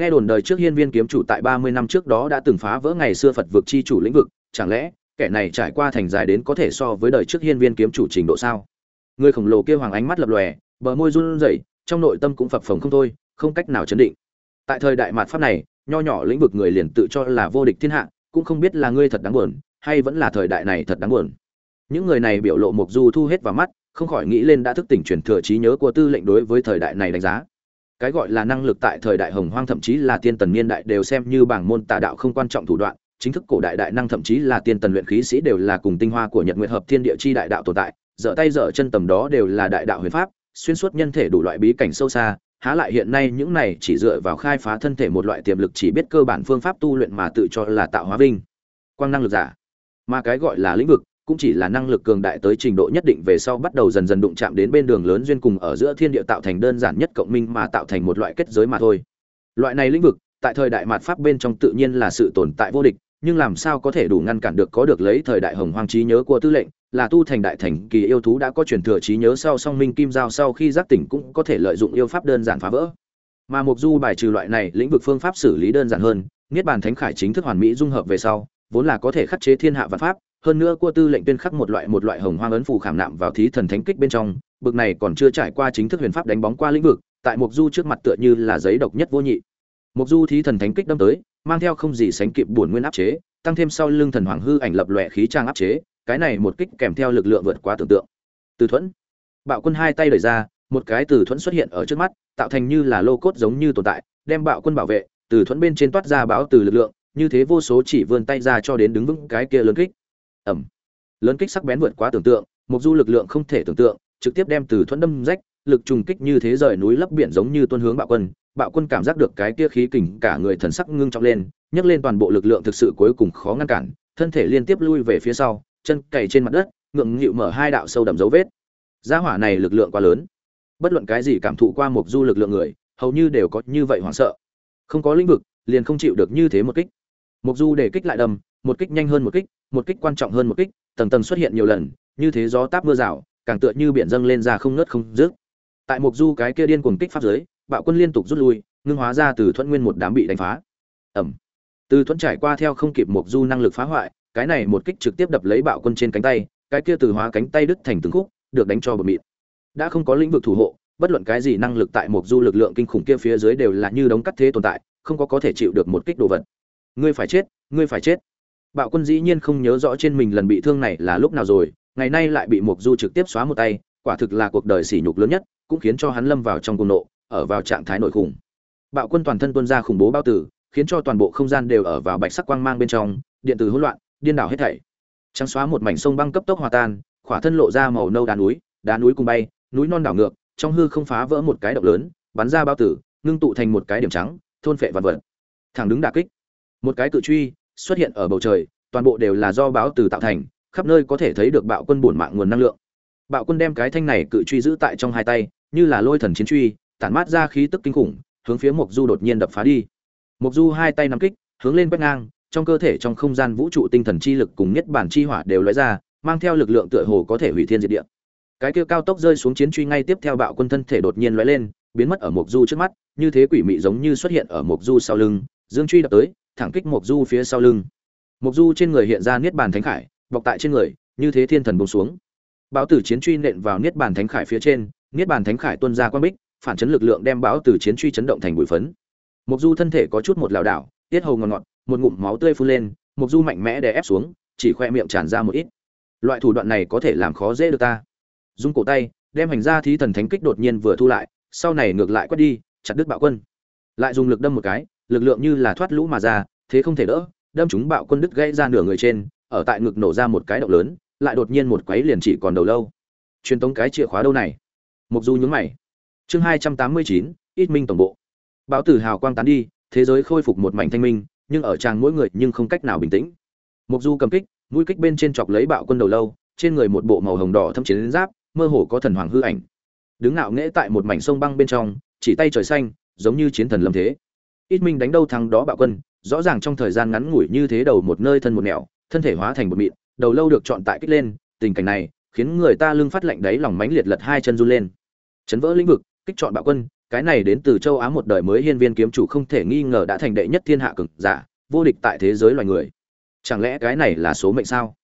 nghe đồn đời trước hiên viên kiếm chủ tại ba mươi năm trước đó đã từng phá vỡ ngày xưa phật vực chi chủ lĩnh vực, chẳng lẽ kẻ này trải qua thành dài đến có thể so với đời trước hiên viên kiếm chủ trình độ sao? Người khổng lồ kia hoàng ánh mắt lập lòe, bờ môi run rẩy, trong nội tâm cũng phập phồng không thôi, không cách nào chấn định. Tại thời đại mạt pháp này, nho nhỏ lĩnh vực người liền tự cho là vô địch thiên hạ, cũng không biết là ngươi thật đáng buồn, hay vẫn là thời đại này thật đáng buồn. Những người này biểu lộ mục du thu hết vào mắt, không khỏi nghĩ lên đã thức tỉnh truyền thừa trí nhớ của tư lệnh đối với thời đại này đánh giá cái gọi là năng lực tại thời đại hồng hoang thậm chí là tiên tần niên đại đều xem như bảng môn tà đạo không quan trọng thủ đoạn, chính thức cổ đại đại năng thậm chí là tiên tần luyện khí sĩ đều là cùng tinh hoa của nhật nguyệt hợp thiên địa chi đại đạo tồn tại, dở tay dở chân tầm đó đều là đại đạo huyền pháp, xuyên suốt nhân thể đủ loại bí cảnh sâu xa, há lại hiện nay những này chỉ dựa vào khai phá thân thể một loại tiềm lực chỉ biết cơ bản phương pháp tu luyện mà tự cho là tạo hóa vinh. Quang năng lực giả. Mà cái gọi là lĩnh vực cũng chỉ là năng lực cường đại tới trình độ nhất định về sau bắt đầu dần dần đụng chạm đến bên đường lớn duyên cùng ở giữa thiên địa tạo thành đơn giản nhất cộng minh mà tạo thành một loại kết giới mà thôi. Loại này lĩnh vực, tại thời đại mạt pháp bên trong tự nhiên là sự tồn tại vô địch, nhưng làm sao có thể đủ ngăn cản được có được lấy thời đại hồng hoang trí nhớ của tư lệnh, là tu thành đại thành kỳ yêu thú đã có truyền thừa trí nhớ sau song minh kim giao sau khi giác tỉnh cũng có thể lợi dụng yêu pháp đơn giản phá vỡ. Mà Mục Du bài trừ loại này lĩnh vực phương pháp xử lý đơn giản hơn, niết bàn thánh khải chính thức hoàn mỹ dung hợp về sau, vốn là có thể khắc chế thiên hạ vạn pháp, hơn nữa cua tư lệnh tuyên khắc một loại một loại hồng hoang ấn phù khảm nạm vào thí thần thánh kích bên trong, bực này còn chưa trải qua chính thức huyền pháp đánh bóng qua lĩnh vực, tại mục du trước mặt tựa như là giấy độc nhất vô nhị. Mục du thí thần thánh kích đâm tới, mang theo không gì sánh kịp buồn nguyên áp chế, tăng thêm sau lưng thần hoàng hư ảnh lập lòe khí trang áp chế, cái này một kích kèm theo lực lượng vượt quá tưởng tượng. Từ thuẫn. Bạo quân hai tay đẩy ra, một cái từ thuẫn xuất hiện ở trước mắt, tạo thành như là lô cốt giống như tồn tại, đem bạo quân bảo vệ, từ thuẫn bên trên toát ra báo từ lực lượng, như thế vô số chỉ vươn tay ra cho đến đứng vững cái kia lớn kích ẩm. Lớn kích sắc bén vượt quá tưởng tượng mục du lực lượng không thể tưởng tượng trực tiếp đem từ thuẫn đâm rách lực trùng kích như thế rời núi lấp biển giống như tuân hướng bạo quân bạo quân cảm giác được cái kia khí kình cả người thần sắc ngưng trọng lên nhấc lên toàn bộ lực lượng thực sự cuối cùng khó ngăn cản thân thể liên tiếp lui về phía sau chân cày trên mặt đất ngượng nghịu mở hai đạo sâu đậm dấu vết. Gia hỏa này lực lượng quá lớn. Bất luận cái gì cảm thụ qua mục du lực lượng người hầu như đều có như vậy hoảng sợ. Không có lĩnh vực liền không chịu được như thế một kích. Mục du để kích lại đầm, một kích nhanh hơn một kích một kích quan trọng hơn một kích tầng tầng xuất hiện nhiều lần như thế gió táp mưa rào càng tựa như biển dâng lên ra không ngớt không dứt. Tại mục du cái kia điên cuồng kích pháp dưới, bạo quân liên tục rút lui ngưng hóa ra từ thuận nguyên một đám bị đánh phá. Ẩm. Từ thuận trải qua theo không kịp mục du năng lực phá hoại cái này một kích trực tiếp đập lấy bạo quân trên cánh tay cái kia từ hóa cánh tay đứt thành từng khúc được đánh cho bầm mịt. Đã không có lĩnh vực thủ hộ bất luận cái gì năng lực tại mục du lực lượng kinh khủng kia phía dưới đều là như đống cắt thế tồn tại không có có thể chịu được một kích đồ vật. Ngươi phải chết ngươi phải chết bạo quân dĩ nhiên không nhớ rõ trên mình lần bị thương này là lúc nào rồi, ngày nay lại bị mục du trực tiếp xóa một tay, quả thực là cuộc đời sỉ nhục lớn nhất, cũng khiến cho hắn lâm vào trong cung nộ, ở vào trạng thái nội khủng. Bạo quân toàn thân tuôn ra khủng bố bao tử, khiến cho toàn bộ không gian đều ở vào bạch sắc quang mang bên trong, điện tử hỗn loạn, điên đảo hết thảy. Trắng xóa một mảnh sông băng cấp tốc hòa tan, khỏa thân lộ ra màu nâu đá núi đá núi cùng bay, núi non đảo ngược, trong hư không phá vỡ một cái động lớn, bắn ra bao tử, ngưng tụ thành một cái điểm trắng, thôn phệ vạn vật. Thẳng đứng đả kích. Một cái cự truy xuất hiện ở bầu trời, toàn bộ đều là do báo từ tạo thành, khắp nơi có thể thấy được bạo quân bổn mạng nguồn năng lượng. Bạo quân đem cái thanh này cự truy giữ tại trong hai tay, như là lôi thần chiến truy, tản mát ra khí tức kinh khủng, hướng phía mộc du đột nhiên đập phá đi. Mộc du hai tay nắm kích, hướng lên quét ngang, trong cơ thể trong không gian vũ trụ tinh thần chi lực cùng nhất bản chi hỏa đều lóe ra, mang theo lực lượng tựa hồ có thể hủy thiên diệt địa. Cái kia cao tốc rơi xuống chiến truy ngay tiếp theo bạo quân thân thể đột nhiên lóe lên, biến mất ở mộc du trước mắt, như thế quỷ mị giống như xuất hiện ở mộc du sau lưng, dương truy đập tới thẳng kích mộc du phía sau lưng. Mộc du trên người hiện ra niết bàn thánh khải, bọc tại trên người, như thế thiên thần buông xuống. Báo tử chiến truy nện vào niết bàn thánh khải phía trên, niết bàn thánh khải tuôn ra quang bích, phản chấn lực lượng đem báo tử chiến truy chấn động thành bụi phấn. Mộc du thân thể có chút một lảo đảo, tiết hầu ngọt ngọt, một ngụm máu tươi phun lên, mộc du mạnh mẽ đè ép xuống, chỉ khoe miệng tràn ra một ít. Loại thủ đoạn này có thể làm khó dễ được ta. Dung cổ tay, đem hành ra thí thần thánh kích đột nhiên vừa thu lại, sau này ngược lại quét đi, chặt đứt bạo quân. Lại dùng lực đâm một cái lực lượng như là thoát lũ mà ra, thế không thể đỡ, đâm chúng bạo quân đứt gãy ra nửa người trên, ở tại ngực nổ ra một cái động lớn, lại đột nhiên một quấy liền chỉ còn đầu lâu. Truyền tống cái chìa khóa đâu này? Mục du nhướng mày. Chương hai trăm tám mươi chín, ít minh tổng bộ. Báo tử hào quang tán đi, thế giới khôi phục một mảnh thanh minh, nhưng ở chàng mỗi người nhưng không cách nào bình tĩnh. Mục du cầm kích, mũi kích bên trên chọc lấy bạo quân đầu lâu, trên người một bộ màu hồng đỏ thâm chiến giáp, mơ hồ có thần hoàng hư ảnh. Đứng ngạo nghễ tại một mảnh sông băng bên trong, chỉ tay trời xanh, giống như chiến thần lâm thế ít minh đánh đâu thắng đó bạo quân, rõ ràng trong thời gian ngắn ngủi như thế đầu một nơi thân một nẻo, thân thể hóa thành một mịn, đầu lâu được chọn tại kích lên, tình cảnh này khiến người ta lưng phát lạnh đáy lòng mánh liệt lật hai chân run lên. Chấn vỡ lĩnh vực, kích chọn bạo quân, cái này đến từ châu á một đời mới hiên viên kiếm chủ không thể nghi ngờ đã thành đệ nhất thiên hạ cực giả, vô địch tại thế giới loài người. Chẳng lẽ cái này là số mệnh sao?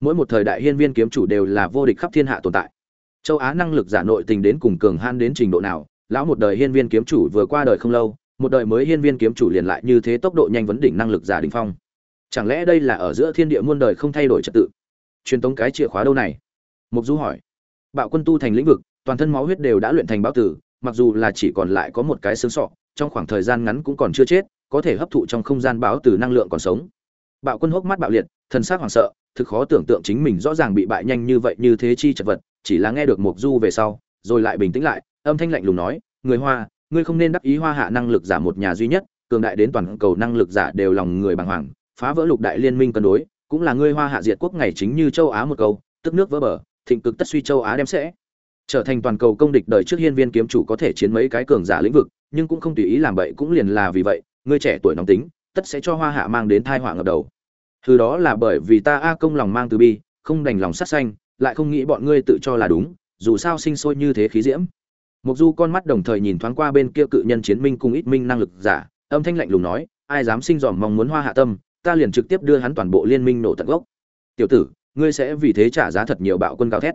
Mỗi một thời đại hiên viên kiếm chủ đều là vô địch khắp thiên hạ tồn tại. Châu á năng lực giả nội tình đến cùng cường han đến trình độ nào, lão một đời hiên viên kiếm chủ vừa qua đời không lâu một đời mới hiên viên kiếm chủ liền lại như thế tốc độ nhanh vấn đỉnh năng lực giả đỉnh phong. Chẳng lẽ đây là ở giữa thiên địa muôn đời không thay đổi trật tự? Truyền tống cái chìa khóa đâu này? Mục du hỏi. Bạo quân tu thành lĩnh vực, toàn thân máu huyết đều đã luyện thành báo tử, mặc dù là chỉ còn lại có một cái xương sọ, trong khoảng thời gian ngắn cũng còn chưa chết, có thể hấp thụ trong không gian báo tử năng lượng còn sống. Bạo quân hốc mắt bạo liệt, thần sắc hoảng sợ, thực khó tưởng tượng chính mình rõ ràng bị bại nhanh như vậy như thế chi chật vật, chỉ là nghe được mục du về sau, rồi lại bình tĩnh lại, âm thanh lạnh lùng nói, người hoa ngươi không nên đắc ý hoa hạ năng lực giả một nhà duy nhất, cường đại đến toàn cầu năng lực giả đều lòng người bàng hoàng, phá vỡ lục đại liên minh cân đối, cũng là ngươi hoa hạ diệt quốc ngày chính như châu á một câu, tức nước vỡ bờ, thịnh cực tất suy châu á đem sẽ. Trở thành toàn cầu công địch đời trước hiên viên kiếm chủ có thể chiến mấy cái cường giả lĩnh vực, nhưng cũng không tùy ý làm vậy cũng liền là vì vậy, ngươi trẻ tuổi nóng tính, tất sẽ cho hoa hạ mang đến thai họa ngập đầu. Thứ đó là bởi vì ta a công lòng mang từ bi, không đành lòng sát xanh lại không nghĩ bọn ngươi tự cho là đúng, dù sao sinh sôi như thế khí diễm. Mộc Du con mắt đồng thời nhìn thoáng qua bên kia cự nhân chiến minh cùng ít minh năng lực giả, âm thanh lạnh lùng nói, ai dám sinh dòm mong muốn hoa hạ tâm, ta liền trực tiếp đưa hắn toàn bộ liên minh nổ tận gốc. Tiểu tử, ngươi sẽ vì thế trả giá thật nhiều bạo quân cao thét.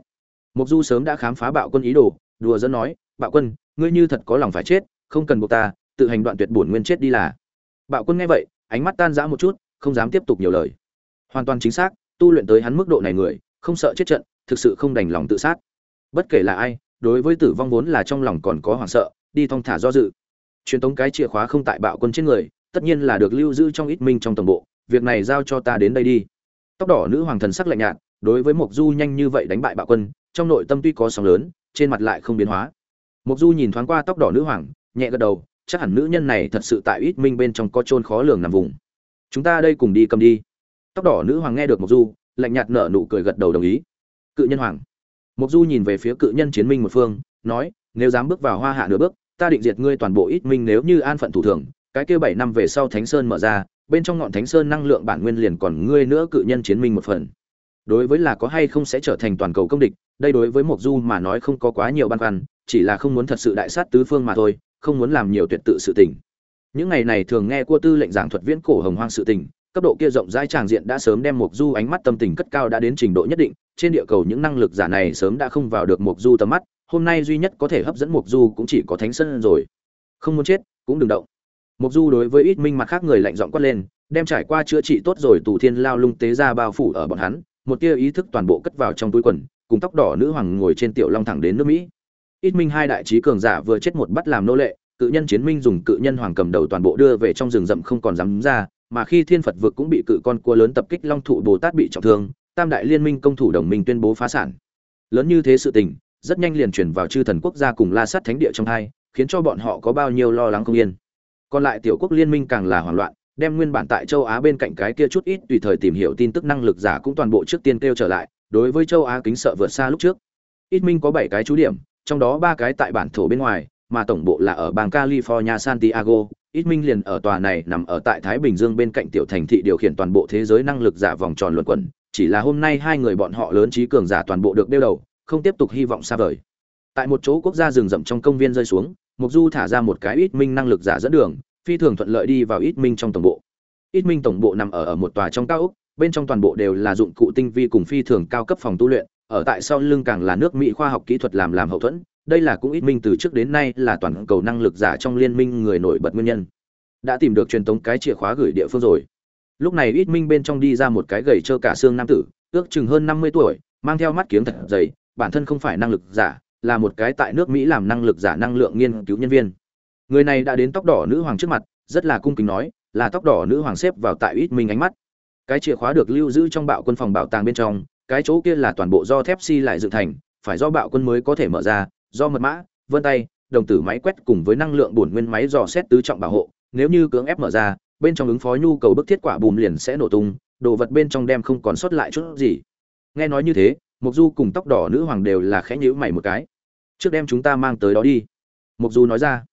Mộc Du sớm đã khám phá bạo quân ý đồ, đùa giỡn nói, bạo quân, ngươi như thật có lòng phải chết, không cần buộc ta, tự hành đoạn tuyệt bổn nguyên chết đi là. Bạo quân nghe vậy, ánh mắt tan rã một chút, không dám tiếp tục nhiều lời. Hoàn toàn chính xác, tu luyện tới hắn mức độ này người, không sợ chết trận, thực sự không đành lòng tự sát. Bất kể là ai, đối với tử vong vốn là trong lòng còn có hoảng sợ, đi thong thả do dự. Truyền tống cái chìa khóa không tại bạo quân trên người, tất nhiên là được lưu giữ trong ít minh trong tổng bộ, việc này giao cho ta đến đây đi. Tóc đỏ nữ hoàng thần sắc lạnh nhạt, đối với mộc du nhanh như vậy đánh bại bạo quân, trong nội tâm tuy có sóng lớn, trên mặt lại không biến hóa. Mộc du nhìn thoáng qua tóc đỏ nữ hoàng, nhẹ gật đầu, chắc hẳn nữ nhân này thật sự tại ít minh bên trong có trôn khó lường nằm vùng. Chúng ta đây cùng đi cầm đi. Tóc đỏ nữ hoàng nghe được mộc du, lạnh nhạt nở nụ cười gật đầu đồng ý. Cự nhân hoàng. Mộc Du nhìn về phía cự nhân chiến minh một phương, nói, nếu dám bước vào Hoa Hạ nửa bước, ta định diệt ngươi toàn bộ ít minh nếu như an phận thủ thường, cái kia 7 năm về sau Thánh Sơn mở ra, bên trong ngọn Thánh Sơn năng lượng bản nguyên liền còn ngươi nữa cự nhân chiến minh một phần. Đối với là có hay không sẽ trở thành toàn cầu công địch, đây đối với Mộc Du mà nói không có quá nhiều băn khoăn, chỉ là không muốn thật sự đại sát tứ phương mà thôi, không muốn làm nhiều tuyệt tự sự tình. Những ngày này thường nghe qua tư lệnh giảng thuật viễn cổ hồng hoang sự tình, cấp độ kia rộng rãi tràng diện đã sớm đem Mộc Du ánh mắt tâm tình cất cao đã đến trình độ nhất định, trên địa cầu những năng lực giả này sớm đã không vào được Mộc Du tầm mắt, hôm nay duy nhất có thể hấp dẫn Mộc Du cũng chỉ có Thánh Sơn rồi. Không muốn chết, cũng đừng động. Mộc Du đối với ít minh mặt khác người lạnh giọng quát lên, đem trải qua chữa trị tốt rồi tù thiên lao lung tế ra bao phủ ở bọn hắn, một tia ý thức toàn bộ cất vào trong túi quần, cùng tóc đỏ nữ hoàng ngồi trên tiểu long thẳng đến nước Mỹ. Ít minh hai đại trí cường giả vừa chết một bắt làm nô lệ, cự nhân chiến minh dùng cự nhân hoàng cầm đầu toàn bộ đưa về trong rừng rậm không còn dám ra, mà khi thiên phật vực cũng bị cự con cua lớn tập kích long thụ bồ tát bị trọng thương, tam đại liên minh công thủ đồng minh tuyên bố phá sản. Lớn như thế sự tình, rất nhanh liền chuyển vào chư thần quốc gia cùng la sát thánh địa trong hai, khiến cho bọn họ có bao nhiêu lo lắng không yên. Còn lại tiểu quốc liên minh càng là hoảng loạn, đem nguyên bản tại châu á bên cạnh cái kia chút ít tùy thời tìm hiểu tin tức năng lực giả cũng toàn bộ trước tiên kêu trở lại, đối với châu á kính sợ vượt xa lúc trước. Ít minh có bảy cái chú điểm, trong đó ba cái tại bản thổ bên ngoài mà tổng bộ là ở bang california santiago ít minh liền ở tòa này nằm ở tại thái bình dương bên cạnh tiểu thành thị điều khiển toàn bộ thế giới năng lực giả vòng tròn luận quẩn, chỉ là hôm nay hai người bọn họ lớn trí cường giả toàn bộ được đeo đầu, không tiếp tục hy vọng xa vời. Tại một chỗ quốc gia rừng rậm trong công viên rơi xuống, mục du thả ra một cái ít minh năng lực giả dẫn đường, phi thường thuận lợi đi vào ít minh trong tổng bộ. Ít minh tổng bộ nằm ở ở một tòa trong cao ốc, bên trong toàn bộ đều là dụng cụ tinh vi cùng phi thường cao cấp phòng tu luyện, ở tại sau lưng càng là nước mỹ khoa học kỹ thuật làm làm hậu thuẫn đây là cũng ít minh từ trước đến nay là toàn cầu năng lực giả trong liên minh người nổi bật nguyên nhân. Đã tìm được truyền tống cái chìa khóa gửi địa phương rồi. Lúc này ít minh bên trong đi ra một cái gầy trơ cả xương nam tử, ước chừng hơn năm mươi tuổi, mang theo mắt kiếng thật dày, bản thân không phải năng lực giả, là một cái tại nước mỹ làm năng lực giả năng lượng nghiên cứu nhân viên. Người này đã đến tóc đỏ nữ hoàng trước mặt, rất là cung kính nói, là tóc đỏ nữ hoàng xếp vào tại ít minh ánh mắt. Cái chìa khóa được lưu giữ trong bạo quân phòng bảo tàng bên trong, cái chỗ kia là toàn bộ do thép xi si lại dựng thành, phải do bạo quân mới có thể mở ra do mật mã, vân tay, đồng tử máy quét cùng với năng lượng bổn nguyên máy dò xét tứ trọng bảo hộ. Nếu như cưỡng ép mở ra, bên trong ứng phó nhu cầu bức thiết quả bùm liền sẽ nổ tung, đồ vật bên trong đem không còn sót lại chút gì. Nghe nói như thế mục du cùng tóc đỏ nữ hoàng đều là khẽ nhíu mày một cái. Trước đem chúng ta mang tới đó đi. Mục du nói ra.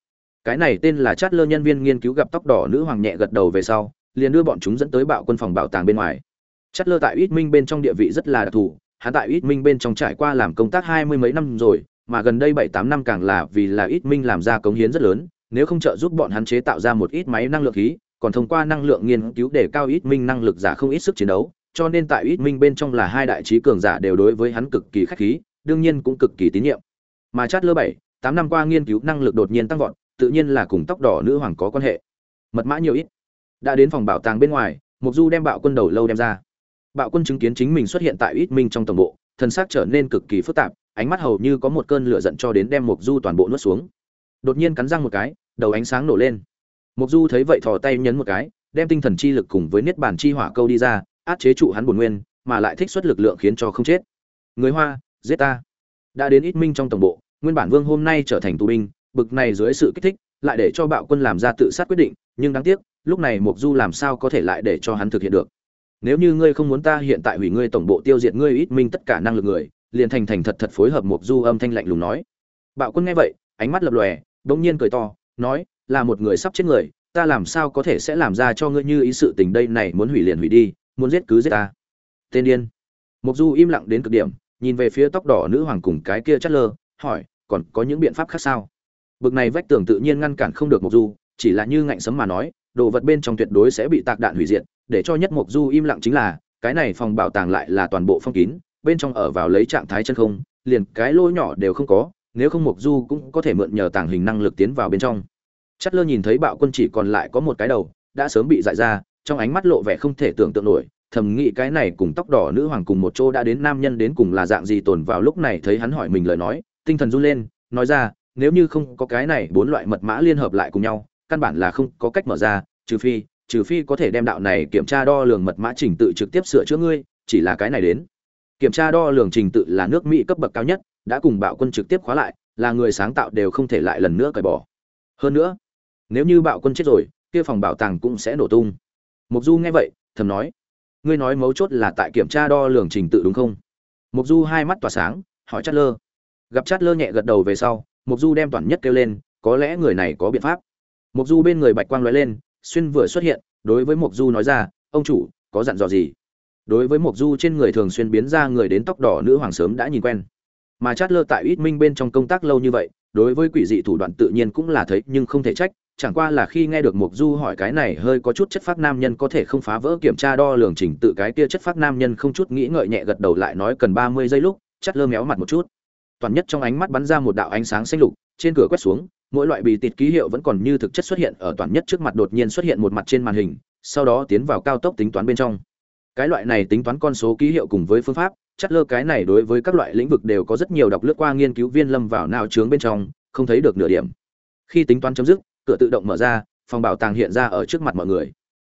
Cái này tên là chát lơ nhân viên nghiên cứu gặp tóc đỏ nữ hoàng nhẹ gật đầu về sau, liền đưa bọn chúng dẫn tới bạo quân phòng bảo tàng bên ngoài. Chát lơ tại ít minh bên trong địa vị rất là đặc thù, hắn tại ít minh bên trong trải qua làm công tác hai mươi mấy năm rồi mà gần đây bảy tám năm càng là vì là ít minh làm ra cống hiến rất lớn, nếu không trợ giúp bọn hắn chế tạo ra một ít máy năng lượng khí, còn thông qua năng lượng nghiên cứu để cao ít minh năng lực giả không ít sức chiến đấu, cho nên tại ít minh bên trong là hai đại trí cường giả đều đối với hắn cực kỳ khách khí, đương nhiên cũng cực kỳ tín nhiệm. Mà chát lơ bảy, tám năm qua nghiên cứu năng lực đột nhiên tăng vọt, tự nhiên là cùng tóc đỏ nữ hoàng có quan hệ. Mật mã nhiều ít. Đã đến phòng bảo tàng bên ngoài, mục du đem bạo quân đầu lâu đem ra. Bạo quân chứng kiến chính mình xuất hiện tại ít minh trong tổng bộ, thân xác trở nên cực kỳ phức tạp ánh mắt hầu như có một cơn lửa giận cho đến đem mục du toàn bộ nuốt xuống. Đột nhiên cắn răng một cái, đầu ánh sáng nổ lên. Mục du thấy vậy thò tay nhấn một cái, đem tinh thần chi lực cùng với niết bàn chi hỏa câu đi ra, át chế trụ hắn buồn nguyên, mà lại thích xuất lực lượng khiến cho không chết. Người hoa, giết ta. Đã đến ít minh trong tổng bộ, nguyên bản vương hôm nay trở thành tù binh, bực này dưới sự kích thích, lại để cho bạo quân làm ra tự sát quyết định, nhưng đáng tiếc, lúc này mục du làm sao có thể lại để cho hắn thực hiện được? Nếu như ngươi không muốn ta hiện tại hủy ngươi tổng bộ tiêu diệt ngươi ít minh tất cả năng lực người liền thành thành thật thật phối hợp mục du âm thanh lạnh lùng nói. Bạo quân nghe vậy, ánh mắt lập lòe bỗng nhiên cười to, nói, là một người sắp chết người, ta làm sao có thể sẽ làm ra cho ngươi như ý sự tình đây này muốn hủy liền hủy đi, muốn giết cứ giết ta. Tên điên. Mục du im lặng đến cực điểm, nhìn về phía tóc đỏ nữ hoàng cùng cái kia chát lơ hỏi, còn có những biện pháp khác sao? Bực này vách tường tự nhiên ngăn cản không được mục du, chỉ là như ngạnh sấm mà nói, đồ vật bên trong tuyệt đối sẽ bị tạc đạn hủy diệt, để cho nhất mục du im lặng chính là, cái này phòng bảo tàng lại là toàn bộ phong kín bên trong ở vào lấy trạng thái chân không, liền cái lỗ nhỏ đều không có, nếu không mục du cũng có thể mượn nhờ tàng hình năng lực tiến vào bên trong. Chất lơ nhìn thấy bạo quân chỉ còn lại có một cái đầu, đã sớm bị dại ra, trong ánh mắt lộ vẻ không thể tưởng tượng nổi, thầm nghĩ cái này cùng tóc đỏ nữ hoàng cùng một chỗ đã đến nam nhân đến cùng là dạng gì tồn vào lúc này thấy hắn hỏi mình lời nói, tinh thần run lên, nói ra, nếu như không có cái này bốn loại mật mã liên hợp lại cùng nhau, căn bản là không có cách mở ra, trừ phi trừ phi có thể đem đạo này kiểm tra đo lường mật mã trình tự trực tiếp sửa chữa ngươi, chỉ là cái này đến kiểm tra đo lường trình tự là nước mỹ cấp bậc cao nhất, đã cùng bạo quân trực tiếp khóa lại, là người sáng tạo đều không thể lại lần nữa cởi bỏ. Hơn nữa, nếu như bạo quân chết rồi, kia phòng bảo tàng cũng sẽ nổ tung. Mục du nghe vậy, thầm nói, ngươi nói mấu chốt là tại kiểm tra đo lường trình tự đúng không? Mục du hai mắt tỏa sáng, hỏi chát lơ gặp chát lơ nhẹ gật đầu về sau mục du đem toàn nhất kêu lên, có lẽ người này có biện pháp. Mục du bên người bạch quang lóe lên, xuyên vừa xuất hiện, đối với mục du nói ra, ông chủ, có dặn dò gì? Đối với mộc du trên người thường xuyên biến ra người đến tóc đỏ nữ hoàng sớm đã nhìn quen. Mà chát lơ tại ít minh bên trong công tác lâu như vậy, đối với quỷ dị thủ đoạn tự nhiên cũng là thấy, nhưng không thể trách, chẳng qua là khi nghe được mộc du hỏi cái này hơi có chút chất phác nam nhân có thể không phá vỡ kiểm tra đo lường trình tự cái kia chất phác nam nhân không chút nghĩ ngợi nhẹ gật đầu lại nói cần ba mươi giây lúc chát lơ méo mặt một chút. Toàn nhất trong ánh mắt bắn ra một đạo ánh sáng xanh lục, trên cửa quét xuống, mỗi loại bị tịt ký hiệu vẫn còn như thực chất xuất hiện ở toàn nhất trước mặt đột nhiên xuất hiện một mặt trên màn hình, sau đó tiến vào cao tốc tính toán bên trong cái loại này tính toán con số ký hiệu cùng với phương pháp chất lơ cái này đối với các loại lĩnh vực đều có rất nhiều đọc lướt qua nghiên cứu viên lâm vào nào chướng bên trong, không thấy được nửa điểm. Khi tính toán chấm dứt, cửa tự động mở ra, phòng bảo tàng hiện ra ở trước mặt mọi người.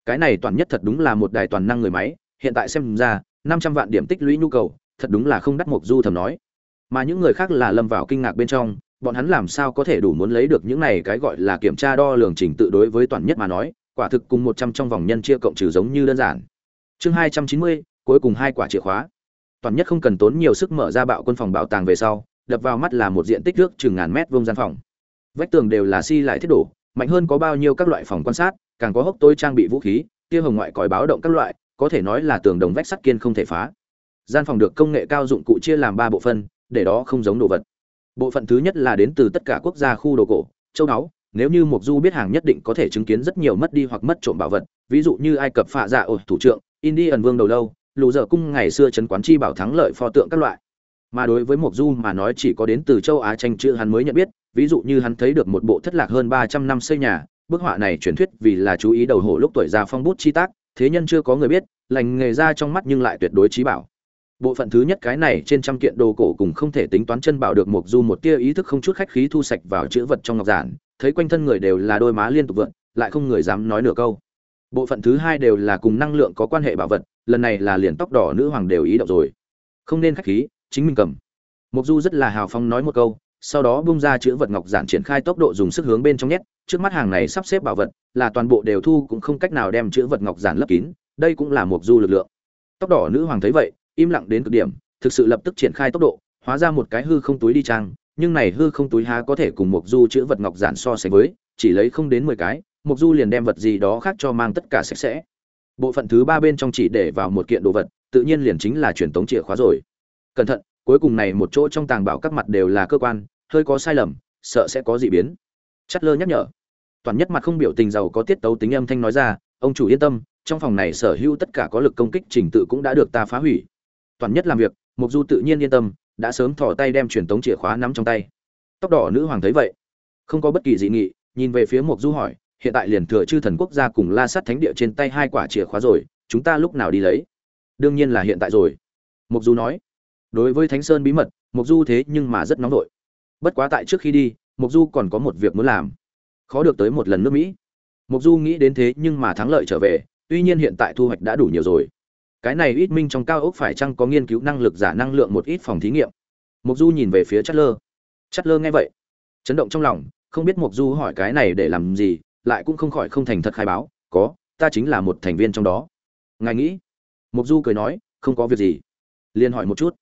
Cái này toàn nhất thật đúng là một đài toàn năng người máy, hiện tại xem ra, năm trăm vạn điểm tích lũy nhu cầu, thật đúng là không đắt mục du thầm nói. Mà những người khác là lâm vào kinh ngạc bên trong, bọn hắn làm sao có thể đủ muốn lấy được những này cái gọi là kiểm tra đo lường trình tự đối với toàn nhất mà nói, quả thực cùng một trăm trong vòng nhân chia cộng trừ giống như đơn giản chương hai trăm chín mươi, cuối cùng hai quả chìa khóa. Toàn nhất không cần tốn nhiều sức mở ra bạo quân phòng bảo tàng về sau, đập vào mắt là một diện tích nước chừng ngàn mét vuông gian phòng. Vách tường đều là xi si lại thiết đổ, mạnh hơn có bao nhiêu các loại phòng quan sát, càng có hốc tối trang bị vũ khí, tia hồng ngoại còi báo động các loại, có thể nói là tường đồng vách sắt kiên không thể phá. Gian phòng được công nghệ cao dụng cụ chia làm ba bộ phân để đó không giống đồ vật. Bộ phận thứ nhất là đến từ tất cả quốc gia khu đồ cổ, châu đáo nếu như mục du biết hàng nhất định có thể chứng kiến rất nhiều mất đi hoặc mất trộm bảo vật, ví dụ như ai cập phạ dạ ổ thủ trưởng indian vương đầu lâu, lũ dở cung ngày xưa trấn quán chi bảo thắng lợi pho tượng các loại. Mà đối với Mộc du mà nói chỉ có đến từ châu á tranh chữ hắn mới nhận biết, ví dụ như hắn thấy được một bộ thất lạc hơn ba trăm năm xây nhà, bức họa này truyền thuyết vì là chú ý đầu hổ lúc tuổi già phong bút chi tác, thế nhân chưa có người biết, lành nghề ra trong mắt nhưng lại tuyệt đối trí bảo. Bộ phận thứ nhất cái này trên trăm kiện đồ cổ cùng không thể tính toán chân bảo được Mộc du một tia ý thức không chút khách khí thu sạch vào chữ vật trong ngọc giản, thấy quanh thân người đều là đôi má liên tục vượn, lại không người dám nói nửa câu bộ phận thứ hai đều là cùng năng lượng có quan hệ bảo vật, lần này là liền tóc đỏ nữ hoàng đều ý động rồi. Không nên khách khí, chính mình cầm. Mục du rất là hào phóng nói một câu, sau đó bung ra chữ vật ngọc giản triển khai tốc độ dùng sức hướng bên trong nhét, trước mắt hàng này sắp xếp bảo vật, là toàn bộ đều thu cũng không cách nào đem chữ vật ngọc giản lấp kín, đây cũng là mục du lực lượng. Tóc đỏ nữ hoàng thấy vậy, im lặng đến cực điểm, thực sự lập tức triển khai tốc độ, hóa ra một cái hư không túi đi trang, nhưng này hư không túi há có thể cùng mục du chữ vật ngọc giản so sánh với, chỉ lấy không đến mười cái mục du liền đem vật gì đó khác cho mang tất cả sạch sẽ. Bộ phận thứ ba bên trong chỉ để vào một kiện đồ vật, tự nhiên liền chính là truyền tống chìa khóa rồi. Cẩn thận, cuối cùng này một chỗ trong tàng bảo các mặt đều là cơ quan, hơi có sai lầm, sợ sẽ có dị biến. Chất lơ nhắc nhở. Toàn nhất mặt không biểu tình giàu có tiết tấu tính âm thanh nói ra, ông chủ yên tâm, trong phòng này sở hữu tất cả có lực công kích trình tự cũng đã được ta phá hủy. Toàn nhất làm việc, mục du tự nhiên yên tâm, đã sớm thò tay đem truyền tống chìa khóa nắm trong tay. Tóc đỏ nữ hoàng thấy vậy, không có bất kỳ dị nghị, nhìn về phía mục du hỏi hiện tại liền thừa chư thần quốc gia cùng la sát thánh địa trên tay hai quả chìa khóa rồi, chúng ta lúc nào đi lấy? Đương nhiên là hiện tại rồi. Mục du nói. Đối với thánh sơn bí mật mục du thế nhưng mà rất nóng vội. Bất quá tại trước khi đi mục du còn có một việc muốn làm. Khó được tới một lần nước mỹ. Mục du nghĩ đến thế nhưng mà thắng lợi trở về, tuy nhiên hiện tại thu hoạch đã đủ nhiều rồi. Cái này ít minh trong cao ốc phải chăng có nghiên cứu năng lực giả năng lượng một ít phòng thí nghiệm? Mục du nhìn về phía chất lơ chất lơ nghe vậy, chấn động trong lòng, không biết mục du hỏi cái này để làm gì lại cũng không khỏi không thành thật khai báo, có, ta chính là một thành viên trong đó. Ngài nghĩ? Mục du cười nói, không có việc gì. Liền hỏi một chút.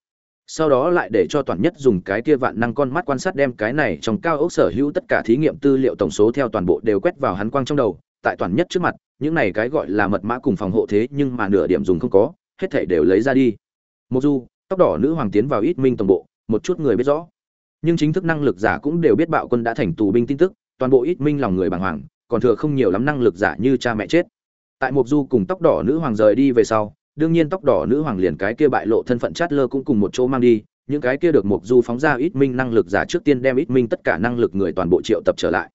Sau đó lại để cho toàn nhất dùng cái kia vạn năng con mắt quan sát đem cái này trong cao ốc sở hữu tất cả thí nghiệm tư liệu tổng số theo toàn bộ đều quét vào hắn quang trong đầu. Tại toàn nhất trước mặt, những này cái gọi là mật mã cùng phòng hộ thế nhưng mà nửa điểm dùng không có, hết thảy đều lấy ra đi. Một du, tóc đỏ nữ hoàng tiến vào ít minh tổng bộ, một chút người biết rõ. Nhưng chính thức năng lực giả cũng đều biết bạo quân đã thành tù binh tin tức, toàn bộ ít minh lòng người bàng hoàng còn thừa không nhiều lắm năng lực giả như cha mẹ chết. Tại mục du cùng tóc đỏ nữ hoàng rời đi về sau, đương nhiên tóc đỏ nữ hoàng liền cái kia bại lộ thân phận chát lơ cũng cùng một chỗ mang đi, những cái kia được mục du phóng ra ít minh năng lực giả trước tiên đem ít minh tất cả năng lực người toàn bộ triệu tập trở lại.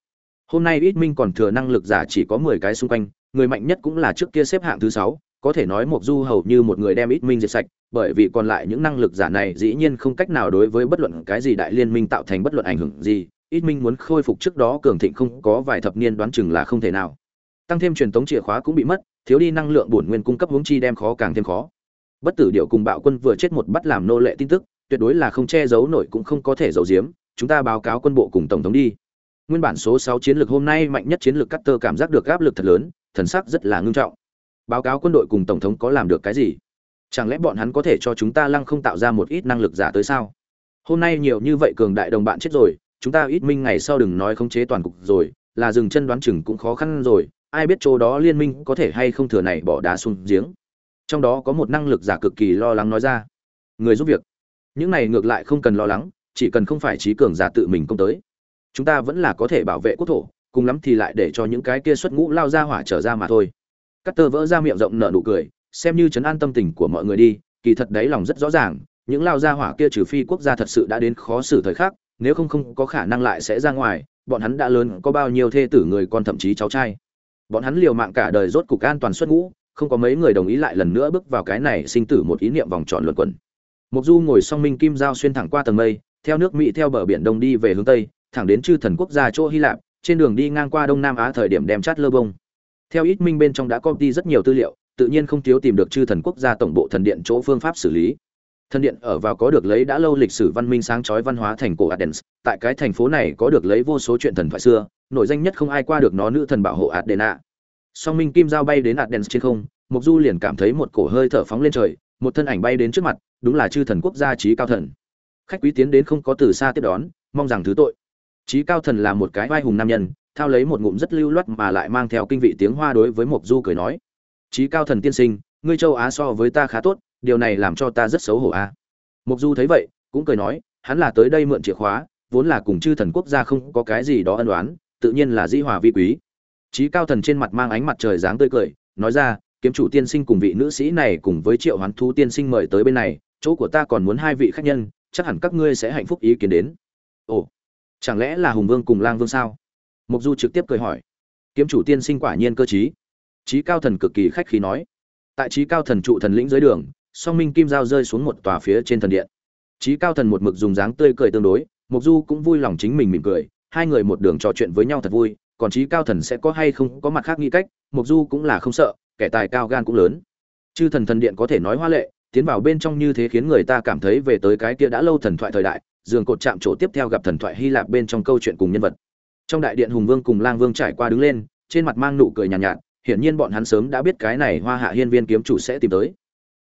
Hôm nay ít minh còn thừa năng lực giả chỉ có mười cái xung quanh, người mạnh nhất cũng là trước kia xếp hạng thứ sáu, có thể nói mục du hầu như một người đem ít minh diệt sạch, bởi vì còn lại những năng lực giả này dĩ nhiên không cách nào đối với bất luận cái gì đại liên minh tạo thành bất luận ảnh hưởng gì ít minh muốn khôi phục trước đó cường thịnh không có vài thập niên đoán chừng là không thể nào. Tăng thêm truyền thống chìa khóa cũng bị mất, thiếu đi năng lượng bổn nguyên cung cấp hướng chi đem khó càng thêm khó. Bất tử điệu cùng bạo quân vừa chết một bắt làm nô lệ tin tức, tuyệt đối là không che giấu nổi cũng không có thể giấu giếm, chúng ta báo cáo quân bộ cùng tổng thống đi. Nguyên bản số sáu chiến lược hôm nay mạnh nhất chiến lược cắt tơ cảm giác được áp lực thật lớn, thần sắc rất là ngưng trọng. Báo cáo quân đội cùng tổng thống có làm được cái gì? Chẳng lẽ bọn hắn có thể cho chúng ta lăng không tạo ra một ít năng lực giả tới sao? Hôm nay nhiều như vậy cường đại đồng bạn chết rồi chúng ta ít minh ngày sau đừng nói khống chế toàn cục rồi, là dừng chân đoán chừng cũng khó khăn rồi, ai biết chỗ đó liên minh có thể hay không thừa này bỏ đá xuống giếng. Trong đó có một năng lực giả cực kỳ lo lắng nói ra. Người giúp việc. Những này ngược lại không cần lo lắng, chỉ cần không phải trí cường giả tự mình công tới. Chúng ta vẫn là có thể bảo vệ quốc thổ, cùng lắm thì lại để cho những cái kia xuất ngũ lao ra hỏa trở ra mà thôi. Cắt tơ vỡ ra miệng rộng nở nụ cười, xem như chấn an tâm tình của mọi người đi, kỳ thật đấy lòng rất rõ ràng, những lao ra hỏa kia trừ phi quốc gia thật sự đã đến khó xử thời khắc nếu không không có khả năng lại sẽ ra ngoài, bọn hắn đã lớn có bao nhiêu thê tử người con thậm chí cháu trai. Bọn hắn liều mạng cả đời rốt cục an toàn xuất ngũ, không có mấy người đồng ý lại lần nữa bước vào cái này sinh tử một ý niệm vòng tròn luẩn quẩn. Mục du ngồi song minh kim giao xuyên thẳng qua tầng mây, theo nước mỹ theo bờ biển đông đi về hướng tây, thẳng đến chư thần quốc gia chỗ hy lạp, trên đường đi ngang qua đông nam á thời điểm đem chát lơ bông. Theo ít minh bên trong đã copy rất nhiều tư liệu, tự nhiên không thiếu tìm được chư thần quốc gia tổng bộ thần điện chỗ phương pháp xử lý thần điện ở vào có được lấy đã lâu lịch sử văn minh sáng chói văn hóa thành cổ Athens, tại cái thành phố này có được lấy vô số chuyện thần thoại xưa, nổi danh nhất không ai qua được nó nữ thần bảo hộ Athena. Song Minh Kim Giao bay đến Athens trên không, Mộc Du liền cảm thấy một cổ hơi thở phóng lên trời, một thân ảnh bay đến trước mặt, đúng là chư thần quốc gia trí cao thần. Khách quý tiến đến không có từ xa tiếp đón, mong rằng thứ tội. Trí cao thần là một cái vai hùng nam nhân, thao lấy một ngụm rất lưu loát mà lại mang theo kinh vị tiếng hoa đối với Mộc Du cười nói: "Trí cao thần tiên sinh, ngươi châu Á so với ta khá tốt, điều này làm cho ta rất xấu hổ a." À. Mộc Du thấy vậy, cũng cười nói, hắn là tới đây mượn chìa khóa, vốn là cùng chư thần quốc gia không có cái gì đó ân oán, tự nhiên là dĩ hòa vi quý. Trí cao thần trên mặt mang ánh mặt trời dáng tươi cười, nói ra, kiếm chủ tiên sinh cùng vị nữ sĩ này cùng với Triệu Hoán Thu tiên sinh mời tới bên này, chỗ của ta còn muốn hai vị khách nhân, chắc hẳn các ngươi sẽ hạnh phúc ý kiến đến. Ồ, chẳng lẽ là Hùng Vương cùng Lang Vương sao? Mục Du trực tiếp cười hỏi. Kiếm chủ tiên sinh quả nhiên cơ trí. Chí cao thần cực kỳ khách khí nói. Tại chí cao thần trụ thần lĩnh dưới đường, Song Minh Kim Giao rơi xuống một tòa phía trên thần điện. Chí cao thần một mực dùng dáng tươi cười tương đối, Mục Du cũng vui lòng chính mình mỉm cười, hai người một đường trò chuyện với nhau thật vui, còn chí cao thần sẽ có hay không có mặt khác nghĩ cách, Mục Du cũng là không sợ, kẻ tài cao gan cũng lớn. Chư thần thần điện có thể nói hoa lệ, tiến vào bên trong như thế khiến người ta cảm thấy về tới cái kia đã lâu thần thoại thời đại, giường cột chạm chỗ tiếp theo gặp thần thoại Hy Lạp bên trong câu chuyện cùng nhân vật trong đại điện hùng vương cùng lang vương trải qua đứng lên trên mặt mang nụ cười nhàn nhạt, nhạt hiển nhiên bọn hắn sớm đã biết cái này hoa hạ hiên viên kiếm chủ sẽ tìm tới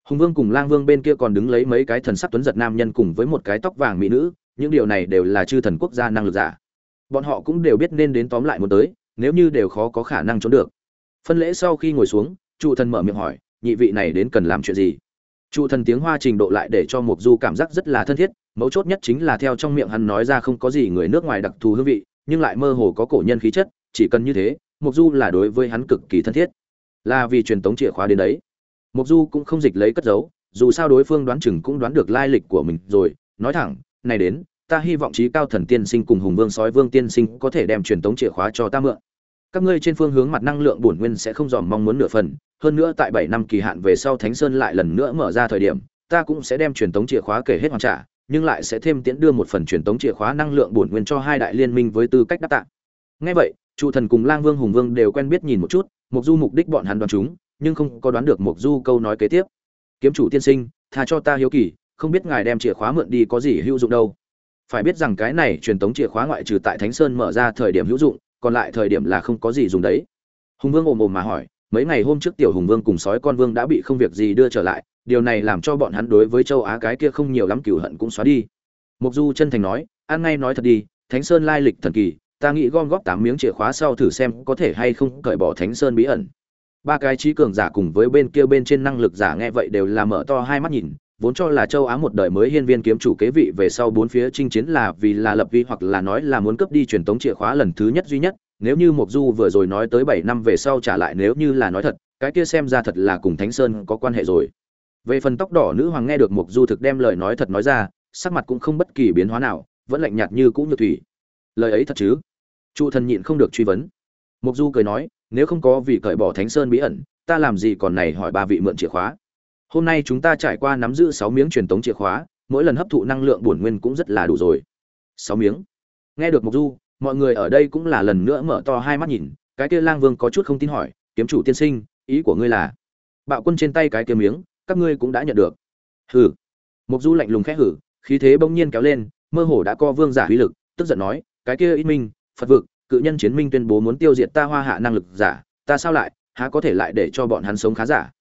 hùng vương cùng lang vương bên kia còn đứng lấy mấy cái thần sắc tuấn giật nam nhân cùng với một cái tóc vàng mỹ nữ, những điều này đều là chư thần quốc gia năng lực giả. Bọn họ cũng đều biết nên đến tóm lại một tới, nếu như đều khó có khả năng trốn được. Phân lễ sau khi ngồi xuống, trụ thần mở miệng hỏi, nhị vị này đến cần làm chuyện gì? Trụ thần tiếng hoa trình độ lại để cho mục du cảm giác rất là thân thiết, mấu chốt nhất chính là theo trong miệng hắn nói ra không có gì người nước ngoài đặc thù hương vị, nhưng lại mơ hồ có cổ nhân khí chất, chỉ cần như thế mục du là đối với hắn cực kỳ thân thiết. Là vì truyền tống chìa khóa đến đấy mục du cũng không dịch lấy cất giấu, dù sao đối phương đoán chừng cũng đoán được lai lịch của mình rồi. Nói thẳng, này đến, ta hy vọng trí cao thần tiên sinh cùng hùng vương sói vương tiên sinh có thể đem truyền tống chìa khóa cho ta mượn. Các ngươi trên phương hướng mặt năng lượng bổn nguyên sẽ không dòm mong muốn nửa phần, hơn nữa tại bảy năm kỳ hạn về sau thánh sơn lại lần nữa mở ra thời điểm, ta cũng sẽ đem truyền tống chìa khóa kể hết hoàn trả, nhưng lại sẽ thêm tiễn đưa một phần truyền tống chìa khóa năng lượng bổn nguyên cho hai đại liên minh với tư cách đáp tạ. Ngay vậy trụ thần cùng lang vương hùng vương đều quen biết nhìn một chút mục du mục đích bọn hắn đoán chúng nhưng không có đoán được mục du câu nói kế tiếp. Kiếm chủ tiên sinh, tha cho ta hiếu kỳ, không biết ngài đem chìa khóa mượn đi có gì hữu dụng đâu. Phải biết rằng cái này truyền tống chìa khóa ngoại trừ tại thánh sơn mở ra thời điểm hữu dụng, còn lại thời điểm là không có gì dùng đấy. Hùng vương ồm ồm mà hỏi, mấy ngày hôm trước tiểu hùng vương cùng sói con vương đã bị không việc gì đưa trở lại, điều này làm cho bọn hắn đối với châu á cái kia không nhiều lắm cửu hận cũng xóa đi. Mục du chân thành nói, ăn ngay nói thật đi, thánh sơn lai lịch thần kỳ, ta nghĩ gom góp tám miếng chìa khóa sau thử xem có thể hay không cởi bỏ thánh sơn bí ẩn ba cái trí cường giả cùng với bên kia bên trên năng lực giả nghe vậy đều là mở to hai mắt nhìn, vốn cho là châu á một đời mới hiên viên kiếm chủ kế vị về sau bốn phía chinh chiến là vì là lập vi hoặc là nói là muốn cướp đi truyền tống chìa khóa lần thứ nhất duy nhất, nếu như mộc du vừa rồi nói tới bảy năm về sau trả lại nếu như là nói thật, cái kia xem ra thật là cùng thánh sơn có quan hệ rồi. Về phần tóc đỏ nữ hoàng nghe được mộc du thực đem lời nói thật nói ra, sắc mặt cũng không bất kỳ biến hóa nào, vẫn lạnh nhạt như cũ như thủy. Lời ấy thật chứ? Trụ thần nhịn không được truy vấn. Mộc du cười nói nếu không có vì cởi bỏ thánh sơn bí ẩn, ta làm gì còn này hỏi ba vị mượn chìa khóa? Hôm nay chúng ta trải qua nắm giữ sáu miếng truyền tống chìa khóa, mỗi lần hấp thụ năng lượng bổn nguyên cũng rất là đủ rồi. Sáu miếng? Nghe được mục du, mọi người ở đây cũng là lần nữa mở to hai mắt nhìn, cái kia lang vương có chút không tin hỏi, kiếm chủ tiên sinh, ý của ngươi là? Bạo quân trên tay cái kia miếng, các ngươi cũng đã nhận được. Hừ. Mục du lạnh lùng khẽ hử, khí thế bỗng nhiên kéo lên, mơ hồ đã co vương giả uy lực, tức giận nói, cái kia ít minh, phật vực cự nhân chiến minh tuyên bố muốn tiêu diệt ta hoa hạ năng lực giả, ta sao lại, há có thể lại để cho bọn hắn sống khá giả?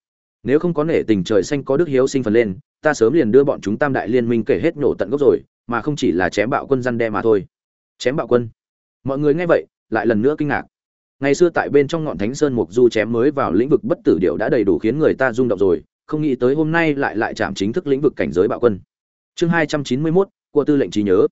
Nếu không có nể tình trời xanh có đức hiếu sinh phần lên, ta sớm liền đưa bọn chúng tam đại liên minh kể hết nổ tận gốc rồi, mà không chỉ là chém bạo quân răn đe mà thôi. Chém bạo quân? Mọi người nghe vậy, lại lần nữa kinh ngạc. Ngày xưa tại bên trong ngọn thánh sơn mục du chém mới vào lĩnh vực bất tử điệu đã đầy đủ khiến người ta rung động rồi, không nghĩ tới hôm nay lại lại chạm chính thức lĩnh vực cảnh giới bạo quân. Chương hai trăm chín mươi mốt, của tư lệnh trí nhớ.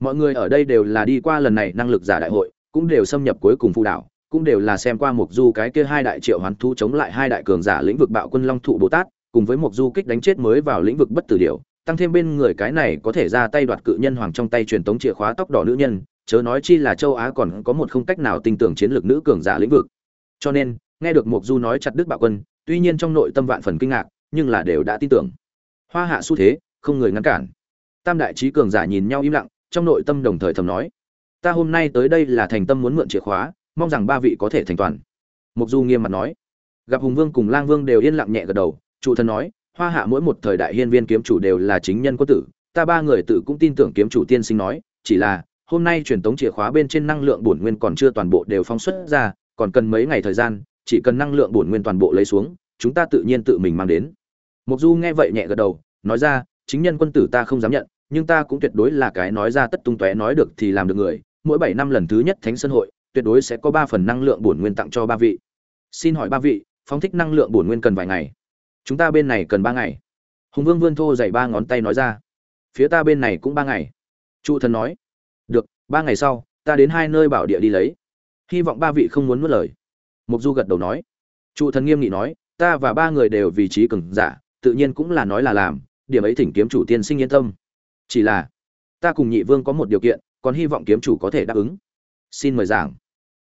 Mọi người ở đây đều là đi qua lần này năng lực giả đại hội cũng đều xâm nhập cuối cùng phụ đảo, cũng đều là xem qua mục du cái kia hai đại triệu hoán thu chống lại hai đại cường giả lĩnh vực bạo quân long thụ bồ tát, cùng với mục du kích đánh chết mới vào lĩnh vực bất tử điều tăng thêm bên người cái này có thể ra tay đoạt cự nhân hoàng trong tay truyền tống chìa khóa tóc đỏ nữ nhân, chớ nói chi là châu á còn có một không cách nào tin tưởng chiến lược nữ cường giả lĩnh vực. Cho nên, nghe được mục du nói chặt đức bạo quân, tuy nhiên trong nội tâm vạn phần kinh ngạc, nhưng là đều đã tin tưởng. Hoa hạ xu thế, không người ngăn cản. Tam đại trí cường giả nhìn nhau im lặng, trong nội tâm đồng thời thầm nói ta hôm nay tới đây là thành tâm muốn mượn chìa khóa, mong rằng ba vị có thể thành toàn. Mục du nghiêm mặt nói. Gặp hùng vương cùng lang vương đều yên lặng nhẹ gật đầu, chủ thần nói, hoa hạ mỗi một thời đại hiên viên kiếm chủ đều là chính nhân quân tử, ta ba người tự cũng tin tưởng kiếm chủ tiên sinh nói, chỉ là, hôm nay truyền tống chìa khóa bên trên năng lượng bổn nguyên còn chưa toàn bộ đều phóng xuất ra, còn cần mấy ngày thời gian, chỉ cần năng lượng bổn nguyên toàn bộ lấy xuống, chúng ta tự nhiên tự mình mang đến. Mục du nghe vậy nhẹ gật đầu, nói ra, chính nhân quân tử ta không dám nhận, nhưng ta cũng tuyệt đối là cái nói ra tất tung tóe nói được thì làm được người mỗi bảy năm lần thứ nhất thánh sơn hội, tuyệt đối sẽ có ba phần năng lượng bổn nguyên tặng cho ba vị. Xin hỏi ba vị, phóng thích năng lượng bổn nguyên cần vài ngày? Chúng ta bên này cần ba ngày. Hùng vương vươn thô dày ba ngón tay nói ra. Phía ta bên này cũng ba ngày. Trụ thần nói. Được, ba ngày sau, ta đến hai nơi bảo địa đi lấy. Hy vọng ba vị không muốn mất lời. Mục du gật đầu nói. Trụ thần nghiêm nghị nói, ta và ba người đều vị trí cường giả, tự nhiên cũng là nói là làm, điểm ấy thỉnh kiếm chủ tiên sinh yên tâm. Chỉ là, ta cùng nhị vương có một điều kiện còn hy vọng kiếm chủ có thể đáp ứng. Xin mời giảng.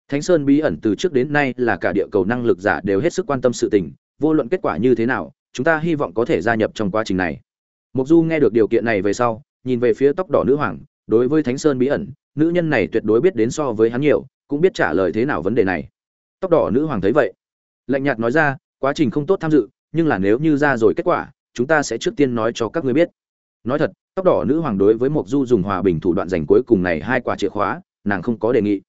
Thánh sơn bí ẩn từ trước đến nay là cả địa cầu năng lực giả đều hết sức quan tâm sự tình, vô luận kết quả như thế nào, chúng ta hy vọng có thể gia nhập trong quá trình này. Mục du nghe được điều kiện này về sau, nhìn về phía tóc đỏ nữ hoàng, đối với thánh sơn bí ẩn, nữ nhân này tuyệt đối biết đến so với hắn nhiều, cũng biết trả lời thế nào vấn đề này. Tóc đỏ nữ hoàng thấy vậy, lạnh nhạt nói ra, quá trình không tốt tham dự, nhưng là nếu như ra rồi kết quả, chúng ta sẽ trước tiên nói cho các ngươi biết nói thật, tóc đỏ nữ hoàng đối với mộc du dùng hòa bình thủ đoạn giành cuối cùng này hai quả chìa khóa, nàng không có đề nghị.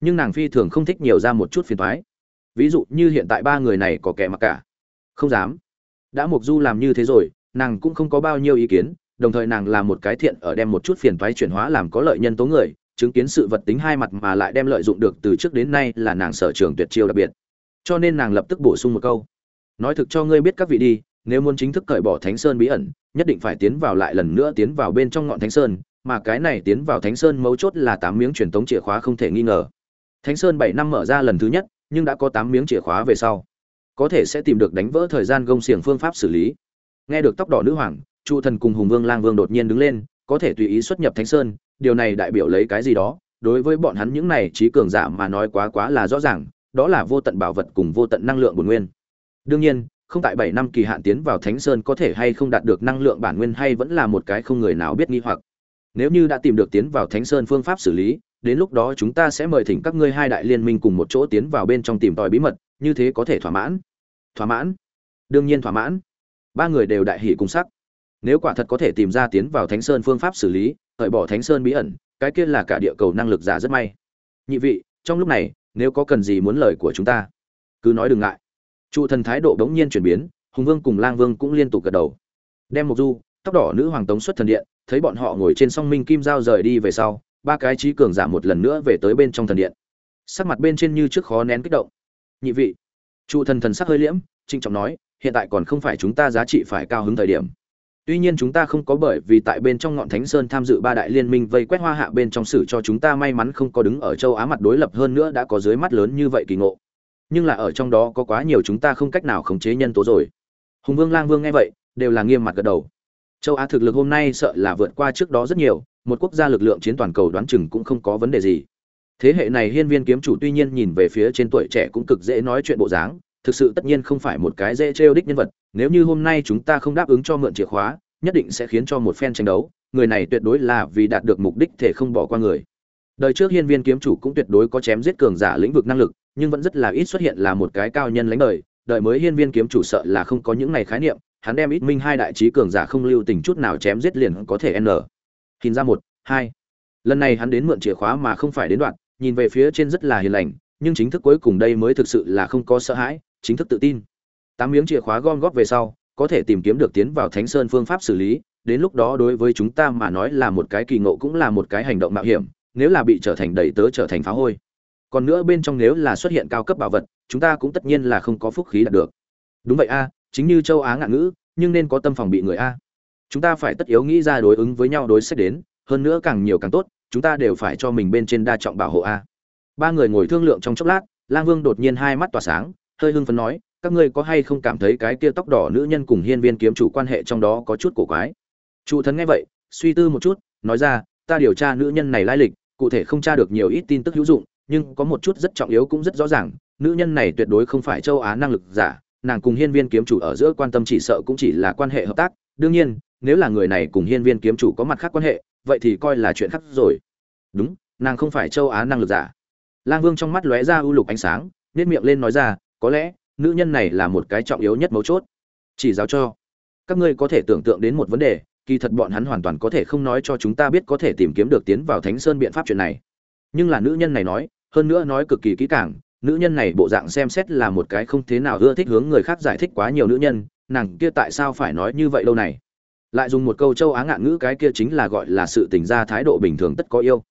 Nhưng nàng phi thường không thích nhiều ra một chút phiền toái. Ví dụ như hiện tại ba người này có kẻ mặc cả. Không dám. Đã mộc du làm như thế rồi, nàng cũng không có bao nhiêu ý kiến, đồng thời nàng là một cái thiện ở đem một chút phiền toái chuyển hóa làm có lợi nhân tố người, chứng kiến sự vật tính hai mặt mà lại đem lợi dụng được từ trước đến nay là nàng sở trường tuyệt chiêu đặc biệt. Cho nên nàng lập tức bổ sung một câu. Nói thực cho ngươi biết các vị đi, nếu muốn chính thức cởi bỏ thánh sơn bí ẩn nhất định phải tiến vào lại lần nữa tiến vào bên trong ngọn thánh sơn, mà cái này tiến vào thánh sơn mấu chốt là tám miếng truyền tống chìa khóa không thể nghi ngờ. Thánh sơn bảy năm mở ra lần thứ nhất, nhưng đã có tám miếng chìa khóa về sau. Có thể sẽ tìm được đánh vỡ thời gian gông xiềng phương pháp xử lý. Nghe được tóc đỏ nữ hoàng chu thần cùng hùng vương lang vương đột nhiên đứng lên, có thể tùy ý xuất nhập thánh sơn, điều này đại biểu lấy cái gì đó? Đối với bọn hắn những này trí cường giả mà nói quá quá là rõ ràng, đó là vô tận bảo vật cùng vô tận năng lượng bổn nguyên. Đương nhiên không tại bảy năm kỳ hạn tiến vào thánh sơn có thể hay không đạt được năng lượng bản nguyên hay vẫn là một cái không người nào biết nghi hoặc. Nếu như đã tìm được tiến vào thánh sơn phương pháp xử lý, đến lúc đó chúng ta sẽ mời thỉnh các ngươi hai đại liên minh cùng một chỗ tiến vào bên trong tìm tòi bí mật, như thế có thể thỏa mãn. Thỏa mãn? Đương nhiên thỏa mãn. Ba người đều đại hỉ cùng sắc. Nếu quả thật có thể tìm ra tiến vào thánh sơn phương pháp xử lý hởi bỏ thánh sơn bí ẩn, cái kia là cả địa cầu năng lực giả rất may. Nhị vị, trong lúc này, nếu có cần gì muốn lời của chúng ta, cứ nói đừng ngại trụ thần thái độ bỗng nhiên chuyển biến, hùng vương cùng lang vương cũng liên tục gật đầu. Đem một du, tóc đỏ nữ hoàng tống xuất thần điện, thấy bọn họ ngồi trên song minh kim giao rời đi về sau, ba cái trí cường giả một lần nữa về tới bên trong thần điện. Sắc mặt bên trên như trước khó nén kích động. Nhị vị. Trụ thần thần sắc hơi liễm trinh trọng nói, hiện tại còn không phải chúng ta giá trị phải cao hứng thời điểm. Tuy nhiên chúng ta không có bởi vì tại bên trong ngọn thánh sơn tham dự ba đại liên minh vây quét hoa hạ bên trong sử cho chúng ta may mắn không có đứng ở châu á mặt đối lập hơn nữa đã có dưới mắt lớn như vậy kỳ ngộ nhưng là ở trong đó có quá nhiều chúng ta không cách nào khống chế nhân tố rồi. Hùng vương lang vương nghe vậy, đều là nghiêm mặt gật đầu. Châu á thực lực hôm nay sợ là vượt qua trước đó rất nhiều, một quốc gia lực lượng chiến toàn cầu đoán chừng cũng không có vấn đề gì. Thế hệ này hiên viên kiếm chủ tuy nhiên nhìn về phía trên tuổi trẻ cũng cực dễ nói chuyện bộ dáng, thực sự tất nhiên không phải một cái dễ trêu đích nhân vật, nếu như hôm nay chúng ta không đáp ứng cho mượn chìa khóa, nhất định sẽ khiến cho một phen tranh đấu, người này tuyệt đối là vì đạt được mục đích thể không bỏ qua người. Đời trước hiên viên kiếm chủ cũng tuyệt đối có chém giết cường giả lĩnh vực năng lực nhưng vẫn rất là ít xuất hiện là một cái cao nhân lãnh đời đời mới hiên viên kiếm chủ sợ là không có những này khái niệm, hắn đem ít minh hai đại trí cường giả không lưu tình chút nào chém giết liền có thể n. Hình ra một, hai. Lần này hắn đến mượn chìa khóa mà không phải đến đoạn, nhìn về phía trên rất là hiền lành, nhưng chính thức cuối cùng đây mới thực sự là không có sợ hãi, chính thức tự tin. Tám miếng chìa khóa gom góp về sau, có thể tìm kiếm được tiến vào thánh sơn phương pháp xử lý, đến lúc đó đối với chúng ta mà nói là một cái kỳ ngộ cũng là một cái hành động mạo hiểm, nếu là bị trở thành đầy tớ trở thành phá hôi còn nữa bên trong nếu là xuất hiện cao cấp bảo vật, chúng ta cũng tất nhiên là không có phúc khí đạt được. Đúng vậy a, chính như châu á ngạn ngữ, nhưng nên có tâm phòng bị người a. Chúng ta phải tất yếu nghĩ ra đối ứng với nhau đối sách đến, hơn nữa càng nhiều càng tốt, chúng ta đều phải cho mình bên trên đa trọng bảo hộ a. Ba người ngồi thương lượng trong chốc lát, lang vương đột nhiên hai mắt tỏa sáng, hơi hưng phấn nói, các ngươi có hay không cảm thấy cái kia tóc đỏ nữ nhân cùng hiên viên kiếm chủ quan hệ trong đó có chút cổ quái? Trụ thần nghe vậy, suy tư một chút, nói ra, ta điều tra nữ nhân này lai lịch, cụ thể không tra được nhiều ít tin tức hữu dụng nhưng có một chút rất trọng yếu cũng rất rõ ràng, nữ nhân này tuyệt đối không phải châu á năng lực giả, nàng cùng hiên viên kiếm chủ ở giữa quan tâm chỉ sợ cũng chỉ là quan hệ hợp tác, đương nhiên, nếu là người này cùng hiên viên kiếm chủ có mặt khác quan hệ, vậy thì coi là chuyện khác rồi. Đúng, nàng không phải châu á năng lực giả. Lang vương trong mắt lóe ra ưu lục ánh sáng nếp miệng lên nói ra, có lẽ, nữ nhân này là một cái trọng yếu nhất mấu chốt. Chỉ giáo cho. Các ngươi có thể tưởng tượng đến một vấn đề, kỳ thật bọn hắn hoàn toàn có thể không nói cho chúng ta biết có thể tìm kiếm được tiến vào thánh sơn biện pháp chuyện này nhưng là nữ nhân này nói, hơn nữa nói cực kỳ kỹ càng, nữ nhân này bộ dạng xem xét là một cái không thế nào ưa thích hướng người khác giải thích quá nhiều nữ nhân, nàng kia tại sao phải nói như vậy lâu này? Lại dùng một câu châu á ngạn ngữ cái kia chính là gọi là sự tình ra thái độ bình thường tất có yêu.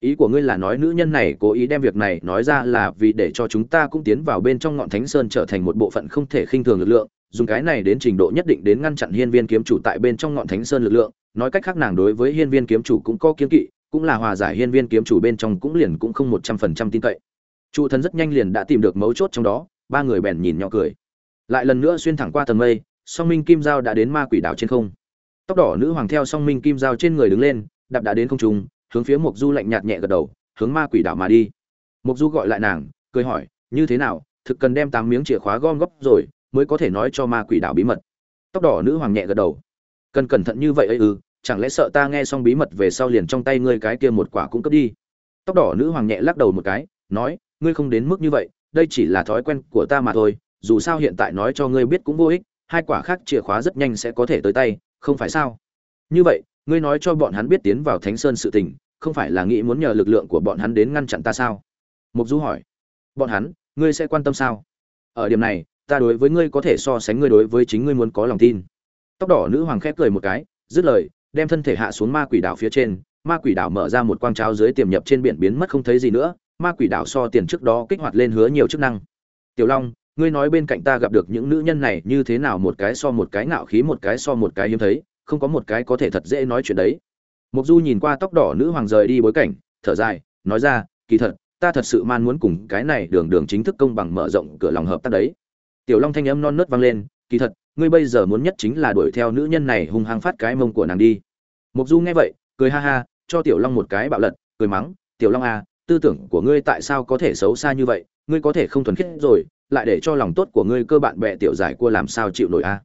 Ý của ngươi là nói nữ nhân này cố ý đem việc này nói ra là vì để cho chúng ta cũng tiến vào bên trong ngọn thánh sơn trở thành một bộ phận không thể khinh thường lực lượng, dùng cái này đến trình độ nhất định đến ngăn chặn hiên viên kiếm chủ tại bên trong ngọn thánh sơn lực lượng. Nói cách khác nàng đối với hiên viên kiếm chủ cũng có kiếm kỵ cũng là hòa giải hiên viên kiếm chủ bên trong cũng liền cũng không một trăm phần trăm tin cậy. Trụ thần rất nhanh liền đã tìm được mấu chốt trong đó, ba người bèn nhìn nhỏ cười. Lại lần nữa xuyên thẳng qua tầng mây, song minh kim giao đã đến ma quỷ đảo trên không. Tóc đỏ nữ hoàng theo song minh kim giao trên người đứng lên, đạp đã đến không trung, hướng phía mộc du lạnh nhạt nhẹ gật đầu, hướng ma quỷ đảo mà đi. Mộc du gọi lại nàng, cười hỏi, như thế nào, thực cần đem tám miếng chìa khóa gom góp rồi, mới có thể nói cho ma quỷ đảo bí mật? Tóc đỏ nữ hoàng nhẹ gật đầu, cần cẩn thận như vậy ấy ư chẳng lẽ sợ ta nghe xong bí mật về sau liền trong tay ngươi cái kia một quả cũng cấp đi? Tóc đỏ nữ hoàng nhẹ lắc đầu một cái, nói, ngươi không đến mức như vậy, đây chỉ là thói quen của ta mà thôi, dù sao hiện tại nói cho ngươi biết cũng vô ích, hai quả khác chìa khóa rất nhanh sẽ có thể tới tay, không phải sao? Như vậy, ngươi nói cho bọn hắn biết tiến vào thánh sơn sự tình, không phải là nghĩ muốn nhờ lực lượng của bọn hắn đến ngăn chặn ta sao? Mục du hỏi. Bọn hắn, ngươi sẽ quan tâm sao? Ở điểm này, ta đối với ngươi có thể so sánh ngươi đối với chính ngươi muốn có lòng tin. Tóc đỏ nữ hoàng khép cười một cái, dứt lời đem thân thể hạ xuống ma quỷ đảo phía trên, ma quỷ đảo mở ra một quang trao dưới tiềm nhập trên biển biến mất không thấy gì nữa, ma quỷ đảo so tiền trước đó kích hoạt lên hứa nhiều chức năng. Tiểu long, ngươi nói bên cạnh ta gặp được những nữ nhân này như thế nào, một cái so một cái ngạo khí, một cái so một cái hiếm thấy, không có một cái có thể thật dễ nói chuyện đấy. Mục du nhìn qua tóc đỏ nữ hoàng rời đi bối cảnh, thở dài, nói ra, kỳ thật, ta thật sự man muốn cùng cái này đường đường chính thức công bằng mở rộng cửa lòng hợp tác đấy. Tiểu long thanh âm non nớt vang lên, kỳ thật ngươi bây giờ muốn nhất chính là đuổi theo nữ nhân này hung hăng phát cái mông của nàng đi. Mục du nghe vậy, cười ha ha, cho tiểu long một cái bạo lật, cười mắng, tiểu long à tư tưởng của ngươi tại sao có thể xấu xa như vậy? Ngươi có thể không thuần khiết rồi, lại để cho lòng tốt của ngươi cơ bạn bè tiểu giải cua làm sao chịu nổi a à?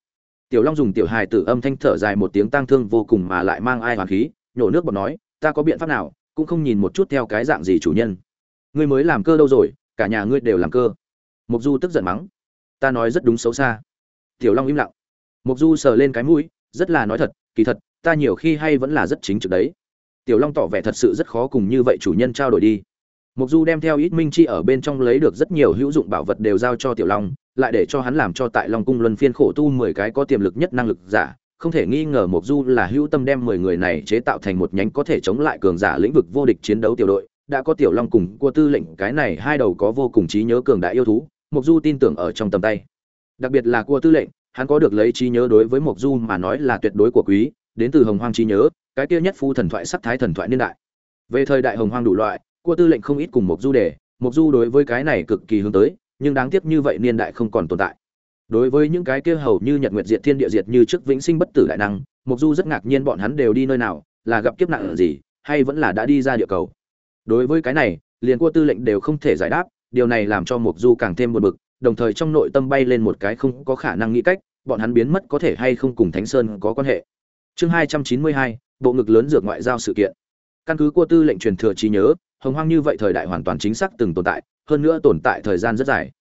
tiểu long dùng tiểu hài tử âm thanh thở dài một tiếng tang thương vô cùng mà lại mang ai hoàn khí, nhổ nước bọt nói, ta có biện pháp nào, cũng không nhìn một chút theo cái dạng gì chủ nhân. Ngươi mới làm cơ đâu rồi, cả nhà ngươi đều làm cơ. Mục du tức giận mắng, ta nói rất đúng xấu xa tiểu long im lặng. Mục du sờ lên cái mũi, rất là nói thật, kỳ thật, ta nhiều khi hay vẫn là rất chính trực đấy. Tiểu long tỏ vẻ thật sự rất khó cùng như vậy chủ nhân trao đổi đi. Mục du đem theo ít minh chi ở bên trong lấy được rất nhiều hữu dụng bảo vật đều giao cho tiểu long, lại để cho hắn làm cho tại long cung luân phiên khổ tu mười cái có tiềm lực nhất năng lực giả. Không thể nghi ngờ mục du là hữu tâm đem mười người này chế tạo thành một nhánh có thể chống lại cường giả lĩnh vực vô địch chiến đấu tiểu đội. Đã có tiểu long cùng cua tư lệnh cái này hai đầu có vô cùng trí nhớ cường đại yêu thú mục du tin tưởng ở trong tầm tay đặc biệt là cua tư lệnh, hắn có được lấy trí nhớ đối với Mộc du mà nói là tuyệt đối của quý, đến từ hồng hoang trí nhớ, cái kia nhất phu thần thoại sắc thái thần thoại niên đại. Về thời đại hồng hoang đủ loại cua tư lệnh không ít cùng Mộc du để, Mộc du đối với cái này cực kỳ hướng tới, nhưng đáng tiếc như vậy niên đại không còn tồn tại. Đối với những cái kia hầu như nhật nguyệt diệt thiên địa diệt như trước vĩnh sinh bất tử đại năng, Mộc du rất ngạc nhiên bọn hắn đều đi nơi nào, là gặp kiếp nạn gì, hay vẫn là đã đi ra địa cầu. Đối với cái này, liền cua tư lệnh đều không thể giải đáp, điều này làm cho Mộc du càng thêm buồn bực đồng thời trong nội tâm bay lên một cái không có khả năng nghĩ cách, bọn hắn biến mất có thể hay không cùng thánh sơn có quan hệ. Chương hai trăm chín mươi hai, bộ ngực lớn dược ngoại giao sự kiện. Căn cứ cua tư lệnh truyền thừa trí nhớ, hồng hoang như vậy thời đại hoàn toàn chính xác từng tồn tại, hơn nữa tồn tại thời gian rất dài.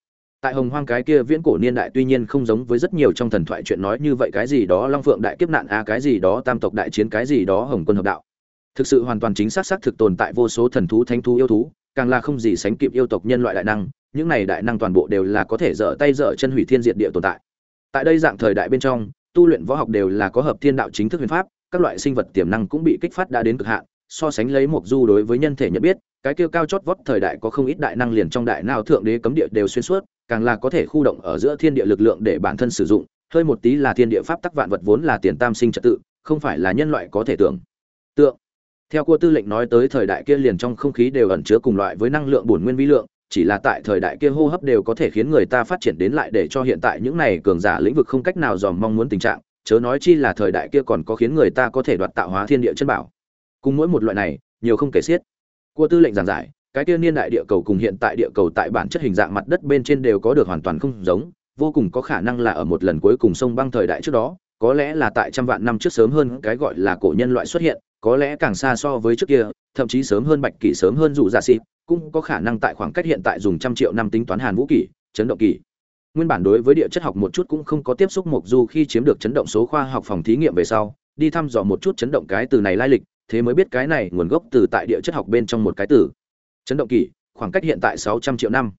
Tại hồng hoang cái kia viễn cổ niên đại tuy nhiên không giống với rất nhiều trong thần thoại chuyện nói như vậy cái gì đó long phượng đại kiếp nạn a, cái gì đó tam tộc đại chiến, cái gì đó hồng quân hợp đạo. Thực sự hoàn toàn chính xác xác thực tồn tại vô số thần thú thanh thú, yêu thú càng là không gì sánh kịp yêu tộc nhân loại đại năng, những này đại năng toàn bộ đều là có thể dở tay dở chân hủy thiên diệt địa tồn tại. Tại đây dạng thời đại bên trong, tu luyện võ học đều là có hợp thiên đạo chính thức huyền pháp, các loại sinh vật tiềm năng cũng bị kích phát đã đến cực hạn, so sánh lấy một du đối với nhân thể nhận biết, cái kia cao chót vót thời đại có không ít đại năng liền trong đại nào thượng đế cấm địa đều xuyên suốt, càng là có thể khu động ở giữa thiên địa lực lượng để bản thân sử dụng, hơi một tí là thiên địa pháp tắc vạn vật vốn là tiền tam sinh trật tự, không phải là nhân loại có thể tưởng tượng theo cua tư lệnh nói tới thời đại kia liền trong không khí đều ẩn chứa cùng loại với năng lượng bổn nguyên vi lượng, chỉ là tại thời đại kia hô hấp đều có thể khiến người ta phát triển đến lại để cho hiện tại những này cường giả lĩnh vực không cách nào dòm mong muốn tình trạng, chớ nói chi là thời đại kia còn có khiến người ta có thể đoạt tạo hóa thiên địa chân bảo. Cùng mỗi một loại này, nhiều không kể xiết. Cua tư lệnh giảng giải, cái kia niên đại địa cầu cùng hiện tại địa cầu tại bản chất hình dạng mặt đất bên trên đều có được hoàn toàn không giống, vô cùng có khả năng là ở một lần cuối cùng sông băng thời đại trước đó, có lẽ là tại trăm vạn năm trước sớm hơn cái gọi là cổ nhân loại xuất hiện có lẽ càng xa so với trước kia, thậm chí sớm hơn bạch kỷ, sớm hơn dù giả dạ xịt, cũng có khả năng tại khoảng cách hiện tại dùng trăm triệu năm tính toán hàn vũ kỷ chấn động kỷ. Nguyên bản đối với địa chất học một chút cũng không có tiếp xúc mộc du khi chiếm được chấn động số khoa học phòng thí nghiệm về sau, đi thăm dò một chút chấn động cái từ này lai lịch, thế mới biết cái này nguồn gốc từ tại địa chất học bên trong một cái từ. Chấn động kỷ, khoảng cách hiện tại 600 triệu năm.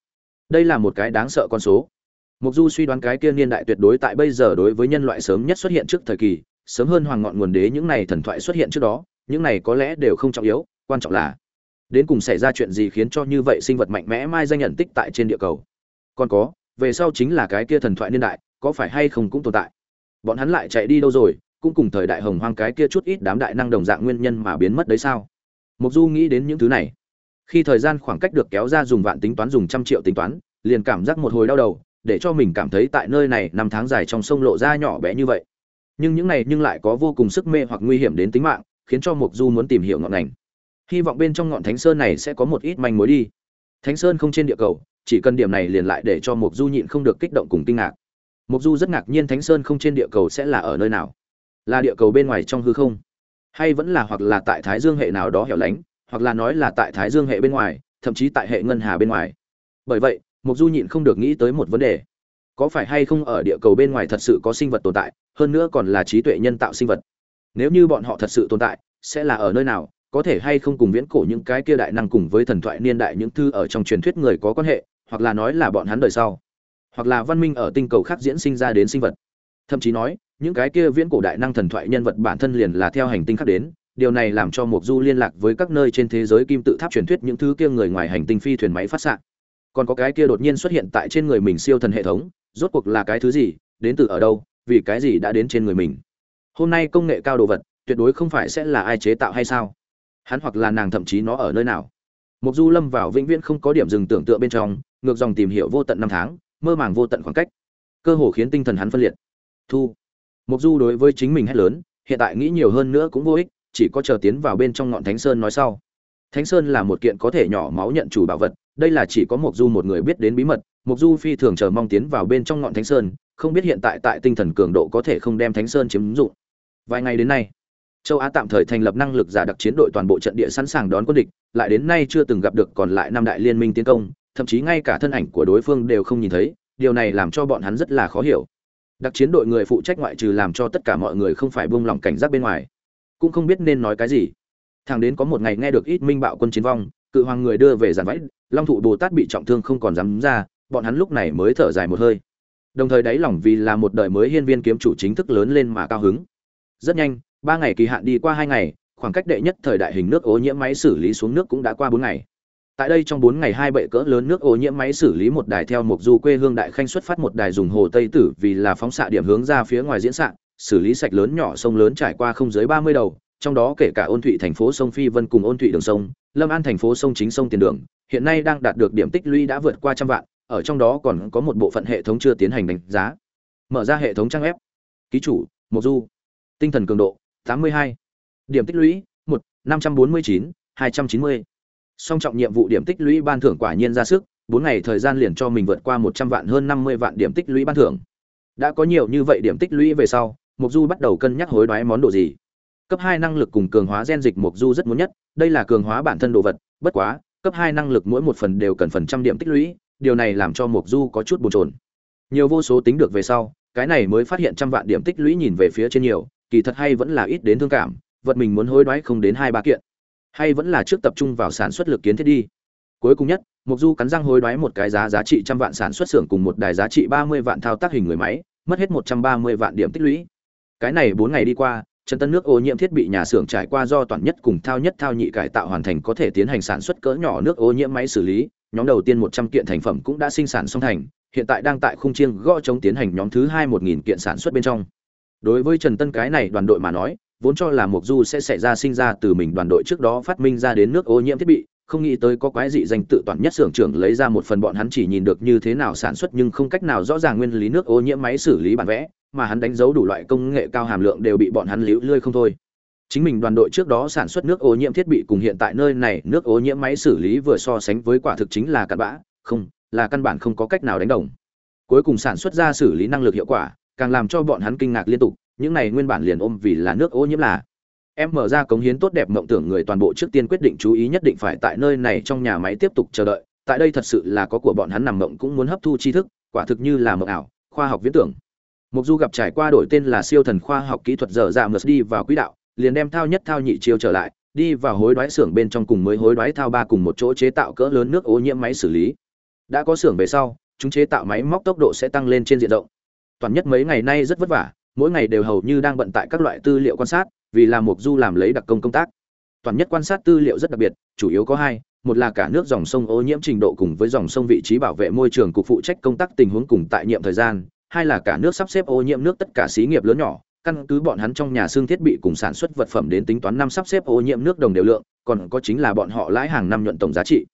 Đây là một cái đáng sợ con số. Mộc du suy đoán cái kia niên đại tuyệt đối tại bây giờ đối với nhân loại sớm nhất xuất hiện trước thời kỳ, sớm hơn hoàng ngọn nguồn đế những này thần thoại xuất hiện trước đó những này có lẽ đều không trọng yếu, quan trọng là đến cùng xảy ra chuyện gì khiến cho như vậy sinh vật mạnh mẽ mai danh nhận tích tại trên địa cầu. Còn có, về sau chính là cái kia thần thoại niên đại, có phải hay không cũng tồn tại. Bọn hắn lại chạy đi đâu rồi, cũng cùng thời đại hồng hoang cái kia chút ít đám đại năng đồng dạng nguyên nhân mà biến mất đấy sao? Mục du nghĩ đến những thứ này. Khi thời gian khoảng cách được kéo ra dùng vạn tính toán dùng trăm triệu tính toán, liền cảm giác một hồi đau đầu, để cho mình cảm thấy tại nơi này năm tháng dài trong sông lộ ra nhỏ bé như vậy. Nhưng những này nhưng lại có vô cùng sức mê hoặc nguy hiểm đến tính mạng khiến cho mục du muốn tìm hiểu ngọn ngành. Hy vọng bên trong ngọn thánh sơn này sẽ có một ít manh mối đi. Thánh sơn không trên địa cầu, chỉ cần điểm này liền lại để cho mục du nhịn không được kích động cùng kinh ngạc. Mục du rất ngạc nhiên thánh sơn không trên địa cầu sẽ là ở nơi nào? Là địa cầu bên ngoài trong hư không? Hay vẫn là hoặc là tại thái dương hệ nào đó hẻo lánh, hoặc là nói là tại thái dương hệ bên ngoài, thậm chí tại hệ ngân hà bên ngoài? Bởi vậy mục du nhịn không được nghĩ tới một vấn đề. Có phải hay không ở địa cầu bên ngoài thật sự có sinh vật tồn tại, hơn nữa còn là trí tuệ nhân tạo sinh vật? Nếu như bọn họ thật sự tồn tại, sẽ là ở nơi nào, có thể hay không cùng viễn cổ những cái kia đại năng cùng với thần thoại niên đại những thư ở trong truyền thuyết người có quan hệ, hoặc là nói là bọn hắn đời sau. Hoặc là văn minh ở tinh cầu khác diễn sinh ra đến sinh vật. Thậm chí nói, những cái kia viễn cổ đại năng thần thoại nhân vật bản thân liền là theo hành tinh khác đến, điều này làm cho mục du liên lạc với các nơi trên thế giới kim tự tháp truyền thuyết những thứ kia người ngoài hành tinh phi thuyền máy phát xạ còn có cái kia đột nhiên xuất hiện tại trên người mình siêu thần hệ thống, rốt cuộc là cái thứ gì, đến từ ở đâu, vì cái gì đã đến trên người mình? Hôm nay công nghệ cao đồ vật, tuyệt đối không phải sẽ là ai chế tạo hay sao? Hắn hoặc là nàng thậm chí nó ở nơi nào? Mục du lâm vào vĩnh viễn không có điểm dừng tưởng tượng bên trong, ngược dòng tìm hiểu vô tận năm tháng, mơ màng vô tận khoảng cách. Cơ hồ khiến tinh thần hắn phân liệt. Thu. Mục du đối với chính mình hét lớn, hiện tại nghĩ nhiều hơn nữa cũng vô ích, chỉ có chờ tiến vào bên trong ngọn thánh sơn nói sau. Thánh sơn là một kiện có thể nhỏ máu nhận chủ bảo vật, đây là chỉ có mục du một người biết đến bí mật. Mục du phi thường chờ mong tiến vào bên trong ngọn thánh sơn, không biết hiện tại tại tinh thần cường độ có thể không đem thánh sơn chiếm dụng vài ngày đến nay, châu á tạm thời thành lập năng lực giả đặc chiến đội toàn bộ trận địa sẵn sàng đón quân địch, lại đến nay chưa từng gặp được còn lại năm đại liên minh tiến công, thậm chí ngay cả thân ảnh của đối phương đều không nhìn thấy, điều này làm cho bọn hắn rất là khó hiểu. Đặc chiến đội người phụ trách ngoại trừ làm cho tất cả mọi người không phải buông lỏng cảnh giác bên ngoài, cũng không biết nên nói cái gì. Thằng đến có một ngày nghe được ít minh bạo quân chiến vong, cự hoàng người đưa về giàn vẫy long thụ bồ tát bị trọng thương không còn dám ra, bọn hắn lúc này mới thở dài một hơi. Đồng thời đáy lòng vì là một đời mới hiên viên kiếm chủ chính thức lớn lên mà cao hứng rất nhanh, ba ngày kỳ hạn đi qua hai ngày, khoảng cách đệ nhất thời đại hình nước ô nhiễm máy xử lý xuống nước cũng đã qua bốn ngày. Tại đây trong bốn ngày hai bệ cỡ lớn nước ô nhiễm máy xử lý một đài theo một du quê hương đại khanh xuất phát một đài dùng hồ tây tử vì là phóng xạ điểm hướng ra phía ngoài diễn xạ, xử lý sạch lớn nhỏ sông lớn trải qua không dưới ba mươi đầu, trong đó kể cả ôn thụy thành phố sông phi vân cùng ôn thụy đường sông, lâm an thành phố sông chính sông tiền đường, hiện nay đang đạt được điểm tích lũy đã vượt qua trăm vạn, ở trong đó còn có một bộ phận hệ thống chưa tiến hành đánh giá. Mở ra hệ thống trang web. Ký chủ một du tinh thần cường độ 82. điểm tích lũy, một, năm trăm bốn mươi chín, hai trăm chín mươi. Song trọng nhiệm vụ điểm tích lũy ban thưởng quả nhiên ra sức, bốn ngày thời gian liền cho mình vượt qua một trăm vạn hơn năm mươi vạn điểm tích lũy ban thưởng. Đã có nhiều như vậy điểm tích lũy về sau mục du bắt đầu cân nhắc hối đoái món đồ gì. Cấp hai năng lực cùng cường hóa gen dịch mục du rất muốn nhất, đây là cường hóa bản thân đồ vật, bất quá, cấp hai năng lực mỗi một phần đều cần phần trăm điểm tích lũy, điều này làm cho mục du có chút bồn chồn. Nhiều vô số tính được về sau, cái này mới phát hiện trăm vạn điểm tích lũy nhìn về phía trên nhiều kỳ thật hay vẫn là ít đến thương cảm, vật mình muốn hối đoái không đến hai ba kiện, hay vẫn là trước tập trung vào sản xuất lực kiến thiết đi. Cuối cùng nhất mục du cắn răng hối đoái một cái giá giá trị trăm vạn sản xuất xưởng cùng một đài giá trị ba mươi vạn thao tác hình người máy, mất hết một trăm ba mươi vạn điểm tích lũy. Cái này bốn ngày đi qua trần tân nước ô nhiễm thiết bị nhà xưởng trải qua do toàn nhất cùng thao nhất thao nhị cải tạo hoàn thành có thể tiến hành sản xuất cỡ nhỏ nước ô nhiễm máy xử lý, nhóm đầu tiên một trăm kiện thành phẩm cũng đã sinh sản xong thành, hiện tại đang tại khung chiêng gõ chống tiến hành nhóm thứ hai một nghìn kiện sản xuất bên trong đối với trần tân cái này đoàn đội mà nói, vốn cho là mục du sẽ xảy ra sinh ra từ mình đoàn đội trước đó phát minh ra đến nước ô nhiễm thiết bị, không nghĩ tới có quái dị danh tự toàn nhất xưởng trưởng lấy ra một phần bọn hắn chỉ nhìn được như thế nào sản xuất nhưng không cách nào rõ ràng nguyên lý nước ô nhiễm máy xử lý bản vẽ, mà hắn đánh dấu đủ loại công nghệ cao hàm lượng đều bị bọn hắn liễu lươi không thôi. Chính mình đoàn đội trước đó sản xuất nước ô nhiễm thiết bị cùng hiện tại nơi này nước ô nhiễm máy xử lý vừa so sánh với quả thực chính là cặn bã, không, là căn bản không có cách nào đánh đồng. Cuối cùng sản xuất ra xử lý năng lực hiệu quả càng làm cho bọn hắn kinh ngạc liên tục, những này nguyên bản liền ôm vì là nước ô nhiễm là. Em mở ra cống hiến tốt đẹp mộng tưởng người toàn bộ trước tiên quyết định chú ý nhất định phải tại nơi này trong nhà máy tiếp tục chờ đợi, tại đây thật sự là có của bọn hắn nằm mộng cũng muốn hấp thu tri thức, quả thực như là mộng ảo, khoa học viễn tưởng. Mục du gặp trải qua đổi tên là siêu thần khoa học kỹ thuật dở dạ mờ đi vào quỹ đạo, liền đem thao nhất thao nhị chiêu trở lại, đi vào hối đoái xưởng bên trong cùng mới hối đoái thao ba cùng một chỗ chế tạo cỡ lớn nước ô nhiễm máy xử lý. Đã có xưởng về sau, chúng chế tạo máy móc tốc độ sẽ tăng lên trên diện rộng toàn nhất mấy ngày nay rất vất vả, mỗi ngày đều hầu như đang bận tại các loại tư liệu quan sát, vì là mục du làm lấy đặc công công tác. Toàn nhất quan sát tư liệu rất đặc biệt, chủ yếu có hai, một là cả nước dòng sông ô nhiễm trình độ cùng với dòng sông vị trí bảo vệ môi trường cục phụ trách công tác tình huống cùng tại nhiệm thời gian, hai là cả nước sắp xếp ô nhiễm nước tất cả xí nghiệp lớn nhỏ, căn cứ bọn hắn trong nhà xương thiết bị cùng sản xuất vật phẩm đến tính toán năm sắp xếp ô nhiễm nước đồng đều lượng, còn có chính là bọn họ lãi hàng năm nhuận tổng giá trị.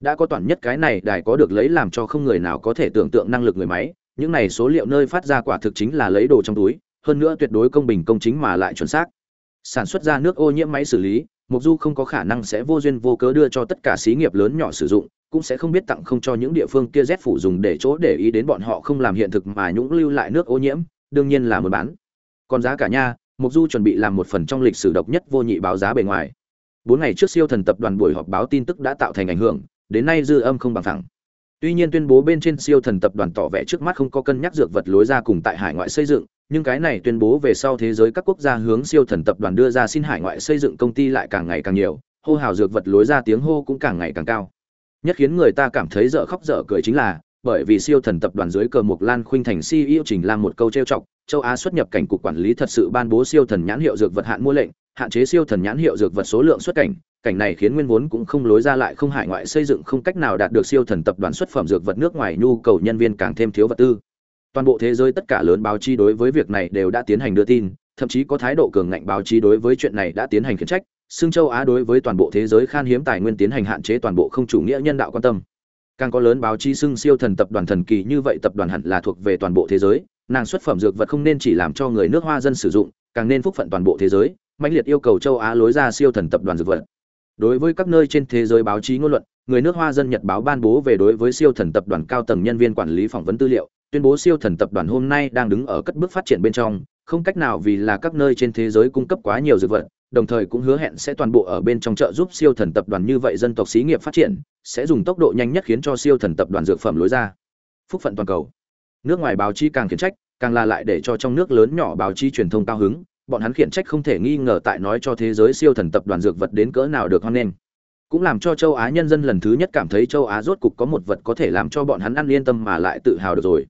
Đã có toàn nhất cái này đài có được lấy làm cho không người nào có thể tưởng tượng năng lực người máy những này số liệu nơi phát ra quả thực chính là lấy đồ trong túi, hơn nữa tuyệt đối công bình công chính mà lại chuẩn xác. Sản xuất ra nước ô nhiễm máy xử lý mục du không có khả năng sẽ vô duyên vô cớ đưa cho tất cả xí nghiệp lớn nhỏ sử dụng, cũng sẽ không biết tặng không cho những địa phương kia rét phủ dùng để chỗ để ý đến bọn họ không làm hiện thực mà nhũng lưu lại nước ô nhiễm, đương nhiên là muốn bán. Còn giá cả nha mục du chuẩn bị làm một phần trong lịch sử độc nhất vô nhị báo giá bề ngoài. Bốn ngày trước siêu thần tập đoàn buổi họp báo tin tức đã tạo thành ảnh hưởng, đến nay dư âm không bằng thẳng tuy nhiên tuyên bố bên trên siêu thần tập đoàn tỏ vẻ trước mắt không có cân nhắc dược vật lối ra cùng tại hải ngoại xây dựng, nhưng cái này tuyên bố về sau thế giới các quốc gia hướng siêu thần tập đoàn đưa ra xin hải ngoại xây dựng công ty lại càng ngày càng nhiều, hô hào dược vật lối ra tiếng hô cũng càng ngày càng cao. Nhất khiến người ta cảm thấy dở khóc dở cười chính là, bởi vì siêu thần tập đoàn dưới cờ Mộc lan khuynh thành ceo trình làm một câu trêu chọc, châu á xuất nhập cảnh cục quản lý thật sự ban bố siêu thần nhãn hiệu dược vật hạn mua lệnh hạn chế siêu thần nhãn hiệu dược vật số lượng xuất cảnh cảnh này khiến nguyên vốn cũng không lối ra lại không hải ngoại xây dựng không cách nào đạt được siêu thần tập đoàn xuất phẩm dược vật nước ngoài nhu cầu nhân viên càng thêm thiếu vật tư. Toàn bộ thế giới tất cả lớn báo chí đối với việc này đều đã tiến hành đưa tin, thậm chí có thái độ cường ngạnh báo chí đối với chuyện này đã tiến hành khiển trách xương châu á đối với toàn bộ thế giới khan hiếm tài nguyên tiến hành hạn chế toàn bộ không chủ nghĩa nhân đạo quan tâm. Càng có lớn báo chí xưng siêu thần tập đoàn thần kỳ như vậy tập đoàn hẳn là thuộc về toàn bộ thế giới, nàng xuất phẩm dược vật không nên chỉ làm cho người nước hoa dân sử dụng, càng nên phúc phận toàn bộ thế giới mạnh liệt yêu cầu châu á lối ra siêu thần tập đoàn dược vật. Đối với các nơi trên thế giới báo chí ngôn luận, người nước hoa dân nhật báo ban bố về đối với siêu thần tập đoàn cao tầng nhân viên quản lý phỏng vấn tư liệu, tuyên bố siêu thần tập đoàn hôm nay đang đứng ở cất bước phát triển bên trong, không cách nào vì là các nơi trên thế giới cung cấp quá nhiều dược vật, đồng thời cũng hứa hẹn sẽ toàn bộ ở bên trong trợ giúp siêu thần tập đoàn như vậy dân tộc xí nghiệp phát triển, sẽ dùng tốc độ nhanh nhất khiến cho siêu thần tập đoàn dược phẩm lối ra. Phúc phận toàn cầu. Nước ngoài báo chí càng khiển trách, càng là lại để cho trong nước lớn nhỏ báo chí truyền thông cao hứng bọn hắn khiển trách không thể nghi ngờ tại nói cho thế giới siêu thần tập đoàn dược vật đến cỡ nào được hoan nghênh. Cũng làm cho châu á nhân dân lần thứ nhất cảm thấy châu á rốt cục có một vật có thể làm cho bọn hắn ăn yên tâm mà lại tự hào được rồi.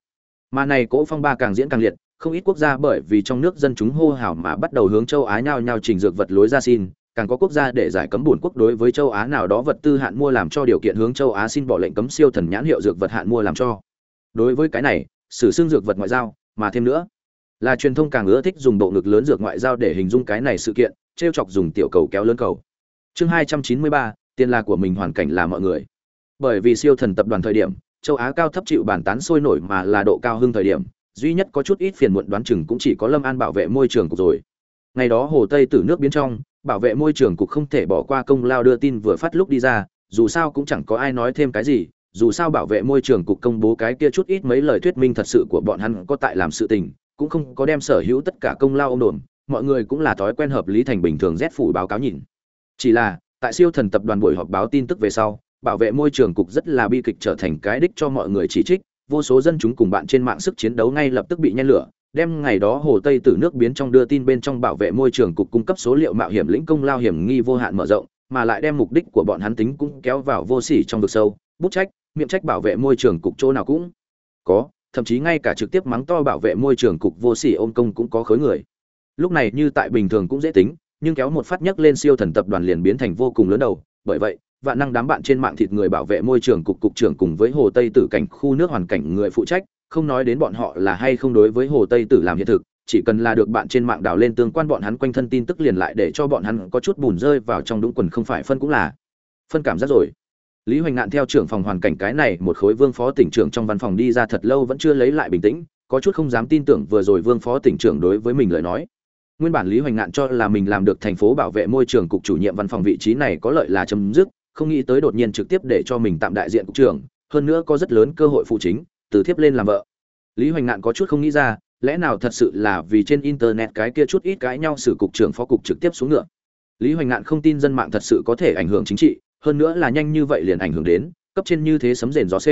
Mà này cỗ phong ba càng diễn càng liệt, không ít quốc gia bởi vì trong nước dân chúng hô hào mà bắt đầu hướng châu á nhao nhao trình dược vật lối ra xin, càng có quốc gia để giải cấm bổn quốc đối với châu á nào đó vật tư hạn mua làm cho điều kiện hướng châu á xin bỏ lệnh cấm siêu thần nhãn hiệu dược vật hạn mua làm cho. Đối với cái này, sử xương dược vật ngoại giao, mà thêm nữa là truyền thông càng ưa thích dùng bộ ngực lớn dược ngoại giao để hình dung cái này sự kiện t chọc dùng tiểu cầu kéo lớn cầu. Chương hai trăm chín mươi ba, tiền là của mình, hoàn cảnh là mọi người. Bởi vì siêu thần tập đoàn thời điểm, châu á cao thấp chịu bản tán sôi nổi mà là độ cao hơn thời điểm, duy nhất có chút ít phiền muộn đoán chừng cũng chỉ có lâm an bảo vệ môi trường cục rồi. Ngày đó hồ tây từ nước biến trong, bảo vệ môi trường cục không thể bỏ qua công lao đưa tin vừa phát lúc đi ra, dù sao cũng chẳng có ai nói thêm cái gì, dù sao bảo vệ môi trường cục công bố cái kia chút ít mấy lời thuyết minh thật sự của bọn hắn có tại làm sự tình cũng không có đem sở hữu tất cả công lao ông đồn mọi người cũng là thói quen hợp lý thành bình thường rét phủ báo cáo nhìn. Chỉ là, tại siêu thần tập đoàn buổi họp báo tin tức về sau, bảo vệ môi trường cục rất là bi kịch trở thành cái đích cho mọi người chỉ trích, vô số dân chúng cùng bạn trên mạng sức chiến đấu ngay lập tức bị nhen lửa, đem ngày đó hồ tây từ nước biến trong đưa tin bên trong bảo vệ môi trường cục cung cấp số liệu mạo hiểm lĩnh công lao hiểm nghi vô hạn mở rộng, mà lại đem mục đích của bọn hắn tính cũng kéo vào vô sỉ trong vực sâu, bút trách, miệng trách bảo vệ môi trường cục chỗ nào cũng có thậm chí ngay cả trực tiếp mắng to bảo vệ môi trường cục vô sỉ ôm công cũng có khối người. Lúc này như tại bình thường cũng dễ tính, nhưng kéo một phát nhấc lên siêu thần tập đoàn liền biến thành vô cùng lớn đầu. Bởi vậy, vạn năng đám bạn trên mạng thịt người bảo vệ môi trường cục cục trưởng cùng với hồ tây tử cảnh khu nước hoàn cảnh người phụ trách, không nói đến bọn họ là hay không đối với hồ tây tử làm hiện thực, chỉ cần là được bạn trên mạng đào lên tương quan bọn hắn quanh thân tin tức liền lại để cho bọn hắn có chút bùn rơi vào trong đúng quần không phải phân cũng là. Phân cảm giác rồi lý hoành ngạn theo trưởng phòng hoàn cảnh cái này một khối vương phó tỉnh trưởng trong văn phòng đi ra thật lâu vẫn chưa lấy lại bình tĩnh, có chút không dám tin tưởng vừa rồi vương phó tỉnh trưởng đối với mình lời nói. Nguyên bản lý hoành ngạn cho là mình làm được thành phố bảo vệ môi trường cục chủ nhiệm văn phòng vị trí này có lợi là chấm dứt, không nghĩ tới đột nhiên trực tiếp để cho mình tạm đại diện cục trưởng, hơn nữa có rất lớn cơ hội phụ chính, từ thiếp lên làm vợ. Lý hoành ngạn có chút không nghĩ ra, lẽ nào thật sự là vì trên internet cái kia chút ít cãi nhau xử cục trưởng phó cục trực tiếp xuống ngựa? Lý hoành ngạn không tin dân mạng thật sự có thể ảnh hưởng chính trị hơn nữa là nhanh như vậy liền ảnh hưởng đến, cấp trên như thế sấm rền gió c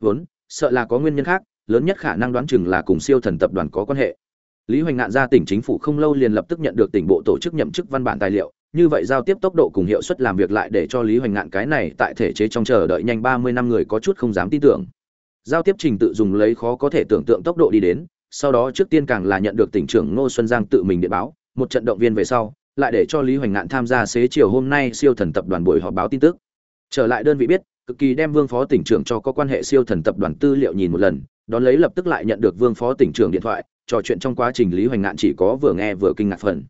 vốn, sợ là có nguyên nhân khác, lớn nhất khả năng đoán chừng là cùng siêu thần tập đoàn có quan hệ. Lý hoành ngạn ra tỉnh chính phủ không lâu liền lập tức nhận được tỉnh bộ tổ chức nhậm chức văn bản tài liệu, như vậy giao tiếp tốc độ cùng hiệu suất làm việc lại để cho lý hoành ngạn cái này tại thể chế trong chờ đợi nhanh ba mươi năm người có chút không dám tin tưởng. Giao tiếp trình tự dùng lấy khó có thể tưởng tượng tốc độ đi đến, sau đó trước tiên càng là nhận được tỉnh trưởng ngô xuân giang tự mình điện báo, một trận động viên về sau lại để cho lý hoành ngạn tham gia xế chiều hôm nay siêu thần tập đoàn buổi họp báo tin tức. Trở lại đơn vị biết, cực kỳ đem vương phó tỉnh trưởng cho có quan hệ siêu thần tập đoàn tư liệu nhìn một lần, đón lấy lập tức lại nhận được vương phó tỉnh trưởng điện thoại, trò chuyện trong quá trình lý hoành ngạn chỉ có vừa nghe vừa kinh ngạc phần.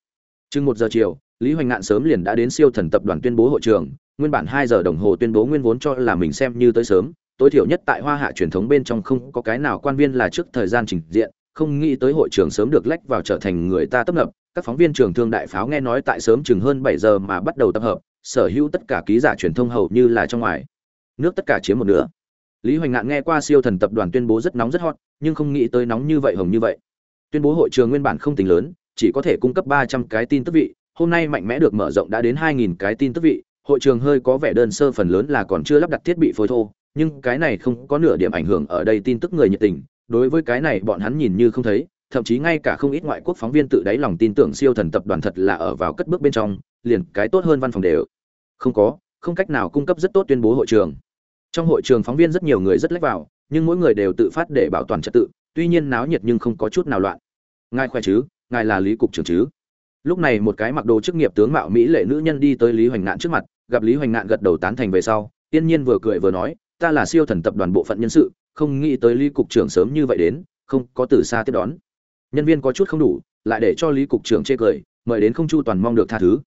Chừng một giờ chiều, lý hoành ngạn sớm liền đã đến siêu thần tập đoàn tuyên bố hội trường, nguyên bản hai giờ đồng hồ tuyên bố nguyên vốn cho là mình xem như tới sớm, tối thiểu nhất tại hoa hạ truyền thống bên trong không có cái nào quan viên là trước thời gian trình diện, không nghĩ tới hội trường sớm được lách vào trở thành người ta tấp nập các phóng viên trường thương đại pháo nghe nói tại sớm chừng hơn bảy giờ mà bắt đầu tập hợp, sở hữu tất cả ký giả truyền thông hầu như là trong ngoài. Nước tất cả chiếm một nửa. Lý hoành ngạn nghe qua siêu thần tập đoàn tuyên bố rất nóng rất hot, nhưng không nghĩ tới nóng như vậy, hồng như vậy. Tuyên bố hội trường nguyên bản không tính lớn, chỉ có thể cung cấp ba trăm cái tin tức vị, hôm nay mạnh mẽ được mở rộng đã đến hai nghìn cái tin tức vị, hội trường hơi có vẻ đơn sơ phần lớn là còn chưa lắp đặt thiết bị phối thô, nhưng cái này không có nửa điểm ảnh hưởng ở đây tin tức người nhiệt tình, đối với cái này bọn hắn nhìn như không thấy thậm chí ngay cả không ít ngoại quốc phóng viên tự đáy lòng tin tưởng siêu thần tập đoàn thật là ở vào cất bước bên trong, liền cái tốt hơn văn phòng đều. Không có, không cách nào cung cấp rất tốt tuyên bố hội trường. Trong hội trường phóng viên rất nhiều người rất lách vào, nhưng mỗi người đều tự phát để bảo toàn trật tự, tuy nhiên náo nhiệt nhưng không có chút nào loạn. Ngài khỏe chứ? Ngài là lý cục trưởng chứ? Lúc này một cái mặc đồ chức nghiệp tướng mạo mỹ lệ nữ nhân đi tới lý hoành ngạn trước mặt, gặp lý hoành ngạn gật đầu tán thành về sau tiên nhiên vừa cười vừa nói, ta là siêu thần tập đoàn bộ phận nhân sự, không nghĩ tới lý cục trưởng sớm như vậy đến, không có từ xa tiếp đón nhân viên có chút không đủ, lại để cho lý cục trưởng chê cười, mời đến không chu toàn mong được tha thứ.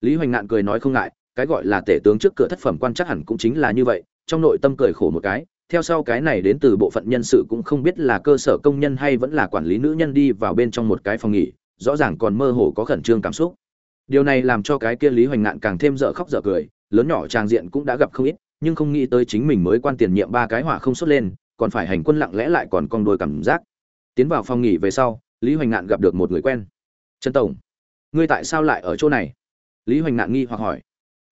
Lý hoành ngạn cười nói không ngại, cái gọi là tể tướng trước cửa thất phẩm quan chắc hẳn cũng chính là như vậy, trong nội tâm cười khổ một cái, theo sau cái này đến từ bộ phận nhân sự cũng không biết là cơ sở công nhân hay vẫn là quản lý nữ nhân đi vào bên trong một cái phòng nghỉ, rõ ràng còn mơ hồ có khẩn trương cảm xúc. Điều này làm cho cái kia lý hoành ngạn càng thêm dở khóc dở cười, lớn nhỏ trang diện cũng đã gặp không ít, nhưng không nghĩ tới chính mình mới quan tiền nhiệm ba cái hỏa không xuất lên, còn phải hành quân lặng lẽ lại còn con đôi cảm giác tiến vào phòng nghỉ về sau, lý hoành ngạn gặp được một người quen. Trần tổng, ngươi tại sao lại ở chỗ này? Lý hoành ngạn nghi hoặc hỏi.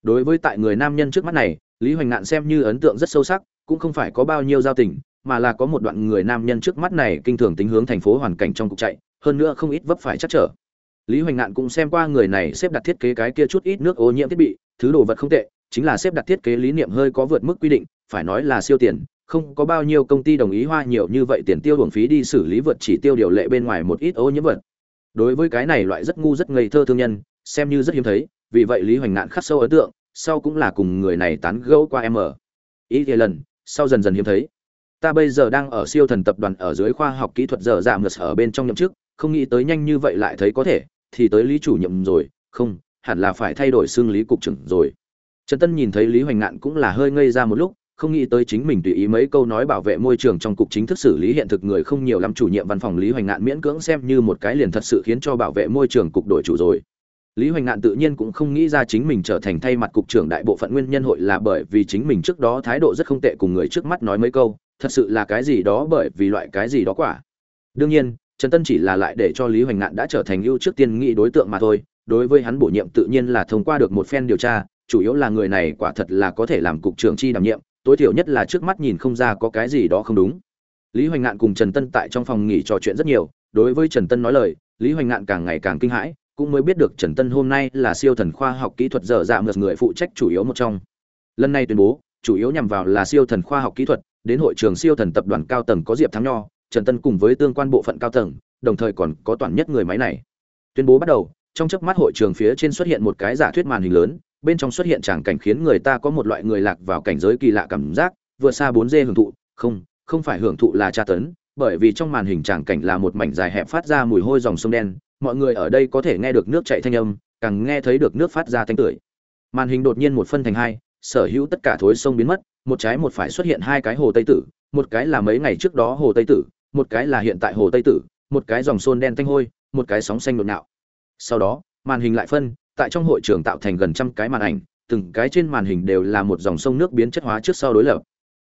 Đối với tại người nam nhân trước mắt này, lý hoành ngạn xem như ấn tượng rất sâu sắc, cũng không phải có bao nhiêu giao tình, mà là có một đoạn người nam nhân trước mắt này kinh thường tính hướng thành phố hoàn cảnh trong cục chạy, hơn nữa không ít vấp phải chắc trở. Lý hoành ngạn cũng xem qua người này xếp đặt thiết kế cái kia chút ít nước ô nhiễm thiết bị, thứ đồ vật không tệ, chính là xếp đặt thiết kế lý niệm hơi có vượt mức quy định, phải nói là siêu tiền không có bao nhiêu công ty đồng ý hoa nhiều như vậy tiền tiêu hưởng phí đi xử lý vượt chỉ tiêu điều lệ bên ngoài một ít ô nhiễm vật. Đối với cái này loại rất ngu rất ngây thơ thương nhân, xem như rất hiếm thấy, vì vậy lý hoành ngạn khắc sâu ấn tượng, sau cũng là cùng người này tán gẫu qua em ở. Ý thì lần, sau dần dần hiếm thấy. Ta bây giờ đang ở siêu thần tập đoàn ở dưới khoa học kỹ thuật giờ giảm ngược ở bên trong nhậm chức, không nghĩ tới nhanh như vậy lại thấy có thể, thì tới lý chủ nhiệm rồi. Không, hẳn là phải thay đổi xương lý cục trưởng rồi. Trần tân nhìn thấy lý hoành ngạn cũng là hơi ngây ra một lúc không nghĩ tới chính mình tùy ý mấy câu nói bảo vệ môi trường trong cục chính thức xử lý hiện thực người không nhiều lắm chủ nhiệm văn phòng lý hoành ngạn miễn cưỡng xem như một cái liền thật sự khiến cho bảo vệ môi trường cục đổi chủ rồi. Lý hoành ngạn tự nhiên cũng không nghĩ ra chính mình trở thành thay mặt cục trưởng đại bộ phận nguyên nhân hội là bởi vì chính mình trước đó thái độ rất không tệ cùng người trước mắt nói mấy câu, thật sự là cái gì đó bởi vì loại cái gì đó quả. Đương nhiên, trần tân chỉ là lại để cho lý hoành ngạn đã trở thành ưu trước tiên nghĩ đối tượng mà thôi, đối với hắn bổ nhiệm tự nhiên là thông qua được một phen điều tra, chủ yếu là người này quả thật là có thể làm cục trưởng chi đảm nhiệm tối thiểu nhất là trước mắt nhìn không ra có cái gì đó không đúng. Lý hoành ngạn cùng trần tân tại trong phòng nghỉ trò chuyện rất nhiều, đối với trần tân nói lời, lý hoành ngạn càng ngày càng kinh hãi, cũng mới biết được trần tân hôm nay là siêu thần khoa học kỹ thuật dở dạ mượt người phụ trách chủ yếu một trong. Lần này tuyên bố, chủ yếu nhằm vào là siêu thần khoa học kỹ thuật, đến hội trường siêu thần tập đoàn cao tầng có diệp thắng nho, trần tân cùng với tương quan bộ phận cao tầng, đồng thời còn có toàn nhất người máy này. Tuyên bố bắt đầu, trong chớp mắt hội trường phía trên xuất hiện một cái giả thuyết màn hình lớn bên trong xuất hiện tràng cảnh khiến người ta có một loại người lạc vào cảnh giới kỳ lạ cảm giác vượt xa bốn d hưởng thụ, không không phải hưởng thụ là tra tấn, bởi vì trong màn hình tràng cảnh là một mảnh dài hẹp phát ra mùi hôi dòng sông đen, mọi người ở đây có thể nghe được nước chảy thanh âm, càng nghe thấy được nước phát ra thanh tưởi. Màn hình đột nhiên một phân thành hai, sở hữu tất cả thối sông biến mất, một trái một phải xuất hiện hai cái hồ tây tử, một cái là mấy ngày trước đó hồ tây tử, một cái là hiện tại hồ tây tử, một cái dòng sôn đen thanh hôi, một cái sóng xanh đột nạo sau đó, màn hình lại phân tại trong hội trường tạo thành gần trăm cái màn ảnh, từng cái trên màn hình đều là một dòng sông nước biến chất hóa trước sau đối lập.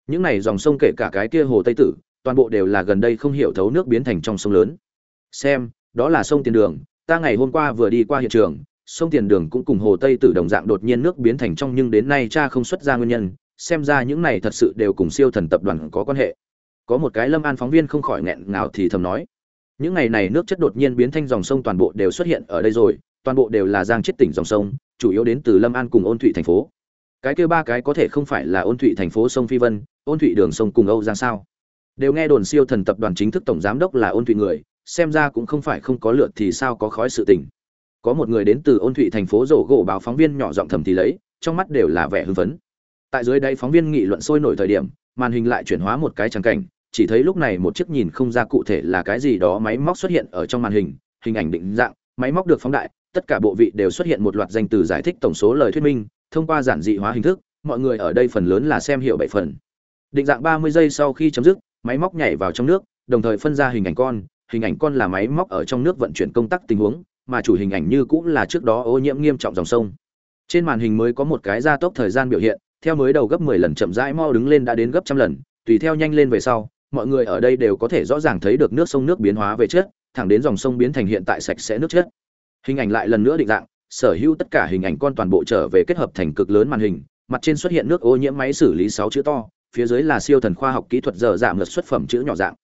Những này dòng sông kể cả cái kia hồ tây tử, toàn bộ đều là gần đây không hiểu thấu nước biến thành trong sông lớn. Xem, đó là sông tiền đường, ta ngày hôm qua vừa đi qua hiện trường, sông tiền đường cũng cùng hồ tây tử đồng dạng đột nhiên nước biến thành trong nhưng đến nay cha không xuất ra nguyên nhân, xem ra những này thật sự đều cùng siêu thần tập đoàn có quan hệ. Có một cái lâm an phóng viên không khỏi nghẹn ngào thì thầm nói, những ngày này nước chất đột nhiên biến thành dòng sông toàn bộ đều xuất hiện ở đây rồi toàn bộ đều là giang chết tỉnh dòng sông, chủ yếu đến từ lâm an cùng ôn thụy thành phố. Cái kêu ba cái có thể không phải là ôn thụy thành phố sông phi vân, ôn thụy đường sông cùng âu giang sao? Đều nghe đồn siêu thần tập đoàn chính thức tổng giám đốc là ôn thụy người, xem ra cũng không phải không có lượt thì sao có khói sự tình. Có một người đến từ ôn thụy thành phố rổ gỗ báo phóng viên nhỏ giọng thầm thì lấy, trong mắt đều là vẻ hưng phấn. Tại dưới đây phóng viên nghị luận sôi nổi thời điểm, màn hình lại chuyển hóa một cái trắng cảnh, chỉ thấy lúc này một chiếc nhìn không ra cụ thể là cái gì đó máy móc xuất hiện ở trong màn hình hình ảnh định dạng, máy móc được phóng đại tất cả bộ vị đều xuất hiện một loạt danh từ giải thích tổng số lời thuyết minh, thông qua giản dị hóa hình thức, mọi người ở đây phần lớn là xem hiểu bảy phần. Định dạng ba mươi giây sau khi chấm dứt, máy móc nhảy vào trong nước, đồng thời phân ra hình ảnh con, hình ảnh con là máy móc ở trong nước vận chuyển công tác tình huống, mà chủ hình ảnh như cũng là trước đó ô nhiễm nghiêm trọng dòng sông. Trên màn hình mới có một cái gia tốc thời gian biểu hiện, theo mới đầu gấp 10 lần chậm rãi mau đứng lên đã đến gấp trăm lần, tùy theo nhanh lên về sau, mọi người ở đây đều có thể rõ ràng thấy được nước sông nước biến hóa về chất, thẳng đến dòng sông biến thành hiện tại sạch sẽ nước chất hình ảnh lại lần nữa định dạng, sở hữu tất cả hình ảnh con toàn bộ trở về kết hợp thành cực lớn màn hình, mặt trên xuất hiện nước ô nhiễm máy xử lý sáu chữ to, phía dưới là siêu thần khoa học kỹ thuật dở giảm ngược xuất phẩm chữ nhỏ dạng.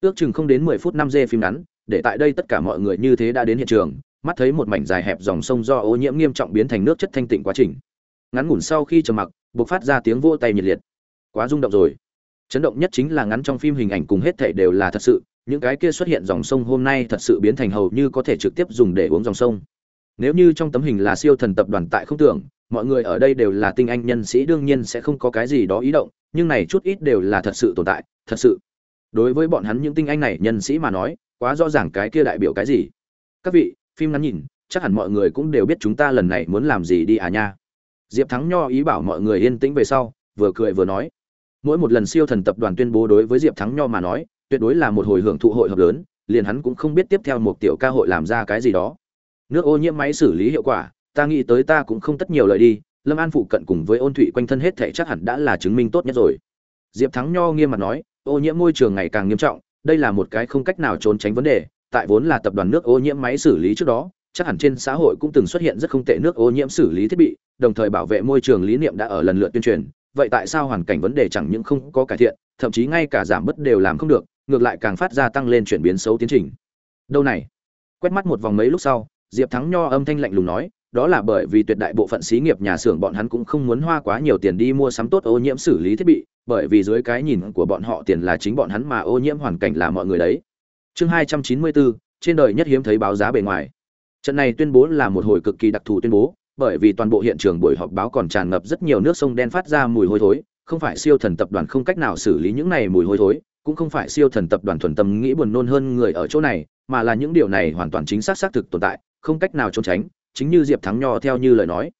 Ước chừng không đến mười phút năm giây phim ngắn, để tại đây tất cả mọi người như thế đã đến hiện trường, mắt thấy một mảnh dài hẹp dòng sông do ô nhiễm nghiêm trọng biến thành nước chất thanh tịnh quá trình. Ngắn ngủn sau khi trầm mặc buộc phát ra tiếng vỗ tay nhiệt liệt. Quá rung động rồi. Chấn động nhất chính là ngắn trong phim hình ảnh cùng hết thảy đều là thật sự những cái kia xuất hiện dòng sông hôm nay thật sự biến thành hầu như có thể trực tiếp dùng để uống dòng sông. Nếu như trong tấm hình là siêu thần tập đoàn tại không tưởng, mọi người ở đây đều là tinh anh nhân sĩ đương nhiên sẽ không có cái gì đó ý động, nhưng này chút ít đều là thật sự tồn tại, thật sự. Đối với bọn hắn những tinh anh này, nhân sĩ mà nói, quá rõ ràng cái kia đại biểu cái gì. Các vị, phim ngắn nhìn, chắc hẳn mọi người cũng đều biết chúng ta lần này muốn làm gì đi à nha. Diệp thắng nho ý bảo mọi người yên tĩnh về sau, vừa cười vừa nói. Mỗi một lần siêu thần tập đoàn tuyên bố đối với diệp thắng nho mà nói tuyệt đối là một hồi hưởng thụ hội hợp lớn, liền hắn cũng không biết tiếp theo một tiểu ca hội làm ra cái gì đó. Nước ô nhiễm máy xử lý hiệu quả, ta nghĩ tới ta cũng không tất nhiều lời đi, lâm an phụ cận cùng với ôn thụy quanh thân hết thể chắc hẳn đã là chứng minh tốt nhất rồi. Diệp thắng nho nghiêm mặt nói, ô nhiễm môi trường ngày càng nghiêm trọng, đây là một cái không cách nào trốn tránh vấn đề, tại vốn là tập đoàn nước ô nhiễm máy xử lý trước đó, chắc hẳn trên xã hội cũng từng xuất hiện rất không tệ nước ô nhiễm xử lý thiết bị, đồng thời bảo vệ môi trường lý niệm đã ở lần lượt tuyên truyền, vậy tại sao hoàn cảnh vấn đề chẳng những không có cải thiện, thậm chí ngay cả giảm bớt đều làm không được ngược lại càng phát ra tăng lên chuyển biến xấu tiến trình. Đâu này? Quét mắt một vòng mấy lúc sau, diệp thắng nho âm thanh lạnh lùng nói, đó là bởi vì tuyệt đại bộ phận xí nghiệp nhà xưởng bọn hắn cũng không muốn hoa quá nhiều tiền đi mua sắm tốt ô nhiễm xử lý thiết bị, bởi vì dưới cái nhìn của bọn họ tiền là chính bọn hắn mà ô nhiễm hoàn cảnh là mọi người đấy. Chương hai trăm chín mươi bốn trên đời nhất hiếm thấy báo giá bề ngoài. Trận này tuyên bố là một hồi cực kỳ đặc thù tuyên bố, bởi vì toàn bộ hiện trường buổi họp báo còn tràn ngập rất nhiều nước sông đen phát ra mùi hôi thối, không phải siêu thần tập đoàn không cách nào xử lý những này mùi hôi thối cũng không phải siêu thần tập đoàn thuần tâm nghĩ buồn nôn hơn người ở chỗ này, mà là những điều này hoàn toàn chính xác xác thực tồn tại, không cách nào trốn tránh, chính như diệp thắng nho theo như lời nói.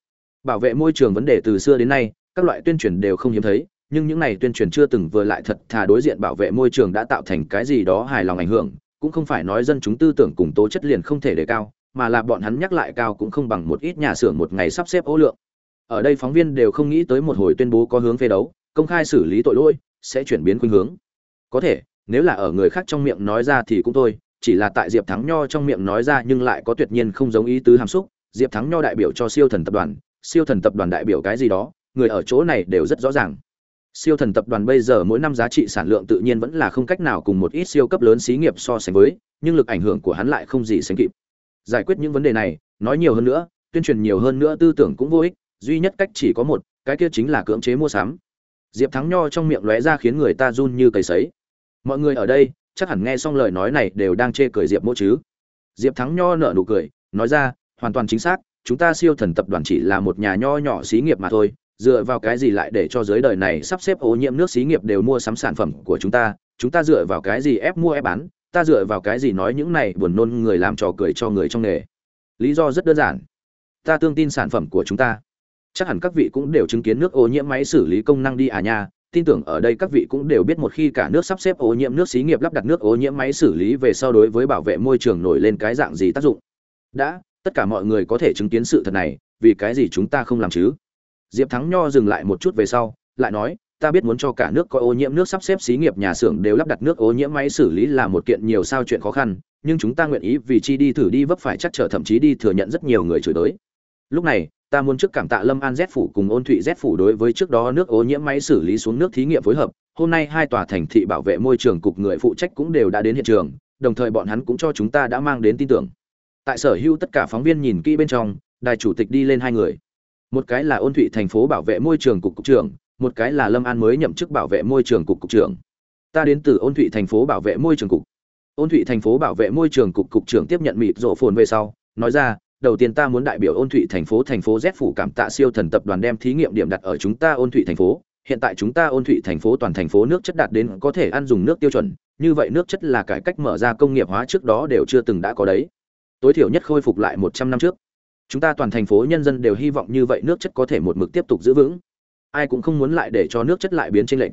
Bảo vệ môi trường vấn đề từ xưa đến nay, các loại tuyên truyền đều không hiếm thấy, nhưng những này tuyên truyền chưa từng vừa lại thật thà đối diện bảo vệ môi trường đã tạo thành cái gì đó hài lòng ảnh hưởng, cũng không phải nói dân chúng tư tưởng cùng tố chất liền không thể đề cao, mà là bọn hắn nhắc lại cao cũng không bằng một ít nhà xưởng một ngày sắp xếp ố lượng. Ở đây phóng viên đều không nghĩ tới một hồi tuyên bố có hướng phê đấu, công khai xử lý tội lỗi, sẽ chuyển biến khuynh hướng có thể, nếu là ở người khác trong miệng nói ra thì cũng thôi, chỉ là tại diệp thắng nho trong miệng nói ra nhưng lại có tuyệt nhiên không giống ý tứ hàm xúc. Diệp thắng nho đại biểu cho siêu thần tập đoàn, siêu thần tập đoàn đại biểu cái gì đó, người ở chỗ này đều rất rõ ràng. Siêu thần tập đoàn bây giờ mỗi năm giá trị sản lượng tự nhiên vẫn là không cách nào cùng một ít siêu cấp lớn xí nghiệp so sánh với, nhưng lực ảnh hưởng của hắn lại không gì sánh kịp. Giải quyết những vấn đề này, nói nhiều hơn nữa, tuyên truyền nhiều hơn nữa tư tưởng cũng vô ích, duy nhất cách chỉ có một, cái kia chính là cưỡng chế mua sắm. Diệp thắng nho trong miệng lóe ra khiến người ta run như cầy sấy mọi người ở đây, chắc hẳn nghe xong lời nói này đều đang chê cười diệp mỗ chứ. Diệp thắng nho nở nụ cười, nói ra, hoàn toàn chính xác, chúng ta siêu thần tập đoàn chỉ là một nhà nho nhỏ xí nghiệp mà thôi. Dựa vào cái gì lại để cho giới đời này sắp xếp ô nhiễm nước xí nghiệp đều mua sắm sản phẩm của chúng ta? Chúng ta dựa vào cái gì ép mua ép bán? Ta dựa vào cái gì nói những này buồn nôn người làm trò cười cho người trong nghề? Lý do rất đơn giản. Ta tương tin sản phẩm của chúng ta. Chắc hẳn các vị cũng đều chứng kiến nước ô nhiễm máy xử lý công năng đi à nha tin tưởng ở đây các vị cũng đều biết một khi cả nước sắp xếp ô nhiễm nước xí nghiệp lắp đặt nước ô nhiễm máy xử lý về sau đối với bảo vệ môi trường nổi lên cái dạng gì tác dụng. Đã, tất cả mọi người có thể chứng kiến sự thật này, vì cái gì chúng ta không làm chứ? Diệp thắng nho dừng lại một chút về sau, lại nói, ta biết muốn cho cả nước có ô nhiễm nước sắp xếp xí nghiệp nhà xưởng đều lắp đặt nước ô nhiễm máy xử lý là một kiện nhiều sao chuyện khó khăn, nhưng chúng ta nguyện ý vì chi đi thử đi vấp phải chắc trở thậm chí đi thừa nhận rất nhiều người chửi tới lúc này ta muốn trước cảm tạ lâm an z phủ cùng ôn thụy z phủ đối với trước đó nước ô nhiễm máy xử lý xuống nước thí nghiệm phối hợp. Hôm nay hai tòa thành thị bảo vệ môi trường cục người phụ trách cũng đều đã đến hiện trường, đồng thời bọn hắn cũng cho chúng ta đã mang đến tin tưởng. Tại sở hữu tất cả phóng viên nhìn kỹ bên trong, đài chủ tịch đi lên hai người. Một cái là ôn thụy thành phố bảo vệ môi trường cục cục trưởng, một cái là lâm an mới nhậm chức bảo vệ môi trường cục cục trưởng. Ta đến từ ôn thụy thành phố bảo vệ môi trường cục. Ôn thụy thành phố bảo vệ môi trường cục cục trưởng tiếp nhận mịt rộ phồn về sau, nói ra đầu tiên ta muốn đại biểu ôn thụy thành phố thành phố z phủ cảm tạ siêu thần tập đoàn đem thí nghiệm điểm đặt ở chúng ta ôn thụy thành phố. Hiện tại chúng ta ôn thụy thành phố toàn thành phố nước chất đạt đến có thể ăn dùng nước tiêu chuẩn. Như vậy nước chất là cải cách mở ra công nghiệp hóa trước đó đều chưa từng đã có đấy. Tối thiểu nhất khôi phục lại một trăm năm trước. Chúng ta toàn thành phố nhân dân đều hy vọng như vậy nước chất có thể một mực tiếp tục giữ vững. Ai cũng không muốn lại để cho nước chất lại biến tranh lệch.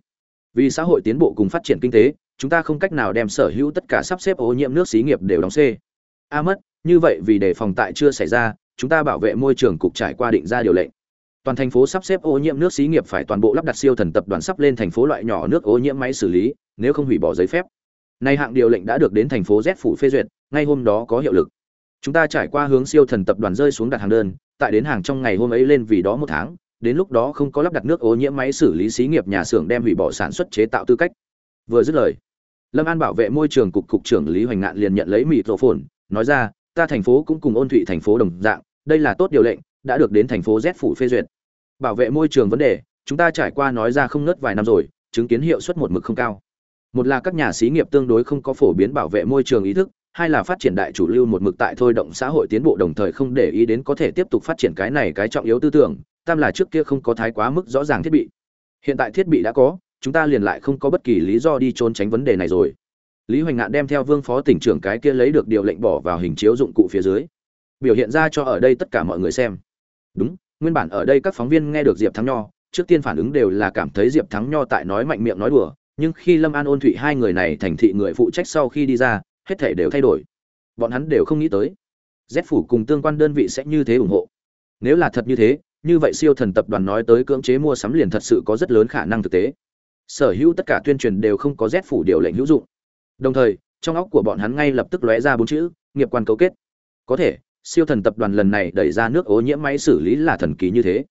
Vì xã hội tiến bộ cùng phát triển kinh tế, chúng ta không cách nào đem sở hữu tất cả sắp xếp ô nhiễm nước xí nghiệp đều đóng c a mất như vậy vì để phòng tại chưa xảy ra, chúng ta bảo vệ môi trường cục trải qua định ra điều lệnh. Toàn thành phố sắp xếp ô nhiễm nước xí nghiệp phải toàn bộ lắp đặt siêu thần tập đoàn sắp lên thành phố loại nhỏ nước ô nhiễm máy xử lý, nếu không hủy bỏ giấy phép. Nay hạng điều lệnh đã được đến thành phố z phủ phê duyệt, ngay hôm đó có hiệu lực. Chúng ta trải qua hướng siêu thần tập đoàn rơi xuống đặt hàng đơn, tại đến hàng trong ngày hôm ấy lên vì đó một tháng, đến lúc đó không có lắp đặt nước ô nhiễm máy xử lý xí nghiệp nhà xưởng đem hủy bỏ sản xuất chế tạo tư cách. Vừa dứt lời, lâm an bảo vệ môi trường cục cục trưởng lý hoành ngạn liền nhận lấy mịt rổ phồn nói ra ta thành phố cũng cùng ôn thụy thành phố đồng dạng, đây là tốt điều lệnh, đã được đến thành phố z phủ phê duyệt. Bảo vệ môi trường vấn đề, chúng ta trải qua nói ra không nớt vài năm rồi, chứng kiến hiệu suất một mực không cao. Một là các nhà xí nghiệp tương đối không có phổ biến bảo vệ môi trường ý thức, hai là phát triển đại chủ lưu một mực tại thôi động xã hội tiến bộ đồng thời không để ý đến có thể tiếp tục phát triển cái này cái trọng yếu tư tưởng, tam là trước kia không có thái quá mức rõ ràng thiết bị. Hiện tại thiết bị đã có, chúng ta liền lại không có bất kỳ lý do đi trốn tránh vấn đề này rồi lý hoành ngạn đem theo vương phó tỉnh trưởng cái kia lấy được điều lệnh bỏ vào hình chiếu dụng cụ phía dưới. Biểu hiện ra cho ở đây tất cả mọi người xem. Đúng, nguyên bản ở đây các phóng viên nghe được diệp thắng nho, trước tiên phản ứng đều là cảm thấy diệp thắng nho tại nói mạnh miệng nói đùa, nhưng khi lâm an ôn thụy hai người này thành thị người phụ trách sau khi đi ra, hết thể đều thay đổi. Bọn hắn đều không nghĩ tới, z phủ cùng tương quan đơn vị sẽ như thế ủng hộ. Nếu là thật như thế, như vậy siêu thần tập đoàn nói tới cưỡng chế mua sắm liền thật sự có rất lớn khả năng thực tế. Sở hữu tất cả tuyên truyền đều không có z phủ điều lệnh hữu dụng đồng thời, trong óc của bọn hắn ngay lập tức lóe ra bốn chữ, nghiệp quan cấu kết. Có thể, siêu thần tập đoàn lần này đẩy ra nước ô nhiễm máy xử lý là thần kỳ như thế.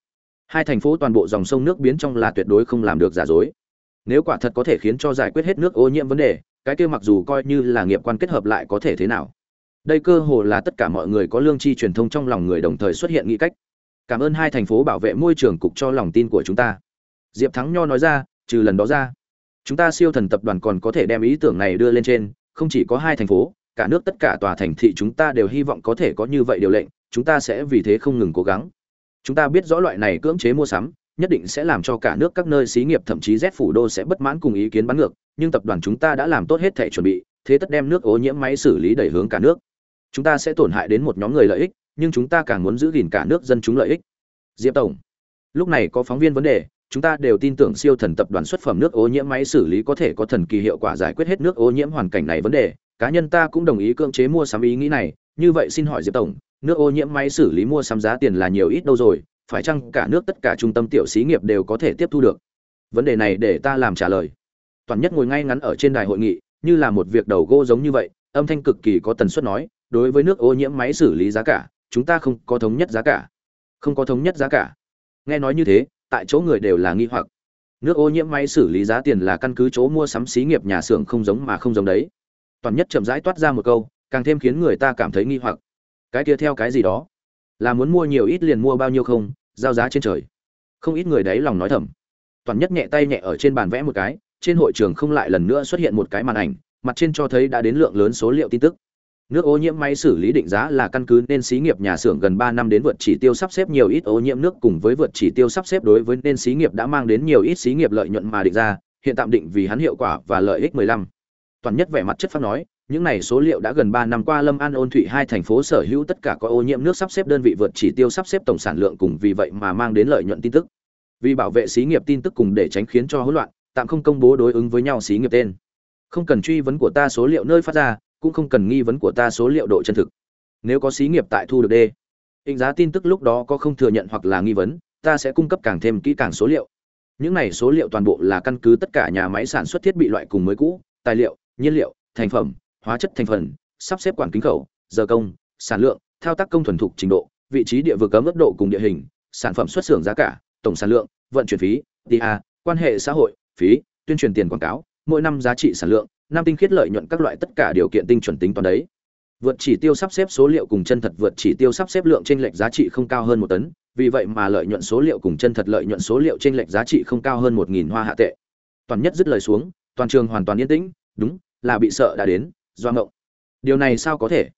Hai thành phố toàn bộ dòng sông nước biến trong là tuyệt đối không làm được giả dối. Nếu quả thật có thể khiến cho giải quyết hết nước ô nhiễm vấn đề, cái kia mặc dù coi như là nghiệp quan kết hợp lại có thể thế nào. Đây cơ hồ là tất cả mọi người có lương tri truyền thông trong lòng người đồng thời xuất hiện nghĩ cách. Cảm ơn hai thành phố bảo vệ môi trường cục cho lòng tin của chúng ta. Diệp thắng nho nói ra, trừ lần đó ra chúng ta siêu thần tập đoàn còn có thể đem ý tưởng này đưa lên trên không chỉ có hai thành phố cả nước tất cả tòa thành thị chúng ta đều hy vọng có thể có như vậy điều lệnh chúng ta sẽ vì thế không ngừng cố gắng chúng ta biết rõ loại này cưỡng chế mua sắm nhất định sẽ làm cho cả nước các nơi xí nghiệp thậm chí Z phủ đô sẽ bất mãn cùng ý kiến bắn ngược, nhưng tập đoàn chúng ta đã làm tốt hết thể chuẩn bị, thế tất đem nước ô nhiễm máy xử lý đẩy hướng cả nước. Chúng ta sẽ tổn hại đến một nhóm người lợi ích, nhưng chúng ta càng muốn giữ gìn cả nước dân chúng lợi ích. Diệp tổng, lúc này có phóng viên vấn đề, chúng ta đều tin tưởng siêu thần tập đoàn xuất phẩm nước ô nhiễm máy xử lý có thể có thần kỳ hiệu quả giải quyết hết nước ô nhiễm hoàn cảnh này vấn đề, cá nhân ta cũng đồng ý cưỡng chế mua sắm ý nghĩ này, như vậy xin hỏi Diệp tổng, nước ô nhiễm máy xử lý mua sắm giá tiền là nhiều ít đâu rồi, phải chăng cả nước tất cả trung tâm tiểu xí nghiệp đều có thể tiếp thu được? Vấn đề này để ta làm trả lời. Toàn nhất ngồi ngay ngắn ở trên đài hội nghị như là một việc đầu gỗ giống như vậy âm thanh cực kỳ có tần suất nói đối với nước ô nhiễm máy xử lý giá cả chúng ta không có thống nhất giá cả. Không có thống nhất giá cả. Nghe nói như thế tại chỗ người đều là nghi hoặc. Nước ô nhiễm máy xử lý giá tiền là căn cứ chỗ mua sắm xí nghiệp nhà xưởng không giống mà không giống đấy. Toàn nhất chậm rãi toát ra một câu, càng thêm khiến người ta cảm thấy nghi hoặc. Cái kia theo cái gì đó? Là muốn mua nhiều ít liền mua bao nhiêu không? Giao giá trên trời. Không ít người đấy lòng nói thầm. Toàn nhất nhẹ tay nhẹ ở trên bàn vẽ một cái, trên hội trường không lại lần nữa xuất hiện một cái màn ảnh, mặt trên cho thấy đã đến lượng lớn số liệu tin tức nước ô nhiễm máy xử lý định giá là căn cứ nên xí nghiệp nhà xưởng gần ba năm đến vượt chỉ tiêu sắp xếp nhiều ít ô nhiễm nước cùng với vượt chỉ tiêu sắp xếp đối với nên xí nghiệp đã mang đến nhiều ít xí nghiệp lợi nhuận mà định ra hiện tạm định vì hắn hiệu quả và lợi ích 15. toàn nhất vẻ mặt chất phát nói những này số liệu đã gần 3 năm qua Lâm An Ôn Thụy hai thành phố sở hữu tất cả có ô nhiễm nước sắp xếp đơn vị vượt chỉ tiêu sắp xếp tổng sản lượng cùng vì vậy mà mang đến lợi nhuận tin tức. Vì bảo vệ xí nghiệp tin tức cùng để tránh khiến cho hỗn loạn, tạm không công bố đối ứng với nhau xí nghiệp tên. Không cần truy vấn của ta số liệu nơi phát ra, cũng không cần nghi vấn của ta số liệu độ chân thực. Nếu có xí nghiệp tại thu được D, định giá tin tức lúc đó có không thừa nhận hoặc là nghi vấn, ta sẽ cung cấp càng thêm kỹ càng số liệu. Những này số liệu toàn bộ là căn cứ tất cả nhà máy sản xuất thiết bị loại cùng mới cũ, tài liệu, nhiên liệu, thành phẩm, hóa chất thành phần, sắp xếp quản kính khẩu, giờ công, sản lượng, thao tác công thuần thục trình độ, vị trí địa vực cấm mức độ cùng địa hình, sản phẩm xuất xưởng giá cả, tổng sản lượng, vận chuyển phí, TA, quan hệ xã hội, phí, tuyên truyền tiền quảng cáo, mỗi năm giá trị sản lượng, Nam tinh khiết lợi nhuận các loại tất cả điều kiện tinh chuẩn tính toán đấy. Vượt chỉ tiêu sắp xếp số liệu cùng chân thật vượt chỉ tiêu sắp xếp lượng trên lệch giá trị không cao hơn một tấn, vì vậy mà lợi nhuận số liệu cùng chân thật lợi nhuận số liệu trên lệch giá trị không cao hơn một nghìn hoa hạ tệ. Toàn nhất dứt lời xuống, toàn trường hoàn toàn yên tĩnh, đúng, là bị sợ đã đến, do ngộng. Điều này sao có thể?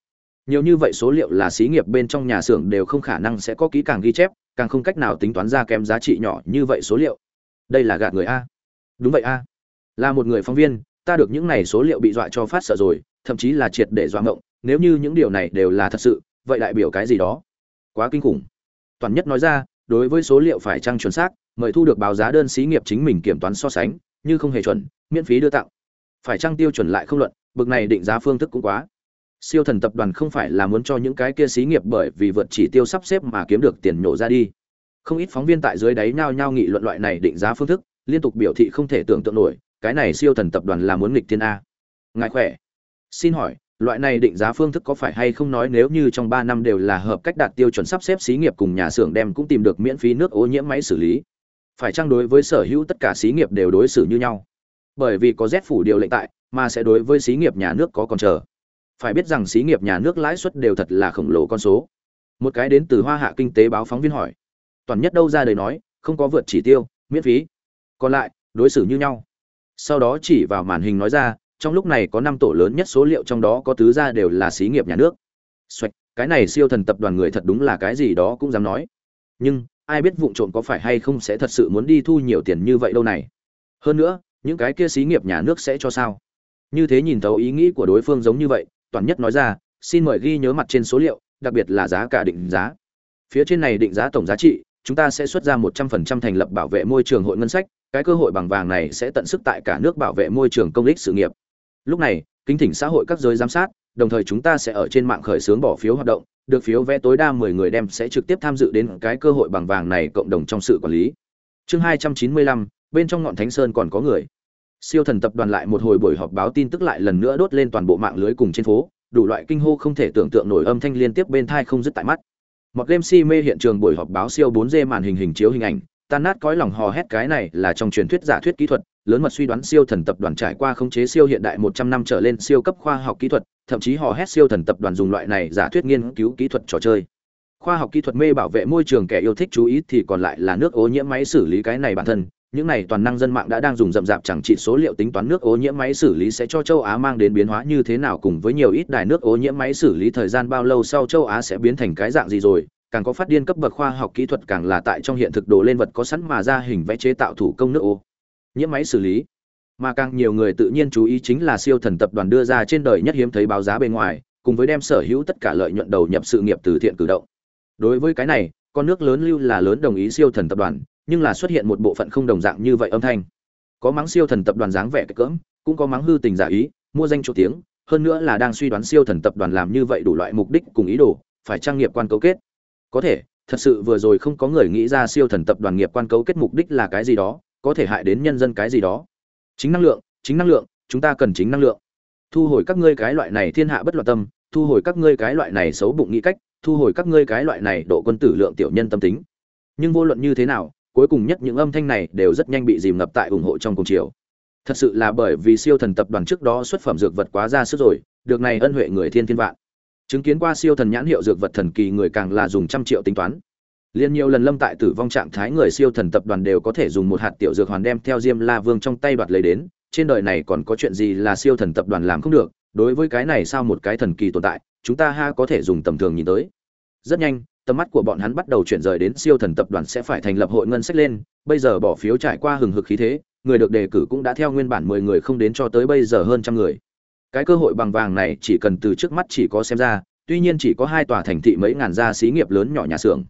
Nhiều như vậy số liệu là xí nghiệp bên trong nhà xưởng đều không khả năng sẽ có kỹ càng ghi chép càng không cách nào tính toán ra kém giá trị nhỏ như vậy số liệu. Đây là gạt người a. Đúng vậy a. Là một người phóng viên ta được những này số liệu bị dọa cho phát sợ rồi, thậm chí là triệt để dọa ngộng, nếu như những điều này đều là thật sự, vậy đại biểu cái gì đó? Quá kinh khủng. Toàn nhất nói ra, đối với số liệu phải trăng chuẩn xác, mời thu được báo giá đơn xí nghiệp chính mình kiểm toán so sánh, như không hề chuẩn, miễn phí đưa tặng. Phải trăng tiêu chuẩn lại không luận, bực này định giá phương thức cũng quá. Siêu thần tập đoàn không phải là muốn cho những cái kia xí nghiệp bởi vì vượt chỉ tiêu sắp xếp mà kiếm được tiền nhổ ra đi. Không ít phóng viên tại dưới đáy nhao nhao nghị luận loại này định giá phương thức, liên tục biểu thị không thể tưởng tượng nổi cái này siêu thần tập đoàn là muốn nghịch thiên a ngài khỏe xin hỏi loại này định giá phương thức có phải hay không nói nếu như trong ba năm đều là hợp cách đạt tiêu chuẩn sắp xếp xí nghiệp cùng nhà xưởng đem cũng tìm được miễn phí nước ô nhiễm máy xử lý phải chăng đối với sở hữu tất cả xí nghiệp đều đối xử như nhau bởi vì có Z phủ điều lệnh tại, mà sẽ đối với xí nghiệp nhà nước có còn chờ. Phải biết rằng xí nghiệp nhà nước lãi suất đều thật là khổng lồ con số. Một cái đến từ Hoa Hạ kinh tế báo phóng viên hỏi, toàn nhất đâu ra đời nói, không có vượt chỉ tiêu, miễn phí. Còn lại, đối xử như nhau. Sau đó chỉ vào màn hình nói ra, trong lúc này có năm tổ lớn nhất số liệu trong đó có tứ gia đều là xí nghiệp nhà nước. Xoạch, cái này siêu thần tập đoàn người thật đúng là cái gì đó cũng dám nói. Nhưng ai biết vụ trộm có phải hay không sẽ thật sự muốn đi thu nhiều tiền như vậy đâu này. Hơn nữa những cái kia xí nghiệp nhà nước sẽ cho sao? Như thế nhìn thấu ý nghĩ của đối phương giống như vậy toàn nhất nói ra xin mời ghi nhớ mặt trên số liệu đặc biệt là giá cả định giá. Phía trên này định giá tổng giá trị chúng ta sẽ xuất ra một trăm phần trăm thành lập bảo vệ môi trường hội ngân sách cái cơ hội bằng vàng này sẽ tận sức tại cả nước bảo vệ môi trường công ích sự nghiệp. Lúc này, kính thỉnh xã hội các giới giám sát, đồng thời chúng ta sẽ ở trên mạng khởi xướng bỏ phiếu hoạt động, được phiếu vé tối đa mười người đem sẽ trực tiếp tham dự đến cái cơ hội bằng vàng này cộng đồng trong sự quản lý. Chương hai trăm chín mươi lăm, bên trong ngọn thánh sơn còn có người. Siêu thần tập đoàn lại một hồi buổi họp báo tin tức lại lần nữa đốt lên toàn bộ mạng lưới cùng trên phố, đủ loại kinh hô không thể tưởng tượng nổi âm thanh liên tiếp bên thai không dứt tại mắt. Một game si mê hiện trường buổi họp báo siêu 4D màn hình hình chiếu hình ảnh tan nát cõi lòng hò hét cái này là trong truyền thuyết giả thuyết kỹ thuật lớn mật suy đoán siêu thần tập đoàn trải qua khống chế siêu hiện đại 100 năm trở lên siêu cấp khoa học kỹ thuật thậm chí hò hét siêu thần tập đoàn dùng loại này giả thuyết nghiên cứu kỹ thuật trò chơi. Khoa học kỹ thuật mê bảo vệ môi trường kẻ yêu thích chú ý thì còn lại là nước ô nhiễm máy xử lý cái này bản thân những này toàn năng dân mạng đã đang dùng rậm rạp chẳng trị số liệu tính toán nước ô nhiễm máy xử lý sẽ cho châu Á mang đến biến hóa như thế nào cùng với nhiều ít đài nước ô nhiễm máy xử lý thời gian bao lâu sau châu Á sẽ biến thành cái dạng gì rồi, càng có phát điên cấp bậc khoa học kỹ thuật càng là tại trong hiện thực đồ lên vật có sẵn mà ra hình vẽ chế tạo thủ công nước ô nhiễm máy xử lý. Mà càng nhiều người tự nhiên chú ý chính là siêu thần tập đoàn đưa ra trên đời nhất hiếm thấy báo giá bên ngoài, cùng với đem sở hữu tất cả lợi nhuận đầu nhập sự nghiệp từ thiện cử động. Đối với cái này, con nước lớn lưu là lớn đồng ý siêu thần tập đoàn, nhưng là xuất hiện một bộ phận không đồng dạng như vậy âm thanh có mắng siêu thần tập đoàn dáng vẻ cỡm cũng có mắng hư tình giả ý mua danh chỗ tiếng hơn nữa là đang suy đoán siêu thần tập đoàn làm như vậy đủ loại mục đích cùng ý đồ phải trang nghiệp quan cấu kết có thể, thật sự vừa rồi không có người nghĩ ra siêu thần tập đoàn nghiệp quan cấu kết mục đích là cái gì đó, có thể hại đến nhân dân cái gì đó. Chính năng lượng, chính năng lượng, chúng ta cần chính năng lượng. Thu hồi các ngươi cái loại này thiên hạ bất loạn tâm, thu hồi các ngươi cái loại này xấu bụng nghĩ cách, thu hồi các ngươi cái loại này độ quân tử lượng tiểu nhân tâm tính. Nhưng vô luận như thế nào, cuối cùng nhất những âm thanh này đều rất nhanh bị dìm ngập tại ủng hộ trong cùng chiều. Thật sự là bởi vì siêu thần tập đoàn trước đó xuất phẩm dược vật quá ra sức rồi, được này ân huệ người thiên thiên vạn chứng kiến qua siêu thần nhãn hiệu dược vật thần kỳ người càng là dùng trăm triệu tính toán liên nhiều lần lâm tại tử vong trạng thái người siêu thần tập đoàn đều có thể dùng một hạt tiểu dược hoàn đem theo diêm la vương trong tay đoạt lấy đến trên đời này còn có chuyện gì là siêu thần tập đoàn làm không được đối với cái này sao một cái thần kỳ tồn tại chúng ta ha có thể dùng tầm thường nhìn tới rất nhanh tầm mắt của bọn hắn bắt đầu chuyển rời đến siêu thần tập đoàn sẽ phải thành lập hội ngân sách lên, bây giờ bỏ phiếu trải qua hừng hực khí thế, người được đề cử cũng đã theo nguyên bản 10 người không đến cho tới bây giờ hơn trăm người. Cái cơ hội bằng vàng này chỉ cần từ trước mắt chỉ có xem ra, tuy nhiên chỉ có hai tòa thành thị mấy ngàn gia xí nghiệp lớn nhỏ nhà xưởng.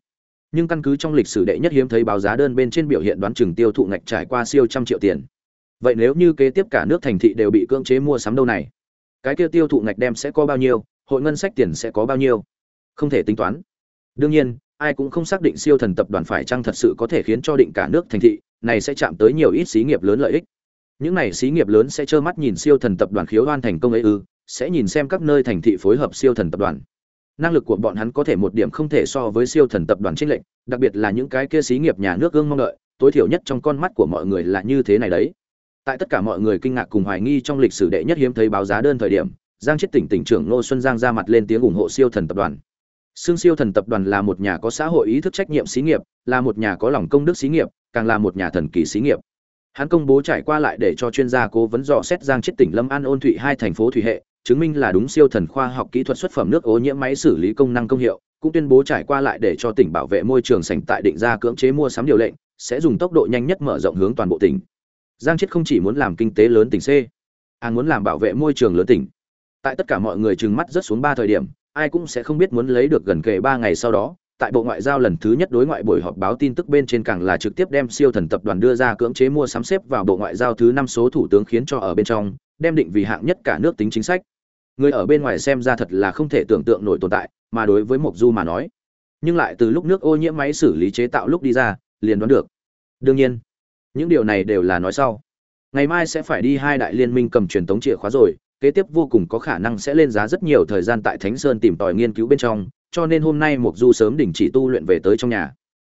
Nhưng căn cứ trong lịch sử đệ nhất hiếm thấy báo giá đơn bên trên biểu hiện đoán chừng tiêu thụ ngạch trải qua siêu trăm triệu tiền. Vậy nếu như kế tiếp cả nước thành thị đều bị cưỡng chế mua sắm đâu này, cái kia tiêu thụ ngạch đem sẽ có bao nhiêu, hội ngân sách tiền sẽ có bao nhiêu? Không thể tính toán. Đương nhiên, ai cũng không xác định siêu thần tập đoàn phải chăng thật sự có thể khiến cho định cả nước thành thị, này sẽ chạm tới nhiều ít xí nghiệp lớn lợi ích. Những này xí nghiệp lớn sẽ trơ mắt nhìn siêu thần tập đoàn khiếu hoan thành công ấy ư, sẽ nhìn xem các nơi thành thị phối hợp siêu thần tập đoàn. Năng lực của bọn hắn có thể một điểm không thể so với siêu thần tập đoàn trinh lệnh, đặc biệt là những cái kia xí nghiệp nhà nước gương mong đợi, tối thiểu nhất trong con mắt của mọi người là như thế này đấy. Tại tất cả mọi người kinh ngạc cùng hoài nghi trong lịch sử đệ nhất hiếm thấy báo giá đơn thời điểm, Giang chết tỉnh tỉnh trưởng Ngô Xuân Giang ra mặt lên tiếng ủng hộ siêu thần tập đoàn. xương Siêu Thần Tập đoàn là một nhà có xã hội ý thức trách nhiệm xí nghiệp, là một nhà có lòng công đức xí nghiệp, càng là một nhà thần kỳ xí nghiệp. Hắn công bố trải qua lại để cho chuyên gia cố vấn dò xét Giang chết tỉnh Lâm An ôn thụy hai thành phố thủy hệ, chứng minh là đúng siêu thần khoa học kỹ thuật xuất phẩm nước ô nhiễm máy xử lý công năng công hiệu, cũng tuyên bố trải qua lại để cho tỉnh bảo vệ môi trường sảnh tại định ra cưỡng chế mua sắm điều lệnh, sẽ dùng tốc độ nhanh nhất mở rộng hướng toàn bộ tỉnh. Giang chết không chỉ muốn làm kinh tế lớn tỉnh C, à muốn làm bảo vệ môi trường lớn tỉnh. Tại tất cả mọi người trừng mắt rất xuống ba thời điểm, ai cũng sẽ không biết muốn lấy được gần kề ba ngày sau đó tại bộ ngoại giao lần thứ nhất đối ngoại buổi họp báo tin tức bên trên càng là trực tiếp đem siêu thần tập đoàn đưa ra cưỡng chế mua sắm xếp vào bộ ngoại giao thứ năm số thủ tướng khiến cho ở bên trong đem định vì hạng nhất cả nước tính chính sách. Người ở bên ngoài xem ra thật là không thể tưởng tượng nổi tồn tại mà đối với mộc du mà nói nhưng lại từ lúc nước ô nhiễm máy xử lý chế tạo lúc đi ra liền đoán được. Đương nhiên những điều này đều là nói sau. Ngày mai sẽ phải đi hai đại liên minh cầm truyền tống chìa khóa rồi kế tiếp vô cùng có khả năng sẽ lên giá rất nhiều thời gian tại Thánh Sơn tìm tòi nghiên cứu bên trong, cho nên hôm nay Mục Du sớm đình chỉ tu luyện về tới trong nhà.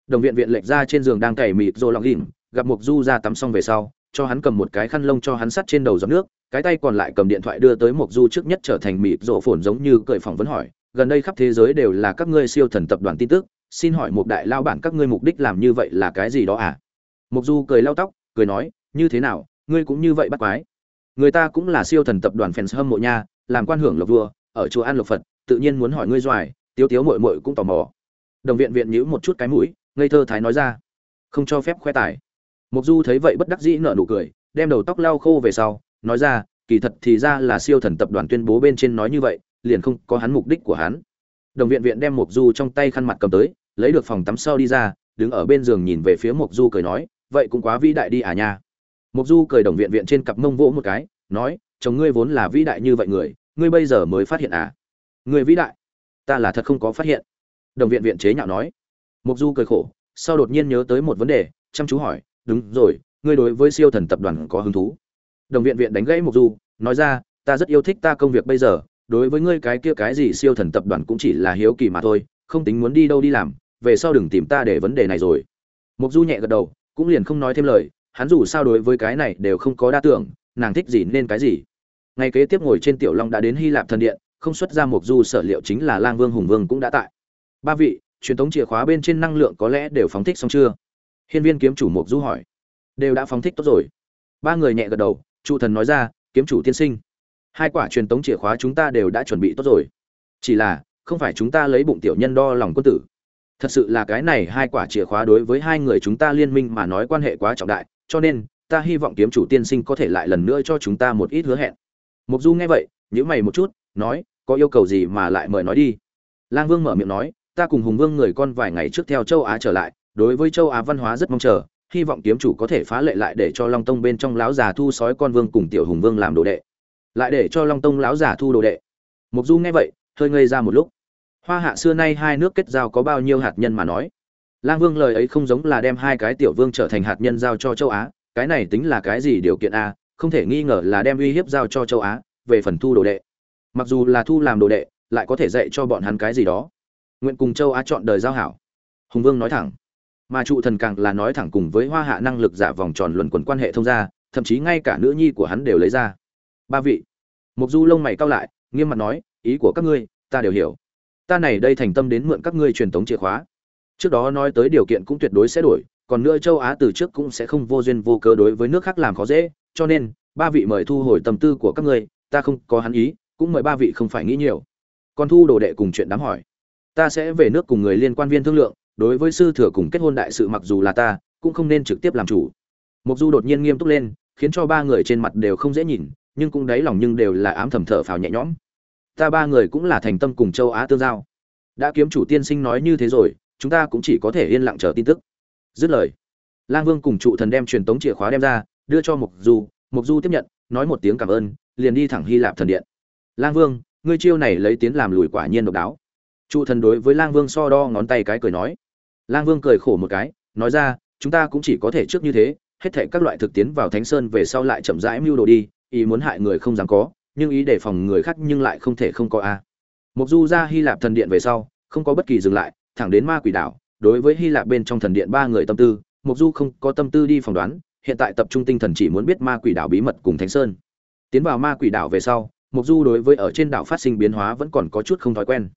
Đồng viện viện lệch ra trên giường đang cày mịt rồi lọc gỉm, gặp Mục Du ra tắm xong về sau, cho hắn cầm một cái khăn lông cho hắn sắt trên đầu giọt nước, cái tay còn lại cầm điện thoại đưa tới Mục Du trước nhất trở thành mịt rộ phồn giống như cười phỏng vấn hỏi, gần đây khắp thế giới đều là các ngươi siêu thần tập đoàn tin tức, xin hỏi một đại lao bản các ngươi mục đích làm như vậy là cái gì đó à? Mục Du cười lau tóc, cười nói, như thế nào, ngươi cũng như vậy bắt quái người ta cũng là siêu thần tập đoàn fans hâm mộ nha làm quan hưởng lộc vua ở chùa an lộc phật tự nhiên muốn hỏi ngươi doài tiếu tiếu mội mội cũng tò mò. Đồng viện viện nhíu một chút cái mũi, ngây thơ thái nói ra. Không cho phép khoe tài. Mục du thấy vậy bất đắc dĩ nở nụ cười, đem đầu tóc lau khô về sau, nói ra, kỳ thật thì ra là siêu thần tập đoàn tuyên bố bên trên nói như vậy, liền không có hắn mục đích của hắn. Đồng viện viện đem mục du trong tay khăn mặt cầm tới, lấy được phòng tắm sau đi ra, đứng ở bên giường nhìn về phía mục du cười nói, vậy cũng quá vĩ đại đi à nha. Mục du cười đồng viện viện trên cặp mông vỗ một cái, nói, chồng ngươi vốn là vĩ đại như vậy người, ngươi bây giờ mới phát hiện à? Người vĩ đại ta là thật không có phát hiện. Đồng viện viện chế nhạo nói. Mục du cười khổ, sau đột nhiên nhớ tới một vấn đề, chăm chú hỏi, đúng rồi, ngươi đối với siêu thần tập đoàn có hứng thú? Đồng viện viện đánh gãy mục du, nói ra, ta rất yêu thích ta công việc bây giờ, đối với ngươi cái kia cái gì siêu thần tập đoàn cũng chỉ là hiếu kỳ mà thôi, không tính muốn đi đâu đi làm, về sau đừng tìm ta để vấn đề này rồi. Mục du nhẹ gật đầu, cũng liền không nói thêm lời, hắn dù sao đối với cái này đều không có đa tưởng, nàng thích gì nên cái gì. Ngày kế tiếp ngồi trên tiểu long đã đến hy lạp thần điện không xuất ra mục du sở liệu chính là lang vương hùng vương cũng đã tại. Ba vị, truyền thống chìa khóa bên trên năng lượng có lẽ đều phóng thích xong chưa? Hiên viên kiếm chủ mục du hỏi. Đều đã phóng thích tốt rồi. Ba người nhẹ gật đầu trụ thần nói ra, kiếm chủ tiên sinh, hai quả truyền thống chìa khóa chúng ta đều đã chuẩn bị tốt rồi. Chỉ là, không phải chúng ta lấy bụng tiểu nhân đo lòng quân tử. Thật sự là cái này hai quả chìa khóa đối với hai người chúng ta liên minh mà nói quan hệ quá trọng đại, cho nên, ta hy vọng kiếm chủ tiên sinh có thể lại lần nữa cho chúng ta một ít hứa hẹn. Mục du nghe vậy nhữ mày một chút nói, có yêu cầu gì mà lại mời nói đi? Lang vương mở miệng nói, ta cùng hùng vương người con vài ngày trước theo châu á trở lại, đối với châu á văn hóa rất mong chờ, hy vọng kiếm chủ có thể phá lệ lại để cho long tông bên trong lão già thu sói con vương cùng tiểu hùng vương làm đồ đệ. Lại để cho long tông lão già thu đồ đệ. Mục du nghe vậy, hơi ngây ra một lúc. Hoa hạ xưa nay hai nước kết giao có bao nhiêu hạt nhân mà nói. Lang vương lời ấy không giống là đem hai cái tiểu vương trở thành hạt nhân giao cho châu á, cái này tính là cái gì điều kiện a, không thể nghi ngờ là đem uy hiếp giao cho châu á, về phần thu đồ đệ mặc dù là thu làm đồ đệ, lại có thể dạy cho bọn hắn cái gì đó. Nguyện cùng châu á chọn đời giao hảo. Hùng vương nói thẳng. Mà trụ thần càng là nói thẳng cùng với hoa hạ năng lực giả vòng tròn luẩn quẩn quan hệ thông gia, thậm chí ngay cả nữ nhi của hắn đều lấy ra. Ba vị. Mục du lông mày cao lại, nghiêm mặt nói, ý của các ngươi, ta đều hiểu. Ta này đây thành tâm đến mượn các ngươi truyền thống chìa khóa. Trước đó nói tới điều kiện cũng tuyệt đối sẽ đổi, còn nữa châu á từ trước cũng sẽ không vô duyên vô cớ đối với nước khác làm khó dễ, cho nên, ba vị mời thu hồi tâm tư của các ngươi, ta không có hắn ý cũng mời ba vị không phải nghĩ nhiều. Còn thu đồ đệ cùng chuyện đám hỏi. Ta sẽ về nước cùng người liên quan viên thương lượng, đối với sư thừa cùng kết hôn đại sự mặc dù là ta, cũng không nên trực tiếp làm chủ. Mục du đột nhiên nghiêm túc lên, khiến cho ba người trên mặt đều không dễ nhìn, nhưng cũng đáy lòng nhưng đều là ám thầm thở phào nhẹ nhõm. Ta ba người cũng là thành tâm cùng châu á tương giao. Đã kiếm chủ tiên sinh nói như thế rồi, chúng ta cũng chỉ có thể yên lặng chờ tin tức. Dứt lời, lang vương cùng trụ thần đem truyền tống chìa khóa đem ra, đưa cho mục du. Mục du tiếp nhận, nói một tiếng cảm ơn, liền đi thẳng hy lạp thần điện lang vương, ngươi chiêu này lấy tiến làm lùi quả nhiên độc đáo. Trụ thần đối với lang vương so đo ngón tay cái cười nói. Lang vương cười khổ một cái, nói ra, chúng ta cũng chỉ có thể trước như thế, hết thảy các loại thực tiến vào thánh sơn về sau lại chậm rãi mưu đồ đi, ý muốn hại người không dám có, nhưng ý đề phòng người khác nhưng lại không thể không có a. Mục du ra hy lạp thần điện về sau, không có bất kỳ dừng lại, thẳng đến ma quỷ đảo, đối với hy lạp bên trong thần điện ba người tâm tư mục du không có tâm tư đi phỏng đoán, hiện tại tập trung tinh thần chỉ muốn biết ma quỷ đảo bí mật cùng thánh sơn. Tiến vào ma quỷ đảo về sau mục du đối với ở trên đảo phát sinh biến hóa vẫn còn có chút không thói quen.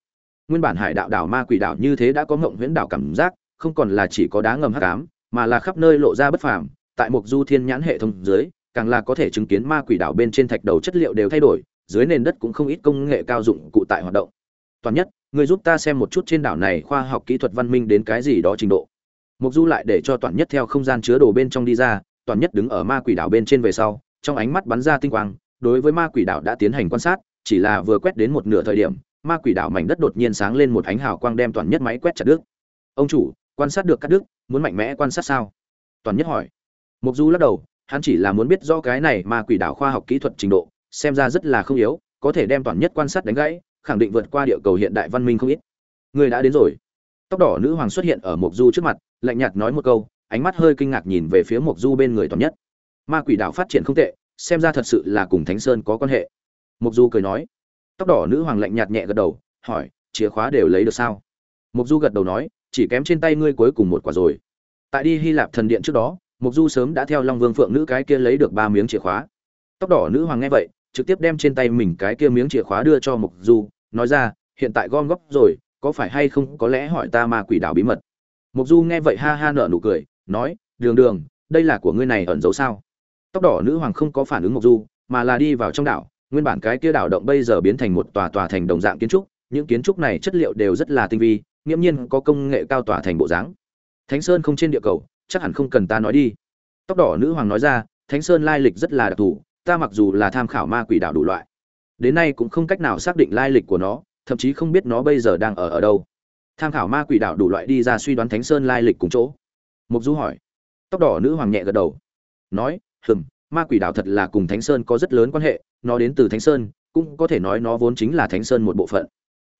Nguyên bản hải đạo đảo ma quỷ đảo như thế đã có ngộng huyễn đảo cảm giác, không còn là chỉ có đá ngầm hắc ám, mà là khắp nơi lộ ra bất phàm. Tại mục du thiên nhãn hệ thống dưới, càng là có thể chứng kiến ma quỷ đảo bên trên thạch đầu chất liệu đều thay đổi, dưới nền đất cũng không ít công nghệ cao dụng cụ tại hoạt động. Toàn nhất người giúp ta xem một chút trên đảo này khoa học kỹ thuật văn minh đến cái gì đó trình độ. Mục du lại để cho toàn nhất theo không gian chứa đồ bên trong đi ra, toàn nhất đứng ở ma quỷ đảo bên trên về sau, trong ánh mắt bắn ra tinh quang đối với ma quỷ đảo đã tiến hành quan sát, chỉ là vừa quét đến một nửa thời điểm, ma quỷ đảo mảnh đất đột nhiên sáng lên một ánh hào quang đem toàn nhất máy quét chặt đứt. Ông chủ, quan sát được cắt đứt, muốn mạnh mẽ quan sát sao? Toàn nhất hỏi. Mục du lắc đầu, hắn chỉ là muốn biết rõ cái này ma quỷ đảo khoa học kỹ thuật trình độ, xem ra rất là không yếu, có thể đem toàn nhất quan sát đánh gãy, khẳng định vượt qua địa cầu hiện đại văn minh không ít. Người đã đến rồi. Tóc đỏ nữ hoàng xuất hiện ở mục du trước mặt, lạnh nhạt nói một câu, ánh mắt hơi kinh ngạc nhìn về phía mục du bên người toàn nhất. Ma quỷ đảo phát triển không tệ xem ra thật sự là cùng thánh sơn có quan hệ. Mục du cười nói. Tóc đỏ nữ hoàng lạnh nhạt nhẹ gật đầu, hỏi, chìa khóa đều lấy được sao? Mục du gật đầu nói, chỉ kém trên tay ngươi cuối cùng một quả rồi. Tại đi hy lạp thần điện trước đó mục du sớm đã theo long vương phượng nữ cái kia lấy được ba miếng chìa khóa. Tóc đỏ nữ hoàng nghe vậy, trực tiếp đem trên tay mình cái kia miếng chìa khóa đưa cho mục du, nói ra, hiện tại gom góp rồi, có phải hay không có lẽ hỏi ta ma quỷ đảo bí mật? Mục du nghe vậy ha ha nở nụ cười, nói, đường đường, đây là của ngươi này ẩn giấu sao? Tóc đỏ nữ hoàng không có phản ứng mộc du, mà là đi vào trong đảo. Nguyên bản cái kia đảo động bây giờ biến thành một tòa tòa thành đồng dạng kiến trúc. Những kiến trúc này chất liệu đều rất là tinh vi, nghiễm nhiên có công nghệ cao tòa thành bộ dáng. Thánh sơn không trên địa cầu, chắc hẳn không cần ta nói đi. Tóc đỏ nữ hoàng nói ra, thánh sơn lai lịch rất là đặc thù, ta mặc dù là tham khảo ma quỷ đảo đủ loại, đến nay cũng không cách nào xác định lai lịch của nó, thậm chí không biết nó bây giờ đang ở ở đâu. Tham khảo ma quỷ đảo đủ loại đi ra suy đoán thánh sơn lai lịch cùng chỗ. Mục du hỏi. Tóc đỏ nữ hoàng nhẹ gật đầu, nói hừm, ma quỷ đảo thật là cùng thánh sơn có rất lớn quan hệ, nó đến từ thánh sơn, cũng có thể nói nó vốn chính là thánh sơn một bộ phận.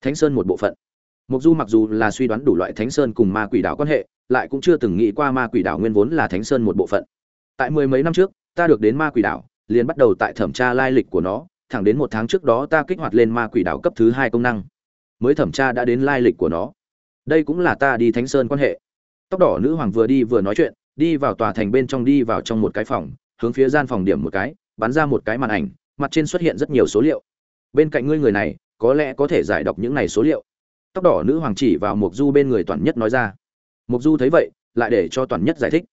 Thánh sơn một bộ phận. Mục du mặc dù là suy đoán đủ loại thánh sơn cùng ma quỷ đảo quan hệ, lại cũng chưa từng nghĩ qua ma quỷ đảo nguyên vốn là thánh sơn một bộ phận. Tại mười mấy năm trước, ta được đến ma quỷ đảo, liền bắt đầu tại thẩm tra lai lịch của nó, thẳng đến một tháng trước đó ta kích hoạt lên ma quỷ đảo cấp thứ hai công năng. Mới thẩm tra đã đến lai lịch của nó. Đây cũng là ta đi thánh sơn quan hệ. Tóc đỏ nữ hoàng vừa đi vừa nói chuyện, đi vào tòa thành bên trong đi vào trong một cái phòng hướng phía gian phòng điểm một cái bắn ra một cái màn ảnh mặt trên xuất hiện rất nhiều số liệu. Bên cạnh ngươi người này có lẽ có thể giải đọc những này số liệu. Tóc đỏ nữ hoàng chỉ vào mục du bên người toàn nhất nói ra. Mục du thấy vậy lại để cho toàn nhất giải thích.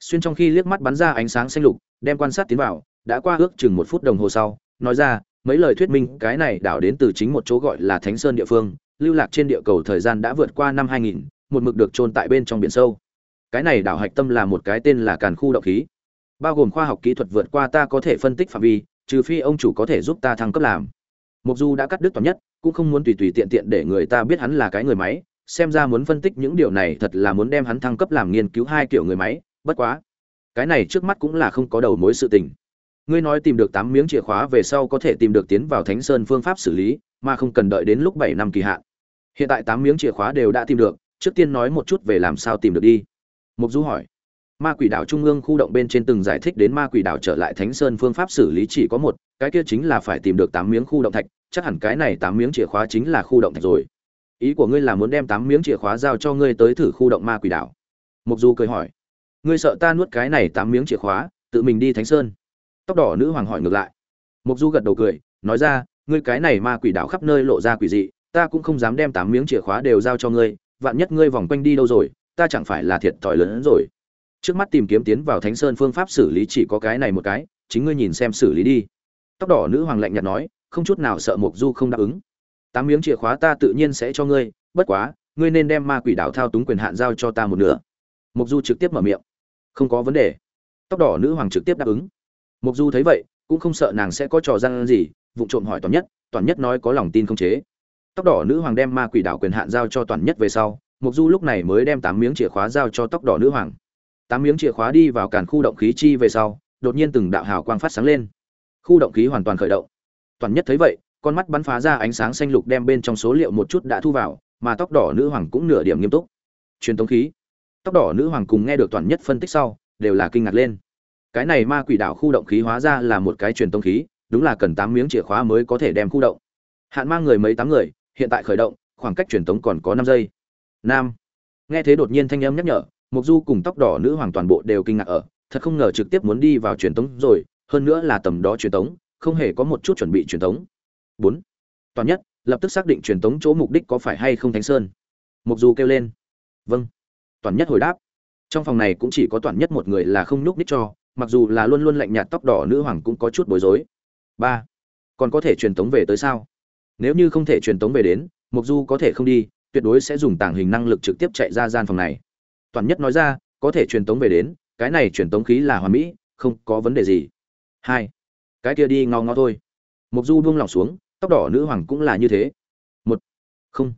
Xuyên trong khi liếc mắt bắn ra ánh sáng xanh lục đem quan sát tiến vào đã qua ước chừng một phút đồng hồ sau nói ra mấy lời thuyết minh cái này đảo đến từ chính một chỗ gọi là thánh sơn địa phương lưu lạc trên địa cầu thời gian đã vượt qua năm 2000, một mực được chôn tại bên trong biển sâu. Cái này đảo hạch tâm là một cái tên là càn khu động khí bao gồm khoa học kỹ thuật vượt qua ta có thể phân tích phạm vi, trừ phi ông chủ có thể giúp ta thăng cấp làm. Mục du đã cắt đứt toàn nhất, cũng không muốn tùy tùy tiện tiện để người ta biết hắn là cái người máy, xem ra muốn phân tích những điều này thật là muốn đem hắn thăng cấp làm nghiên cứu hai kiểu người máy, bất quá. Cái này trước mắt cũng là không có đầu mối sự tình. Ngươi nói tìm được tám miếng chìa khóa về sau có thể tìm được tiến vào thánh sơn phương pháp xử lý, mà không cần đợi đến lúc bảy năm kỳ hạn. Hiện tại tám miếng chìa khóa đều đã tìm được, trước tiên nói một chút về làm sao tìm được đi. Mục du hỏi ma quỷ đảo trung ương khu động bên trên từng giải thích đến ma quỷ đảo trở lại thánh sơn phương pháp xử lý chỉ có một, cái kia chính là phải tìm được tám miếng khu động thạch, chắc hẳn cái này tám miếng chìa khóa chính là khu động thạch rồi. Ý của ngươi là muốn đem tám miếng chìa khóa giao cho ngươi tới thử khu động ma quỷ đảo? Mục du cười hỏi. Ngươi sợ ta nuốt cái này tám miếng chìa khóa, tự mình đi thánh sơn? Tóc đỏ nữ hoàng hỏi ngược lại. Mục du gật đầu cười, nói ra, ngươi cái này ma quỷ đảo khắp nơi lộ ra quỷ dị, ta cũng không dám đem tám miếng chìa khóa đều giao cho ngươi, vạn nhất ngươi vòng quanh đi đâu rồi, ta chẳng phải là thiệt thòi lớn hơn rồi trước mắt tìm kiếm tiến vào thánh sơn phương pháp xử lý chỉ có cái này một cái, chính ngươi nhìn xem xử lý đi. Tóc đỏ nữ hoàng lạnh nhạt nói, không chút nào sợ mục du không đáp ứng. Tám miếng chìa khóa ta tự nhiên sẽ cho ngươi, bất quá, ngươi nên đem ma quỷ đảo thao túng quyền hạn giao cho ta một nửa. Mục du trực tiếp mở miệng. Không có vấn đề. Tóc đỏ nữ hoàng trực tiếp đáp ứng. Mục du thấy vậy, cũng không sợ nàng sẽ có trò gian gì vụ trộm hỏi toàn nhất toàn nhất nói có lòng tin không chế. Tóc đỏ nữ hoàng đem ma quỷ đảo quyền hạn giao cho toàn nhất về sau mục du lúc này mới đem tám miếng chìa khóa giao cho tóc đỏ nữ hoàng tám miếng chìa khóa đi vào càn khu động khí chi về sau, đột nhiên từng đạo hào quang phát sáng lên. Khu động khí hoàn toàn khởi động. Toàn nhất thấy vậy, con mắt bắn phá ra ánh sáng xanh lục đem bên trong số liệu một chút đã thu vào, mà tóc đỏ nữ hoàng cũng nửa điểm nghiêm túc. Truyền tống khí. Tóc đỏ nữ hoàng cùng nghe được toàn nhất phân tích sau, đều là kinh ngạc lên. Cái này ma quỷ đảo khu động khí hóa ra là một cái truyền tống khí, đúng là cần tám miếng chìa khóa mới có thể đem khu động. Hạn mang người mấy tám người, hiện tại khởi động, khoảng cách truyền tống còn có năm giây. Nam. Nghe thế đột nhiên thanh âm nhắc nhở mục du cùng tóc đỏ nữ hoàng toàn bộ đều kinh ngạc ở, thật không ngờ trực tiếp muốn đi vào truyền tống rồi, hơn nữa là tầm đó truyền tống, không hề có một chút chuẩn bị truyền tống. Bốn, toàn nhất, lập tức xác định truyền tống chỗ mục đích có phải hay không thánh sơn. Mục du kêu lên. Vâng. Toàn nhất hồi đáp. Trong phòng này cũng chỉ có toàn nhất một người là không nhúc ních cho, mặc dù là luôn luôn lạnh nhạt tóc đỏ nữ hoàng cũng có chút bối rối. Ba, còn có thể truyền tống về tới sao? Nếu như không thể truyền tống về đến mục du có thể không đi, tuyệt đối sẽ dùng tàng hình năng lực trực tiếp chạy ra gian phòng này toàn nhất nói ra, có thể truyền tống về đến, cái này truyền tống khí là hoàn mỹ, không có vấn đề gì. Hai, cái kia đi ngao ngao thôi. Mục du buông lỏng xuống, tóc đỏ nữ hoàng cũng là như thế. Một, không.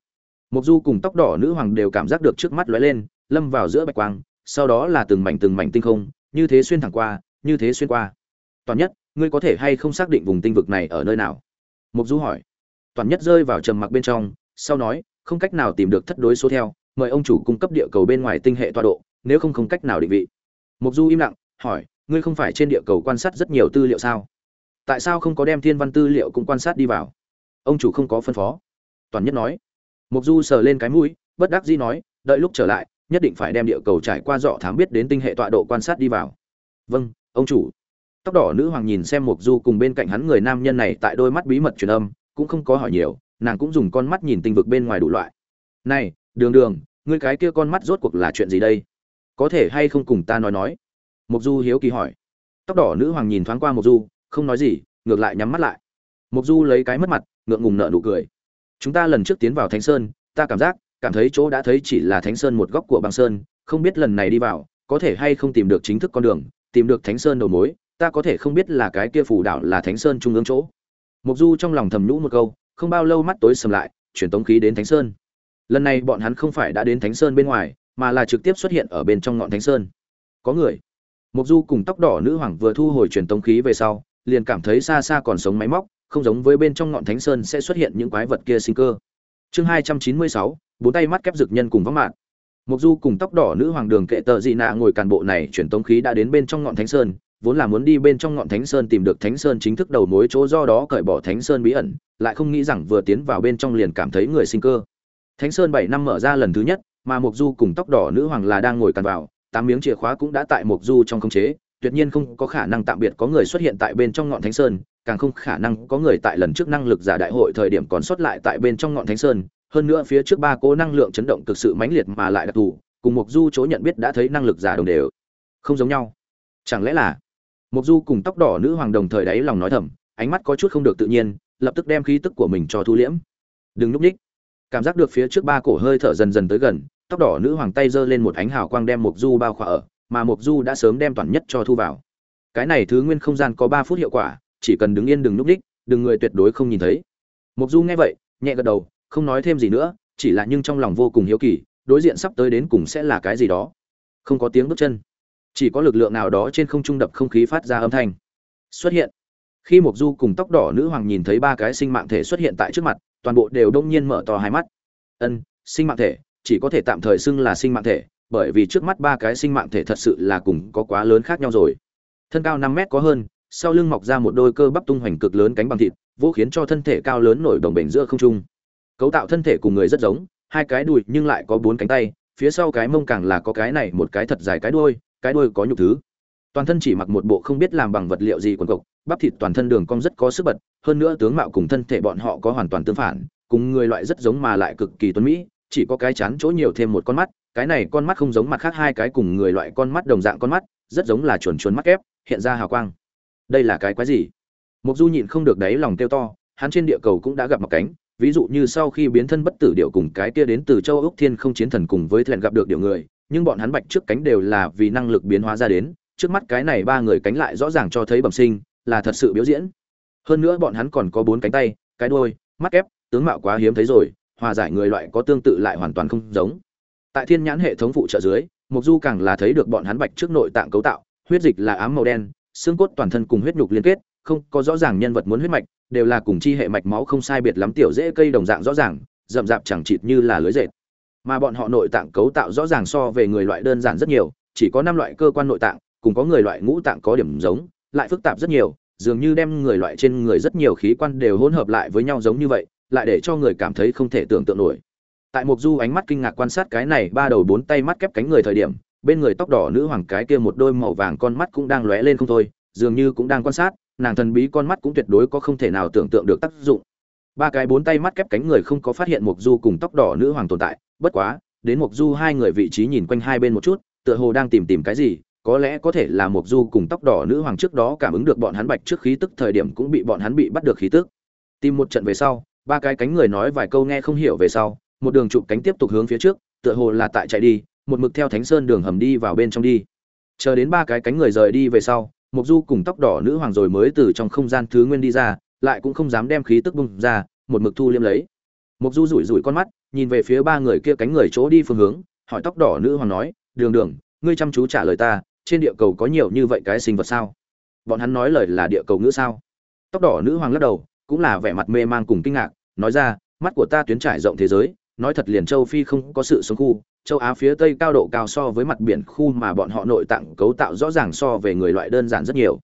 Mục du cùng tóc đỏ nữ hoàng đều cảm giác được trước mắt lóe lên, lâm vào giữa bạch quang, sau đó là từng mảnh từng mảnh tinh không, như thế xuyên thẳng qua, như thế xuyên qua. Toàn nhất, ngươi có thể hay không xác định vùng tinh vực này ở nơi nào? Mục du hỏi. Toàn nhất rơi vào trầm mặc bên trong, sau nói, không cách nào tìm được thất đối số theo mời ông chủ cung cấp địa cầu bên ngoài tinh hệ tọa độ, nếu không không cách nào định vị. Mục du im lặng, hỏi, ngươi không phải trên địa cầu quan sát rất nhiều tư liệu sao? Tại sao không có đem thiên văn tư liệu cũng quan sát đi vào? Ông chủ không có phân phó. Toàn nhất nói. Mục du sờ lên cái mũi, bất đắc dĩ nói, đợi lúc trở lại, nhất định phải đem địa cầu trải qua dọ thám biết đến tinh hệ tọa độ quan sát đi vào. Vâng ông chủ. Tóc đỏ nữ hoàng nhìn xem mục du cùng bên cạnh hắn người nam nhân này tại đôi mắt bí mật truyền âm, cũng không có hỏi nhiều, nàng cũng dùng con mắt nhìn tinh vực bên ngoài đủ loại. Này đường đường, ngươi cái kia con mắt rốt cuộc là chuyện gì đây? Có thể hay không cùng ta nói nói? Mục du hiếu kỳ hỏi. Tóc đỏ nữ hoàng nhìn thoáng qua mục du, không nói gì, ngược lại nhắm mắt lại. Mục du lấy cái mất mặt, ngượng ngùng nở nụ cười. Chúng ta lần trước tiến vào thánh sơn, ta cảm giác, cảm thấy chỗ đã thấy chỉ là thánh sơn một góc của băng sơn, không biết lần này đi vào, có thể hay không tìm được chính thức con đường, tìm được thánh sơn đầu mối, ta có thể không biết là cái kia phù đảo là thánh sơn trung ương chỗ. Mục du trong lòng thầm nhũ một câu, không bao lâu mắt tối sầm lại, chuyển tống khí đến thánh sơn lần này bọn hắn không phải đã đến thánh sơn bên ngoài, mà là trực tiếp xuất hiện ở bên trong ngọn thánh sơn. Có người. Mục du cùng tóc đỏ nữ hoàng vừa thu hồi truyền tống khí về sau, liền cảm thấy xa xa còn sống máy móc, không giống với bên trong ngọn thánh sơn sẽ xuất hiện những quái vật kia sinh cơ. Chương hai trăm chín mươi sáu, bốn tay mắt kép dực nhân cùng vắng mạng mục du cùng tóc đỏ nữ hoàng đường kệ tờ dị nạ ngồi càn bộ này truyền tống khí đã đến bên trong ngọn thánh sơn, vốn là muốn đi bên trong ngọn thánh sơn tìm được thánh sơn chính thức đầu mối chỗ do đó cởi bỏ thánh sơn bí ẩn, lại không nghĩ rằng vừa tiến vào bên trong liền cảm thấy người sinh cơ thánh sơn bảy năm mở ra lần thứ nhất, mà Mộc du cùng tóc đỏ nữ hoàng là đang ngồi càn vào, tám miếng chìa khóa cũng đã tại Mộc du trong khống chế, tuyệt nhiên không có khả năng tạm biệt có người xuất hiện tại bên trong ngọn thánh sơn, càng không khả năng có người tại lần trước năng lực giả đại hội thời điểm còn xuất lại tại bên trong ngọn thánh sơn. Hơn nữa phía trước ba cố năng lượng chấn động cực sự mãnh liệt mà lại đặc thù, cùng Mộc du chỗ nhận biết đã thấy năng lực giả đồng đều. Không giống nhau. Chẳng lẽ là Mộc du cùng tóc đỏ nữ hoàng đồng thời đáy lòng nói thầm, ánh mắt có chút không được tự nhiên, lập tức đem khí tức của mình cho thu liễm. Đừng lúc nhích cảm giác được phía trước ba cổ hơi thở dần dần tới gần, tóc đỏ nữ hoàng tay giơ lên một ánh hào quang đem mục du bao khỏa ở, mà mục du đã sớm đem toàn nhất cho thu vào. Cái này thứ nguyên không gian có ba phút hiệu quả, chỉ cần đứng yên đừng núp ních đừng người tuyệt đối không nhìn thấy. Mục du nghe vậy, nhẹ gật đầu, không nói thêm gì nữa, chỉ là nhưng trong lòng vô cùng hiếu kỳ, đối diện sắp tới đến cùng sẽ là cái gì đó. Không có tiếng bước chân, chỉ có lực lượng nào đó trên không trung đập không khí phát ra âm thanh. Xuất hiện. Khi mục du cùng tóc đỏ nữ hoàng nhìn thấy ba cái sinh mạng thể xuất hiện tại trước mặt toàn bộ đều đông nhiên mở to hai mắt. Ân, sinh mạng thể, chỉ có thể tạm thời xưng là sinh mạng thể, bởi vì trước mắt ba cái sinh mạng thể thật sự là cùng có quá lớn khác nhau rồi. Thân cao năm mét có hơn, sau lưng mọc ra một đôi cơ bắp tung hoành cực lớn cánh bằng thịt, vô khiến cho thân thể cao lớn nổi đồng bể giữa không trung. Cấu tạo thân thể cùng người rất giống, hai cái đùi nhưng lại có bốn cánh tay, phía sau cái mông càng là có cái này một cái thật dài cái đuôi cái đuôi có nhục thứ. Toàn thân chỉ mặc một bộ không biết làm bằng vật liệu gì quần cộc bắp thịt toàn thân đường cong rất có sức bật, hơn nữa tướng mạo cùng thân thể bọn họ có hoàn toàn tương phản, cùng người loại rất giống mà lại cực kỳ tuấn mỹ, chỉ có cái chán chỗ nhiều thêm một con mắt, cái này con mắt không giống mặt khác hai cái cùng người loại con mắt đồng dạng con mắt, rất giống là chuồn chuồn mắt kép, hiện ra hào quang. Đây là cái quái gì? Mục du nhịn không được đáy lòng kêu to, hắn trên địa cầu cũng đã gặp một cánh, ví dụ như sau khi biến thân bất tử điệu cùng cái kia đến từ châu Úc thiên không chiến thần cùng với thuyền gặp được điều người, nhưng bọn hắn bạch trước cánh đều là vì năng lực biến hóa ra đến, trước mắt cái này ba người cánh lại rõ ràng cho thấy bẩm sinh là thật sự biểu diễn. Hơn nữa bọn hắn còn có bốn cánh tay, cái đuôi, mắt kép, tướng mạo quá hiếm thấy rồi, hòa giải người loại có tương tự lại hoàn toàn không giống. Tại thiên nhãn hệ thống phụ trợ dưới mục du càng là thấy được bọn hắn bạch trước nội tạng cấu tạo, huyết dịch là ám màu đen, xương cốt toàn thân cùng huyết nhục liên kết, không có rõ ràng nhân vật muốn huyết mạch, đều là cùng chi hệ mạch máu không sai biệt lắm tiểu dễ cây đồng dạng rõ ràng, rậm rạp chẳng chịt như là lưới dệt. Mà bọn họ nội tạng cấu tạo rõ ràng so về người loại đơn giản rất nhiều, chỉ có năm loại cơ quan nội tạng, cùng có người loại ngũ tạng có điểm giống lại phức tạp rất nhiều, dường như đem người loại trên người rất nhiều khí quan đều hỗn hợp lại với nhau giống như vậy, lại để cho người cảm thấy không thể tưởng tượng nổi. Tại mục du ánh mắt kinh ngạc quan sát cái này ba đầu bốn tay mắt kép cánh người thời điểm, bên người tóc đỏ nữ hoàng cái kia một đôi màu vàng con mắt cũng đang lóe lên không thôi, dường như cũng đang quan sát, nàng thần bí con mắt cũng tuyệt đối có không thể nào tưởng tượng được tác dụng. Ba cái bốn tay mắt kép cánh người không có phát hiện mục du cùng tóc đỏ nữ hoàng tồn tại, bất quá, đến mục du hai người vị trí nhìn quanh hai bên một chút, tựa hồ đang tìm tìm cái gì có lẽ có thể là Mộc du cùng tóc đỏ nữ hoàng trước đó cảm ứng được bọn hắn bạch trước khí tức thời điểm cũng bị bọn hắn bị bắt được khí tức. Tìm một trận về sau, ba cái cánh người nói vài câu nghe không hiểu về sau, một đường chụp cánh tiếp tục hướng phía trước, tựa hồ là tại chạy đi, một mực theo thánh sơn đường hầm đi vào bên trong đi. Chờ đến ba cái cánh người rời đi về sau, Mộc du cùng tóc đỏ nữ hoàng rồi mới từ trong không gian thứ nguyên đi ra, lại cũng không dám đem khí tức bung ra, một mực thu liêm lấy. Mộc du rủi rủi con mắt, nhìn về phía ba người kia cánh người chỗ đi phương hướng, hỏi tóc đỏ nữ hoàng nói, đường đường, ngươi chăm chú trả lời ta trên địa cầu có nhiều như vậy cái sinh vật sao? Bọn hắn nói lời là địa cầu ngữ sao? Tóc đỏ nữ hoàng lắc đầu, cũng là vẻ mặt mê man cùng kinh ngạc, nói ra, mắt của ta tuyến trải rộng thế giới, nói thật liền châu phi không có sự sống khu, châu á phía tây cao độ cao so với mặt biển khu mà bọn họ nội tạng cấu tạo rõ ràng so về người loại đơn giản rất nhiều.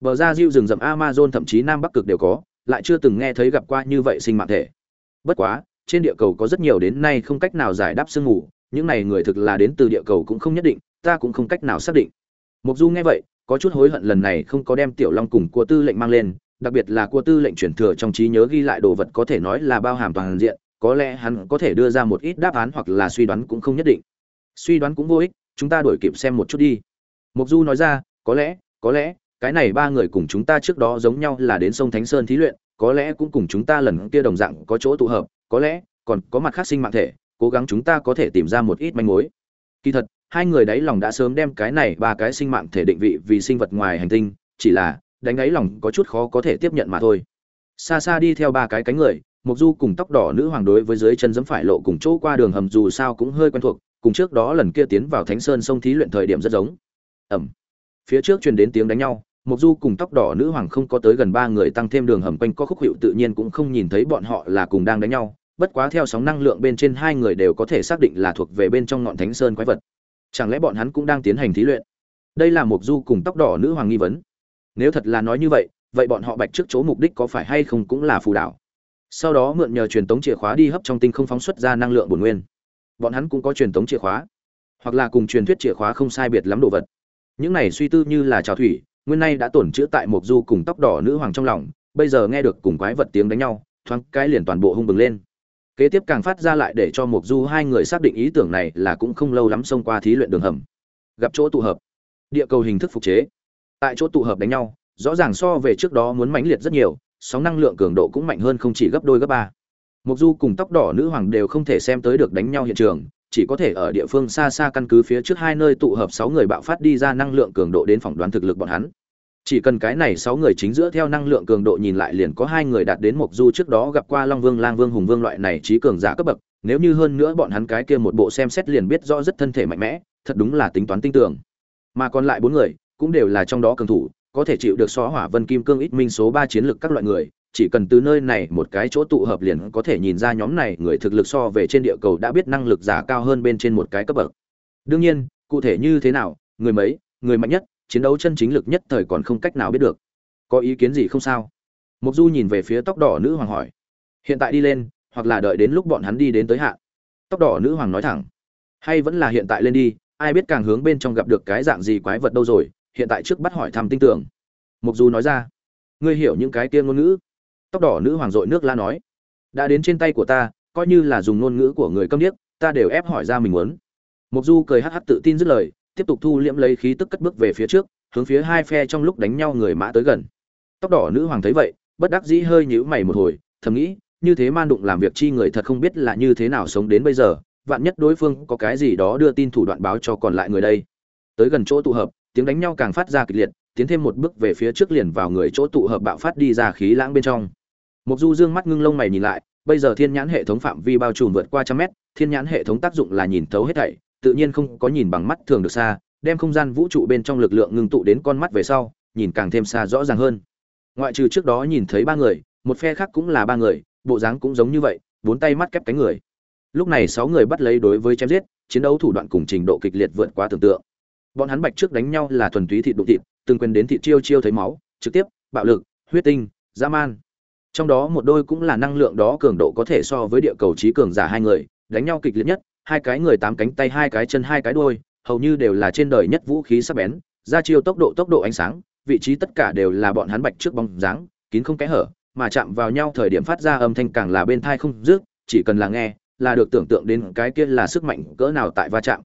Bờ ra diêu rừng rậm amazon thậm chí nam bắc cực đều có, lại chưa từng nghe thấy gặp qua như vậy sinh mạng thể. Bất quá, trên địa cầu có rất nhiều đến nay không cách nào giải đáp sương mù, những này người thực là đến từ địa cầu cũng không nhất định, ta cũng không cách nào xác định mục du nghe vậy, có chút hối hận lần này không có đem tiểu long cùng Cua tư lệnh mang lên, đặc biệt là Cua tư lệnh chuyển thừa trong trí nhớ ghi lại đồ vật có thể nói là bao hàm toàn diện, có lẽ hắn có thể đưa ra một ít đáp án hoặc là suy đoán cũng không nhất định. Suy đoán cũng vô ích, chúng ta đổi kịp xem một chút đi. Mục du nói ra, có lẽ có lẽ, cái này ba người cùng chúng ta trước đó giống nhau là đến sông thánh sơn thí luyện, có lẽ cũng cùng chúng ta lần kia đồng dạng có chỗ tụ hợp, có lẽ còn có mặt khác sinh mạng thể, cố gắng chúng ta có thể tìm ra một ít manh mối. Kỳ thật hai người đáy lòng đã sớm đem cái này ba cái sinh mạng thể định vị vì sinh vật ngoài hành tinh, chỉ là, đánh đáy lòng có chút khó có thể tiếp nhận mà thôi. Xa xa đi theo ba cái cánh người mục du cùng tóc đỏ nữ hoàng đối với dưới chân dẫm phải lộ cùng chỗ qua đường hầm dù sao cũng hơi quen thuộc, cùng trước đó lần kia tiến vào thánh sơn sông thí luyện thời điểm rất giống. Ẩm. Phía trước truyền đến tiếng đánh nhau mục du cùng tóc đỏ nữ hoàng không có tới gần ba người tăng thêm đường hầm quanh có khúc hiệu tự nhiên cũng không nhìn thấy bọn họ là cùng đang đánh nhau, bất quá theo sóng năng lượng bên trên hai người đều có thể xác định là thuộc về bên trong ngọn thánh sơn quái vật chẳng lẽ bọn hắn cũng đang tiến hành thí luyện? Đây là mục du cùng tóc đỏ nữ hoàng nghi vấn. Nếu thật là nói như vậy vậy bọn họ bạch trước chỗ mục đích có phải hay không cũng là phù đảo sau đó mượn nhờ truyền tống chìa khóa đi hấp trong tinh không phóng xuất ra năng lượng bổn nguyên. Bọn hắn cũng có truyền tống chìa khóa, hoặc là cùng truyền thuyết chìa khóa không sai biệt lắm đồ vật. Những này suy tư như là trào thủy, nguyên nay đã tổn chữa tại mục du cùng tóc đỏ nữ hoàng trong lòng, bây giờ nghe được cùng quái vật tiếng đánh nhau, thoáng cái liền toàn bộ hung bừng lên kế tiếp càng phát ra lại để cho mục du hai người xác định ý tưởng này là cũng không lâu lắm xông qua thí luyện đường hầm. Gặp chỗ tụ hợp. Địa cầu hình thức phục chế. Tại chỗ tụ hợp đánh nhau, rõ ràng so về trước đó muốn mãnh liệt rất nhiều, sóng năng lượng cường độ cũng mạnh hơn không chỉ gấp đôi gấp ba. Mục du cùng tóc đỏ nữ hoàng đều không thể xem tới được đánh nhau hiện trường, chỉ có thể ở địa phương xa xa căn cứ phía trước hai nơi tụ hợp sáu người bạo phát đi ra năng lượng cường độ đến phỏng đoán thực lực bọn hắn chỉ cần cái này sáu người chính giữa theo năng lượng cường độ nhìn lại liền có hai người đạt đến mục du trước đó gặp qua long vương, lang vương, hùng vương loại này trí cường giả cấp bậc. Nếu như hơn nữa bọn hắn cái kia một bộ xem xét liền biết rõ rất thân thể mạnh mẽ, thật đúng là tính toán tinh tưởng mà còn lại bốn người, cũng đều là trong đó cường thủ, có thể chịu được xóa hỏa vân kim cương ít minh số ba chiến lược các loại người. Chỉ cần từ nơi này một cái chỗ tụ hợp liền có thể nhìn ra nhóm này người thực lực so về trên địa cầu đã biết năng lực giả cao hơn bên trên một cái cấp bậc. Đương nhiên, cụ thể như thế nào, người mấy, người mạnh nhất chiến đấu chân chính lực nhất thời còn không cách nào biết được. Có ý kiến gì không sao? Mục du nhìn về phía tóc đỏ nữ hoàng hỏi. Hiện tại đi lên, hoặc là đợi đến lúc bọn hắn đi đến tới hạn. Tóc đỏ nữ hoàng nói thẳng. Hay vẫn là hiện tại lên đi, ai biết càng hướng bên trong gặp được cái dạng gì quái vật đâu rồi, hiện tại trước bắt hỏi thăm tinh tưởng mục du nói ra. Ngươi hiểu những cái kia ngôn ngữ? Tóc đỏ nữ hoàng dội nước la nói. Đã đến trên tay của ta, coi như là dùng ngôn ngữ của người câm điếc, ta đều ép hỏi ra mình muốn. Mục du cười hắc hắc tự tin dứt lời tiếp tục thu liễm lấy khí tức cất bước về phía trước, hướng phía hai phe trong lúc đánh nhau người mã tới gần. Tóc đỏ nữ hoàng thấy vậy, bất đắc dĩ hơi nhíu mày một hồi, thầm nghĩ, như thế man đụng làm việc chi người thật không biết là như thế nào sống đến bây giờ, vạn nhất đối phương có cái gì đó đưa tin thủ đoạn báo cho còn lại người đây. Tới gần chỗ tụ hợp, tiếng đánh nhau càng phát ra kịch liệt, tiến thêm một bước về phía trước liền vào người chỗ tụ hợp bạo phát đi ra khí lãng bên trong. Mục du dương mắt ngưng lông mày nhìn lại, bây giờ thiên nhãn hệ thống phạm vi bao trùm vượt qua trăm mét, thiên nhãn hệ thống tác dụng là nhìn thấu hết thảy tự nhiên không có nhìn bằng mắt thường được xa, đem không gian vũ trụ bên trong lực lượng ngưng tụ đến con mắt về sau, nhìn càng thêm xa rõ ràng hơn. Ngoại trừ trước đó nhìn thấy ba người, một phe khác cũng là ba người, bộ dáng cũng giống như vậy, bốn tay mắt kép cánh người. Lúc này sáu người bắt lấy đối với chém giết, chiến đấu thủ đoạn cùng trình độ kịch liệt vượt quá tưởng tượng. Bọn hắn bạch trước đánh nhau là thuần túy thịt đụng thịt, từng quyền đến thịt chiêu chiêu thấy máu, trực tiếp, bạo lực, huyết tinh, dã man. Trong đó một đôi cũng là năng lượng đó cường độ có thể so với địa cầu trí cường giả hai người, đánh nhau kịch liệt nhất hai cái người tám cánh tay, hai cái chân, hai cái đuôi, hầu như đều là trên đời nhất vũ khí sắc bén, ra chiêu tốc độ tốc độ ánh sáng, vị trí tất cả đều là bọn hắn bạch trước bóng dáng, kín không kẽ hở, mà chạm vào nhau thời điểm phát ra âm thanh càng là bên thai không dứt, chỉ cần là nghe, là được tưởng tượng đến cái kia là sức mạnh cỡ nào tại va chạm.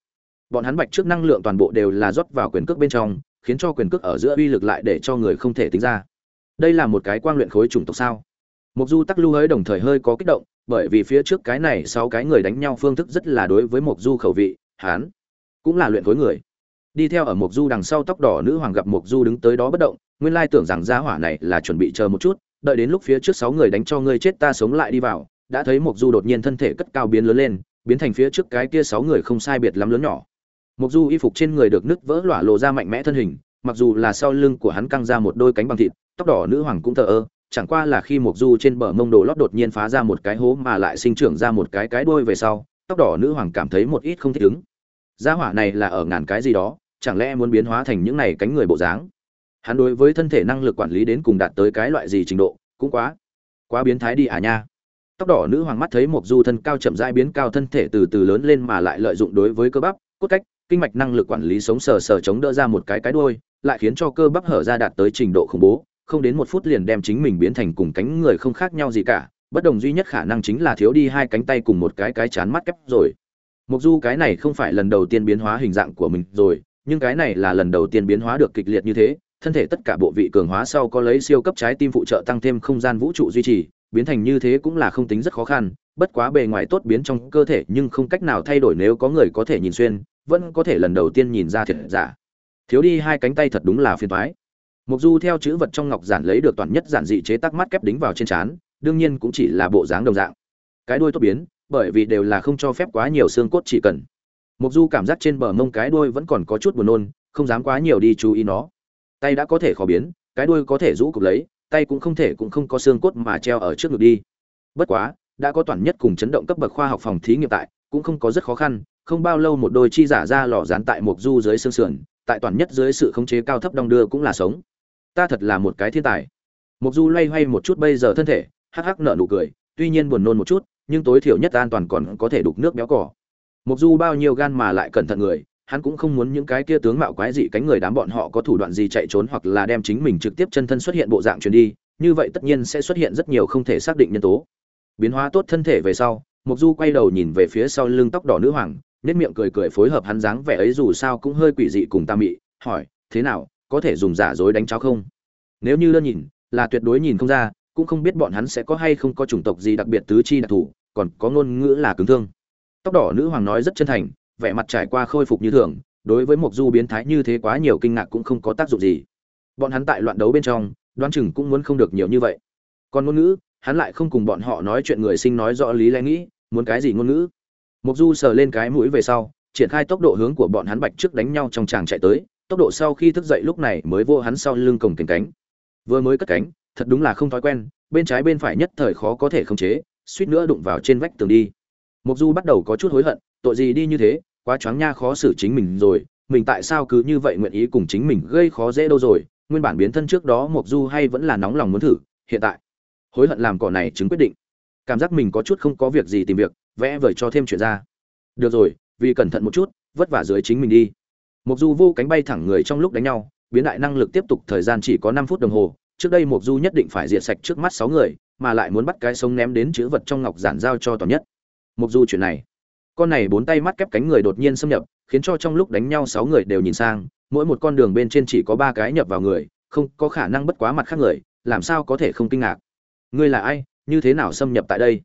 Bọn hắn bạch trước năng lượng toàn bộ đều là rót vào quyền cước bên trong, khiến cho quyền cước ở giữa uy lực lại để cho người không thể tính ra. Đây là một cái quang luyện khối chủng tộc sao? Mục du tắc lưu hới đồng thời hơi có kích động bởi vì phía trước cái này sáu cái người đánh nhau phương thức rất là đối với Mộc du khẩu vị hán cũng là luyện khối người. Đi theo ở Mộc du đằng sau tóc đỏ nữ hoàng gặp Mộc du đứng tới đó bất động nguyên lai tưởng rằng gia hỏa này là chuẩn bị chờ một chút đợi đến lúc phía trước sáu người đánh cho ngươi chết ta sống lại đi vào đã thấy Mộc du đột nhiên thân thể cất cao biến lớn lên biến thành phía trước cái kia sáu người không sai biệt lắm lớn nhỏ. Mộc Du y phục trên người được nứt vỡ lỏa lộ ra mạnh mẽ thân hình, mặc dù là sau lưng của hắn căng ra một đôi cánh bằng thịt, tóc đỏ nữ hoàng cũng thờ ơ, chẳng qua là khi Mộc Du trên bờ mông đồ lót đột nhiên phá ra một cái hố mà lại sinh trưởng ra một cái cái đuôi về sau, tóc đỏ nữ hoàng cảm thấy một ít không thích ứng. Gia hỏa này là ở ngàn cái gì đó, chẳng lẽ muốn biến hóa thành những này cánh người bộ dáng? Hắn đối với thân thể năng lực quản lý đến cùng đạt tới cái loại gì trình độ, cũng quá, quá biến thái đi à nha. Tóc đỏ nữ hoàng mắt thấy Mộc Du thân cao chậm rãi biến cao thân thể từ từ lớn lên mà lại lợi dụng đối với cơ bắp, cốt cách, kinh mạch năng lực quản lý sống sờ sờ chống đỡ ra một cái cái đuôi, lại khiến cho cơ bắp hở ra đạt tới trình độ khủng bố, không đến một phút liền đem chính mình biến thành cùng cánh người không khác nhau gì cả, bất đồng duy nhất khả năng chính là thiếu đi hai cánh tay cùng một cái cái chán mắt kép rồi. Mục Du cái này không phải lần đầu tiên biến hóa hình dạng của mình rồi, nhưng cái này là lần đầu tiên biến hóa được kịch liệt như thế, thân thể tất cả bộ vị cường hóa sau có lấy siêu cấp trái tim phụ trợ tăng thêm không gian vũ trụ duy trì biến thành như thế cũng là không tính rất khó khăn bất quá bề ngoài tốt biến trong cơ thể nhưng không cách nào thay đổi nếu có người có thể nhìn xuyên vẫn có thể lần đầu tiên nhìn ra thiệt giả thiếu đi hai cánh tay thật đúng là phiền toái mục du theo chữ vật trong ngọc giản lấy được toàn nhất giản dị chế tác mắt kép đính vào trên trán, đương nhiên cũng chỉ là bộ dáng đồng dạng. Cái đuôi tốt biến, bởi vì đều là không cho phép quá nhiều xương cốt chỉ cần. Mục du cảm giác trên bờ mông cái đuôi vẫn còn có chút buồn nôn, không dám quá nhiều đi chú ý nó. Tay đã có thể khó biến, cái đuôi có thể rũ cục lấy, tay cũng không thể cũng không có xương cốt mà treo ở trước ngực đi. Bất quá, đã có toàn nhất cùng chấn động cấp bậc khoa học phòng thí nghiệm tại, cũng không có rất khó khăn, không bao lâu một đôi chi giả ra lò dán tại mục du dưới xương sườn, tại toàn nhất dưới sự khống chế cao thấp đong đưa cũng là sống ta thật là một cái thiên tài. Mục du loay hoay một chút bây giờ thân thể, hắc hắc nở nụ cười, tuy nhiên buồn nôn một chút, nhưng tối thiểu nhất an toàn còn có thể đục nước béo cỏ mục du bao nhiêu gan mà lại cẩn thận người, hắn cũng không muốn những cái kia tướng mạo quái dị cánh người đám bọn họ có thủ đoạn gì chạy trốn hoặc là đem chính mình trực tiếp chân thân xuất hiện bộ dạng truyền đi, như vậy tất nhiên sẽ xuất hiện rất nhiều không thể xác định nhân tố. Biến hóa tốt thân thể về sau, mục du quay đầu nhìn về phía sau lưng tóc đỏ nữ hoàng nét miệng cười cười phối hợp hắn dáng vẻ ấy dù sao cũng hơi quỷ dị cùng ta mị, hỏi, thế nào có thể dùng giả dối đánh cháo không? Nếu như đơn nhìn, là tuyệt đối nhìn không ra, cũng không biết bọn hắn sẽ có hay không có chủng tộc gì đặc biệt tứ chi đặc thù, còn có ngôn ngữ là cứng thương. Tóc đỏ nữ hoàng nói rất chân thành, vẻ mặt trải qua khôi phục như thường, đối với một du biến thái như thế quá nhiều kinh ngạc cũng không có tác dụng gì. Bọn hắn tại loạn đấu bên trong, đoán chừng cũng muốn không được nhiều như vậy. Còn ngôn ngữ, hắn lại không cùng bọn họ nói chuyện người sinh nói rõ lý lẽ nghĩ, muốn cái gì ngôn ngữ? Mục du sờ lên cái mũi về sau, triển khai tốc độ hướng của bọn hắn bạch trước đánh nhau trong tràng chạy tới tốc độ sau khi thức dậy lúc này mới vô hắn sau lưng cổng cánh cánh. Vừa mới cất cánh, thật đúng là không thói quen, bên trái bên phải nhất thời khó có thể khống chế, suýt nữa đụng vào trên vách tường đi. Mục du bắt đầu có chút hối hận, tội gì đi như thế, quá choáng nha khó xử chính mình rồi, mình tại sao cứ như vậy nguyện ý cùng chính mình gây khó dễ đâu rồi, nguyên bản biến thân trước đó mục du hay vẫn là nóng lòng muốn thử, hiện tại, hối hận làm cỏ này chứng quyết định. Cảm giác mình có chút không có việc gì tìm việc, vẽ vời cho thêm chuyện ra. Được rồi, vì cẩn thận một chút, vất vả dưới chính mình đi. Mộc du vô cánh bay thẳng người trong lúc đánh nhau, biến đại năng lực tiếp tục thời gian chỉ có năm phút đồng hồ, trước đây Mộc du nhất định phải diệt sạch trước mắt sáu người, mà lại muốn bắt cái sống ném đến chữ vật trong ngọc giản giao cho toàn nhất. Mộc du chuyện này, con này bốn tay mắt kép cánh người đột nhiên xâm nhập, khiến cho trong lúc đánh nhau sáu người đều nhìn sang, mỗi một con đường bên trên chỉ có ba cái nhập vào người, không có khả năng bất quá mặt khác người, làm sao có thể không kinh ngạc. Ngươi là ai, như thế nào xâm nhập tại đây?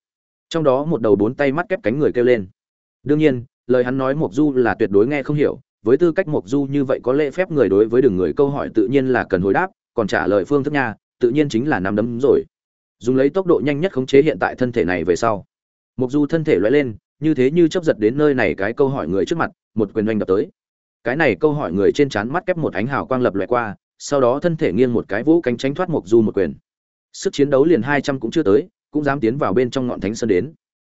Trong đó một đầu bốn tay mắt kép cánh người kêu lên. Đương nhiên, lời hắn nói mộc du là tuyệt đối nghe không hiểu với tư cách mộc du như vậy có lễ phép người đối với đường người câu hỏi tự nhiên là cần hồi đáp, còn trả lời phương thức nha, tự nhiên chính là nắm đấm rồi. Dùng lấy tốc độ nhanh nhất khống chế hiện tại thân thể này về sau. Mộc du thân thể lóe lên, như thế như chấp giật đến nơi này cái câu hỏi người trước mặt, một quyền oanh đập tới. Cái này câu hỏi người trên chán mắt kép một ánh hào quang lập lòe qua, sau đó thân thể nghiêng một cái vũ cánh tránh thoát mộc du một quyền. Sức chiến đấu liền hai trăm cũng chưa tới, cũng dám tiến vào bên trong ngọn thánh sơn đến.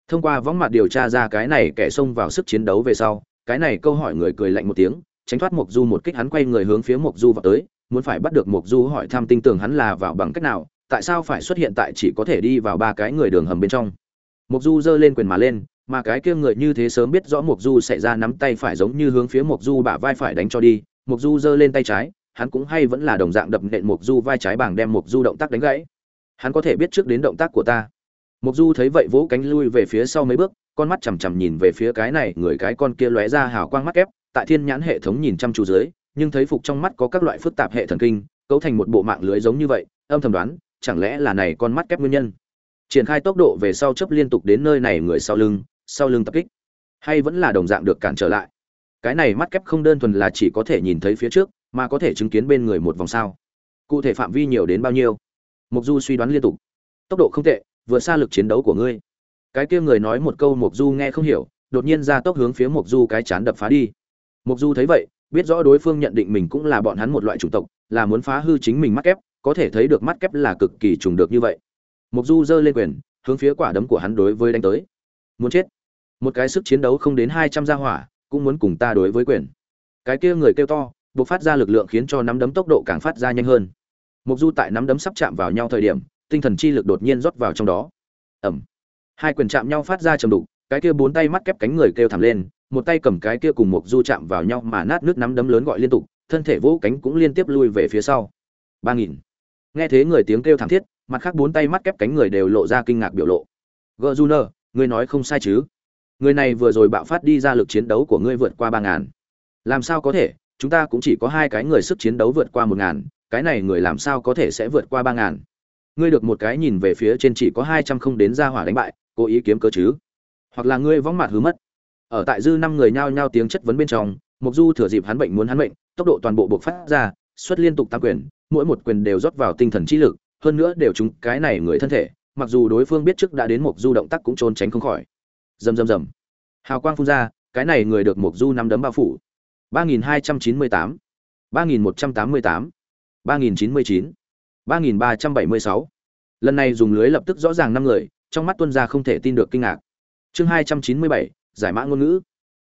Thông qua võng mặt điều tra ra cái này kẻ xông vào sức chiến đấu về sau cái này câu hỏi người cười lạnh một tiếng tránh thoát mộc du một kích hắn quay người hướng phía mộc du vào tới muốn phải bắt được mộc du hỏi thăm tinh tường hắn là vào bằng cách nào tại sao phải xuất hiện tại chỉ có thể đi vào ba cái người đường hầm bên trong mộc du giơ lên quyền mà lên mà cái kia người như thế sớm biết rõ mộc du sẽ ra nắm tay phải giống như hướng phía mộc du bả vai phải đánh cho đi mộc du giơ lên tay trái hắn cũng hay vẫn là đồng dạng đập nện mộc du vai trái bảng đem mộc du động tác đánh gãy hắn có thể biết trước đến động tác của ta mộc du thấy vậy vỗ cánh lui về phía sau mấy bước con mắt chằm chằm nhìn về phía cái này, người cái con kia lóe ra hào quang mắt ép tại thiên nhãn hệ thống nhìn chăm chú dưới, nhưng thấy phục trong mắt có các loại phức tạp hệ thần kinh, cấu thành một bộ mạng lưới giống như vậy, âm thầm đoán, chẳng lẽ là này con mắt kép nguyên nhân? Triển khai tốc độ về sau chấp liên tục đến nơi này người sau lưng sau lưng tập kích. Hay vẫn là đồng dạng được cản trở lại? Cái này mắt kép không đơn thuần là chỉ có thể nhìn thấy phía trước, mà có thể chứng kiến bên người một vòng sao? Cụ thể phạm vi nhiều đến bao nhiêu? Mục du suy đoán liên tục. Tốc độ không tệ, vượt xa lực chiến đấu của ngươi cái kia người nói một câu mục du nghe không hiểu đột nhiên ra tốc hướng phía mục du cái chán đập phá đi. Mục du thấy vậy biết rõ đối phương nhận định mình cũng là bọn hắn một loại chủng tộc là muốn phá hư chính mình mắt kép có thể thấy được mắt kép là cực kỳ trùng được như vậy. Mục du giơ lên quyền hướng phía quả đấm của hắn đối với đánh tới. Muốn chết. Một cái sức chiến đấu không đến hai trăm gia hỏa cũng muốn cùng ta đối với quyền. Cái kia người kêu to buộc phát ra lực lượng khiến cho nắm đấm tốc độ càng phát ra nhanh hơn. Mộc Du tại nắm đấm sắp chạm vào nhau thời điểm, tinh thần chi lực đột nhiên rót vào trong đó. Ầm. Hai quyền chạm nhau phát ra trầm đục, cái kia bốn tay mắt kép cánh người kêu thẳng lên, một tay cầm cái kia cùng một Du chạm vào nhau mà nát nước nắm đấm lớn gọi liên tục, thân thể vỗ cánh cũng liên tiếp lui về phía sau. Ba nghìn. Nghe thế người tiếng kêu thảm thiết, mặt khác bốn tay mắt kép cánh người đều lộ ra kinh ngạc biểu lộ. Gerjuner, ngươi nói không sai chứ? Người này vừa rồi bạo phát đi ra lực chiến đấu của ngươi vượt qua ba ngàn. Làm sao có thể? Chúng ta cũng chỉ có hai cái người sức chiến đấu vượt qua một ngàn, cái này người làm sao có thể sẽ vượt qua ba ngàn ngươi được một cái nhìn về phía trên chỉ có hai trăm không đến ra hỏa đánh bại cố ý kiếm cơ chứ? Hoặc là ngươi võng mặt hứa mất? Ở tại dư năm người nhao nhao tiếng chất vấn bên trong mục du thừa dịp hắn bệnh muốn hắn bệnh tốc độ toàn bộ buộc phát ra, xuất liên tục tăng quyền, mỗi một quyền đều rót vào tinh thần trí lực, hơn nữa đều chúng cái này người thân thể, mặc dù đối phương biết trước đã đến mục du động tác cũng trốn tránh không khỏi. Rầm rầm rầm. Hào quang phun ra, cái này người được mục du năm đấm bao phủ. ba nghìn hai trăm chín mươi tám, ba nghìn một trăm tám mươi tám, ba nghìn chín mươi chín, ba nghìn ba trăm bảy mươi sáu. Lần này dùng lưới lập tức rõ ràng năm người trong mắt tuân ra không thể tin được kinh ngạc. Chương hai trăm chín mươi bảy, giải mã ngôn ngữ.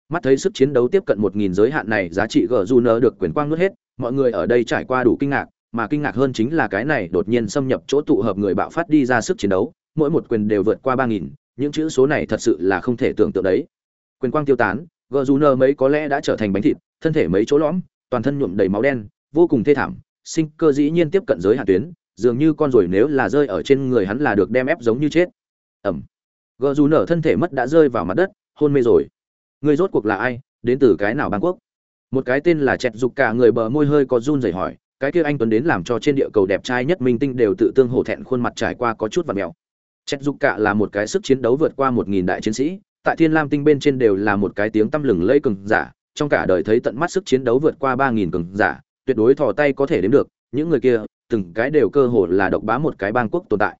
Mắt thấy sức chiến đấu tiếp cận một nghìn giới hạn này, giá trị gờ du nơ được quyền quang nuốt hết, mọi người ở đây trải qua đủ kinh ngạc, mà kinh ngạc hơn chính là cái này đột nhiên xâm nhập chỗ tụ hợp người bạo phát đi ra sức chiến đấu, mỗi một quyền đều vượt qua ba nghìn, những chữ số này thật sự là không thể tưởng tượng đấy. Quyền quang tiêu tán, gờ du nơ mấy có lẽ đã trở thành bánh thịt, thân thể mấy chỗ lõm, toàn thân nhuộm đầy máu đen, vô cùng thê thảm, sinh cơ dĩ nhiên tiếp cận giới hạn tuyến, dường như con ruồi nếu là rơi ở trên người hắn là được đem ép giống như chết ẩm. Gờ dù nở thân thể mất đã rơi vào mặt đất, hôn mê rồi. Người rốt cuộc là ai? Đến từ cái nào bang quốc một cái tên là chẹt dục cả người bờ môi hơi có run rẩy hỏi, cái kia anh tuấn đến làm cho trên địa cầu đẹp trai nhất minh tinh đều tự tương hổ thẹn khuôn mặt trải qua có chút và mèo. Chẹt dục cả là một cái sức chiến đấu vượt qua một nghìn đại chiến sĩ, tại thiên lam tinh bên trên đều là một cái tiếng tăm lừng lây cường giả, trong cả đời thấy tận mắt sức chiến đấu vượt qua ba nghìn cường giả, tuyệt đối thò tay có thể đến được, những người kia, từng cái đều cơ hồ là độc bá một cái bang quốc tồn tại.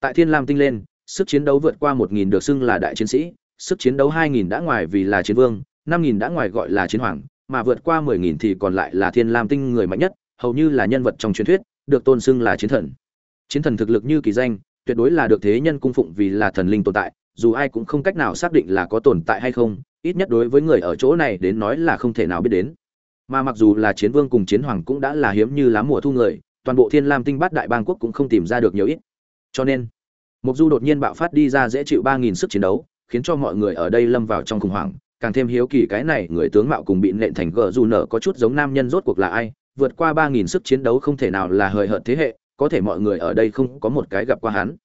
Tại thiên lam tinh lên sức chiến đấu vượt qua một nghìn được xưng là đại chiến sĩ, sức chiến đấu hai nghìn đã ngoài vì là chiến vương, năm nghìn đã ngoài gọi là chiến hoàng, mà vượt qua 10000 thì còn lại là thiên lam tinh người mạnh nhất, hầu như là nhân vật trong truyền thuyết, được tôn xưng là chiến thần. Chiến thần thực lực như kỳ danh, tuyệt đối là được thế nhân cung phụng vì là thần linh tồn tại, dù ai cũng không cách nào xác định là có tồn tại hay không, ít nhất đối với người ở chỗ này đến nói là không thể nào biết đến. Mà mặc dù là chiến vương cùng chiến hoàng cũng đã là hiếm như lá mùa thu người, toàn bộ thiên lam tinh bát đại bang quốc cũng không tìm ra được nhiều ít. Cho nên Mộc du đột nhiên bạo phát đi ra dễ chịu ba nghìn sức chiến đấu, khiến cho mọi người ở đây lâm vào trong khủng hoảng. Càng thêm hiếu kỳ cái này, người tướng mạo cùng bị nện thành gờ dù nở có chút giống nam nhân rốt cuộc là ai? Vượt qua ba nghìn sức chiến đấu không thể nào là hời hợt thế hệ, có thể mọi người ở đây không có một cái gặp qua hắn.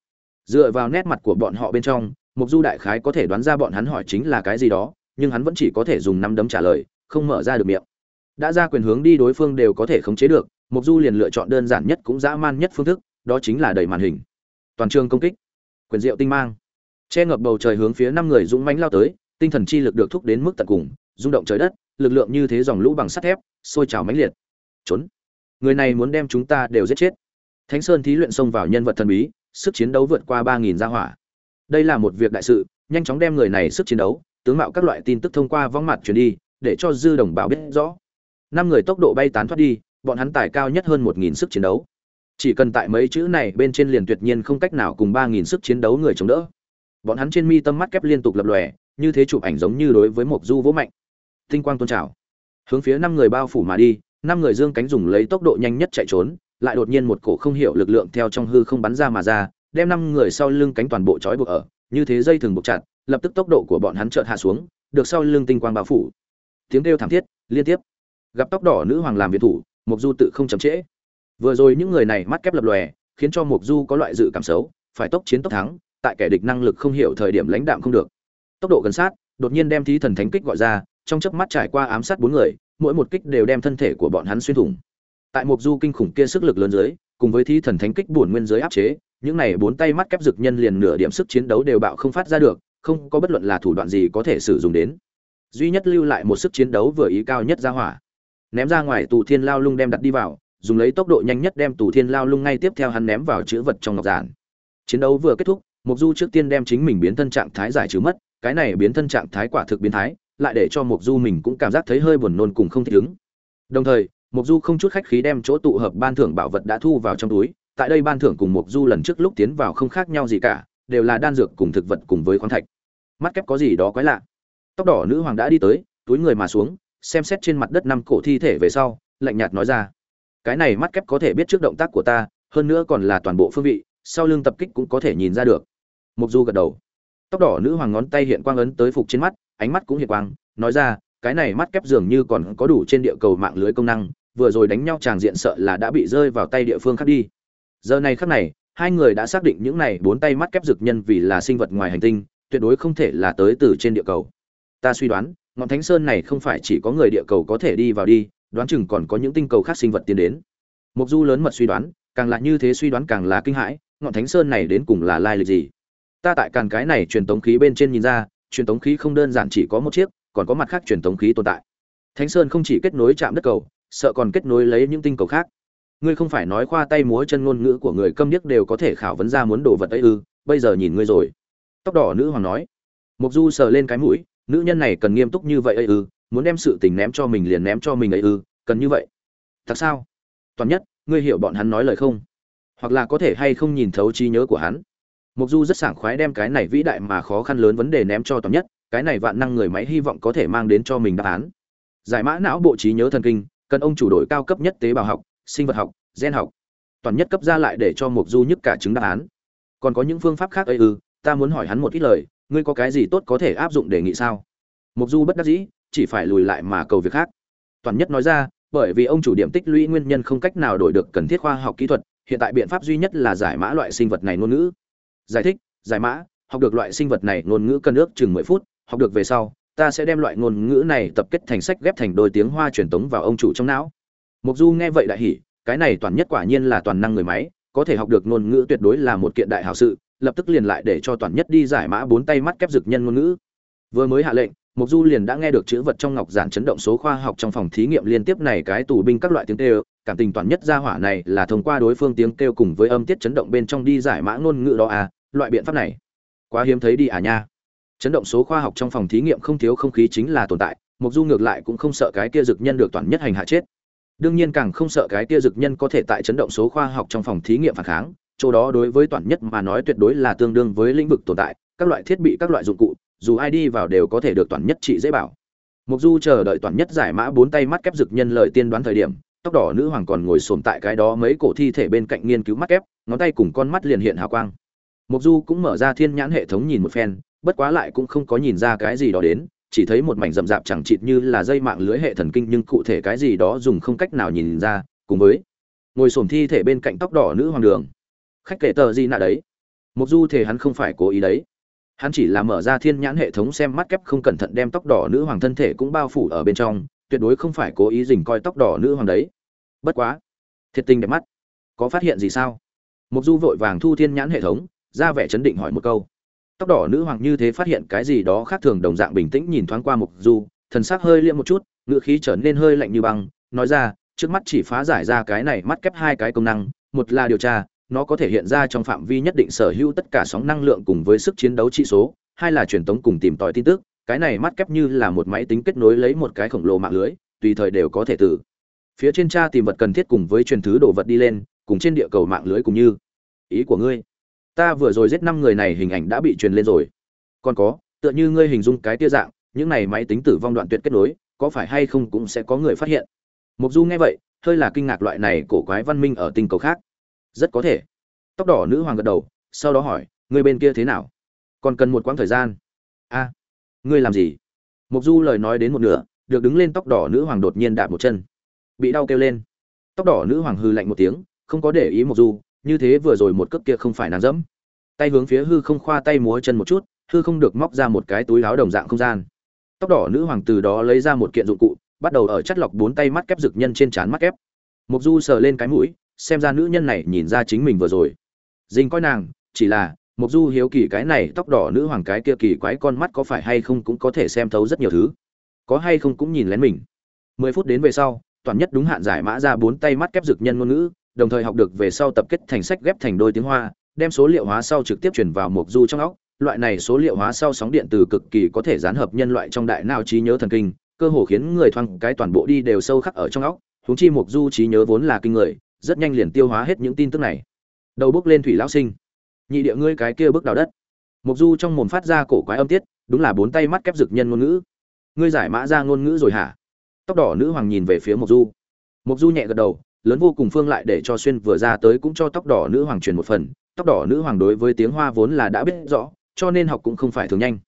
Dựa vào nét mặt của bọn họ bên trong, Mộc du đại khái có thể đoán ra bọn hắn hỏi chính là cái gì đó, nhưng hắn vẫn chỉ có thể dùng năm đấm trả lời, không mở ra được miệng. Đã ra quyền hướng đi đối phương đều có thể khống chế được, Mộc du liền lựa chọn đơn giản nhất cũng dã man nhất phương thức, đó chính là đẩy màn hình. Toàn trường công kích quyền diệu tinh mang. Che ngập bầu trời hướng phía năm người dũng mãnh lao tới, tinh thần chi lực được thúc đến mức tận cùng, rung động trời đất, lực lượng như thế dòng lũ bằng sắt thép, sôi trào mãnh liệt. Trốn. Người này muốn đem chúng ta đều giết chết. Thánh sơn thí luyện xông vào nhân vật thần bí, sức chiến đấu vượt qua ba nghìn gia hỏa. Đây là một việc đại sự, nhanh chóng đem người này sức chiến đấu, tướng mạo các loại tin tức thông qua vong mặt truyền đi, để cho dư đồng bào biết rõ. Năm người tốc độ bay tán thoát đi, bọn hắn tải cao nhất hơn một nghìn sức chiến đấu chỉ cần tại mấy chữ này bên trên liền tuyệt nhiên không cách nào cùng ba nghìn sức chiến đấu người chống đỡ. Bọn hắn trên mi tâm mắt kép liên tục lập lòe, như thế chụp ảnh giống như đối với một du vỗ mạnh. Tinh quang tôn trào. Hướng phía năm người bao phủ mà đi, năm người dương cánh dùng lấy tốc độ nhanh nhất chạy trốn, lại đột nhiên một cổ không hiểu lực lượng theo trong hư không bắn ra mà ra, đem năm người sau lưng cánh toàn bộ trói buộc ở, như thế dây thường buộc chặt, lập tức tốc độ của bọn hắn chợt hạ xuống, được sau lưng tinh quang bao phủ. Tiếng kêu thảm thiết, liên tiếp. Gặp tóc đỏ nữ hoàng làm viện thủ, mộc du tự không chậm trễ vừa rồi những người này mắt kép lập lòe, khiến cho mục du có loại dự cảm xấu, phải tốc chiến tốc thắng, tại kẻ địch năng lực không hiểu thời điểm lãnh đạm không được. Tốc độ gần sát, đột nhiên đem thí thần thánh kích gọi ra, trong chớp mắt trải qua ám sát bốn người, mỗi một kích đều đem thân thể của bọn hắn xuyên thủng. Tại mục du kinh khủng kia sức lực lớn dưới, cùng với thí thần thánh kích bổn nguyên giới áp chế, những này bốn tay mắt kép dực nhân liền nửa điểm sức chiến đấu đều bạo không phát ra được, không có bất luận là thủ đoạn gì có thể sử dụng đến. Duy nhất lưu lại một sức chiến đấu vừa ý cao nhất ra hỏa. Ném ra ngoài tù thiên lao lung đem đặt đi vào dùng lấy tốc độ nhanh nhất đem tù thiên lao lung ngay tiếp theo hắn ném vào chữ vật trong ngọc giản. Chiến đấu vừa kết thúc, mục du trước tiên đem chính mình biến thân trạng thái giải trừ mất, cái này biến thân trạng thái quả thực biến thái, lại để cho mục du mình cũng cảm giác thấy hơi buồn nôn cùng không thích ứng. Đồng thời, mục du không chút khách khí đem chỗ tụ hợp ban thưởng bảo vật đã thu vào trong túi, tại đây ban thưởng cùng mục du lần trước lúc tiến vào không khác nhau gì cả, đều là đan dược cùng thực vật cùng với khoáng thạch. Mắt kép có gì đó quái lạ. Tóc đỏ nữ hoàng đã đi tới, túi người mà xuống, xem xét trên mặt đất năm cổ thi thể về sau, lạnh nhạt nói ra cái này mắt kép có thể biết trước động tác của ta, hơn nữa còn là toàn bộ phương vị, sau lưng tập kích cũng có thể nhìn ra được. Mục du gật đầu. Tóc đỏ nữ hoàng ngón tay hiện quang ấn tới phục trên mắt, ánh mắt cũng hiện quang, nói ra, cái này mắt kép dường như còn có đủ trên địa cầu mạng lưới công năng, vừa rồi đánh nhau tràng diện sợ là đã bị rơi vào tay địa phương khác đi. Giờ này khắc này, hai người đã xác định những này bốn tay mắt kép dực nhân vì là sinh vật ngoài hành tinh, tuyệt đối không thể là tới từ trên địa cầu. Ta suy đoán, ngọn thánh sơn này không phải chỉ có người địa cầu có thể đi vào đi đoán chừng còn có những tinh cầu khác sinh vật tiến đến. Mục du lớn mật suy đoán, càng là như thế suy đoán càng là kinh hãi, ngọn thánh sơn này đến cùng là lai lịch gì? Ta tại càn cái này truyền tống khí bên trên nhìn ra, truyền tống khí không đơn giản chỉ có một chiếc, còn có mặt khác truyền tống khí tồn tại. Thánh sơn không chỉ kết nối chạm đất cầu, sợ còn kết nối lấy những tinh cầu khác. Ngươi không phải nói khoa tay múa chân ngôn ngữ của người câm điếc đều có thể khảo vấn ra muốn đồ vật ấy ư, bây giờ nhìn ngươi rồi. Tóc đỏ nữ hoàng nói. Mục du sờ lên cái mũi, nữ nhân này cần nghiêm túc như vậy ấy ư muốn đem sự tình ném cho mình liền ném cho mình ấy ư, cần như vậy. Thật sao? Toàn nhất, ngươi hiểu bọn hắn nói lời không? Hoặc là có thể hay không nhìn thấu trí nhớ của hắn? Mục du rất sảng khoái đem cái này vĩ đại mà khó khăn lớn vấn đề ném cho toàn nhất, cái này vạn năng người máy hy vọng có thể mang đến cho mình đáp án. Giải mã não bộ trí nhớ thần kinh, cần ông chủ đổi cao cấp nhất tế bào học, sinh vật học, gen học. Toàn nhất cấp ra lại để cho mục du nhất cả chứng đáp án. Còn có những phương pháp khác ấy ư, ta muốn hỏi hắn một ít lời, ngươi có cái gì tốt có thể áp dụng đề nghị sao? Mục du bất đắc dĩ chỉ phải lùi lại mà cầu việc khác. Toàn nhất nói ra, bởi vì ông chủ điểm tích lũy nguyên nhân không cách nào đổi được cần thiết khoa học kỹ thuật, hiện tại biện pháp duy nhất là giải mã loại sinh vật này ngôn ngữ. Giải thích, giải mã, học được loại sinh vật này ngôn ngữ cần ước chừng mười phút, học được về sau, ta sẽ đem loại ngôn ngữ này tập kết thành sách ghép thành đôi tiếng hoa truyền tống vào ông chủ trong não. Mục du nghe vậy đại hỉ, cái này toàn nhất quả nhiên là toàn năng người máy, có thể học được ngôn ngữ tuyệt đối là một kiện đại hảo sự, lập tức liền lại để cho toàn nhất đi giải mã bốn tay mắt kép dực nhân ngôn ngữ. Vừa mới hạ lệnh Mộc du liền đã nghe được chữ vật trong ngọc giản chấn động số khoa học trong phòng thí nghiệm liên tiếp này cái tù binh các loại tiếng kêu, cảm tình toàn nhất gia hỏa này là thông qua đối phương tiếng kêu cùng với âm tiết chấn động bên trong đi giải mã ngôn ngữ đó à loại biện pháp này. Quá hiếm thấy đi à nha. Chấn động số khoa học trong phòng thí nghiệm không thiếu không khí chính là tồn tại, Mộc du ngược lại cũng không sợ cái kia dực nhân được toàn nhất hành hạ chết. Đương nhiên càng không sợ cái kia dực nhân có thể tại chấn động số khoa học trong phòng thí nghiệm phản kháng, chỗ đó đối với toàn nhất mà nói tuyệt đối là tương đương với lĩnh vực tồn tại, các loại thiết bị, các loại dụng cụ dù ai đi vào đều có thể được toàn nhất trị dễ bảo. Mục du chờ đợi toàn nhất giải mã bốn tay mắt kép dực nhân lợi tiên đoán thời điểm, tóc đỏ nữ hoàng còn ngồi xổm tại cái đó mấy cổ thi thể bên cạnh nghiên cứu mắt kép, ngón tay cùng con mắt liền hiện hào quang. Mục du cũng mở ra thiên nhãn hệ thống nhìn một phen, bất quá lại cũng không có nhìn ra cái gì đó đến, chỉ thấy một mảnh rậm rạp chẳng chịt như là dây mạng lưới hệ thần kinh nhưng cụ thể cái gì đó dùng không cách nào nhìn ra, cùng với ngồi xổm thi thể bên cạnh tóc đỏ nữ hoàng đường. Khách kể tờ gì nạ đấy? Mục du thể hắn không phải cố ý đấy hắn chỉ là mở ra thiên nhãn hệ thống xem mắt kép không cẩn thận đem tóc đỏ nữ hoàng thân thể cũng bao phủ ở bên trong, tuyệt đối không phải cố ý dình coi tóc đỏ nữ hoàng đấy. Bất quá, thiệt tình đẹp mắt. Có phát hiện gì sao? Mục du vội vàng thu thiên nhãn hệ thống, ra vẻ chấn định hỏi một câu. Tóc đỏ nữ hoàng như thế phát hiện cái gì đó khác thường đồng dạng bình tĩnh nhìn thoáng qua mục du, thần sắc hơi liệm một chút ngựa khí trở nên hơi lạnh như băng, nói ra, trước mắt chỉ phá giải ra cái này mắt kép hai cái công năng, một là điều tra nó có thể hiện ra trong phạm vi nhất định sở hữu tất cả sóng năng lượng cùng với sức chiến đấu trị số, hai là truyền tống cùng tìm tòi tin tức, cái này mắt kép như là một máy tính kết nối lấy một cái khổng lồ mạng lưới, tùy thời đều có thể từ phía trên tra tìm vật cần thiết cùng với truyền thứ đồ vật đi lên, cùng trên địa cầu mạng lưới cùng như. Ý của ngươi, ta vừa rồi giết năm người này hình ảnh đã bị truyền lên rồi. Còn có, tựa như ngươi hình dung cái tia dạng, những này máy tính tử vong đoạn tuyệt kết nối, có phải hay không cũng sẽ có người phát hiện. Mục du nghe vậy, hơi là kinh ngạc loại này cổ quái văn minh ở tinh cầu khác rất có thể. Tóc đỏ nữ hoàng gật đầu, sau đó hỏi, người bên kia thế nào? Còn cần một quãng thời gian? A, ngươi làm gì? Mục du lời nói đến một nửa, được đứng lên tóc đỏ nữ hoàng đột nhiên đạp một chân. Bị đau kêu lên. Tóc đỏ nữ hoàng hư lạnh một tiếng, không có để ý mục du, như thế vừa rồi một cước kia không phải nàng dẫm. Tay hướng phía hư không khoa tay múa chân một chút, hư không được móc ra một cái túi áo đồng dạng không gian. Tóc đỏ nữ hoàng từ đó lấy ra một kiện dụng cụ, bắt đầu ở chắt lọc bốn tay mắt kép rực nhân trên trán mắt kép. Mục du sờ lên cái mũi xem ra nữ nhân này nhìn ra chính mình vừa rồi. Dình coi nàng, chỉ là mục du hiếu kỳ cái này tóc đỏ nữ hoàng cái kia kỳ quái con mắt có phải hay không cũng có thể xem thấu rất nhiều thứ. Có hay không cũng nhìn lén mình. Mười phút đến về sau, toàn nhất đúng hạn giải mã ra bốn tay mắt kép dực nhân ngôn ngữ, đồng thời học được về sau tập kết thành sách ghép thành đôi tiếng hoa, đem số liệu hóa sau trực tiếp chuyển vào mục du trong óc. Loại này số liệu hóa sau sóng điện từ cực kỳ có thể gián hợp nhân loại trong đại não trí nhớ thần kinh, cơ hồ khiến người thoang cái toàn bộ đi đều sâu khắc ở trong óc. Huống chi mục du trí nhớ vốn là kinh người rất nhanh liền tiêu hóa hết những tin tức này. Đầu bước lên thủy lão sinh. Nhị địa ngươi cái kia bước đào đất. Mục du trong mồm phát ra cổ quái âm tiết, đúng là bốn tay mắt kép dực nhân ngôn ngữ. Ngươi giải mã ra ngôn ngữ rồi hả? Tóc đỏ nữ hoàng nhìn về phía mục du. Mục du nhẹ gật đầu, lớn vô cùng phương lại để cho xuyên vừa ra tới cũng cho tóc đỏ nữ hoàng truyền một phần. Tóc đỏ nữ hoàng đối với tiếng hoa vốn là đã biết rõ, cho nên học cũng không phải thường nhanh.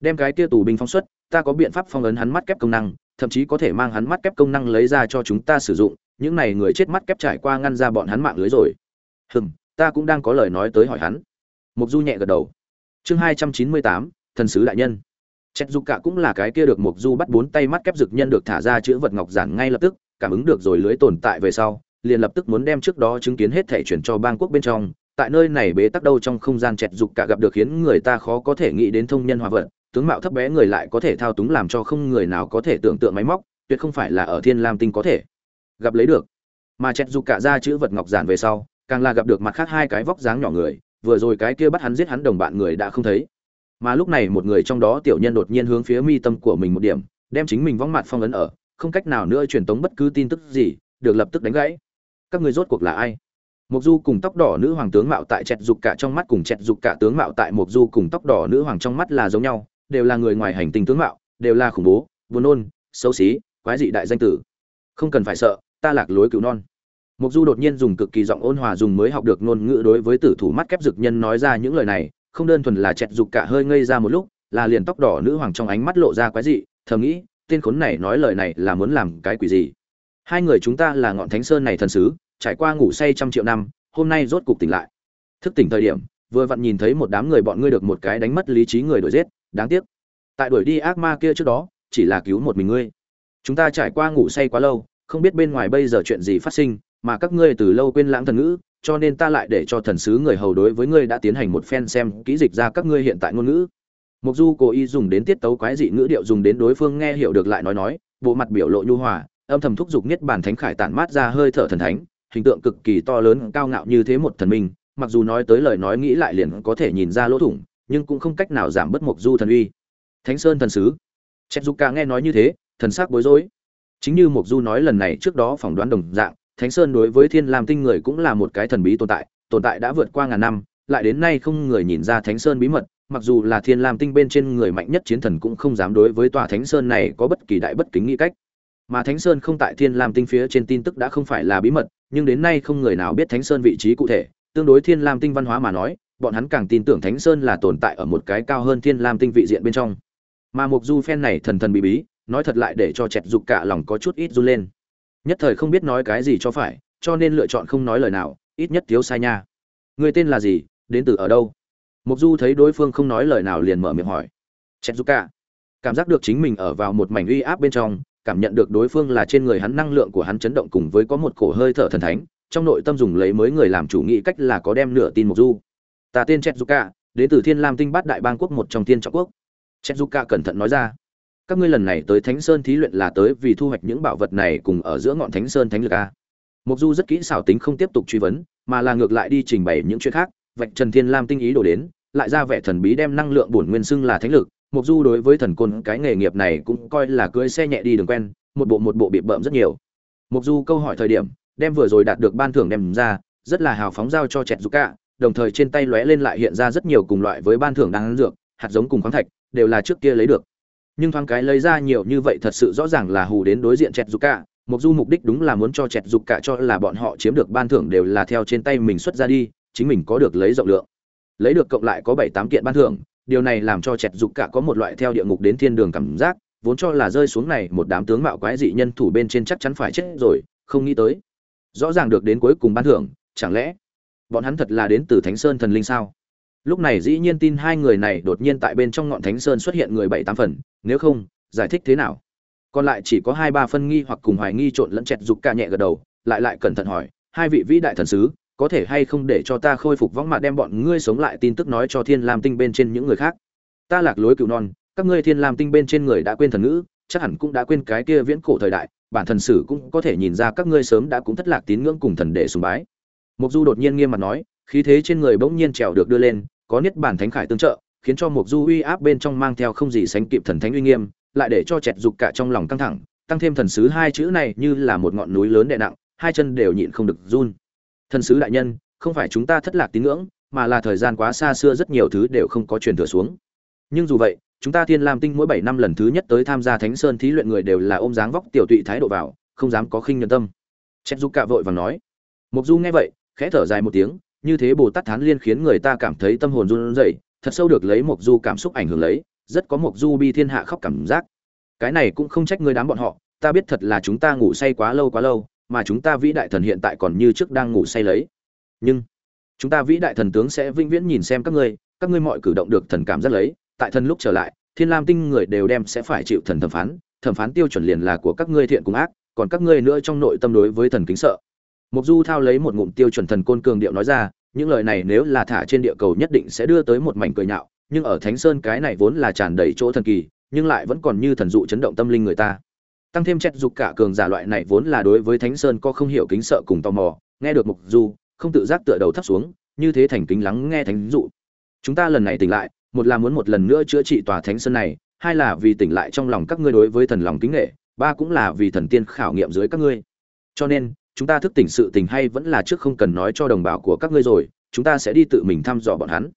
Đem cái kia tù binh phóng xuất, ta có biện pháp phong ấn hắn mắt kép công năng, thậm chí có thể mang hắn mắt kép công năng lấy ra cho chúng ta sử dụng những này người chết mắt kép trải qua ngăn ra bọn hắn mạng lưới rồi. Hừm ta cũng đang có lời nói tới hỏi hắn. Mục du nhẹ gật đầu. Chương hai trăm chín mươi tám thần sứ đại nhân. Chẹt dục cả cũng là cái kia được Mục Du bắt bốn tay mắt kép dực nhân được thả ra chữa vật ngọc giản ngay lập tức, cảm ứng được rồi lưới tồn tại về sau, liền lập tức muốn đem trước đó chứng kiến hết thể chuyển cho bang quốc bên trong. Tại nơi này bế tắc đâu trong không gian chẹt dục cả gặp được khiến người ta khó có thể nghĩ đến thông nhân hòa vận tướng mạo thấp bé người lại có thể thao túng làm cho không người nào có thể tưởng tượng máy móc tuyệt không phải là ở thiên lam tinh có thể gặp lấy được. Mà chẹt dù cả ra chữ vật ngọc giản về sau càng là gặp được mặt khác hai cái vóc dáng nhỏ người vừa rồi cái kia bắt hắn giết hắn đồng bạn người đã không thấy. Mà lúc này một người trong đó tiểu nhân đột nhiên hướng phía mi tâm của mình một điểm đem chính mình vong mặt phong ấn ở không cách nào nữa truyền tống bất cứ tin tức gì được lập tức đánh gãy. Các người rốt cuộc là ai? Mộc Du cùng tóc đỏ nữ hoàng tướng mạo tại chẹt dục cả trong mắt cùng chẹt dục cả tướng mạo tại Mộc Du cùng tóc đỏ nữ hoàng trong mắt là giống nhau, đều là người ngoài hành tinh tướng mạo, đều là khủng bố, buồn nôn, xấu xí, quái dị đại danh tử. Không cần phải sợ, ta lạc lối cứu non. mục Du đột nhiên dùng cực kỳ giọng ôn hòa dùng mới học được ngôn ngữ đối với tử thủ mắt kép dực nhân nói ra những lời này, không đơn thuần là chẹt dục cả hơi ngây ra một lúc, là liền tóc đỏ nữ hoàng trong ánh mắt lộ ra quái dị, thầm nghĩ, tên khốn này nói lời này là muốn làm cái quỷ gì? Hai người chúng ta là ngọn thánh sơn này thần sứ, trải qua ngủ say trăm triệu năm, hôm nay rốt cục tỉnh lại. Thức tỉnh thời điểm, vừa vặn nhìn thấy một đám người bọn ngươi được một cái đánh mất lý trí người đuổi giết, đáng tiếc. Tại đuổi đi ác ma kia trước đó, chỉ là cứu một mình ngươi. Chúng ta trải qua ngủ say quá lâu, không biết bên ngoài bây giờ chuyện gì phát sinh, mà các ngươi từ lâu quên lãng thần ngữ, cho nên ta lại để cho thần sứ người hầu đối với ngươi đã tiến hành một phen xem kỹ dịch ra các ngươi hiện tại ngôn ngữ. Mục Du cố ý dùng đến tiết tấu quái dị ngữ điệu dùng đến đối phương nghe hiểu được lại nói nói, bộ mặt biểu lộ nhu hòa, âm thầm thúc giục niết bàn thánh khải tản mát ra hơi thở thần thánh, hình tượng cực kỳ to lớn cao ngạo như thế một thần minh, mặc dù nói tới lời nói nghĩ lại liền có thể nhìn ra lỗ thủng, nhưng cũng không cách nào giảm bớt mục Du thần uy. Thánh Sơn thần sứ. Chetzuka nghe nói như thế, thần sắc bối rối. Chính như Mộc Du nói lần này trước đó phỏng đoán đồng dạng, Thánh Sơn đối với Thiên Lam tinh người cũng là một cái thần bí tồn tại, tồn tại đã vượt qua ngàn năm, lại đến nay không người nhìn ra Thánh Sơn bí mật, mặc dù là Thiên Lam tinh bên trên người mạnh nhất chiến thần cũng không dám đối với tòa Thánh Sơn này có bất kỳ đại bất kính nghĩ cách. Mà Thánh Sơn không tại Thiên Lam tinh phía trên tin tức đã không phải là bí mật, nhưng đến nay không người nào biết Thánh Sơn vị trí cụ thể, tương đối Thiên Lam tinh văn hóa mà nói, bọn hắn càng tin tưởng Thánh Sơn là tồn tại ở một cái cao hơn Thiên Lam tinh vị diện bên trong. Mà Mục Du phen này thần thần bí bí, nói thật lại để cho chẹt dục cả lòng có chút ít run lên. Nhất thời không biết nói cái gì cho phải, cho nên lựa chọn không nói lời nào, ít nhất thiếu sai nha. Người tên là gì, đến từ ở đâu? Mục Du thấy đối phương không nói lời nào liền mở miệng hỏi. Chẹt dục cả, cảm giác được chính mình ở vào một mảnh uy áp bên trong, cảm nhận được đối phương là trên người hắn năng lượng của hắn chấn động cùng với có một cổ hơi thở thần thánh, trong nội tâm dùng lấy mới người làm chủ nghĩ cách là có đem nửa tin Mộc Du. Ta tên Chetzuka, đến từ Thiên Lam Tinh Bát Đại Bang quốc một trong Thiên Trọng quốc. Chetzuka cẩn thận nói ra, các ngươi lần này tới Thánh Sơn thí luyện là tới vì thu hoạch những bảo vật này cùng ở giữa ngọn Thánh Sơn Thánh lực a. mục Du rất kỹ xảo tính không tiếp tục truy vấn, mà là ngược lại đi trình bày những chuyện khác, vạch Trần Thiên Lam Tinh ý đổ đến, lại ra vẻ thần bí đem năng lượng bổn nguyên xưng là thánh lực, mục Du đối với thần côn cái nghề nghiệp này cũng coi là cưỡi xe nhẹ đi đường quen, một bộ một bộ bị bợm rất nhiều. mục Du câu hỏi thời điểm, đem vừa rồi đạt được ban thưởng đem ra, rất là hào phóng giao cho Trẹt cả, đồng thời trên tay lóe lên lại hiện ra rất nhiều cùng loại với ban thưởng đang dược, hạt giống cùng khoáng thạch, đều là trước kia lấy được. Nhưng thoáng cái lấy ra nhiều như vậy thật sự rõ ràng là hù đến đối diện chẹt dục cả. mục Du mục đích đúng là muốn cho chẹt dục cả cho là bọn họ chiếm được ban thưởng đều là theo trên tay mình xuất ra đi, chính mình có được lấy rộng lượng. Lấy được cộng lại có 7, 8 kiện ban thưởng, điều này làm cho chẹt dục cả có một loại theo địa ngục đến thiên đường cảm giác vốn cho là rơi xuống này một đám tướng mạo quái dị nhân thủ bên trên chắc chắn phải chết rồi không nghĩ tới rõ ràng được đến cuối cùng ban thưởng chẳng lẽ bọn hắn thật là đến từ thánh sơn thần linh sao lúc này dĩ nhiên tin hai người này đột nhiên tại bên trong ngọn thánh sơn xuất hiện người bảy tám phần, nếu không, giải thích thế nào? Còn lại chỉ có hai ba phân nghi hoặc cùng hoài nghi trộn lẫn chẹt dục ca nhẹ gật đầu, lại lại cẩn thận hỏi, hai vị vĩ đại thần sứ, có thể hay không để cho ta khôi phục võng mạ đem bọn ngươi sống lại tin tức nói cho thiên lam tinh bên trên những người khác? Ta lạc lối cựu non, các ngươi thiên lam tinh bên trên người đã quên thần ngữ, chắc hẳn cũng đã quên cái kia viễn cổ thời đại, bản thần sử cũng có thể nhìn ra các ngươi sớm đã cũng thất lạc tín ngưỡng cùng thần để sùng bái. Mục du đột nhiên nghiêm mặt nói, khí thế trên người bỗng nhiên trèo được đưa lên có niết bản thánh khải tương trợ, khiến cho mục du uy áp bên trong mang theo không gì sánh kịp thần thánh uy nghiêm, lại để cho chẹt dục cả trong lòng căng thẳng, tăng thêm thần sứ hai chữ này như là một ngọn núi lớn đè nặng, hai chân đều nhịn không được run. Thần sứ đại nhân, không phải chúng ta thất lạc tín ngưỡng, mà là thời gian quá xa xưa rất nhiều thứ đều không có truyền thừa xuống. Nhưng dù vậy, chúng ta thiên lam tinh mỗi bảy năm lần thứ nhất tới tham gia thánh sơn thí luyện người đều là ôm dáng vóc tiểu tụy thái độ vào, không dám có khinh nhân tâm. Chẹt dục cạ vội và nói. Mục du nghe vậy, khẽ thở dài một tiếng như thế bồ tát thán liên khiến người ta cảm thấy tâm hồn run rẩy, thật sâu được lấy mộc du cảm xúc ảnh hưởng lấy, rất có mộc du bi thiên hạ khóc cảm giác. Cái này cũng không trách người đám bọn họ, ta biết thật là chúng ta ngủ say quá lâu quá lâu, mà chúng ta vĩ đại thần hiện tại còn như trước đang ngủ say lấy. Nhưng, chúng ta vĩ đại thần tướng sẽ vĩnh viễn nhìn xem các ngươi các ngươi mọi cử động được thần cảm giác lấy, tại thần lúc trở lại, thiên lam tinh người đều đem sẽ phải chịu thần thẩm phán thẩm phán tiêu chuẩn liền là của các ngươi thiện cùng ác, còn các ngươi nữa trong nội tâm đối với thần kính sợ mục du thao lấy một ngụm tiêu chuẩn thần côn cường điệu nói ra, những lời này nếu là thả trên địa cầu nhất định sẽ đưa tới một mảnh cười nhạo, nhưng ở thánh sơn cái này vốn là tràn đầy chỗ thần kỳ, nhưng lại vẫn còn như thần dụ chấn động tâm linh người ta. Tăng thêm chết dục cả cường giả loại này vốn là đối với thánh sơn có không hiểu kính sợ cùng tò mò, nghe được mục du, không tự giác tựa đầu thấp xuống, như thế thành kính lắng nghe thánh dụ. Chúng ta lần này tỉnh lại, một là muốn một lần nữa chữa trị tòa thánh sơn này, hai là vì tỉnh lại trong lòng các ngươi đối với thần lòng kính nghệ, ba cũng là vì thần tiên khảo nghiệm dưới các ngươi. Cho nên chúng ta thức tỉnh sự tình hay vẫn là trước không cần nói cho đồng bào của các ngươi rồi, chúng ta sẽ đi tự mình thăm dò bọn hắn.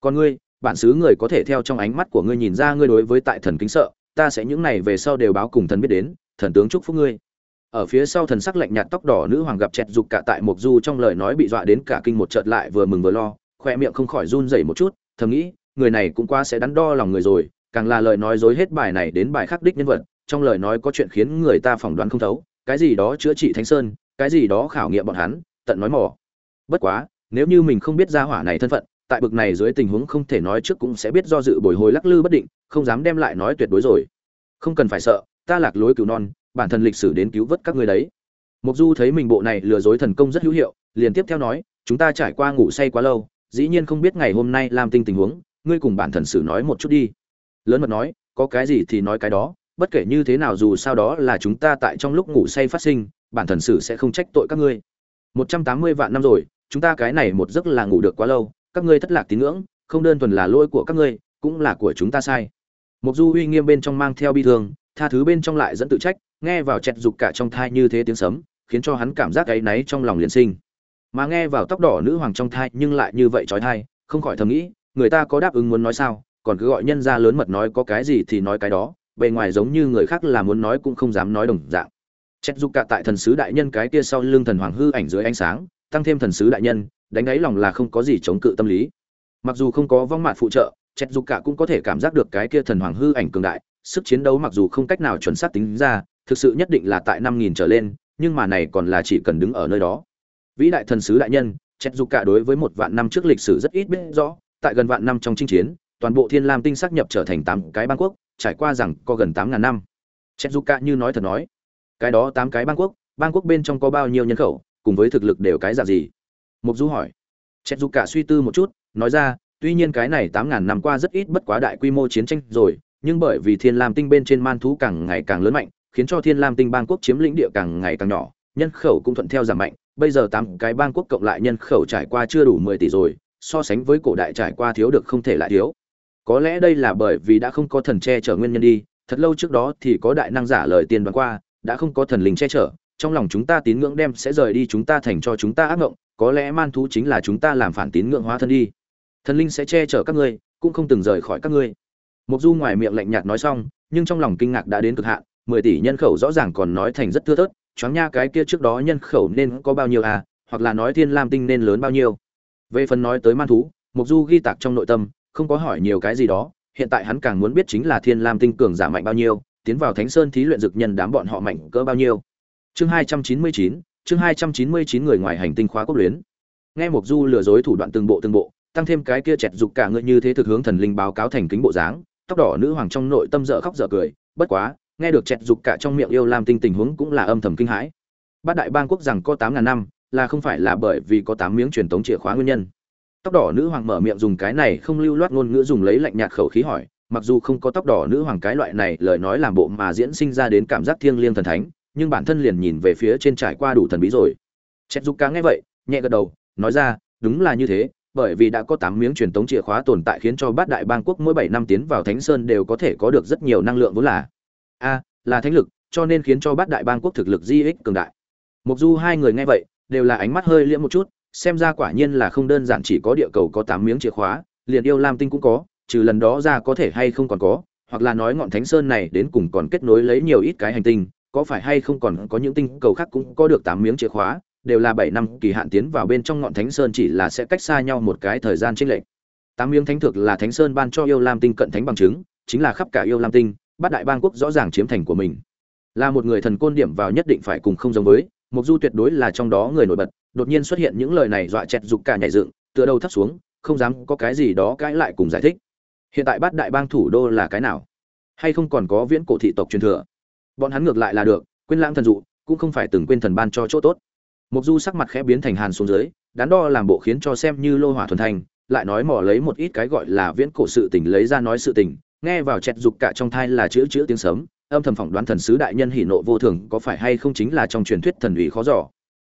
Còn ngươi bản xứ người có thể theo trong ánh mắt của ngươi nhìn ra ngươi đối với tại thần kính sợ, ta sẽ những này về sau đều báo cùng thần biết đến, thần tướng chúc phúc ngươi. Ở phía sau thần sắc lạnh nhạt tóc đỏ nữ hoàng gặp chẹt dục cả tại mộc du trong lời nói bị dọa đến cả kinh một chợt lại vừa mừng vừa lo, khoe miệng không khỏi run rẩy một chút, thầm nghĩ, người này cũng qua sẽ đắn đo lòng người rồi, càng là lời nói dối hết bài này đến bài khắc đích nhân vật, trong lời nói có chuyện khiến người ta phỏng đoán không thấu, cái gì đó chữa trị thánh sơn cái gì đó khảo nghiệm bọn hắn, tận nói mỏ bất quá, nếu như mình không biết ra hỏa này thân phận, tại bực này dưới tình huống không thể nói trước cũng sẽ biết do dự bồi hồi lắc lư bất định, không dám đem lại nói tuyệt đối rồi. Không cần phải sợ, ta lạc lối cứu non, bản thân lịch sử đến cứu vớt các ngươi đấy. Mục du thấy mình bộ này lừa dối thần công rất hữu hiệu, liền tiếp theo nói, chúng ta trải qua ngủ say quá lâu, dĩ nhiên không biết ngày hôm nay làm tinh tình huống, ngươi cùng bản thần sử nói một chút đi. Lớn mật nói, có cái gì thì nói cái đó, bất kể như thế nào dù sao đó là chúng ta tại trong lúc ngủ say phát sinh bản thần sử sẽ không trách tội các ngươi. Một trăm tám mươi vạn năm rồi, chúng ta cái này một giấc là ngủ được quá lâu, các ngươi thất lạc tín ngưỡng, không đơn thuần là lỗi của các ngươi, cũng là của chúng ta sai. Mục du uy nghiêm bên trong mang theo bi thương, tha thứ bên trong lại dẫn tự trách, nghe vào chẹt dục cả trong thai như thế tiếng sấm, khiến cho hắn cảm giác cái náy trong lòng liền sinh. Mà nghe vào tóc đỏ nữ hoàng trong thai nhưng lại như vậy chói thai, không khỏi thầm nghĩ, người ta có đáp ứng muốn nói sao, còn cứ gọi nhân ra lớn mật nói có cái gì thì nói cái đó, bề ngoài giống như người khác là muốn nói cũng không dám nói đồng dạng chết dục cả tại thần sứ đại nhân cái kia sau lưng thần hoàng hư ảnh dưới ánh sáng, tăng thêm thần sứ đại nhân, đánh ấy lòng là không có gì chống cự tâm lý. Mặc dù không có vong mạn phụ trợ, chết dục cả cũng có thể cảm giác được cái kia thần hoàng hư ảnh cường đại, sức chiến đấu mặc dù không cách nào chuẩn xác tính ra, thực sự nhất định là tại năm nghìn trở lên, nhưng mà này còn là chỉ cần đứng ở nơi đó. Vĩ đại thần sứ đại nhân, chết dục cả đối với một vạn năm trước lịch sử rất ít biết rõ, tại gần vạn năm trong chinh chiến, toàn bộ thiên lam tinh xác nhập trở thành tám cái bang quốc, trải qua rằng có gần tám ngàn năm. Chết dục cả như nói thật nói cái đó tám cái bang quốc bang quốc bên trong có bao nhiêu nhân khẩu, cùng với thực lực đều cái dạng gì? Mục du hỏi. Chết du cả suy tư một chút, nói ra, tuy nhiên cái này tám ngàn năm qua rất ít bất quá đại quy mô chiến tranh rồi, nhưng bởi vì thiên lam tinh bên trên man thú càng ngày càng lớn mạnh, khiến cho thiên lam tinh bang quốc chiếm lĩnh địa càng ngày càng nhỏ, nhân khẩu cũng thuận theo giảm mạnh. Bây giờ tám cái bang quốc cộng lại nhân khẩu trải qua chưa đủ mười tỷ rồi, so sánh với cổ đại trải qua thiếu được không thể lại thiếu. Có lẽ đây là bởi vì đã không có thần che chở nguyên nhân đi, thật lâu trước đó thì có đại năng giả lời tiên đoán qua đã không có thần linh che chở, trong lòng chúng ta tín ngưỡng đem sẽ rời đi chúng ta thành cho chúng ta ác ngộng, có lẽ man thú chính là chúng ta làm phản tín ngưỡng hóa thân đi. Thần linh sẽ che chở các ngươi, cũng không từng rời khỏi các ngươi. Mục du ngoài miệng lạnh nhạt nói xong, nhưng trong lòng kinh ngạc đã đến cực hạn, mười tỷ nhân khẩu rõ ràng còn nói thành rất thưa thớt, choáng nha, cái kia trước đó nhân khẩu nên có bao nhiêu à hoặc là nói thiên lam tinh nên lớn bao nhiêu? Về phần nói tới man thú mục du ghi tạc trong nội tâm, không có hỏi nhiều cái gì đó, hiện tại hắn càng muốn biết chính là thiên lam tinh cường giả mạnh bao nhiêu tiến vào thánh sơn thí luyện dực nhân đám bọn họ mạnh cỡ bao nhiêu? Chương hai trăm chín mươi chín, chương hai trăm chín mươi chín người ngoài hành tinh khóa quốc luyến. Nghe mục du lừa dối thủ đoạn từng bộ từng bộ, tăng thêm cái kia chẹt dục cả ngựa như thế thực hướng thần linh báo cáo thành kính bộ dáng, tóc đỏ nữ hoàng trong nội tâm dở khóc dở cười, bất quá, nghe được chẹt dục cả trong miệng yêu lam tinh tình huống cũng là âm thầm kinh hãi. Bát đại bang quốc rằng có tám ngàn năm, là không phải là bởi vì có tám miếng truyền thống chìa khóa nguyên nhân. Tóc đỏ nữ hoàng mở miệng dùng cái này không lưu loát ngôn ngữ dùng lấy lạnh nhạt khẩu khí hỏi mặc dù không có tóc đỏ nữ hoàng cái loại này, lời nói làm bộ mà diễn sinh ra đến cảm giác thiêng liêng thần thánh, nhưng bản thân liền nhìn về phía trên trải qua đủ thần bí rồi. Chẹt dục cá nghe vậy, nhẹ gật đầu, nói ra, đúng là như thế, bởi vì đã có tám miếng truyền tống chìa khóa tồn tại khiến cho bát đại bang quốc mỗi bảy năm tiến vào thánh sơn đều có thể có được rất nhiều năng lượng vốn là. A, là thánh lực, cho nên khiến cho bát đại bang quốc thực lực di ích cường đại. Mục du hai người nghe vậy, đều là ánh mắt hơi liễm một chút, xem ra quả nhiên là không đơn giản chỉ có địa cầu có tám miếng chìa khóa, liền yêu lam tinh cũng có trừ lần đó ra có thể hay không còn có hoặc là nói ngọn thánh sơn này đến cùng còn kết nối lấy nhiều ít cái hành tinh có phải hay không còn có những tinh cầu khác cũng có được tám miếng chìa khóa đều là bảy năm kỳ hạn tiến vào bên trong ngọn thánh sơn chỉ là sẽ cách xa nhau một cái thời gian chênh lệch. Tám miếng thánh thực là thánh sơn ban cho yêu lam tinh cận thánh bằng chứng, chính là khắp cả yêu lam tinh, bát đại bang quốc rõ ràng chiếm thành của mình. Là một người thần côn điểm vào nhất định phải cùng không giống với, Mục Du tuyệt đối là trong đó người nổi bật, đột nhiên xuất hiện những lời này dọa chẹt dục cả nhảy dựng, tựa đầu thấp xuống, không dám có cái gì đó cãi lại cùng giải thích. Hiện tại bát đại bang thủ đô là cái nào? Hay không còn có viễn cổ thị tộc truyền thừa? Bọn hắn ngược lại là được, quên lãng thần dụ, cũng không phải từng quên thần ban cho chỗ tốt mục du sắc mặt khẽ biến thành hàn xuống dưới đắn đo làm bộ khiến cho xem như lô hỏa thuần thành lại nói mò lấy một ít cái gọi là viễn cổ sự tình lấy ra nói sự tình nghe vào chẹt dục cả trong thai là chữ chữ tiếng sấm âm thầm phỏng đoán thần sứ đại nhân hỉ nộ vô thường có phải hay không chính là trong truyền thuyết thần ủy khó giỏ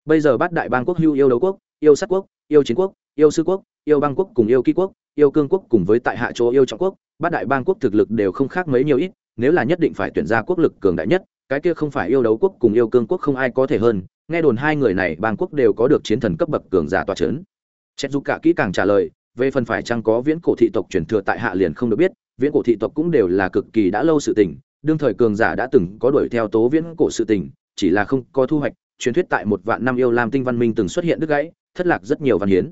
bây giờ bát đại bang quốc hưu yêu đấu quốc yêu sát quốc yêu chiến quốc yêu sư quốc yêu bang quốc cùng yêu ký quốc yêu cương quốc cùng với tại hạ chỗ yêu trọng quốc, bát đại bang quốc thực lực đều không khác mấy nhiều ít, nếu là nhất định phải tuyển ra quốc lực cường đại nhất, cái kia không phải yêu đấu quốc cùng yêu cương quốc không ai có thể hơn, nghe đồn hai người này bang quốc đều có được chiến thần cấp bậc cường giả toa chấn. Chết dục cả kỹ càng trả lời, về phần phải chăng có viễn cổ thị tộc truyền thừa tại hạ liền không được biết, viễn cổ thị tộc cũng đều là cực kỳ đã lâu sự tình, đương thời cường giả đã từng có đuổi theo tố viễn cổ sự tình, chỉ là không có thu hoạch, truyền thuyết tại một vạn năm yêu lam tinh văn minh từng xuất hiện đứt gãy, thất lạc rất nhiều văn hiến.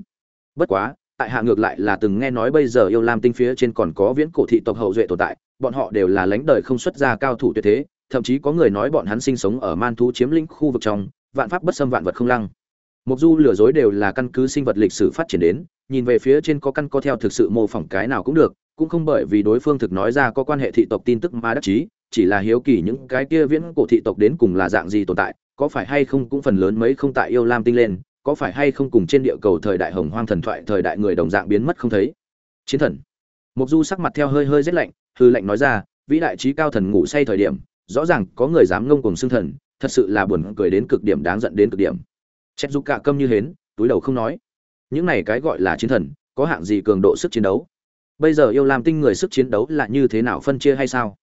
Bất quá tại hạ ngược lại là từng nghe nói bây giờ yêu lam tinh phía trên còn có viễn cổ thị tộc hậu duệ tồn tại, bọn họ đều là lãnh đời không xuất ra cao thủ tuyệt thế, thậm chí có người nói bọn hắn sinh sống ở man thú chiếm lĩnh khu vực trong, vạn pháp bất xâm vạn vật không lăng. Mục du lừa dối đều là căn cứ sinh vật lịch sử phát triển đến, nhìn về phía trên có căn có theo thực sự mô phỏng cái nào cũng được, cũng không bởi vì đối phương thực nói ra có quan hệ thị tộc tin tức mà đắc chí, chỉ là hiếu kỳ những cái kia viễn cổ thị tộc đến cùng là dạng gì tồn tại, có phải hay không cũng phần lớn mấy không tại yêu lam tinh lên có phải hay không cùng trên địa cầu thời đại hồng hoang thần thoại, thời đại người đồng dạng biến mất không thấy? Chiến thần. Mục du sắc mặt theo hơi hơi rét lạnh, hư lạnh nói ra, vĩ đại trí cao thần ngủ say thời điểm, rõ ràng có người dám ngông cùng xưng thần, thật sự là buồn cười đến cực điểm, đáng giận đến cực điểm. Chết du cả câm như hến, túi đầu không nói. Những này cái gọi là chiến thần, có hạng gì cường độ sức chiến đấu? Bây giờ yêu làm tinh người sức chiến đấu là như thế nào phân chia hay sao?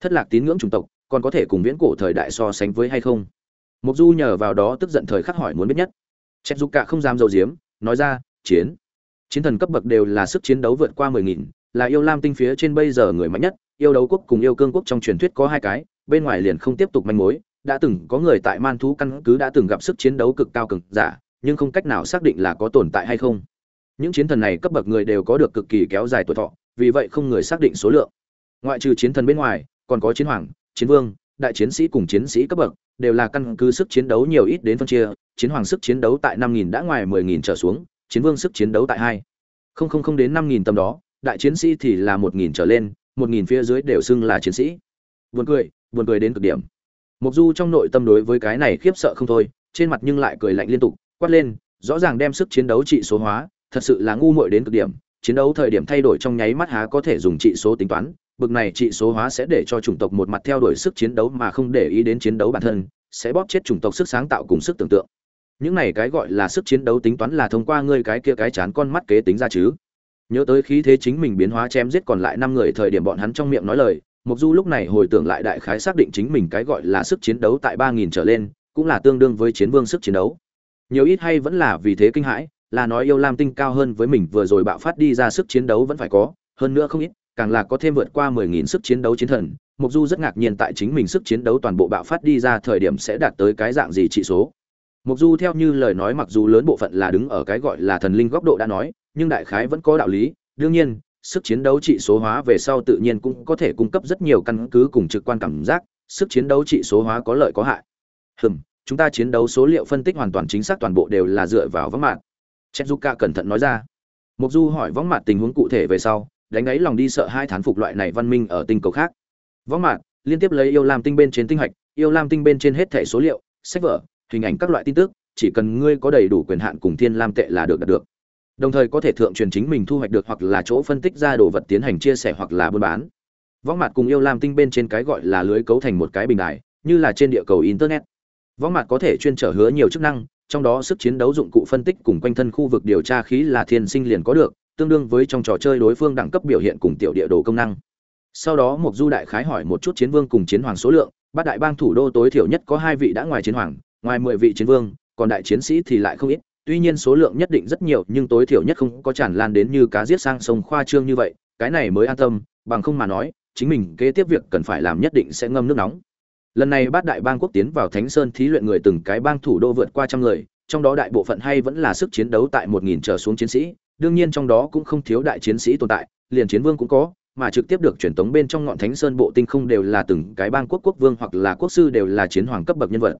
Thất lạc tín ngưỡng chủng tộc, còn có thể cùng viễn cổ thời đại so sánh với hay không? Mục du nhờ vào đó tức giận thời khắc hỏi muốn biết nhất chết dục cả không dám dầu diếm nói ra, chiến. Chiến thần cấp bậc đều là sức chiến đấu vượt qua mười nghìn, là yêu lam tinh phía trên bây giờ người mạnh nhất, yêu đấu quốc cùng yêu cương quốc trong truyền thuyết có hai cái, bên ngoài liền không tiếp tục manh mối, đã từng có người tại man thú căn cứ đã từng gặp sức chiến đấu cực cao cực giả, nhưng không cách nào xác định là có tồn tại hay không. Những chiến thần này cấp bậc người đều có được cực kỳ kéo dài tuổi thọ, vì vậy không người xác định số lượng. Ngoại trừ chiến thần bên ngoài, còn có chiến hoàng, chiến vương, đại chiến sĩ cùng chiến sĩ cấp bậc đều là căn cứ sức chiến đấu nhiều ít đến phân chia, chiến hoàng sức chiến đấu tại năm nghìn đã ngoài mười nghìn trở xuống, chiến vương sức chiến đấu tại hai. Không không không đến năm nghìn tầm đó, đại chiến sĩ thì là một nghìn trở lên, một nghìn phía dưới đều xưng là chiến sĩ. Buồn cười buồn cười đến cực điểm. Mục du trong nội tâm đối với cái này khiếp sợ không thôi, trên mặt nhưng lại cười lạnh liên tục, quát lên, rõ ràng đem sức chiến đấu trị số hóa, thật sự là ngu muội đến cực điểm chiến đấu thời điểm thay đổi trong nháy mắt há có thể dùng trị số tính toán, bực này trị số hóa sẽ để cho chủng tộc một mặt theo đuổi sức chiến đấu mà không để ý đến chiến đấu bản thân, sẽ bóp chết chủng tộc sức sáng tạo cùng sức tưởng tượng. Những này cái gọi là sức chiến đấu tính toán là thông qua ngươi cái kia cái chán con mắt kế tính ra chứ. Nhớ tới khí thế chính mình biến hóa chém giết còn lại năm người thời điểm bọn hắn trong miệng nói lời mục du lúc này hồi tưởng lại đại khái xác định chính mình cái gọi là sức chiến đấu tại ba nghìn trở lên, cũng là tương đương với chiến vương sức chiến đấu. Nhiều ít hay vẫn là vì thế kinh hãi là nói yêu lam tinh cao hơn với mình vừa rồi bạo phát đi ra sức chiến đấu vẫn phải có, hơn nữa không ít, càng là có thêm vượt qua mười nghìn sức chiến đấu chiến thần. Mục du rất ngạc nhiên tại chính mình sức chiến đấu toàn bộ bạo phát đi ra thời điểm sẽ đạt tới cái dạng gì trị số. Mục du theo như lời nói mặc dù lớn bộ phận là đứng ở cái gọi là thần linh góc độ đã nói, nhưng đại khái vẫn có đạo lý. Đương nhiên, sức chiến đấu trị số hóa về sau tự nhiên cũng có thể cung cấp rất nhiều căn cứ cùng trực quan cảm giác, sức chiến đấu trị số hóa có lợi có hại. Hừm, chúng ta chiến đấu số liệu phân tích hoàn toàn chính xác toàn bộ đều là dựa vào vắng mạng mạn Chezuka cẩn thận nói ra. Mục du hỏi võng mạt tình huống cụ thể về sau đánh ấy lòng đi sợ hai thán phục loại này văn minh ở tinh cầu khác. Võng mạt liên tiếp lấy yêu lam tinh bên trên tinh hạch yêu lam tinh bên trên hết thẻ số liệu sách vở hình ảnh các loại tin tức chỉ cần ngươi có đầy đủ quyền hạn cùng thiên lam tệ là được đạt được. Đồng thời có thể thượng truyền chính mình thu hoạch được hoặc là chỗ phân tích ra đồ vật tiến hành chia sẻ hoặc là buôn bán. Võng mặt cùng yêu lam tinh bên trên cái gọi là lưới cấu thành một cái bình đài, như là trên địa cầu internet. Võng mặt có thể chuyên trở hứa nhiều chức năng trong đó sức chiến đấu dụng cụ phân tích cùng quanh thân khu vực điều tra khí là thiên sinh liền có được, tương đương với trong trò chơi đối phương đẳng cấp biểu hiện cùng tiểu địa đồ công năng. Sau đó một du đại khái hỏi một chút chiến vương cùng chiến hoàng số lượng, bát đại bang thủ đô tối thiểu nhất có hai vị đã ngoài chiến hoàng, ngoài mười vị chiến vương, còn đại chiến sĩ thì lại không ít, tuy nhiên số lượng nhất định rất nhiều, nhưng tối thiểu nhất không có tràn lan đến như cá giết sang sông khoa trương như vậy, cái này mới an tâm, bằng không mà nói, chính mình kế tiếp việc cần phải làm nhất định sẽ ngâm nước nóng lần này bát đại bang quốc tiến vào thánh sơn thí luyện người từng cái bang thủ đô vượt qua trăm người, trong đó đại bộ phận hay vẫn là sức chiến đấu tại một nghìn trở xuống chiến sĩ, đương nhiên trong đó cũng không thiếu đại chiến sĩ tồn tại, liền chiến vương cũng có, mà trực tiếp được truyền tống bên trong ngọn thánh sơn bộ tinh không đều là từng cái bang quốc quốc vương hoặc là quốc sư đều là chiến hoàng cấp bậc nhân vật.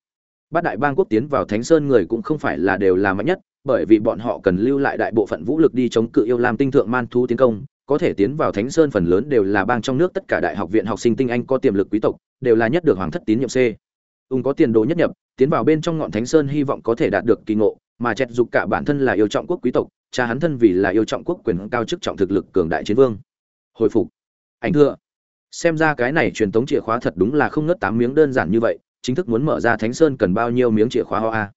Bát đại bang quốc tiến vào thánh sơn người cũng không phải là đều là mạnh nhất, bởi vì bọn họ cần lưu lại đại bộ phận vũ lực đi chống cự yêu lam tinh thượng man thú tiến công, có thể tiến vào thánh sơn phần lớn đều là bang trong nước tất cả đại học viện học sinh tinh anh có tiềm lực quý tộc đều là nhất được hoàng thất tín nhiệm c. Ung có tiền đồ nhất nhập, tiến vào bên trong ngọn thánh sơn hy vọng có thể đạt được kỳ ngộ, mà chẹt dục cả bản thân là yêu trọng quốc quý tộc, cha hắn thân vì là yêu trọng quốc quyền cao chức trọng thực lực cường đại chiến vương. Hồi phục. Ảnh thưa. Xem ra cái này truyền thống chìa khóa thật đúng là không nớt tám miếng đơn giản như vậy, chính thức muốn mở ra thánh sơn cần bao nhiêu miếng chìa khóa hoa a?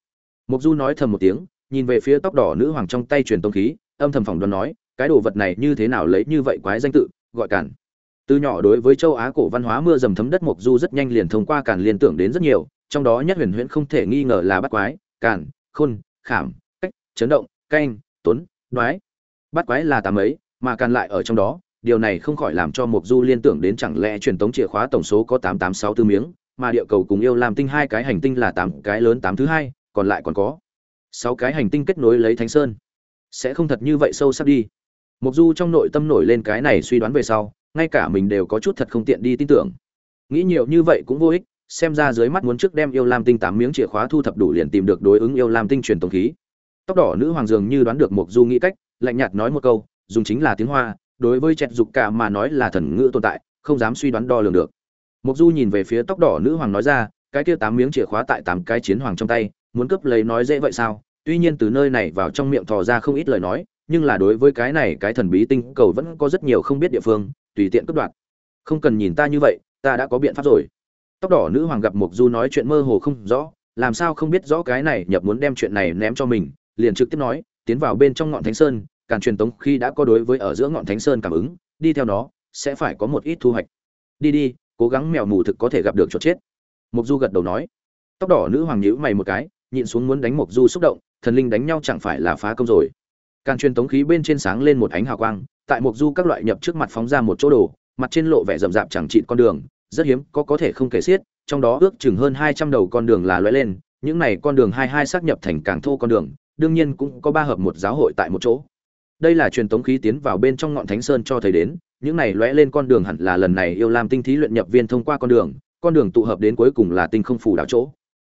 Mục du nói thầm một tiếng, nhìn về phía tóc đỏ nữ hoàng trong tay truyền thống khí, âm thầm phỏng đoán nói, cái đồ vật này như thế nào lấy như vậy quái danh tự, gọi cản từ nhỏ đối với châu á cổ văn hóa mưa dầm thấm đất Mộc du rất nhanh liền thông qua cản liên tưởng đến rất nhiều, trong đó nhất huyền huyễn không thể nghi ngờ là bắt quái cản khôn, khảm, cách, chấn động, canh, tuấn, đoái. Bắt quái là tám ấy, mà càn lại ở trong đó, điều này không khỏi làm cho Mộc du liên tưởng đến chẳng lẽ truyền tống chìa khóa tổng số có tám tám sáu tư miếng, mà địa cầu cùng yêu làm tinh hai cái hành tinh là tám cái lớn tám thứ hai, còn lại còn có sáu cái hành tinh kết nối lấy thánh sơn. Sẽ không thật như vậy sâu sắc đi. Mộc du trong nội tâm nổi lên cái này suy đoán về sau ngay cả mình đều có chút thật không tiện đi tin tưởng. Nghĩ nhiều như vậy cũng vô ích, xem ra dưới mắt muốn trước đem yêu lam tinh tám miếng chìa khóa thu thập đủ liền tìm được đối ứng yêu lam tinh truyền tổng khí. Tóc đỏ nữ hoàng dường như đoán được mục du nghĩ cách, lạnh nhạt nói một câu, dùng chính là tiếng hoa, đối với chẹt dục cả mà nói là thần ngữ tồn tại, không dám suy đoán đo lường được. Mục du nhìn về phía tóc đỏ nữ hoàng nói ra, cái kia tám miếng chìa khóa tại tám cái chiến hoàng trong tay, muốn cướp lấy nói dễ vậy sao? Tuy nhiên từ nơi này vào trong miệng thò ra không ít lời nói, nhưng là đối với cái này cái thần bí tinh cầu vẫn có rất nhiều không biết địa phương tùy tiện cướp đoạt. Không cần nhìn ta như vậy, ta đã có biện pháp rồi. Tóc đỏ nữ hoàng gặp mục du nói chuyện mơ hồ không rõ, làm sao không biết rõ cái này nhập muốn đem chuyện này ném cho mình, liền trực tiếp nói, tiến vào bên trong ngọn thánh sơn, càn truyền tống khi đã có đối với ở giữa ngọn thánh sơn cảm ứng, đi theo nó, sẽ phải có một ít thu hoạch. Đi đi, cố gắng mèo mù thực có thể gặp được chỗ chết. Mục du gật đầu nói. Tóc đỏ nữ hoàng nhíu mày một cái, nhịn xuống muốn đánh mục du xúc động, thần linh đánh nhau chẳng phải là phá công rồi càn truyền tống khí bên trên sáng lên một ánh hào quang, tại mục du các loại nhập trước mặt phóng ra một chỗ đồ, mặt trên lộ vẻ rậm rạp chẳng trị con đường, rất hiếm có có thể không kể xiết, trong đó ước chừng hơn hai trăm đầu con đường là lóe lên, những này con đường hai hai xác nhập thành càng thô con đường, đương nhiên cũng có ba hợp một giáo hội tại một chỗ. Đây là truyền tống khí tiến vào bên trong ngọn thánh sơn cho thấy đến, những này lóe lên con đường hẳn là lần này yêu lam tinh thí luyện nhập viên thông qua con đường con đường tụ hợp đến cuối cùng là tinh không phủ đảo chỗ.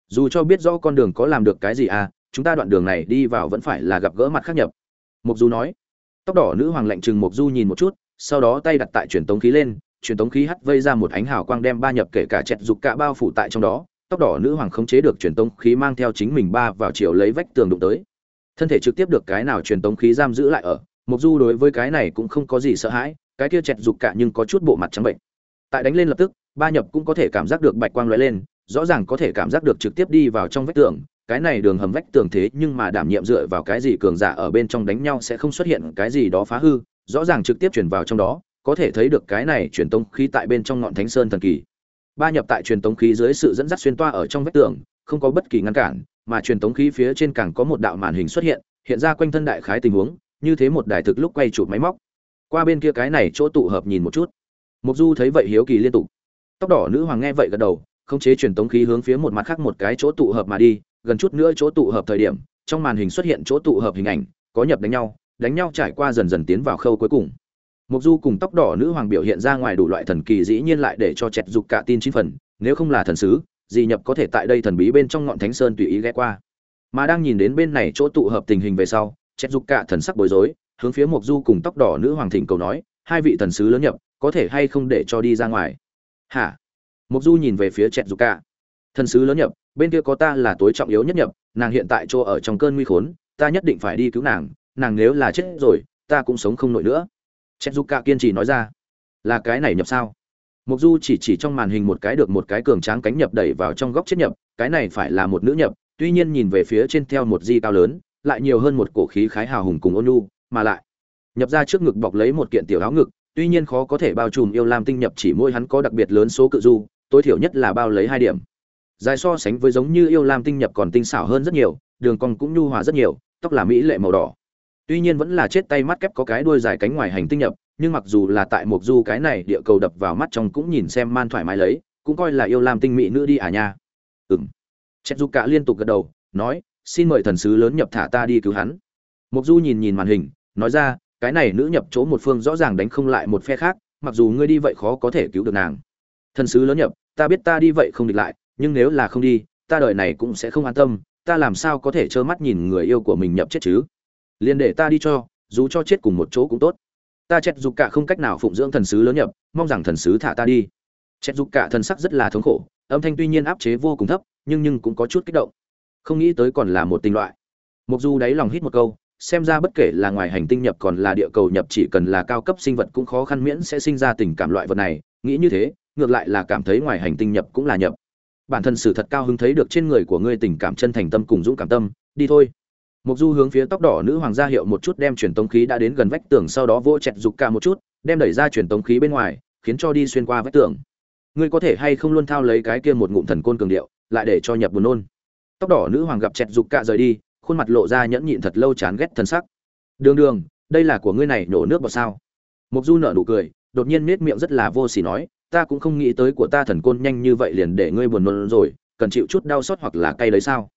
Dù cho biết rõ con đường có làm được cái gì à chúng ta đoạn đường này đi vào vẫn phải là gặp gỡ mặt khác nhập mục du nói. Tóc đỏ nữ hoàng lạnh chừng mục du nhìn một chút, sau đó tay đặt tại truyền tống khí lên, truyền tống khí hắt vây ra một ánh hào quang đem ba nhập kể cả chẹt dục cả bao phủ tại trong đó. Tóc đỏ nữ hoàng khống chế được truyền tống khí mang theo chính mình ba vào chiều lấy vách tường đụng tới. Thân thể trực tiếp được cái nào truyền tống khí giam giữ lại ở mục du đối với cái này cũng không có gì sợ hãi, cái kia chẹt dục cả nhưng có chút bộ mặt trắng bệnh. Tại đánh lên lập tức, ba nhập cũng có thể cảm giác được bạch quang lóe lên, rõ ràng có thể cảm giác được trực tiếp đi vào trong vách tường cái này đường hầm vách tường thế nhưng mà đảm nhiệm dựa vào cái gì cường giả ở bên trong đánh nhau sẽ không xuất hiện cái gì đó phá hư, rõ ràng trực tiếp chuyển vào trong đó, có thể thấy được cái này truyền tống khí tại bên trong ngọn thánh sơn thần kỳ. Ba nhập tại truyền tống khí dưới sự dẫn dắt xuyên toa ở trong vách tường, không có bất kỳ ngăn cản, mà truyền tống khí phía trên càng có một đạo màn hình xuất hiện hiện ra quanh thân đại khái tình huống, như thế một đài thực lúc quay chụp máy móc. Qua bên kia cái này chỗ tụ hợp nhìn một chút. Mục du thấy vậy hiếu kỳ liên tục. Tóc đỏ nữ hoàng nghe vậy gật đầu, không chế truyền tống khí hướng phía một mặt khác một cái chỗ tụ hợp mà đi gần chút nữa chỗ tụ hợp thời điểm, trong màn hình xuất hiện chỗ tụ hợp hình ảnh, có nhập đánh nhau đánh nhau trải qua dần dần tiến vào khâu cuối cùng. Mục du cùng tóc đỏ nữ hoàng biểu hiện ra ngoài đủ loại thần kỳ dĩ nhiên lại để cho chẹt dục cả tin chín phần, nếu không là thần sứ dị nhập có thể tại đây thần bí bên trong ngọn thánh sơn tùy ý ghé qua. Mà đang nhìn đến bên này chỗ tụ hợp tình hình về sau, chẹt dục cả thần sắc bối rối, hướng phía mục du cùng tóc đỏ nữ hoàng thỉnh cầu nói, hai vị thần sứ lớn nhập, có thể hay không để cho đi ra ngoài? Hả? Mục du nhìn về phía chẹt dục cả. Thần sứ lớn nhập bên kia có ta là tối trọng yếu nhất nhập, nàng hiện tại chỗ ở trong cơn nguy khốn, ta nhất định phải đi cứu nàng nàng nếu là chết rồi, ta cũng sống không nổi nữa. Chết du cả kiên trì nói ra. Là cái này nhập sao? Mục du chỉ chỉ trong màn hình một cái được một cái cường tráng cánh nhập đẩy vào trong góc chết nhập, cái này phải là một nữ nhập, tuy nhiên nhìn về phía trên theo một di cao lớn, lại nhiều hơn một cổ khí khái hào hùng cùng ôn nhu, mà lại nhập ra trước ngực bọc lấy một kiện tiểu áo ngực, tuy nhiên khó có thể bao trùm yêu lam tinh nhập, chỉ môi hắn có đặc biệt lớn số cự du, tối thiểu nhất là bao lấy hai điểm dài so sánh với giống như yêu lam tinh nhập còn tinh xảo hơn rất nhiều, đường cong cũng nhu hòa rất nhiều, tóc là mỹ lệ màu đỏ. Tuy nhiên vẫn là chết tay mắt kép có cái đuôi dài cánh ngoài hành tinh nhập, nhưng mặc dù là tại mục du cái này địa cầu đập vào mắt trong cũng nhìn xem man thoải mái lấy, cũng coi là yêu lam tinh mỹ nữ đi à nha. Ừm. Chết du cả liên tục gật đầu, nói, xin mời thần sứ lớn nhập thả ta đi cứu hắn. Mục du nhìn nhìn màn hình, nói ra, cái này nữ nhập chỗ một phương rõ ràng đánh không lại một phe khác, mặc dù ngươi đi vậy khó có thể cứu được nàng. Thần sứ lớn nhập, ta biết ta đi vậy không địch lại nhưng nếu là không đi ta đời này cũng sẽ không an tâm ta làm sao có thể trơ mắt nhìn người yêu của mình nhập chết chứ? Liền để ta đi cho dù cho chết cùng một chỗ cũng tốt. Ta chết dục cả không cách nào phụng dưỡng thần sứ lớn nhập mong rằng thần sứ thả ta đi. Chết dục cả thần sắc rất là thống khổ âm thanh tuy nhiên áp chế vô cùng thấp nhưng nhưng cũng có chút kích động. Không nghĩ tới còn là một tình loại. Mộc Du đáy lòng hít một câu, xem ra bất kể là ngoài hành tinh nhập còn là địa cầu nhập chỉ cần là cao cấp sinh vật cũng khó khăn miễn sẽ sinh ra tình cảm loại vật này, nghĩ như thế, ngược lại là cảm thấy ngoài hành tinh nhập cũng là nhập. Bản thân sự thật cao hứng thấy được trên người của ngươi tình cảm chân thành tâm cùng dũng cảm tâm, đi thôi. Mộc Du hướng phía tóc đỏ nữ hoàng gia hiệu một chút đem truyền tống khí đã đến gần vách tường sau đó vỗ chẹt dục cả một chút, đem đẩy ra truyền tống khí bên ngoài, khiến cho đi xuyên qua vách tường. Ngươi có thể hay không luôn thao lấy cái kia một ngụm thần côn cường điệu, lại để cho nhập buồn nôn. Tóc đỏ nữ hoàng gặp chẹt dục cả rời đi, khuôn mặt lộ ra nhẫn nhịn thật lâu chán ghét thân sắc đường đường đây là của ngươi này nổ nước vào sao mục du nở nụ cười đột nhiên nết miệng rất là vô sỉ nói ta cũng không nghĩ tới của ta thần côn nhanh như vậy liền để ngươi buồn nôn rồi, cần chịu chút đau xót hoặc là cay đấy sao?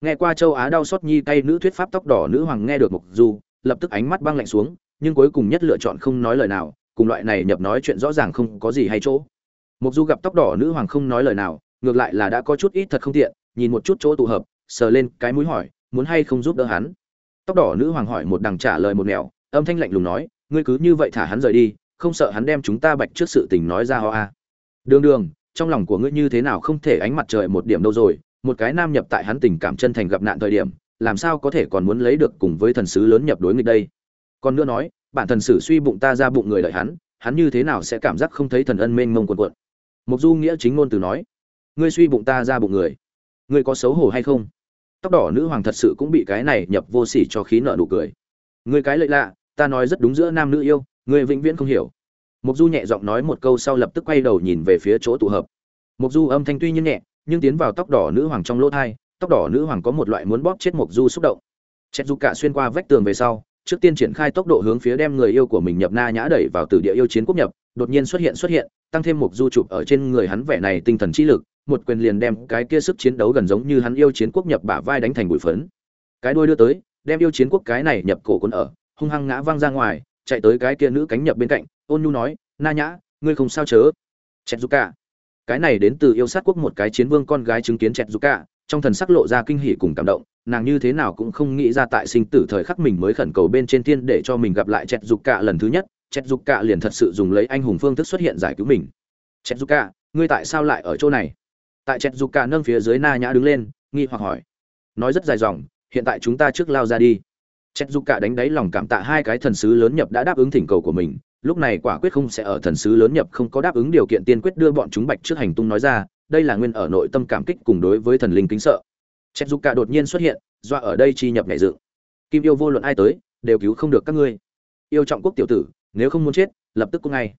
Nghe qua châu á đau xót nhi cay nữ thuyết pháp tóc đỏ nữ hoàng nghe được mục du, lập tức ánh mắt băng lạnh xuống, nhưng cuối cùng nhất lựa chọn không nói lời nào, cùng loại này nhập nói chuyện rõ ràng không có gì hay chỗ. Mục du gặp tóc đỏ nữ hoàng không nói lời nào, ngược lại là đã có chút ít thật không tiện, nhìn một chút chỗ tụ hợp, sờ lên cái mũi hỏi, muốn hay không giúp đỡ hắn? Tóc đỏ nữ hoàng hỏi một đằng trả lời một nẻo, âm thanh lạnh lùng nói, ngươi cứ như vậy thả hắn rời đi không sợ hắn đem chúng ta bạch trước sự tình nói ra ho a. Đường đường, trong lòng của ngươi như thế nào không thể ánh mặt trời một điểm đâu rồi, một cái nam nhập tại hắn tình cảm chân thành gặp nạn thời điểm, làm sao có thể còn muốn lấy được cùng với thần sứ lớn nhập đối nghịch đây? Còn nữa nói, bản thần sử suy bụng ta ra bụng người đợi hắn hắn như thế nào sẽ cảm giác không thấy thần ân mênh mông quần quận mục du nghĩa chính ngôn từ nói, ngươi suy bụng ta ra bụng người, ngươi có xấu hổ hay không? Tóc đỏ nữ hoàng thật sự cũng bị cái này nhập vô sỉ cho khí nợ nụ cười. Ngươi cái lợi lạ, ta nói rất đúng giữa nam nữ yêu người vĩnh viễn không hiểu. Mục du nhẹ giọng nói một câu sau lập tức quay đầu nhìn về phía chỗ tụ hợp. Mục du âm thanh tuy nhiên nhẹ, nhưng tiến vào tóc đỏ nữ hoàng trong lỗ thai, tóc đỏ nữ hoàng có một loại muốn bóp chết mục du xúc động. Chết du cả xuyên qua vách tường về sau, trước tiên triển khai tốc độ hướng phía đem người yêu của mình nhập na nhã đẩy vào từ địa yêu chiến quốc nhập, đột nhiên xuất hiện xuất hiện, tăng thêm mục du chụp ở trên người hắn vẻ này tinh thần trí lực, một quyền liền đem cái kia sức chiến đấu gần giống như hắn yêu chiến quốc nhập bả vai đánh thành bụi phấn. Cái đuôi đưa tới, đem yêu chiến quốc cái này nhập cổ cuốn ở, hung hăng ngã văng ra ngoài chạy tới cái kia nữ cánh nhập bên cạnh, ôn nhu nói, na nhã, ngươi không sao chớ. Chẹt du cả cái này đến từ yêu sát quốc một cái chiến vương con gái chứng kiến chẹt du cả trong thần sắc lộ ra kinh hỉ cùng cảm động, nàng như thế nào cũng không nghĩ ra tại sinh tử thời khắc mình mới khẩn cầu bên trên thiên để cho mình gặp lại chẹt dục cả lần thứ nhất chẹt dục cả liền thật sự dùng lấy anh hùng phương thức xuất hiện giải cứu mình. Chẹt dục cả ngươi tại sao lại ở chỗ này? Tại chẹt dục cả nâng phía dưới na nhã đứng lên, nghi hoặc hỏi. Nói rất dài dòng, hiện tại chúng ta trước lao ra đi. Chết dục cả đánh đáy lòng cảm tạ hai cái thần sứ lớn nhập đã đáp ứng thỉnh cầu của mình, lúc này quả quyết không sẽ ở thần sứ lớn nhập không có đáp ứng điều kiện tiên quyết đưa bọn chúng bạch trước hành tung nói ra, đây là nguyên ở nội tâm cảm kích cùng đối với thần linh kính sợ. Chết dục cả đột nhiên xuất hiện, dọa ở đây chi nhập nhảy dựng. Kim yêu vô luận ai tới, đều cứu không được các ngươi. Yêu trọng quốc tiểu tử, nếu không muốn chết, lập tức cũng ngay.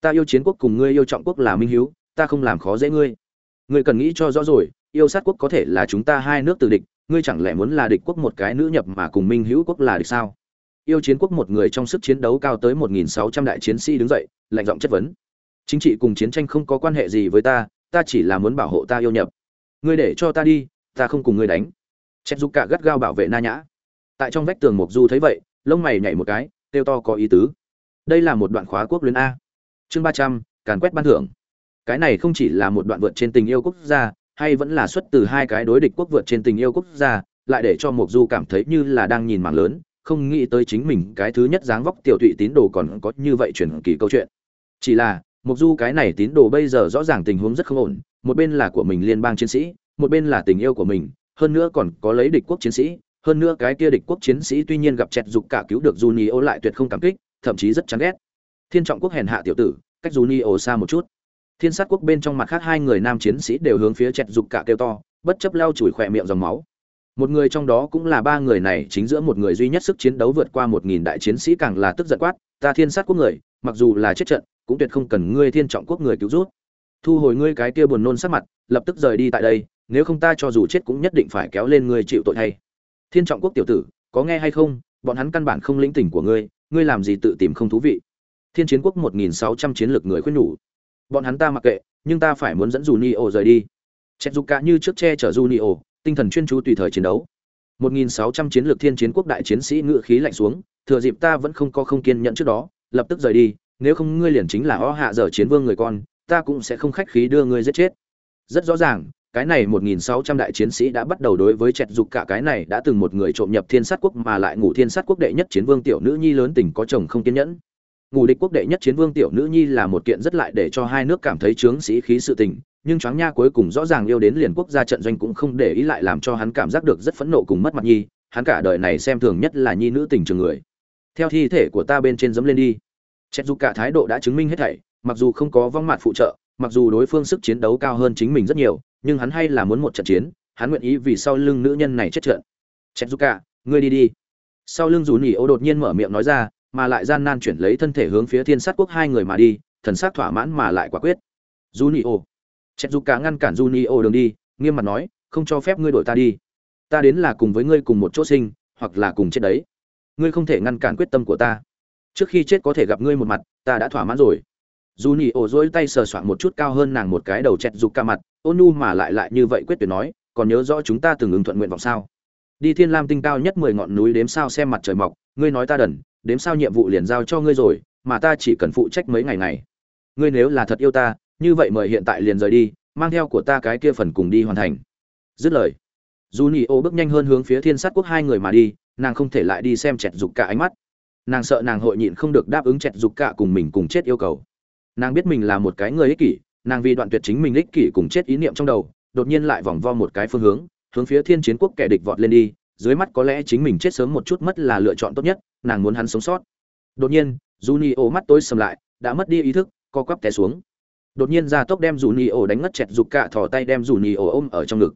Ta yêu chiến quốc cùng ngươi yêu trọng quốc là minh hiếu, ta không làm khó dễ ngươi. Ngươi cần nghĩ cho rõ rồi, yêu sát quốc có thể là chúng ta hai nước từ địch ngươi chẳng lẽ muốn là địch quốc một cái nữ nhập mà cùng minh hữu quốc là địch sao? Yêu chiến quốc một người trong sức chiến đấu cao tới một nghìn sáu trăm đại chiến sĩ đứng dậy, lạnh giọng chất vấn. Chính trị cùng chiến tranh không có quan hệ gì với ta ta chỉ là muốn bảo hộ ta yêu nhập. Ngươi để cho ta đi, ta không cùng ngươi đánh. Chép giúp cả gắt gao bảo vệ na nhã. Tại trong vách tường mộc du thấy vậy, lông mày nhảy một cái tiêu to có ý tứ. Đây là một đoạn khóa quốc luyến a. Chương ba trăm, càn quét ban thưởng. Cái này không chỉ là một đoạn vượt trên tình yêu quốc gia hay vẫn là xuất từ hai cái đối địch quốc vượt trên tình yêu quốc gia, lại để cho mộc du cảm thấy như là đang nhìn mảng lớn, không nghĩ tới chính mình cái thứ nhất dáng vóc tiểu thụy tín đồ còn có như vậy truyền kỳ câu chuyện. Chỉ là, mộc du cái này tín đồ bây giờ rõ ràng tình huống rất không ổn, một bên là của mình liên bang chiến sĩ, một bên là tình yêu của mình, hơn nữa còn có lấy địch quốc chiến sĩ, hơn nữa cái kia địch quốc chiến sĩ tuy nhiên gặp chẹt dục cả cứu được Junio lại tuyệt không cảm kích, thậm chí rất chán ghét. Thiên trọng quốc hèn hạ tiểu tử, cách Junio xa một chút thiên sát quốc bên trong mặt khác hai người nam chiến sĩ đều hướng phía chẹt dục cả kêu to, bất chấp lau chùi khỏe miệng dòng máu. Một người trong đó cũng là ba người này, chính giữa một người duy nhất sức chiến đấu vượt qua một nghìn đại chiến sĩ càng là tức giận quát, ta thiên sát quốc người, mặc dù là chết trận, cũng tuyệt không cần ngươi thiên trọng quốc người cứu rút thu hồi ngươi cái kia buồn nôn sắc mặt, lập tức rời đi tại đây, nếu không ta cho dù chết cũng nhất định phải kéo lên ngươi chịu tội thay. Thiên trọng quốc tiểu tử, có nghe hay không? Bọn hắn căn bản không lĩnh tỉnh của ngươi ngươi làm gì tự tìm không thú vị. Thiên chiến quốc một nghìn sáu trăm chiến lược người khuyên nhủ bọn hắn ta mặc kệ, nhưng ta phải muốn dẫn dù ni ô rời đi. Chẹt dục cả như trước che chở dù ni ô tinh thần chuyên chú tùy thời chiến đấu. 1.600 chiến lược thiên chiến quốc đại chiến sĩ ngựa khí lạnh xuống, thừa dịp ta vẫn không có không kiên nhẫn trước đó, lập tức rời đi, nếu không ngươi liền chính là o hạ dở chiến vương người con, ta cũng sẽ không khách khí đưa ngươi giết chết. Rất rõ ràng, cái này 1.600 đại chiến sĩ đã bắt đầu đối với chẹt dục cả cái này đã từng một người trộm nhập thiên sát quốc mà lại ngủ thiên sát quốc đệ nhất chiến vương tiểu nữ nhi lớn tình có chồng không kiên nhẫn ngủ địch quốc đệ nhất chiến vương tiểu nữ nhi là một kiện rất lại để cho hai nước cảm thấy chướng sĩ khí sự tình, nhưng choáng nha cuối cùng rõ ràng yêu đến liền quốc gia trận doanh cũng không để ý lại làm cho hắn cảm giác được rất phẫn nộ cùng mất mặt nhi, hắn cả đời này xem thường nhất là nhi nữ tình trường người. Theo thi thể của ta bên trên dẫm lên đi. Chết dù cả thái độ đã chứng minh hết thảy, mặc dù không có vong mặt phụ trợ, mặc dù đối phương sức chiến đấu cao hơn chính mình rất nhiều, nhưng hắn hay là muốn một trận chiến, hắn nguyện ý vì sau lưng nữ nhân này chết trận. Chết dù cả ngươi đi đi. Sau lưng dù nhỉ ô đột nhiên mở miệng nói ra mà lại gian nan chuyển lấy thân thể hướng phía thiên sát quốc hai người mà đi thần Sát thỏa mãn mà lại quả quyết. Junio, nhỉ ô chết dù cả ngăn cản Junio đường đi nghiêm mặt nói không cho phép ngươi đổi ta đi. Ta đến là cùng với ngươi cùng một chỗ sinh hoặc là cùng chết đấy. Ngươi không thể ngăn cản quyết tâm của ta. Trước khi chết có thể gặp ngươi một mặt ta đã thỏa mãn rồi. Dù nhỉ ổ dỗi tay sờ soạn một chút cao hơn nàng một cái đầu chẹt giục ca mặt ôn nu mà lại lại như vậy quyết tuyệt nói còn nhớ rõ chúng ta từng ứng thuận nguyện vọng sao? Đi thiên lam tinh cao nhất mười ngọn núi đếm sao xem mặt trời mọc ngươi nói ta đần đếm sao nhiệm vụ liền giao cho ngươi rồi, mà ta chỉ cần phụ trách mấy ngày này ngươi nếu là thật yêu ta, như vậy mời hiện tại liền rời đi, mang theo của ta cái kia phần cùng đi hoàn thành. Dứt lời dù nhị ô bước nhanh hơn hướng phía thiên sát quốc hai người mà đi, nàng không thể lại đi xem chẹt dục cả ánh mắt. Nàng sợ nàng hội nhịn không được đáp ứng chẹt dục cả cùng mình cùng chết yêu cầu. Nàng biết mình là một cái người ích kỷ, nàng vì đoạn tuyệt chính mình ích kỷ cùng chết ý niệm trong đầu, đột nhiên lại vòng vo một cái phương hướng hướng phía thiên chiến quốc kẻ địch vọt lên đi, dưới mắt có lẽ chính mình chết sớm một chút mất là lựa chọn tốt nhất nàng muốn hắn sống sót. Đột nhiên Juni ô mắt tối sầm lại, đã mất đi ý thức, co quắp té xuống. Đột nhiên ra tốc đem Juni ô đánh ngất chẹt dục cả thò tay đem Juni ô ôm ở trong ngực.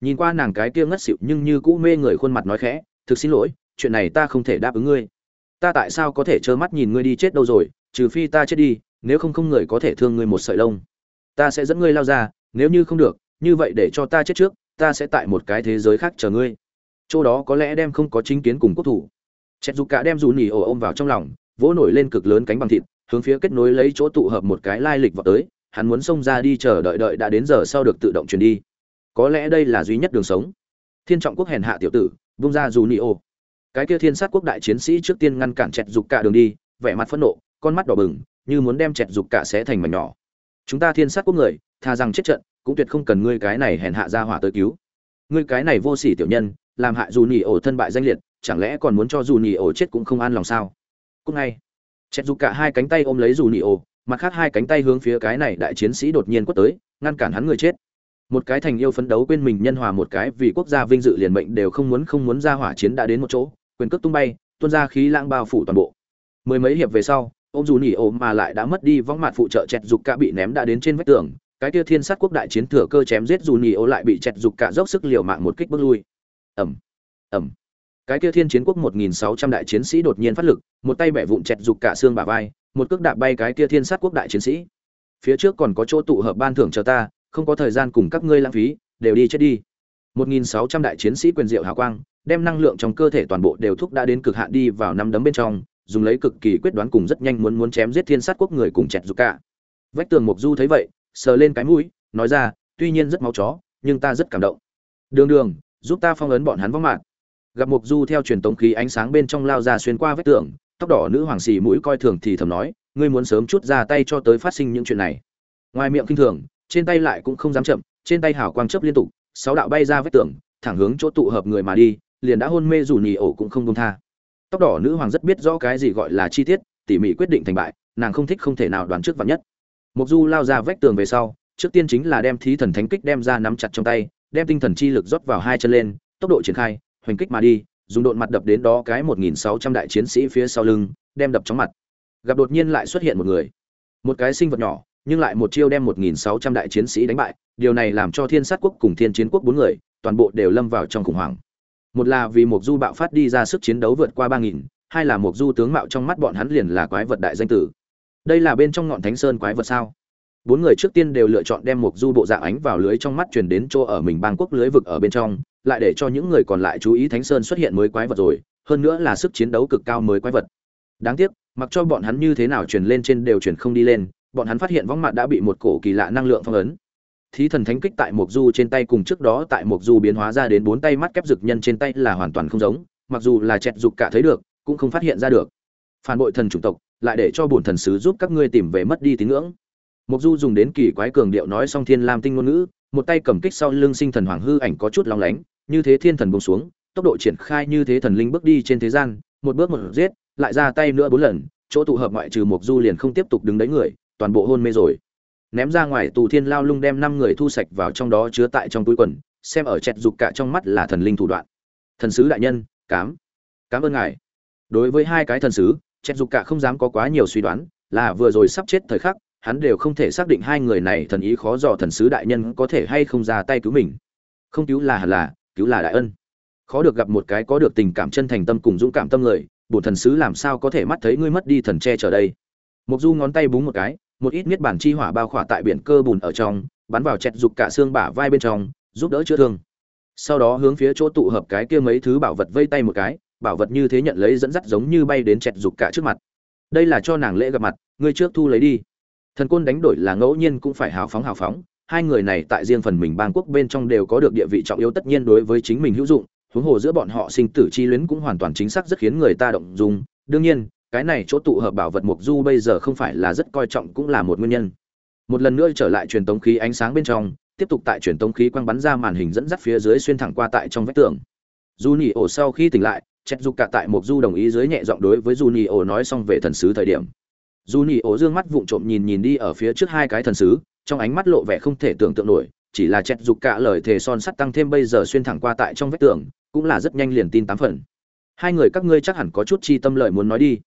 Nhìn qua nàng cái kia ngất xỉu nhưng như cũ mê người khuôn mặt nói khẽ, thực xin lỗi, chuyện này ta không thể đáp ứng ngươi. Ta tại sao có thể trơ mắt nhìn ngươi đi chết đâu rồi, trừ phi ta chết đi, nếu không không người có thể thương ngươi một sợi lông. Ta sẽ dẫn ngươi lao ra, nếu như không được, như vậy để cho ta chết trước, ta sẽ tại một cái thế giới khác chờ ngươi. Chỗ đó có lẽ đem không có chính kiến cùng quốc thủ chẹt dù cả đem dù nỉ ổ ôm vào trong lòng, vỗ nổi lên cực lớn cánh bằng thịt, hướng phía kết nối lấy chỗ tụ hợp một cái lai lịch vào tới, hắn muốn xông ra đi chờ đợi đợi đã đến giờ sau được tự động truyền đi. Có lẽ đây là duy nhất đường sống. Thiên trọng quốc hèn hạ tiểu tử, vung ra dù nỉ ổ. Cái kia thiên sát quốc đại chiến sĩ trước tiên ngăn cản chẹt dục cả đường đi, vẻ mặt phẫn nộ, con mắt đỏ bừng, như muốn đem chẹt dục cả xé thành mảnh nhỏ. Chúng ta thiên sát quốc người tha rằng chết trận, cũng tuyệt không cần ngươi cái này hèn hạ ra hỏa tới cứu. Ngươi cái này vô sỉ tiểu nhân, làm hại dù nhì ổ thân bại danh liệt chẳng lẽ còn muốn cho dù nhì ổ chết cũng không an lòng sao? Cúc ngay. Chẹt dục cả hai cánh tay ôm lấy dù nhì ổ, mặt khác hai cánh tay hướng phía cái này đại chiến sĩ đột nhiên quất tới, ngăn cản hắn người chết. Một cái thành yêu phấn đấu quên mình nhân hòa một cái vì quốc gia vinh dự liền mệnh đều không muốn không muốn ra hỏa chiến đã đến một chỗ, quyền cước tung bay, tuôn ra khí lãng bao phủ toàn bộ. Mười mấy hiệp về sau ông dù nỉ ổ mà lại đã mất đi vóng mặt phụ trợ chẹt dục cả bị ném đã đến trên vách tường, cái kia thiên sát quốc đại chiến thừa cơ chém giết dù nỉ ổ lại bị chẹt dục cả dốc sức liều mạng một kích bước lui. Ẩm ẩm cái kia thiên chiến quốc một nghìn sáu trăm đại chiến sĩ đột nhiên phát lực, một tay bẻ vụn chẹt dục cả xương bả vai, một cước đạp bay cái kia thiên sát quốc đại chiến sĩ. Phía trước còn có chỗ tụ hợp ban thưởng chờ ta, không có thời gian cùng các ngươi lãng phí, đều đi chết đi. một nghìn sáu trăm đại chiến sĩ quyền diệu hào quang, đem năng lượng trong cơ thể toàn bộ đều thúc đã đến cực hạn đi vào năm đấm bên trong, dùng lấy cực kỳ quyết đoán cùng rất nhanh muốn muốn chém giết thiên sát quốc người cùng chẹt dục cả. Vách tường Mộc du thấy vậy, sờ lên cái mũi, nói ra, tuy nhiên rất máu chó, nhưng ta rất cảm động. Đường đường, giúp ta phong ấn bọn hắn vắng mạng gặp mục du theo truyền tống khí ánh sáng bên trong lao ra xuyên qua vách tường, tóc đỏ nữ hoàng xì mũi coi thường thì thầm nói, ngươi muốn sớm chút ra tay cho tới phát sinh những chuyện này. Ngoài miệng kinh thường, trên tay lại cũng không dám chậm, trên tay hào quang chớp liên tục, sáu đạo bay ra vách tường, thẳng hướng chỗ tụ hợp người mà đi, liền đã hôn mê dù nhì ổ cũng không công tha. Tóc đỏ nữ hoàng rất biết rõ cái gì gọi là chi tiết, tỉ mỉ quyết định thành bại, nàng không thích không thể nào đoán trước vạn nhất. Mục du lao ra vách tường về sau, trước tiên chính là đem thí thần thánh kích đem ra nắm chặt trong tay, đem tinh thần chi lực rót vào hai chân lên, tốc độ triển khai hoành kích mà đi dùng độn mặt đập đến đó cái 1.600 đại chiến sĩ phía sau lưng đem đập chóng mặt. Gặp đột nhiên lại xuất hiện một người. Một cái sinh vật nhỏ nhưng lại một chiêu đem 1.600 đại chiến sĩ đánh bại. Điều này làm cho thiên sát quốc cùng thiên chiến quốc bốn người toàn bộ đều lâm vào trong khủng hoảng. Một là vì Mộc du bạo phát đi ra sức chiến đấu vượt qua ba nghìn, hai là Mộc du tướng mạo trong mắt bọn hắn liền là quái vật đại danh tử. Đây là bên trong ngọn thánh sơn quái vật sao? Bốn người trước tiên đều lựa chọn đem một du bộ dạng ánh vào lưới trong mắt truyền đến chỗ ở mình bang quốc lưới vực ở bên trong lại để cho những người còn lại chú ý thánh sơn xuất hiện mới quái vật rồi, hơn nữa là sức chiến đấu cực cao mới quái vật. Đáng tiếc, mặc cho bọn hắn như thế nào truyền lên trên đều truyền không đi lên, bọn hắn phát hiện võng mặt đã bị một cổ kỳ lạ năng lượng phong ấn. Thí thần thánh kích tại mộc du trên tay cùng trước đó tại mộc du biến hóa ra đến bốn tay mắt kép dực nhân trên tay là hoàn toàn không giống, mặc dù là chẹt dục cả thấy được, cũng không phát hiện ra được. Phản bội thần chủng tộc, lại để cho bổn thần sứ giúp các ngươi tìm về mất đi tín ngưỡng. Mộc du dùng đến kỳ quái cường điệu nói xong thiên lam tinh ngôn ngữ, một tay cầm kích sau lưng sinh thần hoàng hư ảnh có chút long lánh như thế thiên thần buông xuống, tốc độ triển khai như thế thần linh bước đi trên thế gian, một bước một giết, lại ra tay nữa bốn lần, chỗ tụ hợp ngoại trừ Mộc du liền không tiếp tục đứng đấy người, toàn bộ hôn mê rồi. Ném ra ngoài tù thiên lao lung đem năm người thu sạch vào trong đó chứa tại trong túi quần, xem ở chẹt dục cả trong mắt là thần linh thủ đoạn. Thần sứ đại nhân, cám. Cám ơn ngài. Đối với hai cái thần sứ, chẹt dục cả không dám có quá nhiều suy đoán, là vừa rồi sắp chết thời khắc, hắn đều không thể xác định hai người này thần ý khó dò thần sứ đại nhân có thể hay không ra tay cứu mình. Không cứu là hẳn là cứu là đại ân. Khó được gặp một cái có được tình cảm chân thành tâm cùng dũng cảm tâm người, bổn thần sứ làm sao có thể mắt thấy ngươi mất đi thần che chở đây? Mục du ngón tay búng một cái, một ít miết bản chi hỏa bao khỏa tại biển cơ bùn ở trong, bắn vào chẹt dục cả xương bả vai bên trong, giúp đỡ chữa thương. Sau đó hướng phía chỗ tụ hợp cái kia mấy thứ bảo vật vây tay một cái, bảo vật như thế nhận lấy dẫn dắt giống như bay đến chẹt dục cả trước mặt. Đây là cho nàng lễ gặp mặt, ngươi trước thu lấy đi. Thần côn đánh đổi là ngẫu nhiên cũng phải hào phóng hào phóng hai người này tại riêng phần mình bang quốc bên trong đều có được địa vị trọng yếu, tất nhiên đối với chính mình hữu dụng, huống hồ giữa bọn họ sinh tử chi luyến cũng hoàn toàn chính xác rất khiến người ta động dung. Đương nhiên, cái này chỗ tụ hợp bảo vật mục du bây giờ không phải là rất coi trọng cũng là một nguyên nhân. Một lần nữa trở lại truyền tống khí ánh sáng bên trong, tiếp tục tại truyền tống khí quang bắn ra màn hình dẫn dắt phía dưới xuyên thẳng qua tại trong vách tường. Du nhị ổ sau khi tỉnh lại chết dục cả tại mục du đồng ý dưới nhẹ giọng đối với du nhị ổ nói xong về thần sứ thời điểm. Du nhị ổ dương mắt vụng trộm nhìn nhìn đi ở phía trước hai cái thần sứ trong ánh mắt lộ vẻ không thể tưởng tượng nổi, chỉ là chẹt dục cả lời thề son sắt tăng thêm bây giờ xuyên thẳng qua tại trong vách tường, cũng là rất nhanh liền tin tám phần. Hai người các ngươi chắc hẳn có chút chi tâm lợi muốn nói đi.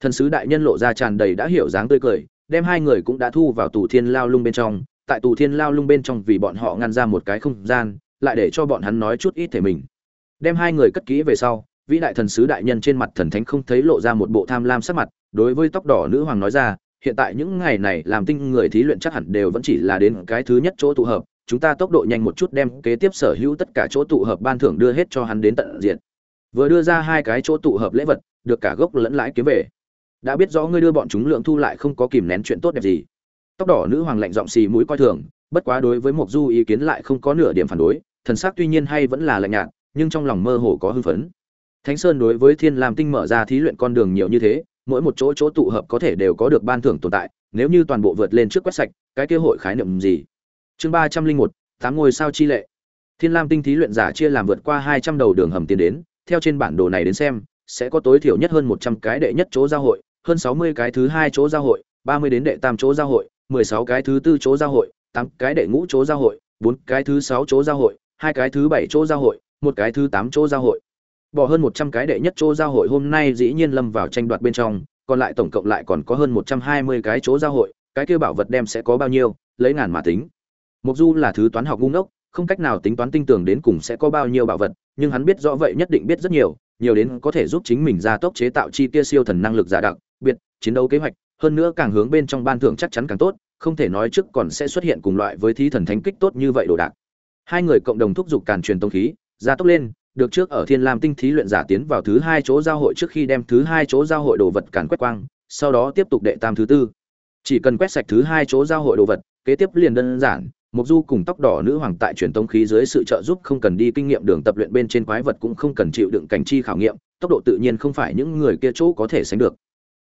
Thần sứ đại nhân lộ ra tràn đầy đã hiểu dáng tươi cười, đem hai người cũng đã thu vào tù thiên lao lung bên trong, tại tù thiên lao lung bên trong vì bọn họ ngăn ra một cái không gian, lại để cho bọn hắn nói chút ít thể mình. Đem hai người cất kỹ về sau, vĩ đại thần sứ đại nhân trên mặt thần thánh không thấy lộ ra một bộ tham lam sắc mặt, đối với tóc đỏ nữ hoàng nói ra hiện tại những ngày này làm tinh người thí luyện chắc hẳn đều vẫn chỉ là đến cái thứ nhất chỗ tụ hợp, chúng ta tốc độ nhanh một chút đem kế tiếp sở hữu tất cả chỗ tụ hợp ban thưởng đưa hết cho hắn đến tận diện vừa đưa ra hai cái chỗ tụ hợp lễ vật, được cả gốc lẫn lãi kiếm về. Đã biết rõ ngươi đưa bọn chúng lượng thu lại không có kìm nén chuyện tốt đẹp gì. Tóc đỏ nữ hoàng lạnh giọng xì mũi coi thường, bất quá đối với mộc du ý kiến lại không có nửa điểm phản đối, thần sắc tuy nhiên hay vẫn là lạnh nhạt, nhưng trong lòng mơ hồ có hưng phấn. Thánh sơn đối với thiên làm tinh mở ra thí luyện con đường nhiều như thế mỗi một chỗ chỗ tụ hợp có thể đều có được ban thưởng tồn tại, nếu như toàn bộ vượt lên trước quét sạch, cái kế hội khái niệm gì? Chương ba trăm linh một, tám ngôi sao chi lệ. Thiên lam tinh thí luyện giả chia làm vượt qua hai trăm đầu đường hầm tiến đến, theo trên bản đồ này đến xem, sẽ có tối thiểu nhất hơn một trăm cái đệ nhất chỗ giao hội, hơn sáu mươi cái thứ hai chỗ giao hội, ba mươi đến đệ tam chỗ giao hội, mười sáu cái thứ tư chỗ giao hội, tám cái đệ ngũ chỗ giao hội, bốn cái thứ sáu chỗ giao hội, hai cái thứ bảy chỗ giao hội, một cái thứ tám chỗ giao hội bỏ hơn một trăm cái đệ nhất chỗ giao hội hôm nay dĩ nhiên lâm vào tranh đoạt bên trong, còn lại tổng cộng lại còn có hơn một trăm hai mươi cái chỗ giao hội, cái kia bảo vật đem sẽ có bao nhiêu, lấy ngàn mà tính. Mục du là thứ toán học ngu ngốc, không cách nào tính toán tinh tường đến cùng sẽ có bao nhiêu bảo vật, nhưng hắn biết rõ vậy nhất định biết rất nhiều nhiều đến có thể giúp chính mình ra tốc chế tạo chi tiêu siêu thần năng lực giả đặc, biệt, chiến đấu kế hoạch, hơn nữa càng hướng bên trong ban thưởng chắc chắn càng tốt, không thể nói trước còn sẽ xuất hiện cùng loại với thí thần thánh kích tốt như vậy đồ đạc. Hai người cộng đồng thúc giục càn truyền tông khí, gia tốc lên được trước ở thiên lam tinh thí luyện giả tiến vào thứ hai chỗ giao hội trước khi đem thứ hai chỗ giao hội đồ vật càn quét quang sau đó tiếp tục đệ tam thứ tư chỉ cần quét sạch thứ hai chỗ giao hội đồ vật kế tiếp liền đơn giản Mộc Du cùng tóc đỏ nữ hoàng tại truyền tông khí dưới sự trợ giúp không cần đi kinh nghiệm đường tập luyện bên trên quái vật cũng không cần chịu đựng cảnh chi khảo nghiệm, tốc độ tự nhiên không phải những người kia chỗ có thể sánh được.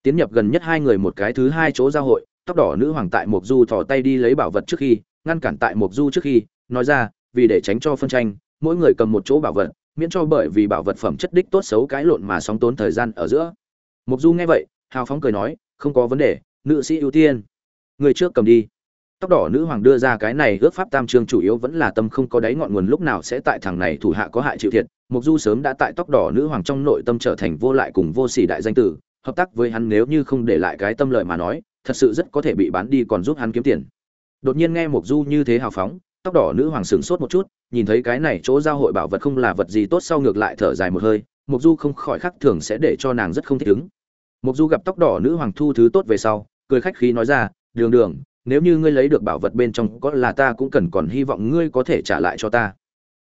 Tiến nhập gần nhất hai người một cái thứ hai chỗ giao hội, tóc đỏ nữ hoàng tại Mộc Du thò tay đi lấy bảo vật trước khi, ngăn cản tại Mộc Du trước khi, nói ra, vì để tránh cho phân tranh, mỗi người cầm một chỗ bảo vật, miễn cho bởi vì bảo vật phẩm chất đích tốt xấu cái lộn mà sóng tốn thời gian ở giữa. Mục Du nghe vậy, hào phóng cười nói, không có vấn đề, nữ sĩ ưu tiên. Người trước cầm đi tóc đỏ nữ hoàng đưa ra cái này ước pháp tam trương chủ yếu vẫn là tâm không có đáy ngọn nguồn lúc nào sẽ tại thằng này thủ hạ có hại chịu thiệt mục du sớm đã tại tóc đỏ nữ hoàng trong nội tâm trở thành vô lại cùng vô sỉ đại danh tử hợp tác với hắn nếu như không để lại cái tâm lợi mà nói thật sự rất có thể bị bán đi còn giúp hắn kiếm tiền đột nhiên nghe mục du như thế hào phóng tóc đỏ nữ hoàng sửng sốt một chút nhìn thấy cái này chỗ giao hội bảo vật không là vật gì tốt sau ngược lại thở dài một hơi mục du không khỏi khắc thường sẽ để cho nàng rất không thích ứng. Mục du gặp tóc đỏ nữ hoàng thu thứ tốt về sau, cười khách khí nói ra, đường đường, nếu như ngươi lấy được bảo vật bên trong có là ta cũng cần còn hy vọng ngươi có thể trả lại cho ta.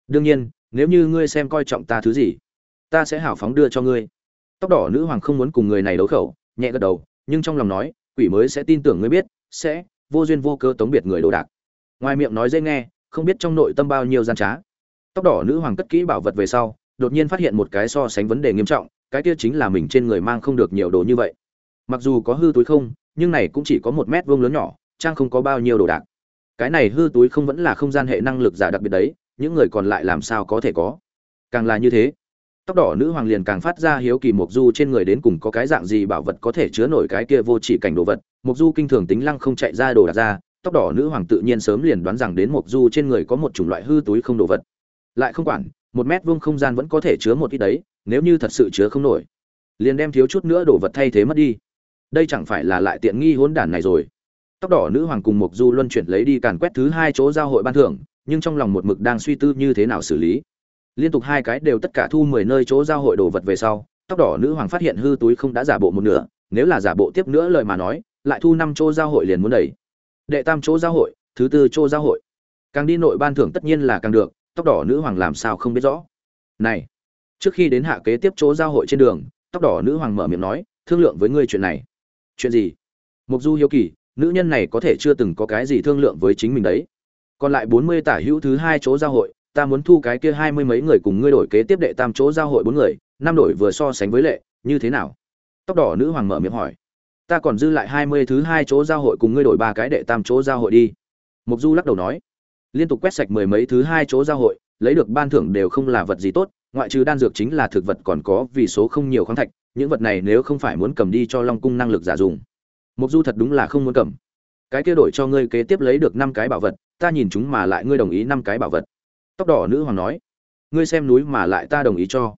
Đương nhiên, nếu như ngươi xem coi trọng ta thứ gì, ta sẽ hảo phóng đưa cho ngươi. Tóc đỏ nữ hoàng không muốn cùng người này đấu khẩu, nhẹ gật đầu, nhưng trong lòng nói, quỷ mới sẽ tin tưởng ngươi biết, sẽ vô duyên vô cơ tống biệt người đồ đạc. Ngoài miệng nói dễ nghe không biết trong nội tâm bao nhiêu gian trá. Tóc đỏ nữ hoàng cất kỹ bảo vật về sau, đột nhiên phát hiện một cái so sánh vấn đề nghiêm trọng, cái kia chính là mình trên người mang không được nhiều đồ như vậy. Mặc dù có hư túi không, nhưng này cũng chỉ có một mét vuông lớn nhỏ, trang không có bao nhiêu đồ đạc. Cái này hư túi không vẫn là không gian hệ năng lực giả đặc biệt đấy, những người còn lại làm sao có thể có? Càng là như thế, tóc đỏ nữ hoàng liền càng phát ra hiếu kỳ mục du trên người đến cùng có cái dạng gì bảo vật có thể chứa nổi cái kia vô chỉ cảnh đồ vật. Mục du kinh thường tính lăng không chạy ra đồ đạc ra tóc đỏ nữ hoàng tự nhiên sớm liền đoán rằng đến mộc du trên người có một chủng loại hư túi không đồ vật. Lại không quản, một mét vuông không gian vẫn có thể chứa một ít đấy, nếu như thật sự chứa không nổi. Liền đem thiếu chút nữa đồ vật thay thế mất đi. Đây chẳng phải là lại tiện nghi hỗn đản này rồi. Tóc đỏ nữ hoàng cùng mộc du luân chuyển lấy đi càn quét thứ hai chỗ giao hội ban thưởng, nhưng trong lòng một mực đang suy tư như thế nào xử lý. Liên tục hai cái đều tất cả thu mười nơi chỗ giao hội đồ vật về sau, tóc đỏ nữ hoàng phát hiện hư túi không đã giả bộ một nửa, nếu là giả bộ tiếp nữa lời mà nói, lại thu năm chỗ giao hội liền muốn đẩy đệ tam chỗ giao hội, thứ tư chỗ giao hội. Càng đi nội ban thưởng tất nhiên là càng được, tóc đỏ nữ hoàng làm sao không biết rõ. Này, trước khi đến hạ kế tiếp chỗ giao hội trên đường, tóc đỏ nữ hoàng mở miệng nói, thương lượng với ngươi chuyện này. Chuyện gì? Mục du hiếu kỳ, nữ nhân này có thể chưa từng có cái gì thương lượng với chính mình đấy. Còn lại bốn mươi tả hữu thứ hai chỗ giao hội, ta muốn thu cái kia hai mươi mấy người cùng ngươi đổi kế tiếp đệ tam chỗ giao hội bốn người, năm đổi vừa so sánh với lệ, như thế nào? Tóc đỏ nữ hoàng mở miệng hỏi ta còn dư lại hai mươi thứ hai chỗ giao hội cùng ngươi đổi ba cái đệ tam chỗ giao hội đi. Mục du lắc đầu nói. Liên tục quét sạch mười mấy thứ hai chỗ giao hội, lấy được ban thưởng đều không là vật gì tốt, ngoại trừ đan dược chính là thực vật còn có vì số không nhiều khoáng thạch, những vật này nếu không phải muốn cầm đi cho long cung năng lực giả dùng. Mục du thật đúng là không muốn cầm. Cái kia đổi cho ngươi kế tiếp lấy được năm cái bảo vật, ta nhìn chúng mà lại ngươi đồng ý năm cái bảo vật. Tóc đỏ nữ hoàng nói. Ngươi xem núi mà lại ta đồng ý cho.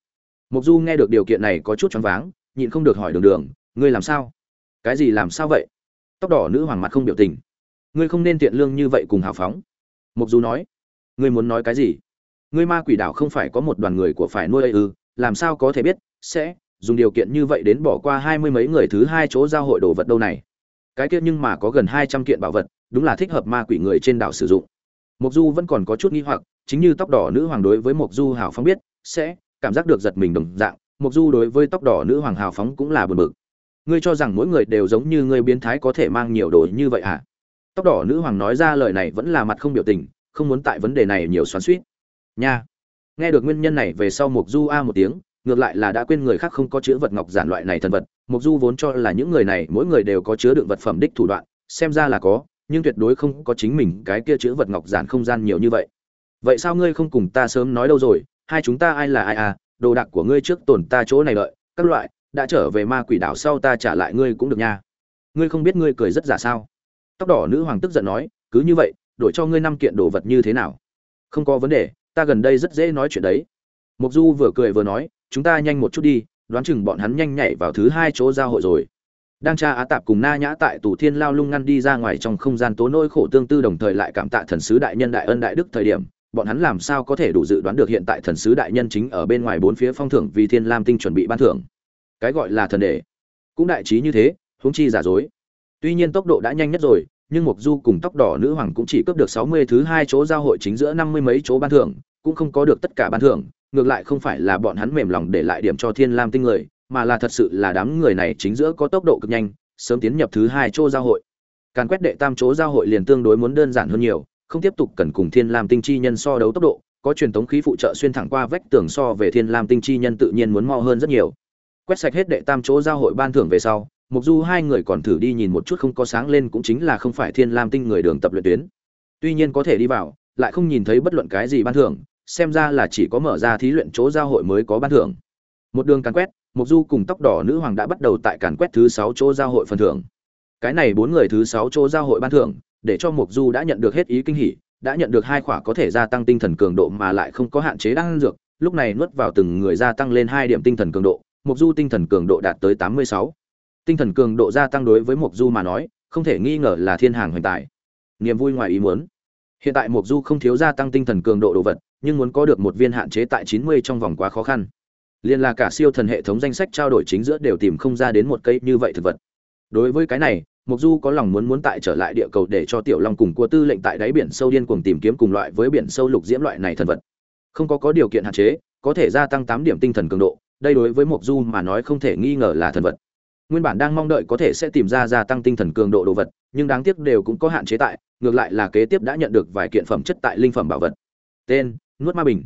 Mục du nghe được điều kiện này có chút choáng váng, nhịn không được hỏi đường đường, ngươi làm sao? Cái gì làm sao vậy? Tóc đỏ nữ hoàng mặt không biểu tình. Ngươi không nên tiện lương như vậy cùng hào phóng. Mục du nói. Ngươi muốn nói cái gì? Ngươi ma quỷ đảo không phải có một đoàn người của phải nuôi ấy ư? Làm sao có thể biết? Sẽ dùng điều kiện như vậy đến bỏ qua hai mươi mấy người thứ hai chỗ giao hội đồ vật đâu này? Cái kia nhưng mà có gần hai trăm kiện bảo vật, đúng là thích hợp ma quỷ người trên đảo sử dụng. Mục du vẫn còn có chút nghi hoặc, chính như tóc đỏ nữ hoàng đối với mục du hào phóng biết, sẽ cảm giác được giật mình đồng dạng. Mục du đối với tóc đỏ nữ hoàng hào phóng cũng là buồn bực ngươi cho rằng mỗi người đều giống như ngươi biến thái có thể mang nhiều đồ như vậy à tóc đỏ nữ hoàng nói ra lời này vẫn là mặt không biểu tình, không muốn tại vấn đề này nhiều xoắn suýt nha. Nghe được nguyên nhân này về sau mục du a một tiếng, ngược lại là đã quên người khác không có chứa vật ngọc giản loại này thần vật. Mục du vốn cho là những người này, mỗi người đều có chứa đựng vật phẩm đích thủ đoạn, xem ra là có, nhưng tuyệt đối không có chính mình cái kia chứa vật ngọc giản không gian nhiều như vậy. Vậy sao ngươi không cùng ta sớm nói đâu rồi? Hai chúng ta ai là ai à? Đồ đạc của ngươi trước tổn ta chỗ này đợi, các loại đã trở về ma quỷ đảo sau ta trả lại ngươi cũng được nha. Ngươi không biết ngươi cười rất giả sao? Tóc đỏ nữ hoàng tức giận nói, cứ như vậy, đổi cho ngươi năm kiện đồ vật như thế nào? Không có vấn đề, ta gần đây rất dễ nói chuyện đấy. Mục du vừa cười vừa nói, chúng ta nhanh một chút đi, đoán chừng bọn hắn nhanh nhảy vào thứ hai chỗ giao hội rồi. Đang tra á tạp cùng na nhã tại tù thiên lao lung ngăn đi ra ngoài trong không gian tố nỗi khổ tương tư đồng thời lại cảm tạ thần sứ đại nhân đại ân đại đức thời điểm, bọn hắn làm sao có thể đủ dự đoán được hiện tại thần sứ đại nhân chính ở bên ngoài bốn phía phong thưởng vì thiên lam tinh chuẩn bị ban thưởng cái gọi là thần đề. Cũng đại trí như thế, huống chi giả dối. Tuy nhiên tốc độ đã nhanh nhất rồi, nhưng mục du cùng tóc đỏ nữ hoàng cũng chỉ cướp được sáu mươi thứ hai chỗ giao hội chính giữa năm mươi mấy chỗ ban thưởng, cũng không có được tất cả ban thưởng, ngược lại không phải là bọn hắn mềm lòng để lại điểm cho thiên lam tinh người, mà là thật sự là đám người này chính giữa có tốc độ cực nhanh, sớm tiến nhập thứ hai chỗ giao hội. Càn quét đệ tam chỗ giao hội liền tương đối muốn đơn giản hơn nhiều, không tiếp tục cần cùng thiên lam tinh chi nhân so đấu tốc độ, có truyền tống khí phụ trợ xuyên thẳng qua vách tường so về thiên lam tinh chi nhân tự nhiên muốn mau hơn rất nhiều quét sạch hết đệ tam chỗ giao hội ban thưởng về sau, mục du hai người còn thử đi nhìn một chút không có sáng lên cũng chính là không phải thiên lam tinh người đường tập luyện tuyến. Tuy nhiên có thể đi vào, lại không nhìn thấy bất luận cái gì ban thưởng, xem ra là chỉ có mở ra thí luyện chỗ giao hội mới có ban thưởng. Một đường càn quét, mục du cùng tóc đỏ nữ hoàng đã bắt đầu tại càn quét thứ sáu chỗ giao hội phần thưởng. Cái này bốn người thứ sáu chỗ giao hội ban thưởng, để cho mục du đã nhận được hết ý kinh hỉ, đã nhận được hai khỏa có thể gia tăng tinh thần cường độ mà lại không có hạn chế đang dược, lúc này nuốt vào từng người gia tăng lên hai điểm tinh thần cường độ mục du tinh thần cường độ đạt tới tám mươi sáu. Tinh thần cường độ gia tăng đối với mục du mà nói, không thể nghi ngờ là thiên hàng hoành tài. Niềm vui ngoài ý muốn. Hiện tại mục du không thiếu gia tăng tinh thần cường độ đồ vật, nhưng muốn có được một viên hạn chế tại chín mươi trong vòng quá khó khăn. Liên là cả siêu thần hệ thống danh sách trao đổi chính giữa đều tìm không ra đến một cây như vậy thực vật. Đối với cái này mục du có lòng muốn muốn tại trở lại địa cầu để cho tiểu long cùng cua tư lệnh tại đáy biển sâu điên cuồng tìm kiếm cùng loại với biển sâu lục diễm loại này thần vật. Không có có điều kiện hạn chế, có thể gia tăng tám điểm tinh thần cường độ đây đối với mộc du mà nói không thể nghi ngờ là thần vật. Nguyên bản đang mong đợi có thể sẽ tìm ra gia tăng tinh thần cường độ đồ vật, nhưng đáng tiếc đều cũng có hạn chế tại, ngược lại là kế tiếp đã nhận được vài kiện phẩm chất tại linh phẩm bảo vật. Tên, nuốt ma bình.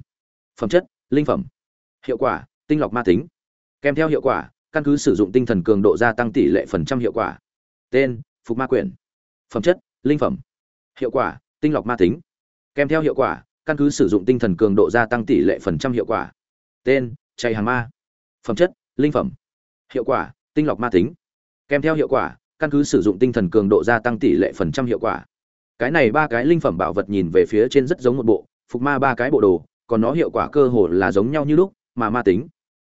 Phẩm chất, linh phẩm. Hiệu quả, tinh lọc ma tính. Kèm theo hiệu quả, căn cứ sử dụng tinh thần cường độ gia tăng tỷ lệ phần trăm hiệu quả. Tên, phục ma quyển. Phẩm chất, linh phẩm. Hiệu quả, tinh lọc ma tính. Kèm theo hiệu quả, căn cứ sử dụng tinh thần cường độ gia tăng tỷ lệ phần trăm hiệu quả. Tên chạy hàng ma phẩm chất, linh phẩm. Hiệu quả, tinh lọc ma tính. Kèm theo hiệu quả, căn cứ sử dụng tinh thần cường độ gia tăng tỷ lệ phần trăm hiệu quả. Cái này ba cái linh phẩm bảo vật nhìn về phía trên rất giống một bộ, phục ma ba cái bộ đồ, còn nó hiệu quả cơ hồ là giống nhau như lúc, mà ma tính.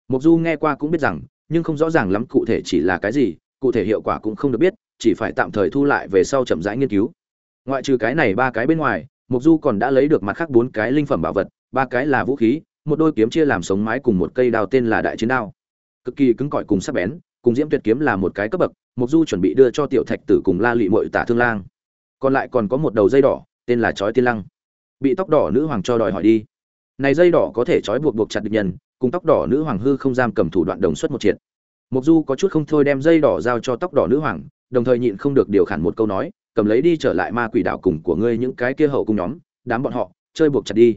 Mục du nghe qua cũng biết rằng, nhưng không rõ ràng lắm cụ thể chỉ là cái gì, cụ thể hiệu quả cũng không được biết, chỉ phải tạm thời thu lại về sau chậm rãi nghiên cứu. Ngoại trừ cái này ba cái bên ngoài, mục du còn đã lấy được mặt khác bốn cái linh phẩm bảo vật, ba cái là vũ khí một đôi kiếm chia làm sống mái cùng một cây đao tên là đại chiến đao. Cực kỳ cứng cỏi cùng sắc bén, cùng diễm tuyệt kiếm là một cái cấp bậc mục du chuẩn bị đưa cho tiểu thạch tử cùng la lị mội tả thương lang. Còn lại còn có một đầu dây đỏ, tên là chói tiên lăng. Bị tóc đỏ nữ hoàng cho đòi hỏi đi. Này dây đỏ có thể trói buộc buộc chặt địch nhân, cùng tóc đỏ nữ hoàng hư không giam cầm thủ đoạn đồng xuất một triệt. Mục du có chút không thôi đem dây đỏ giao cho tóc đỏ nữ hoàng, đồng thời nhịn không được điều khản một câu nói, cầm lấy đi trở lại ma quỷ đạo cùng của ngươi những cái kia hậu cùng nhóm, đám bọn họ, chơi buộc chặt đi.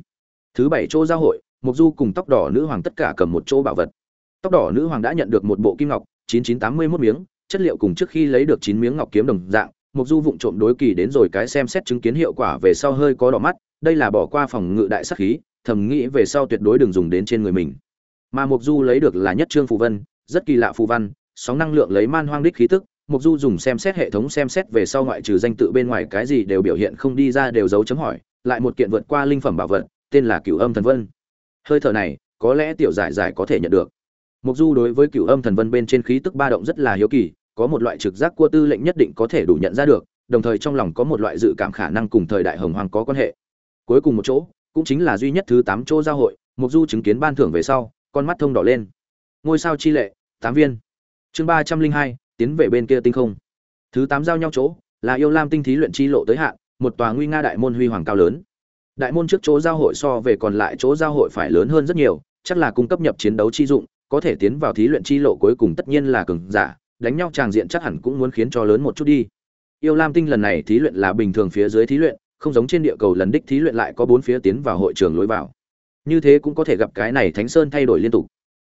Thứ bảy chỗ giao hội mục du cùng tóc đỏ nữ hoàng tất cả cầm một chỗ bảo vật. Tóc đỏ nữ hoàng đã nhận được một bộ kim ngọc, chín chín tám mươi 9981 miếng, chất liệu cùng trước khi lấy được chín miếng ngọc kiếm đồng dạng. Mục du vụng trộm đối kỳ đến rồi cái xem xét chứng kiến hiệu quả về sau hơi có đỏ mắt, đây là bỏ qua phòng ngự đại sắc khí, thầm nghĩ về sau tuyệt đối đừng dùng đến trên người mình. Mà mục du lấy được là nhất trương phù vân rất kỳ lạ phù văn, sóng năng lượng lấy man hoang đích khí tức. Mục du dùng xem xét hệ thống xem xét về sau ngoại trừ danh tự bên ngoài cái gì đều biểu hiện không đi ra đều dấu chấm hỏi, lại một kiện vượt qua linh phẩm bảo vật, tên là cửu âm thần vân hơi thở này, có lẽ tiểu giải giải có thể nhận được. Mục du đối với cửu âm thần vân bên trên khí tức ba động rất là hiếu kỳ, có một loại trực giác cua tư lệnh nhất định có thể đủ nhận ra được, đồng thời trong lòng có một loại dự cảm khả năng cùng thời đại hồng hoàng có quan hệ. Cuối cùng một chỗ, cũng chính là duy nhất thứ tám chỗ giao hội, mục du chứng kiến ban thưởng về sau, con mắt thông đỏ lên. Ngôi sao chi lệ, tám viên. Chương ba trăm linh hai, tiến về bên kia tinh không. Thứ tám giao nhau chỗ, là yêu lam tinh thí luyện chi lộ tới hạn, một tòa nguy nga đại môn huy hoàng cao lớn đại môn trước chỗ giao hội so về còn lại chỗ giao hội phải lớn hơn rất nhiều, chắc là cung cấp nhập chiến đấu chi dụng, có thể tiến vào thí luyện chi lộ cuối cùng tất nhiên là cường giả, đánh nhau tràng diện chắc hẳn cũng muốn khiến cho lớn một chút đi. Yêu lam tinh lần này thí luyện là bình thường phía dưới thí luyện, không giống trên địa cầu lần đích thí luyện lại có bốn phía tiến vào hội trường lối vào. Như thế cũng có thể gặp cái này thánh sơn thay đổi liên tục.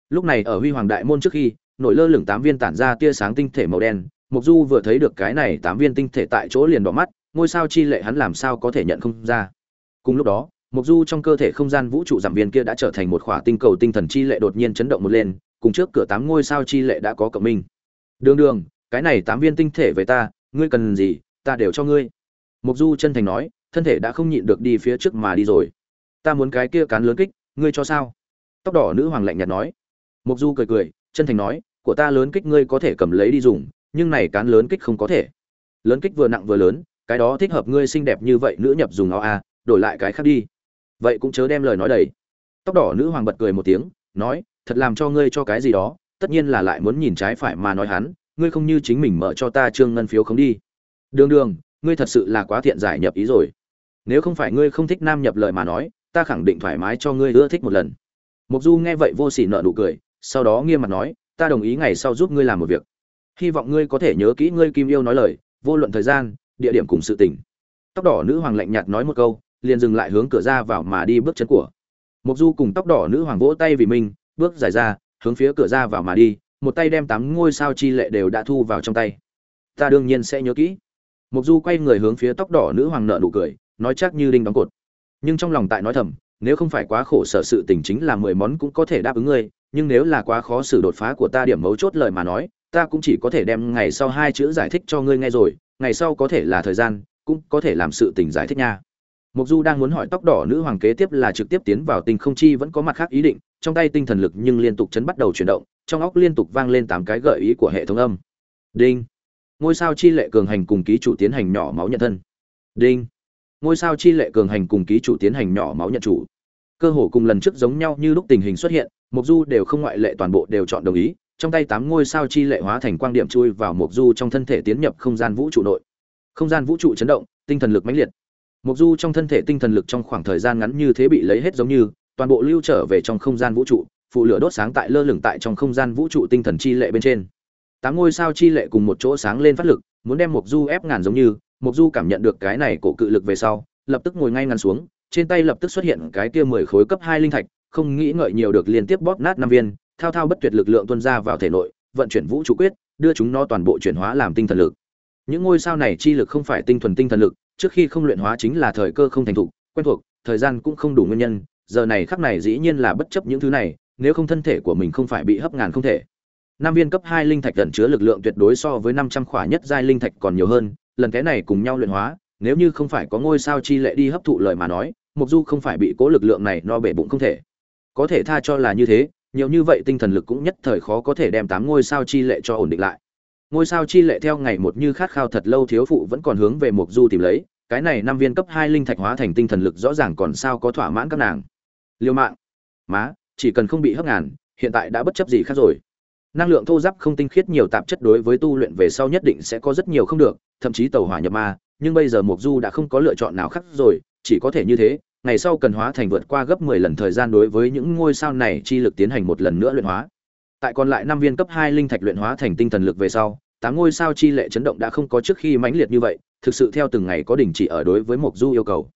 Lúc này ở huy hoàng đại môn trước khi, nổi lơ lửng tám viên tản ra tia sáng tinh thể màu đen, mục du vừa thấy được cái này tám viên tinh thể tại chỗ liền đỏ mắt, ngôi sao chi lệ hắn làm sao có thể nhận không ra cùng lúc đó mục du trong cơ thể không gian vũ trụ giảm viên kia đã trở thành một khỏa tinh cầu tinh thần chi lệ đột nhiên chấn động một lên, cùng trước cửa tám ngôi sao chi lệ đã có cộng minh. Đường đường, cái này tám viên tinh thể về ta, ngươi cần gì, ta đều cho ngươi. Mục du chân thành nói, thân thể đã không nhịn được đi phía trước mà đi rồi. Ta muốn cái kia cán lớn kích, ngươi cho sao? Tóc đỏ nữ hoàng lạnh nhạt nói. Mục du cười cười, chân thành nói, của ta lớn kích ngươi có thể cầm lấy đi dùng, nhưng này cán lớn kích không có thể. Lớn kích vừa nặng vừa lớn, cái đó thích hợp ngươi xinh đẹp như vậy nữ nhập dùng nó a đổi lại cái khác đi. Vậy cũng chớ đem lời nói đầy. Tóc đỏ nữ hoàng bật cười một tiếng, nói, thật làm cho ngươi cho cái gì đó, tất nhiên là lại muốn nhìn trái phải mà nói hắn, ngươi không như chính mình mở cho ta trương ngân phiếu không đi. Đường đường, ngươi thật sự là quá thiện giải nhập ý rồi. Nếu không phải ngươi không thích nam nhập lời mà nói, ta khẳng định thoải mái cho ngươi ưa thích một lần. Mục du nghe vậy vô sỉ nợ nụ cười, sau đó nghiêm mặt nói, ta đồng ý ngày sau giúp ngươi làm một việc. Hy vọng ngươi có thể nhớ kỹ ngươi kim yêu nói lời, vô luận thời gian, địa điểm cùng sự tình. Tóc đỏ nữ hoàng lạnh nhạt nói một câu liền dừng lại hướng cửa ra vào mà đi bước chân của. Mục du cùng tóc đỏ nữ hoàng vỗ tay vì mình, bước dài ra, hướng phía cửa ra vào mà đi, một tay đem tám ngôi sao chi lệ đều đã thu vào trong tay. Ta đương nhiên sẽ nhớ kỹ. Mục du quay người hướng phía tóc đỏ nữ hoàng nợ nụ cười, nói chắc như đinh đóng cột. Nhưng trong lòng tại nói thầm, nếu không phải quá khổ sở sự tình chính là mười món cũng có thể đáp ứng ngươi, nhưng nếu là quá khó xử đột phá của ta điểm mấu chốt lời mà nói, ta cũng chỉ có thể đem ngày sau hai chữ giải thích cho ngươi nghe rồi, ngày sau có thể là thời gian, cũng có thể làm sự tình giải thích nha. Mộc Du đang muốn hỏi tóc đỏ nữ hoàng kế tiếp là trực tiếp tiến vào tinh không chi vẫn có mặt khác ý định, trong tay tinh thần lực nhưng liên tục chấn bắt đầu chuyển động, trong óc liên tục vang lên tám cái gợi ý của hệ thống âm. Đinh. Ngôi sao chi lệ cường hành cùng ký chủ tiến hành nhỏ máu nhận thân. Đinh. Ngôi sao chi lệ cường hành cùng ký chủ tiến hành nhỏ máu nhận chủ. Cơ hồ cùng lần trước giống nhau như lúc tình hình xuất hiện, Mộc Du đều không ngoại lệ toàn bộ đều chọn đồng ý, trong tay tám ngôi sao chi lệ hóa thành quang điểm chui vào Mộc Du trong thân thể tiến nhập không gian vũ trụ nội. Không gian vũ trụ chấn động, tinh thần lực mãnh liệt. Mộc Du trong thân thể tinh thần lực trong khoảng thời gian ngắn như thế bị lấy hết giống như, toàn bộ lưu trở về trong không gian vũ trụ, phụ lửa đốt sáng tại lơ lửng tại trong không gian vũ trụ tinh thần chi lệ bên trên. Tám ngôi sao chi lệ cùng một chỗ sáng lên phát lực, muốn đem Mộc Du ép ngàn giống như, Mộc Du cảm nhận được cái này cổ cự lực về sau, lập tức ngồi ngay ngắn xuống, trên tay lập tức xuất hiện cái kia 10 khối cấp 2 linh thạch, không nghĩ ngợi nhiều được liên tiếp bóp nát năm viên, thao thao bất tuyệt lực lượng tuôn ra vào thể nội, vận chuyển vũ trụ quyết, đưa chúng nó toàn bộ chuyển hóa làm tinh thần lực. Những ngôi sao này chi lực không phải tinh thuần tinh thần lực, trước khi không luyện hóa chính là thời cơ không thành thục, quen thuộc, thời gian cũng không đủ nguyên nhân, giờ này khắc này dĩ nhiên là bất chấp những thứ này, nếu không thân thể của mình không phải bị hấp ngàn không thể. Năm viên cấp hai linh thạch ẩn chứa lực lượng tuyệt đối so với 500 khỏa nhất giai linh thạch còn nhiều hơn, lần cái này cùng nhau luyện hóa, nếu như không phải có ngôi sao chi lệ đi hấp thụ lời mà nói mục du không phải bị cố lực lượng này no bể bụng không thể có thể tha cho là như thế nhiều như vậy tinh thần lực cũng nhất thời khó có thể đem tám ngôi sao chi lệ cho ổn định lại ngôi sao chi lệ theo ngày một như khát khao thật lâu thiếu phụ vẫn còn hướng về mục du tìm lấy, cái này năm viên cấp hai linh thạch hóa thành tinh thần lực rõ ràng còn sao có thỏa mãn các nàng. Liêu mạng. Má, chỉ cần không bị hấp ngàn, hiện tại đã bất chấp gì khác rồi. Năng lượng thô giáp không tinh khiết nhiều tạp chất đối với tu luyện về sau nhất định sẽ có rất nhiều không được, thậm chí tàu hỏa nhập ma, nhưng bây giờ mục du đã không có lựa chọn nào khác rồi, chỉ có thể như thế, ngày sau cần hóa thành vượt qua gấp 10 lần thời gian đối với những ngôi sao này chi lực tiến hành một lần nữa luyện hóa. Tại còn lại năm viên cấp hai linh thạch luyện hóa thành tinh thần lực về sau tám ngôi sao chi lệ chấn động đã không có trước khi mãnh liệt như vậy, thực sự theo từng ngày có đình chỉ ở đối với Mộc du yêu cầu.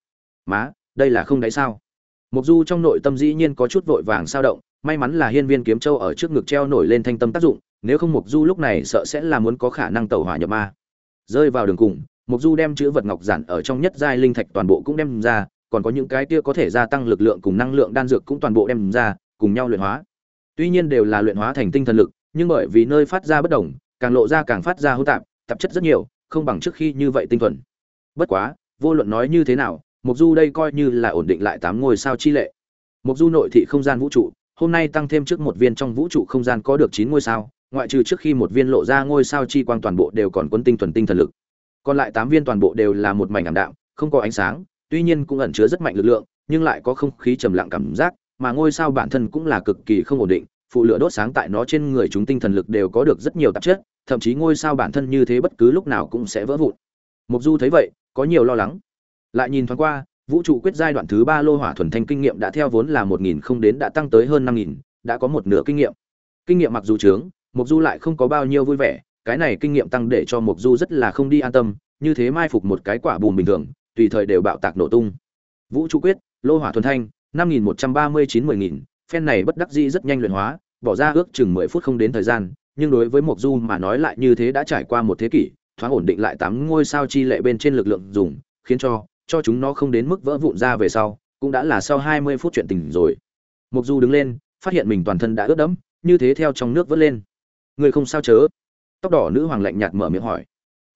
Má, đây là không đáy sao? Mộc du trong nội tâm dĩ nhiên có chút vội vàng sao động, may mắn là hiên viên kiếm châu ở trước ngực treo nổi lên thanh tâm tác dụng, nếu không Mộc du lúc này sợ sẽ là muốn có khả năng tẩu hỏa nhập ma. Rơi vào đường cùng, Mộc du đem chữ vật ngọc giản ở trong nhất giai linh thạch toàn bộ cũng đem ra, còn có những cái kia có thể gia tăng lực lượng cùng năng lượng đan dược cũng toàn bộ đem ra, cùng nhau luyện hóa. Tuy nhiên đều là luyện hóa thành tinh thần lực, nhưng bởi vì nơi phát ra bất đồng càng lộ ra càng phát ra hỗn tạp tạp chất rất nhiều, không bằng trước khi như vậy tinh thuần. Bất quá, vô luận nói như thế nào mục du đây coi như là ổn định lại tám ngôi sao chi lệ. Mục du nội thị không gian vũ trụ, hôm nay tăng thêm trước một viên trong vũ trụ không gian có được chín ngôi sao, ngoại trừ trước khi một viên lộ ra ngôi sao chi quang toàn bộ đều còn quân tinh thuần tinh thần lực. Còn lại tám viên toàn bộ đều là một mảnh ảm đạm, không có ánh sáng, tuy nhiên cũng ẩn chứa rất mạnh lực lượng, nhưng lại có không khí trầm lặng cảm giác, mà ngôi sao bản thân cũng là cực kỳ không ổn định phụ lửa đốt sáng tại nó trên người chúng tinh thần lực đều có được rất nhiều tạp chất, thậm chí ngôi sao bản thân như thế bất cứ lúc nào cũng sẽ vỡ vụn. Mục du thấy vậy, có nhiều lo lắng. Lại nhìn thoáng qua, vũ trụ quyết giai đoạn thứ ba lô hỏa thuần thanh kinh nghiệm đã theo vốn là một nghìn không đến đã tăng tới hơn năm nghìn, đã có một nửa kinh nghiệm. Kinh nghiệm mặc dù trướng mục du lại không có bao nhiêu vui vẻ, cái này kinh nghiệm tăng để cho mục du rất là không đi an tâm, như thế mai phục một cái quả bùn bình thường, tùy thời đều bạo tạc nổ tung. Vũ trụ quyết, lô hỏa thuần thanh, năm nghìn một trăm ba mươi chín mười nghìn phen này bất đắc dĩ rất nhanh luyện hóa, bỏ ra ước chừng mười phút không đến thời gian, nhưng đối với Mộc du mà nói lại như thế đã trải qua một thế kỷ, thoáng ổn định lại tám ngôi sao chi lệ bên trên lực lượng dùng, khiến cho cho chúng nó không đến mức vỡ vụn ra về sau, cũng đã là sau hai mươi phút chuyện tình rồi. Mộc du đứng lên, phát hiện mình toàn thân đã ướt đẫm, như thế theo trong nước vớt lên. Người không sao chớ? Tóc đỏ nữ hoàng lạnh nhạt mở miệng hỏi.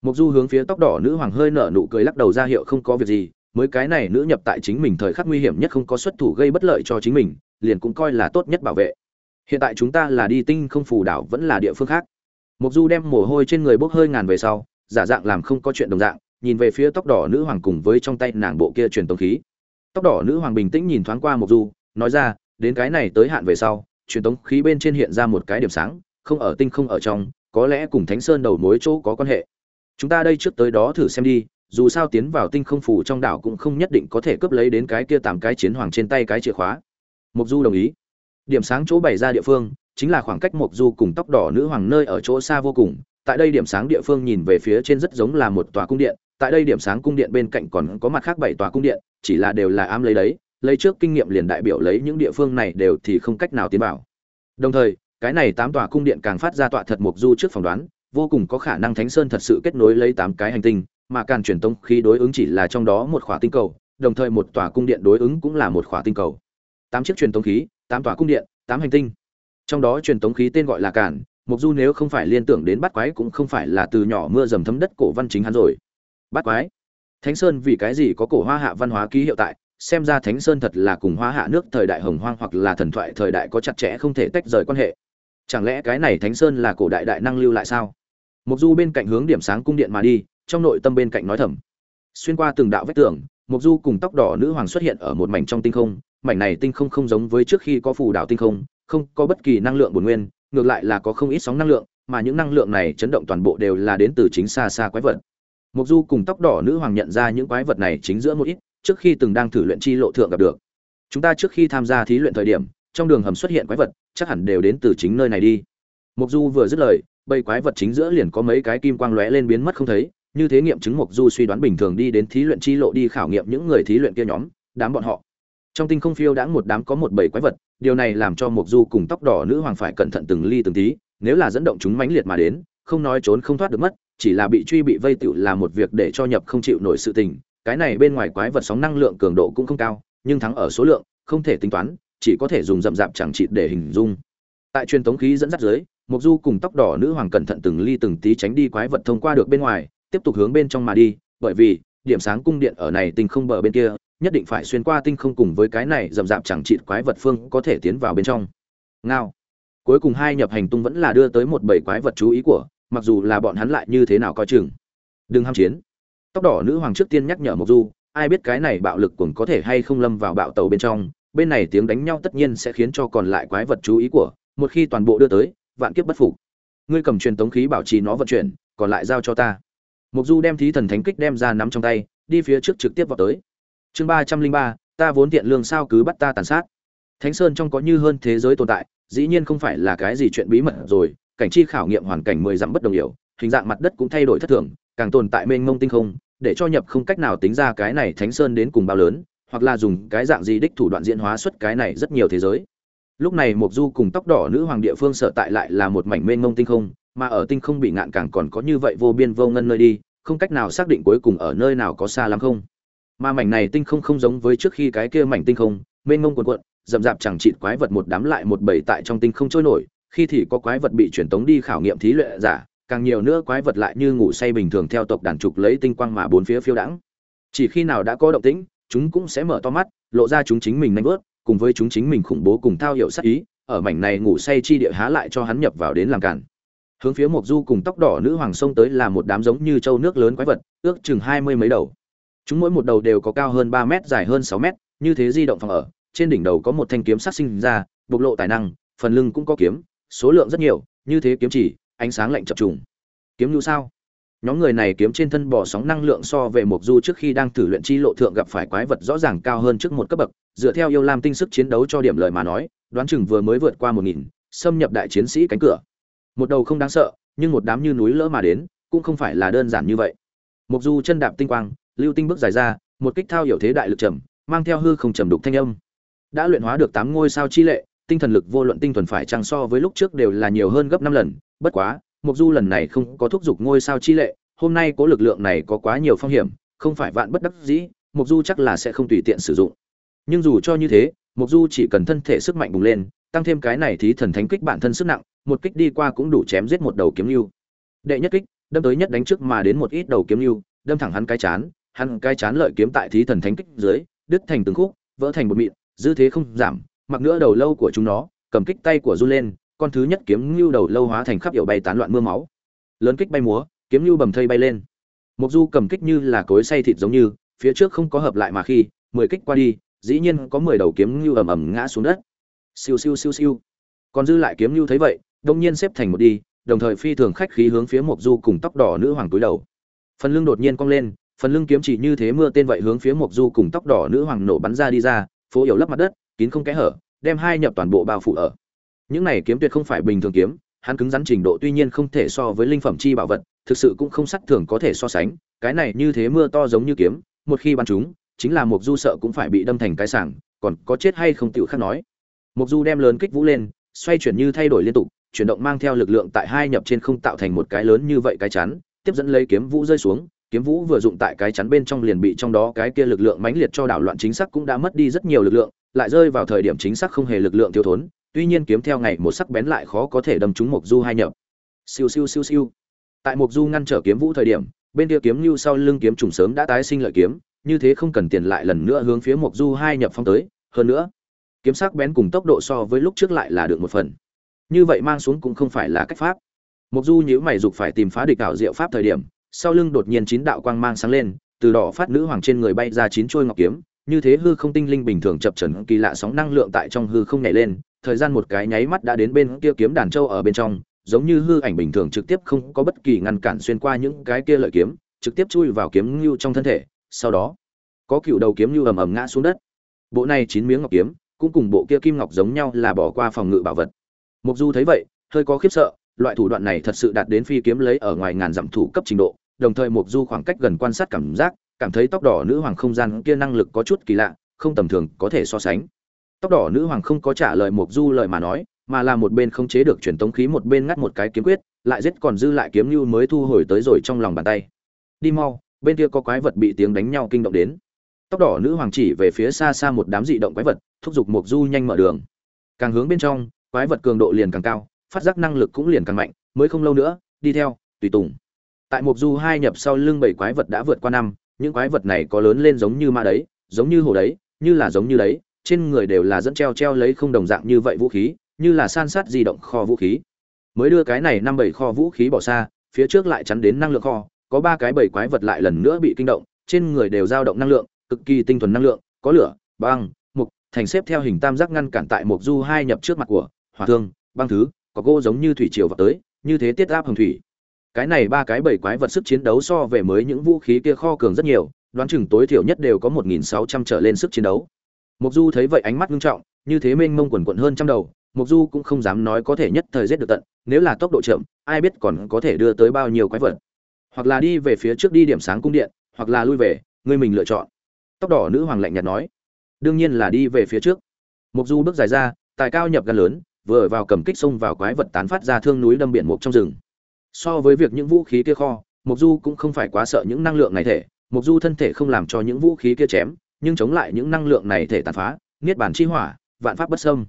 Mộc du hướng phía tóc đỏ nữ hoàng hơi nở nụ cười lắc đầu ra hiệu không có việc gì, mới cái này nữ nhập tại chính mình thời khắc nguy hiểm nhất không có xuất thủ gây bất lợi cho chính mình liền cũng coi là tốt nhất bảo vệ. Hiện tại chúng ta là đi tinh không phù đảo vẫn là địa phương khác. Mục du đem mồ hôi trên người bốc hơi ngàn về sau, giả dạng làm không có chuyện đồng dạng, nhìn về phía tóc đỏ nữ hoàng cùng với trong tay nàng bộ kia truyền tống khí. Tóc đỏ nữ hoàng bình tĩnh nhìn thoáng qua mục du, nói ra, đến cái này tới hạn về sau, truyền tống khí bên trên hiện ra một cái điểm sáng, không ở tinh không ở trong, có lẽ cùng thánh sơn đầu mối chỗ có quan hệ. Chúng ta đây trước tới đó thử xem đi, dù sao tiến vào tinh không phủ trong đảo cũng không nhất định có thể cướp lấy đến cái kia tạm cái chiến hoàng trên tay cái chìa khóa mục du đồng ý. Điểm sáng chỗ bày ra địa phương chính là khoảng cách mục du cùng tóc đỏ nữ hoàng nơi ở chỗ xa vô cùng. Tại đây điểm sáng địa phương nhìn về phía trên rất giống là một tòa cung điện. Tại đây điểm sáng cung điện bên cạnh còn có mặt khác bảy tòa cung điện, chỉ là đều là am lấy đấy. Lấy trước kinh nghiệm liền đại biểu lấy những địa phương này đều thì không cách nào tiến vào. Đồng thời, cái này tám tòa cung điện càng phát ra tọa thật mục du trước phỏng đoán, vô cùng có khả năng thánh sơn thật sự kết nối lấy tám cái hành tinh, mà càng truyền tông khí đối ứng chỉ là trong đó một khỏa tinh cầu, đồng thời một tòa cung điện đối ứng cũng là một khỏa tinh cầu tám chiếc truyền tống khí, tám tòa cung điện, tám hành tinh. Trong đó truyền tống khí tên gọi là cản mục du nếu không phải liên tưởng đến bắt quái cũng không phải là từ nhỏ mưa dầm thấm đất cổ văn chính hắn rồi. Bắt quái? Thánh sơn vì cái gì có cổ hoa hạ văn hóa ký hiệu tại? Xem ra thánh sơn thật là cùng hoa hạ nước thời đại hồng hoang hoặc là thần thoại thời đại có chặt chẽ không thể tách rời quan hệ. Chẳng lẽ cái này thánh sơn là cổ đại đại năng lưu lại sao? Mục du bên cạnh hướng điểm sáng cung điện mà đi, trong nội tâm bên cạnh nói thầm. Xuyên qua từng đạo vách tường mục du cùng tóc đỏ nữ hoàng xuất hiện ở một mảnh trong tinh không mảnh này tinh không không giống với trước khi có phù đảo tinh không không có bất kỳ năng lượng bổn nguyên, ngược lại là có không ít sóng năng lượng, mà những năng lượng này chấn động toàn bộ đều là đến từ chính xa xa quái vật. Mộc du cùng tóc đỏ nữ hoàng nhận ra những quái vật này chính giữa một ít, trước khi từng đang thử luyện chi lộ thượng gặp được. Chúng ta trước khi tham gia thí luyện thời điểm, trong đường hầm xuất hiện quái vật, chắc hẳn đều đến từ chính nơi này đi. Mộc du vừa dứt lời, bầy quái vật chính giữa liền có mấy cái kim quang lóe lên biến mất không thấy, như thế nghiệm chứng Mộc du suy đoán bình thường đi đến thí luyện chi lộ đi khảo nghiệm những người thí luyện kia nhóm, đám bọn họ trong tinh không phiêu đã một đám có một bầy quái vật, điều này làm cho mục du cùng tóc đỏ nữ hoàng phải cẩn thận từng ly từng tí, nếu là dẫn động chúng mãnh liệt mà đến, không nói trốn không thoát được mất, chỉ là bị truy bị vây tựu là một việc để cho nhập không chịu nổi sự tình. Cái này bên ngoài quái vật sóng năng lượng cường độ cũng không cao, nhưng thắng ở số lượng, không thể tính toán, chỉ có thể dùng rậm rạp chẳng chịt để hình dung. Tại truyền tống khí dẫn dắt dưới mục du cùng tóc đỏ nữ hoàng cẩn thận từng ly từng tí tránh đi quái vật thông qua được bên ngoài, tiếp tục hướng bên trong mà đi, bởi vì điểm sáng cung điện ở này tinh không bờ bên kia nhất định phải xuyên qua tinh không cùng với cái này rậm rạp chẳng chịt quái vật phương có thể tiến vào bên trong. Ngao. Cuối cùng hai nhập hành tung vẫn là đưa tới một bầy quái vật chú ý của, mặc dù là bọn hắn lại như thế nào coi chừng. Đừng ham chiến. Tóc đỏ nữ hoàng trước tiên nhắc nhở mộc du, ai biết cái này bạo lực cũng có thể hay không lâm vào bạo tàu bên trong, bên này tiếng đánh nhau tất nhiên sẽ khiến cho còn lại quái vật chú ý của, một khi toàn bộ đưa tới, vạn kiếp bất phục. Ngươi cầm truyền tống khí bảo trì nó vận chuyển, còn lại giao cho ta. Mục du đem thí thần thánh kích đem ra nắm trong tay, đi phía trước trực tiếp vào tới chương ba trăm linh ba, ta vốn tiện lương sao cứ bắt ta tàn sát. Thánh sơn trong có như hơn thế giới tồn tại, dĩ nhiên không phải là cái gì chuyện bí mật rồi, cảnh chi khảo nghiệm hoàn cảnh mười dặm bất đồng hiểu hình dạng mặt đất cũng thay đổi thất thường, càng tồn tại mênh mông tinh không, để cho nhập không cách nào tính ra cái này thánh sơn đến cùng bao lớn, hoặc là dùng cái dạng gì đích thủ đoạn diễn hóa xuất cái này rất nhiều thế giới. Lúc này mục du cùng tóc đỏ nữ hoàng địa phương sở tại lại là một mảnh mênh mông tinh không, mà ở tinh không bị ngạn càng còn có như vậy vô biên vô ngân nơi đi, không cách nào xác định cuối cùng ở nơi nào có xa lắm không mà mảnh này tinh không không giống với trước khi cái kia mảnh tinh không, mênh mông cuồn cuộn, rậm rạp chẳng chịt quái vật một đám lại một bầy tại trong tinh không trôi nổi, khi thì có quái vật bị truyền tống đi khảo nghiệm thí luyện giả, càng nhiều nữa quái vật lại như ngủ say bình thường theo tộc đàn trục lấy tinh quang mà bốn phía phiêu đãng. Chỉ khi nào đã có động tĩnh, chúng cũng sẽ mở to mắt, lộ ra chúng chính mình nanh vớt, cùng với chúng chính mình khủng bố cùng thao hiệu sắc ý, ở mảnh này ngủ say chi địa há lại cho hắn nhập vào đến làm cản hướng phía mộc du cùng tóc đỏ nữ hoàng sông tới là một đám giống như châu nước lớn quái vật, ước chừng hai mươi mấy đầu chúng mỗi một đầu đều có cao hơn ba mét, dài hơn sáu mét, như thế di động phòng ở, trên đỉnh đầu có một thanh kiếm sát sinh ra, bộc lộ tài năng, phần lưng cũng có kiếm, số lượng rất nhiều, như thế kiếm chỉ, ánh sáng lạnh chập trùng. Kiếm lưu sao? Nhóm người này kiếm trên thân bỏ sóng năng lượng so về mộc du trước khi đang thử luyện chi lộ thượng gặp phải quái vật rõ ràng cao hơn trước một cấp bậc, dựa theo yêu lam tinh sức chiến đấu cho điểm lời mà nói, đoán chừng vừa mới vượt qua một nghìn, xâm nhập đại chiến sĩ cánh cửa. Một đầu không đáng sợ, nhưng một đám như núi lỡ mà đến, cũng không phải là đơn giản như vậy. Mộc du chân đạp tinh quang lưu tinh bước dài ra, một kích thao hiểu thế đại lực trầm, mang theo hư không trầm đục thanh âm. Đã luyện hóa được tám ngôi sao chi lệ, tinh thần lực vô luận tinh thuần phải chăng so với lúc trước đều là nhiều hơn gấp năm lần, bất quá mục du lần này không có thúc giục ngôi sao chi lệ, hôm nay có lực lượng này có quá nhiều phong hiểm, không phải vạn bất đắc dĩ mục du chắc là sẽ không tùy tiện sử dụng. Nhưng dù cho như thế mục du chỉ cần thân thể sức mạnh bùng lên, tăng thêm cái này thì thần thánh kích bản thân sức nặng, một kích đi qua cũng đủ chém giết một đầu kiếm lưu. Đệ nhất kích, đâm tới nhất đánh trước mà đến một ít đầu kiếm lưu, đâm thẳng hắn cái chán hắn cái chán lợi kiếm tại thí thần thánh kích dưới, đứt thành từng khúc, vỡ thành một mịn, dư thế không giảm, mặc nữa đầu lâu của chúng nó, cầm kích tay của du lên, con thứ nhất kiếm lưu đầu lâu hóa thành khắp hiệu bay tán loạn mưa máu. Lớn kích bay múa, kiếm lưu bầm thây bay lên. Mục du cầm kích như là cối xay thịt giống như, phía trước không có hợp lại mà khi, mười kích qua đi, dĩ nhiên có mười đầu kiếm lưu ầm ầm ngã xuống đất. Siêu siêu siêu siêu. Còn dư lại kiếm lưu thấy vậy, đông nhiên xếp thành một đi, đồng thời phi thường khách khí hướng phía mục du cùng tóc đỏ nữ hoàng túi đầu. Phần lưng đột nhiên cong lên phần lưng kiếm chỉ như thế mưa tên vậy hướng phía Mộc du cùng tóc đỏ nữ hoàng nổ bắn ra đi ra, phố yểu lấp mặt đất, kín không kẽ hở, đem hai nhập toàn bộ bao phủ ở. Những này kiếm tuyệt không phải bình thường kiếm, hắn cứng rắn trình độ tuy nhiên không thể so với linh phẩm chi bảo vật, thực sự cũng không sắt thường có thể so sánh, cái này như thế mưa to giống như kiếm, một khi bắn chúng, chính là Mộc du sợ cũng phải bị đâm thành cái sảng, còn có chết hay không tiểu khác nói. Mộc du đem lớn kích vũ lên, xoay chuyển như thay đổi liên tục, chuyển động mang theo lực lượng tại hai nhập trên không tạo thành một cái lớn như vậy cái chắn, tiếp dẫn lấy kiếm vũ rơi xuống kiếm vũ vừa dụng tại cái chắn bên trong liền bị trong đó cái kia lực lượng mãnh liệt cho đảo loạn chính xác cũng đã mất đi rất nhiều lực lượng, lại rơi vào thời điểm chính xác không hề lực lượng thiếu thốn, tuy nhiên kiếm theo ngày một sắc bén lại khó có thể đâm trúng mộc du hai nhập. Siêu siêu siêu siêu. Tại mộc du ngăn trở kiếm vũ thời điểm, bên kia kiếm lưu sau lưng kiếm trùng sớm đã tái sinh lợi kiếm, như thế không cần tiền lại lần nữa hướng phía mộc du hai nhập phong tới, hơn nữa, kiếm sắc bén cùng tốc độ so với lúc trước lại là được một phần. Như vậy mang xuống cũng không phải là cách pháp. Mộc du nhíu mày dục phải tìm phá địch ảo diệu pháp thời điểm sau lưng đột nhiên chín đạo quang mang sáng lên, từ đỏ phát nữ hoàng trên người bay ra chín chuôi ngọc kiếm, như thế hư không tinh linh bình thường chập chững kỳ lạ sóng năng lượng tại trong hư không nhảy lên, thời gian một cái nháy mắt đã đến bên kia kiếm đàn châu ở bên trong, giống như hư ảnh bình thường trực tiếp không có bất kỳ ngăn cản xuyên qua những cái kia lợi kiếm, trực tiếp chui vào kiếm lưu trong thân thể, sau đó, có cựu đầu kiếm lưu ầm ầm ngã xuống đất. Bộ này chín miếng ngọc kiếm, cũng cùng bộ kia kim ngọc giống nhau là bỏ qua phòng ngự bảo vật. Mục du thấy vậy, hơi có khiếp sợ loại thủ đoạn này thật sự đạt đến phi kiếm lấy ở ngoài ngàn dặm thủ cấp trình độ, đồng thời mục du khoảng cách gần quan sát cảm giác, cảm thấy tóc đỏ nữ hoàng không gian kia năng lực có chút kỳ lạ, không tầm thường có thể so sánh. Tóc đỏ nữ hoàng không có trả lời mục du lời mà nói, mà là một bên không chế được truyền tống khí một bên ngắt một cái kiếm quyết, lại giết còn dư lại kiếm lưu mới thu hồi tới rồi trong lòng bàn tay. Đi mau, bên kia có quái vật bị tiếng đánh nhau kinh động đến. Tóc đỏ nữ hoàng chỉ về phía xa xa một đám dị động quái vật, thúc giục mục du nhanh mở đường. Càng hướng bên trong, quái vật cường độ liền càng cao phát giác năng lực cũng liền càng mạnh, mới không lâu nữa, đi theo, tùy tùng. Tại mục du hai nhập sau lưng bảy quái vật đã vượt qua năm, những quái vật này có lớn lên giống như ma đấy, giống như hồ đấy, như là giống như đấy, trên người đều là dẫn treo treo lấy không đồng dạng như vậy vũ khí, như là san sát di động kho vũ khí. Mới đưa cái này năm bảy kho vũ khí bỏ xa, phía trước lại chắn đến năng lượng kho, có ba cái bảy quái vật lại lần nữa bị kinh động, trên người đều dao động năng lượng, cực kỳ tinh thuần năng lượng, có lửa, băng, mục, thành xếp theo hình tam giác ngăn cản tại mục du hai nhập trước mặt của, hỏa thương, băng thứ có gỗ giống như thủy triều vào tới, như thế tiết áp hồng thủy. Cái này ba cái bảy quái vật sức chiến đấu so về mới những vũ khí kia kho cường rất nhiều, đoán chừng tối thiểu nhất đều có một nghìn sáu trăm trở lên sức chiến đấu. Mục du thấy vậy ánh mắt nghiêm trọng, như thế mênh mông quần quận hơn trăm đầu mục du cũng không dám nói có thể nhất thời giết được tận, nếu là tốc độ chậm, ai biết còn có thể đưa tới bao nhiêu quái vật. Hoặc là đi về phía trước đi điểm sáng cung điện, hoặc là lui về ngươi mình lựa chọn. Tóc đỏ nữ hoàng lạnh nhạt nói, đương nhiên là đi về phía trước. Mục du bước dài ra, tài cao nhập gan lớn vừa vào cầm kích xông vào quái vật tán phát ra thương núi đâm biển mục trong rừng. So với việc những vũ khí kia kho mục du cũng không phải quá sợ những năng lượng này thể. Mục du thân thể không làm cho những vũ khí kia chém, nhưng chống lại những năng lượng này thể tàn phá, niết bàn chi hỏa, vạn pháp bất xâm.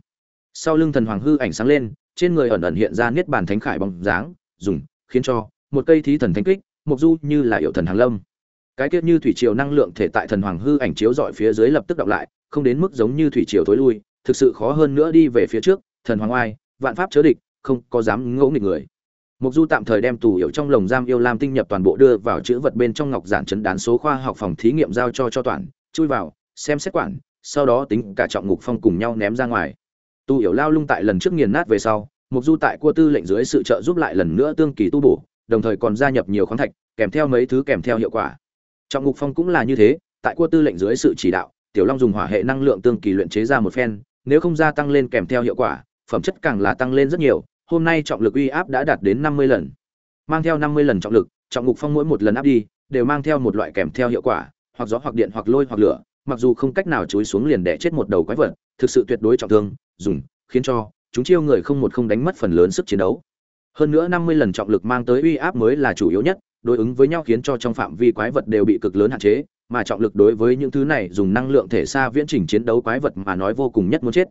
Sau lưng thần hoàng hư ảnh sáng lên, trên người ẩn ẩn hiện ra niết bàn thánh khải bóng dáng, dùng, khiến cho, một cây thí thần thánh kích mục du như là hiệu thần hàng lâm. Cái tiết như thủy triều năng lượng thể tại thần hoàng hư ảnh chiếu dọi phía dưới lập tức đọc lại, không đến mức giống như thủy triều thối lui, thực sự khó hơn nữa đi về phía trước thần hoàng oai vạn pháp chớ địch không có dám ngỗ nghịch người Mục Du tạm thời đem tù hiệu trong lồng giam yêu lam tinh nhập toàn bộ đưa vào chữ vật bên trong ngọc giản chấn đán số khoa học phòng thí nghiệm giao cho cho toàn, chui vào, xem xét quản, sau đó tính cả trọng ngục phong cùng nhau ném ra ngoài. Tù hiểu lao lung tại lần trước nghiền nát về sau, Mục Du tại cua tư lệnh dưới sự trợ giúp lại lần nữa tương kỳ tu bổ, đồng thời còn gia nhập nhiều khoáng thạch, kèm theo mấy thứ kèm theo hiệu quả. Trọng ngục phong cũng là như thế, tại cua tư lệnh dưới sự chỉ đạo, Tiểu Long dùng hỏa hệ năng lượng tương kỳ luyện chế ra một phen, nếu không gia tăng lên kèm theo hiệu quả, phẩm chất càng là tăng lên rất nhiều, hôm nay trọng lực uy áp đã đạt đến 50 lần. Mang theo 50 lần trọng lực, trọng ngục phong mỗi một lần áp đi, đều mang theo một loại kèm theo hiệu quả, hoặc gió hoặc điện hoặc lôi hoặc lửa, mặc dù không cách nào chối xuống liền đè chết một đầu quái vật, thực sự tuyệt đối trọng thương, dùng khiến cho chúng chiêu người không một không đánh mất phần lớn sức chiến đấu. Hơn nữa 50 lần trọng lực mang tới uy áp mới là chủ yếu nhất, đối ứng với nhau khiến cho trong phạm vi quái vật đều bị cực lớn hạn chế, mà trọng lực đối với những thứ này dùng năng lượng thể xa viễn trình chiến đấu quái vật mà nói vô cùng nhất muốn chết.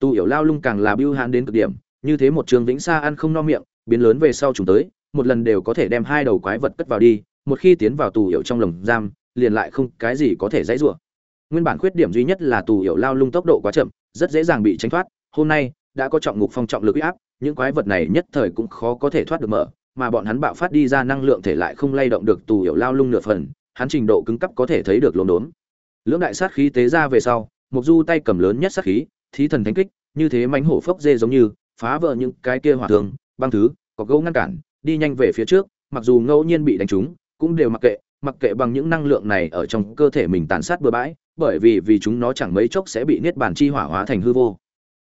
Tu hiểu lao lung càng là bưu hãn đến cực điểm, như thế một trường vĩnh xa ăn không no miệng biến lớn về sau chúng tới một lần đều có thể đem hai đầu quái vật cất vào đi một khi tiến vào tù hiệu trong lồng giam liền lại không cái gì có thể dãy rủa. Nguyên bản khuyết điểm duy nhất là tù hiệu lao lung tốc độ quá chậm rất dễ dàng bị tránh thoát hôm nay đã có trọng ngục phong trọng lực uy áp những quái vật này nhất thời cũng khó có thể thoát được mở mà bọn hắn bạo phát đi ra năng lượng thể lại không lay động được tù hiệu lao lung nửa phần hắn trình độ cứng cấp có thể thấy được lốm đốm. Lưỡng đại sát khí tế ra về sau mục du tay cầm lớn nhất sát khí thí thần thánh kích như thế mánh hổ phốc dê giống như phá vỡ những cái kia hỏa thường băng thứ, có gấu ngăn cản, đi nhanh về phía trước, mặc dù ngẫu nhiên bị đánh trúng, cũng đều mặc kệ, mặc kệ bằng những năng lượng này ở trong cơ thể mình tàn sát bừa bãi, bởi vì vì chúng nó chẳng mấy chốc sẽ bị niết bàn chi hỏa hóa thành hư vô.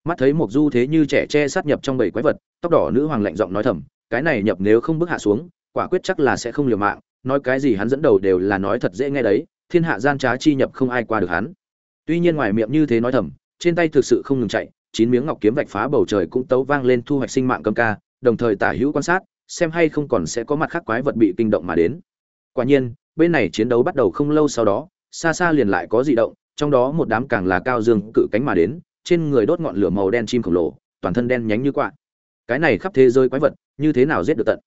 Mắt thấy một du thế như trẻ che sát nhập trong bầy quái vật, tóc đỏ nữ hoàng lạnh giọng nói thầm, cái này nhập nếu không bước hạ xuống, quả quyết chắc là sẽ không liều mạng, nói cái gì hắn dẫn đầu đều là nói thật dễ nghe đấy, thiên hạ gian trá chi nhập không ai qua được hắn. Tuy nhiên ngoài miệng như thế nói thầm, trên tay thực sự không ngừng chạy, chín miếng ngọc kiếm vạch phá bầu trời cũng tấu vang lên thu hoạch sinh mạng cơm ca, đồng thời tả hữu quan sát, xem hay không còn sẽ có mặt khác quái vật bị kinh động mà đến. Quả nhiên, bên này chiến đấu bắt đầu không lâu sau đó, xa xa liền lại có dị động, trong đó một đám càng là cao dương cự cánh mà đến, trên người đốt ngọn lửa màu đen chim khổng lồ, toàn thân đen nhánh như quạ. Cái này khắp thế giới quái vật, như thế nào giết được tận?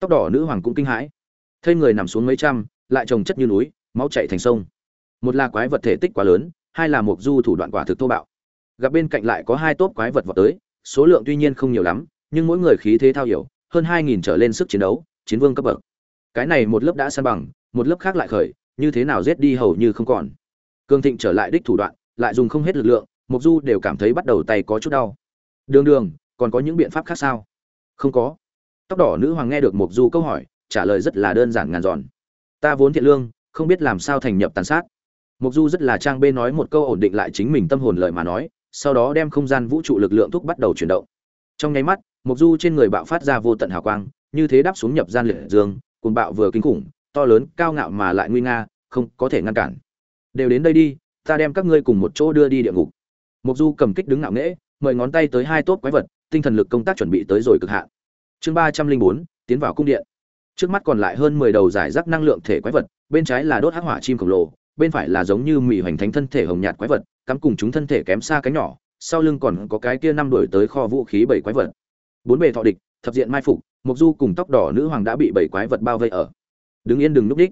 Tóc đỏ nữ hoàng cũng kinh hãi. Thây người nằm xuống mấy trăm, lại trồng chất như núi, máu chảy thành sông. Một là quái vật thể tích quá lớn, hai là một du thủ đoạn quả thực thô bạo gặp bên cạnh lại có hai tốp quái vật vọt tới, số lượng tuy nhiên không nhiều lắm, nhưng mỗi người khí thế thao hiểu, hơn hai nghìn trở lên sức chiến đấu, chiến vương cấp bậc. Cái này một lớp đã san bằng, một lớp khác lại khởi, như thế nào giết đi hầu như không còn. Cương thịnh trở lại đích thủ đoạn, lại dùng không hết lực lượng mục du đều cảm thấy bắt đầu tay có chút đau. Đường đường, còn có những biện pháp khác sao? Không có. Tóc đỏ nữ hoàng nghe được mục du câu hỏi, trả lời rất là đơn giản ngàn giòn ta vốn thiện lương, không biết làm sao thành nhập tàn sát. Mục du rất là trang bê nói một câu ổn định lại chính mình tâm hồn lời mà nói sau đó đem không gian vũ trụ lực lượng thúc bắt đầu chuyển động. Trong nháy mắt mục du trên người bạo phát ra vô tận hào quang, như thế đáp xuống nhập gian liệt dương, cuồng bạo vừa kinh khủng, to lớn, cao ngạo mà lại nguy nga, không có thể ngăn cản. Đều đến đây đi, ta đem các ngươi cùng một chỗ đưa đi địa ngục. Mục du cầm kích đứng ngạo nghễ, mời ngón tay tới hai tốt quái vật, tinh thần lực công tác chuẩn bị tới rồi cực hạn. Chương ba trăm linh bốn, tiến vào cung điện. Trước mắt còn lại hơn mười đầu giải rác năng lượng thể quái vật, bên trái là đốt hắc hỏa chim khổng lồ bên phải là giống như mị hoành thánh thân thể hồng nhạt quái vật, cắm cùng chúng thân thể kém xa cánh nhỏ, sau lưng còn có cái kia năm đuổi tới kho vũ khí bảy quái vật. Bốn bề thọ địch, thập diện mai phục mục du cùng tóc đỏ nữ hoàng đã bị bảy quái vật bao vây ở. Đứng yên đừng núp đích.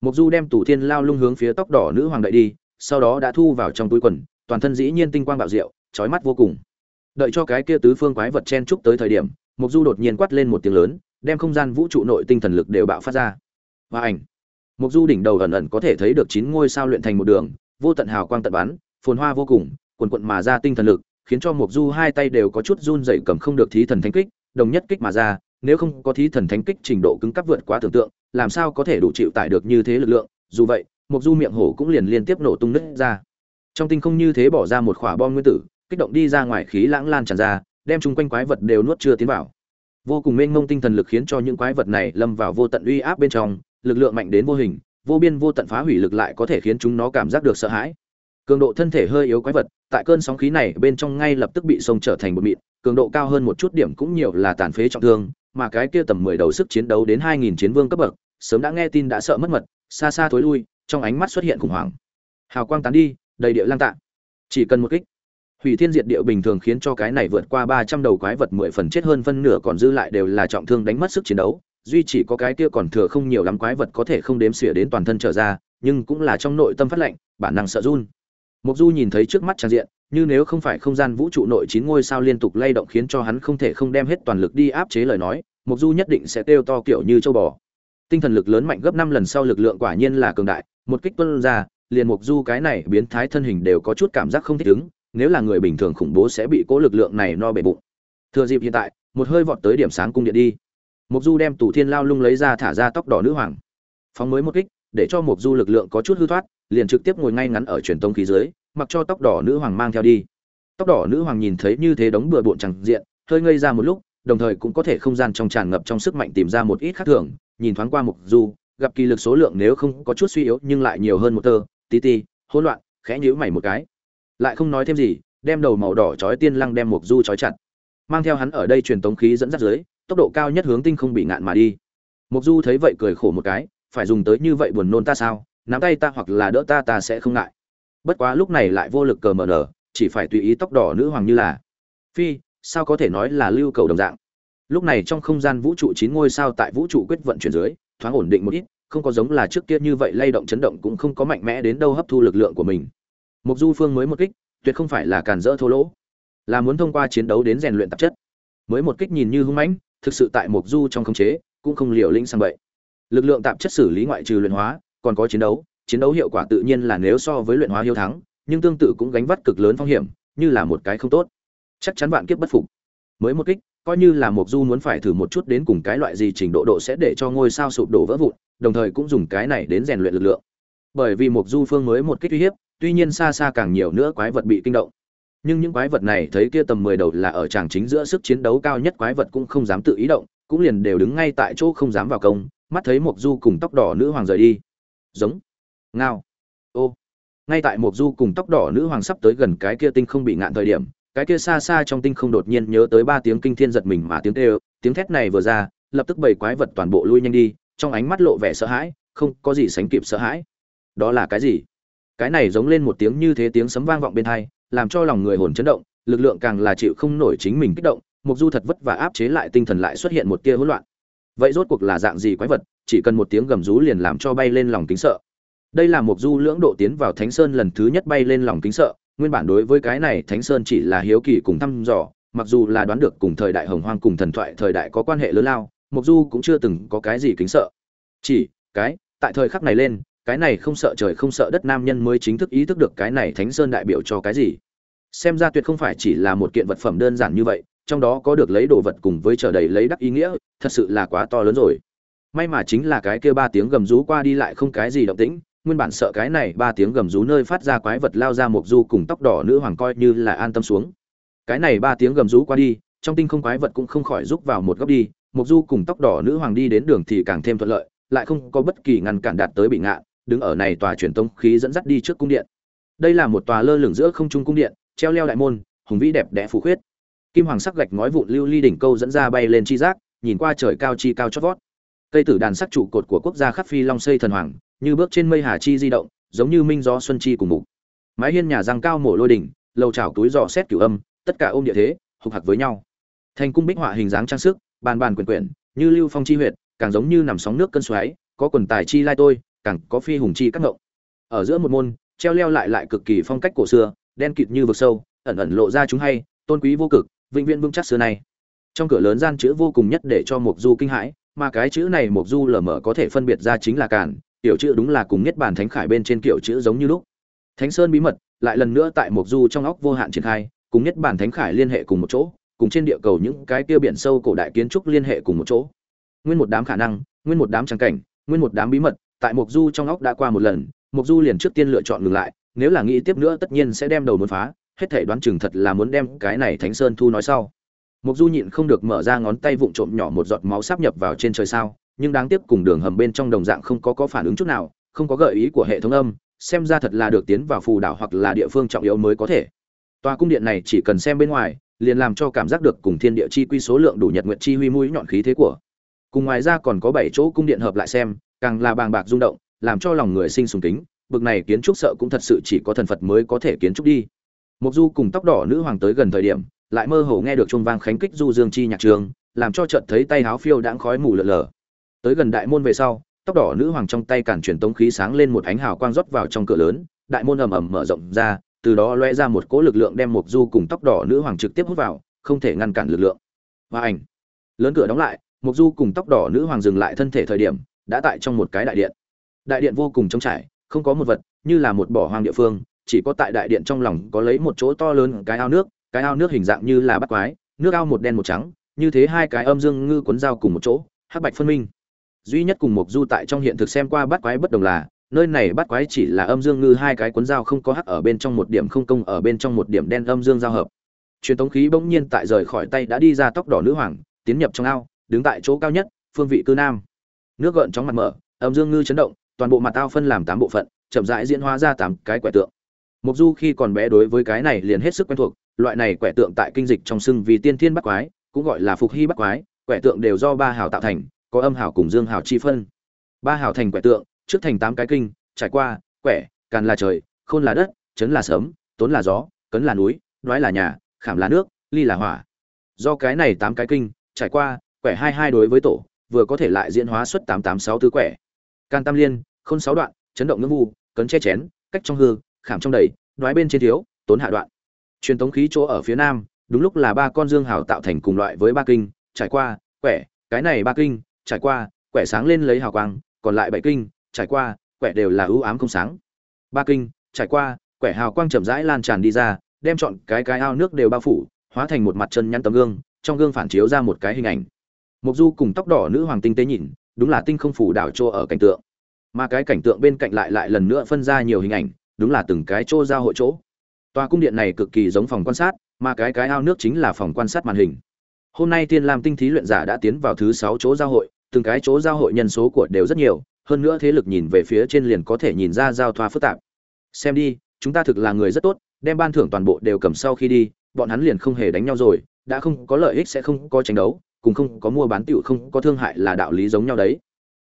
Mục du đem tủ thiên lao lung hướng phía tóc đỏ nữ hoàng đợi đi, sau đó đã thu vào trong túi quần, toàn thân dĩ nhiên tinh quang bạo diệu, chói mắt vô cùng. Đợi cho cái kia tứ phương quái vật chen trúc tới thời điểm mục du đột nhiên quát lên một tiếng lớn, đem không gian vũ trụ nội tinh thần lực đều bạo phát ra. Và ảnh. Mộc du đỉnh đầu ẩn ẩn có thể thấy được chín ngôi sao luyện thành một đường, vô tận hào quang tận bắn, phồn hoa vô cùng cuồn cuộn mà ra tinh thần lực, khiến cho Mộc du hai tay đều có chút run rẩy cầm không được thí thần thánh kích, đồng nhất kích mà ra, nếu không có thí thần thánh kích trình độ cứng cấp vượt quá tưởng tượng, làm sao có thể đủ chịu tải được như thế lực lượng, dù vậy, Mộc du miệng hổ cũng liền liên tiếp nổ tung nứt ra. Trong tinh không như thế bỏ ra một quả bom nguyên tử, kích động đi ra ngoài khí lãng lan tràn ra, đem chúng quanh quái vật đều nuốt chưa tiến vào. Vô cùng mênh mông tinh thần lực khiến cho những quái vật này lâm vào vô tận uy áp bên trong lực lượng mạnh đến vô hình, vô biên vô tận phá hủy lực lại có thể khiến chúng nó cảm giác được sợ hãi. Cường độ thân thể hơi yếu quái vật, tại cơn sóng khí này bên trong ngay lập tức bị sông trở thành một mịn, cường độ cao hơn một chút điểm cũng nhiều là tàn phế trọng thương, mà cái kia tầm mười đầu sức chiến đấu đến hai nghìn chiến vương cấp bậc, sớm đã nghe tin đã sợ mất mật, xa xa thối lui, trong ánh mắt xuất hiện khủng hoảng. Hào quang tán đi, đầy địa lang tạ. Chỉ cần một kích, hủy thiên diệt địa bình thường khiến cho cái này vượt qua ba trăm đầu quái vật mười phần chết hơn phân nửa còn dư lại đều là trọng thương đánh mất sức chiến đấu duy chỉ có cái kia còn thừa không nhiều lắm quái vật có thể không đếm xỉa đến toàn thân trở ra, nhưng cũng là trong nội tâm phát lệnh, bản năng sợ run. Mục du nhìn thấy trước mắt trang diện, như nếu không phải không gian vũ trụ nội chín ngôi sao liên tục lay động khiến cho hắn không thể không đem hết toàn lực đi áp chế lời nói mục du nhất định sẽ kêu to kiểu như châu bò. Tinh thần lực lớn mạnh gấp năm lần sau lực lượng quả nhiên là cường đại, một kích tuân ra, liền mục du cái này biến thái thân hình đều có chút cảm giác không thích ứng, nếu là người bình thường khủng bố sẽ bị cố lực lượng này no bể bụng. Thừa dịp hiện tại, một hơi vọt tới điểm sáng cung điện đi mục du đem tủ thiên lao lung lấy ra thả ra tóc đỏ nữ hoàng. Phóng mới một kích, để cho mục du lực lượng có chút hư thoát, liền trực tiếp ngồi ngay ngắn ở truyền tông khí dưới, mặc cho tóc đỏ nữ hoàng mang theo đi. Tóc đỏ nữ hoàng nhìn thấy như thế đống bừa bộn chẳng diện, hơi ngây ra một lúc, đồng thời cũng có thể không gian trong tràn ngập trong sức mạnh tìm ra một ít khác thường, nhìn thoáng qua mục du, gặp kỳ lực số lượng nếu không có chút suy yếu nhưng lại nhiều hơn một tơ, tí ti, hỗn loạn, khẽ nhíu mày một cái. Lại không nói thêm gì, đem đầu màu đỏ chói tiên lăng đem mục du chói chặt. Mang theo hắn ở đây truyền tống khí dẫn dắt dưới tốc độ cao nhất hướng tinh không bị ngạn mà đi. Mục du thấy vậy cười khổ một cái, phải dùng tới như vậy buồn nôn ta sao? Nắm tay ta hoặc là đỡ ta ta sẽ không ngại. Bất quá lúc này lại vô lực cờ mờ nở, chỉ phải tùy ý tóc đỏ nữ hoàng như là, phi, sao có thể nói là lưu cầu đồng dạng? Lúc này trong không gian vũ trụ chín ngôi sao tại vũ trụ quyết vận chuyển dưới, thoáng ổn định một ít, không có giống là trước kia như vậy lay động chấn động cũng không có mạnh mẽ đến đâu hấp thu lực lượng của mình. Mục du phương mới một kích, tuyệt không phải là càn rỡ thô lỗ, là muốn thông qua chiến đấu đến rèn luyện tạp chất mới một kích nhìn như hung mãnh, thực sự tại mục du trong khống chế, cũng không liều lĩnh sang vậy lực lượng tạp chất xử lý ngoại trừ luyện hóa, còn có chiến đấu chiến đấu hiệu quả tự nhiên là nếu so với luyện hóa hiếu thắng, nhưng tương tự cũng gánh vác cực lớn phong hiểm, như là một cái không tốt. Chắc chắn bạn kiếp bất phục. Mới một kích, coi như là mục du muốn phải thử một chút đến cùng cái loại gì trình độ độ sẽ để cho ngôi sao sụp đổ vỡ vụn, đồng thời cũng dùng cái này đến rèn luyện lực lượng. Bởi vì mục du phương mới một kích uy hiếp, tuy nhiên xa xa càng nhiều nữa quái vật bị kinh động nhưng những quái vật này thấy kia tầm mười đầu là ở tràng chính giữa sức chiến đấu cao nhất, quái vật cũng không dám tự ý động, cũng liền đều đứng ngay tại chỗ không dám vào công, mắt thấy Mộc du cùng tóc đỏ nữ hoàng rời đi. Giống, ngao, ô. Ngay tại Mộc du cùng tóc đỏ nữ hoàng sắp tới gần cái kia tinh không bị ngạn thời điểm, cái kia xa xa trong tinh không đột nhiên nhớ tới ba tiếng kinh thiên giật mình mà tiếng kêu, tiếng thét này vừa ra, lập tức bảy quái vật toàn bộ lui nhanh đi, trong ánh mắt lộ vẻ sợ hãi, không có gì sánh kịp sợ hãi. Đó là cái gì? Cái này giống lên một tiếng như thế tiếng sấm vang vọng bên tai làm cho lòng người hồn chấn động, lực lượng càng là chịu không nổi chính mình kích động, mục du thật vất vả áp chế lại tinh thần lại xuất hiện một tia hỗn loạn. Vậy rốt cuộc là dạng gì quái vật, chỉ cần một tiếng gầm rú liền làm cho bay lên lòng kính sợ. Đây là mục du lưỡng độ tiến vào thánh sơn lần thứ nhất bay lên lòng kính sợ, nguyên bản đối với cái này thánh sơn chỉ là hiếu kỳ cùng thăm dò, mặc dù là đoán được cùng thời đại hồng hoang cùng thần thoại thời đại có quan hệ lớn lao, mục du cũng chưa từng có cái gì kính sợ. Chỉ, cái, tại thời khắc này lên cái này không sợ trời không sợ đất nam nhân mới chính thức ý thức được cái này thánh sơn đại biểu cho cái gì. Xem ra tuyệt không phải chỉ là một kiện vật phẩm đơn giản như vậy, trong đó có được lấy đồ vật cùng với chờ đầy lấy đắc ý nghĩa, thật sự là quá to lớn rồi. May mà chính là cái kia ba tiếng gầm rú qua đi lại không cái gì động tĩnh, nguyên bản sợ cái này ba tiếng gầm rú nơi phát ra quái vật lao ra một du cùng tóc đỏ nữ hoàng coi như là an tâm xuống. Cái này ba tiếng gầm rú qua đi, trong tinh không quái vật cũng không khỏi rút vào một góc đi một du cùng tóc đỏ nữ hoàng đi đến đường thì càng thêm thuận lợi, lại không có bất kỳ ngăn cản đạt tới bị ngạn đứng ở này tòa truyền tông khí dẫn dắt đi trước cung điện. Đây là một tòa lơ lửng giữa không trung cung điện, treo leo đại môn, hùng vĩ đẹp đẽ phù khuyết. Kim hoàng sắc gạch ngói vụn lưu ly đỉnh câu dẫn ra bay lên chi giác, nhìn qua trời cao chi cao chót vót. Cây tử đàn sắc trụ cột của quốc gia khắp phi long xây thần hoàng, như bước trên mây hà chi di động, giống như minh gió xuân chi cùng mục. Mái hiên nhà răng cao mổ lôi đỉnh, lầu chảo túi giò xét cửu âm, tất cả ôm địa thế, hục hạc với nhau. Thành cung bích họa hình dáng trang sức, bàn bàn quyền quyển, như lưu phong chi huyệt, càng giống như nằm sóng nước cân xoáy, có quần tài chi lai tôi càng có phi hùng chi các ngộng. Ở giữa một môn, treo leo lại lại cực kỳ phong cách cổ xưa, đen kịt như vực sâu, ẩn ẩn lộ ra chúng hay, tôn quý vô cực, vĩnh viễn vững chắc xưa này trong cửa lớn gian chữ vô cùng nhất để cho mục du kinh hãi, mà cái chữ này mục du lờ mờ có thể phân biệt ra chính là cản tiểu chữ đúng là cùng nhất bản thánh khải bên trên kiểu chữ giống như lúc. Thánh sơn bí mật, lại lần nữa tại mục du trong óc vô hạn triển khai, cùng nhất bản thánh khải liên hệ cùng một chỗ, cùng trên địa cầu những cái kia biển sâu cổ đại kiến trúc liên hệ cùng một chỗ. Nguyên một đám khả năng, nguyên một đám trắng cảnh, nguyên một đám bí mật tại mục du trong óc đã qua một lần mục du liền trước tiên lựa chọn ngừng lại, nếu là nghĩ tiếp nữa tất nhiên sẽ đem đầu muốn phá, hết thể đoán chừng thật là muốn đem cái này thánh sơn thu nói sau. Mục du nhịn không được mở ra ngón tay vụng trộm nhỏ một giọt máu sáp nhập vào trên trời sao, nhưng đáng tiếc cùng đường hầm bên trong đồng dạng không có có phản ứng chút nào, không có gợi ý của hệ thống âm, xem ra thật là được tiến vào phù đảo hoặc là địa phương trọng yếu mới có thể. Tòa cung điện này chỉ cần xem bên ngoài, liền làm cho cảm giác được cùng thiên địa chi quy số lượng đủ nhật nguyện chi huy mũi nhọn khí thế của. Cùng ngoài ra còn có bảy chỗ cung điện hợp lại xem càng là bàng bạc rung động, làm cho lòng người sinh sùng kính, bực này kiến trúc sợ cũng thật sự chỉ có thần phật mới có thể kiến trúc đi. Mục du cùng tóc đỏ nữ hoàng tới gần thời điểm, lại mơ hồ nghe được chuông vang khánh kích du dương chi nhạc trường, làm cho chợt thấy tay háo phiêu đãng khói mù lờ lờ tới gần đại môn về sau, tóc đỏ nữ hoàng trong tay cản truyền tống khí sáng lên một ánh hào quang rót vào trong cửa lớn, đại môn ầm ầm mở rộng ra, từ đó loe ra một cỗ lực lượng đem mục du cùng tóc đỏ nữ hoàng trực tiếp hút vào, không thể ngăn cản lực lượng. Và ảnh. Lớn cửa đóng lại mục du cùng tóc đỏ nữ hoàng dừng lại thân thể thời điểm đã tại trong một cái đại điện. Đại điện vô cùng trống trải, không có một vật, như là một bỏ hoang địa phương, chỉ có tại đại điện trong lòng có lấy một chỗ to lớn cái ao nước, cái ao nước hình dạng như là bắt quái, nước ao một đen một trắng, như thế hai cái âm dương ngư cuốn dao cùng một chỗ, hắc bạch phân minh. Duy nhất cùng mục du tại trong hiện thực xem qua bắt quái bất đồng là, nơi này bắt quái chỉ là âm dương ngư hai cái cuốn dao không có hắc ở bên trong một điểm không công, ở bên trong một điểm đen âm dương giao hợp. Truyền tống khí bỗng nhiên tại rời khỏi tay đã đi ra tóc đỏ nữ hoàng, tiến nhập trong ao, đứng tại chỗ cao nhất, phương vị cư nam nước gợn trong mặt mở, âm dương ngư chấn động, toàn bộ mặt tao phân làm tám bộ phận, chậm rãi diễn hóa ra tám cái quẻ tượng. Mục du khi còn bé đối với cái này liền hết sức quen thuộc, loại này quẻ tượng tại kinh dịch trong sưng vì tiên thiên bắt quái, cũng gọi là phục hy bắt quái, quẻ tượng đều do ba hào tạo thành, có âm hào cùng dương hào chi phân. Ba hào thành quẻ tượng, trước thành tám cái kinh, trải qua, quẻ, càn là trời, khôn là đất chấn là sớm tốn là gió, cấn là núi nói là nhà, khảm là nước, ly là hỏa. Do cái này tám cái kinh, trải qua, quẻ hai hai đối với tổ vừa có thể lại diễn hóa xuất tám tám sáu tứ quẻ. Can tam liên, khôn sáu đoạn, chấn động ngưng vu, cấn che chén, cách trong hư, khảm trong đầy nói bên trên thiếu, tốn hạ đoạn. Truyền tống khí chỗ ở phía nam, đúng lúc là ba con dương hào tạo thành cùng loại với ba kinh, trải qua, quẻ, cái này ba kinh, trải qua, quẻ sáng lên lấy hào quang, còn lại bảy kinh, trải qua, quẻ đều là ưu ám không sáng. Ba kinh, trải qua, quẻ hào quang chậm rãi lan tràn đi ra, đem chọn cái cái ao nước đều bao phủ, hóa thành một mặt chân nhăn tấm gương, trong gương phản chiếu ra một cái hình ảnh mục du cùng tóc đỏ nữ hoàng tinh tế nhìn, đúng là tinh không phủ đảo chỗ ở cảnh tượng. Mà cái cảnh tượng bên cạnh lại lại lần nữa phân ra nhiều hình ảnh, đúng là từng cái chỗ giao hội chỗ. Tòa cung điện này cực kỳ giống phòng quan sát, mà cái cái ao nước chính là phòng quan sát màn hình. Hôm nay tiên lam tinh thí luyện giả đã tiến vào thứ sáu chỗ giao hội, từng cái chỗ giao hội nhân số của đều rất nhiều, hơn nữa thế lực nhìn về phía trên liền có thể nhìn ra giao thoa phức tạp. Xem đi, chúng ta thực là người rất tốt, đem ban thưởng toàn bộ đều cầm sau khi đi, bọn hắn liền không hề đánh nhau rồi, đã không có lợi ích sẽ không có tranh đấu cùng không có mua bán tiểu không có thương hại là đạo lý giống nhau đấy.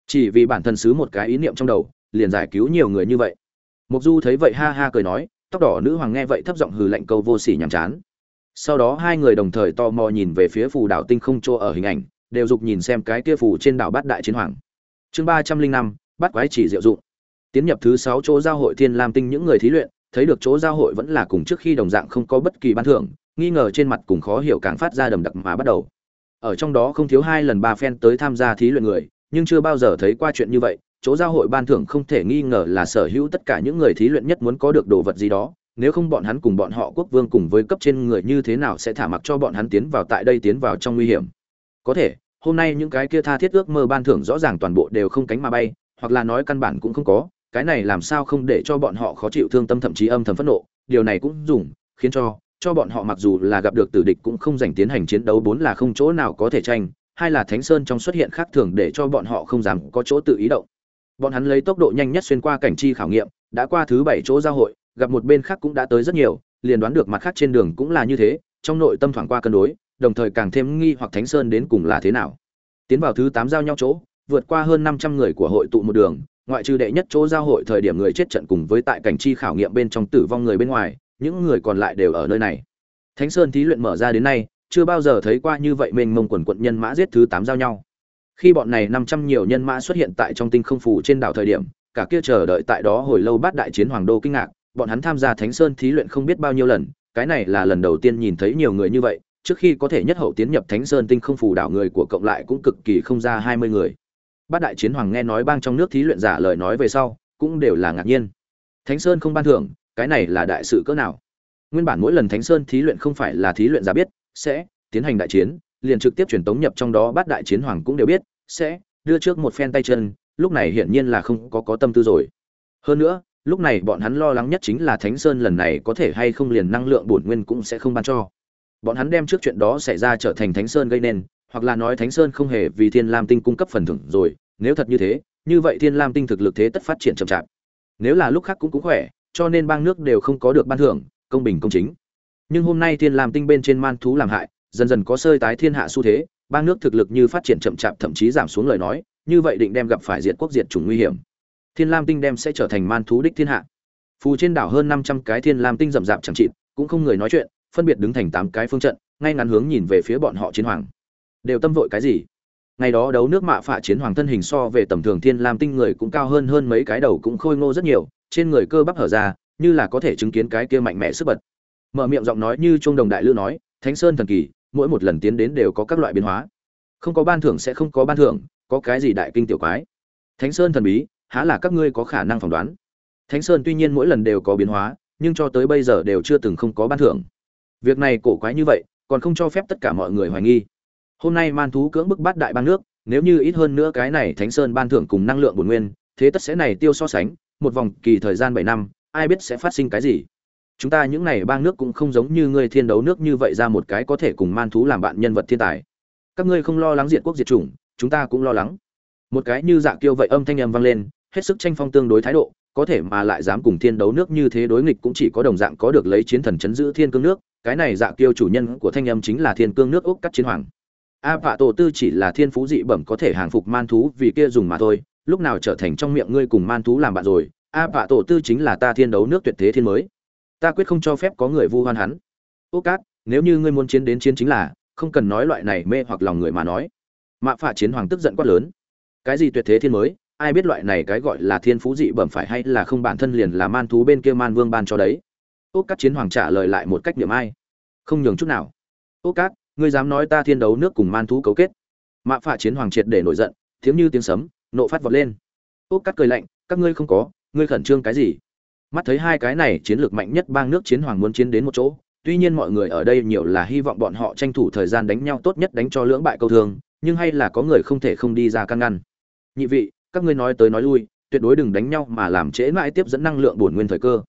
Chỉ vì bản thân xứ một cái ý niệm trong đầu, liền giải cứu nhiều người như vậy. Mục du thấy vậy ha ha cười nói, tóc đỏ nữ hoàng nghe vậy thấp giọng hừ lạnh câu vô sỉ nhảm chán. Sau đó hai người đồng thời to mò nhìn về phía phù đảo tinh không chỗ ở hình ảnh, đều dục nhìn xem cái kia phù trên đảo bát đại chiến hoàng. Chương ba trăm linh năm, bắt quái chỉ diệu dụng. Tiến nhập thứ sáu chỗ giao hội thiên lam tinh những người thí luyện, thấy được chỗ giao hội vẫn là cùng trước khi đồng dạng không có bất kỳ ban thưởng, nghi ngờ trên mặt cùng khó hiểu càng phát ra đầm đặc mà bắt đầu ở trong đó không thiếu hai lần ba phen tới tham gia thí luyện người, nhưng chưa bao giờ thấy qua chuyện như vậy, chỗ giao hội ban thưởng không thể nghi ngờ là sở hữu tất cả những người thí luyện nhất muốn có được đồ vật gì đó, nếu không bọn hắn cùng bọn họ quốc vương cùng với cấp trên người như thế nào sẽ thả mặc cho bọn hắn tiến vào tại đây tiến vào trong nguy hiểm. Có thể, hôm nay những cái kia tha thiết ước mơ ban thưởng rõ ràng toàn bộ đều không cánh mà bay, hoặc là nói căn bản cũng không có, cái này làm sao không để cho bọn họ khó chịu thương tâm thậm chí âm thầm phẫn nộ, điều này cũng dùng, khiến cho cho bọn họ mặc dù là gặp được tử địch cũng không dành tiến hành chiến đấu bốn là không chỗ nào có thể tranh, hai là thánh sơn trong xuất hiện khác thường để cho bọn họ không dám có chỗ tự ý động. Bọn hắn lấy tốc độ nhanh nhất xuyên qua cảnh chi khảo nghiệm, đã qua thứ bảy chỗ giao hội, gặp một bên khác cũng đã tới rất nhiều, liền đoán được mặt khác trên đường cũng là như thế, trong nội tâm thoảng qua cân đối, đồng thời càng thêm nghi hoặc thánh sơn đến cùng là thế nào. Tiến vào thứ tám giao nhau chỗ, vượt qua hơn năm trăm người của hội tụ một đường, ngoại trừ đệ nhất chỗ giao hội thời điểm người chết trận cùng với tại cảnh chi khảo nghiệm bên trong tử vong người bên ngoài những người còn lại đều ở nơi này. Thánh sơn thí luyện mở ra đến nay, chưa bao giờ thấy qua như vậy mênh mông quần quận nhân mã giết thứ tám giao nhau. Khi bọn này năm trăm nhiều nhân mã xuất hiện tại trong tinh không phủ trên đảo thời điểm, cả kia chờ đợi tại đó hồi lâu bát đại chiến hoàng đô kinh ngạc, bọn hắn tham gia thánh sơn thí luyện không biết bao nhiêu lần, cái này là lần đầu tiên nhìn thấy nhiều người như vậy, trước khi có thể nhất hậu tiến nhập thánh sơn tinh không phủ đảo người của cộng lại cũng cực kỳ không ra hai mươi người. Bát đại chiến hoàng nghe nói bang trong nước thí luyện giả lời nói về sau, cũng đều là ngạc nhiên. Thánh sơn không ban thưởng cái này là đại sự cỡ nào? Nguyên bản mỗi lần thánh sơn thí luyện không phải là thí luyện giả biết, sẽ tiến hành đại chiến, liền trực tiếp truyền tống nhập trong đó bát đại chiến hoàng cũng đều biết, sẽ đưa trước một phen tay chân, lúc này hiển nhiên là không có có tâm tư rồi. Hơn nữa, lúc này bọn hắn lo lắng nhất chính là thánh sơn lần này có thể hay không liền năng lượng bổn nguyên cũng sẽ không ban cho. Bọn hắn đem trước chuyện đó xảy ra trở thành thánh sơn gây nên, hoặc là nói thánh sơn không hề vì thiên lam tinh cung cấp phần thưởng rồi, nếu thật như thế, như vậy thiên lam tinh thực lực thế tất phát triển chậm chạp. Nếu là lúc khác cũng cũng khỏe cho nên bang nước đều không có được ban thưởng, công bình công chính. Nhưng hôm nay thiên lam tinh bên trên man thú làm hại, dần dần có sơi tái thiên hạ xu thế, bang nước thực lực như phát triển chậm chạp thậm chí giảm xuống lời nói, như vậy định đem gặp phải diệt quốc diệt chủng nguy hiểm. Thiên lam tinh đem sẽ trở thành man thú đích thiên hạ. Phù trên đảo hơn năm trăm cái thiên lam tinh rậm rạp chẳng chịt, cũng không người nói chuyện, phân biệt đứng thành tám cái phương trận, ngay ngắn hướng nhìn về phía bọn họ chiến hoàng. Đều tâm vội cái gì? Ngày đó đấu nước mạ phạ chiến hoàng thân hình so về tầm thường thiên lam tinh người cũng cao hơn hơn mấy cái đầu cũng khôi ngô rất nhiều trên người cơ bắp hở ra, như là có thể chứng kiến cái kia mạnh mẽ sức bật. Mở miệng giọng nói như trung đồng đại lữ nói, thánh sơn thần kỳ, mỗi một lần tiến đến đều có các loại biến hóa. Không có ban thưởng sẽ không có ban thưởng, có cái gì đại kinh tiểu quái? Thánh sơn thần bí, há là các ngươi có khả năng phỏng đoán. Thánh sơn tuy nhiên mỗi lần đều có biến hóa, nhưng cho tới bây giờ đều chưa từng không có ban thưởng. Việc này cổ quái như vậy, còn không cho phép tất cả mọi người hoài nghi. Hôm nay man thú cưỡng bức bát đại bang nước, nếu như ít hơn nữa cái này thánh sơn ban thưởng cùng năng lượng bổn nguyên, thế tất sẽ này tiêu so sánh một vòng kỳ thời gian bảy năm, ai biết sẽ phát sinh cái gì. Chúng ta những này bang nước cũng không giống như ngươi thiên đấu nước như vậy ra một cái có thể cùng man thú làm bạn nhân vật thiên tài. Các ngươi không lo lắng diệt quốc diệt chủng, chúng ta cũng lo lắng. Một cái như dạ kiêu vậy âm thanh âm vang lên, hết sức tranh phong tương đối thái độ, có thể mà lại dám cùng thiên đấu nước như thế đối nghịch cũng chỉ có đồng dạng có được lấy chiến thần chấn giữ thiên cương nước, cái này dạ kiêu chủ nhân của thanh âm chính là thiên cương nước úc cắt chiến hoàng. A vạ tổ tư chỉ là thiên phú dị bẩm có thể hàng phục man thú vì kia dùng mà thôi lúc nào trở thành trong miệng ngươi cùng man thú làm bạn rồi? A, vạ tổ tư chính là ta thiên đấu nước tuyệt thế thiên mới. Ta quyết không cho phép có người vu hoan hắn. Úc cát, nếu như ngươi muốn chiến đến chiến chính là, không cần nói loại này mê hoặc lòng người mà nói. Mạ phạ chiến hoàng tức giận quát lớn. Cái gì tuyệt thế thiên mới? Ai biết loại này cái gọi là thiên phú dị bẩm phải hay là không bản thân liền là man thú bên kia man vương ban cho đấy? Úc cát chiến hoàng trả lời lại một cách niệm ai? Không nhường chút nào. Úc cát, ngươi dám nói ta thiên đấu nước cùng man thú cấu kết. Mạ phạ chiến hoàng triệt để nổi giận tiếng như tiếng sấm nộ phát vọt lên. Úc cắt cười lạnh, các ngươi không có, ngươi khẩn trương cái gì? Mắt thấy hai cái này chiến lược mạnh nhất bang nước chiến hoàng muốn chiến đến một chỗ, tuy nhiên mọi người ở đây nhiều là hy vọng bọn họ tranh thủ thời gian đánh nhau tốt nhất đánh cho lưỡng bại câu thương, nhưng hay là có người không thể không đi ra căn ngăn. Nhị vị, các ngươi nói tới nói lui, tuyệt đối đừng đánh nhau mà làm trễ mãi tiếp dẫn năng lượng bổn nguyên thời cơ.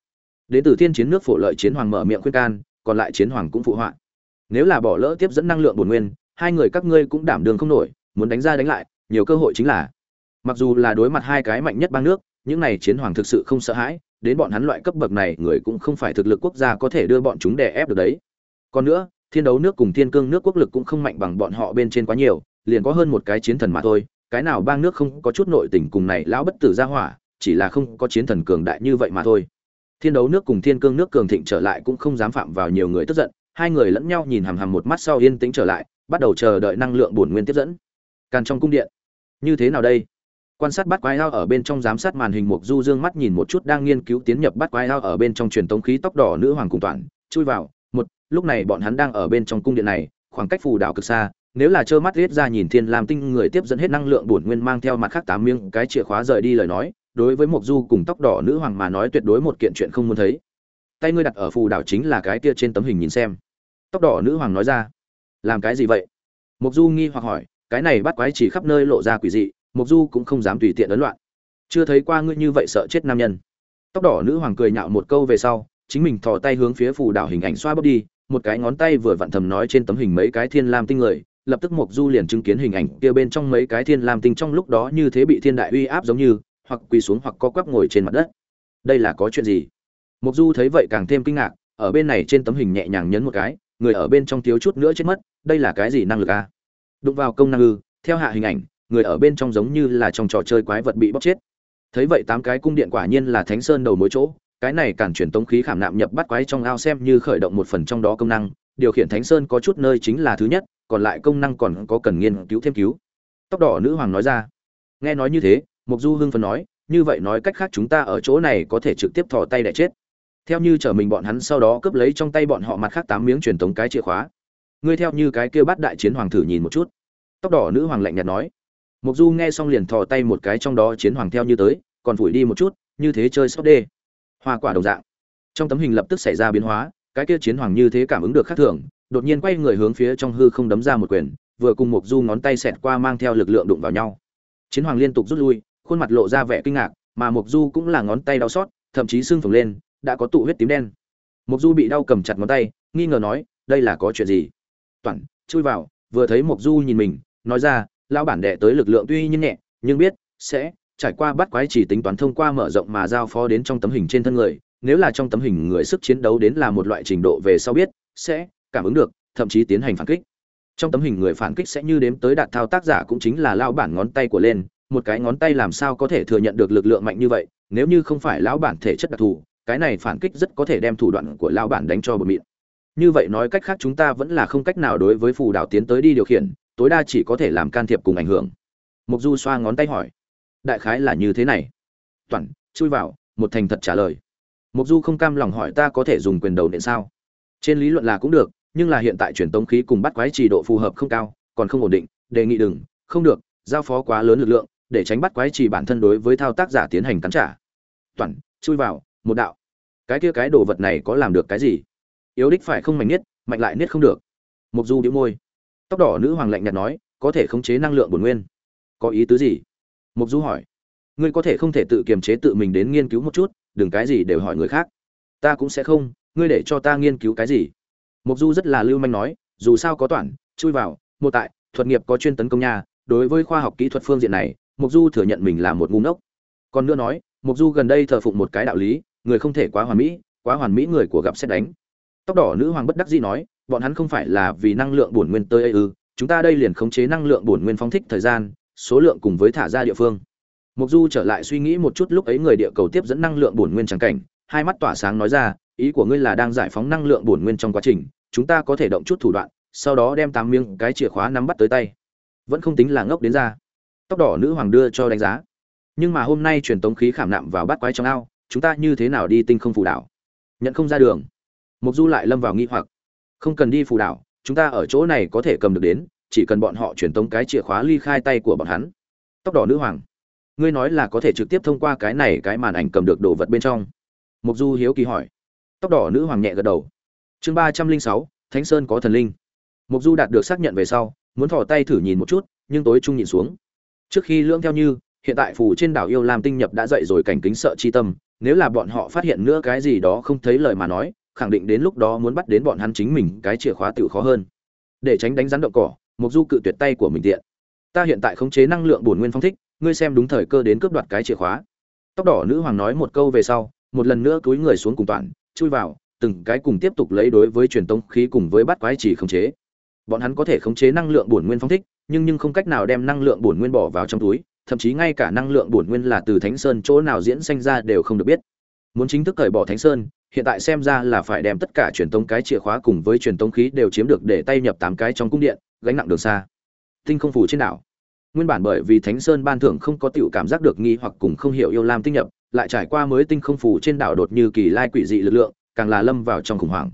Đến từ thiên chiến nước phổ lợi chiến hoàng mở miệng khuyên can, còn lại chiến hoàng cũng phụ họa. Nếu là bỏ lỡ tiếp dẫn năng lượng bổn nguyên, hai người các ngươi cũng đảm đường không nổi, muốn đánh ra đánh lại, nhiều cơ hội chính là mặc dù là đối mặt hai cái mạnh nhất bang nước, những này chiến hoàng thực sự không sợ hãi, đến bọn hắn loại cấp bậc này, người cũng không phải thực lực quốc gia có thể đưa bọn chúng đè ép được đấy. Còn nữa, thiên đấu nước cùng thiên cương nước quốc lực cũng không mạnh bằng bọn họ bên trên quá nhiều, liền có hơn một cái chiến thần mà thôi, cái nào bang nước không có chút nội tình cùng này lão bất tử ra hỏa, chỉ là không có chiến thần cường đại như vậy mà thôi. Thiên đấu nước cùng thiên cương nước cường thịnh trở lại cũng không dám phạm vào nhiều người tức giận, hai người lẫn nhau nhìn hằm hằm một mắt sau yên tĩnh trở lại, bắt đầu chờ đợi năng lượng bổn nguyên tiếp dẫn. Càn trong cung điện, như thế nào đây? Quan sát bắt quái ao ở bên trong giám sát màn hình, mục du dương mắt nhìn một chút đang nghiên cứu tiến nhập bắt quái ao ở bên trong truyền tống khí tóc đỏ nữ hoàng cùng toàn, chui vào, một, lúc này bọn hắn đang ở bên trong cung điện này, khoảng cách phù đảo cực xa, nếu là trơ mắt riết ra nhìn thiên lam tinh, người tiếp dẫn hết năng lượng bổn nguyên mang theo mặt khác tám miếng cái chìa khóa rời đi lời nói, đối với mục du cùng tóc đỏ nữ hoàng mà nói tuyệt đối một kiện chuyện không muốn thấy. Tay ngươi đặt ở phù đảo chính là cái kia trên tấm hình nhìn xem. Tóc đỏ nữ hoàng nói ra. Làm cái gì vậy? Mục du nghi hoặc hỏi, cái này bắt quái chỉ khắp nơi lộ ra quỷ dị mục du cũng không dám tùy tiện ấn loạn. Chưa thấy qua ngươi như vậy sợ chết nam nhân. Tóc đỏ nữ hoàng cười nhạo một câu về sau, chính mình thò tay hướng phía phù đảo hình ảnh xoa bóp đi, một cái ngón tay vừa vặn thầm nói trên tấm hình mấy cái thiên lam tinh người, lập tức mục du liền chứng kiến hình ảnh kia bên trong mấy cái thiên lam tinh trong lúc đó như thế bị thiên đại uy áp giống như, hoặc quỳ xuống hoặc co quắp ngồi trên mặt đất. Đây là có chuyện gì? Mục du thấy vậy càng thêm kinh ngạc, ở bên này trên tấm hình nhẹ nhàng nhấn một cái, người ở bên trong thiếu chút nữa chết mất, đây là cái gì năng lực a đụng vào công năng ư, theo hạ hình ảnh người ở bên trong giống như là trong trò chơi quái vật bị bóc chết. Thấy vậy tám cái cung điện quả nhiên là thánh sơn đầu mối chỗ, cái này cản chuyển tống khí khảm nạm nhập bắt quái trong ao xem như khởi động một phần trong đó công năng, điều khiển thánh sơn có chút nơi chính là thứ nhất, còn lại công năng còn có cần nghiên cứu thêm cứu. Tóc đỏ nữ hoàng nói ra. Nghe nói như thế mục du hưng phấn nói, như vậy nói cách khác chúng ta ở chỗ này có thể trực tiếp thò tay để chết. Theo như chở mình bọn hắn sau đó cướp lấy trong tay bọn họ mặt khác tám miếng truyền tống cái chìa khóa. Ngươi theo như cái kia bắt đại chiến hoàng thử nhìn một chút. Tóc đỏ nữ hoàng lạnh nhạt nói mục du nghe xong liền thò tay một cái trong đó chiến hoàng theo như tới, còn phủi đi một chút, như thế chơi sót đê. Hoa quả đồng dạng. Trong tấm hình lập tức xảy ra biến hóa, cái kia chiến hoàng như thế cảm ứng được khác thường, đột nhiên quay người hướng phía trong hư không đấm ra một quyền, vừa cùng mục du ngón tay xẹt qua mang theo lực lượng đụng vào nhau. Chiến hoàng liên tục rút lui, khuôn mặt lộ ra vẻ kinh ngạc, mà mục du cũng là ngón tay đau xót, thậm chí sưng phồng lên, đã có tụ huyết tím đen. Mục du bị đau cầm chặt ngón tay, nghi ngờ nói, đây là có chuyện gì? Toàn, chui vào. Vừa thấy mục du nhìn mình, nói ra lão bản đệ tới lực lượng tuy nhiên nhẹ, nhưng biết, sẽ trải qua bắt quái chỉ tính toán thông qua mở rộng mà giao phó đến trong tấm hình trên thân người. Nếu là trong tấm hình người sức chiến đấu đến là một loại trình độ về sau biết, sẽ cảm ứng được, thậm chí tiến hành phản kích. Trong tấm hình người phản kích sẽ như đếm tới đạt thao tác giả cũng chính là lao bản ngón tay của lên, một cái ngón tay làm sao có thể thừa nhận được lực lượng mạnh như vậy, nếu như không phải lão bản thể chất đặc thù, cái này phản kích rất có thể đem thủ đoạn của lão bản đánh cho bờ mịn. Như vậy nói cách khác chúng ta vẫn là không cách nào đối với phù đảo tiến tới đi điều khiển tối đa chỉ có thể làm can thiệp cùng ảnh hưởng. Mục du xoa ngón tay hỏi, đại khái là như thế này. Toàn, chui vào, một thành thật trả lời. Mục du không cam lòng hỏi, ta có thể dùng quyền đầu nện sao? Trên lý luận là cũng được, nhưng là hiện tại truyền tống khí cùng bắt quái trì độ phù hợp không cao, còn không ổn định, đề nghị đừng, không được, giao phó quá lớn lực lượng, để tránh bắt quái trì bản thân đối với thao tác giả tiến hành cắn trả. Toàn, chui vào, một đạo. Cái kia cái đồ vật này có làm được cái gì? Yếu đích phải không mạnh nhất mạnh lại nhất không được. Mục du đĩu môi tóc đỏ nữ hoàng lạnh nhạt nói, có thể khống chế năng lượng bổn nguyên. Có ý tứ gì? Mục du hỏi. Ngươi có thể không thể tự kiềm chế tự mình đến nghiên cứu một chút, đừng cái gì đều hỏi người khác. Ta cũng sẽ không, ngươi để cho ta nghiên cứu cái gì? Mục du rất là lưu manh nói, dù sao có toản, chui vào, một tại, thuật nghiệp có chuyên tấn công nha, đối với khoa học kỹ thuật phương diện này, mục du thừa nhận mình là một ngu ngốc. Còn nữa nói, mục du gần đây thờ phụng một cái đạo lý, người không thể quá hoàn mỹ, quá hoàn mỹ người của gặp xét đánh. Tóc đỏ nữ hoàng bất đắc dĩ nói bọn hắn không phải là vì năng lượng bổn nguyên tới ư, chúng ta đây liền khống chế năng lượng bổn nguyên phóng thích thời gian, số lượng cùng với thả ra địa phương. Mục du trở lại suy nghĩ một chút lúc ấy người địa cầu tiếp dẫn năng lượng bổn nguyên chẳng cảnh, hai mắt tỏa sáng nói ra, ý của ngươi là đang giải phóng năng lượng bổn nguyên trong quá trình, chúng ta có thể động chút thủ đoạn, sau đó đem tám miếng cái chìa khóa nắm bắt tới tay. Vẫn không tính là ngốc đến ra. Tóc đỏ nữ hoàng đưa cho đánh giá. Nhưng mà hôm nay truyền tống khí khảm nạm vào bát quái trong ao, chúng ta như thế nào đi tinh không phù đảo? Nhận không ra đường. Mục du lại lâm vào nghi hoặc không cần đi phù đảo, chúng ta ở chỗ này có thể cầm được đến, chỉ cần bọn họ truyền tống cái chìa khóa ly khai tay của bọn hắn. Tóc đỏ nữ hoàng, ngươi nói là có thể trực tiếp thông qua cái này cái màn ảnh cầm được đồ vật bên trong? Mục du hiếu kỳ hỏi. Tóc đỏ nữ hoàng nhẹ gật đầu. Chương ba trăm linh sáu, thánh sơn có thần linh. Mục du đạt được xác nhận về sau, muốn thò tay thử nhìn một chút, nhưng tối trung nhìn xuống. Trước khi lưỡng theo như, hiện tại phù trên đảo yêu lam tinh nhập đã dậy rồi cảnh kính sợ chi tâm, nếu là bọn họ phát hiện nữa cái gì đó không thấy lời mà nói khẳng định đến lúc đó muốn bắt đến bọn hắn chính mình, cái chìa khóa tự khó hơn. Để tránh đánh rắn đậu cỏ mục du cự tuyệt tay của mình tiện. Ta hiện tại khống chế năng lượng bổn nguyên phong thích, ngươi xem đúng thời cơ đến cướp đoạt cái chìa khóa. Tóc đỏ nữ hoàng nói một câu về sau, một lần nữa cúi người xuống cùng toàn, chui vào, từng cái cùng tiếp tục lấy đối với truyền tống khí cùng với bắt quái chỉ khống chế. Bọn hắn có thể khống chế năng lượng bổn nguyên phong thích, nhưng nhưng không cách nào đem năng lượng bổn nguyên bỏ vào trong túi, thậm chí ngay cả năng lượng bổn nguyên là từ thánh sơn chỗ nào diễn sinh ra đều không được biết. Muốn chính thức cởi bỏ thánh sơn hiện tại xem ra là phải đem tất cả truyền tống cái chìa khóa cùng với truyền tống khí đều chiếm được để tay nhập tám cái trong cung điện, gánh nặng đường xa. Tinh không phủ trên đảo. Nguyên bản bởi vì thánh sơn ban thưởng không có tiểu cảm giác được nghi hoặc cùng không hiểu yêu lam tinh nhập, lại trải qua mới tinh không phủ trên đảo đột như kỳ lai quỷ dị lực lượng, càng là lâm vào trong khủng hoảng.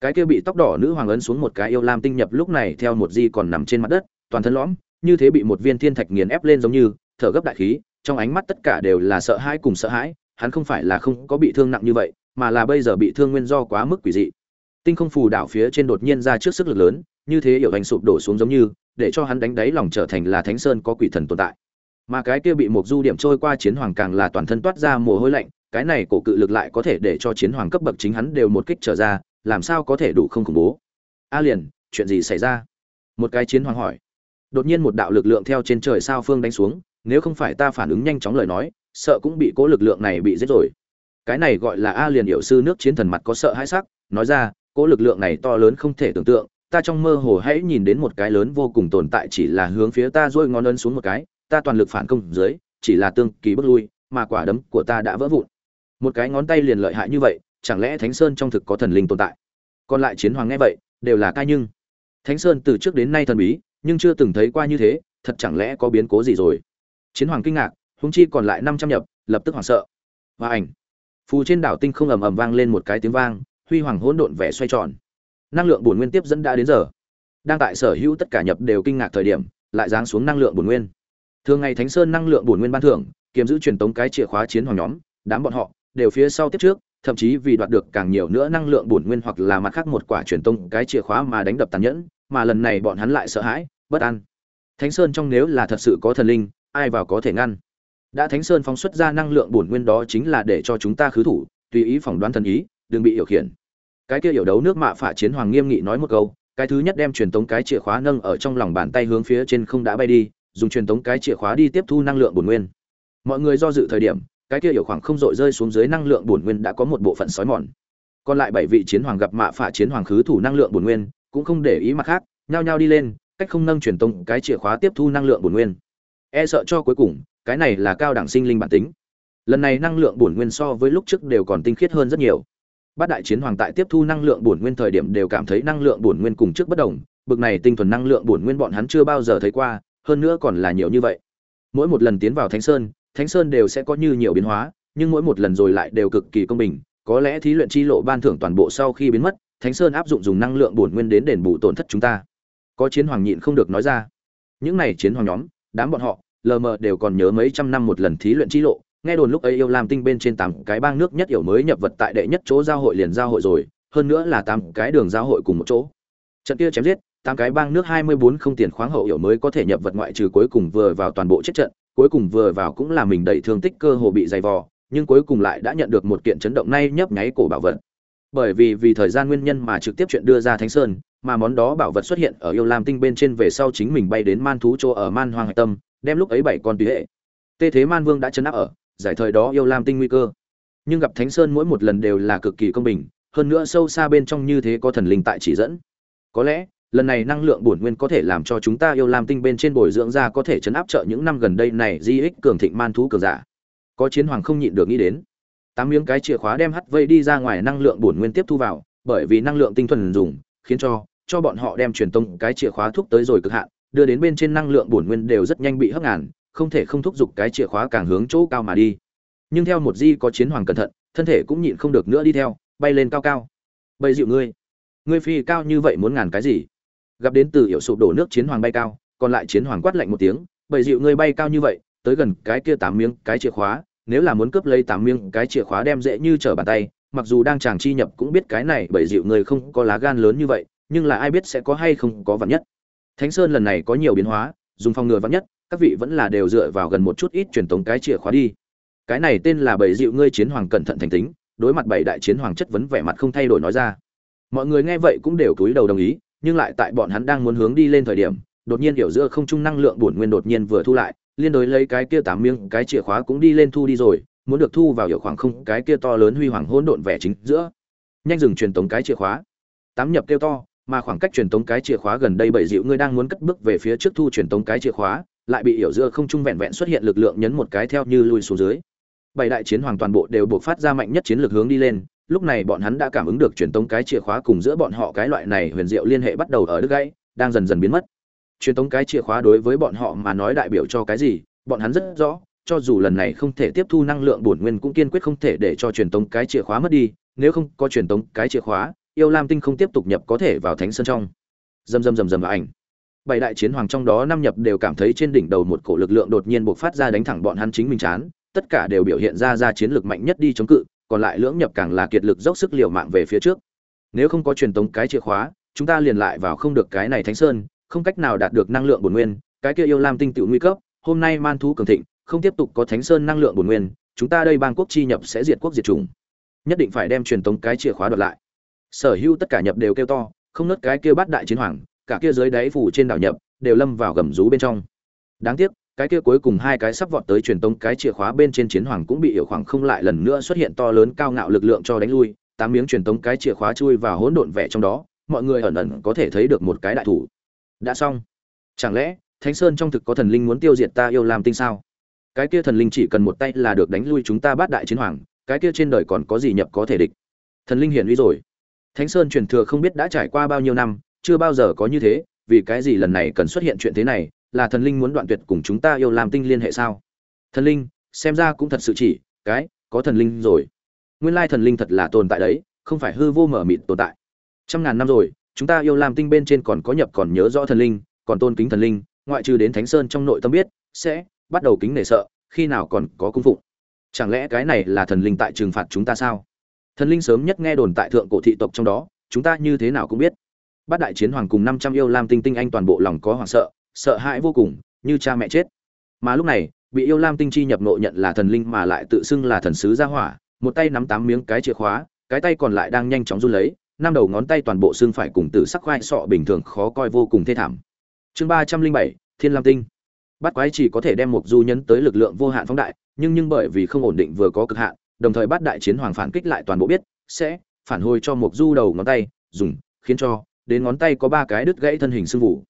Cái kia bị tóc đỏ nữ hoàng ấn xuống một cái yêu lam tinh nhập lúc này theo một di còn nằm trên mặt đất, toàn thân lõm, như thế bị một viên thiên thạch nghiền ép lên giống như, thở gấp đại khí, trong ánh mắt tất cả đều là sợ hãi cùng sợ hãi, hắn không phải là không có bị thương nặng như vậy mà là bây giờ bị thương nguyên do quá mức quỷ dị. Tinh không phù đảo phía trên đột nhiên ra trước sức lực lớn, như thế hiểu hành sụp đổ xuống giống như, để cho hắn đánh đáy lòng trở thành là thánh sơn có quỷ thần tồn tại. Mà cái kia bị một du điểm trôi qua chiến hoàng càng là toàn thân toát ra mồ hôi lạnh, cái này cổ cự lực lại có thể để cho chiến hoàng cấp bậc chính hắn đều một kích trở ra, làm sao có thể đủ không khủng bố? A liền, chuyện gì xảy ra? Một cái chiến hoàng hỏi. Đột nhiên một đạo lực lượng theo trên trời sao phương đánh xuống, nếu không phải ta phản ứng nhanh chóng lời nói, sợ cũng bị cố lực lượng này bị giết rồi cái này gọi là a liền hiệu sư nước chiến thần mặt có sợ hãi sắc, nói ra, cố lực lượng này to lớn không thể tưởng tượng, ta trong mơ hồ hãy nhìn đến một cái lớn vô cùng tồn tại chỉ là hướng phía ta dôi ngón ấn xuống một cái, ta toàn lực phản công dưới, chỉ là tương kỳ bước lui, mà quả đấm của ta đã vỡ vụn. Một cái ngón tay liền lợi hại như vậy, chẳng lẽ thánh sơn trong thực có thần linh tồn tại? Còn lại chiến hoàng nghe vậy, đều là cai nhưng. Thánh sơn từ trước đến nay thần bí, nhưng chưa từng thấy qua như thế, thật chẳng lẽ có biến cố gì rồi? Chiến hoàng kinh ngạc húng chi còn lại năm trăm nhập, lập tức hoảng sợ. Và ảnh phù trên đảo tinh không ầm ầm vang lên một cái tiếng vang, huy hoàng hỗn độn vẻ xoay tròn. Năng lượng bổn nguyên tiếp dẫn đã đến giờ. Đang tại sở hữu tất cả nhập đều kinh ngạc thời điểm, lại giáng xuống năng lượng bổn nguyên. Thường ngày thánh sơn năng lượng bổn nguyên ban thưởng, kiếm giữ truyền tống cái chìa khóa chiến hoàng nhóm, đám bọn họ, đều phía sau tiếp trước, thậm chí vì đoạt được càng nhiều nữa năng lượng bổn nguyên hoặc là mặt khác một quả truyền tống cái chìa khóa mà đánh đập tàn nhẫn, mà lần này bọn hắn lại sợ hãi, bất an. Thánh sơn trong nếu là thật sự có thần linh, ai vào có thể ngăn? Đã thánh sơn phóng xuất ra năng lượng bổn nguyên đó chính là để cho chúng ta khứ thủ, tùy ý phỏng đoán thần ý, đừng bị hiểu khiển. Cái kia hiểu đấu nước mạ phả chiến hoàng nghiêm nghị nói một câu, cái thứ nhất đem truyền tống cái chìa khóa nâng ở trong lòng bàn tay hướng phía trên không đã bay đi, dùng truyền tống cái chìa khóa đi tiếp thu năng lượng bổn nguyên. Mọi người do dự thời điểm, cái kia hiểu khoảng không dội rơi xuống dưới năng lượng bổn nguyên đã có một bộ phận sói mòn. Còn lại bảy vị chiến hoàng gặp mạ phả chiến hoàng khứ thủ năng lượng bổn nguyên, cũng không để ý mặt khác, nhao nhao đi lên, cách không nâng truyền tống cái chìa khóa tiếp thu năng lượng bổn nguyên. E sợ cho cuối cùng cái này là cao đẳng sinh linh bản tính. Lần này năng lượng bổn nguyên so với lúc trước đều còn tinh khiết hơn rất nhiều. Bát đại chiến hoàng tại tiếp thu năng lượng bổn nguyên thời điểm đều cảm thấy năng lượng bổn nguyên cùng trước bất đồng, bực này tinh thuần năng lượng bổn nguyên bọn hắn chưa bao giờ thấy qua, hơn nữa còn là nhiều như vậy. Mỗi một lần tiến vào thánh sơn thánh sơn đều sẽ có như nhiều biến hóa, nhưng mỗi một lần rồi lại đều cực kỳ công bình, có lẽ thí luyện chi lộ ban thưởng toàn bộ sau khi biến mất, thánh sơn áp dụng dùng năng lượng bổn nguyên đến đền bù tổn thất chúng ta. Có chiến hoàng nhịn không được nói ra. Những này chiến hoàng nhóm, đám bọn họ lờ mờ đều còn nhớ mấy trăm năm một lần thí luyện chi lộ, nghe đồn lúc ấy yêu lam tinh bên trên tám cái bang nước nhất hiểu mới nhập vật tại đệ nhất chỗ giao hội liền giao hội rồi, hơn nữa là tám cái đường giao hội cùng một chỗ. Trận kia chém giết, tám cái bang nước hai mươi bốn không tiền khoáng hậu hiểu mới có thể nhập vật ngoại trừ cuối cùng vừa vào toàn bộ chết trận, cuối cùng vừa vào cũng là mình đầy thương tích cơ hồ bị dày vò, nhưng cuối cùng lại đã nhận được một kiện chấn động nay nhấp nháy cổ bảo vật. Bởi vì vì thời gian nguyên nhân mà trực tiếp chuyện đưa ra thánh sơn, mà món đó bảo vật xuất hiện ở yêu lam tinh bên trên về sau chính mình bay đến man thú chỗ ở man hoang hạch tâm đem lúc ấy bảy con tùy hệ. Tê thế man vương đã chấn áp ở, giải thời đó yêu lam tinh nguy cơ. Nhưng gặp thánh sơn mỗi một lần đều là cực kỳ công bình, hơn nữa sâu xa bên trong như thế có thần linh tại chỉ dẫn. Có lẽ, lần này năng lượng bổn nguyên có thể làm cho chúng ta yêu lam tinh bên trên bồi dưỡng ra có thể chấn áp trợ những năm gần đây này di ích cường thịnh man thú cường giả. Có chiến hoàng không nhịn được nghĩ đến. Tám miếng cái chìa khóa đem hắt vây đi ra ngoài năng lượng bổn nguyên tiếp thu vào, bởi vì năng lượng tinh thuần dùng, khiến cho cho bọn họ đem truyền tông cái chìa khóa thúc tới rồi cực hạn đưa đến bên trên năng lượng bổn nguyên đều rất nhanh bị hấp ngàn, không thể không thúc giục cái chìa khóa càng hướng chỗ cao mà đi. Nhưng theo một di có chiến hoàng cẩn thận, thân thể cũng nhịn không được nữa đi theo, bay lên cao cao. Bầy dịu ngươi. Ngươi phi cao như vậy muốn ngàn cái gì? Gặp đến từ hiệu sụp đổ nước chiến hoàng bay cao, còn lại chiến hoàng quát lạnh một tiếng, bầy dịu ngươi bay cao như vậy, tới gần cái kia tám miếng cái chìa khóa, nếu là muốn cướp lấy tám miếng cái chìa khóa đem dễ như trở bàn tay, mặc dù đang chàng chi nhập cũng biết cái này bầy dịu ngươi không có lá gan lớn như vậy, nhưng là ai biết sẽ có hay không có vạn nhất thánh sơn lần này có nhiều biến hóa, dùng phòng ngừa vạn nhất, các vị vẫn là đều dựa vào gần một chút ít truyền tống cái chìa khóa đi. Cái này tên là bảy dịu ngươi chiến hoàng cẩn thận thành tính, đối mặt bảy đại chiến hoàng chất vấn vẻ mặt không thay đổi nói ra. Mọi người nghe vậy cũng đều cúi đầu đồng ý, nhưng lại tại bọn hắn đang muốn hướng đi lên thời điểm, đột nhiên hiểu giữa không trung năng lượng bổn nguyên đột nhiên vừa thu lại, liên đối lấy cái kia tám miếng, cái chìa khóa cũng đi lên thu đi rồi, muốn được thu vào hiểu khoảng không, cái kia to lớn huy hoàng hỗn độn vẻ chính giữa. Nhanh dừng truyền tống cái chìa khóa. Tám nhập kêu to mà khoảng cách truyền tống cái chìa khóa gần đây bảy dịu ngươi đang muốn cất bước về phía trước thu truyền tống cái chìa khóa, lại bị hiểu giữa không trung vẹn vẹn xuất hiện lực lượng nhấn một cái theo như lui xuống dưới. Bảy đại chiến hoàng toàn bộ đều buộc phát ra mạnh nhất chiến lược hướng đi lên, lúc này bọn hắn đã cảm ứng được truyền tống cái chìa khóa cùng giữa bọn họ cái loại này huyền diệu liên hệ bắt đầu ở đứt gãy, đang dần dần biến mất. Truyền tống cái chìa khóa đối với bọn họ mà nói đại biểu cho cái gì, bọn hắn rất rõ, cho dù lần này không thể tiếp thu năng lượng bổn nguyên cũng kiên quyết không thể để cho truyền tống cái chìa khóa mất đi, nếu không có truyền tống cái chìa khóa yêu lam tinh không tiếp tục nhập có thể vào thánh sơn trong. Dầm dầm dầm dầm vào ảnh. Bảy đại chiến hoàng trong đó năm nhập đều cảm thấy trên đỉnh đầu một cổ lực lượng đột nhiên bộc phát ra đánh thẳng bọn hắn chính mình chán, tất cả đều biểu hiện ra ra chiến lược mạnh nhất đi chống cự, còn lại lưỡng nhập càng là kiệt lực dốc sức liều mạng về phía trước. Nếu không có truyền tống cái chìa khóa, chúng ta liền lại vào không được cái này thánh sơn, không cách nào đạt được năng lượng bổn nguyên, cái kia yêu lam tinh tự nguy cấp, hôm nay man thú cường thịnh, không tiếp tục có thánh sơn năng lượng bổn nguyên, chúng ta đây bang quốc chi nhập sẽ diệt quốc diệt chủng. Nhất định phải đem truyền tống cái chìa khóa đoạt lại sở hữu tất cả nhập đều kêu to, không nứt cái kia bắt đại chiến hoàng, cả kia dưới đáy phủ trên đảo nhập, đều lâm vào gầm rú bên trong. Đáng tiếc, cái kia cuối cùng hai cái sắp vọt tới truyền tống cái chìa khóa bên trên chiến hoàng cũng bị hiểu khoảng không lại lần nữa xuất hiện to lớn cao ngạo lực lượng cho đánh lui, tám miếng truyền tống cái chìa khóa chui vào hỗn độn vẻ trong đó, mọi người ẩn ẩn có thể thấy được một cái đại thủ. Đã xong. Chẳng lẽ, thánh sơn trong thực có thần linh muốn tiêu diệt ta yêu làm tinh sao? Cái kia thần linh chỉ cần một tay là được đánh lui chúng ta bát đại chiến hoàng, cái kia trên đời còn có gì nhập có thể địch? Thần linh hiển uy rồi thánh sơn truyền thừa không biết đã trải qua bao nhiêu năm, chưa bao giờ có như thế, vì cái gì lần này cần xuất hiện chuyện thế này, là thần linh muốn đoạn tuyệt cùng chúng ta yêu làm tinh liên hệ sao? Thần linh, xem ra cũng thật sự chỉ, cái, có thần linh rồi. Nguyên lai thần linh thật là tồn tại đấy, không phải hư vô mở mịt tồn tại. Trăm ngàn năm rồi, chúng ta yêu làm tinh bên trên còn có nhập còn nhớ rõ thần linh, còn tôn kính thần linh, ngoại trừ đến thánh sơn trong nội tâm biết, sẽ bắt đầu kính nể sợ, khi nào còn có cung phụng. Chẳng lẽ cái này là thần linh tại trừng phạt chúng ta sao? Thần linh sớm nhất nghe đồn tại thượng cổ thị tộc trong đó, chúng ta như thế nào cũng biết. Bát đại chiến hoàng cùng năm trăm yêu lam tinh tinh anh toàn bộ lòng có hoảng sợ sợ hãi vô cùng, như cha mẹ chết. Mà lúc này, bị yêu lam tinh chi nhập nộ nhận là thần linh mà lại tự xưng là thần sứ gia hỏa, một tay nắm tám miếng cái chìa khóa, cái tay còn lại đang nhanh chóng run lấy, năm đầu ngón tay toàn bộ xương phải cùng tử sắc khoai sọ bình thường khó coi vô cùng thê thảm. Chương ba trăm linh bảy, thiên lam tinh. Bắt quái chỉ có thể đem một du nhấn tới lực lượng vô hạn phóng đại, nhưng nhưng bởi vì không ổn định vừa có cực hạn đồng thời bắt đại chiến hoàng phản kích lại toàn bộ biết, sẽ phản hồi cho mục du đầu ngón tay, dùng, khiến cho, đến ngón tay có ba cái đứt gãy thân hình sưng vụ.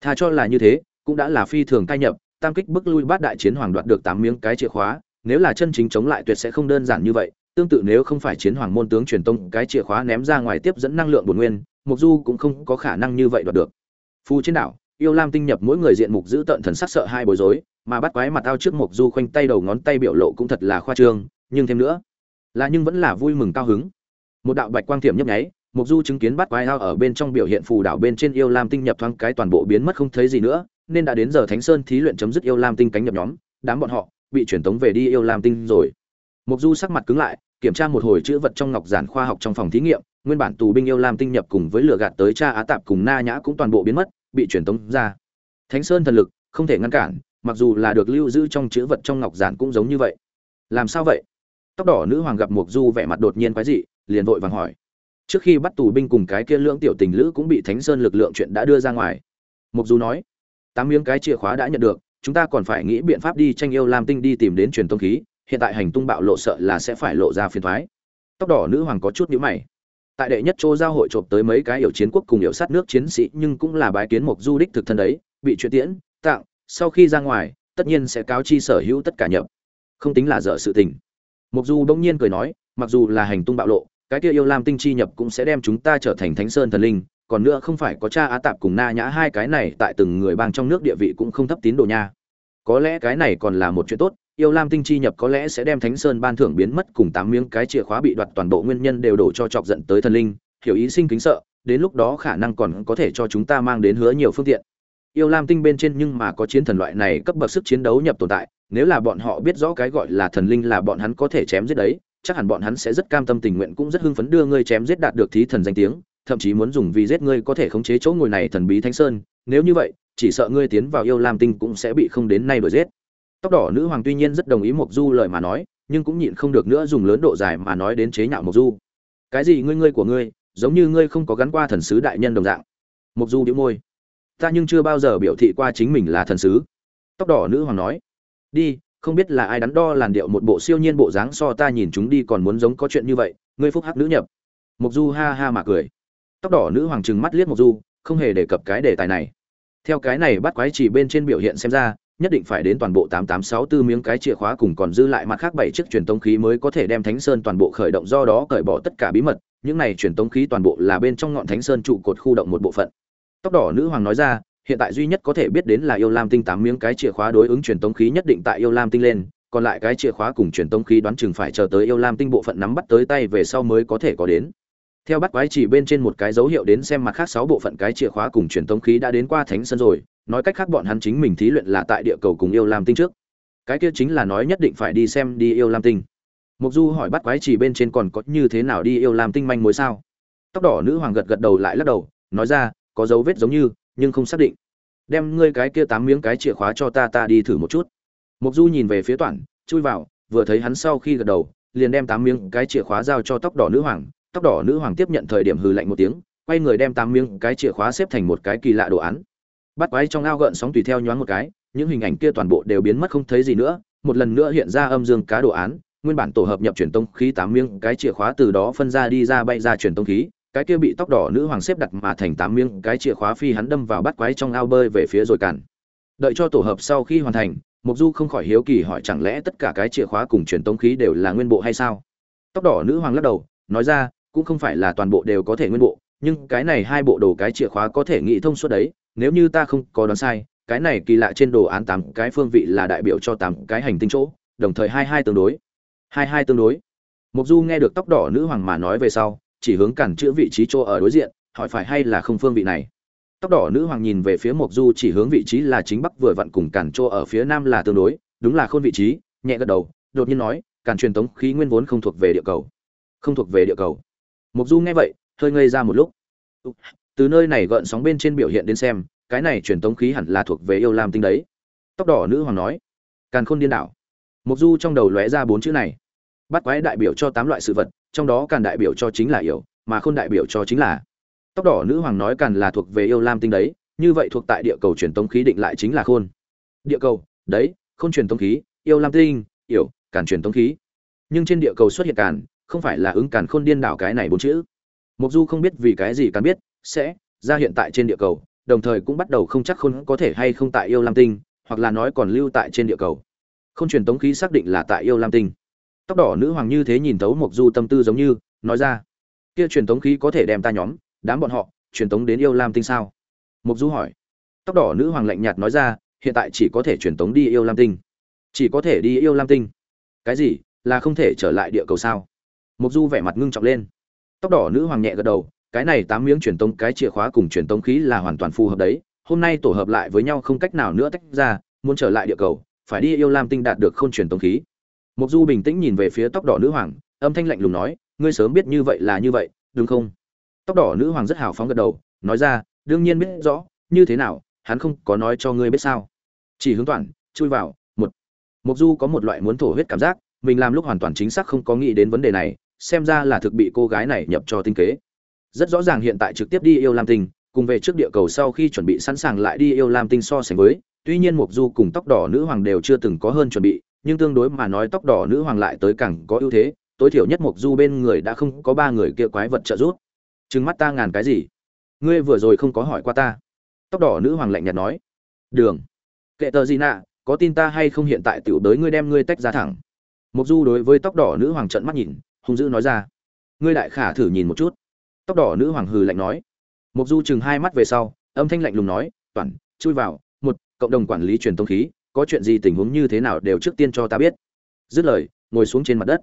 Tha cho là như thế, cũng đã là phi thường cai nhập, tam kích bức lui bát đại chiến hoàng đoạt được tám miếng cái chìa khóa, nếu là chân chính chống lại tuyệt sẽ không đơn giản như vậy, tương tự nếu không phải chiến hoàng môn tướng truyền tông cái chìa khóa ném ra ngoài tiếp dẫn năng lượng bổn nguyên mục du cũng không có khả năng như vậy đoạt được. Phu trên đảo, yêu lam tinh nhập mỗi người diện mục giữ tận thần sắc sợ hai bối rối, mà bắt quái mặt tao trước mục du khoanh tay đầu ngón tay biểu lộ cũng thật là khoa trương nhưng thêm nữa, là nhưng vẫn là vui mừng cao hứng. Một đạo bạch quang tiệm nhấp nháy mục du chứng kiến bắt quái ao ở bên trong biểu hiện phù đảo bên trên yêu lam tinh nhập thoáng cái toàn bộ biến mất không thấy gì nữa, nên đã đến giờ thánh sơn thí luyện chấm dứt yêu lam tinh cánh nhập nhóm, đám bọn họ bị truyền tống về đi yêu lam tinh rồi. Mục du sắc mặt cứng lại, kiểm tra một hồi chữ vật trong ngọc giản khoa học trong phòng thí nghiệm, nguyên bản tù binh yêu lam tinh nhập cùng với lửa gạt tới cha á tạp cùng na nhã cũng toàn bộ biến mất, bị truyền tống ra. Thánh sơn thần lực, không thể ngăn cản, mặc dù là được lưu giữ trong chữ vật trong ngọc giản cũng giống như vậy. Làm sao vậy? Tóc đỏ nữ hoàng gặp mục du vẻ mặt đột nhiên quái dị, liền vội vàng hỏi. Trước khi bắt tù binh cùng cái kia lưỡng tiểu tình lữ cũng bị thánh sơn lực lượng chuyện đã đưa ra ngoài. Mục du nói, tám miếng cái chìa khóa đã nhận được, chúng ta còn phải nghĩ biện pháp đi tranh yêu lam tinh đi tìm đến truyền tông khí, hiện tại hành tung bạo lộ sợ là sẽ phải lộ ra phiền thoái tóc đỏ nữ hoàng có chút nhíu mày. Tại đệ nhất chỗ giao hội chộp tới mấy cái hiểu chiến quốc cùng hiểu sát nước chiến sĩ, nhưng cũng là bái kiến mục du đích thực thân đấy, bị chuyện tiễn, tặng, sau khi ra ngoài, tất nhiên sẽ cáo chi sở hữu tất cả nhập. Không tính là dở sự tình. Mộc du đông nhiên cười nói, mặc dù là hành tung bạo lộ, cái kia yêu lam tinh chi nhập cũng sẽ đem chúng ta trở thành thánh sơn thần linh, còn nữa không phải có cha á tạp cùng na nhã hai cái này tại từng người bang trong nước địa vị cũng không thấp tín đồ nha. Có lẽ cái này còn là một chuyện tốt, yêu lam tinh chi nhập có lẽ sẽ đem thánh sơn ban thưởng biến mất cùng tám miếng cái chìa khóa bị đoạt toàn bộ nguyên nhân đều đổ cho chọc giận tới thần linh, hiểu ý sinh kính sợ, đến lúc đó khả năng còn có thể cho chúng ta mang đến hứa nhiều phương tiện yêu lam tinh bên trên nhưng mà có chiến thần loại này cấp bậc sức chiến đấu nhập tồn tại, nếu là bọn họ biết rõ cái gọi là thần linh là bọn hắn có thể chém giết đấy, chắc hẳn bọn hắn sẽ rất cam tâm tình nguyện cũng rất hưng phấn đưa ngươi chém giết đạt được thí thần danh tiếng, thậm chí muốn dùng vì giết ngươi có thể khống chế chỗ ngồi này thần bí thánh sơn. Nếu như vậy, chỉ sợ ngươi tiến vào yêu lam tinh cũng sẽ bị không đến nay đuổi giết. Tóc đỏ nữ hoàng tuy nhiên rất đồng ý mộc du lời mà nói, nhưng cũng nhịn không được nữa dùng lớn độ dài mà nói đến chế nhạo mộc du. Cái gì ngươi ngươi của ngươi, giống như ngươi không có gắn qua thần sứ đại nhân đồng dạng. Mộc du đĩu môi ta nhưng chưa bao giờ biểu thị qua chính mình là thần sứ. Tóc đỏ nữ hoàng nói đi không biết là ai đắn đo làn điệu một bộ siêu nhiên bộ dáng so ta nhìn chúng đi còn muốn giống có chuyện như vậy ngươi phúc hắc nữ nhập. Mục du ha ha mà cười. Tóc đỏ nữ hoàng trừng mắt liếc mục du không hề đề cập cái đề tài này. Theo cái này bắt quái chỉ bên trên biểu hiện xem ra nhất định phải đến toàn bộ 8864 miếng cái chìa khóa cùng còn dư lại mặt khác bảy chiếc truyền tống khí mới có thể đem Thánh Sơn toàn bộ khởi động do đó cởi bỏ tất cả bí mật, những này truyền tống khí toàn bộ là bên trong ngọn Thánh Sơn trụ cột khu động một bộ phận. Tóc đỏ nữ hoàng nói ra, hiện tại duy nhất có thể biết đến là yêu lam tinh tám miếng cái chìa khóa đối ứng truyền tống khí nhất định tại yêu lam tinh lên, còn lại cái chìa khóa cùng truyền tống khí đoán chừng phải chờ tới yêu lam tinh bộ phận nắm bắt tới tay về sau mới có thể có đến. Theo bắt quái chỉ bên trên một cái dấu hiệu đến xem mặt khác sáu bộ phận cái chìa khóa cùng truyền tống khí đã đến qua Thánh Sơn rồi, nói cách khác bọn hắn chính mình thí luyện là tại địa cầu cùng yêu lam tinh trước. Cái kia chính là nói nhất định phải đi xem đi yêu lam tinh. Mục du hỏi bắt quái chỉ bên trên còn có như thế nào đi yêu lam tinh manh mối sao? Tóc đỏ nữ hoàng gật gật đầu lại lắc đầu nói ra có dấu vết giống như, nhưng không xác định. Đem ngươi cái kia tám miếng cái chìa khóa cho ta ta đi thử một chút. Mục du nhìn về phía toản, chui vào, vừa thấy hắn sau khi gật đầu, liền đem tám miếng cái chìa khóa giao cho tóc đỏ nữ hoàng. Tóc đỏ nữ hoàng tiếp nhận thời điểm hừ lạnh một tiếng, quay người đem tám miếng cái chìa khóa xếp thành một cái kỳ lạ đồ án. Bắt quái trong ao gợn sóng tùy theo nhoáng một cái, những hình ảnh kia toàn bộ đều biến mất không thấy gì nữa. Một lần nữa hiện ra âm dương cá đồ án, nguyên bản tổ hợp nhập truyền tông khí tám miếng cái chìa khóa từ đó phân ra đi ra bay ra truyền tông khí cái kia bị tóc đỏ nữ hoàng xếp đặt mà thành tám miếng, cái chìa khóa phi hắn đâm vào bắt quái trong ao bơi về phía rồi cản. Đợi cho tổ hợp sau khi hoàn thành mục du không khỏi hiếu kỳ hỏi chẳng lẽ tất cả cái chìa khóa cùng truyền tống khí đều là nguyên bộ hay sao? Tóc đỏ nữ hoàng lắc đầu, nói ra, cũng không phải là toàn bộ đều có thể nguyên bộ, nhưng cái này hai bộ đồ cái chìa khóa có thể nghĩ thông suốt đấy, nếu như ta không có đoán sai, cái này kỳ lạ trên đồ án tám cái phương vị là đại biểu cho tám cái hành tinh chỗ, đồng thời hai hai tương đối. Hai hai tương đối. Mục du nghe được tóc đỏ nữ hoàng mà nói về sau chỉ hướng cản chữ vị trí chỗ ở đối diện, hỏi phải hay là không phương vị này. Tóc đỏ nữ hoàng nhìn về phía mộc du chỉ hướng vị trí là chính bắc vừa vặn cùng cản chỗ ở phía nam là tương đối, đúng là khôn vị trí, nhẹ gật đầu, đột nhiên nói, cản truyền tống khí nguyên vốn không thuộc về địa cầu. Không thuộc về địa cầu. Mộc du nghe vậy, hơi ngây ra một lúc. Từ nơi này gợn sóng bên trên biểu hiện đến xem, cái này truyền tống khí hẳn là thuộc về yêu lam tinh đấy. Tóc đỏ nữ hoàng nói. Càn khôn điên đảo. Mộc du trong đầu lóe ra bốn chữ này bắt quái đại biểu cho tám loại sự vật, trong đó càn đại biểu cho chính là yêu mà khôn đại biểu cho chính là. Tóc đỏ nữ hoàng nói càn là thuộc về yêu lam tinh đấy, như vậy thuộc tại địa cầu truyền tống khí định lại chính là khôn. Địa cầu, đấy, khôn truyền tống khí, yêu lam tinh yêu càn truyền tống khí. Nhưng trên địa cầu xuất hiện càn, không phải là ứng càn khôn điên đảo cái này bốn chữ. Mục du không biết vì cái gì càn biết, sẽ ra hiện tại trên địa cầu, đồng thời cũng bắt đầu không chắc khôn có thể hay không tại yêu lam tinh, hoặc là nói còn lưu tại trên địa cầu. Không truyền tống khí xác định là tại yêu lam tinh tóc đỏ nữ hoàng như thế nhìn thấu mục du tâm tư giống như, nói ra, kia truyền tống khí có thể đem ta nhóm, đám bọn họ, truyền tống đến yêu lam tinh sao? Mục du hỏi. Tóc đỏ nữ hoàng lạnh nhạt nói ra, hiện tại chỉ có thể truyền tống đi yêu lam tinh. Chỉ có thể đi yêu lam tinh? Cái gì, là không thể trở lại địa cầu sao? Mục du vẻ mặt ngưng trọng lên. Tóc đỏ nữ hoàng nhẹ gật đầu, cái này tám miếng truyền tống, cái chìa khóa cùng truyền tống khí là hoàn toàn phù hợp đấy. Hôm nay tổ hợp lại với nhau không cách nào nữa tách ra, muốn trở lại địa cầu, phải đi yêu lam tinh đạt được khôn truyền tống khí mục du bình tĩnh nhìn về phía tóc đỏ nữ hoàng, âm thanh lạnh lùng nói, ngươi sớm biết như vậy là như vậy, đúng không? Tóc đỏ nữ hoàng rất hào phóng gật đầu, nói ra, đương nhiên biết rõ, như thế nào, hắn không có nói cho ngươi biết sao. Chỉ hướng toàn chui vào, một. Mục du có một loại muốn thổ huyết cảm giác, mình làm lúc hoàn toàn chính xác không có nghĩ đến vấn đề này, xem ra là thực bị cô gái này nhập cho tinh kế. Rất rõ ràng hiện tại trực tiếp đi yêu lam tinh, cùng về trước địa cầu sau khi chuẩn bị sẵn sàng lại đi yêu lam tinh so sánh với, tuy nhiên mục du cùng tóc đỏ nữ hoàng đều chưa từng có hơn chuẩn bị nhưng tương đối mà nói tóc đỏ nữ hoàng lại tới càng có ưu thế, tối thiểu nhất mục du bên người đã không có ba người kia quái vật trợ giúp. Trừng mắt ta ngàn cái gì? Ngươi vừa rồi không có hỏi qua ta. Tóc đỏ nữ hoàng lạnh nhạt nói. Đường. Kệ tờ gì nạ, có tin ta hay không hiện tại tiểu đới ngươi đem ngươi tách ra thẳng? Mục du đối với tóc đỏ nữ hoàng trận mắt nhìn, hung dữ nói ra. Ngươi đại khả thử nhìn một chút. Tóc đỏ nữ hoàng hừ lạnh nói. Mục du chừng hai mắt về sau, âm thanh lạnh lùng nói, toàn, chui vào, một, cộng đồng quản lý truyền thông khí có chuyện gì tình huống như thế nào đều trước tiên cho ta biết. Dứt lời, ngồi xuống trên mặt đất.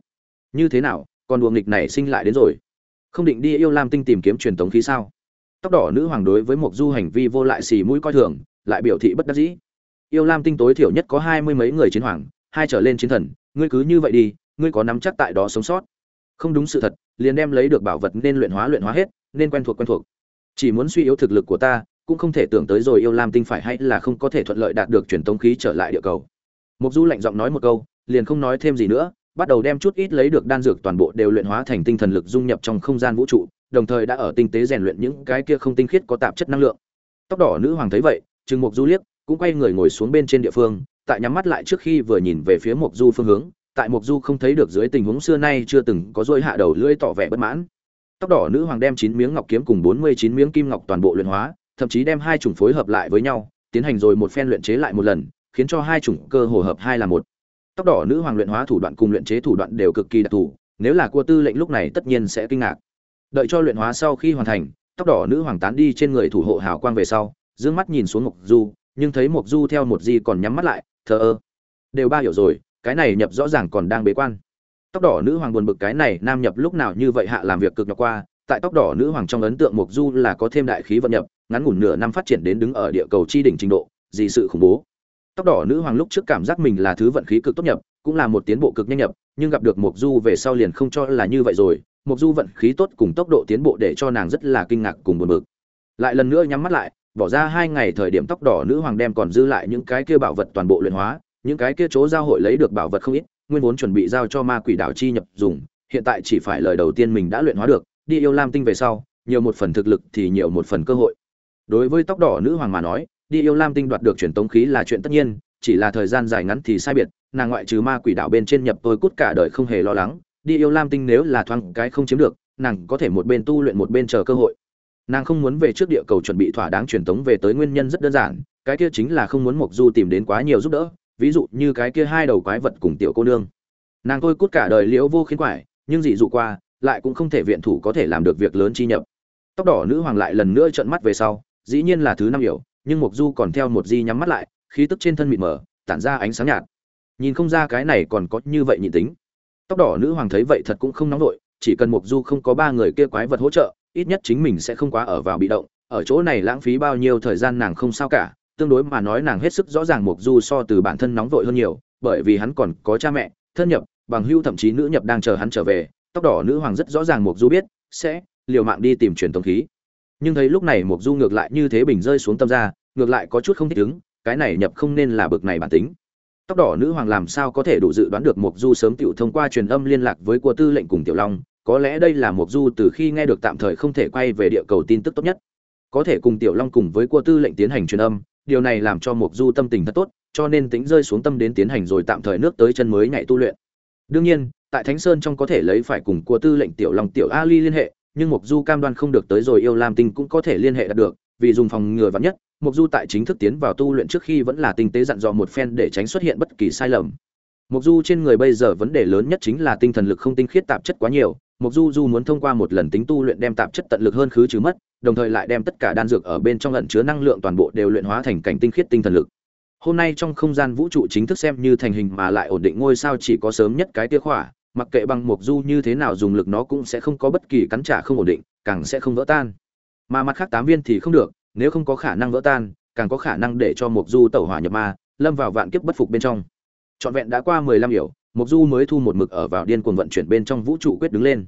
Như thế nào còn đùa nghịch này sinh lại đến rồi. Không định đi yêu lam tinh tìm kiếm truyền tống khí sao? Tóc đỏ nữ hoàng đối với một du hành vi vô lại xì mũi coi thường, lại biểu thị bất đắc dĩ. Yêu lam tinh tối thiểu nhất có hai mươi mấy người chiến hoàng, hai trở lên chiến thần, ngươi cứ như vậy đi, ngươi có nắm chắc tại đó sống sót. Không đúng sự thật, liền đem lấy được bảo vật nên luyện hóa luyện hóa hết, nên quen thuộc quen thuộc. Chỉ muốn suy yếu thực lực của ta cũng không thể tưởng tới rồi yêu lam tinh phải hay là không có thể thuận lợi đạt được truyền tống khí trở lại địa cầu mục du lạnh giọng nói một câu liền không nói thêm gì nữa bắt đầu đem chút ít lấy được đan dược toàn bộ đều luyện hóa thành tinh thần lực dung nhập trong không gian vũ trụ, đồng thời đã ở tinh tế rèn luyện những cái kia không tinh khiết có tạp chất năng lượng. Tóc đỏ nữ hoàng thấy vậy, Trừng Mục Du liếc, cũng quay người ngồi xuống bên trên địa phương, tại nhắm mắt lại trước khi vừa nhìn về phía Mục Du phương hướng, tại Mục Du không thấy được dưới tình huống xưa nay chưa từng có dôi hạ đầu lưỡi tỏ vẻ bất mãn. Tóc đỏ nữ hoàng đem chín miếng ngọc kiếm cùng 49 miếng kim ngọc toàn bộ luyện hóa, thậm chí đem hai chủng phối hợp lại với nhau, tiến hành rồi một phen luyện chế lại một lần, khiến cho hai chủng cơ hồ hợp hai là một. Tóc đỏ nữ hoàng luyện hóa thủ đoạn cùng luyện chế thủ đoạn đều cực kỳ đặc thù nếu là cua tư lệnh lúc này tất nhiên sẽ kinh ngạc. Đợi cho luyện hóa sau khi hoàn thành tóc đỏ nữ hoàng tán đi trên người thủ hộ hào quang về sau dương mắt nhìn xuống mộc du nhưng thấy mộc du theo một di còn nhắm mắt lại thờ ơ đều ba hiểu rồi cái này nhập rõ ràng còn đang bế quan. Tóc đỏ nữ hoàng buồn bực cái này nam nhập lúc nào như vậy hạ làm việc cực nhọc qua tại tóc đỏ nữ hoàng trong ấn tượng mộc du là có thêm đại khí vận nhập ngắn ngủn nửa năm phát triển đến đứng ở địa cầu chi đỉnh trình độ, gì sự khủng bố. Tóc đỏ nữ hoàng lúc trước cảm giác mình là thứ vận khí cực tốt nhập, cũng là một tiến bộ cực nhanh nhập, nhưng gặp được mục du về sau liền không cho là như vậy rồi. Mục du vận khí tốt cùng tốc độ tiến bộ để cho nàng rất là kinh ngạc cùng buồn bực. Lại lần nữa nhắm mắt lại, bỏ ra hai ngày thời điểm tóc đỏ nữ hoàng đem còn dư lại những cái kia bảo vật toàn bộ luyện hóa, những cái kia chỗ giao hội lấy được bảo vật không ít, nguyên vốn chuẩn bị giao cho ma quỷ đảo chi nhập dùng, hiện tại chỉ phải lời đầu tiên mình đã luyện hóa được, đi yêu lam tinh về sau, nhiều một phần thực lực thì nhiều một phần cơ hội đối với tóc đỏ nữ hoàng mà nói, đi yêu lam tinh đoạt được truyền tống khí là chuyện tất nhiên, chỉ là thời gian dài ngắn thì sai biệt, nàng ngoại trừ ma quỷ đạo bên trên nhập tôi cút cả đời không hề lo lắng, đi yêu lam tinh nếu là thoáng cái không chiếm được, nàng có thể một bên tu luyện một bên chờ cơ hội. Nàng không muốn về trước địa cầu chuẩn bị thỏa đáng truyền tống về tới nguyên nhân rất đơn giản, cái kia chính là không muốn mộc du tìm đến quá nhiều giúp đỡ, ví dụ như cái kia hai đầu quái vật cùng tiểu cô nương. Nàng tôi cút cả đời liễu vô khiến quải, nhưng dị dụ qua, lại cũng không thể viện thủ có thể làm được việc lớn chi nhập. Tóc đỏ nữ hoàng lại lần nữa trợn mắt về sau dĩ nhiên là thứ năm hiểu, nhưng mục du còn theo một di nhắm mắt lại, khí tức trên thân mịt mờ, tản ra ánh sáng nhạt. Nhìn không ra cái này còn có như vậy nhị tính. Tóc đỏ nữ hoàng thấy vậy thật cũng không nóng nổi chỉ cần mục du không có ba người kia quái vật hỗ trợ, ít nhất chính mình sẽ không quá ở vào bị động. Ở chỗ này lãng phí bao nhiêu thời gian nàng không sao cả, tương đối mà nói nàng hết sức rõ ràng mục du so từ bản thân nóng vội hơn nhiều, bởi vì hắn còn có cha mẹ, thân nhập, bằng hưu thậm chí nữ nhập đang chờ hắn trở về. Tóc đỏ nữ hoàng rất rõ ràng mục du biết, sẽ liều mạng đi tìm truyền tống khí nhưng thấy lúc này mục du ngược lại như thế bình rơi xuống tâm ra, ngược lại có chút không thích ứng, cái này nhập không nên là bực này bản tính. Tóc đỏ nữ hoàng làm sao có thể đủ dự đoán được mục du sớm tiểu thông qua truyền âm liên lạc với cua tư lệnh cùng tiểu long, có lẽ đây là mục du từ khi nghe được tạm thời không thể quay về địa cầu tin tức tốt nhất. Có thể cùng tiểu long cùng với cua tư lệnh tiến hành truyền âm, điều này làm cho mục du tâm tình thật tốt, cho nên tính rơi xuống tâm đến tiến hành rồi tạm thời nước tới chân mới nhảy tu luyện. Đương nhiên, tại thánh sơn trong có thể lấy phải cùng cua tư lệnh tiểu long, tiểu ali liên hệ nhưng mục du cam đoan không được tới rồi yêu lam tinh cũng có thể liên hệ đạt được, vì dùng phòng ngừa vắn nhất mục du tại chính thức tiến vào tu luyện trước khi vẫn là tinh tế dặn dò một phen để tránh xuất hiện bất kỳ sai lầm. Mục du trên người bây giờ vấn đề lớn nhất chính là tinh thần lực không tinh khiết tạp chất quá nhiều mục du du muốn thông qua một lần tính tu luyện đem tạp chất tận lực hơn khứ trừ mất, đồng thời lại đem tất cả đan dược ở bên trong ẩn chứa năng lượng toàn bộ đều luyện hóa thành cảnh tinh khiết tinh thần lực. Hôm nay trong không gian vũ trụ chính thức xem như thành hình mà lại ổn định ngôi sao chỉ có sớm nhất cái tia khỏa mặc kệ bằng mục du như thế nào dùng lực nó cũng sẽ không có bất kỳ cắn trả không ổn định, càng sẽ không vỡ tan. Mà mặt khác tám viên thì không được, nếu không có khả năng vỡ tan, càng có khả năng để cho mục du tẩu hỏa nhập ma, lâm vào vạn kiếp bất phục bên trong. Trọn vẹn đã qua mười lăm hiểu, mục du mới thu một mực ở vào điên cuồng vận chuyển bên trong vũ trụ quyết đứng lên.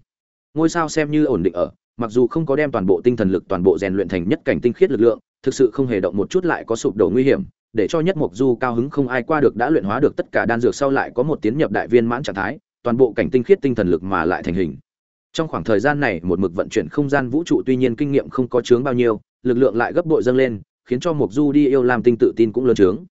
Ngôi sao xem như ổn định ở, mặc dù không có đem toàn bộ tinh thần lực, toàn bộ rèn luyện thành nhất cảnh tinh khiết lực lượng, thực sự không hề động một chút lại có sụp đổ nguy hiểm, để cho nhất mục du cao hứng không ai qua được đã luyện hóa được tất cả đan dược sau lại có một tiến nhập đại viên mãn trạng thái toàn bộ cảnh tinh khiết tinh thần lực mà lại thành hình. Trong khoảng thời gian này, một mực vận chuyển không gian vũ trụ tuy nhiên kinh nghiệm không có chướng bao nhiêu, lực lượng lại gấp bội dâng lên, khiến cho mục du đi yêu làm tinh tự tin cũng lớn trướng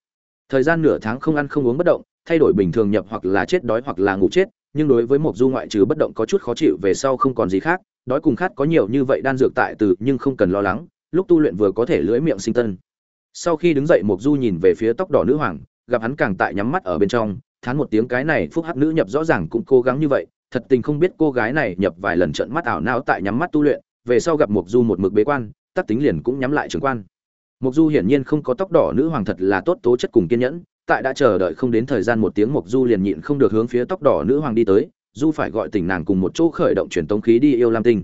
thời gian nửa tháng không ăn không uống bất động, thay đổi bình thường nhập hoặc là chết đói hoặc là ngủ chết, nhưng đối với mục du ngoại trừ bất động có chút khó chịu, về sau không còn gì khác, đói cùng khát có nhiều như vậy đan dược tại từ, nhưng không cần lo lắng, lúc tu luyện vừa có thể lưỡi miệng sinh tân. Sau khi đứng dậy mục du nhìn về phía tóc đỏ nữ hoàng, gặp hắn càng tại nhắm mắt ở bên trong thán một tiếng cái này phúc hắc nữ nhập rõ ràng cũng cố gắng như vậy, thật tình không biết cô gái này nhập vài lần trận mắt ảo não tại nhắm mắt tu luyện, về sau gặp mục du một mực bế quan, tắc tính liền cũng nhắm lại trường quan. Mục du hiển nhiên không có tóc đỏ nữ hoàng thật là tốt tố chất cùng kiên nhẫn, tại đã chờ đợi không đến thời gian một tiếng mục du liền nhịn không được hướng phía tóc đỏ nữ hoàng đi tới, du phải gọi tỉnh nàng cùng một chỗ khởi động truyền tống khí đi yêu lam tinh.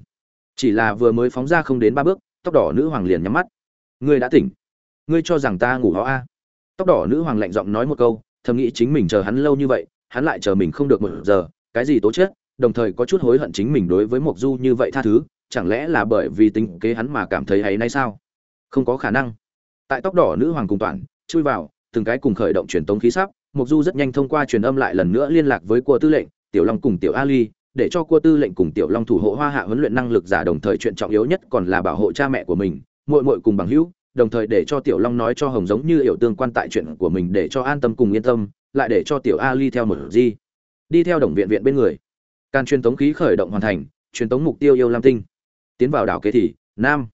Chỉ là vừa mới phóng ra không đến ba bước, tóc đỏ nữ hoàng liền nhắm mắt. Ngươi đã tỉnh. Ngươi cho rằng ta ngủ ho a? Tóc đỏ nữ hoàng lạnh giọng nói một câu thầm nghĩ chính mình chờ hắn lâu như vậy, hắn lại chờ mình không được một giờ, cái gì tố chết. đồng thời có chút hối hận chính mình đối với mộc du như vậy tha thứ, chẳng lẽ là bởi vì tính kế hắn mà cảm thấy hay nay sao không có khả năng tại tóc đỏ nữ hoàng cùng toàn, chui vào, từng cái cùng khởi động truyền tống khí sắp mộc du rất nhanh thông qua truyền âm lại lần nữa liên lạc với cua tư lệnh, tiểu long cùng tiểu ali, để cho cua tư lệnh cùng tiểu long thủ hộ hoa hạ huấn luyện năng lực giả đồng thời chuyện trọng yếu nhất còn là bảo hộ cha mẹ của mình, muội muội cùng bằng hữu đồng thời để cho tiểu long nói cho hồng giống như hiểu tương quan tại chuyện của mình để cho an tâm cùng yên tâm, lại để cho tiểu ali theo một di, đi theo đồng viện viện bên người. Can truyền tống khí khởi động hoàn thành, truyền tống mục tiêu yêu lam tinh. Tiến vào đảo kế thì, nam.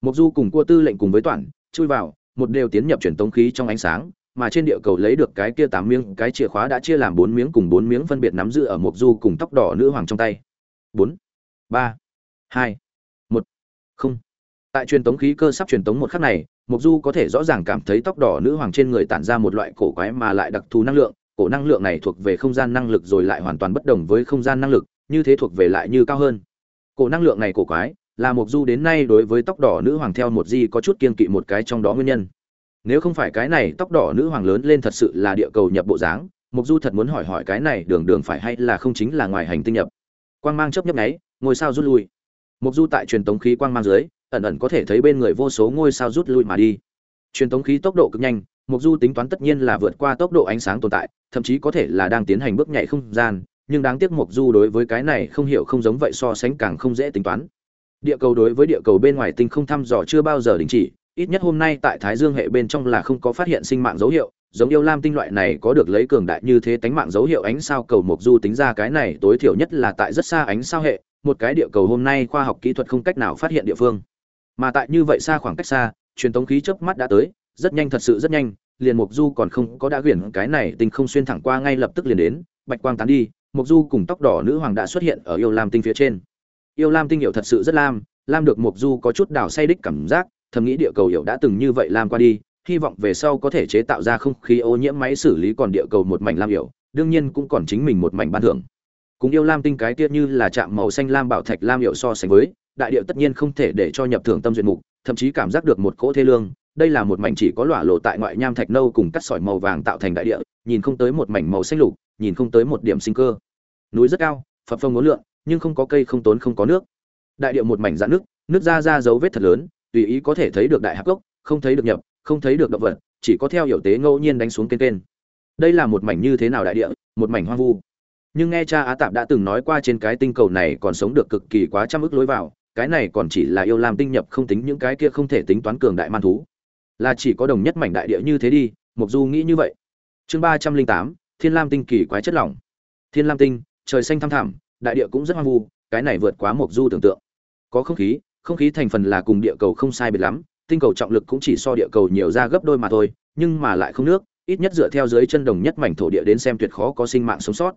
Mục du cùng cua tư lệnh cùng với Toản, chui vào, một đều tiến nhập truyền tống khí trong ánh sáng, mà trên địa cầu lấy được cái kia tám miếng, cái chìa khóa đã chia làm bốn miếng cùng bốn miếng phân biệt nắm giữ ở mục du cùng tóc đỏ nữ hoàng trong tay. Bốn, ba, hai, một, không tại truyền tống khí cơ sắp truyền tống một khắc này mục du có thể rõ ràng cảm thấy tóc đỏ nữ hoàng trên người tản ra một loại cổ quái mà lại đặc thù năng lượng, cổ năng lượng này thuộc về không gian năng lực rồi lại hoàn toàn bất đồng với không gian năng lực, như thế thuộc về lại như cao hơn. Cổ năng lượng này cổ quái, là mục du đến nay đối với tóc đỏ nữ hoàng theo một di có chút kiên kỵ một cái trong đó nguyên nhân. Nếu không phải cái này tóc đỏ nữ hoàng lớn lên thật sự là địa cầu nhập bộ dáng mục du thật muốn hỏi hỏi cái này đường đường phải hay là không chính là ngoài hành tinh nhập. Quang mang chớp nhấp nháy, ngôi sao rút lui. Mục du tại truyền tống khí quang mang dưới ẩn ẩn có thể thấy bên người vô số ngôi sao rút lui mà đi. Truyền tống khí tốc độ cực nhanh mục du tính toán tất nhiên là vượt qua tốc độ ánh sáng tồn tại, thậm chí có thể là đang tiến hành bước nhảy không gian, nhưng đáng tiếc mục du đối với cái này không hiểu không giống vậy so sánh càng không dễ tính toán. Địa cầu đối với địa cầu bên ngoài tinh không thăm dò chưa bao giờ đình chỉ, ít nhất hôm nay tại thái dương hệ bên trong là không có phát hiện sinh mạng dấu hiệu, giống yêu lam tinh loại này có được lấy cường đại như thế tánh mạng dấu hiệu ánh sao cầu mục du tính ra cái này tối thiểu nhất là tại rất xa ánh sao hệ, một cái địa cầu hôm nay khoa học kỹ thuật không cách nào phát hiện địa phương mà tại như vậy xa khoảng cách xa, truyền tống khí chớp mắt đã tới, rất nhanh, thật sự rất nhanh, liền mục du còn không có đã quyển cái này tinh không xuyên thẳng qua ngay lập tức liền đến, bạch quang tán đi mục du cùng tóc đỏ nữ hoàng đã xuất hiện ở yêu lam tinh phía trên. Yêu lam tinh hiệu thật sự rất lam lam được mục du có chút đảo say đích cảm giác, thầm nghĩ địa cầu hiệu đã từng như vậy lam qua đi, hy vọng về sau có thể chế tạo ra không khí ô nhiễm máy xử lý còn địa cầu một mảnh lam hiệu đương nhiên cũng còn chính mình một mảnh ban thưởng. Cùng yêu lam tinh cái kia như là chạm màu xanh lam bảo thạch lam hiệu so sánh với đại điệu tất nhiên không thể để cho nhập thưởng tâm duyệt mục, thậm chí cảm giác được một cỗ thê lương. Đây là một mảnh chỉ có lỏa lộ tại ngoại nham thạch nâu cùng cắt sỏi màu vàng tạo thành đại địa, nhìn không tới một mảnh màu xanh lục, nhìn không tới một điểm sinh cơ. Núi rất cao, phập phông ngốn lượn, nhưng không có cây không tốn không có nước. Đại địa một mảnh dạn nước nước ra ra dấu vết thật lớn, tùy ý có thể thấy được đại hạc gốc, không thấy được nhập, không thấy được động vật, chỉ có theo hiểu tế ngẫu nhiên đánh xuống kênh kênh. Đây là một mảnh như thế nào đại địa, một mảnh hoang vu. Nhưng nghe cha á tạp đã từng nói qua trên cái tinh cầu này còn sống được cực kỳ quá trăm ức lối vào cái này còn chỉ là yêu lam tinh nhập không tính những cái kia không thể tính toán cường đại man thú. Là chỉ có đồng nhất mảnh đại địa như thế đi mục du nghĩ như vậy. Chương ba trăm linh tám thiên lam tinh kỳ quái chất lỏng. Thiên lam tinh trời xanh thăm thẳm đại địa cũng rất hoang vu cái này vượt quá mục du tưởng tượng. Có không khí không khí thành phần là cùng địa cầu không sai biệt lắm tinh cầu trọng lực cũng chỉ so địa cầu nhiều ra gấp đôi mà thôi nhưng mà lại không nước ít nhất dựa theo dưới chân đồng nhất mảnh thổ địa đến xem tuyệt khó có sinh mạng sống sót.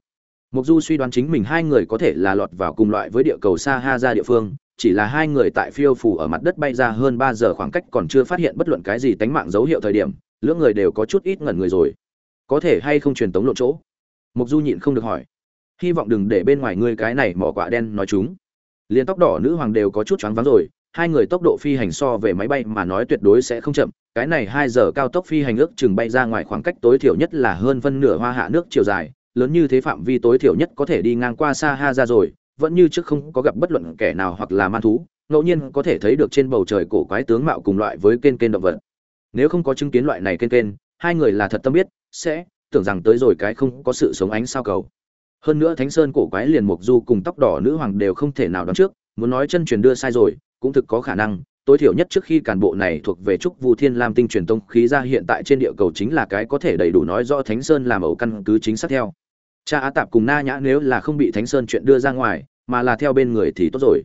Mục Du suy đoán chính mình hai người có thể là lọt vào cùng loại với địa cầu Sa Ha ra địa phương, chỉ là hai người tại phiêu phù ở mặt đất bay ra hơn 3 giờ khoảng cách còn chưa phát hiện bất luận cái gì tánh mạng dấu hiệu thời điểm, lưỡng người đều có chút ít ngẩn người rồi. Có thể hay không truyền tống lộ chỗ? mục Du nhịn không được hỏi. Hy vọng đừng để bên ngoài ngươi cái này mỏ quạ đen nói chúng. Liên tóc đỏ nữ hoàng đều có chút choáng váng rồi, hai người tốc độ phi hành so về máy bay mà nói tuyệt đối sẽ không chậm, cái này 2 giờ cao tốc phi hành ước chừng bay ra ngoài khoảng cách tối thiểu nhất là hơn phân nửa hoa hạ nước chiều dài, lớn như thế phạm vi tối thiểu nhất có thể đi ngang qua xa ha ra rồi vẫn như trước không có gặp bất luận kẻ nào hoặc là man thú, ngẫu nhiên có thể thấy được trên bầu trời cổ quái tướng mạo cùng loại với kên kên động vật. Nếu không có chứng kiến loại này kên kên hai người là thật tâm biết, sẽ tưởng rằng tới rồi cái không có sự sống ánh sao cầu. Hơn nữa thánh sơn cổ quái liền mục du cùng tóc đỏ nữ hoàng đều không thể nào đoán trước, muốn nói chân truyền đưa sai rồi, cũng thực có khả năng, tối thiểu nhất trước khi cản bộ này thuộc về trúc vu thiên lam tinh truyền tông khí ra hiện tại trên địa cầu chính là cái có thể đầy đủ nói rõ thánh sơn làm ẩu căn cứ chính xác theo cha á tạp cùng na nhã nếu là không bị thánh sơn chuyện đưa ra ngoài, mà là theo bên người thì tốt rồi.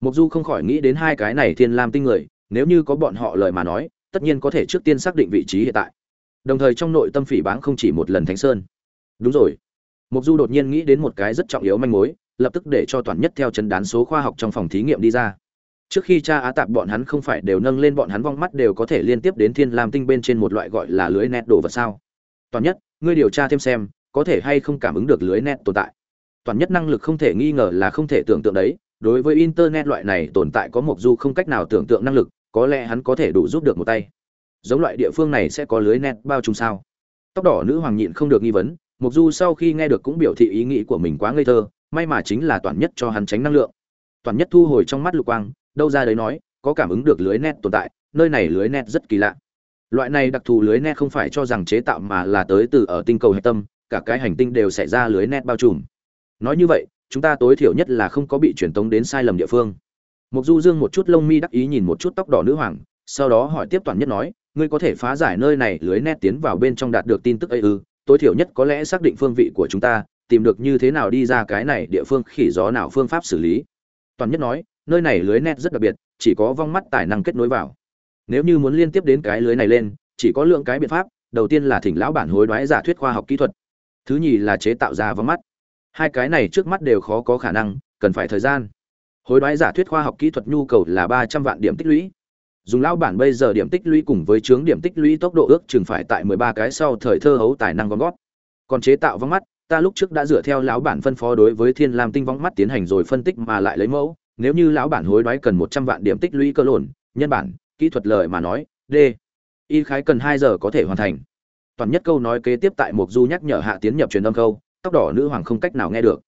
Mục du không khỏi nghĩ đến hai cái này thiên lam tinh người, nếu như có bọn họ lời mà nói, tất nhiên có thể trước tiên xác định vị trí hiện tại. Đồng thời trong nội tâm phỉ báng không chỉ một lần thánh sơn. Đúng rồi. Mục du đột nhiên nghĩ đến một cái rất trọng yếu manh mối, lập tức để cho toàn nhất theo chân đán số khoa học trong phòng thí nghiệm đi ra. Trước khi cha á tạp bọn hắn không phải đều nâng lên bọn hắn vong mắt đều có thể liên tiếp đến thiên lam tinh bên trên một loại gọi là lưới nét đồ vật sao? Toàn nhất, ngươi điều tra thêm xem có thể hay không cảm ứng được lưới net tồn tại. Toàn nhất năng lực không thể nghi ngờ là không thể tưởng tượng đấy, đối với internet loại này tồn tại có một du không cách nào tưởng tượng năng lực, có lẽ hắn có thể đủ giúp được một tay. Giống loại địa phương này sẽ có lưới net bao trùm sao? Tóc đỏ nữ hoàng nhịn không được nghi vấn mục du sau khi nghe được cũng biểu thị ý nghĩ của mình quá ngây thơ, may mà chính là toàn nhất cho hắn tránh năng lượng. Toàn nhất thu hồi trong mắt lục quang, đâu ra đấy nói, có cảm ứng được lưới net tồn tại, nơi này lưới net rất kỳ lạ. Loại này đặc thù lưới net không phải cho rằng chế tạo mà là tới từ ở tinh cầu hạch tâm cả cái hành tinh đều xảy ra lưới net bao trùm. Nói như vậy, chúng ta tối thiểu nhất là không có bị truyền tống đến sai lầm địa phương. Mục du dương một chút lông mi đắc ý nhìn một chút tóc đỏ nữ hoàng, sau đó hỏi tiếp toàn nhất nói, ngươi có thể phá giải nơi này lưới net tiến vào bên trong đạt được tin tức ấy ư? Tối thiểu nhất có lẽ xác định phương vị của chúng ta, tìm được như thế nào đi ra cái này địa phương khỉ gió nào phương pháp xử lý. Toàn nhất nói, nơi này lưới net rất đặc biệt, chỉ có vong mắt tài năng kết nối vào. Nếu như muốn liên tiếp đến cái lưới này lên, chỉ có lượng cái biện pháp, đầu tiên là thỉnh lão bản hối đoái giả thuyết khoa học kỹ thuật thứ nhì là chế tạo ra vắng mắt. Hai cái này trước mắt đều khó có khả năng, cần phải thời gian. Hối đoái giả thuyết khoa học kỹ thuật nhu cầu là ba trăm vạn điểm tích lũy. Dùng lão bản bây giờ điểm tích lũy cùng với chướng điểm tích lũy tốc độ ước chừng phải tại mười ba cái sau thời thơ hấu tài năng gom gót còn chế tạo vắng mắt, ta lúc trước đã dựa theo lão bản phân phó đối với thiên lam tinh vắng mắt tiến hành rồi phân tích mà lại lấy mẫu. Nếu như lão bản hối đoái cần một trăm vạn điểm tích lũy cơ lộn nhân bản, kỹ thuật lời mà nói, d. Y khái cần hai giờ có thể hoàn thành toàn nhất câu nói kế tiếp tại mục du nhắc nhở hạ tiến nhập truyền âm câu, tóc đỏ nữ hoàng không cách nào nghe được.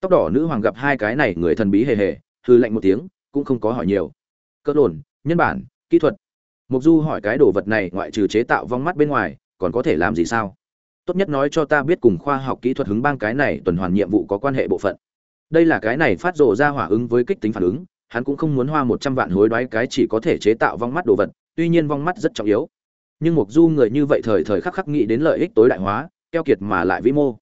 Tóc đỏ nữ hoàng gặp hai cái này người thần bí hề hề hư lạnh một tiếng, cũng không có hỏi nhiều. Cỡ đồn, nhân bản, kỹ thuật. Mục du hỏi cái đồ vật này ngoại trừ chế tạo vong mắt bên ngoài, còn có thể làm gì sao? Tốt nhất nói cho ta biết cùng khoa học kỹ thuật hứng bang cái này tuần hoàn nhiệm vụ có quan hệ bộ phận. Đây là cái này phát rộ ra hỏa ứng với kích tính phản ứng, hắn cũng không muốn hoa một trăm vạn hối đoái cái chỉ có thể chế tạo vong mắt đồ vật, tuy nhiên vong mắt rất trọng yếu nhưng mục du người như vậy thời thời khắc khắc nghĩ đến lợi ích tối đại hóa, keo kiệt mà lại vĩ mô.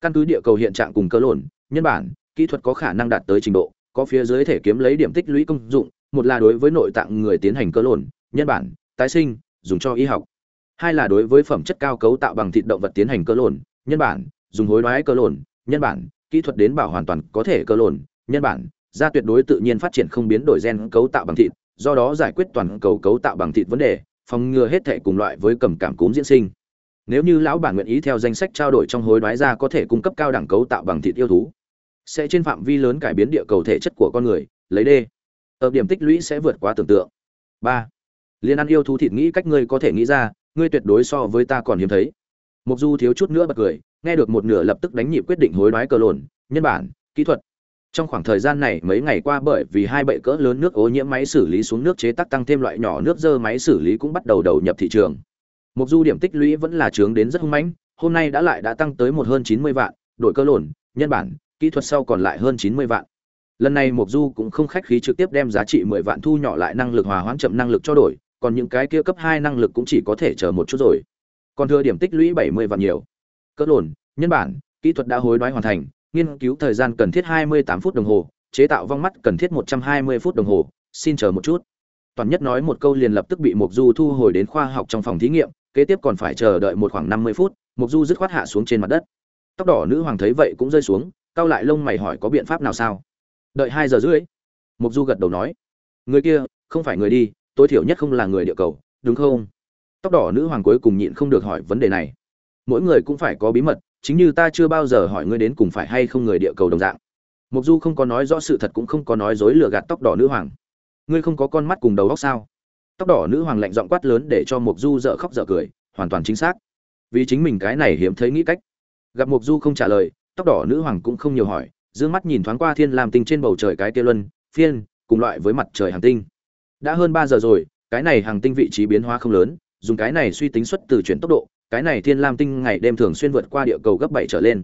Căn cứ địa cầu hiện trạng cùng cơ lộn nhân bản, kỹ thuật có khả năng đạt tới trình độ, có phía dưới thể kiếm lấy điểm tích lũy công dụng, một là đối với nội tạng người tiến hành cơ lộn nhân bản, tái sinh, dùng cho y học. Hai là đối với phẩm chất cao cấu tạo bằng thịt động vật tiến hành cơ lộn nhân bản, dùng hối đoái cơ lộn nhân bản, kỹ thuật đến bảo hoàn toàn có thể cơ lộn nhân bản ra tuyệt đối tự nhiên phát triển không biến đổi gen cấu tạo bằng thịt, do đó giải quyết toàn cầu cấu tạo bằng thịt vấn đề phòng ngừa hết thệ cùng loại với cầm cảm cúm diễn sinh. Nếu như lão bản nguyện ý theo danh sách trao đổi trong hối đoái ra có thể cung cấp cao đẳng cấu tạo bằng thịt yêu thú, sẽ trên phạm vi lớn cải biến địa cầu thể chất của con người, lấy đê ở điểm tích lũy sẽ vượt quá tưởng tượng. Ba. Liên ăn yêu thú thịt nghĩ cách ngươi có thể nghĩ ra, ngươi tuyệt đối so với ta còn hiếm thấy. Mục du thiếu chút nữa bật cười, nghe được một nửa lập tức đánh nhịp quyết định hối đoái cờ lồn nhân bản, kỹ thuật trong khoảng thời gian này mấy ngày qua bởi vì hai bệ cỡ lớn nước ô nhiễm máy xử lý xuống nước chế tác tăng thêm loại nhỏ nước dơ máy xử lý cũng bắt đầu đầu nhập thị trường Mục du điểm tích lũy vẫn là trướng đến rất hung mãnh, hôm nay đã lại đã tăng tới một hơn 90 vạn, đội cơ lồn nhân bản, kỹ thuật sau còn lại hơn 90 vạn. Lần này Mục du cũng không khách khí trực tiếp đem giá trị 10 vạn thu nhỏ lại năng lực hòa hoãn chậm năng lực cho đổi, còn những cái kia cấp 2 năng lực cũng chỉ có thể chờ một chút rồi. Còn thừa điểm tích lũy 70 vạn nhiều. Cơ lồn nhân bản, kỹ thuật đã hối đoái hoàn thành, nghiên cứu thời gian cần thiết 28 phút đồng hồ, chế tạo vong mắt cần thiết 120 phút đồng hồ, xin chờ một chút. Toàn nhất nói một câu liền lập tức bị Mục Du thu hồi đến khoa học trong phòng thí nghiệm, kế tiếp còn phải chờ đợi một khoảng năm mươi phút. Mục du dứt khoát hạ xuống trên mặt đất. Tóc đỏ nữ hoàng thấy vậy cũng rơi xuống cau lại lông mày hỏi có biện pháp nào sao? Đợi hai giờ rưỡi. Mục du gật đầu nói. Người kia không phải người đi tối thiểu nhất không là người địa cầu đúng không? Tóc đỏ nữ hoàng cuối cùng nhịn không được hỏi vấn đề này. Mỗi người cũng phải có bí mật chính như ta chưa bao giờ hỏi ngươi đến cùng phải hay không người địa cầu đồng dạng. Mục du không có nói rõ sự thật cũng không có nói dối lừa gạt tóc đỏ nữ hoàng. Ngươi không có con mắt cùng đầu óc sao? Tóc đỏ nữ hoàng lạnh giọng quát lớn để cho mục du dở khóc dở cười, hoàn toàn chính xác. Vì chính mình cái này hiếm thấy nghĩ cách. Gặp mục du không trả lời, tóc đỏ nữ hoàng cũng không nhiều hỏi, dương mắt nhìn thoáng qua thiên lam tinh trên bầu trời cái kia luân, phiên, cùng loại với mặt trời hàng tinh. Đã hơn ba giờ rồi, cái này hàng tinh vị trí biến hóa không lớn, dùng cái này suy tính xuất từ chuyển tốc độ cái này thiên lam tinh ngày đêm thường xuyên vượt qua địa cầu gấp bảy trở lên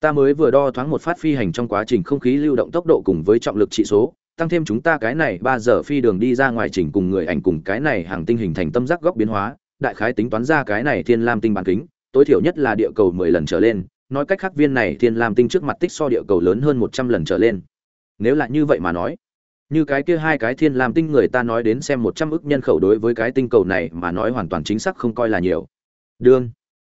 ta mới vừa đo thoáng một phát phi hành trong quá trình không khí lưu động tốc độ cùng với trọng lực trị số tăng thêm chúng ta cái này ba giờ phi đường đi ra ngoài chỉnh cùng người ảnh cùng cái này hàng tinh hình thành tâm giác góc biến hóa, đại khái tính toán ra cái này thiên lam tinh bán kính, tối thiểu nhất là địa cầu mười lần trở lên, nói cách khác viên này thiên lam tinh trước mặt tích so địa cầu lớn hơn một trăm lần trở lên. Nếu là như vậy mà nói, như cái kia hai cái thiên lam tinh người ta nói đến xem một trăm ức nhân khẩu đối với cái tinh cầu này mà nói hoàn toàn chính xác không coi là nhiều. Đương,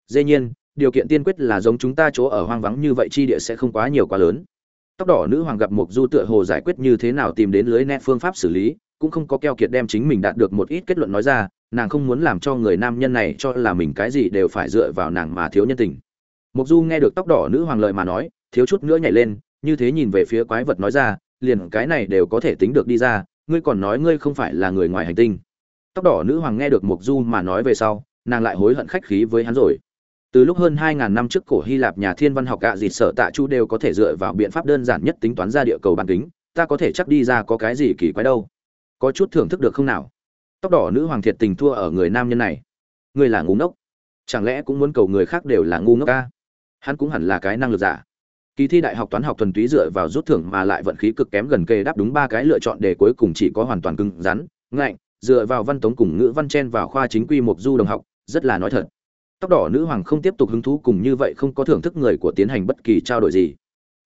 dĩ nhiên, điều kiện tiên quyết là giống chúng ta chỗ ở hoang vắng như vậy chi địa sẽ không quá nhiều quá lớn. Tóc đỏ nữ hoàng gặp mục du tựa hồ giải quyết như thế nào tìm đến lưới nét phương pháp xử lý cũng không có keo kiệt đem chính mình đạt được một ít kết luận nói ra nàng không muốn làm cho người nam nhân này cho là mình cái gì đều phải dựa vào nàng mà thiếu nhân tình. Mục du nghe được tóc đỏ nữ hoàng lời mà nói thiếu chút nữa nhảy lên như thế nhìn về phía quái vật nói ra liền cái này đều có thể tính được đi ra ngươi còn nói ngươi không phải là người ngoài hành tinh. Tóc đỏ nữ hoàng nghe được mục du mà nói về sau nàng lại hối hận khách khí với hắn rồi từ lúc hơn 2.000 năm trước cổ Hy Lạp nhà thiên văn học gạ dịt sở tạ chu đều có thể dựa vào biện pháp đơn giản nhất tính toán ra địa cầu bán kính, ta có thể chắc đi ra có cái gì kỳ quái đâu. Có chút thưởng thức được không nào? Tóc đỏ nữ hoàng thiệt tình thua ở người nam nhân này. Người là ngu ngốc. Chẳng lẽ cũng muốn cầu người khác đều là ngu ngốc à? Hắn cũng hẳn là cái năng lực giả. Kỳ thi đại học toán học thuần túy dựa vào rút thưởng mà lại vận khí cực kém gần kề đáp đúng ba cái lựa chọn để cuối cùng chỉ có hoàn toàn cứng rắn, ngạnh, dựa vào văn tống cùng ngữ văn chen vào khoa chính quy mục du đồng học, rất là nói thật. Tóc đỏ nữ hoàng không tiếp tục hứng thú cùng như vậy không có thưởng thức người của tiến hành bất kỳ trao đổi gì.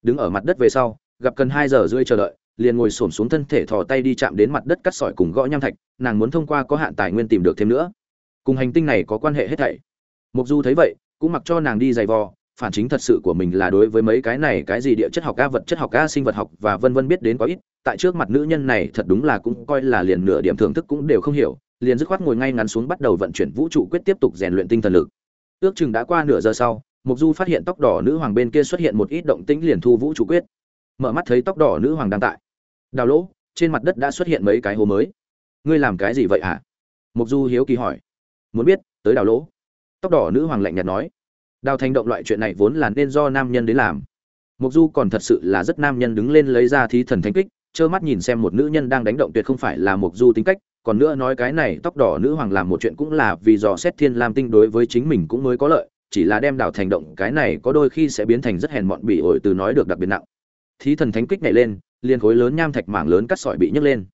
Đứng ở mặt đất về sau, gặp cần hai giờ rưỡi chờ đợi, liền ngồi xổm xuống thân thể thò tay đi chạm đến mặt đất cắt sỏi cùng gõ nham thạch, nàng muốn thông qua có hạn tài nguyên tìm được thêm nữa. Cùng hành tinh này có quan hệ hết thảy. Mục du thấy vậy, cũng mặc cho nàng đi giày vò, phản chính thật sự của mình là đối với mấy cái này cái gì địa chất học ca vật chất học ca sinh vật học và vân vân biết đến quá ít, tại trước mặt nữ nhân này thật đúng là cũng coi là liền nửa điểm thưởng thức cũng đều không hiểu liền dứt khoát ngồi ngay ngắn xuống bắt đầu vận chuyển vũ trụ quyết tiếp tục rèn luyện tinh thần lực. Ước chừng đã qua nửa giờ sau mục du phát hiện tóc đỏ nữ hoàng bên kia xuất hiện một ít động tĩnh liền thu vũ trụ quyết. Mở mắt thấy tóc đỏ nữ hoàng đang tại. Đào lỗ, trên mặt đất đã xuất hiện mấy cái hố mới. Ngươi làm cái gì vậy hả? Mục du hiếu kỳ hỏi. Muốn biết, tới đào lỗ. Tóc đỏ nữ hoàng lạnh nhạt nói. Đào thành động loại chuyện này vốn là nên do nam nhân đến làm. Mục du còn thật sự là rất nam nhân đứng lên lấy ra thí thần thánh kích, trơ mắt nhìn xem một nữ nhân đang đánh động tuyệt không phải là mục du tính cách còn nữa nói cái này tóc đỏ nữ hoàng làm một chuyện cũng là vì dò xét thiên lam tinh đối với chính mình cũng mới có lợi, chỉ là đem đảo thành động, cái này có đôi khi sẽ biến thành rất hèn mọn bị ổi từ nói được đặc biệt nặng. Thí thần thánh kích nhảy lên, liền khối lớn nham thạch mảng lớn cắt sỏi bị nhấc lên.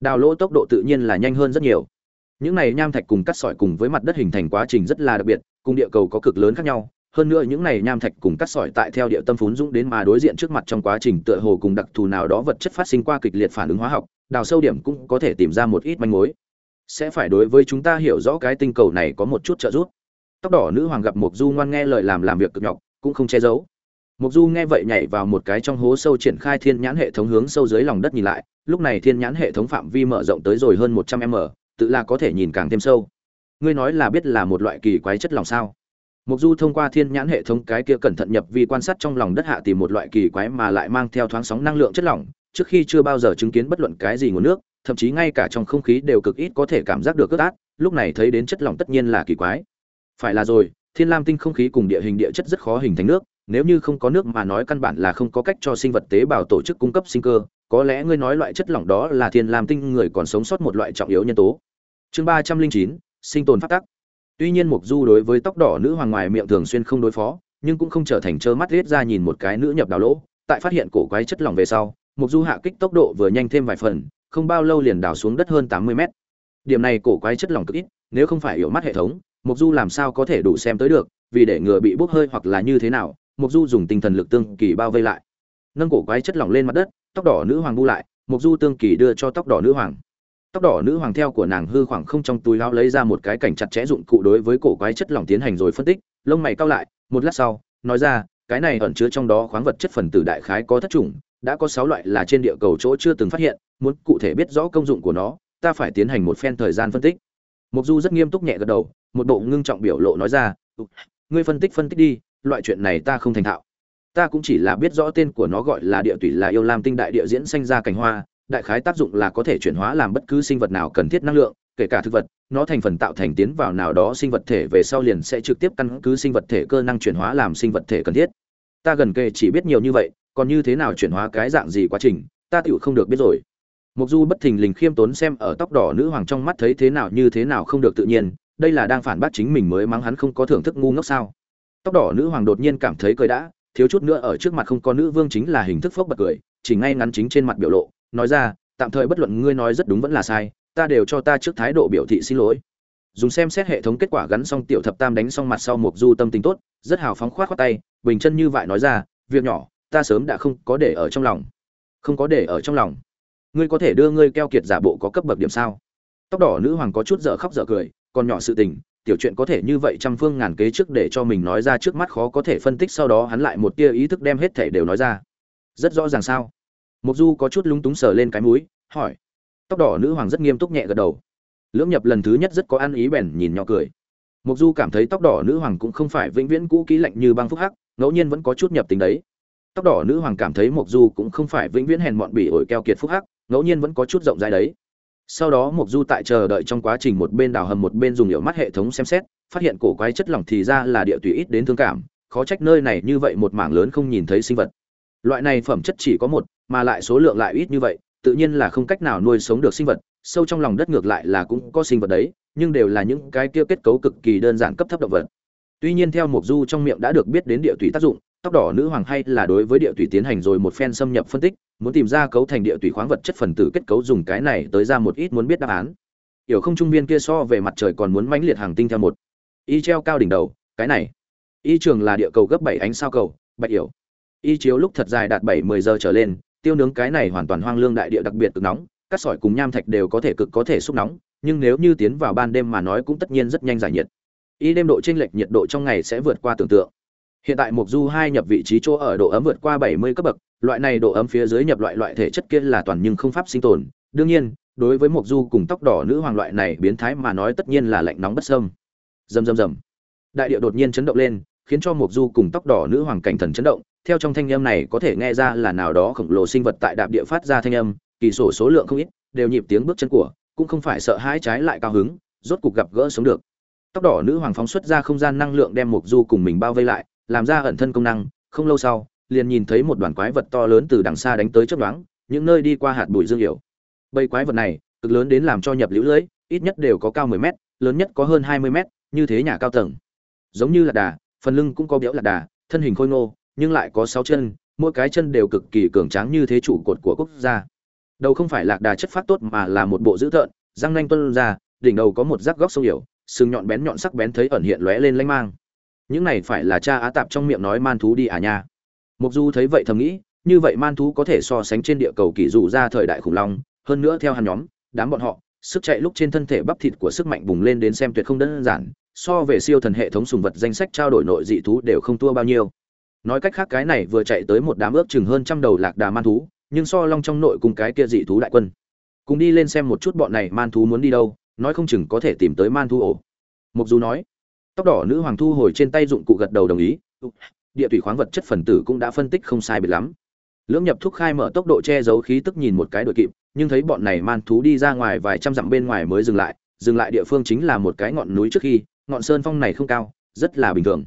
Đào lỗ tốc độ tự nhiên là nhanh hơn rất nhiều. Những này nham thạch cùng cắt sỏi cùng với mặt đất hình thành quá trình rất là đặc biệt, cùng địa cầu có cực lớn khác nhau. Hơn nữa những này nham thạch cùng cắt sỏi tại theo địa tâm phún dũng đến mà đối diện trước mặt trong quá trình tựa hồ cùng đặc thù nào đó vật chất phát sinh qua kịch liệt phản ứng hóa học đào sâu điểm cũng có thể tìm ra một ít manh mối. Sẽ phải đối với chúng ta hiểu rõ cái tinh cầu này có một chút trợ giúp. Tóc đỏ nữ hoàng gặp mục du ngoan nghe lời làm làm việc cực nhọc cũng không che giấu. Mục du nghe vậy nhảy vào một cái trong hố sâu triển khai thiên nhãn hệ thống hướng sâu dưới lòng đất nhìn lại lúc này thiên nhãn hệ thống phạm vi mở rộng tới rồi hơn một trăm m tự là có thể nhìn càng thêm sâu. Ngươi nói là biết là một loại kỳ quái chất lỏng sao? Mộc Du thông qua thiên nhãn hệ thống cái kia cẩn thận nhập vi quan sát trong lòng đất hạ tìm một loại kỳ quái mà lại mang theo thoáng sóng năng lượng chất lỏng, trước khi chưa bao giờ chứng kiến bất luận cái gì nguồn nước, thậm chí ngay cả trong không khí đều cực ít có thể cảm giác được ướt át, lúc này thấy đến chất lỏng tất nhiên là kỳ quái. Phải là rồi, thiên lam tinh không khí cùng địa hình địa chất rất khó hình thành nước, nếu như không có nước mà nói căn bản là không có cách cho sinh vật tế bào tổ chức cung cấp sinh cơ, có lẽ ngươi nói loại chất lỏng đó là thiên lam tinh người còn sống sót một loại trọng yếu nhân tố. Chương ba trăm linh chín sinh tồn phát tắc. Tuy nhiên Mục Du đối với tóc đỏ nữ hoàng ngoài miệng thường xuyên không đối phó, nhưng cũng không trở thành trơ mắt riết ra nhìn một cái nữ nhập đào lỗ, tại phát hiện cổ quái chất lỏng về sau, Mục Du hạ kích tốc độ vừa nhanh thêm vài phần, không bao lâu liền đào xuống đất hơn tám mươi mét. Điểm này cổ quái chất lỏng cực ít, nếu không phải hiểu mắt hệ thống, Mục Du làm sao có thể đủ xem tới được, vì để ngừa bị bốc hơi hoặc là như thế nào, Mục Du dùng tinh thần lực tương kỳ bao vây lại. Nâng cổ quái chất lỏng lên mặt đất, tóc đỏ nữ hoàng bu lại, Mục Du tương kỳ đưa cho tóc đỏ nữ hoàng tóc đỏ nữ hoàng theo của nàng hư khoảng không trong túi lao lấy ra một cái cảnh chặt chẽ dụng cụ đối với cổ quái chất lỏng tiến hành rồi phân tích lông mày cao lại một lát sau nói ra cái này ẩn chứa trong đó khoáng vật chất phần tử đại khái có thất chủng đã có sáu loại là trên địa cầu chỗ chưa từng phát hiện, muốn cụ thể biết rõ công dụng của nó, ta phải tiến hành một phen thời gian phân tích. Mục du rất nghiêm túc nhẹ gật đầu, một bộ ngưng trọng biểu lộ nói ra ừ, ngươi phân tích phân tích đi, loại chuyện này ta không thành thạo. Ta cũng chỉ là biết rõ tên của nó gọi là địa tủy là yêu lam tinh đại địa diễn sinh ra cảnh hoa, đại khái tác dụng là có thể chuyển hóa làm bất cứ sinh vật nào cần thiết năng lượng, kể cả thực vật, nó thành phần tạo thành tiến vào nào đó sinh vật thể về sau liền sẽ trực tiếp căn cứ sinh vật thể cơ năng chuyển hóa làm sinh vật thể cần thiết. Ta gần kề chỉ biết nhiều như vậy còn như thế nào chuyển hóa cái dạng gì quá trình, ta tựu không được biết rồi. Mục du bất thình lình khiêm tốn xem ở tóc đỏ nữ hoàng trong mắt thấy thế nào như thế nào không được tự nhiên, đây là đang phản bác chính mình mới mắng hắn không có thưởng thức ngu ngốc sao. Tóc đỏ nữ hoàng đột nhiên cảm thấy cười đã, thiếu chút nữa ở trước mặt không có nữ vương chính là hình thức phốc bật cười, chỉ ngay ngắn chính trên mặt biểu lộ, nói ra, tạm thời bất luận ngươi nói rất đúng vẫn là sai, ta đều cho ta trước thái độ biểu thị xin lỗi. Dùng xem xét hệ thống kết quả gắn xong tiểu thập tam đánh xong mặt sau một du tâm tình tốt, rất hào phóng khoát khoát tay, bình chân như vậy nói ra, việc nhỏ ta sớm đã không có để ở trong lòng không có để ở trong lòng ngươi có thể đưa ngươi keo kiệt giả bộ có cấp bậc điểm sao tóc đỏ nữ hoàng có chút dở khóc dở cười còn nhỏ sự tình tiểu chuyện có thể như vậy trăm phương ngàn kế trước để cho mình nói ra trước mắt khó có thể phân tích sau đó hắn lại một tia ý thức đem hết thể đều nói ra rất rõ ràng sao mục Du có chút lúng túng sờ lên cái mũi, hỏi. Tóc đỏ nữ hoàng rất nghiêm túc nhẹ gật đầu. Lưỡng nhập lần thứ nhất rất có ăn ý bèn nhìn nhỏ cười. mục Du cảm thấy tóc đỏ nữ hoàng cũng không phải vĩnh viễn cũ kỹ lạnh như băng phúc hắc, ngẫu nhiên vẫn có chút nhập tính đấy. Tóc đỏ nữ hoàng cảm thấy Mộc Du cũng không phải vĩnh viễn hèn mọn bỉ ổi keo kiệt phúc hắc, ngẫu nhiên vẫn có chút rộng rãi đấy. Sau đó Mộc Du tại chờ đợi trong quá trình một bên đào hầm một bên dùng hiệu mắt hệ thống xem xét, phát hiện cổ quái chất lỏng thì ra là địa tùy ít đến thương cảm, khó trách nơi này như vậy một mảng lớn không nhìn thấy sinh vật. Loại này phẩm chất chỉ có một, mà lại số lượng lại ít như vậy, tự nhiên là không cách nào nuôi sống được sinh vật, sâu trong lòng đất ngược lại là cũng có sinh vật đấy, nhưng đều là những cái kia kết cấu cực kỳ đơn giản cấp thấp động vật. Tuy nhiên theo Mục Du trong miệng đã được biết đến địa tùy tác dụng, tóc đỏ nữ hoàng hay là đối với địa tùy tiến hành rồi một phen xâm nhập phân tích, muốn tìm ra cấu thành địa tùy khoáng vật chất phần tử kết cấu dùng cái này tới ra một ít muốn biết đáp án. Yểu không trung viên kia so về mặt trời còn muốn mãnh liệt hàng tinh theo một. Y treo cao đỉnh đầu, cái này. Y trường là địa cầu gấp bảy ánh sao cầu, bạch yểu. Y chiếu lúc thật dài đạt 7-10 giờ trở lên, tiêu nướng cái này hoàn toàn hoang lương đại địa đặc biệt cực nóng các sỏi cùng nham thạch đều có thể cực có thể xúc nóng nhưng nếu như tiến vào ban đêm mà nói cũng tất nhiên rất nhanh giải nhiệt y đêm độ chênh lệch nhiệt độ trong ngày sẽ vượt qua tưởng tượng hiện tại mục du hai nhập vị trí chỗ ở độ ấm vượt qua 70 cấp bậc, loại này độ ấm phía dưới nhập loại loại thể chất kia là toàn nhưng không pháp sinh tồn. Đương nhiên, đối với mục du cùng tóc đỏ nữ hoàng loại này biến thái mà nói tất nhiên là lạnh nóng bất sâm rầm rầm rầm. Đại địa đột nhiên chấn động lên, khiến cho mục du cùng tóc đỏ nữ hoàng cảnh thần chấn động. Theo trong thanh âm này có thể nghe ra là nào đó khổng lồ sinh vật tại đạp địa phát ra thanh âm, kỳ sổ số lượng không ít, đều nhịp tiếng bước chân của, cũng không phải sợ hãi trái lại cao hứng, rốt cục gặp gỡ sống được. Tóc đỏ nữ hoàng phóng xuất ra không gian năng lượng đem mục du cùng mình bao vây lại làm ra ẩn thân công năng, không lâu sau, liền nhìn thấy một đoàn quái vật to lớn từ đằng xa đánh tới chớp đoán những nơi đi qua hạt bụi dương hiểu. Bầy quái vật này, cực lớn đến làm cho nhập liễu lưỡi ít nhất đều có cao 10 mét, lớn nhất có hơn 20 mét, như thế nhà cao tầng. Giống như là đà, phần lưng cũng có béo là đà, thân hình khôi ngô, nhưng lại có sáu chân, mỗi cái chân đều cực kỳ cường tráng như thế trụ cột của quốc gia. Đầu không phải lạc đà chất phát tốt mà là một bộ dữ tợn, răng nanh tuân ra, đỉnh đầu có một rác góc sâu hiểu, sừng nhọn bén nhọn sắc bén thấy ẩn hiện lóe lên lanh mang những này phải là cha á tạp trong miệng nói man thú đi à nha. Mục du thấy vậy thầm nghĩ, như vậy man thú có thể so sánh trên địa cầu kỷ dù ra thời đại khủng long, hơn nữa theo hắn nhóm, đám bọn họ, sức chạy lúc trên thân thể bắp thịt của sức mạnh bùng lên đến xem tuyệt không đơn giản, so về siêu thần hệ thống sùng vật danh sách trao đổi nội dị thú đều không thua bao nhiêu. Nói cách khác cái này vừa chạy tới một đám ước chừng hơn trăm đầu lạc đà man thú, nhưng so long trong nội cùng cái kia dị thú đại quân. Cùng đi lên xem một chút bọn này man thú muốn đi đâu, nói không chừng có thể tìm tới man thú ổ. Mục du nói tóc đỏ nữ hoàng thu hồi trên tay dụng cụ gật đầu đồng ý. Địa thủy khoáng vật chất phần tử cũng đã phân tích không sai biệt lắm. Lưỡng nhập thúc khai mở tốc độ che giấu khí tức nhìn một cái đội kịp, nhưng thấy bọn này man thú đi ra ngoài vài trăm dặm bên ngoài mới dừng lại. Dừng lại địa phương chính là một cái ngọn núi trước khi, ngọn sơn phong này không cao, rất là bình thường.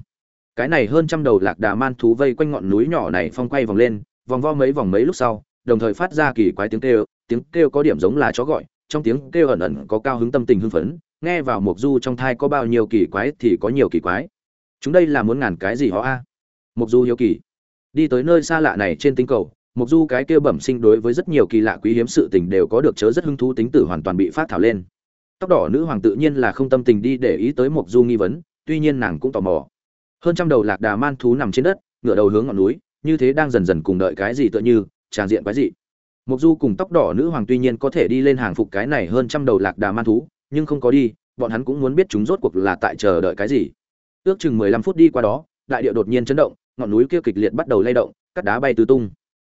Cái này hơn trăm đầu lạc đà man thú vây quanh ngọn núi nhỏ này phong quay vòng lên, vòng vo mấy vòng mấy lúc sau, đồng thời phát ra kỳ quái tiếng kêu tiếng kêu có điểm giống là chó gọi, trong tiếng kêu ẩn ẩn có cao hứng tâm tình hưng phấn nghe vào mục du trong thai có bao nhiêu kỳ quái thì có nhiều kỳ quái. Chúng đây là muốn ngàn cái gì họ a? À? mục du hiếu kỳ. Đi tới nơi xa lạ này trên tinh cầu mục du cái kêu bẩm sinh đối với rất nhiều kỳ lạ quý hiếm sự tình đều có được chớ rất hứng thú tính tử hoàn toàn bị phát thảo lên. Tóc đỏ nữ hoàng tự nhiên là không tâm tình đi để ý tới mục du nghi vấn, tuy nhiên nàng cũng tò mò. Hơn trăm đầu lạc đà man thú nằm trên đất, ngửa đầu hướng ngọn núi, như thế đang dần dần cùng đợi cái gì tựa như, tràn diện quái dị. Mục du cùng tóc đỏ nữ hoàng tuy nhiên có thể đi lên hàng phục cái này hơn trăm đầu lạc đà man thú nhưng không có đi, bọn hắn cũng muốn biết chúng rốt cuộc là tại chờ đợi cái gì. Ước chừng mười lăm phút đi qua đó, đại địa đột nhiên chấn động, ngọn núi kia kịch liệt bắt đầu lay động, cắt đá bay tứ tung.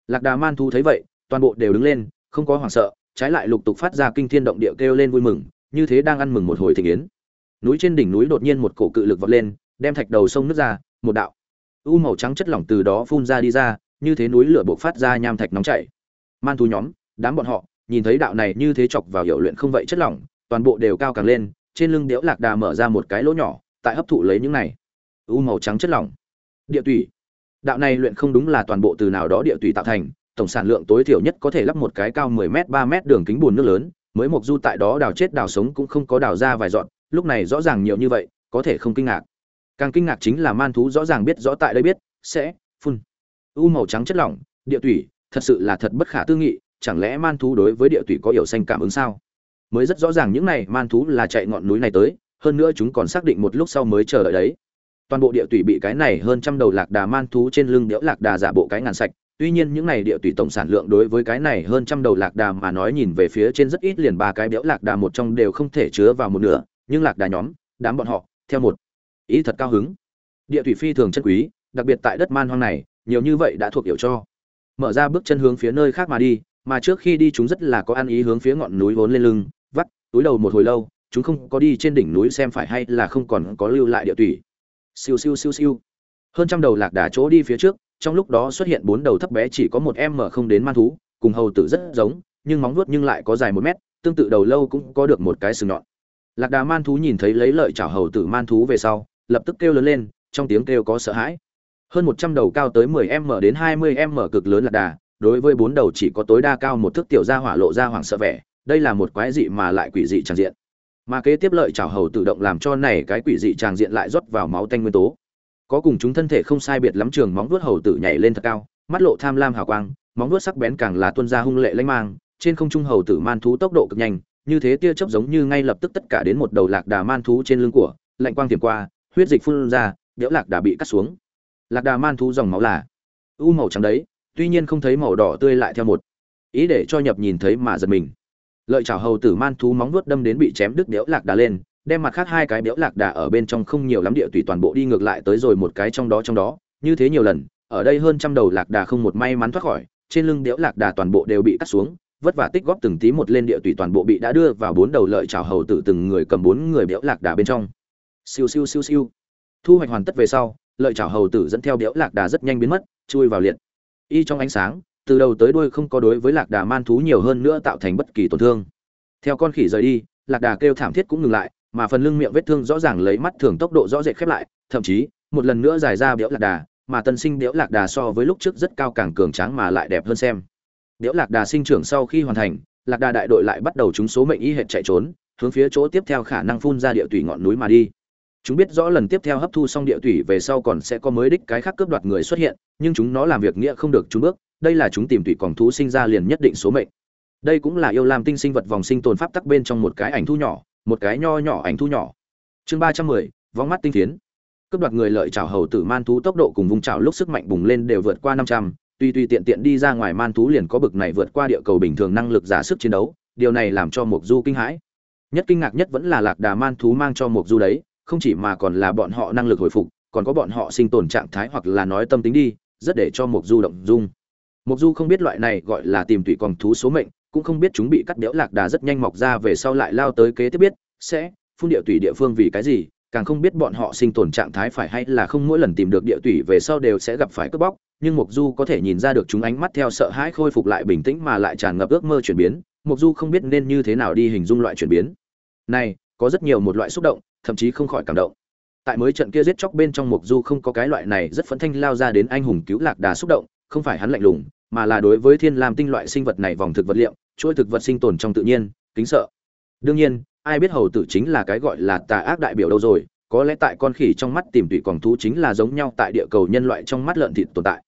Lạc đà man thú thấy vậy, toàn bộ đều đứng lên, không có hoảng sợ, trái lại lục tục phát ra kinh thiên động địa kêu lên vui mừng, như thế đang ăn mừng một hồi thịnh yến. Núi trên đỉnh núi đột nhiên một cổ cự lực vọt lên, đem thạch đầu sông nước ra, một đạo u màu trắng chất lỏng từ đó phun ra đi ra, như thế núi lửa buộc phát ra nham thạch nóng chảy. Man thú nhóm, đám bọn họ, nhìn thấy đạo này như thế chọc vào hiệu luyện không vậy chất lỏng toàn bộ đều cao càng lên, trên lưng đẽo lạc đà mở ra một cái lỗ nhỏ, tại hấp thụ lấy những này. U màu trắng chất lỏng. Địa tủy. Đạo này luyện không đúng là toàn bộ từ nào đó địa tủy tạo thành, tổng sản lượng tối thiểu nhất có thể lắp một cái cao 10 m 3 m đường kính bùn nước lớn, mới một du tại đó đào chết đào sống cũng không có đào ra vài dọn, lúc này rõ ràng nhiều như vậy, có thể không kinh ngạc. Càng kinh ngạc chính là man thú rõ ràng biết rõ tại đây biết, sẽ, phun. U màu trắng chất lỏng, địa tủy, thật sự là thật bất khả tư nghị, chẳng lẽ man thú đối với địa tủy có hiểu xanh cảm ứng sao? Mới rất rõ ràng những này man thú là chạy ngọn núi này tới, hơn nữa chúng còn xác định một lúc sau mới chờ đợi đấy. Toàn bộ địa tủy bị cái này hơn trăm đầu lạc đà man thú trên lưng đẽo lạc đà giả bộ cái ngàn sạch, tuy nhiên những này địa tủy tổng sản lượng đối với cái này hơn trăm đầu lạc đà mà nói nhìn về phía trên rất ít liền ba cái béo lạc đà một trong đều không thể chứa vào một nửa, nhưng lạc đà nhóm, đám bọn họ, theo một ý thật cao hứng. Địa thủy phi thường chân quý, đặc biệt tại đất man hoang này, nhiều như vậy đã thuộc hiểu cho. Mở ra bước chân hướng phía nơi khác mà đi, mà trước khi đi chúng rất là có ăn ý hướng phía ngọn núi vốn lên lưng túi đầu một hồi lâu, chúng không có đi trên đỉnh núi xem phải hay là không còn có lưu lại địa tùy siêu siêu siêu siêu. Hơn trăm đầu lạc đà chỗ đi phía trước, trong lúc đó xuất hiện bốn đầu thấp bé chỉ có một em mở không đến man thú, cùng hầu tử rất giống, nhưng móng vuốt nhưng lại có dài một mét, tương tự đầu lâu cũng có được một cái sừng nhọn. Lạc đà man thú nhìn thấy lấy lợi chảo hầu tử man thú về sau, lập tức kêu lớn lên, trong tiếng kêu có sợ hãi. Hơn một trăm đầu cao tới mười m đến hai mươi m cực lớn lạc đà, đối với bốn đầu chỉ có tối đa cao một thước tiểu gia hỏa lộ ra hoảng sợ vẻ đây là một quái dị mà lại quỷ dị tràn diện. Mà kế tiếp lợi chảo hầu tự động làm cho này cái quỷ dị tràn diện lại rót vào máu tanh nguyên tố. Có cùng chúng thân thể không sai biệt lắm trường móng vuốt hầu tử nhảy lên thật cao, mắt lộ tham lam hào quang, móng vuốt sắc bén càng là tuân ra hung lệ lãnh mang, trên không trung hầu tử man thú tốc độ cực nhanh, như thế tia chớp giống như ngay lập tức tất cả đến một đầu lạc đà man thú trên lưng của, lạnh quang tiềm qua, huyết dịch phun ra đẽo lạc đà bị cắt xuống. Lạc đà man thú dòng máu là u màu trắng đấy, tuy nhiên không thấy màu đỏ tươi lại theo một. Ý để cho nhập nhìn thấy mà giật mình lợi chảo hầu tử man thú móng vuốt đâm đến bị chém đứt đẽo lạc đà lên, đem mặt khác hai cái béo lạc đà ở bên trong không nhiều lắm địa tùy toàn bộ đi ngược lại tới rồi một cái trong đó trong đó, như thế nhiều lần, ở đây hơn trăm đầu lạc đà không một may mắn thoát khỏi, trên lưng béo lạc đà toàn bộ đều bị cắt xuống, vất vả tích góp từng tí một lên địa tùy toàn bộ bị đã đưa vào bốn đầu lợi chảo hầu tử từng người cầm bốn người béo lạc đà bên trong. Siêu siêu siêu siêu. Thu hoạch hoàn tất về sau, lợi chảo hầu tử dẫn theo béo lạc đà rất nhanh biến mất, chui vào liệt. Y trong ánh sáng từ đầu tới đuôi không có đối với lạc đà man thú nhiều hơn nữa tạo thành bất kỳ tổn thương. Theo con khỉ rời đi, lạc đà kêu thảm thiết cũng ngừng lại, mà phần lưng miệng vết thương rõ ràng lấy mắt thường tốc độ rõ rệt khép lại, thậm chí, một lần nữa dài ra béo lạc đà, mà tân sinh béo lạc đà so với lúc trước rất cao càng cường tráng mà lại đẹp hơn xem. Béo lạc đà sinh trưởng sau khi hoàn thành, lạc đà đại đội lại bắt đầu chúng số mệnh y hệt chạy trốn, hướng phía chỗ tiếp theo khả năng phun ra địa tủy ngọn núi mà đi. Chúng biết rõ lần tiếp theo hấp thu xong địa tủy về sau còn sẽ có mới đích cái khác cướp đoạt người xuất hiện, nhưng chúng nó làm việc nghĩa không được chúng bước đây là chúng tìm tụy còn thú sinh ra liền nhất định số mệnh. Đây cũng là yêu lam tinh sinh vật vòng sinh tồn pháp tắc bên trong một cái ảnh thu nhỏ, một cái nho nhỏ ảnh thu nhỏ. Chương ba trăm mười vóng mắt tinh tiến. Cướp đoạt người lợi chảo hầu tử man thú tốc độ cùng vùng chảo lúc sức mạnh bùng lên đều vượt qua năm trăm, tuy tuy tiện tiện đi ra ngoài man thú liền có bực này vượt qua địa cầu bình thường năng lực giả sức chiến đấu, điều này làm cho mục du kinh hãi. Nhất kinh ngạc nhất vẫn là lạc đà man thú mang cho mục du đấy, không chỉ mà còn là bọn họ năng lực hồi phục, còn có bọn họ sinh tồn trạng thái hoặc là nói tâm tính đi, rất để cho mục du động dung mục du không biết loại này gọi là tìm tùy còn thú số mệnh, cũng không biết chúng bị cắt đẽo lạc đà rất nhanh mọc ra về sau lại lao tới kế tiếp biết, sẽ, phun địa tùy địa phương vì cái gì, càng không biết bọn họ sinh tồn trạng thái phải hay là không mỗi lần tìm được địa tủy về sau đều sẽ gặp phải cướp bóc, nhưng mục du có thể nhìn ra được chúng ánh mắt theo sợ hãi khôi phục lại bình tĩnh mà lại tràn ngập ước mơ chuyển biến mục du không biết nên như thế nào đi hình dung loại chuyển biến. Này, có rất nhiều một loại xúc động, thậm chí không khỏi cảm động. Tại mới trận kia giết chóc bên trong mục du không có cái loại này rất phấn thanh lao ra đến anh hùng cứu lạc đà xúc động không phải hắn lạnh lùng, mà là đối với thiên lam tinh loại sinh vật này vòng thực vật liệu, chuỗi thực vật sinh tồn trong tự nhiên, kính sợ. Đương nhiên, ai biết hầu tử chính là cái gọi là tà ác đại biểu đâu rồi, có lẽ tại con khỉ trong mắt tìm tụy quòng thú chính là giống nhau tại địa cầu nhân loại trong mắt lợn thịt tồn tại.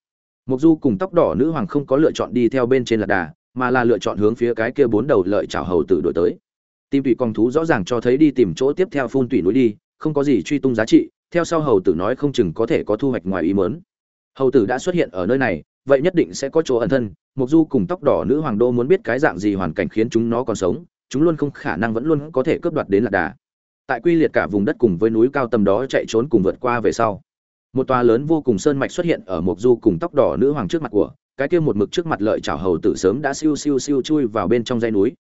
Mục du cùng tóc đỏ nữ hoàng không có lựa chọn đi theo bên trên lạc đà, mà là lựa chọn hướng phía cái kia bốn đầu lợi chảo hầu tử đổi tới. Tìm tụy quòng thú rõ ràng cho thấy đi tìm chỗ tiếp theo phun tủy núi đi, không có gì truy tung giá trị, theo sau hầu tử nói không chừng có thể có thu hoạch ngoài ý mớn hầu tử đã xuất hiện ở nơi này vậy nhất định sẽ có chỗ ẩn thân mục du cùng tóc đỏ nữ hoàng đô muốn biết cái dạng gì hoàn cảnh khiến chúng nó còn sống, chúng luôn không khả năng vẫn luôn có thể cướp đoạt đến lạc đà. Tại quy liệt cả vùng đất cùng với núi cao tầm đó chạy trốn cùng vượt qua về sau, một tòa lớn vô cùng sơn mạch xuất hiện ở mục du cùng tóc đỏ nữ hoàng trước mặt của, cái kia một mực trước mặt lợi chảo hầu tử sớm đã siêu siêu siêu chui vào bên trong dãy núi.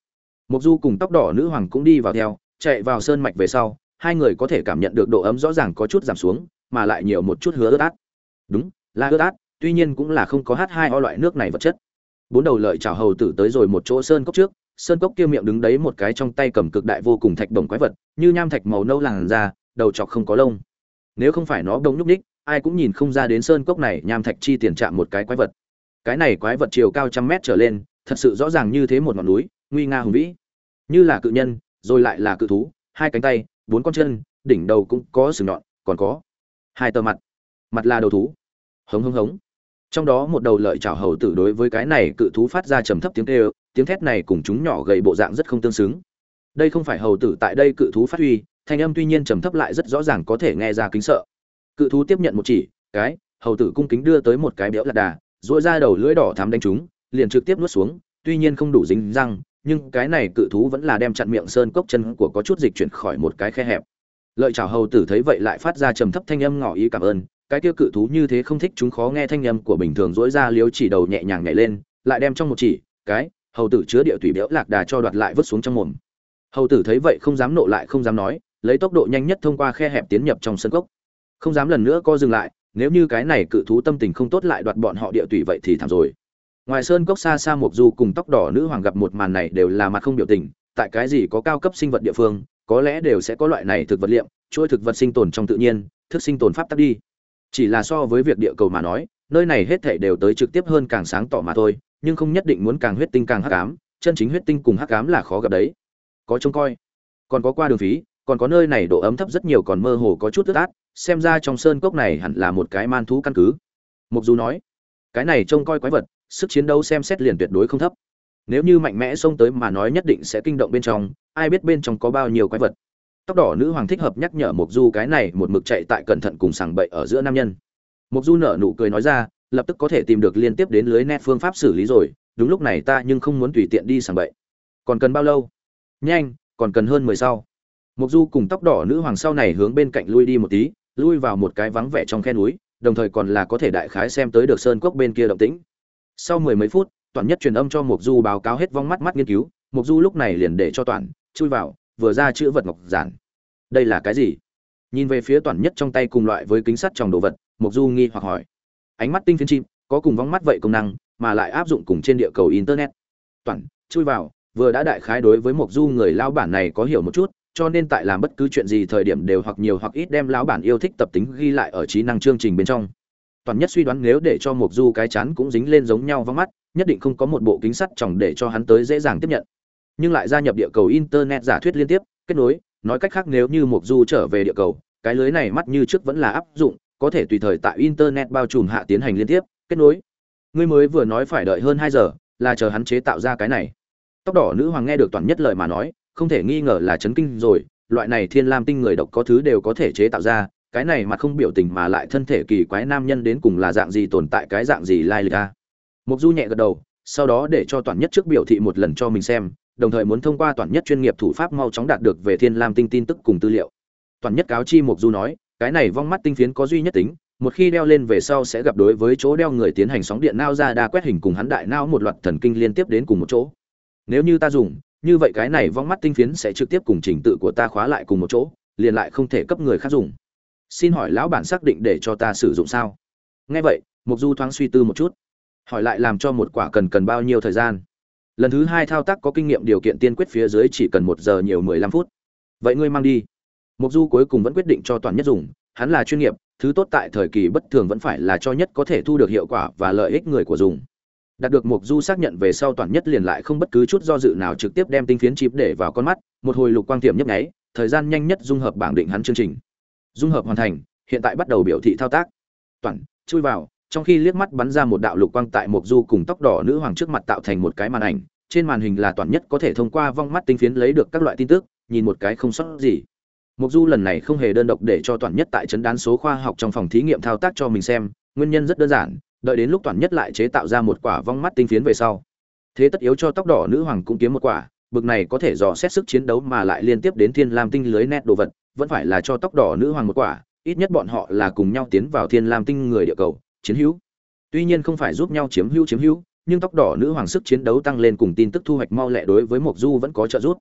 Mục du cùng tóc đỏ nữ hoàng cũng đi vào theo, chạy vào sơn mạch về sau, hai người có thể cảm nhận được độ ấm rõ ràng có chút giảm xuống, mà lại nhiều một chút hứa ướt át. Đúng, là ướt át tuy nhiên cũng là không có h hai o loại nước này vật chất. Bốn đầu lợi chảo hầu tử tới rồi một chỗ sơn cốc trước, sơn cốc kia miệng đứng đấy một cái trong tay cầm cực đại vô cùng thạch đồng quái vật, như nham thạch màu nâu làn ra đầu chọc không có lông. Nếu không phải nó đông nhúc ních ai cũng nhìn không ra đến sơn cốc này nham thạch chi tiền chạm một cái quái vật. Cái này quái vật chiều cao trăm mét trở lên, thật sự rõ ràng như thế một ngọn núi, nguy nga hùng vĩ. Như là cự nhân, rồi lại là cự thú, hai cánh tay, bốn con chân, đỉnh đầu cũng có sừng nhọn, còn có hai tờ mặt. Mặt là đầu thú. Hống hống hống trong đó một đầu lợi chảo hầu tử đối với cái này cự thú phát ra trầm thấp tiếng kêu, tiếng thét này cùng chúng nhỏ gầy bộ dạng rất không tương xứng. Đây không phải hầu tử tại đây cự thú phát huy, thanh âm tuy nhiên trầm thấp lại rất rõ ràng có thể nghe ra kính sợ. Cự thú tiếp nhận một chỉ, cái, hầu tử cung kính đưa tới một cái béo lạc đà dội ra đầu lưỡi đỏ thắm đánh chúng, liền trực tiếp nuốt xuống, tuy nhiên không đủ dính răng, nhưng cái này cự thú vẫn là đem chặn miệng sơn cốc chân của có chút dịch chuyển khỏi một cái khe hẹp. Lợi chảo hầu tử thấy vậy lại phát ra trầm thấp thanh âm ngỏ ý cảm ơn cái kia cự thú như thế không thích chúng khó nghe thanh âm của bình thường dỗi ra liếu chỉ đầu nhẹ nhàng nhảy lên, lại đem trong một chỉ, cái, hầu tử chứa địa thủy béo lạc đà cho đoạt lại vứt xuống trong mồm. Hầu tử thấy vậy không dám nộ lại, không dám nói, lấy tốc độ nhanh nhất thông qua khe hẹp tiến nhập trong sân cốc. Không dám lần nữa co dừng lại, nếu như cái này cự thú tâm tình không tốt lại đoạt bọn họ địa thủy vậy thì thảm rồi. Ngoài sơn cốc xa xa một du cùng tóc đỏ nữ hoàng gặp một màn này đều là mặt không biểu tình, tại cái gì có cao cấp sinh vật địa phương, có lẽ đều sẽ có loại này thực vật liệm, chuỗi thực vật sinh tồn trong tự nhiên, thức sinh tồn pháp tắc đi chỉ là so với việc địa cầu mà nói, nơi này hết thảy đều tới trực tiếp hơn càng sáng tỏ mà thôi, nhưng không nhất định muốn càng huyết tinh càng hắc ám, chân chính huyết tinh cùng hắc ám là khó gặp đấy. Có trông coi. Còn có qua đường phí, còn có nơi này độ ấm thấp rất nhiều còn mơ hồ có chút ướt át, xem ra trong sơn cốc này hẳn là một cái man thú căn cứ. Mục du nói, cái này trông coi quái vật, sức chiến đấu xem xét liền tuyệt đối không thấp. Nếu như mạnh mẽ xông tới mà nói nhất định sẽ kinh động bên trong, ai biết bên trong có bao nhiêu quái vật tóc đỏ nữ hoàng thích hợp nhắc nhở mục du cái này một mực chạy tại cẩn thận cùng sàng bậy ở giữa nam nhân. Mục du nở nụ cười nói ra, lập tức có thể tìm được liên tiếp đến lưới net phương pháp xử lý rồi, đúng lúc này ta nhưng không muốn tùy tiện đi sàng bậy. Còn cần bao lâu? Nhanh, còn cần hơn mười sau. Mục du cùng tóc đỏ nữ hoàng sau này hướng bên cạnh lui đi một tí, lui vào một cái vắng vẻ trong khe núi, đồng thời còn là có thể đại khái xem tới được sơn cốc bên kia động tĩnh. Sau mười mấy phút, toàn nhất truyền âm cho mục du báo cáo hết vong mắt mắt nghiên cứu mục du lúc này liền để cho toàn, chui vào vừa ra chữ vật ngọc giản. Đây là cái gì? Nhìn về phía toàn nhất trong tay cùng loại với kính sắt trong đồ vật mục du nghi hoặc hỏi. Ánh mắt tinh phiến chim, có cùng vong mắt vậy công năng, mà lại áp dụng cùng trên địa cầu internet. Toàn, chui vào, vừa đã đại khái đối với mục du người lao bản này có hiểu một chút, cho nên tại làm bất cứ chuyện gì thời điểm đều hoặc nhiều hoặc ít đem lão bản yêu thích tập tính ghi lại ở trí năng chương trình bên trong. Toàn nhất suy đoán nếu để cho mục du cái chán cũng dính lên giống nhau vắng mắt, nhất định không có một bộ kính sắt tròng để cho hắn tới dễ dàng tiếp nhận nhưng lại gia nhập địa cầu internet giả thuyết liên tiếp, kết nối, nói cách khác nếu như mục du trở về địa cầu, cái lưới này mắt như trước vẫn là áp dụng, có thể tùy thời tại internet bao trùm hạ tiến hành liên tiếp, kết nối. Ngươi mới vừa nói phải đợi hơn hai giờ, là chờ hắn chế tạo ra cái này. Tóc đỏ nữ hoàng nghe được toàn nhất lời mà nói, không thể nghi ngờ là chấn kinh rồi, loại này thiên lam tinh người độc có thứ đều có thể chế tạo ra, cái này mà không biểu tình mà lại thân thể kỳ quái nam nhân đến cùng là dạng gì tồn tại cái dạng gì lai lịch a. Mục du nhẹ gật đầu, sau đó để cho toàn nhất trước biểu thị một lần cho mình xem đồng thời muốn thông qua toàn nhất chuyên nghiệp thủ pháp mau chóng đạt được về thiên lam tinh tin tức cùng tư liệu. Toàn nhất cáo chi mục du nói, cái này vong mắt tinh phiến có duy nhất tính, một khi đeo lên về sau sẽ gặp đối với chỗ đeo người tiến hành sóng điện nao ra đa quét hình cùng hắn đại nao một loạt thần kinh liên tiếp đến cùng một chỗ. Nếu như ta dùng, như vậy cái này vong mắt tinh phiến sẽ trực tiếp cùng trình tự của ta khóa lại cùng một chỗ, liền lại không thể cấp người khác dùng. Xin hỏi lão bản xác định để cho ta sử dụng sao? Nghe vậy mục du thoáng suy tư một chút. Hỏi lại làm cho một quả cần cần bao nhiêu thời gian? Lần thứ hai thao tác có kinh nghiệm điều kiện tiên quyết phía dưới chỉ cần một giờ nhiều mười lăm phút. Vậy ngươi mang đi. Mục du cuối cùng vẫn quyết định cho toàn nhất dùng. Hắn là chuyên nghiệp, thứ tốt tại thời kỳ bất thường vẫn phải là cho nhất có thể thu được hiệu quả và lợi ích người của dùng. Đạt được mục du xác nhận về sau toàn nhất liền lại không bất cứ chút do dự nào trực tiếp đem tinh phiến chip để vào con mắt, một hồi lục quang tiệm nhấp nháy, thời gian nhanh nhất dung hợp bảng định hắn chương trình. Dung hợp hoàn thành, hiện tại bắt đầu biểu thị thao tác. Toàn, chui vào trong khi liếc mắt bắn ra một đạo lục quang tại Mộc du cùng tóc đỏ nữ hoàng trước mặt tạo thành một cái màn ảnh, trên màn hình là toàn nhất có thể thông qua vong mắt tinh phiến lấy được các loại tin tức, nhìn một cái không sót gì. Mục du lần này không hề đơn độc để cho toàn nhất tại chấn đán số khoa học trong phòng thí nghiệm thao tác cho mình xem, nguyên nhân rất đơn giản, đợi đến lúc toàn nhất lại chế tạo ra một quả vong mắt tinh phiến về sau. Thế tất yếu cho tóc đỏ nữ hoàng cũng kiếm một quả, bực này có thể dò xét sức chiến đấu mà lại liên tiếp đến thiên lam tinh lưới nét đồ vật, vẫn phải là cho tóc đỏ nữ hoàng một quả, ít nhất bọn họ là cùng nhau tiến vào thiên lam tinh người địa cầu chiến hữu. Tuy nhiên không phải giúp nhau chiếm hữu chiếm hữu, nhưng tóc đỏ nữ hoàng sức chiến đấu tăng lên cùng tin tức thu hoạch mau lẹ đối với mộc du vẫn có trợ giúp.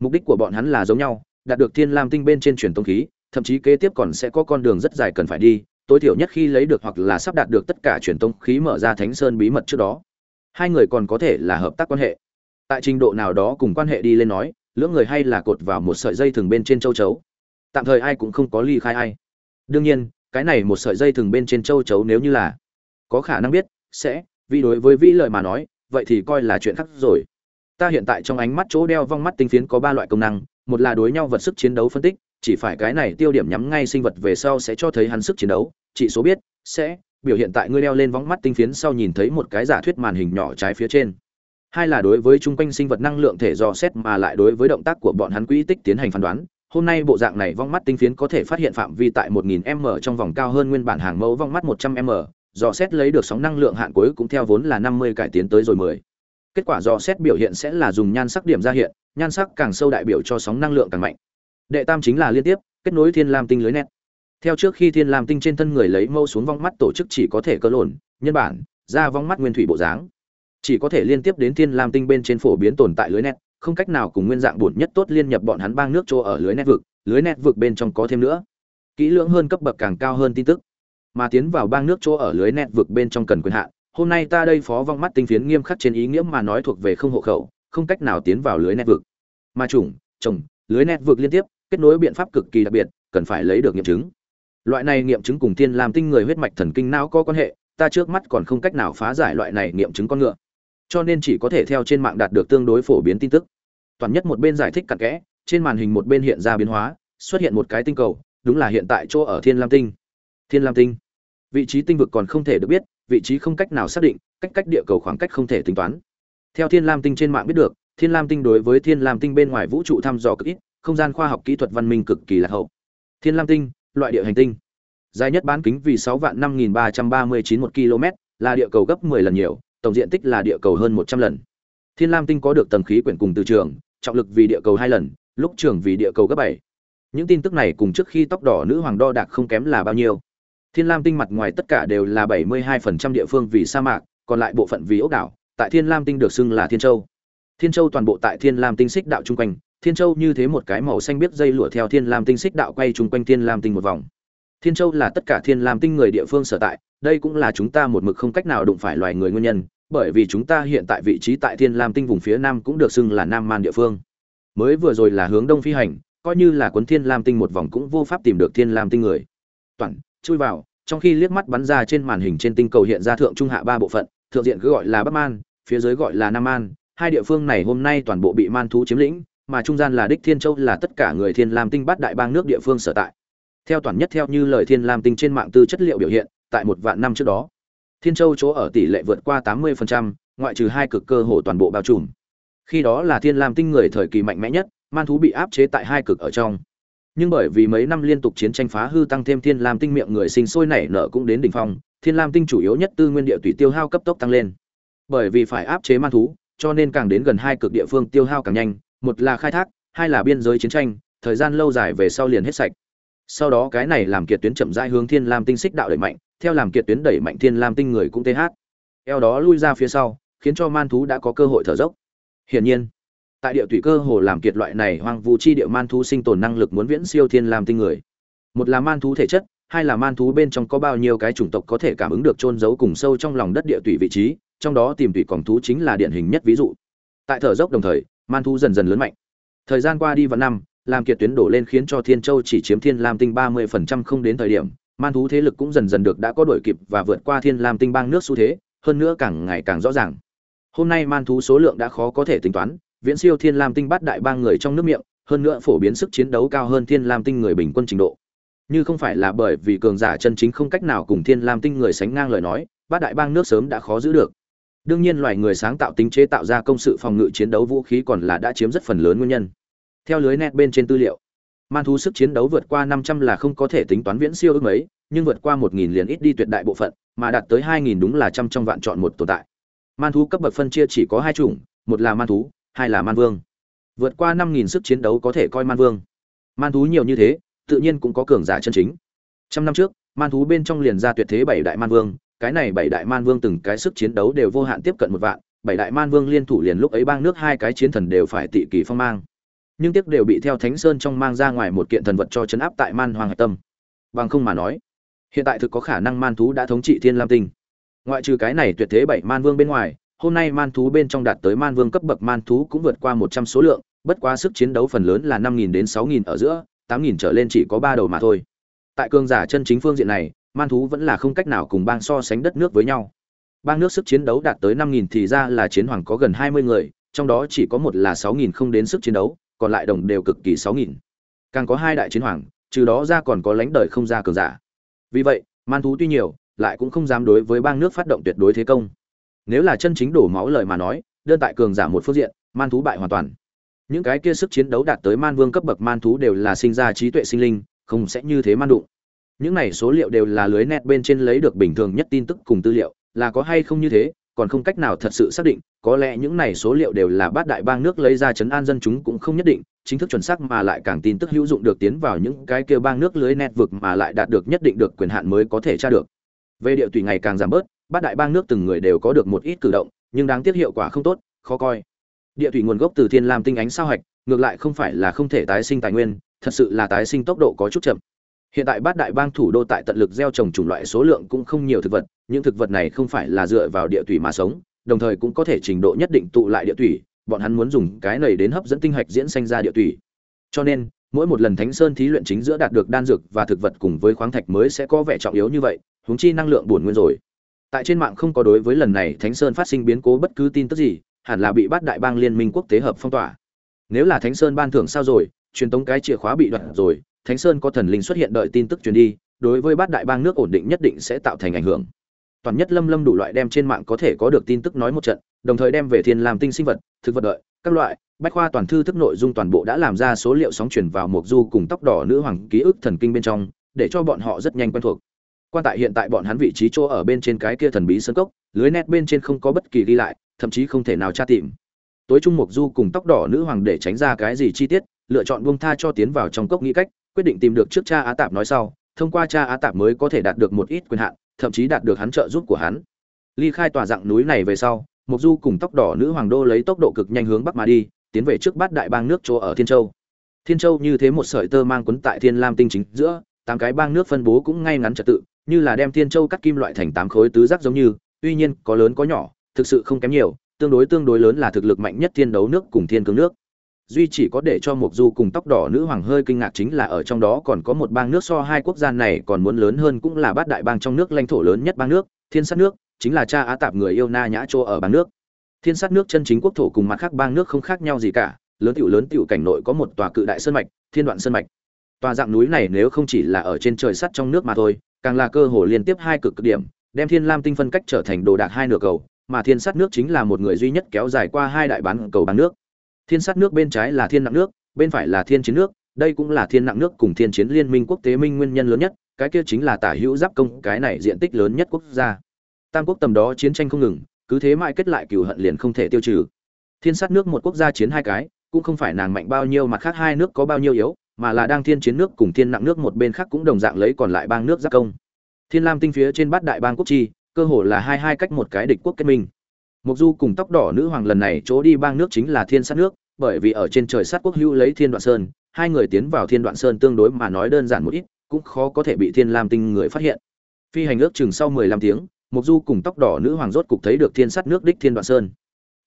Mục đích của bọn hắn là giống nhau, đạt được thiên lam tinh bên trên truyền tông khí, thậm chí kế tiếp còn sẽ có con đường rất dài cần phải đi, tối thiểu nhất khi lấy được hoặc là sắp đạt được tất cả truyền tông khí mở ra thánh sơn bí mật trước đó. Hai người còn có thể là hợp tác quan hệ. Tại trình độ nào đó cùng quan hệ đi lên nói, lưỡng người hay là cột vào một sợi dây thường bên trên châu chấu. Tạm thời ai cũng không có ly khai ai. Đương nhiên cái này một sợi dây thừng bên trên châu chấu nếu như là có khả năng biết, sẽ, vì đối với vĩ lợi mà nói, vậy thì coi là chuyện khác rồi. Ta hiện tại trong ánh mắt chỗ đeo vong mắt tinh phiến có ba loại công năng, một là đối nhau vật sức chiến đấu phân tích, chỉ phải cái này tiêu điểm nhắm ngay sinh vật về sau sẽ cho thấy hắn sức chiến đấu, chỉ số biết, sẽ, biểu hiện tại ngươi đeo lên vóng mắt tinh phiến sau nhìn thấy một cái giả thuyết màn hình nhỏ trái phía trên. Hai là đối với chung quanh sinh vật năng lượng thể dò xét mà lại đối với động tác của bọn hắn quỹ tích tiến hành phán đoán hôm nay bộ dạng này vong mắt tinh phiến có thể phát hiện phạm vi tại 1000 m trong vòng cao hơn nguyên bản hàng mẫu vong mắt 100 m, dò xét lấy được sóng năng lượng hạn cuối cũng theo vốn là 50 cải tiến tới rồi 10. kết quả dò xét biểu hiện sẽ là dùng nhan sắc điểm ra hiện, nhan sắc càng sâu đại biểu cho sóng năng lượng càng mạnh. Đệ tam chính là liên tiếp, kết nối thiên lam tinh lưới nét. Theo trước khi thiên lam tinh trên thân người lấy mâu xuống vong mắt tổ chức chỉ có thể cơ lồn, nhân bản, ra vong mắt nguyên thủy bộ dáng. Chỉ có thể liên tiếp đến thiên lam tinh bên trên phổ biến tồn tại lưới nét không cách nào cùng nguyên dạng bổn nhất tốt liên nhập bọn hắn bang nước chỗ ở lưới nét vực lưới nét vực bên trong có thêm nữa. Kỹ lưỡng hơn cấp bậc càng cao hơn tin tức. Mà tiến vào bang nước chỗ ở lưới nét vực bên trong cần quyền hạn hôm nay ta đây phó vong mắt tinh phiến nghiêm khắc trên ý nghĩa mà nói thuộc về không hộ khẩu không cách nào tiến vào lưới nét vực. Mà chủng chồng, lưới nét vực liên tiếp kết nối biện pháp cực kỳ đặc biệt cần phải lấy được nghiệm chứng. Loại này nghiệm chứng cùng thiên làm tinh người huyết mạch thần kinh não có quan hệ ta trước mắt còn không cách nào phá giải loại này nghiệm chứng con ngựa cho nên chỉ có thể theo trên mạng đạt được tương đối phổ biến tin tức. Toàn nhất một bên giải thích cặn kẽ, trên màn hình một bên hiện ra biến hóa, xuất hiện một cái tinh cầu, đúng là hiện tại chỗ ở thiên lam tinh. Thiên lam tinh. Vị trí tinh vực còn không thể được biết, vị trí không cách nào xác định, cách cách địa cầu khoảng cách không thể tính toán. Theo thiên lam tinh trên mạng biết được, thiên lam tinh đối với thiên lam tinh bên ngoài vũ trụ thăm dò cực ít, không gian khoa học kỹ thuật văn minh cực kỳ lạc hậu. Thiên lam tinh, loại địa hành tinh. Dài nhất bán kính vì sáu vạn năm nghìn ba trăm ba mươi chín một km là địa cầu gấp 10 lần nhiều tổng diện tích là địa cầu hơn một trăm lần. Thiên lam tinh có được tầng khí quyển cùng từ trường, trọng lực vì địa cầu hai lần, lúc trường vì địa cầu gấp bảy. Những tin tức này cùng trước khi tóc đỏ nữ hoàng đo đạc không kém là bao nhiêu. Thiên lam tinh mặt ngoài tất cả đều là bảy mươi 72% địa phương vì sa mạc, còn lại bộ phận vì ốc đảo, tại thiên lam tinh được xưng là thiên châu. Thiên châu toàn bộ tại thiên lam tinh xích đạo chung quanh, thiên châu như thế một cái màu xanh biết dây lụa theo thiên lam tinh xích đạo quay chung quanh thiên lam tinh một vòng thiên châu là tất cả thiên lam tinh người địa phương sở tại, đây cũng là chúng ta một mực không cách nào đụng phải loài người nguyên nhân, bởi vì chúng ta hiện tại vị trí tại thiên lam tinh vùng phía nam cũng được xưng là nam man địa phương. Mới vừa rồi là hướng đông phi hành, coi như là cuốn thiên lam tinh một vòng cũng vô pháp tìm được thiên lam tinh người. Toàn, chui vào, trong khi liếc mắt bắn ra trên màn hình trên tinh cầu hiện ra thượng trung hạ ba bộ phận, thượng diện cứ gọi là bắc man, phía dưới gọi là nam man, hai địa phương này hôm nay toàn bộ bị man thú chiếm lĩnh, mà trung gian là đích thiên châu là tất cả người thiên lam tinh bát đại bang nước địa phương sở tại theo toàn nhất theo như lời thiên lam tinh trên mạng tư chất liệu biểu hiện tại một vạn năm trước đó thiên châu chỗ ở tỷ lệ vượt qua tám 80%, ngoại trừ hai cực cơ hồ toàn bộ bao trùm. Khi đó là thiên lam tinh người thời kỳ mạnh mẽ nhất man thú bị áp chế tại hai cực ở trong. Nhưng bởi vì mấy năm liên tục chiến tranh phá hư tăng thêm thiên lam tinh miệng người sinh sôi nảy nở cũng đến đỉnh phong thiên lam tinh chủ yếu nhất tư nguyên địa tùy tiêu hao cấp tốc tăng lên. Bởi vì phải áp chế man thú cho nên càng đến gần hai cực địa phương tiêu hao càng nhanh một là khai thác hai là biên giới chiến tranh thời gian lâu dài về sau liền hết sạch sau đó cái này làm kiệt tuyến chậm rãi hướng thiên lam tinh xích đạo đẩy mạnh, theo làm kiệt tuyến đẩy mạnh thiên lam tinh người cũng th eo đó lui ra phía sau, khiến cho man thú đã có cơ hội thở dốc. Hiển nhiên, tại địa thủy cơ hồ làm kiệt loại này hoang vu chi địa man thú sinh tồn năng lực muốn viễn siêu thiên lam tinh người. Một là man thú thể chất, hai là man thú bên trong có bao nhiêu cái chủng tộc có thể cảm ứng được trôn giấu cùng sâu trong lòng đất địa thủy vị trí, trong đó tìm thủy còng thú chính là điển hình nhất ví dụ. Tại thở dốc đồng thời, man thú dần dần lớn mạnh. Thời gian qua đi vào năm làm kiệt tuyến đổ lên khiến cho thiên châu chỉ chiếm thiên lam tinh ba mươi phần trăm không đến thời điểm, man thú thế lực cũng dần dần được đã có đổi kịp và vượt qua thiên lam tinh bang nước xu thế, hơn nữa càng ngày càng rõ ràng. Hôm nay man thú số lượng đã khó có thể tính toán, viễn siêu thiên lam tinh bát đại bang người trong nước miệng, hơn nữa phổ biến sức chiến đấu cao hơn thiên lam tinh người bình quân trình độ. Như không phải là bởi vì cường giả chân chính không cách nào cùng thiên lam tinh người sánh ngang lời nói bát đại bang nước sớm đã khó giữ được. Đương nhiên loài người sáng tạo tính chế tạo ra công sự phòng ngự chiến đấu vũ khí còn là đã chiếm rất phần lớn nguyên nhân theo lưới net bên trên tư liệu, man thú sức chiến đấu vượt qua 500 là không có thể tính toán viễn siêu ước mấy, nhưng vượt qua 1000 liền ít đi tuyệt đại bộ phận, mà đạt tới 2000 đúng là trăm trong vạn chọn một tồn tại. Man thú cấp bậc phân chia chỉ có hai chủng, một là man thú, hai là man vương. Vượt qua 5000 sức chiến đấu có thể coi man vương. Man thú nhiều như thế, tự nhiên cũng có cường giả chân chính. Trăm năm trước, man thú bên trong liền ra tuyệt thế bảy đại man vương, cái này bảy đại man vương từng cái sức chiến đấu đều vô hạn tiếp cận một vạn, bảy đại man vương liên thủ liền lúc ấy bang nước hai cái chiến thần đều phải tị kỳ phong mang nhưng tiếc đều bị theo thánh sơn trong mang ra ngoài một kiện thần vật cho chấn áp tại man hoàng hạch tâm. Bằng không mà nói, hiện tại thực có khả năng man thú đã thống trị thiên lam tinh. Ngoại trừ cái này tuyệt thế bảy man vương bên ngoài, hôm nay man thú bên trong đạt tới man vương cấp bậc man thú cũng vượt qua một trăm số lượng, bất quá sức chiến đấu phần lớn là năm nghìn đến sáu nghìn ở giữa, tám nghìn trở lên chỉ có ba đầu mà thôi. Tại cường giả chân chính phương diện này, man thú vẫn là không cách nào cùng bang so sánh đất nước với nhau. Bang nước sức chiến đấu đạt tới năm nghìn thì ra là chiến hoàng có gần hai mươi người, trong đó chỉ có một là sáu nghìn không đến sức chiến đấu còn lại đồng đều cực kỳ sáu nghìn. Càng có hai đại chiến hoàng, trừ đó ra còn có lãnh đời không ra cường giả. Vì vậy, man thú tuy nhiều, lại cũng không dám đối với bang nước phát động tuyệt đối thế công. Nếu là chân chính đổ máu lời mà nói, đơn tại cường giả một phương diện, man thú bại hoàn toàn. Những cái kia sức chiến đấu đạt tới man vương cấp bậc man thú đều là sinh ra trí tuệ sinh linh, không sẽ như thế man đụng. Những này số liệu đều là lưới net bên trên lấy được bình thường nhất tin tức cùng tư liệu, là có hay không như thế còn không cách nào thật sự xác định, có lẽ những này số liệu đều là bát đại bang nước lấy ra chấn an dân chúng cũng không nhất định, chính thức chuẩn xác mà lại càng tin tức hữu dụng được tiến vào những cái kia bang nước lưới net vực mà lại đạt được nhất định được quyền hạn mới có thể tra được. Về địa tùy ngày càng giảm bớt, bát đại bang nước từng người đều có được một ít cử động, nhưng đáng tiếc hiệu quả không tốt, khó coi. Địa thủy nguồn gốc từ thiên lam tinh ánh sao hạch, ngược lại không phải là không thể tái sinh tài nguyên, thật sự là tái sinh tốc độ có chút chậm hiện tại bát đại bang thủ đô tại tận lực gieo trồng chủng loại số lượng cũng không nhiều thực vật, những thực vật này không phải là dựa vào địa thủy mà sống, đồng thời cũng có thể trình độ nhất định tụ lại địa thủy bọn hắn muốn dùng cái này đến hấp dẫn tinh hạch diễn sinh ra địa thủy cho nên, mỗi một lần thánh sơn thí luyện chính giữa đạt được đan dược và thực vật cùng với khoáng thạch mới sẽ có vẻ trọng yếu như vậy, huống chi năng lượng bổn nguyên rồi. Tại trên mạng không có đối với lần này thánh sơn phát sinh biến cố bất cứ tin tức gì, hẳn là bị bắt đại bang liên minh quốc tế hợp phong tỏa. Nếu là thánh sơn ban thưởng sao rồi, truyền tống cái chìa khóa bị đoạt rồi thánh sơn có thần linh xuất hiện đợi tin tức truyền đi, đối với bát đại bang nước ổn định nhất định sẽ tạo thành ảnh hưởng. Toàn nhất lâm lâm đủ loại đem trên mạng có thể có được tin tức nói một trận, đồng thời đem về thiên làm tinh sinh vật, thực vật đợi, các loại, bách khoa toàn thư thức nội dung toàn bộ đã làm ra số liệu sóng truyền vào mục du cùng tóc đỏ nữ hoàng ký ức thần kinh bên trong, để cho bọn họ rất nhanh quen thuộc. Quan tại hiện tại bọn hắn vị trí chỗ ở bên trên cái kia thần bí sơn cốc, lưới nét bên trên không có bất kỳ ghi lại, thậm chí không thể nào tra tìm. Tối trung mục du cùng tóc đỏ nữ hoàng để tránh ra cái gì chi tiết, lựa chọn buông tha cho tiến vào trong cốc nghĩ cách quyết định tìm được trước cha á tạp nói sau, thông qua cha á tạp mới có thể đạt được một ít quyền hạn, thậm chí đạt được hắn trợ giúp của hắn. Ly khai tòa dạng núi này về sau, Mộc du cùng tóc đỏ nữ hoàng đô lấy tốc độ cực nhanh hướng bắc mà đi, tiến về trước bát đại bang nước chỗ ở thiên châu. Thiên châu như thế một sợi tơ mang quấn tại thiên lam tinh chính giữa, tám cái bang nước phân bố cũng ngay ngắn trật tự, như là đem thiên châu cắt kim loại thành tám khối tứ giác giống như, tuy nhiên có lớn có nhỏ, thực sự không kém nhiều, tương đối tương đối lớn là thực lực mạnh nhất thiên đấu nước cùng thiên cương nước duy chỉ có để cho mục du cùng tóc đỏ nữ hoàng hơi kinh ngạc chính là ở trong đó còn có một bang nước so hai quốc gia này còn muốn lớn hơn cũng là bát đại bang trong nước lãnh thổ lớn nhất bang nước, thiên sát nước, chính là cha á tạp người yêu na nhã châu ở bang nước. Thiên sát nước chân chính quốc thổ cùng mặt khác bang nước không khác nhau gì cả, lớn tiểu lớn tiểu cảnh nội có một tòa cự đại sơn mạch, thiên đoạn sơn mạch. Tòa dạng núi này nếu không chỉ là ở trên trời sắt trong nước mà thôi, càng là cơ hồ liên tiếp hai cực cực điểm, đem thiên lam tinh phân cách trở thành đồ đạc hai nửa cầu, mà thiên sát nước chính là một người duy nhất kéo dài qua hai đại bán cầu bang nước thiên sát nước bên trái là thiên nặng nước, bên phải là thiên chiến nước, đây cũng là thiên nặng nước cùng thiên chiến liên minh quốc tế minh nguyên nhân lớn nhất, cái kia chính là tả hữu giáp công, cái này diện tích lớn nhất quốc gia. Tam quốc tầm đó chiến tranh không ngừng, cứ thế mãi kết lại cừu hận liền không thể tiêu trừ. Thiên sát nước một quốc gia chiến hai cái, cũng không phải nàng mạnh bao nhiêu mặt khác hai nước có bao nhiêu yếu, mà là đang thiên chiến nước cùng thiên nặng nước một bên khác cũng đồng dạng lấy còn lại bang nước giáp công. Thiên lam tinh phía trên bát đại bang quốc chi, cơ hồ là hai hai cách một cái địch quốc kết minh. Mục du cùng tóc đỏ nữ hoàng lần này chỗ đi bang nước chính là thiên sát nước bởi vì ở trên trời sát quốc hữu lấy thiên đoạn sơn hai người tiến vào thiên đoạn sơn tương đối mà nói đơn giản một ít cũng khó có thể bị thiên lam tinh người phát hiện. Phi hành ước chừng sau mười lăm tiếng mục du cùng tóc đỏ nữ hoàng rốt cục thấy được thiên sắt nước đích thiên đoạn sơn.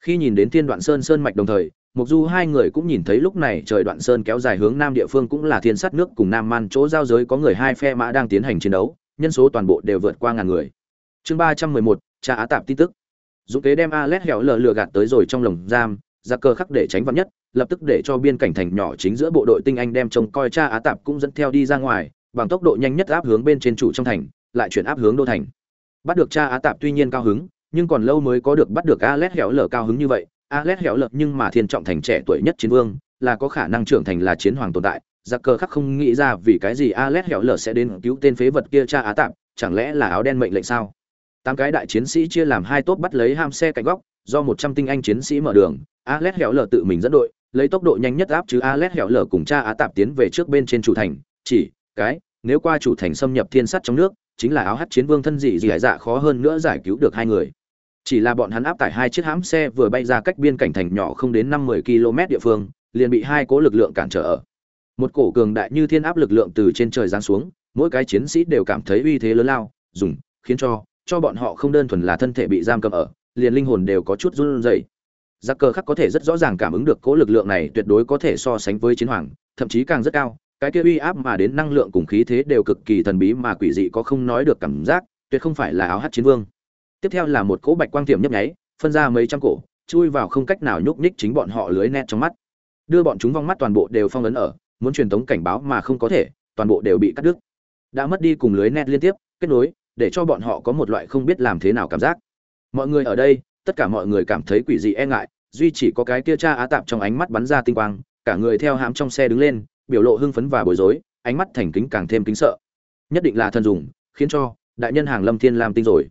Khi nhìn đến thiên đoạn sơn sơn mạch đồng thời mục du hai người cũng nhìn thấy lúc này trời đoạn sơn kéo dài hướng nam địa phương cũng là thiên sắt nước cùng nam man chỗ giao giới có người hai phe mã đang tiến hành chiến đấu nhân số toàn bộ đều vượt qua ngàn người. Chương ba trăm mười một tra á tạp tin tức. Dũng kế đem Alet hẻo lờ lừa gạt tới rồi trong lồng giam, giặc cờ khắc để tránh vắn nhất, lập tức để cho biên cảnh thành nhỏ chính giữa bộ đội tinh anh đem trông coi cha Á Tạp cũng dẫn theo đi ra ngoài, bằng tốc độ nhanh nhất áp hướng bên trên chủ trong thành, lại chuyển áp hướng đô thành. Bắt được cha Á Tạp tuy nhiên cao hứng, nhưng còn lâu mới có được bắt được Alet hẻo lở cao hứng như vậy. Alet hẻo lở nhưng mà thiên trọng thành trẻ tuổi nhất chiến vương, là có khả năng trưởng thành là chiến hoàng tồn tại. Giặc cờ khắc không nghĩ ra vì cái gì Alet hẻo lở sẽ đến cứu tên phế vật kia cha Á Tạp, chẳng lẽ là áo đen mệnh lệnh sao? tám cái đại chiến sĩ chia làm hai tốp bắt lấy ham xe cạnh góc do một trăm tinh anh chiến sĩ mở đường alex hẻo Lở tự mình dẫn đội, lấy tốc độ nhanh nhất áp chứ alex hẻo Lở cùng cha á tạp tiến về trước bên trên chủ thành. Chỉ, cái, nếu qua chủ thành xâm nhập thiên sắt trong nước, chính là áo hắc chiến vương thân dị dị hải dạ khó hơn nữa giải cứu được hai người. Chỉ là bọn hắn áp tải hai chiếc hãm xe vừa bay ra cách biên cảnh thành nhỏ không đến năm mươi km địa phương, liền bị hai cố lực lượng cản trở ở. Một cổ cường đại như thiên áp lực lượng từ trên trời giáng xuống, mỗi cái chiến sĩ đều cảm thấy uy thế lớn lao, dùng, khiến cho cho bọn họ không đơn thuần là thân thể bị giam cầm ở, liền linh hồn đều có chút run rẩy giặc cờ khắc có thể rất rõ ràng cảm ứng được cố lực lượng này tuyệt đối có thể so sánh với chiến hoàng, thậm chí càng rất cao. Cái kia uy áp mà đến năng lượng cùng khí thế đều cực kỳ thần bí mà quỷ dị có không nói được cảm giác, tuyệt không phải là áo hát chiến vương. Tiếp theo là một cỗ bạch quang tiệm nhấp nháy, phân ra mấy trăm cổ, chui vào không cách nào nhúc nhích chính bọn họ lưới nét trong mắt. Đưa bọn chúng vong mắt toàn bộ đều phong ấn ở, muốn truyền tống cảnh báo mà không có thể, toàn bộ đều bị cắt đứt. Đã mất đi cùng lưới nét liên tiếp, kết nối, để cho bọn họ có một loại không biết làm thế nào cảm giác. Mọi người ở đây, tất cả mọi người cảm thấy quỷ dị e ngại duy chỉ có cái kia cha á tạp trong ánh mắt bắn ra tinh quang, cả người theo hãm trong xe đứng lên, biểu lộ hưng phấn và bối rối, ánh mắt thành kính càng thêm kính sợ. Nhất định là thần dùng, khiến cho đại nhân hàng lâm thiên lam tinh rồi.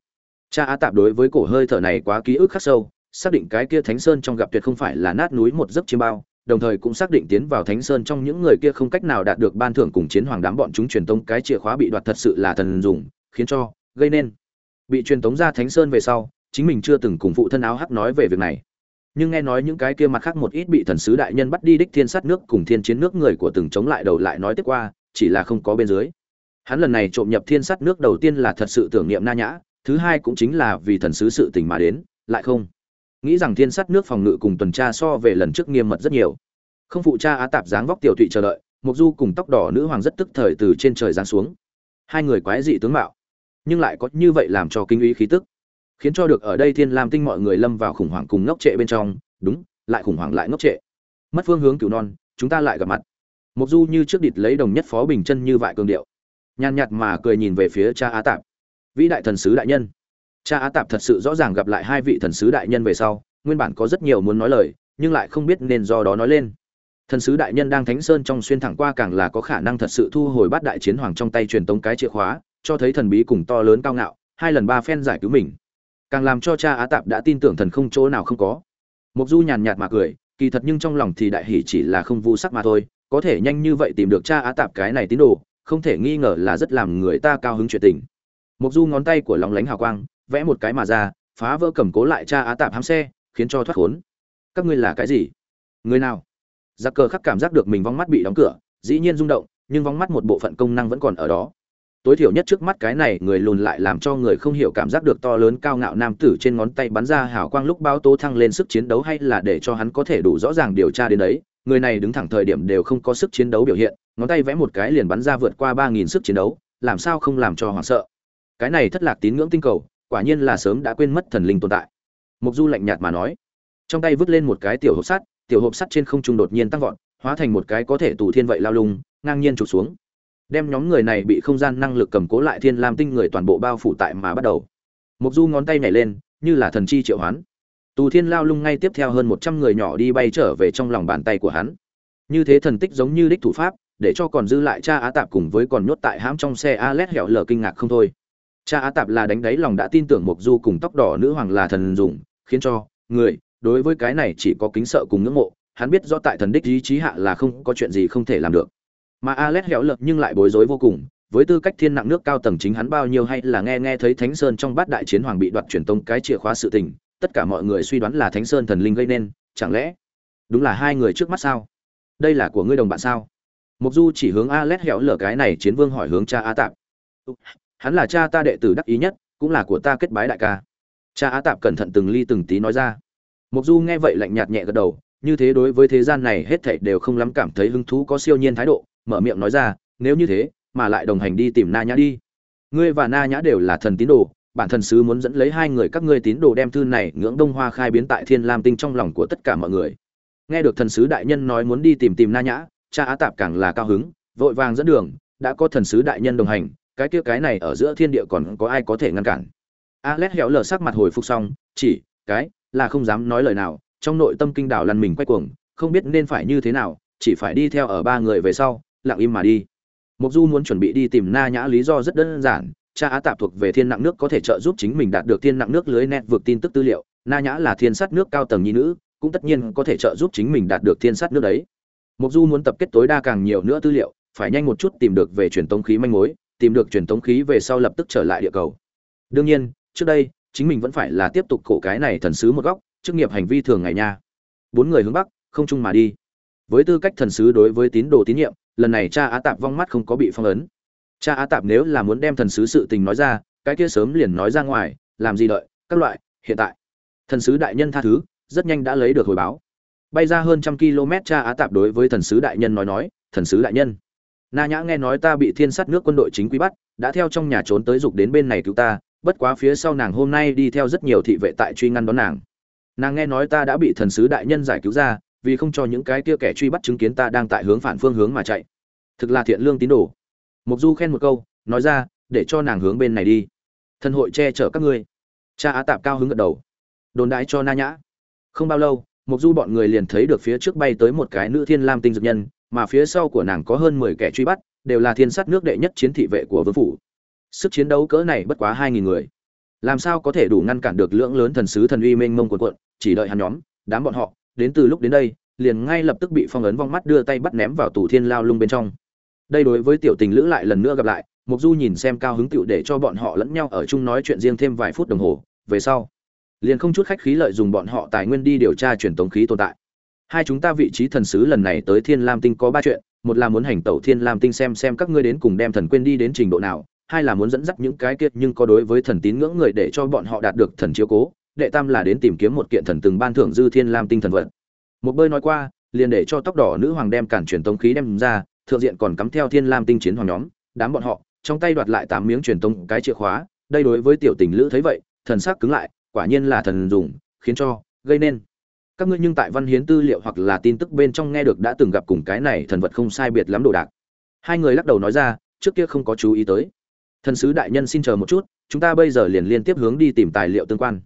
Cha á tạp đối với cổ hơi thở này quá ký ức khắc sâu, xác định cái kia thánh sơn trong gặp tuyệt không phải là nát núi một giấc chiêm bao, đồng thời cũng xác định tiến vào thánh sơn trong những người kia không cách nào đạt được ban thưởng cùng chiến hoàng đám bọn chúng truyền tông cái chìa khóa bị đoạt thật sự là thần dùng, khiến cho gây nên. Bị truyền tống ra thánh sơn về sau, chính mình chưa từng cùng phụ thân áo hắc nói về việc này nhưng nghe nói những cái kia mặt khác một ít bị thần sứ đại nhân bắt đi đích thiên sát nước cùng thiên chiến nước người của từng chống lại đầu lại nói tiếp qua, chỉ là không có bên dưới. Hắn lần này trộm nhập thiên sát nước đầu tiên là thật sự tưởng niệm na nhã, thứ hai cũng chính là vì thần sứ sự tình mà đến, lại không. Nghĩ rằng thiên sát nước phòng ngự cùng tuần tra so về lần trước nghiêm mật rất nhiều. Không phụ cha á tạp dáng vóc tiểu thụy chờ đợi, mục du cùng tóc đỏ nữ hoàng rất tức thời từ trên trời giáng xuống. Hai người quái dị tướng mạo, nhưng lại có như vậy làm cho kinh uy khí tức khiến cho được ở đây thiên lam tinh mọi người lâm vào khủng hoảng cùng ngốc trệ bên trong. Đúng, lại khủng hoảng lại ngốc trệ. Mất phương hướng cửu non, chúng ta lại gặp mặt. Mục du như trước địch lấy đồng nhất phó bình chân như vại cường điệu. Nhàn nhạt mà cười nhìn về phía cha á tạp. Vĩ đại thần sứ đại nhân. Cha á tạp thật sự rõ ràng gặp lại hai vị thần sứ đại nhân về sau, nguyên bản có rất nhiều muốn nói lời, nhưng lại không biết nên do đó nói lên. Thần sứ đại nhân đang thánh sơn trong xuyên thẳng qua càng là có khả năng thật sự thu hồi bát đại chiến hoàng trong tay truyền tống cái chìa khóa, cho thấy thần bí cùng to lớn cao ngạo, hai lần ba phen giải cứu mình càng làm cho cha á tạp đã tin tưởng thần không chỗ nào không có. Mục du nhàn nhạt mà cười, kỳ thật nhưng trong lòng thì đại hỷ chỉ là không vu sắc mà thôi, có thể nhanh như vậy tìm được cha á tạp cái này tín đồ, không thể nghi ngờ là rất làm người ta cao hứng chuyện tình. Mục du ngón tay của lóng lánh hào quang, vẽ một cái mà ra, phá vỡ cầm cố lại cha á tạp hám xe, khiến cho thoát khốn. Các ngươi là cái gì? Người nào? Giặc cờ khắc cảm giác được mình vong mắt bị đóng cửa, dĩ nhiên rung động, nhưng vong mắt một bộ phận công năng vẫn còn ở đó tối thiểu nhất trước mắt cái này người lùn lại làm cho người không hiểu cảm giác được to lớn cao ngạo nam tử trên ngón tay bắn ra hào quang lúc báo tố thăng lên sức chiến đấu hay là để cho hắn có thể đủ rõ ràng điều tra đến đấy. Người này đứng thẳng thời điểm đều không có sức chiến đấu biểu hiện, ngón tay vẽ một cái liền bắn ra vượt qua ba nghìn sức chiến đấu, làm sao không làm cho hoảng sợ. Cái này thất lạc tín ngưỡng tinh cầu, quả nhiên là sớm đã quên mất thần linh tồn tại. Mục du lạnh nhạt mà nói. Trong tay vứt lên một cái tiểu hộp sắt, tiểu hộp sắt trên không trung đột nhiên tăng vọt, hóa thành một cái có thể tù thiên vậy lao lung, ngang nhiên trục xuống đem nhóm người này bị không gian năng lực cầm cố lại thiên lam tinh người toàn bộ bao phủ tại mà bắt đầu. Mục du ngón tay nhảy lên, như là thần chi triệu hoán. Tù thiên lao lung ngay tiếp theo hơn một trăm người nhỏ đi bay trở về trong lòng bàn tay của hắn. Như thế thần tích giống như đích thủ pháp, để cho còn dư lại cha á tạp cùng với còn nhốt tại hãm trong xe a lét hẹo lờ kinh ngạc không thôi. Cha á tạp là đánh đáy lòng đã tin tưởng mục du cùng tóc đỏ nữ hoàng là thần dùng, khiến cho người đối với cái này chỉ có kính sợ cùng ngưỡng mộ. Hắn biết do tại thần đích ý chí hạ là không có chuyện gì không thể làm được mà Alex hẻo lợt nhưng lại bối rối vô cùng, với tư cách thiên nặng nước cao tầng chính hắn bao nhiêu hay là nghe nghe thấy Thánh Sơn trong bát đại chiến hoàng bị đoạt truyền tông cái chìa khóa sự tình, tất cả mọi người suy đoán là Thánh Sơn thần linh gây nên, chẳng lẽ đúng là hai người trước mắt sao? Đây là của ngươi đồng bạn sao? Mục du chỉ hướng a hẻo lở cái này chiến vương hỏi hướng cha A tạp. Hắn là cha ta đệ tử đắc ý nhất cũng là của ta kết bái đại ca. Cha A tạp cẩn thận từng ly từng tí nói ra. Mục du nghe vậy lạnh nhạt nhẹ gật đầu như thế đối với thế gian này hết thảy đều không lắm cảm thấy hứng thú có siêu nhiên thái độ mở miệng nói ra, nếu như thế, mà lại đồng hành đi tìm na nhã đi. Ngươi và na nhã đều là thần tín đồ, bản thần sứ muốn dẫn lấy hai người các ngươi tín đồ đem thư này ngưỡng đông hoa khai biến tại thiên lam tinh trong lòng của tất cả mọi người. Nghe được thần sứ đại nhân nói muốn đi tìm tìm na nhã, cha á tạp càng là cao hứng, vội vàng dẫn đường, đã có thần sứ đại nhân đồng hành, cái kia cái này ở giữa thiên địa còn có ai có thể ngăn cản? Alex héo lờ sắc mặt hồi phục xong, chỉ, cái, là không dám nói lời nào, trong nội tâm kinh đảo lăn mình quay cuồng, không biết nên phải như thế nào, chỉ phải đi theo ở ba người về sau lặng im mà đi. Mục du muốn chuẩn bị đi tìm na nhã lý do rất đơn giản, cha á tạp thuộc về thiên nặng nước có thể trợ giúp chính mình đạt được thiên nặng nước lưới net vượt tin tức tư liệu, na nhã là thiên sát nước cao tầng nhi nữ, cũng tất nhiên có thể trợ giúp chính mình đạt được thiên sát nước đấy. Mục du muốn tập kết tối đa càng nhiều nữa tư liệu, phải nhanh một chút tìm được về truyền tống khí manh mối, tìm được truyền tống khí về sau lập tức trở lại địa cầu. Đương nhiên, trước đây, chính mình vẫn phải là tiếp tục cổ cái này thần sứ một góc, chức nghiệp hành vi thường ngày nha. Bốn người hướng bắc, không chung mà đi. Với tư cách thần sứ đối với tín đồ tín nhiệm lần này cha á tạp vong mắt không có bị phong ấn. Cha á tạp nếu là muốn đem thần sứ sự tình nói ra, cái kia sớm liền nói ra ngoài, làm gì đợi, các loại, hiện tại. Thần sứ đại nhân tha thứ, rất nhanh đã lấy được hồi báo. Bay ra hơn trăm km, cha á tạp đối với thần sứ đại nhân nói nói, thần sứ đại nhân, na nhã nghe nói ta bị thiên sát nước quân đội chính quy bắt, đã theo trong nhà trốn tới dục đến bên này cứu ta, bất quá phía sau nàng hôm nay đi theo rất nhiều thị vệ tại truy ngăn đón nàng. Nàng nghe nói ta đã bị thần sứ đại nhân giải cứu ra vì không cho những cái kia kẻ truy bắt chứng kiến ta đang tại hướng phản phương hướng mà chạy. Thực là thiện lương tín đồ. Mục du khen một câu, nói ra, để cho nàng hướng bên này đi. Thần hội che chở các ngươi. Cha á tạp cao hứng gật đầu. Đồn đãi cho na nhã. Không bao lâu mục du bọn người liền thấy được phía trước bay tới một cái nữ thiên lam tinh dược nhân, mà phía sau của nàng có hơn mười kẻ truy bắt, đều là thiên sát nước đệ nhất chiến thị vệ của vương phủ. Sức chiến đấu cỡ này bất quá hai nghìn người. Làm sao có thể đủ ngăn cản được lượng lớn thần sứ thần uy mênh mông quần quận chỉ đợi hắn nhóm, đám bọn họ đến từ lúc đến đây, liền ngay lập tức bị phong ấn vong mắt đưa tay bắt ném vào tủ thiên lao lung bên trong. Đây đối với tiểu tình lữ lại lần nữa gặp lại mục du nhìn xem cao hứng tựu để cho bọn họ lẫn nhau ở chung nói chuyện riêng thêm vài phút đồng hồ, về sau, liền không chút khách khí lợi dùng bọn họ tài nguyên đi điều tra truyền tống khí tồn tại. Hai chúng ta vị trí thần sứ lần này tới thiên lam tinh có ba chuyện, một là muốn hành tẩu thiên lam tinh xem xem các ngươi đến cùng đem thần quên đi đến trình độ nào, hai là muốn dẫn dắt những cái kiệt nhưng có đối với thần tín ngưỡng người để cho bọn họ đạt được thần chiếu cố đệ tam là đến tìm kiếm một kiện thần từng ban thưởng dư thiên lam tinh thần vật. một bơi nói qua, liền để cho tóc đỏ nữ hoàng đem cản truyền tống khí đem ra, thượng diện còn cắm theo thiên lam tinh chiến hoàng nhóm, đám bọn họ, trong tay đoạt lại tám miếng truyền tống cái chìa khóa. Đây đối với tiểu tình lữ thấy vậy, thần sắc cứng lại, quả nhiên là thần dùng, khiến cho gây nên. Các ngươi nhưng tại văn hiến tư liệu hoặc là tin tức bên trong nghe được đã từng gặp cùng cái này thần vật không sai biệt lắm đồ đạc. Hai người lắc đầu nói ra, trước kia không có chú ý tới. Thần sứ đại nhân xin chờ một chút, chúng ta bây giờ liền liên tiếp hướng đi tìm tài liệu tương quan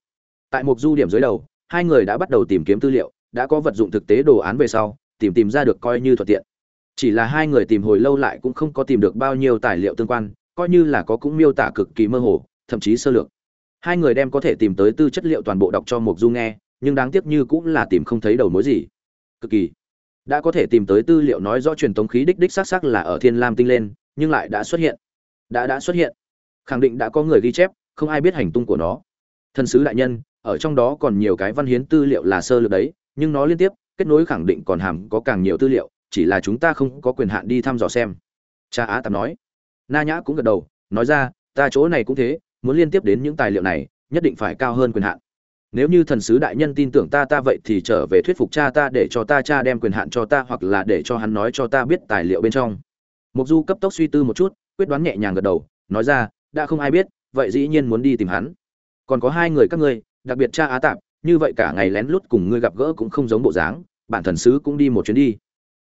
tại một du điểm dưới đầu, hai người đã bắt đầu tìm kiếm tư liệu, đã có vật dụng thực tế đồ án về sau, tìm tìm ra được coi như thuận tiện. Chỉ là hai người tìm hồi lâu lại cũng không có tìm được bao nhiêu tài liệu tương quan, coi như là có cũng miêu tả cực kỳ mơ hồ, thậm chí sơ lược. Hai người đem có thể tìm tới tư chất liệu toàn bộ đọc cho mục du nghe, nhưng đáng tiếc như cũng là tìm không thấy đầu mối gì. Cực kỳ. Đã có thể tìm tới tư liệu nói rõ truyền tống khí đích đích xác xác là ở thiên lam tinh lên, nhưng lại đã xuất hiện. Đã đã xuất hiện. Khẳng định đã có người ghi chép, không ai biết hành tung của nó. Thân sứ đại nhân ở trong đó còn nhiều cái văn hiến tư liệu là sơ lược đấy, nhưng nó liên tiếp, kết nối khẳng định còn hàm có càng nhiều tư liệu, chỉ là chúng ta không có quyền hạn đi thăm dò xem. Cha á tạp nói. Na nhã cũng gật đầu, nói ra, ta chỗ này cũng thế, muốn liên tiếp đến những tài liệu này, nhất định phải cao hơn quyền hạn. Nếu như thần sứ đại nhân tin tưởng ta ta vậy thì trở về thuyết phục cha ta để cho ta, cha đem quyền hạn cho ta, hoặc là để cho hắn nói cho ta biết tài liệu bên trong. Mục du cấp tốc suy tư một chút, quyết đoán nhẹ nhàng gật đầu, nói ra, đã không ai biết, vậy dĩ nhiên muốn đi tìm hắn. Còn có hai người các ngươi đặc biệt cha á tạp, như vậy cả ngày lén lút cùng ngươi gặp gỡ cũng không giống bộ dáng, bản thần sứ cũng đi một chuyến đi.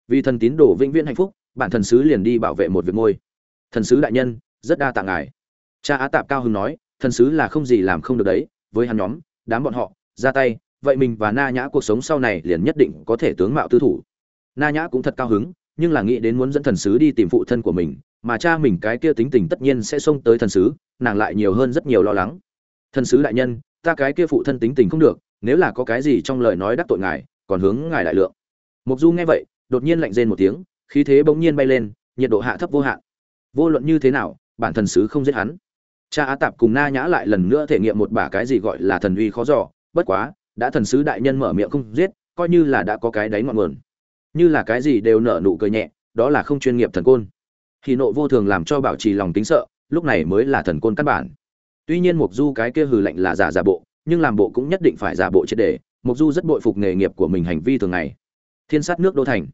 Vì thần tín đồ vĩnh viễn hạnh phúc, bản thần sứ liền đi bảo vệ một việc ngôi. Thần sứ đại nhân, rất đa tạ ngài. Cha á tạp cao hưng nói, thần sứ là không gì làm không được đấy, với hắn nhóm, đám bọn họ, ra tay, vậy mình và na nhã cuộc sống sau này liền nhất định có thể tướng mạo tư thủ. Na nhã cũng thật cao hứng, nhưng là nghĩ đến muốn dẫn thần sứ đi tìm phụ thân của mình, mà cha mình cái kia tính tình tất nhiên sẽ xông tới thần sứ, nàng lại nhiều hơn rất nhiều lo lắng. Thần sứ đại nhân ta cái kia phụ thân tính tình không được, nếu là có cái gì trong lời nói đắc tội ngài, còn hướng ngài đại lượng. Mục du nghe vậy, đột nhiên lạnh rên một tiếng, khí thế bỗng nhiên bay lên, nhiệt độ hạ thấp vô hạn. Vô luận như thế nào, bản thần sứ không giết hắn. Cha á tạp cùng na nhã lại lần nữa thể nghiệm một bả cái gì gọi là thần uy khó dò, bất quá, đã thần sứ đại nhân mở miệng không giết, coi như là đã có cái đáy ngọn nguồn. Như là cái gì đều nở nụ cười nhẹ, đó là không chuyên nghiệp thần côn. Thì nộ vô thường làm cho bảo trì lòng tính sợ, lúc này mới là thần côn căn bản tuy nhiên mục du cái kia hừ lạnh là giả giả bộ, nhưng làm bộ cũng nhất định phải giả bộ triệt để mục du rất bội phục nghề nghiệp của mình hành vi thường ngày. Thiên sát nước đô thành.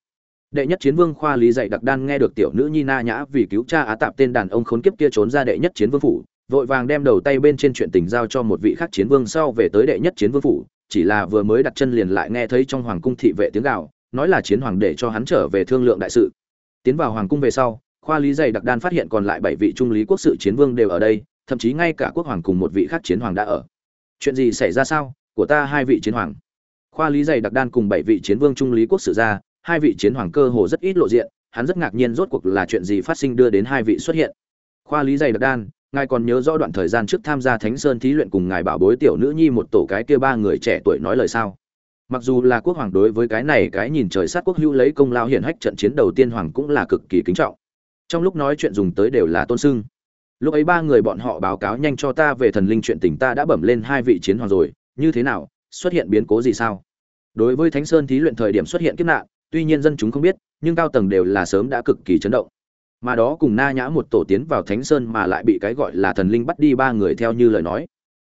Đệ nhất chiến vương khoa lý dạy đặc đan nghe được tiểu nữ nhi na nhã vì cứu cha á tạp tên đàn ông khốn kiếp kia trốn ra đệ nhất chiến vương phủ, vội vàng đem đầu tay bên trên chuyện tình giao cho một vị khác chiến vương sau về tới đệ nhất chiến vương phủ, chỉ là vừa mới đặt chân liền lại nghe thấy trong hoàng cung thị vệ tiếng gạo nói là chiến hoàng để cho hắn trở về thương lượng đại sự. Tiến vào hoàng cung về sau, khoa lý dày đặc đan phát hiện còn lại bảy vị trung lý quốc sự chiến vương đều ở đây thậm chí ngay cả quốc hoàng cùng một vị khác chiến hoàng đã ở. Chuyện gì xảy ra sao? Của ta hai vị chiến hoàng. Khoa lý dày đặc đan cùng bảy vị chiến vương trung lý quốc sự ra, hai vị chiến hoàng cơ hồ rất ít lộ diện, hắn rất ngạc nhiên rốt cuộc là chuyện gì phát sinh đưa đến hai vị xuất hiện. Khoa lý dày đặc đan, ngài còn nhớ rõ đoạn thời gian trước tham gia thánh sơn thí luyện cùng ngài bảo bối tiểu nữ nhi một tổ cái kia ba người trẻ tuổi nói lời sao? Mặc dù là quốc hoàng đối với cái này cái nhìn trời sát quốc hữu lấy công lao hiển hách trận chiến đầu tiên hoàng cũng là cực kỳ kính trọng. Trong lúc nói chuyện dùng tới đều là tôn sưng lúc ấy ba người bọn họ báo cáo nhanh cho ta về thần linh chuyện tình ta đã bẩm lên hai vị chiến hoàng rồi, như thế nào, xuất hiện biến cố gì sao? Đối với thánh sơn thí luyện thời điểm xuất hiện kiếp nạn, tuy nhiên dân chúng không biết, nhưng cao tầng đều là sớm đã cực kỳ chấn động. Mà đó cùng na nhã một tổ tiến vào thánh sơn mà lại bị cái gọi là thần linh bắt đi ba người theo như lời nói.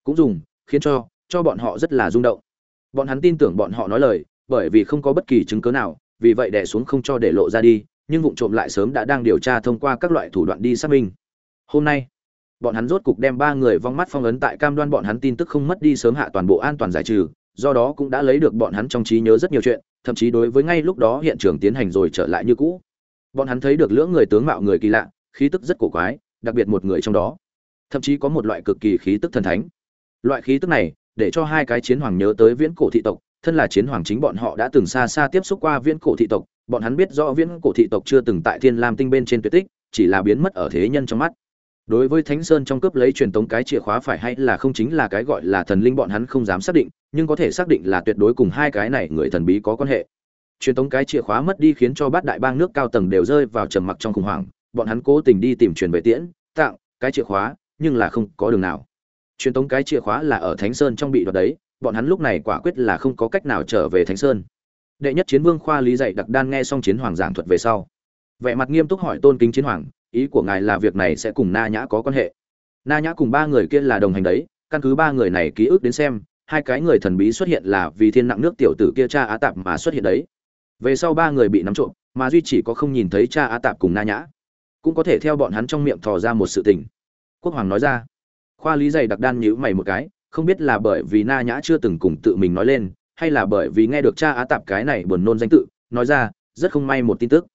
Cũng dùng, khiến cho cho bọn họ rất là rung động. Bọn hắn tin tưởng bọn họ nói lời, bởi vì không có bất kỳ chứng cớ nào, vì vậy đẻ xuống không cho để lộ ra đi, nhưng vụ trộm lại sớm đã đang điều tra thông qua các loại thủ đoạn đi xác minh hôm nay, bọn hắn rốt cục đem ba người vong mắt phong ấn tại cam đoan bọn hắn tin tức không mất đi sớm hạ toàn bộ an toàn giải trừ, do đó cũng đã lấy được bọn hắn trong trí nhớ rất nhiều chuyện, thậm chí đối với ngay lúc đó hiện trường tiến hành rồi trở lại như cũ. Bọn hắn thấy được lưỡng người tướng mạo người kỳ lạ, khí tức rất cổ quái, đặc biệt một người trong đó. Thậm chí có một loại cực kỳ khí tức thần thánh. Loại khí tức này, để cho hai cái chiến hoàng nhớ tới viễn cổ thị tộc, thân là chiến hoàng chính bọn họ đã từng xa xa tiếp xúc qua viễn cổ thị tộc, bọn hắn biết rõ viễn cổ thị tộc chưa từng tại thiên lam tinh bên trên tuyệt tích, chỉ là biến mất ở thế nhân trong mắt đối với thánh sơn trong cướp lấy truyền tống cái chìa khóa phải hay là không chính là cái gọi là thần linh bọn hắn không dám xác định, nhưng có thể xác định là tuyệt đối cùng hai cái này người thần bí có quan hệ. Truyền tống cái chìa khóa mất đi khiến cho bát đại bang nước cao tầng đều rơi vào trầm mặc trong khủng hoảng, bọn hắn cố tình đi tìm truyền về tiễn, tặng cái chìa khóa, nhưng là không có đường nào. Truyền tống cái chìa khóa là ở thánh sơn trong bị đoạt đấy, bọn hắn lúc này quả quyết là không có cách nào trở về thánh sơn. Đệ nhất chiến vương khoa lý dạy đặc đan nghe xong chiến hoàng giảng thuật về sau vẻ mặt nghiêm túc hỏi tôn kính chiến hoàng, ý của ngài là việc này sẽ cùng na nhã có quan hệ. Na nhã cùng ba người kia là đồng hành đấy, căn cứ ba người này ký ức đến xem, hai cái người thần bí xuất hiện là vì thiên nặng nước tiểu tử kia cha á tạp mà xuất hiện đấy. Về sau ba người bị nắm trộm, mà duy chỉ có không nhìn thấy cha á tạp cùng na nhã. Cũng có thể theo bọn hắn trong miệng thò ra một sự tình. Quốc hoàng nói ra. Khoa lý dày đặc đan nhữ mày một cái, không biết là bởi vì na nhã chưa từng cùng tự mình nói lên, hay là bởi vì nghe được cha á tạp cái này buồn nôn danh tự, nói ra, rất không may một tin tức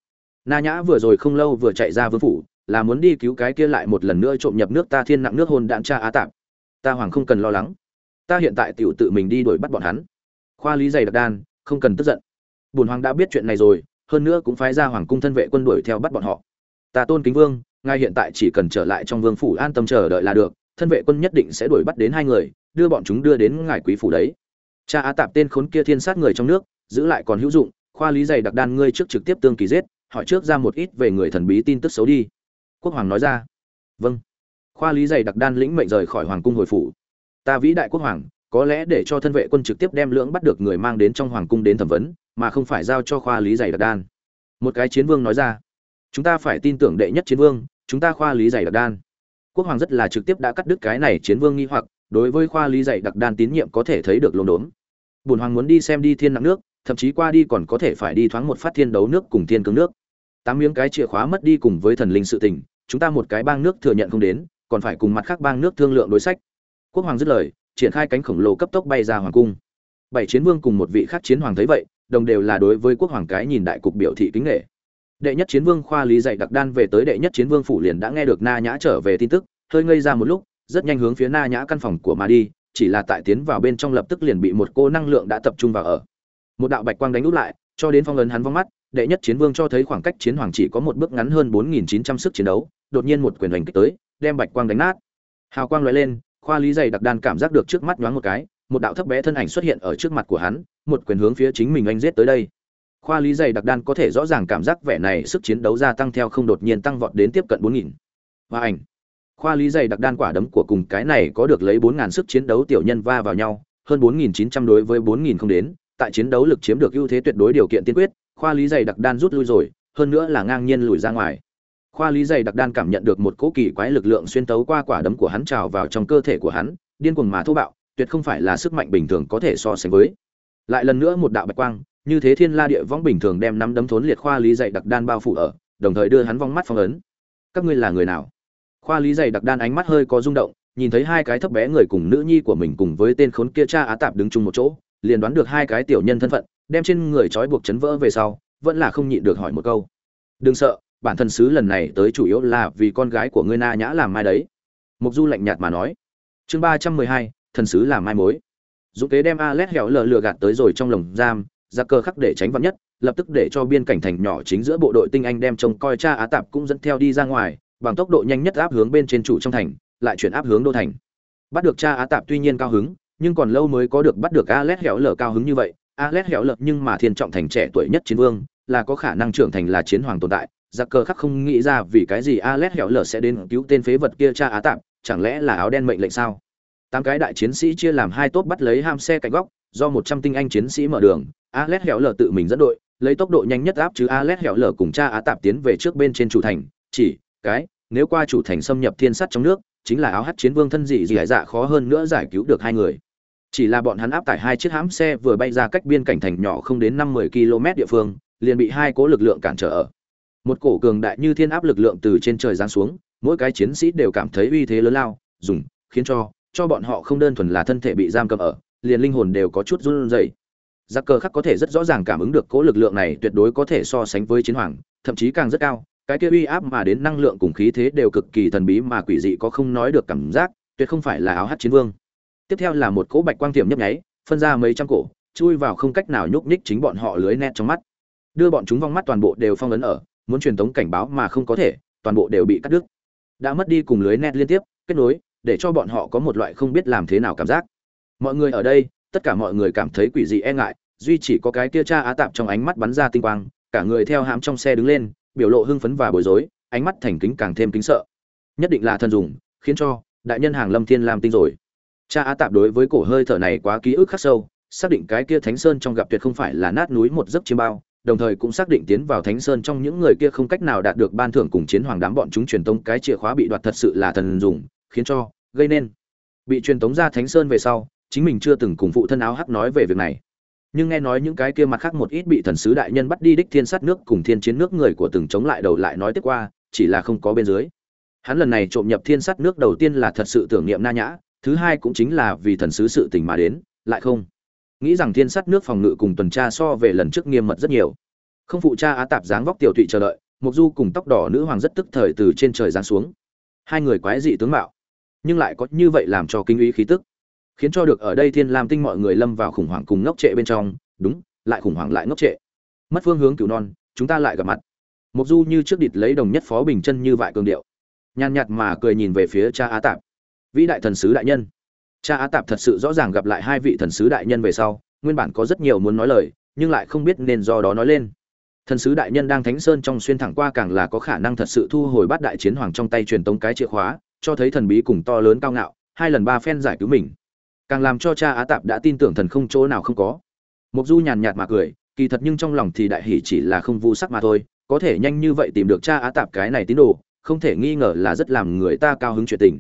na nhã vừa rồi không lâu vừa chạy ra vương phủ, là muốn đi cứu cái kia lại một lần nữa trộm nhập nước ta thiên nặng nước hôn đạn cha á tạp. Ta hoàng không cần lo lắng. Ta hiện tại tiểu tự mình đi đuổi bắt bọn hắn. Khoa lý dày đặc đan, không cần tức giận. Bùn hoàng đã biết chuyện này rồi, hơn nữa cũng phái ra hoàng cung thân vệ quân đuổi theo bắt bọn họ. Ta tôn kính vương ngay hiện tại chỉ cần trở lại trong vương phủ an tâm chờ đợi là được, thân vệ quân nhất định sẽ đuổi bắt đến hai người, đưa bọn chúng đưa đến ngài quý phủ đấy. Cha á tạp tên khốn kia thiên sát người trong nước, giữ lại còn hữu dụng, khoa lý dày đặc đan ngươi trước trực tiếp tương kỳ giết hỏi trước ra một ít về người thần bí tin tức xấu đi. Quốc hoàng nói ra. Vâng. Khoa lý dày đặc đan lĩnh mệnh rời khỏi hoàng cung hồi phủ. Ta vĩ đại quốc hoàng, có lẽ để cho thân vệ quân trực tiếp đem lưỡng bắt được người mang đến trong hoàng cung đến thẩm vấn, mà không phải giao cho khoa lý dày đặc đan. Một cái chiến vương nói ra. Chúng ta phải tin tưởng đệ nhất chiến vương, chúng ta khoa lý dày đặc đan. Quốc hoàng rất là trực tiếp đã cắt đứt cái này chiến vương nghi hoặc, đối với khoa lý dày đặc đan tín nhiệm có thể thấy được lồn đốn. Bùn hoàng muốn đi xem đi thiên nặng nước, thậm chí qua đi còn có thể phải đi thoáng một phát thiên đấu nước cùng thiên cương nước tám miếng cái chìa khóa mất đi cùng với thần linh sự tình, chúng ta một cái bang nước thừa nhận không đến, còn phải cùng mặt khác bang nước thương lượng đối sách. Quốc hoàng dứt lời, triển khai cánh khổng lồ cấp tốc bay ra hoàng cung. Bảy chiến vương cùng một vị khác chiến hoàng thấy vậy, đồng đều là đối với quốc hoàng cái nhìn đại cục biểu thị kính nghệ đệ nhất chiến vương khoa lý dạy đặc đan về tới đệ nhất chiến vương phủ liền đã nghe được na nhã trở về tin tức, hơi ngây ra một lúc, rất nhanh hướng phía na nhã căn phòng của mà đi, chỉ là tại tiến vào bên trong lập tức liền bị một cô năng lượng đã tập trung vào ở. Một đạo bạch quang đánh úp lại, cho đến phong ấn hắn vong mắt đệ nhất chiến vương cho thấy khoảng cách chiến hoàng chỉ có một bước ngắn hơn 4.900 sức chiến đấu, đột nhiên một quyền đánh kích tới, đem bạch quang đánh nát. Hào quang lóe lên, khoa lý dày đặc đan cảm giác được trước mắt nhoáng một cái, một đạo thấp bé thân ảnh xuất hiện ở trước mặt của hắn, một quyền hướng phía chính mình anh giết tới đây. Khoa lý dày đặc đan có thể rõ ràng cảm giác vẻ này sức chiến đấu gia tăng theo không đột nhiên tăng vọt đến tiếp cận 4.000. và ảnh. Khoa lý dày đặc đan quả đấm của cùng cái này có được lấy 4.000 sức chiến đấu tiểu nhân va vào nhau, hơn 4.900 đối với 4.000 không đến, tại chiến đấu lực chiếm được ưu thế tuyệt đối điều kiện tiên quyết khoa lý dày đặc đan rút lui rồi, hơn nữa là ngang nhiên lùi ra ngoài. Khoa lý dày đặc đan cảm nhận được một cỗ kỳ quái lực lượng xuyên tấu qua quả đấm của hắn trào vào trong cơ thể của hắn, điên cuồng mà thô bạo, tuyệt không phải là sức mạnh bình thường có thể so sánh với. Lại lần nữa một đạo bạch quang, như thế thiên la địa võng bình thường đem năm đấm thốn liệt khoa lý dày đặc đan bao phủ ở, đồng thời đưa hắn vong mắt phong ấn. Các ngươi là người nào? Khoa lý dày đặc đan ánh mắt hơi có rung động, nhìn thấy hai cái thấp bé người cùng nữ nhi của mình cùng với tên khốn kia cha á tạp đứng chung một chỗ, liền đoán được hai cái tiểu nhân thân phận đem trên người trói buộc chấn vỡ về sau, vẫn là không nhịn được hỏi một câu. Đừng sợ, bản thân sứ lần này tới chủ yếu là vì con gái của ngươi na nhã làm mai đấy. Mục du lạnh nhạt mà nói. Chương ba trăm mười hai, thần sứ làm mai mối. Dũng kế đem a lét hẹo lờ lừa gạt tới rồi trong lồng giam ra cơ khắc để tránh vắn nhất, lập tức để cho biên cảnh thành nhỏ chính giữa bộ đội tinh anh đem trông coi cha á tạp cũng dẫn theo đi ra ngoài, bằng tốc độ nhanh nhất áp hướng bên trên chủ trong thành, lại chuyển áp hướng đô thành. Bắt được cha á tạp tuy nhiên cao hứng, nhưng còn lâu mới có được bắt được a lét hẹo lờ cao hứng như vậy Alet hẻo lờ nhưng mà thiên trọng thành trẻ tuổi nhất chiến vương là có khả năng trưởng thành là chiến hoàng tồn tại giặc cờ khắc không nghĩ ra vì cái gì Alet hẻo lợp sẽ đến cứu tên phế vật kia cha á tạm, chẳng lẽ là áo đen mệnh lệnh sao? Tám cái đại chiến sĩ chia làm hai tốt bắt lấy ham xe cạnh góc, do một trăm tinh anh chiến sĩ mở đường, Alet hẻo lợp tự mình dẫn đội, lấy tốc độ nhanh nhất áp chứ Alet hẻo lở cùng cha á tạp tiến về trước bên trên chủ thành, chỉ cái, nếu qua chủ thành xâm nhập thiên sắt trong nước, chính là áo hắt chiến vương thân dị dị dạ khó hơn nữa giải cứu được hai người. Chỉ là bọn hắn áp tải hai chiếc hãm xe vừa bay ra cách biên cảnh thành nhỏ không đến năm 10 km địa phương, liền bị hai cố lực lượng cản trở ở. Một cổ cường đại như thiên áp lực lượng từ trên trời giáng xuống mỗi cái chiến sĩ đều cảm thấy uy thế lớn lao dùng khiến cho cho bọn họ không đơn thuần là thân thể bị giam cầm ở liền linh hồn đều có chút run rẩy. Giác cờ khắc có thể rất rõ ràng cảm ứng được cố lực lượng này tuyệt đối có thể so sánh với chiến hoàng thậm chí càng rất cao cái kia uy áp mà đến năng lượng cùng khí thế đều cực kỳ thần bí mà quỷ dị có không nói được cảm giác tuyệt không phải là áo hát chiến vương tiếp theo là một cỗ bạch quang tiệm nhấp nháy, phân ra mấy trăm cổ, chui vào không cách nào nhúc nhích chính bọn họ lưới nét trong mắt. Đưa bọn chúng vong mắt toàn bộ đều phong ấn ở, muốn truyền tống cảnh báo mà không có thể, toàn bộ đều bị cắt đứt. Đã mất đi cùng lưới net liên tiếp, kết nối, để cho bọn họ có một loại không biết làm thế nào cảm giác. Mọi người ở đây, tất cả mọi người cảm thấy quỷ dị e ngại, duy chỉ có cái kia cha á tạp trong ánh mắt bắn ra tinh quang, cả người theo hãm trong xe đứng lên, biểu lộ hưng phấn và bối rối, ánh mắt thành kính càng thêm kính sợ. Nhất định là thân dùng, khiến cho đại nhân hàng lâm thiên làm tinh rồi cha á tạp đối với cổ hơi thở này quá ký ức khắc sâu xác định cái kia thánh sơn trong gặp tuyệt không phải là nát núi một giấc chiêm bao đồng thời cũng xác định tiến vào Thánh Sơn trong những người kia không cách nào đạt được ban thưởng cùng chiến hoàng đám bọn chúng truyền tống cái chìa khóa bị đoạt thật sự là thần dùng, khiến cho gây nên bị truyền tống ra Thánh Sơn về sau, chính mình chưa từng cùng phụ thân áo hắc nói về việc này. Nhưng nghe nói những cái kia mặt khác một ít bị thần sứ đại nhân bắt đi đích thiên sát nước cùng thiên chiến nước người của từng chống lại đầu lại nói tiếp qua, chỉ là không có bên dưới. Hắn lần này trộm nhập thiên sát nước đầu tiên là thật sự tưởng niệm Na Nhã, thứ hai cũng chính là vì thần sứ sự tình mà đến, lại không. Nghĩ rằng thiên sắt nước phòng ngự cùng tuần tra so về lần trước nghiêm mật rất nhiều. Không phụ cha á tạp dáng vóc tiểu thụy chờ đợi Mộc du cùng tóc đỏ nữ hoàng rất tức thời từ trên trời giáng xuống. Hai người quái dị tướng mạo nhưng lại có như vậy làm cho kinh ý khí tức khiến cho được ở đây thiên lam tinh mọi người lâm vào khủng hoảng cùng ngốc trệ bên trong. Đúng lại khủng hoảng lại ngốc trệ. Mất phương hướng cửu non chúng ta lại gặp mặt. Mộc du như trước địt lấy đồng nhất phó bình chân như vại cường điệu nhàn nhạt mà cười nhìn về phía cha á tạp vĩ đại thần sứ đại nhân. Cha á tạp thật sự rõ ràng gặp lại hai vị thần sứ đại nhân về sau, nguyên bản có rất nhiều muốn nói lời, nhưng lại không biết nên do đó nói lên. Thần sứ đại nhân đang thánh sơn trong xuyên thẳng qua càng là có khả năng thật sự thu hồi bát đại chiến hoàng trong tay truyền tống cái chìa khóa, cho thấy thần bí cùng to lớn cao ngạo, hai lần ba phen giải cứu mình. Càng làm cho cha á tạp đã tin tưởng thần không chỗ nào không có. Mục du nhàn nhạt mà cười, kỳ thật nhưng trong lòng thì đại hỷ chỉ là không vu sắc mà thôi, có thể nhanh như vậy tìm được cha á tạp cái này tín đồ, không thể nghi ngờ là rất làm người ta cao hứng chuyện tình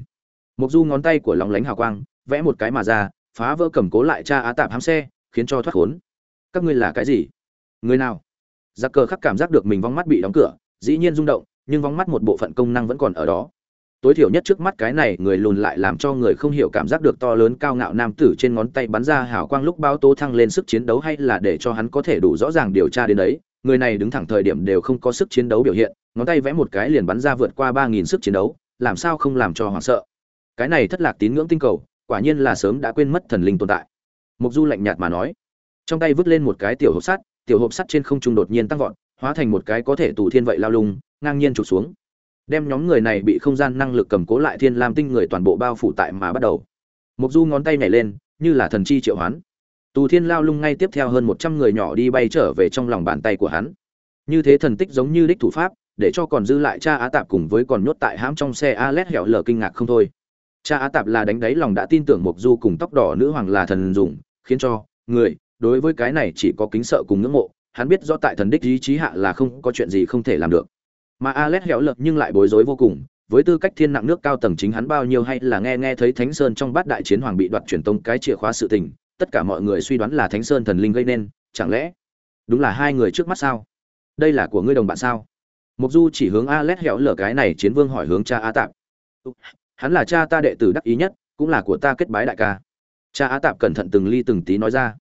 mục du ngón tay của lóng lánh hào quang, vẽ một cái mà ra, phá vỡ cầm cố lại cha á tạp hám xe, khiến cho thoát khốn. Các ngươi là cái gì? Người nào? Giặc cờ khắc cảm giác được mình vong mắt bị đóng cửa, dĩ nhiên rung động, nhưng vong mắt một bộ phận công năng vẫn còn ở đó. Tối thiểu nhất trước mắt cái này, người lùn lại làm cho người không hiểu cảm giác được to lớn cao ngạo nam tử trên ngón tay bắn ra hào quang lúc bao tố thăng lên sức chiến đấu hay là để cho hắn có thể đủ rõ ràng điều tra đến đấy. Người này đứng thẳng thời điểm đều không có sức chiến đấu biểu hiện, ngón tay vẽ một cái liền bắn ra vượt qua ba nghìn sức chiến đấu, làm sao không làm cho hoảng sợ? Cái này thất lạc tín ngưỡng tinh cầu, quả nhiên là sớm đã quên mất thần linh tồn tại. Mục du lạnh nhạt mà nói. Trong tay vứt lên một cái tiểu hộp sắt, tiểu hộp sắt trên không trung đột nhiên tăng vọt, hóa thành một cái có thể tù thiên vậy lao lung, ngang nhiên trục xuống. Đem nhóm người này bị không gian năng lực cầm cố lại thiên lam tinh người toàn bộ bao phủ tại mà bắt đầu. Mục du ngón tay nhảy lên, như là thần chi triệu hoán. Tù thiên lao lung ngay tiếp theo hơn một trăm người nhỏ đi bay trở về trong lòng bàn tay của hắn. Như thế thần tích giống như đích thủ pháp, để cho còn dư lại cha á tạp cùng với còn nhốt tại hãm trong xe a lét hẻo lở kinh ngạc không thôi cha á tạp là đánh đáy lòng đã tin tưởng Mộc du cùng tóc đỏ nữ hoàng là thần dùng, khiến cho người đối với cái này chỉ có kính sợ cùng ngưỡng mộ. Hắn biết rõ tại thần đích ý chí hạ là không có chuyện gì không thể làm được. Mà alex hẻo lợt nhưng lại bối rối vô cùng. Với tư cách thiên nặng nước cao tầng chính hắn bao nhiêu hay là nghe nghe thấy thánh sơn trong bát đại chiến hoàng bị đoạt truyền tông cái chìa khóa sự tình, tất cả mọi người suy đoán là thánh sơn thần linh gây nên, chẳng lẽ đúng là hai người trước mắt sao? Đây là của ngươi đồng bạn sao? Mục du chỉ hướng alex héo lở cái này chiến vương hỏi hướng cha á tạp hắn là cha ta đệ tử đắc ý nhất, cũng là của ta kết bái đại ca. Cha á tạp cẩn thận từng ly từng tí nói ra.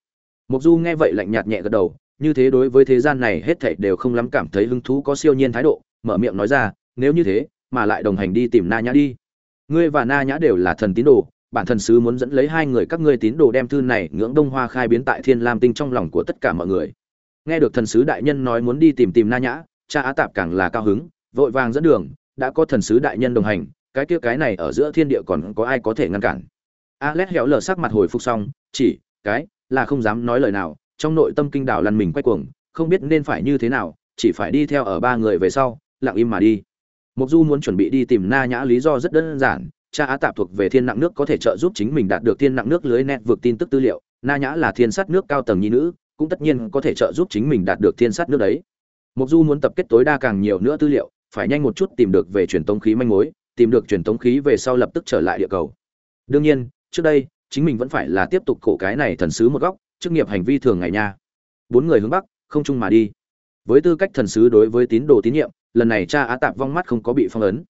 Mục du nghe vậy lạnh nhạt nhẹ gật đầu, như thế đối với thế gian này hết thảy đều không lắm cảm thấy hứng thú có siêu nhiên thái độ, mở miệng nói ra, nếu như thế, mà lại đồng hành đi tìm na nhã đi. Ngươi và na nhã đều là thần tín đồ, bản thần sứ muốn dẫn lấy hai người các ngươi tín đồ đem thư này ngưỡng đông hoa khai biến tại thiên lam tinh trong lòng của tất cả mọi người. Nghe được thần sứ đại nhân nói muốn đi tìm tìm na nhã, cha á tạp càng là cao hứng, vội vàng dẫn đường, đã có thần sứ đại nhân đồng hành cái kia cái này ở giữa thiên địa còn có ai có thể ngăn cản? Alex héo lờ sắc mặt hồi phục xong, chỉ, cái, là không dám nói lời nào, trong nội tâm kinh đảo lăn mình quay cuồng, không biết nên phải như thế nào, chỉ phải đi theo ở ba người về sau, lặng im mà đi. Mục du muốn chuẩn bị đi tìm na nhã lý do rất đơn giản, cha á tạp thuộc về thiên nặng nước có thể trợ giúp chính mình đạt được thiên nặng nước lưới net vượt tin tức tư liệu, na nhã là thiên sát nước cao tầng nhi nữ, cũng tất nhiên có thể trợ giúp chính mình đạt được thiên sát nước đấy. Mục du muốn tập kết tối đa càng nhiều nữa tư liệu, phải nhanh một chút tìm được về truyền tống khí manh mối tìm được truyền tống khí về sau lập tức trở lại địa cầu. Đương nhiên, trước đây, chính mình vẫn phải là tiếp tục cổ cái này thần sứ một góc, chức nghiệp hành vi thường ngày nha. Bốn người hướng bắc, không chung mà đi. Với tư cách thần sứ đối với tín đồ tín nhiệm, lần này cha á tạp vong mắt không có bị phong ấn.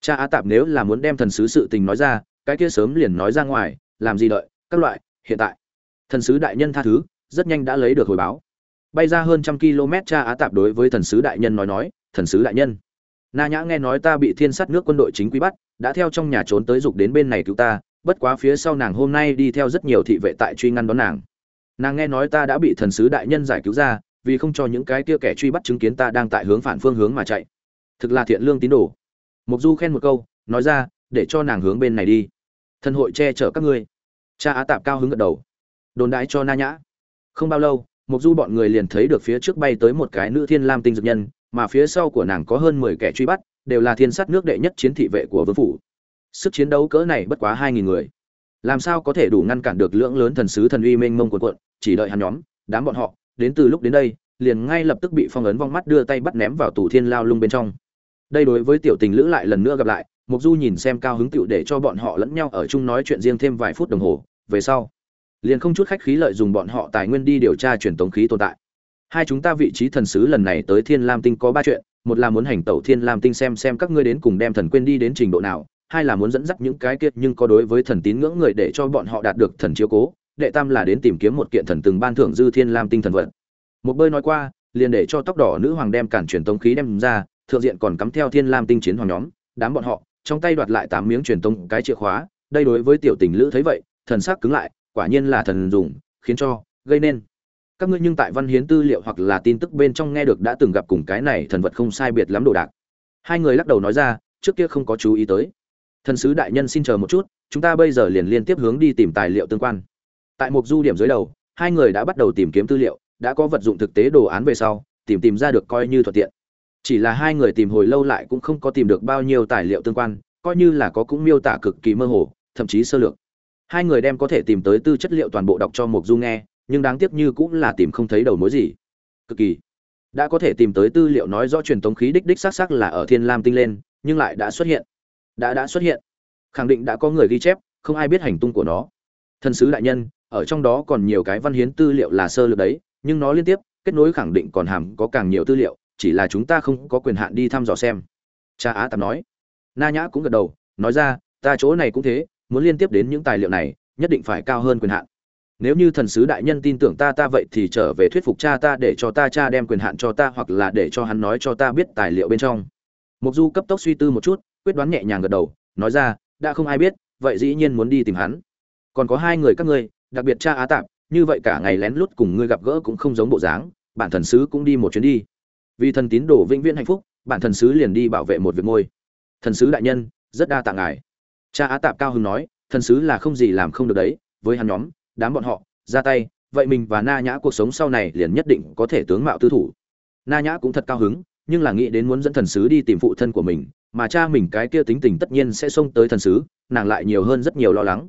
Cha á tạp nếu là muốn đem thần sứ sự tình nói ra, cái kia sớm liền nói ra ngoài, làm gì đợi, các loại, hiện tại. Thần sứ đại nhân tha thứ, rất nhanh đã lấy được hồi báo. Bay ra hơn trăm km, cha á tạp đối với thần sứ đại nhân nói nói, thần sứ đại nhân na nhã nghe nói ta bị thiên sát nước quân đội chính quy bắt, đã theo trong nhà trốn tới dục đến bên này cứu ta, bất quá phía sau nàng hôm nay đi theo rất nhiều thị vệ tại truy ngăn đón nàng. Nàng nghe nói ta đã bị thần sứ đại nhân giải cứu ra, vì không cho những cái kia kẻ truy bắt chứng kiến ta đang tại hướng phản phương hướng mà chạy. Thực là thiện lương tín đồ. Mục du khen một câu, nói ra, để cho nàng hướng bên này đi. Thần hội che chở các ngươi. Cha á tạp cao hứng gật đầu. Đồn đãi cho na nhã. Không bao lâu, mục du bọn người liền thấy được phía trước bay tới một cái nữ thiên lam tinh dược nhân mà phía sau của nàng có hơn mười kẻ truy bắt, đều là thiên sát nước đệ nhất chiến thị vệ của vương phủ. Sức chiến đấu cỡ này bất quá hai nghìn người. Làm sao có thể đủ ngăn cản được lượng lớn thần sứ thần uy mênh mông cuộn cuộn, chỉ đợi hắn nhóm, đám bọn họ, đến từ lúc đến đây, liền ngay lập tức bị phong ấn vong mắt đưa tay bắt ném vào tủ thiên lao lung bên trong. Đây đối với tiểu tình lữ lại lần nữa gặp lại, mục du nhìn xem cao hứng tựu để cho bọn họ lẫn nhau ở chung nói chuyện riêng thêm vài phút đồng hồ, về sau, liền không chút khách khí lợi dùng bọn họ tài nguyên đi điều tra truyền tống khí tồn tại hai chúng ta vị trí thần sứ lần này tới thiên lam tinh có ba chuyện, một là muốn hành tẩu thiên lam tinh xem xem các ngươi đến cùng đem thần quên đi đến trình độ nào, hai là muốn dẫn dắt những cái kia nhưng có đối với thần tín ngưỡng người để cho bọn họ đạt được thần chiếu cố, đệ tam là đến tìm kiếm một kiện thần từng ban thưởng dư thiên lam tinh thần vận một bơi nói qua, liền để cho tóc đỏ nữ hoàng đem cản truyền tống khí đem ra, thượng diện còn cắm theo thiên lam tinh chiến hoàng nhóm, đám bọn họ, trong tay đoạt lại tám miếng truyền tống cái chìa khóa, đây đối với tiểu tình lữ thấy vậy, thần sắc cứng lại, quả nhiên là thần dùng, khiến cho gây nên các ngươi nhưng tại văn hiến tư liệu hoặc là tin tức bên trong nghe được đã từng gặp cùng cái này thần vật không sai biệt lắm đồ đạc. Hai người lắc đầu nói ra, trước kia không có chú ý tới. Thần sứ đại nhân xin chờ một chút, chúng ta bây giờ liền liên tiếp hướng đi tìm tài liệu tương quan. Tại một du điểm dưới đầu, hai người đã bắt đầu tìm kiếm tư liệu, đã có vật dụng thực tế đồ án về sau, tìm tìm ra được coi như thuận tiện. Chỉ là hai người tìm hồi lâu lại cũng không có tìm được bao nhiêu tài liệu tương quan, coi như là có cũng miêu tả cực kỳ mơ hồ, thậm chí sơ lược. Hai người đem có thể tìm tới tư chất liệu toàn bộ đọc cho mục du nghe nhưng đáng tiếc như cũng là tìm không thấy đầu mối gì. Cực kỳ. Đã có thể tìm tới tư liệu nói rõ truyền tống khí đích đích xác xác là ở thiên lam tinh lên, nhưng lại đã xuất hiện. Đã đã xuất hiện. Khẳng định đã có người ghi chép, không ai biết hành tung của nó. Thân sứ đại nhân, ở trong đó còn nhiều cái văn hiến tư liệu là sơ lược đấy, nhưng nó liên tiếp, kết nối khẳng định còn hàm có càng nhiều tư liệu, chỉ là chúng ta không có quyền hạn đi thăm dò xem. Cha á tạp nói. Na nhã cũng gật đầu, nói ra, ta chỗ này cũng thế, muốn liên tiếp đến những tài liệu này, nhất định phải cao hơn quyền hạn nếu như thần sứ đại nhân tin tưởng ta ta vậy thì trở về thuyết phục cha ta để cho ta, cha đem quyền hạn cho ta hoặc là để cho hắn nói cho ta biết tài liệu bên trong. Mục du cấp tốc suy tư một chút, quyết đoán nhẹ nhàng gật đầu, nói ra, đã không ai biết, vậy dĩ nhiên muốn đi tìm hắn. Còn có hai người các ngươi, đặc biệt cha á tạp, như vậy cả ngày lén lút cùng ngươi gặp gỡ cũng không giống bộ dáng, bản thần sứ cũng đi một chuyến đi. Vì thần tín đồ vĩnh viễn hạnh phúc, bản thần sứ liền đi bảo vệ một việc ngôi. Thần sứ đại nhân, rất đa tạ ngài. Cha á tạp cao hưng nói, thần sứ là không gì làm không được đấy, với hắn nhóm đám bọn họ, ra tay, vậy mình và na nhã cuộc sống sau này liền nhất định có thể tướng mạo tư thủ. Na nhã cũng thật cao hứng, nhưng là nghĩ đến muốn dẫn thần sứ đi tìm phụ thân của mình, mà cha mình cái kia tính tình tất nhiên sẽ xông tới thần sứ, nàng lại nhiều hơn rất nhiều lo lắng.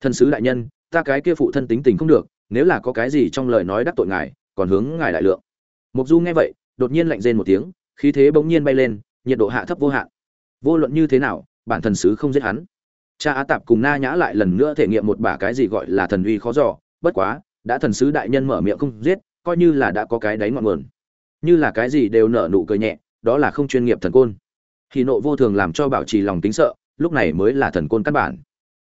Thần sứ đại nhân, ta cái kia phụ thân tính tình không được, nếu là có cái gì trong lời nói đắc tội ngài, còn hướng ngài đại lượng. Mục du nghe vậy, đột nhiên lạnh rên một tiếng, khí thế bỗng nhiên bay lên, nhiệt độ hạ thấp vô hạn. Vô luận như thế nào, bản thần sứ không giết hắn cha á tạp cùng na nhã lại lần nữa thể nghiệm một bả cái gì gọi là thần uy khó dò, bất quá, đã thần sứ đại nhân mở miệng không giết, coi như là đã có cái đáy ngọn nguồn. Như là cái gì đều nở nụ cười nhẹ, đó là không chuyên nghiệp thần côn. Thì nộ vô thường làm cho bảo trì lòng tính sợ, lúc này mới là thần côn căn bản.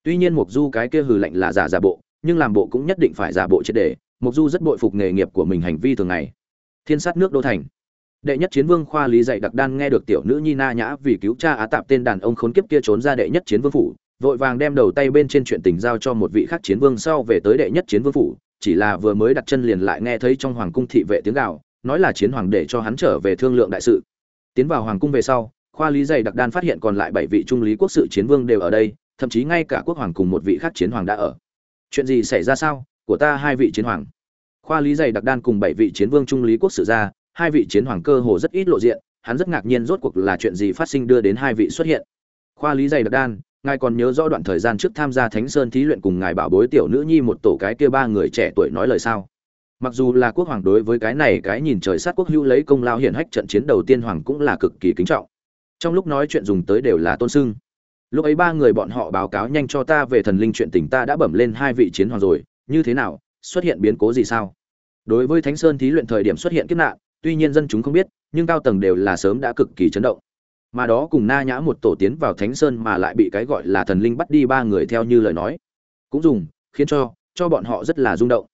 Tuy nhiên mục du cái kia hừ lạnh là giả giả bộ, nhưng làm bộ cũng nhất định phải giả bộ triệt để mục du rất bội phục nghề nghiệp của mình hành vi thường ngày. Thiên sát nước đô thành. Đệ nhất chiến vương khoa lý dạy đặc đan nghe được tiểu nữ nhi na nhã vì cứu cha á tạp tên đàn ông khốn kiếp kia trốn ra đệ nhất chiến vương phủ vội vàng đem đầu tay bên trên chuyện tình giao cho một vị khác chiến vương sau về tới đệ nhất chiến vương phủ, chỉ là vừa mới đặt chân liền lại nghe thấy trong hoàng cung thị vệ tiếng gào, nói là chiến hoàng để cho hắn trở về thương lượng đại sự. Tiến vào hoàng cung về sau, khoa lý dày đặc đan phát hiện còn lại bảy vị trung lý quốc sự chiến vương đều ở đây, thậm chí ngay cả quốc hoàng cùng một vị khác chiến hoàng đã ở. Chuyện gì xảy ra sao? Của ta hai vị chiến hoàng. Khoa lý dày đặc đan cùng bảy vị chiến vương trung lý quốc sự ra, hai vị chiến hoàng cơ hồ rất ít lộ diện, hắn rất ngạc nhiên rốt cuộc là chuyện gì phát sinh đưa đến hai vị xuất hiện. Khoa lý dày đặc đan ngài còn nhớ rõ đoạn thời gian trước tham gia thánh sơn thí luyện cùng ngài bảo bối tiểu nữ nhi một tổ cái kia ba người trẻ tuổi nói lời sao? Mặc dù là quốc hoàng đối với cái này cái nhìn trời sát quốc hữu lấy công lao hiển hách trận chiến đầu tiên hoàng cũng là cực kỳ kính trọng. Trong lúc nói chuyện dùng tới đều là tôn sưng. Lúc ấy ba người bọn họ báo cáo nhanh cho ta về thần linh chuyện tình ta đã bẩm lên hai vị chiến hoàng rồi, như thế nào, xuất hiện biến cố gì sao? Đối với thánh sơn thí luyện thời điểm xuất hiện kiếp nạn, tuy nhiên dân chúng không biết, nhưng cao tầng đều là sớm đã cực kỳ chấn động mà đó cùng na nhã một tổ tiến vào thánh sơn mà lại bị cái gọi là thần linh bắt đi ba người theo như lời nói. Cũng dùng, khiến cho cho bọn họ rất là rung động.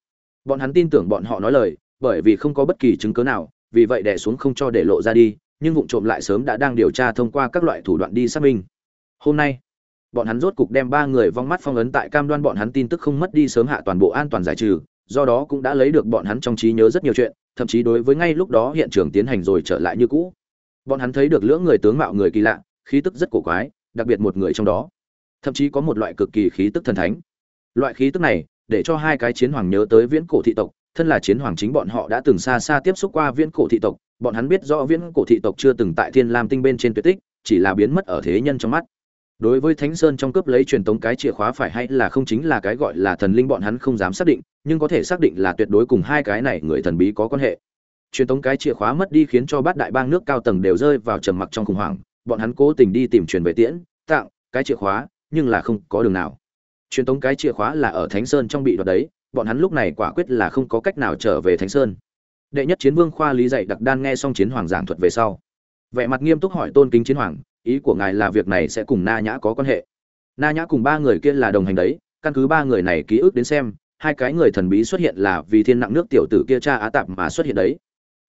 Bọn hắn tin tưởng bọn họ nói lời, bởi vì không có bất kỳ chứng cớ nào, vì vậy đè xuống không cho để lộ ra đi, nhưng vụ trộm lại sớm đã đang điều tra thông qua các loại thủ đoạn đi xác minh. Hôm nay, bọn hắn rốt cục đem ba người vong mắt phong ấn tại cam đoan bọn hắn tin tức không mất đi sớm hạ toàn bộ an toàn giải trừ, do đó cũng đã lấy được bọn hắn trong trí nhớ rất nhiều chuyện, thậm chí đối với ngay lúc đó hiện trường tiến hành rồi trở lại như cũ bọn hắn thấy được lưỡng người tướng mạo người kỳ lạ, khí tức rất cổ quái, đặc biệt một người trong đó. Thậm chí có một loại cực kỳ khí tức thần thánh. Loại khí tức này, để cho hai cái chiến hoàng nhớ tới viễn cổ thị tộc, thân là chiến hoàng chính bọn họ đã từng xa xa tiếp xúc qua viễn cổ thị tộc, bọn hắn biết rõ viễn cổ thị tộc chưa từng tại thiên lam tinh bên trên tuyệt tích, chỉ là biến mất ở thế nhân trong mắt. Đối với thánh sơn trong cướp lấy truyền tống cái chìa khóa phải hay là không chính là cái gọi là thần linh bọn hắn không dám xác định, nhưng có thể xác định là tuyệt đối cùng hai cái này người thần bí có quan hệ truyền tống cái chìa khóa mất đi khiến cho bát đại bang nước cao tầng đều rơi vào trầm mặc trong khủng hoảng, bọn hắn cố tình đi tìm truyền về tiễn, tặng cái chìa khóa, nhưng là không có đường nào. Truyền tống cái chìa khóa là ở thánh sơn trong bị đoạt đấy, bọn hắn lúc này quả quyết là không có cách nào trở về thánh sơn. Đệ nhất chiến vương khoa lý dạy đặc đan nghe xong chiến hoàng giảng thuật về sau. Vẻ mặt nghiêm túc hỏi tôn kính chiến hoàng, ý của ngài là việc này sẽ cùng na nhã có quan hệ. Na nhã cùng ba người kia là đồng hành đấy, căn cứ ba người này ký ức đến xem, hai cái người thần bí xuất hiện là vì thiên nặng nước tiểu tử kia cha á tạp mà xuất hiện đấy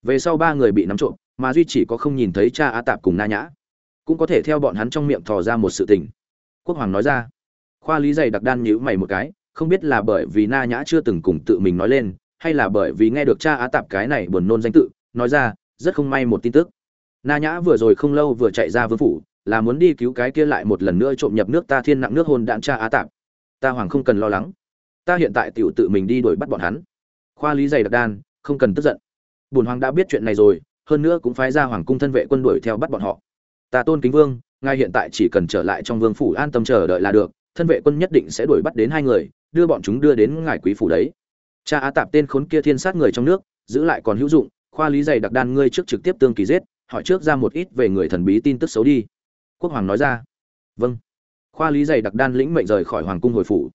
về sau ba người bị nắm trộm, mà duy chỉ có không nhìn thấy cha á tạp cùng na nhã. Cũng có thể theo bọn hắn trong miệng thò ra một sự tình. Quốc hoàng nói ra. Khoa lý dày đặc đan nhữ mày một cái, không biết là bởi vì na nhã chưa từng cùng tự mình nói lên, hay là bởi vì nghe được cha á tạp cái này buồn nôn danh tự, nói ra, rất không may một tin tức. Na nhã vừa rồi không lâu vừa chạy ra vương phủ, là muốn đi cứu cái kia lại một lần nữa trộm nhập nước ta thiên nặng nước hôn đạn cha á tạp. Ta hoàng không cần lo lắng. Ta hiện tại tiểu tự mình đi đuổi bắt bọn hắn. Khoa lý dày đặc đan, không cần tức giận bùn hoàng đã biết chuyện này rồi, hơn nữa cũng phái ra hoàng cung thân vệ quân đuổi theo bắt bọn họ. Ta tôn kính vương, ngài hiện tại chỉ cần trở lại trong vương phủ an tâm chờ đợi là được, thân vệ quân nhất định sẽ đuổi bắt đến hai người, đưa bọn chúng đưa đến ngài quý phủ đấy. Cha á tạp tên khốn kia thiên sát người trong nước, giữ lại còn hữu dụng, khoa lý dày đặc đan ngươi trước trực tiếp tương kỳ giết, hỏi trước ra một ít về người thần bí tin tức xấu đi. Quốc hoàng nói ra. Vâng. Khoa lý dày đặc đan lĩnh mệnh rời khỏi hoàng cung hồi phủ.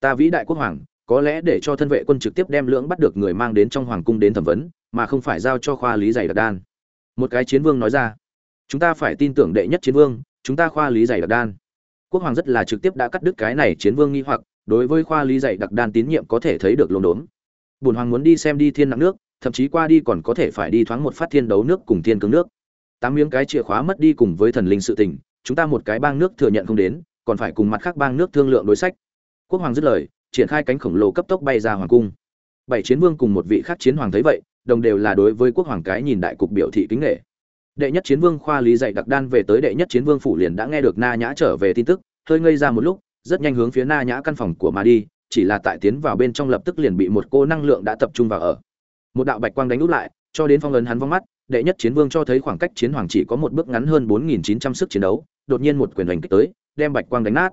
Ta vĩ đại quốc hoàng, có lẽ để cho thân vệ quân trực tiếp đem lưỡng bắt được người mang đến trong hoàng cung đến thẩm vấn mà không phải giao cho khoa lý dày đặc đan. Một cái chiến vương nói ra, chúng ta phải tin tưởng đệ nhất chiến vương, chúng ta khoa lý dày đặc đan. Quốc hoàng rất là trực tiếp đã cắt đứt cái này chiến vương nghi hoặc, đối với khoa lý dày đặc đan tín nhiệm có thể thấy được lồn đốn. Bùn hoàng muốn đi xem đi thiên nặng nước, thậm chí qua đi còn có thể phải đi thoáng một phát thiên đấu nước cùng thiên cứng nước. Tám miếng cái chìa khóa mất đi cùng với thần linh sự tình, chúng ta một cái bang nước thừa nhận không đến, còn phải cùng mặt khác bang nước thương lượng đối sách. Quốc hoàng dứt lời, triển khai cánh khổng lồ cấp tốc bay ra hoàng cung. Bảy chiến vương cùng một vị khác chiến hoàng thấy vậy đồng đều là đối với quốc hoàng cái nhìn đại cục biểu thị kính nghệ đệ nhất chiến vương khoa lý dạy đặc đan về tới đệ nhất chiến vương phủ liền đã nghe được na nhã trở về tin tức, hơi ngây ra một lúc, rất nhanh hướng phía na nhã căn phòng của mà đi, chỉ là tại tiến vào bên trong lập tức liền bị một cô năng lượng đã tập trung vào ở. Một đạo bạch quang đánh úp lại, cho đến phong ấn hắn vong mắt, đệ nhất chiến vương cho thấy khoảng cách chiến hoàng chỉ có một bước ngắn hơn 4.900 sức chiến đấu, đột nhiên một quyền đánh kích tới, đem bạch quang đánh nát.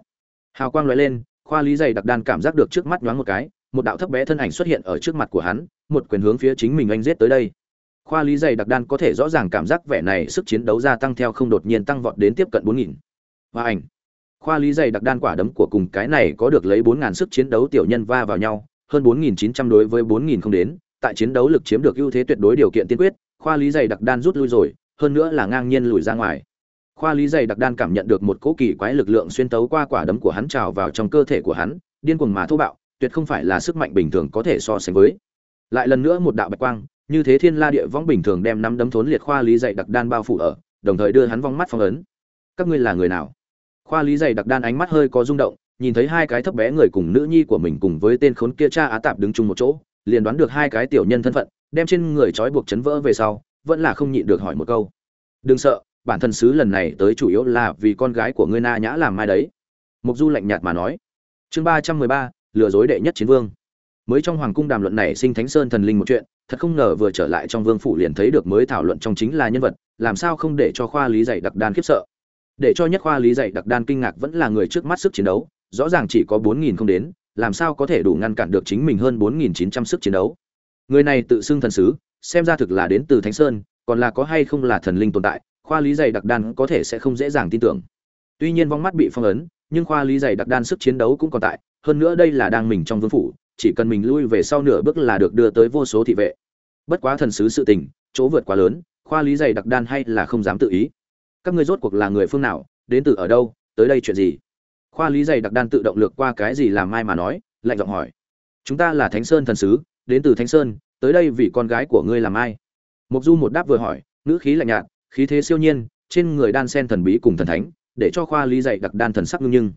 Hào quang lóe lên, khoa lý dày đặc đan cảm giác được trước mắt nhoáng một cái một đạo thấp bé thân ảnh xuất hiện ở trước mặt của hắn, một quyền hướng phía chính mình anh giết tới đây. Khoa lý dày đặc đan có thể rõ ràng cảm giác vẻ này sức chiến đấu gia tăng theo không đột nhiên tăng vọt đến tiếp cận bốn nghìn. Và ảnh. Khoa lý dày đặc đan quả đấm của cùng cái này có được lấy bốn ngàn sức chiến đấu tiểu nhân va vào nhau, hơn bốn nghìn chín trăm đối với bốn nghìn không đến, tại chiến đấu lực chiếm được ưu thế tuyệt đối điều kiện tiên quyết, khoa lý dày đặc đan rút lui rồi, hơn nữa là ngang nhiên lùi ra ngoài. Khoa lý dày đặc đan cảm nhận được một cỗ kỳ quái lực lượng xuyên tấu qua quả đấm của hắn trào vào trong cơ thể của hắn, điên cuồng mà thô bạo tuyệt không phải là sức mạnh bình thường có thể so sánh với. Lại lần nữa một đạo bạch quang, như thế thiên la địa võng bình thường đem năm đấm thốn liệt khoa lý dạy đặc đan bao phủ ở, đồng thời đưa hắn vong mắt phong ấn. Các ngươi là người nào? Khoa lý dạy đặc đan ánh mắt hơi có rung động, nhìn thấy hai cái thấp bé người cùng nữ nhi của mình cùng với tên khốn kia cha á tạp đứng chung một chỗ, liền đoán được hai cái tiểu nhân thân phận, đem trên người trói buộc chấn vỡ về sau, vẫn là không nhịn được hỏi một câu. Đừng sợ, bản thân sứ lần này tới chủ yếu là vì con gái của ngươi na nhã làm mai đấy. Mục du lạnh nhạt mà nói. Chương ba trăm mười ba lừa dối đệ nhất chiến vương. Mới trong hoàng cung đàm luận này sinh thánh sơn thần linh một chuyện, thật không ngờ vừa trở lại trong vương phủ liền thấy được mới thảo luận trong chính là nhân vật, làm sao không để cho khoa lý dạy đặc đan khiếp sợ. Để cho nhất khoa lý dạy đặc đan kinh ngạc vẫn là người trước mắt sức chiến đấu, rõ ràng chỉ có bốn nghìn không đến, làm sao có thể đủ ngăn cản được chính mình hơn bốn nghìn chín trăm sức chiến đấu. Người này tự xưng thần sứ, xem ra thực là đến từ thánh sơn, còn là có hay không là thần linh tồn tại, khoa lý dạy đặc đan có thể sẽ không dễ dàng tin tưởng. Tuy nhiên vong mắt bị phong ấn, nhưng khoa lý dạy đặc đan sức chiến đấu cũng còn tại hơn nữa đây là đang mình trong vương phủ, chỉ cần mình lui về sau nửa bước là được đưa tới vô số thị vệ. Bất quá thần sứ sự tình, chỗ vượt quá lớn, khoa lý dày đặc đan hay là không dám tự ý. Các ngươi rốt cuộc là người phương nào, đến từ ở đâu, tới đây chuyện gì? Khoa lý dày đặc đan tự động lược qua cái gì làm mai mà nói, lạnh giọng hỏi. Chúng ta là thánh sơn thần sứ, đến từ thánh sơn, tới đây vì con gái của ngươi làm ai? Mục du một đáp vừa hỏi, ngữ khí lạnh nhạt, khí thế siêu nhiên, trên người đan sen thần bí cùng thần thánh, để cho khoa lý dạy đặc đan thần sắc ngưng nhưng.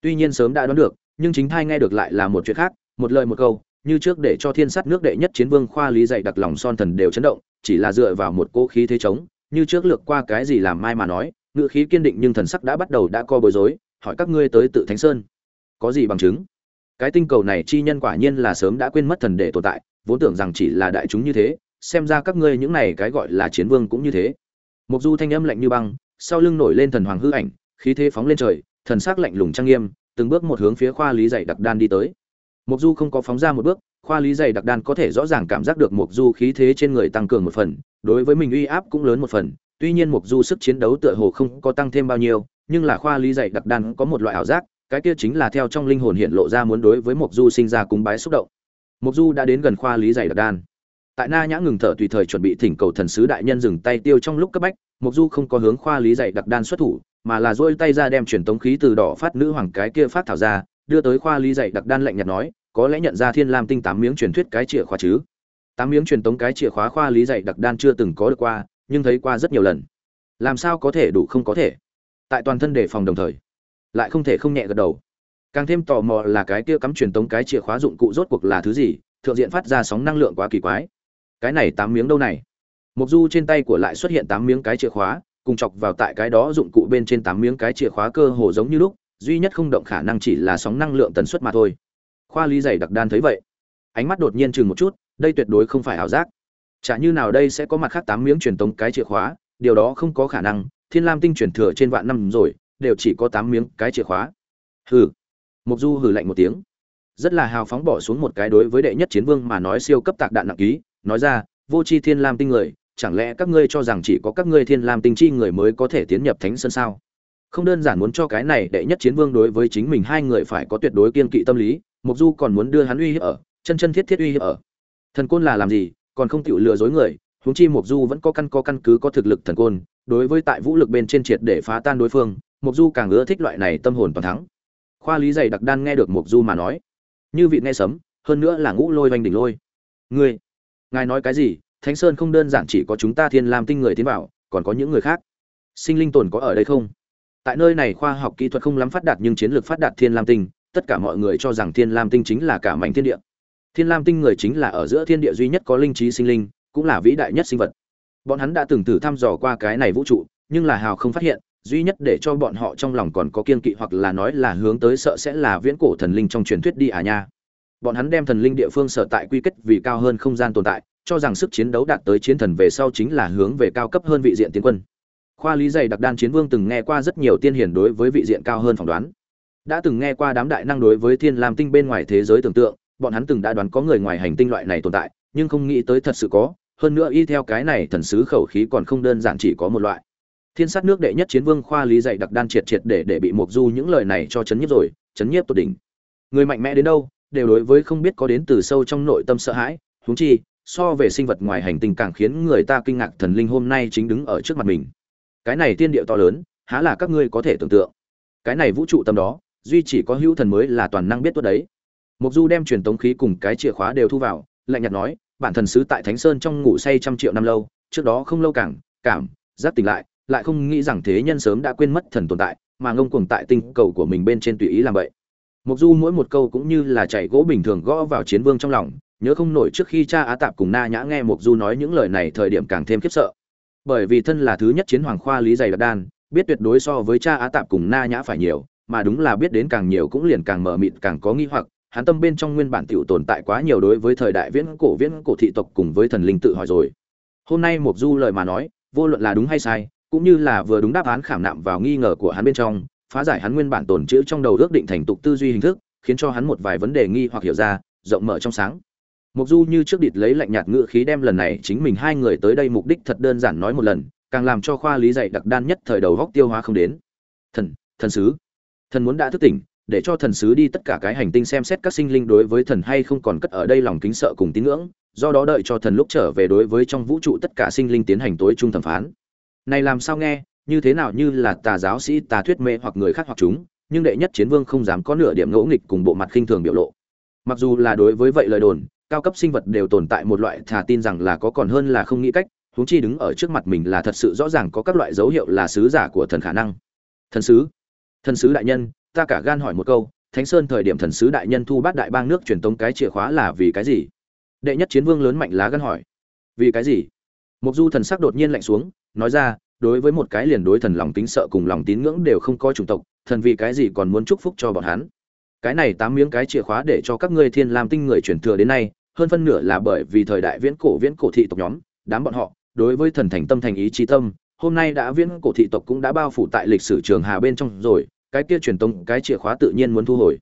Tuy nhiên sớm đã đoán được nhưng chính thai nghe được lại là một chuyện khác, một lời một câu, như trước để cho thiên sát nước đệ nhất chiến vương khoa lý dạy đặc lòng son thần đều chấn động, chỉ là dựa vào một cỗ khí thế chống, như trước lược qua cái gì làm mai mà nói ngự khí kiên định nhưng thần sắc đã bắt đầu đã co bối rối, hỏi các ngươi tới tự thánh sơn, có gì bằng chứng? Cái tinh cầu này chi nhân quả nhiên là sớm đã quên mất thần để tồn tại, vốn tưởng rằng chỉ là đại chúng như thế, xem ra các ngươi những này cái gọi là chiến vương cũng như thế. Mục du thanh âm lạnh như băng, sau lưng nổi lên thần hoàng hư ảnh, khí thế phóng lên trời, thần sắc lạnh lùng trang nghiêm từng bước một hướng phía khoa lý dạy đặc đan đi tới Mộc Du không có phóng ra một bước, khoa lý dày đặc đan có thể rõ ràng cảm giác được Mộc Du khí thế trên người tăng cường một phần, đối với mình uy áp cũng lớn một phần, tuy nhiên Mộc Du sức chiến đấu tựa hồ không có tăng thêm bao nhiêu, nhưng là khoa lý dày đặc đan có một loại ảo giác, cái kia chính là theo trong linh hồn hiện lộ ra muốn đối với Mộc Du sinh ra cúng bái xúc động. Mộc Du đã đến gần khoa lý dày đặc đan. Tại Na Nhã ngừng thở tùy thời chuẩn bị thỉnh cầu thần sứ đại nhân dừng tay tiêu trong lúc cấp bách, Mộc Du không có hướng khoa lý dạy đặc đan xuất thủ, mà là duỗi tay ra đem truyền tống khí từ đỏ phát nữ hoàng cái kia phát thảo ra, đưa tới khoa lý dạy đặc đan lạnh nhạt nói có lẽ nhận ra thiên lam tinh tám miếng truyền thuyết cái chìa khóa chứ? Tám miếng truyền tống cái chìa khóa khoa lý dạy đặc đan chưa từng có được qua nhưng thấy qua rất nhiều lần. Làm sao có thể đủ không có thể? Tại toàn thân đề phòng đồng thời lại không thể không nhẹ gật đầu. Càng thêm tò mò là cái kia cắm truyền tống cái chìa khóa dụng cụ rốt cuộc là thứ gì thượng diện phát ra sóng năng lượng quá kỳ quái. Cái này tám miếng đâu này? Mục du trên tay của lại xuất hiện tám miếng cái chìa khóa cùng chọc vào tại cái đó dụng cụ bên trên tám miếng cái chìa khóa cơ hồ giống như lúc, duy nhất không động khả năng chỉ là sóng năng lượng tần suất mà thôi. Khoa lý dày đặc đan thấy vậy, ánh mắt đột nhiên chừng một chút, đây tuyệt đối không phải ảo giác. Chả như nào đây sẽ có mặt khác tám miếng truyền tống cái chìa khóa, điều đó không có khả năng, thiên lam tinh truyền thừa trên vạn năm rồi, đều chỉ có tám miếng cái chìa khóa. Hừ. Mục du hừ lạnh một tiếng. Rất là hào phóng bỏ xuống một cái đối với đệ nhất chiến vương mà nói siêu cấp tạc đạn nặng ký, nói ra, vô c h i thiên lam tinh người chẳng lẽ các ngươi cho rằng chỉ có các ngươi thiên lam tinh chi người mới có thể tiến nhập thánh sơn sao? Không đơn giản muốn cho cái này đệ nhất chiến vương đối với chính mình hai người phải có tuyệt đối kiên kỵ tâm lý mục du còn muốn đưa hắn uy hiếp ở, chân chân thiết thiết uy hiếp ở. Thần côn là làm gì? Còn không chịu lừa dối người, huống chi mục du vẫn có căn có căn cứ có thực lực thần côn, đối với tại vũ lực bên trên triệt để phá tan đối phương mục du càng ưa thích loại này tâm hồn toàn thắng. Khoa lý dày đặc đan nghe được mục du mà nói, như vị nghe sấm, hơn nữa là ngũ lôi oanh đỉnh lôi. Ngươi, ngài nói cái gì? Thánh sơn không đơn giản chỉ có chúng ta thiên lam tinh người tiến vào, còn có những người khác. Sinh linh tồn có ở đây không? Tại nơi này khoa học kỹ thuật không lắm phát đạt nhưng chiến lược phát đạt thiên lam tinh, tất cả mọi người cho rằng thiên lam tinh chính là cả mảnh thiên địa. Thiên lam tinh người chính là ở giữa thiên địa duy nhất có linh trí sinh linh, cũng là vĩ đại nhất sinh vật. Bọn hắn đã từng thử thăm dò qua cái này vũ trụ, nhưng là hào không phát hiện, duy nhất để cho bọn họ trong lòng còn có kiên kỵ hoặc là nói là hướng tới sợ sẽ là viễn cổ thần linh trong truyền thuyết đi à nha. Bọn hắn đem thần linh địa phương sở tại quy kết vì cao hơn không gian tồn tại cho rằng sức chiến đấu đạt tới chiến thần về sau chính là hướng về cao cấp hơn vị diện tiến quân. Khoa lý dày đặc đan chiến vương từng nghe qua rất nhiều tiên hiển đối với vị diện cao hơn phỏng đoán. Đã từng nghe qua đám đại năng đối với thiên lam tinh bên ngoài thế giới tưởng tượng, bọn hắn từng đã đoán có người ngoài hành tinh loại này tồn tại, nhưng không nghĩ tới thật sự có, hơn nữa y theo cái này thần sứ khẩu khí còn không đơn giản chỉ có một loại. Thiên sát nước đệ nhất chiến vương khoa lý dạy đặc đan triệt triệt để để bị mục du những lời này cho chấn nhiếp rồi, chấn nhiếp tột đỉnh. Người mạnh mẽ đến đâu, đều đối với không biết có đến từ sâu trong nội tâm sợ hãi, huống chi so về sinh vật ngoài hành tinh càng khiến người ta kinh ngạc thần linh hôm nay chính đứng ở trước mặt mình. Cái này tiên điệu to lớn, há là các ngươi có thể tưởng tượng. Cái này vũ trụ tâm đó, duy chỉ có hữu thần mới là toàn năng biết tốt đấy. Mục du đem truyền tống khí cùng cái chìa khóa đều thu vào, lạnh nhạt nói, bản thần sứ tại thánh sơn trong ngủ say trăm triệu năm lâu, trước đó không lâu càng, cảm, giác tỉnh lại lại không nghĩ rằng thế nhân sớm đã quên mất thần tồn tại, mà ngông cuồng tại tinh cầu của mình bên trên tùy ý làm vậy. Mục du mỗi một câu cũng như là chạy gỗ bình thường gõ vào chiến vương trong lòng nhớ không nổi trước khi cha á tạp cùng na nhã nghe mục du nói những lời này thời điểm càng thêm khiếp sợ. Bởi vì thân là thứ nhất chiến hoàng khoa lý dày đặc đan, biết tuyệt đối so với cha á tạp cùng na nhã phải nhiều, mà đúng là biết đến càng nhiều cũng liền càng mờ mịt, càng có nghi hoặc. Hắn tâm bên trong nguyên bản tiểu tồn tại quá nhiều đối với thời đại viễn cổ viễn cổ thị tộc cùng với thần linh tự hỏi rồi. Hôm nay mục du lời mà nói, vô luận là đúng hay sai, cũng như là vừa đúng đáp án khảm nạm vào nghi ngờ của hắn bên trong, phá giải hắn nguyên bản tồn chữ trong đầu ước định thành tục tư duy hình thức, khiến cho hắn một vài vấn đề nghi hoặc hiểu ra, rộng mở trong sáng mục du như trước địt lấy lạnh nhạt ngựa khí đem lần này chính mình hai người tới đây mục đích thật đơn giản nói một lần, càng làm cho khoa lý dạy đặc đan nhất thời đầu góc tiêu hóa không đến. Thần thần sứ. Thần muốn đã thức tỉnh, để cho thần sứ đi tất cả cái hành tinh xem xét các sinh linh đối với thần hay không còn cất ở đây lòng kính sợ cùng tín ngưỡng, do đó đợi cho thần lúc trở về đối với trong vũ trụ tất cả sinh linh tiến hành tối trung thẩm phán. Này làm sao nghe, như thế nào như là tà giáo sĩ, tà thuyết mê hoặc người khác hoặc chúng, nhưng đệ nhất chiến vương không dám có nửa điểm ngỗ nghịch cùng bộ mặt khinh thường biểu lộ. Mặc dù là đối với vậy lời đồn cao cấp sinh vật đều tồn tại một loại thà tin rằng là có còn hơn là không nghĩ cách, huống chi đứng ở trước mặt mình là thật sự rõ ràng có các loại dấu hiệu là sứ giả của thần khả năng. Thần sứ? Thần sứ đại nhân, ta cả gan hỏi một câu, thánh sơn thời điểm thần sứ đại nhân thu bát đại bang nước truyền tống cái chìa khóa là vì cái gì? Đệ nhất chiến vương lớn mạnh lá gan hỏi. Vì cái gì? Mục du thần sắc đột nhiên lạnh xuống, nói ra, đối với một cái liền đối thần lòng tính sợ cùng lòng tín ngưỡng đều không có chủng tộc, thần vì cái gì còn muốn chúc phúc cho bọn hắn? Cái này tám miếng cái chìa khóa để cho các ngươi thiên lam tinh người truyền thừa đến nay hơn phân nửa là bởi vì thời đại viễn cổ viễn cổ thị tộc nhóm, đám bọn họ, đối với thần thành tâm thành ý chí tâm, hôm nay đã viễn cổ thị tộc cũng đã bao phủ tại lịch sử trường hà bên trong rồi, cái kia truyền tông cái chìa khóa tự nhiên muốn thu hồi.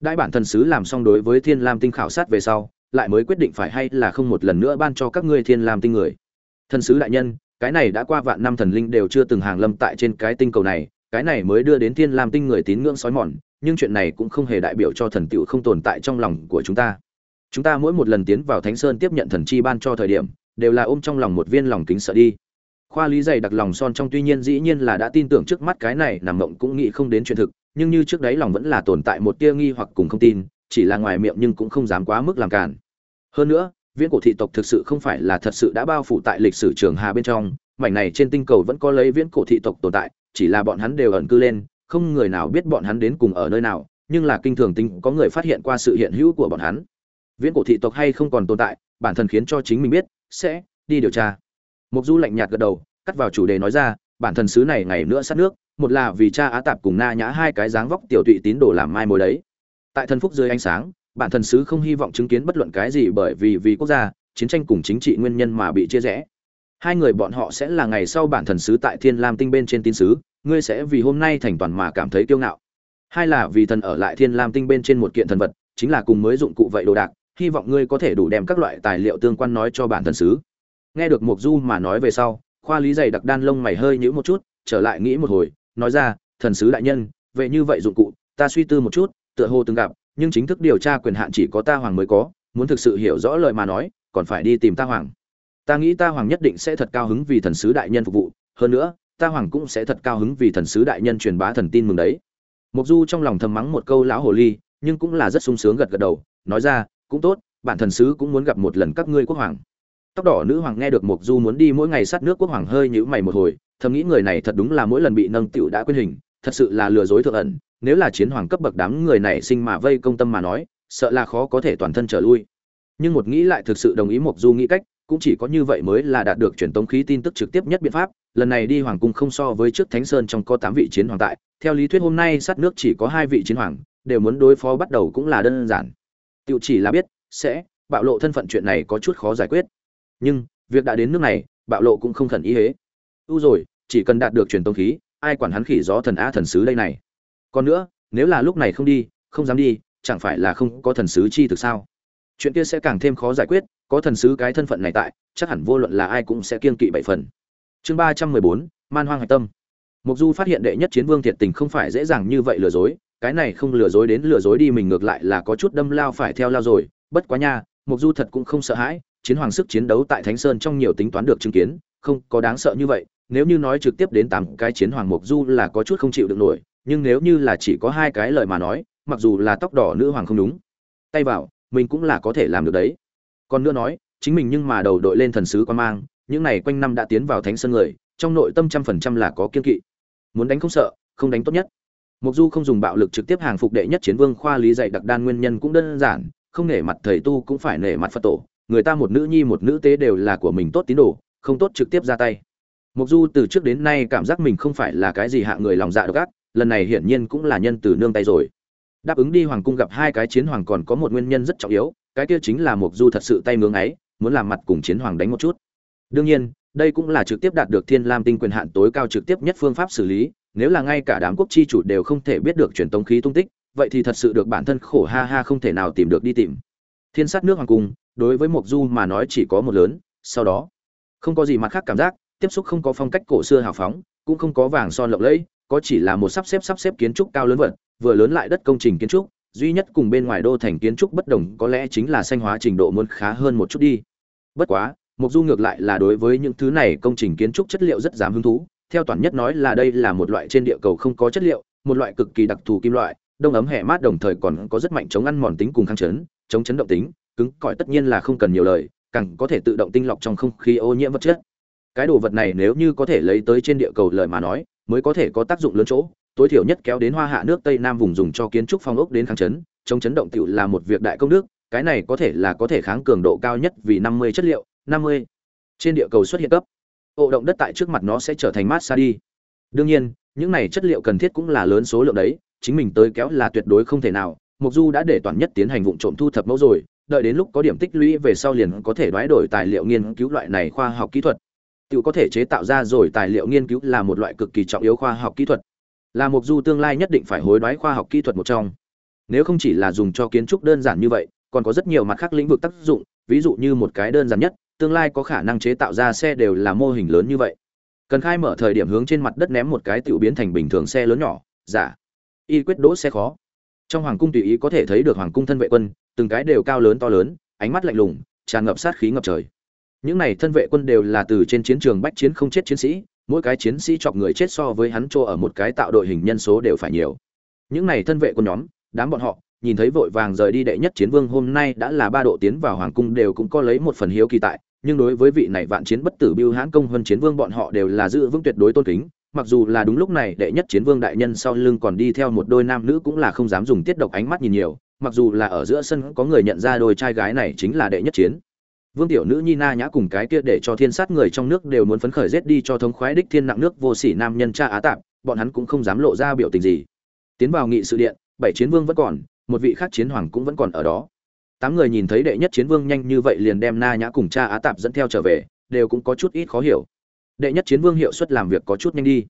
Đại bản thần sứ làm xong đối với thiên lam tinh khảo sát về sau, lại mới quyết định phải hay là không một lần nữa ban cho các ngươi thiên lam tinh người. Thần sứ đại nhân, cái này đã qua vạn năm thần linh đều chưa từng hàng lâm tại trên cái tinh cầu này, cái này mới đưa đến thiên lam tinh người tín ngưỡng sói mòn, nhưng chuyện này cũng không hề đại biểu cho thần tựu không tồn tại trong lòng của chúng ta chúng ta mỗi một lần tiến vào thánh sơn tiếp nhận thần chi ban cho thời điểm, đều là ôm trong lòng một viên lòng kính sợ đi. Khoa lý dày đặc lòng son trong tuy nhiên dĩ nhiên là đã tin tưởng trước mắt cái này nằm mộng cũng nghĩ không đến chuyện thực, nhưng như trước đấy lòng vẫn là tồn tại một tia nghi hoặc cùng không tin, chỉ là ngoài miệng nhưng cũng không dám quá mức làm cản. Hơn nữa, viễn cổ thị tộc thực sự không phải là thật sự đã bao phủ tại lịch sử trường hà bên trong, mảnh này trên tinh cầu vẫn có lấy viễn cổ thị tộc tồn tại, chỉ là bọn hắn đều ẩn cư lên, không người nào biết bọn hắn đến cùng ở nơi nào, nhưng là kinh thường tính có người phát hiện qua sự hiện hữu của bọn hắn viễn cổ thị tộc hay không còn tồn tại, bản thân khiến cho chính mình biết, sẽ đi điều tra. Mục du lạnh nhạt gật đầu, cắt vào chủ đề nói ra, bản thân sứ này ngày nữa sát nước, một là vì cha á tạp cùng na nhã hai cái dáng vóc tiểu tụy tín đồ làm mai mối đấy. Tại thần phúc dưới ánh sáng, bản thân sứ không hy vọng chứng kiến bất luận cái gì bởi vì vì quốc gia, chiến tranh cùng chính trị nguyên nhân mà bị chia rẽ. Hai người bọn họ sẽ là ngày sau bản thần sứ tại thiên lam tinh bên trên tín sứ ngươi sẽ vì hôm nay thành toàn mà cảm thấy kiêu ngạo. Hai là vì thần ở lại thiên lam tinh bên trên một kiện thần vật, chính là cùng mới dụng cụ vậy đồ đạc hy vọng ngươi có thể đủ đem các loại tài liệu tương quan nói cho bản thần sứ nghe được mục du mà nói về sau, khoa lý dày đặc đan lông mày hơi nhíu một chút, trở lại nghĩ một hồi, nói ra, thần sứ đại nhân vậy như vậy dụng cụ, ta suy tư một chút, tựa hồ từng gặp, nhưng chính thức điều tra quyền hạn chỉ có ta hoàng mới có, muốn thực sự hiểu rõ lời mà nói, còn phải đi tìm ta hoàng. Ta nghĩ ta hoàng nhất định sẽ thật cao hứng vì thần sứ đại nhân phục vụ, hơn nữa, ta hoàng cũng sẽ thật cao hứng vì thần sứ đại nhân truyền bá thần tin mừng đấy. Mục du trong lòng thầm mắng một câu lão hồ ly, nhưng cũng là rất sung sướng gật gật đầu, nói ra cũng tốt, bản thần sứ cũng muốn gặp một lần các ngươi quốc hoàng. Tóc đỏ nữ hoàng nghe được mục du muốn đi mỗi ngày sát nước quốc hoàng hơi nhíu mày một hồi, thầm nghĩ người này thật đúng là mỗi lần bị nâng tiểu đã quên hình, thật sự là lừa dối thượng ẩn, nếu là chiến hoàng cấp bậc đám người này sinh mà vây công tâm mà nói, sợ là khó có thể toàn thân trở lui. Nhưng một nghĩ lại thực sự đồng ý mục du nghĩ cách, cũng chỉ có như vậy mới là đạt được truyền tống khí tin tức trực tiếp nhất biện pháp, lần này đi hoàng cung không so với trước thánh sơn trong có tám vị chiến hoàng tại, theo lý thuyết hôm nay sát nước chỉ có hai vị chiến hoàng, đều muốn đối phó bắt đầu cũng là đơn giản tiểu chỉ là biết, sẽ, bạo lộ thân phận chuyện này có chút khó giải quyết. Nhưng, việc đã đến nước này, bạo lộ cũng không khẩn ý hế. U rồi, chỉ cần đạt được truyền tông khí, ai quản hắn khỉ gió thần á thần sứ đây này. Còn nữa, nếu là lúc này không đi, không dám đi, chẳng phải là không có thần sứ chi thực sao? Chuyện kia sẽ càng thêm khó giải quyết, có thần sứ cái thân phận này tại, chắc hẳn vô luận là ai cũng sẽ kiên kỵ bảy phần. Chương ba trăm mười bốn, man hoang hạch tâm. Mục du phát hiện đệ nhất chiến vương thiệt tình không phải dễ dàng như vậy lừa dối cái này không lừa dối đến lừa dối đi mình ngược lại là có chút đâm lao phải theo lao rồi. Bất quá nha mục du thật cũng không sợ hãi, chiến hoàng sức chiến đấu tại thánh sơn trong nhiều tính toán được chứng kiến, không có đáng sợ như vậy. Nếu như nói trực tiếp đến tám cái chiến hoàng mục du là có chút không chịu được nổi, nhưng nếu như là chỉ có hai cái lời mà nói, mặc dù là tóc đỏ nữ hoàng không đúng, tay vào, mình cũng là có thể làm được đấy. Còn nữa nói, chính mình nhưng mà đầu đội lên thần sứ quan mang, những này quanh năm đã tiến vào thánh sơn người, trong nội tâm trăm phần trăm là có kiên kỵ. Muốn đánh không sợ, không đánh tốt nhất. Mộc du không dùng bạo lực trực tiếp hàng phục đệ nhất chiến vương khoa lý dạy đặc đan nguyên nhân cũng đơn giản, không nể mặt thầy tu cũng phải nể mặt phật tổ, người ta một nữ nhi một nữ tế đều là của mình tốt tín đồ, không tốt trực tiếp ra tay. Mộc du từ trước đến nay cảm giác mình không phải là cái gì hạ người lòng dạ độc ác, lần này hiển nhiên cũng là nhân từ nương tay rồi. Đáp ứng đi hoàng cung gặp hai cái chiến hoàng còn có một nguyên nhân rất trọng yếu, cái kia chính là Mộc du thật sự tay ngưỡng ấy, muốn làm mặt cùng chiến hoàng đánh một chút. Đương nhiên, đây cũng là trực tiếp đạt được thiên lam tinh quyền hạn tối cao trực tiếp nhất phương pháp xử lý nếu là ngay cả đám quốc chi chủ đều không thể biết được truyền tống khí tung tích, vậy thì thật sự được bản thân khổ ha ha không thể nào tìm được đi tìm. Thiên sát nước hoàng cung, đối với mục du mà nói chỉ có một lớn, sau đó, không có gì mặt khác cảm giác, tiếp xúc không có phong cách cổ xưa hào phóng, cũng không có vàng son lộng lẫy, có chỉ là một sắp xếp sắp xếp kiến trúc cao lớn vật, vừa lớn lại đất công trình kiến trúc, duy nhất cùng bên ngoài đô thành kiến trúc bất đồng có lẽ chính là xanh hóa trình độ muốn khá hơn một chút đi. Bất quá mục du ngược lại là đối với những thứ này công trình kiến trúc chất liệu rất dám hứng thú theo toàn nhất nói là đây là một loại trên địa cầu không có chất liệu, một loại cực kỳ đặc thù kim loại, đông ấm hẻ mát đồng thời còn có rất mạnh chống ăn mòn tính cùng kháng chấn, chống chấn động tính, cứng cỏi tất nhiên là không cần nhiều lời, càng có thể tự động tinh lọc trong không khí ô nhiễm vật chất. Cái đồ vật này nếu như có thể lấy tới trên địa cầu lời mà nói, mới có thể có tác dụng lớn chỗ, tối thiểu nhất kéo đến hoa hạ nước tây nam vùng dùng cho kiến trúc phong ốc đến kháng chấn, chống chấn động tựu là một việc đại công đức, cái này có thể là có thể kháng cường độ cao nhất vì năm mươi chất liệu, năm mươi. Trên địa cầu xuất hiện cấp ộ động đất tại trước mặt nó sẽ trở thành mát xa đi. Đương nhiên, những này chất liệu cần thiết cũng là lớn số lượng đấy, chính mình tới kéo là tuyệt đối không thể nào. Mục du đã để toàn nhất tiến hành vụ trộm thu thập mẫu rồi, đợi đến lúc có điểm tích lũy về sau liền có thể đoái đổi tài liệu nghiên cứu loại này khoa học kỹ thuật. Tự có thể chế tạo ra rồi tài liệu nghiên cứu là một loại cực kỳ trọng yếu khoa học kỹ thuật. Là mục du tương lai nhất định phải hối đoái khoa học kỹ thuật một trong. Nếu không chỉ là dùng cho kiến trúc đơn giản như vậy, còn có rất nhiều mặt khác lĩnh vực tác dụng, ví dụ như một cái đơn giản nhất tương lai có khả năng chế tạo ra xe đều là mô hình lớn như vậy. Cần khai mở thời điểm hướng trên mặt đất ném một cái tiểu biến thành bình thường xe lớn nhỏ, giả. Y quyết đỗ xe khó. Trong hoàng cung tùy ý có thể thấy được hoàng cung thân vệ quân, từng cái đều cao lớn to lớn, ánh mắt lạnh lùng, tràn ngập sát khí ngập trời. Những này thân vệ quân đều là từ trên chiến trường bách chiến không chết chiến sĩ, mỗi cái chiến sĩ chọc người chết so với hắn chỗ ở một cái tạo đội hình nhân số đều phải nhiều. Những này thân vệ quân nhóm, đám bọn họ nhìn thấy vội vàng rời đi đệ nhất chiến vương hôm nay đã là ba độ tiến vào hoàng cung đều cũng có lấy một phần hiếu kỳ tại, nhưng đối với vị này vạn chiến bất tử biêu hãn công hơn chiến vương bọn họ đều là giữ vững tuyệt đối tôn kính, mặc dù là đúng lúc này đệ nhất chiến vương đại nhân sau lưng còn đi theo một đôi nam nữ cũng là không dám dùng tiết độc ánh mắt nhìn nhiều, mặc dù là ở giữa sân có người nhận ra đôi trai gái này chính là đệ nhất chiến. Vương tiểu nữ nhi na nhã cùng cái kia để cho thiên sát người trong nước đều muốn phấn khởi rết đi cho thống khoái đích thiên nặng nước vô sỉ nam nhân cha á tạp, bọn hắn cũng không dám lộ ra biểu tình gì. Tiến vào nghị sự điện, bảy chiến vương vẫn còn một vị khác chiến hoàng cũng vẫn còn ở đó. Tám người nhìn thấy đệ nhất chiến vương nhanh như vậy liền đem na nhã cùng cha á tạp dẫn theo trở về, đều cũng có chút ít khó hiểu. Đệ nhất chiến vương hiệu suất làm việc có chút nhanh đi.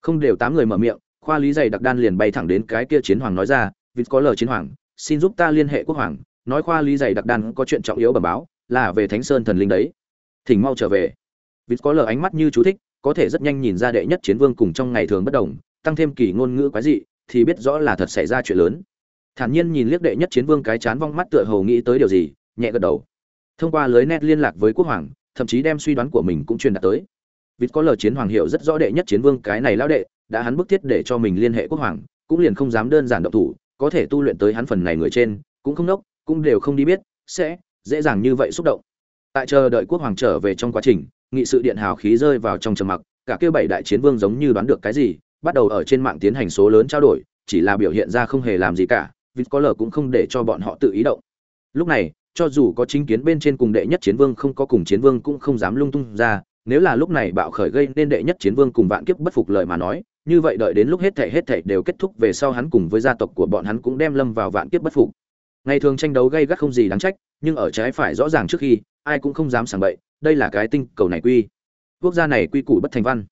Không đều tám người mở miệng, khoa lý dày đặc đan liền bay thẳng đến cái kia chiến hoàng nói ra, vịt có lời chiến hoàng, xin giúp ta liên hệ quốc hoàng. Nói khoa lý dày đặc đan có chuyện trọng yếu bẩm báo, là về thánh sơn thần linh đấy. Thỉnh mau trở về. Vịt có lời ánh mắt như chú thích, có thể rất nhanh nhìn ra đệ nhất chiến vương cùng trong ngày thường bất đồng, tăng thêm kỳ ngôn ngữ quái dị, thì biết rõ là thật xảy ra chuyện lớn thản nhiên nhìn liếc đệ nhất chiến vương cái chán vong mắt tựa hồ nghĩ tới điều gì, nhẹ gật đầu. Thông qua lưới net liên lạc với quốc hoàng, thậm chí đem suy đoán của mình cũng truyền đạt tới. Vịt có lời chiến hoàng hiệu rất rõ đệ nhất chiến vương cái này lão đệ, đã hắn bức thiết để cho mình liên hệ quốc hoàng, cũng liền không dám đơn giản động thủ, có thể tu luyện tới hắn phần này người trên, cũng không nốc, cũng đều không đi biết, sẽ dễ dàng như vậy xúc động. Tại chờ đợi quốc hoàng trở về trong quá trình, nghị sự điện hào khí rơi vào trong trầm mặc, cả kêu bảy đại chiến vương giống như đoán được cái gì, bắt đầu ở trên mạng tiến hành số lớn trao đổi, chỉ là biểu hiện ra không hề làm gì cả vịt có lờ cũng không để cho bọn họ tự ý động. Lúc này, cho dù có chính kiến bên trên cùng đệ nhất chiến vương không có cùng chiến vương cũng không dám lung tung ra, nếu là lúc này bạo khởi gây nên đệ nhất chiến vương cùng vạn kiếp bất phục lời mà nói, như vậy đợi đến lúc hết thảy hết thảy đều kết thúc về sau hắn cùng với gia tộc của bọn hắn cũng đem lâm vào vạn kiếp bất phục. Ngày thường tranh đấu gây gắt không gì đáng trách, nhưng ở trái phải rõ ràng trước khi, ai cũng không dám sảng bậy, đây là cái tinh cầu này quy. Quốc gia này quy củ bất thành văn.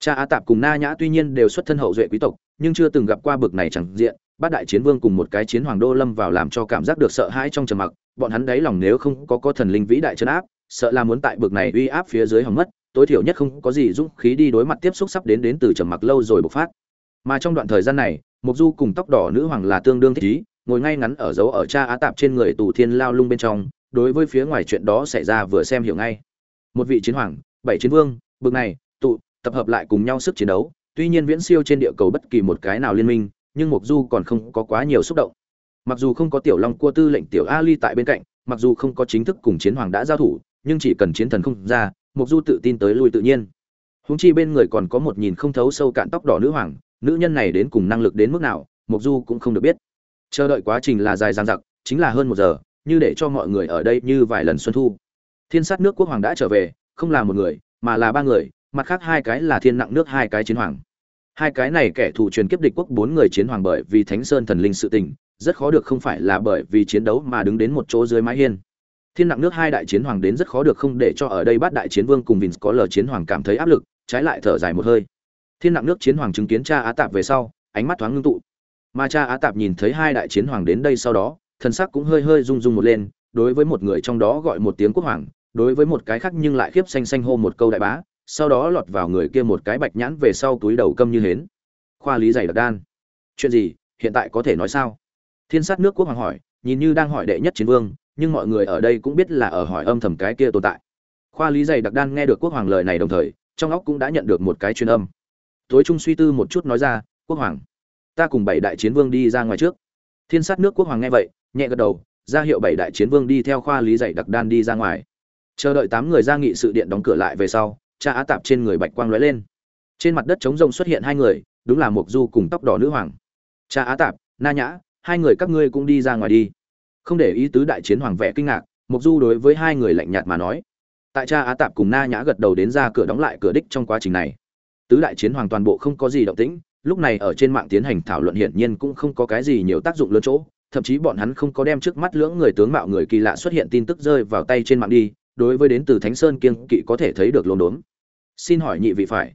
Cha á tạp cùng na nhã tuy nhiên đều xuất thân hậu duệ quý tộc, nhưng chưa từng gặp qua bực này chẳng diện bát đại chiến vương cùng một cái chiến hoàng đô lâm vào làm cho cảm giác được sợ hãi trong trầm mặc, bọn hắn đáy lòng nếu không có có thần linh vĩ đại chấn áp, sợ là muốn tại bực này uy áp phía dưới hỏng mất, tối thiểu nhất không có gì dũng khí đi đối mặt tiếp xúc sắp đến đến từ trầm mặc lâu rồi bộc phát. Mà trong đoạn thời gian này mục du cùng tóc đỏ nữ hoàng là tương đương thích ý, ngồi ngay ngắn ở dấu ở cha á tạp trên người tù thiên lao lung bên trong, đối với phía ngoài chuyện đó xảy ra vừa xem hiểu ngay. Một vị chiến hoàng, bảy chiến vương, bực này, tụ, tập hợp lại cùng nhau sức chiến đấu, tuy nhiên viễn siêu trên địa cầu bất kỳ một cái nào liên minh nhưng mục du còn không có quá nhiều xúc động. Mặc dù không có tiểu long cua tư lệnh tiểu ali tại bên cạnh, mặc dù không có chính thức cùng chiến hoàng đã giao thủ, nhưng chỉ cần chiến thần không ra mục du tự tin tới lui tự nhiên. Húng chi bên người còn có một nhìn không thấu sâu cạn tóc đỏ nữ hoàng, nữ nhân này đến cùng năng lực đến mức nào mục du cũng không được biết. Chờ đợi quá trình là dài dằng dặc, chính là hơn một giờ, như để cho mọi người ở đây như vài lần xuân thu. Thiên sát nước quốc hoàng đã trở về, không là một người, mà là ba người, mặt khác hai cái là thiên nặng nước hai cái chiến hoàng hai cái này kẻ thù truyền kiếp địch quốc bốn người chiến hoàng bởi vì thánh sơn thần linh sự tình, rất khó được không phải là bởi vì chiến đấu mà đứng đến một chỗ dưới mái hiên. Thiên nặng nước hai đại chiến hoàng đến rất khó được không để cho ở đây bắt đại chiến vương cùng vins có lờ chiến hoàng cảm thấy áp lực, trái lại thở dài một hơi. Thiên nặng nước chiến hoàng chứng kiến cha á tạp về sau, ánh mắt thoáng ngưng tụ. Mà cha á tạp nhìn thấy hai đại chiến hoàng đến đây sau đó, thần sắc cũng hơi hơi rung rung một lên, đối với một người trong đó gọi một tiếng quốc hoàng, đối với một cái khác nhưng lại khiếp xanh xanh hô một câu đại bá sau đó lọt vào người kia một cái bạch nhãn về sau túi đầu câm như hến. Khoa lý dày đặc đan. Chuyện gì? Hiện tại có thể nói sao? Thiên sát nước quốc hoàng hỏi, nhìn như đang hỏi đệ nhất chiến vương, nhưng mọi người ở đây cũng biết là ở hỏi âm thầm cái kia tồn tại. Khoa lý dày đặc đan nghe được quốc hoàng lời này đồng thời, trong óc cũng đã nhận được một cái truyền âm. Tối trung suy tư một chút nói ra, quốc hoàng, ta cùng bảy đại chiến vương đi ra ngoài trước. Thiên sát nước quốc hoàng nghe vậy, nhẹ gật đầu, ra hiệu bảy đại chiến vương đi theo khoa lý dạy đặc đan đi ra ngoài. Chờ đợi tám người ra nghị sự điện đóng cửa lại về sau cha á tạp trên người bạch quang lóe lên. Trên mặt đất trống rông xuất hiện hai người, đúng là mục du cùng tóc đỏ nữ hoàng. Cha á tạp, na nhã, hai người các ngươi cũng đi ra ngoài đi. Không để ý tứ đại chiến hoàng vẻ kinh ngạc mục du đối với hai người lạnh nhạt mà nói. Tại cha á tạp cùng na nhã gật đầu đến ra cửa đóng lại cửa đích trong quá trình này. Tứ đại chiến hoàng toàn bộ không có gì động tĩnh, lúc này ở trên mạng tiến hành thảo luận hiển nhiên cũng không có cái gì nhiều tác dụng lớn chỗ, thậm chí bọn hắn không có đem trước mắt lưỡng người tướng mạo người kỳ lạ xuất hiện tin tức rơi vào tay trên mạng đi đối với đến từ thánh sơn kiên kỵ có thể thấy được lồn đốn xin hỏi nhị vị phải.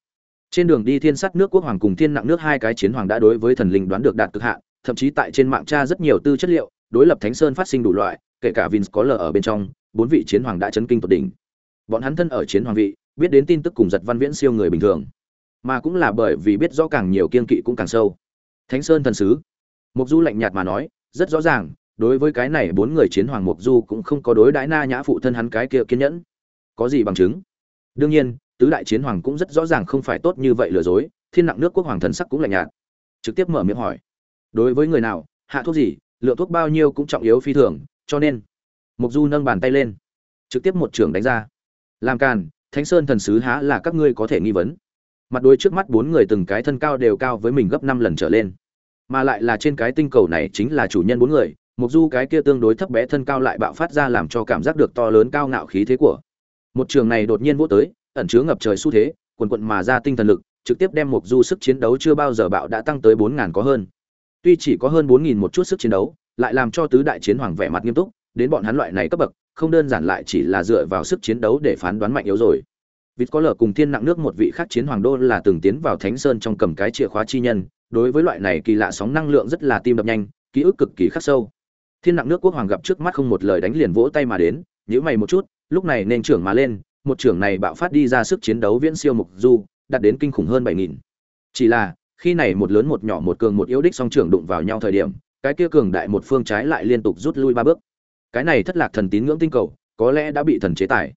Trên đường đi thiên sắt nước quốc hoàng cùng thiên nặng nước hai cái chiến hoàng đã đối với thần linh đoán được đạt cực hạn, thậm chí tại trên mạng tra rất nhiều tư chất liệu, đối lập thánh sơn phát sinh đủ loại, kể cả vins có lờ ở bên trong, bốn vị chiến hoàng đã chấn kinh tột đỉnh. Bọn hắn thân ở chiến hoàng vị, biết đến tin tức cùng giật văn viễn siêu người bình thường. Mà cũng là bởi vì biết rõ càng nhiều kiên kỵ cũng càng sâu. Thánh sơn thần sứ. Mục du lạnh nhạt mà nói, rất rõ ràng đối với cái này bốn người chiến hoàng mục du cũng không có đối đãi na nhã phụ thân hắn cái kia kiên nhẫn. Có gì bằng chứng? Đương nhiên, tứ đại chiến hoàng cũng rất rõ ràng không phải tốt như vậy lừa dối, thiên nặng nước quốc hoàng thần sắc cũng lạnh nhạt. Trực tiếp mở miệng hỏi, đối với người nào, hạ thuốc gì, lượng thuốc bao nhiêu cũng trọng yếu phi thường, cho nên? Mục du nâng bàn tay lên, trực tiếp một trưởng đánh ra. Làm càn, thánh sơn thần sứ há là các ngươi có thể nghi vấn. Mặt đôi trước mắt bốn người từng cái thân cao đều cao với mình gấp năm lần trở lên. Mà lại là trên cái tinh cầu này chính là chủ nhân bốn người mục du cái kia tương đối thấp bé thân cao lại bạo phát ra làm cho cảm giác được to lớn cao ngạo khí thế của một trường này đột nhiên vỗ tới, ẩn chứa ngập trời xu thế, quần quận mà ra tinh thần lực, trực tiếp đem mục du sức chiến đấu chưa bao giờ bạo đã tăng tới bốn ngàn có hơn. Tuy chỉ có hơn bốn nghìn một chút sức chiến đấu, lại làm cho tứ đại chiến hoàng vẻ mặt nghiêm túc, đến bọn hắn loại này cấp bậc, không đơn giản lại chỉ là dựa vào sức chiến đấu để phán đoán mạnh yếu rồi. Vịt có lở cùng thiên nặng nước một vị khác chiến hoàng đô là từng tiến vào thánh sơn trong cầm cái chìa khóa chi nhân, đối với loại này kỳ lạ sóng năng lượng rất là tim đập nhanh, ký ức cực kỳ khắc sâu thiên nặng nước quốc hoàng gặp trước mắt không một lời đánh liền vỗ tay mà đến nhữ mày một chút, lúc này nên trưởng mà lên, một trưởng này bạo phát đi ra sức chiến đấu viễn siêu mục du, đạt đến kinh khủng hơn bảy nghìn. Chỉ là, khi này một lớn một nhỏ một cường một yếu đích song trưởng đụng vào nhau thời điểm, cái kia cường đại một phương trái lại liên tục rút lui ba bước. Cái này thất lạc thần tín ngưỡng tinh cầu, có lẽ đã bị thần chế tài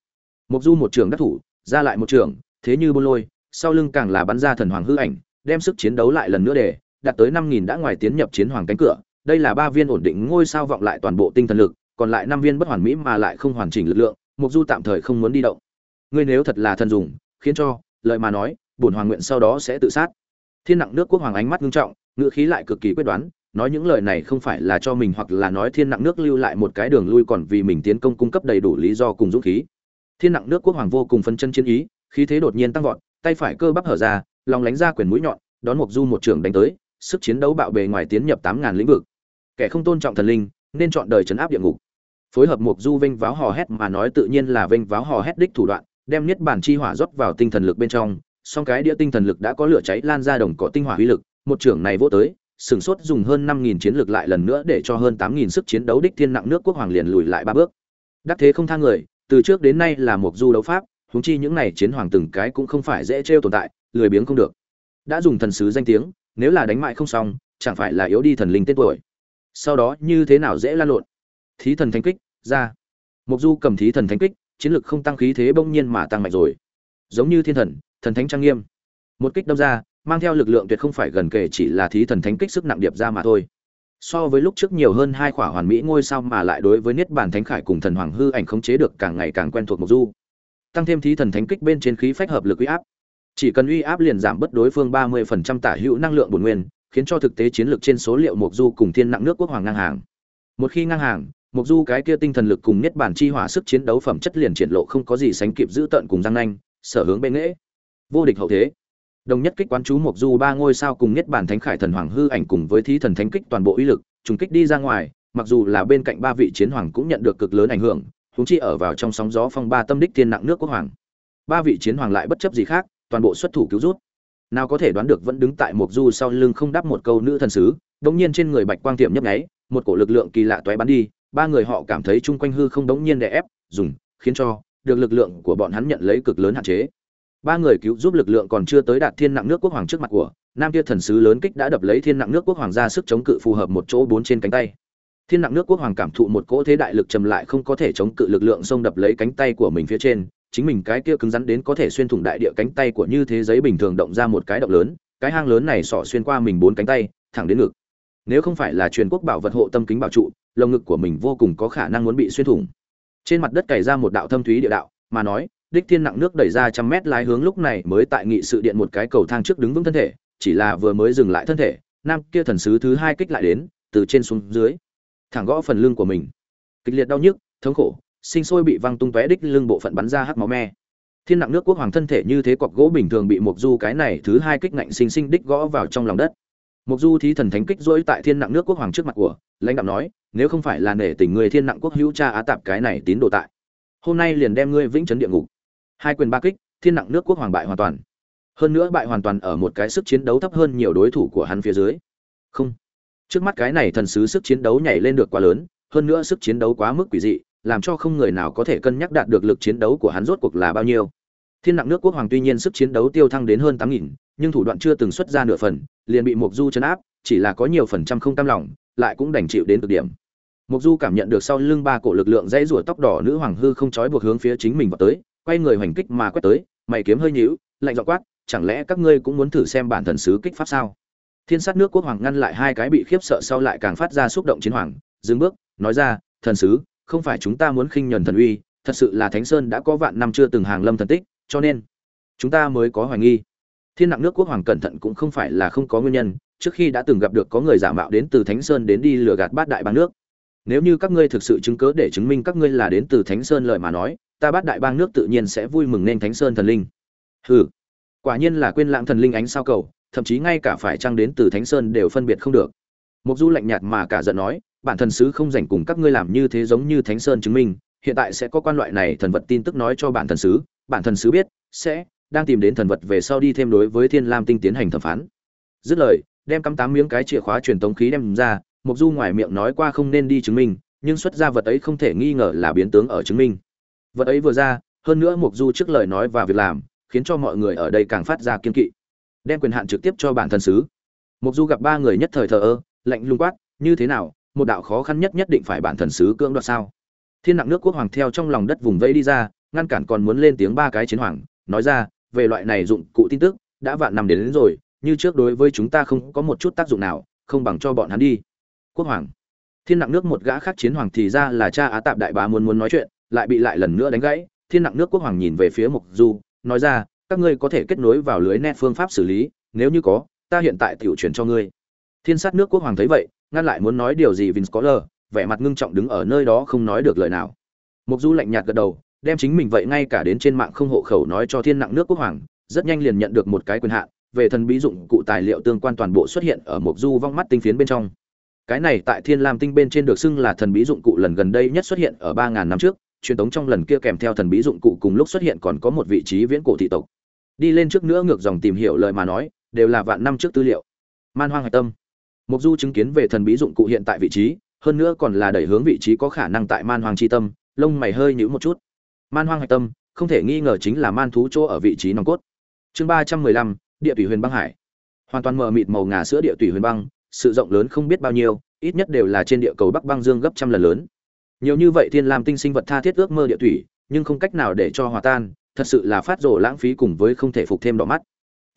mục du một trường đắc thủ, ra lại một trường thế như bôn lôi, sau lưng càng là bắn ra thần hoàng hư ảnh, đem sức chiến đấu lại lần nữa để, đạt tới năm nghìn đã ngoài tiến nhập chiến hoàng cánh cửa đây là ba viên ổn định ngôi sao vọng lại toàn bộ tinh thần lực, còn lại năm viên bất hoàn mỹ mà lại không hoàn chỉnh lực lượng, mục du tạm thời không muốn đi động. Ngươi nếu thật là thần dùng, khiến cho lợi mà nói, bổn hoàng nguyện sau đó sẽ tự sát. Thiên nặng nước quốc hoàng ánh mắt nghiêm trọng ngựa khí lại cực kỳ quyết đoán, nói những lời này không phải là cho mình hoặc là nói thiên nặng nước lưu lại một cái đường lui còn vì mình tiến công cung cấp đầy đủ lý do cùng dũng khí. Thiên nặng nước quốc hoàng vô cùng phân chân chiến ý, khí thế đột nhiên tăng vọt, tay phải cơ bắp hở ra, lòng lánh ra quyền mũi nhọn, đón mục du một trường đánh tới, sức chiến đấu bạo bề ngoài tiến nhập tám ngàn lĩnh vực kẻ không tôn trọng thần linh, nên chọn đời chấn áp địa ngục. Phối hợp mục du vinh váo hò hét mà nói tự nhiên là vinh váo hò hét đích thủ đoạn, đem niết bản chi hỏa rót vào tinh thần lực bên trong, song cái đĩa tinh thần lực đã có lửa cháy lan ra đồng cỏ tinh hỏa uy lực, một trưởng này vô tới sửng sốt dùng hơn năm nghìn chiến lược lại lần nữa để cho hơn tám nghìn sức chiến đấu đích thiên nặng nước quốc hoàng liền lùi lại ba bước. Đắc thế không thang người, từ trước đến nay là mục du đấu pháp, huống chi những này chiến hoàng từng cái cũng không phải dễ trêu tồn tại, lười biếng không được. Đã dùng thần sứ danh tiếng, nếu là đánh mại không xong, chẳng phải là yếu đi thần linh tên tuổi sau đó như thế nào dễ lan lộn. Thí thần thánh kích, ra. Mục du cầm thí thần thánh kích, chiến lực không tăng khí thế bỗng nhiên mà tăng mạnh rồi. Giống như thiên thần thần thánh trang nghiêm. Một kích đâm ra, mang theo lực lượng tuyệt không phải gần kể chỉ là thí thần thánh kích sức nặng điệp ra mà thôi. So với lúc trước nhiều hơn hai khỏa hoàn mỹ ngôi sao mà lại đối với niết bàn thánh khải cùng thần hoàng hư ảnh khống chế được càng ngày càng quen thuộc mục du. Tăng thêm thí thần thánh kích bên trên khí phách hợp lực uy áp. Chỉ cần uy áp liền giảm bất đối phương ba 30% tả hữu năng lượng bổn nguyên khiến cho thực tế chiến lược trên số liệu Mộc du cùng thiên nặng nước quốc hoàng ngang hàng. Một khi ngang hàng, Mộc du cái kia tinh thần lực cùng niết Bản chi hỏa sức chiến đấu phẩm chất liền triển lộ không có gì sánh kịp giữ tận cùng răng nanh, sở hướng bên nghệ. vô địch hậu thế. Đồng nhất kích quán chú Mộc du ba ngôi sao cùng niết Bản thánh khải thần hoàng hư ảnh cùng với thí thần thánh kích toàn bộ uy lực, trùng kích đi ra ngoài, mặc dù là bên cạnh ba vị chiến hoàng cũng nhận được cực lớn ảnh hưởng, huống chi ở vào trong sóng gió phong ba tâm đích thiên nặng nước quốc hoàng. Ba vị chiến hoàng lại bất chấp gì khác, toàn bộ xuất thủ cứu rút nào có thể đoán được vẫn đứng tại mục du sau lưng không đáp một câu nữ thần sứ, đống nhiên trên người bạch quang tiệm nhấp nháy, một cổ lực lượng kỳ lạ toé bắn đi, ba người họ cảm thấy chung quanh hư không đống nhiên đè ép, dùng, khiến cho, được lực lượng của bọn hắn nhận lấy cực lớn hạn chế. Ba người cứu giúp lực lượng còn chưa tới đạt thiên nặng nước quốc hoàng trước mặt của, nam kia thần sứ lớn kích đã đập lấy thiên nặng nước quốc hoàng ra sức chống cự phù hợp một chỗ bốn trên cánh tay. Thiên nặng nước quốc hoàng cảm thụ một cỗ thế đại lực trầm lại không có thể chống cự lực lượng xông đập lấy cánh tay của mình phía trên chính mình cái kia cứng rắn đến có thể xuyên thủng đại địa cánh tay của như thế giấy bình thường động ra một cái động lớn, cái hang lớn này sỏ xuyên qua mình bốn cánh tay, thẳng đến ngực. Nếu không phải là truyền quốc bảo vật hộ tâm kính bảo trụ, lồng ngực của mình vô cùng có khả năng muốn bị xuyên thủng. Trên mặt đất cày ra một đạo thâm thúy địa đạo, mà nói, đích thiên nặng nước đẩy ra trăm mét lái hướng lúc này mới tại nghị sự điện một cái cầu thang trước đứng vững thân thể, chỉ là vừa mới dừng lại thân thể, nam kia thần sứ thứ hai kích lại đến, từ trên xuống dưới, thẳng gõ phần lưng của mình. Kịch liệt đau nhức, thống khổ sinh sôi bị văng tung tóe đích lưng bộ phận bắn ra hắc máu me. Thiên nặng nước quốc hoàng thân thể như thế cọc gỗ bình thường bị mục du cái này thứ hai kích ngạnh sinh sinh đích gõ vào trong lòng đất. Mục du thí thần thánh kích rỗi tại thiên nặng nước quốc hoàng trước mặt của, lãnh đạo nói, nếu không phải là nể tình người thiên nặng quốc hữu cha á tạp cái này tín đồ tại, hôm nay liền đem ngươi vĩnh chấn địa ngục. Hai quyền ba kích, thiên nặng nước quốc hoàng bại hoàn toàn. Hơn nữa bại hoàn toàn ở một cái sức chiến đấu thấp hơn nhiều đối thủ của hắn phía dưới. Không. Trước mắt cái này thần sứ sức chiến đấu nhảy lên được quá lớn, hơn nữa sức chiến đấu quá mức quỷ dị làm cho không người nào có thể cân nhắc đạt được lực chiến đấu của hắn rốt cuộc là bao nhiêu. Thiên nặng nước quốc hoàng tuy nhiên sức chiến đấu tiêu thăng đến hơn tám nghìn, nhưng thủ đoạn chưa từng xuất ra nửa phần, liền bị mục du chấn áp, chỉ là có nhiều phần trăm không tam lòng, lại cũng đành chịu đến cực điểm. Mục du cảm nhận được sau lưng ba cổ lực lượng dãy rủa tóc đỏ nữ hoàng hư không trói buộc hướng phía chính mình vọt tới, quay người hoành kích mà quét tới, mày kiếm hơi nhíu, lạnh giọng quát, chẳng lẽ các ngươi cũng muốn thử xem bản thần sứ kích pháp sao? Thiên sát nước quốc hoàng ngăn lại hai cái bị khiếp sợ sau lại càng phát ra xúc động chiến hoàng, dừng bước, nói ra, thần sứ không phải chúng ta muốn khinh nhẫn thần uy, thật sự là thánh sơn đã có vạn năm chưa từng hàng lâm thần tích, cho nên chúng ta mới có hoài nghi. Thiên nặng nước quốc hoàng cẩn thận cũng không phải là không có nguyên nhân, trước khi đã từng gặp được có người giả mạo đến từ thánh sơn đến đi lừa gạt bát đại bang nước. Nếu như các ngươi thực sự chứng cớ để chứng minh các ngươi là đến từ thánh sơn lời mà nói, ta bát đại bang nước tự nhiên sẽ vui mừng nên thánh sơn thần linh. Hừ, quả nhiên là quên lãng thần linh ánh sao cầu, thậm chí ngay cả phải trăng đến từ thánh sơn đều phân biệt không được. Mục du lạnh nhạt mà cả giận nói bản thần sứ không rảnh cùng các ngươi làm như thế giống như thánh sơn chứng minh, hiện tại sẽ có quan loại này thần vật tin tức nói cho bản thần sứ, bản thần sứ biết, sẽ đang tìm đến thần vật về sau đi thêm đối với thiên lam tinh tiến hành thẩm phán. Dứt lời, đem cắm tám miếng cái chìa khóa truyền tống khí đem ra mục du ngoài miệng nói qua không nên đi chứng minh, nhưng xuất ra vật ấy không thể nghi ngờ là biến tướng ở chứng minh. Vật ấy vừa ra, hơn nữa mục du trước lời nói và việc làm, khiến cho mọi người ở đây càng phát ra kiên kỵ. Đem quyền hạn trực tiếp cho bản thần sứ. Mục du gặp ba người nhất thời thờ ơ, lạnh lùng quát, như thế nào một đạo khó khăn nhất nhất định phải bản thần sứ cưỡng đoạt sao? Thiên nặng nước quốc hoàng theo trong lòng đất vùng vây đi ra ngăn cản còn muốn lên tiếng ba cái chiến hoàng nói ra về loại này dụng cụ tin tức đã vạn năm đến, đến rồi như trước đối với chúng ta không có một chút tác dụng nào không bằng cho bọn hắn đi. Quốc hoàng. Thiên nặng nước một gã khác chiến hoàng thì ra là cha á tạp đại bá muốn muốn nói chuyện lại bị lại lần nữa đánh gãy. Thiên nặng nước quốc hoàng nhìn về phía mục du nói ra các ngươi có thể kết nối vào lưới net phương pháp xử lý nếu như có ta hiện tại tiểu chuyển cho ngươi. Thiên sát nước quốc hoàng thấy vậy ngăn lại muốn nói điều gì Vince Scholar, vẻ mặt ngưng trọng đứng ở nơi đó không nói được lời nào. Mục Du lạnh nhạt gật đầu, đem chính mình vậy ngay cả đến trên mạng không hộ khẩu nói cho Thiên Nặng nước quốc hoàng, rất nhanh liền nhận được một cái quyền hạn, về thần bí dụng cụ tài liệu tương quan toàn bộ xuất hiện ở Mục Du vong mắt tinh phiến bên trong. Cái này tại Thiên Lam tinh bên trên được xưng là thần bí dụng cụ lần gần đây nhất xuất hiện ở 3000 năm trước, truyền tống trong lần kia kèm theo thần bí dụng cụ cùng lúc xuất hiện còn có một vị trí viễn cổ thị tộc. Đi lên trước nữa ngược dòng tìm hiểu lời mà nói, đều là vạn năm trước tư liệu. Man Hoang Hải Tâm mục du chứng kiến về thần bí dụng cụ hiện tại vị trí, hơn nữa còn là đẩy hướng vị trí có khả năng tại man hoang chi tâm, lông mày hơi nhíu một chút. Man hoang hạch tâm, không thể nghi ngờ chính là man thú chỗ ở vị trí nòng cốt. Chương ba trăm mười lăm, địa thủy huyền băng hải. Hoàn toàn mờ mịt màu ngà sữa địa thủy huyền băng, sự rộng lớn không biết bao nhiêu, ít nhất đều là trên địa cầu bắc băng dương gấp trăm lần lớn. Nhiều như vậy thiên lam tinh sinh vật tha thiết ước mơ địa thủy, nhưng không cách nào để cho hòa tan, thật sự là phát rồ lãng phí cùng với không thể phục thêm đỏ mắt.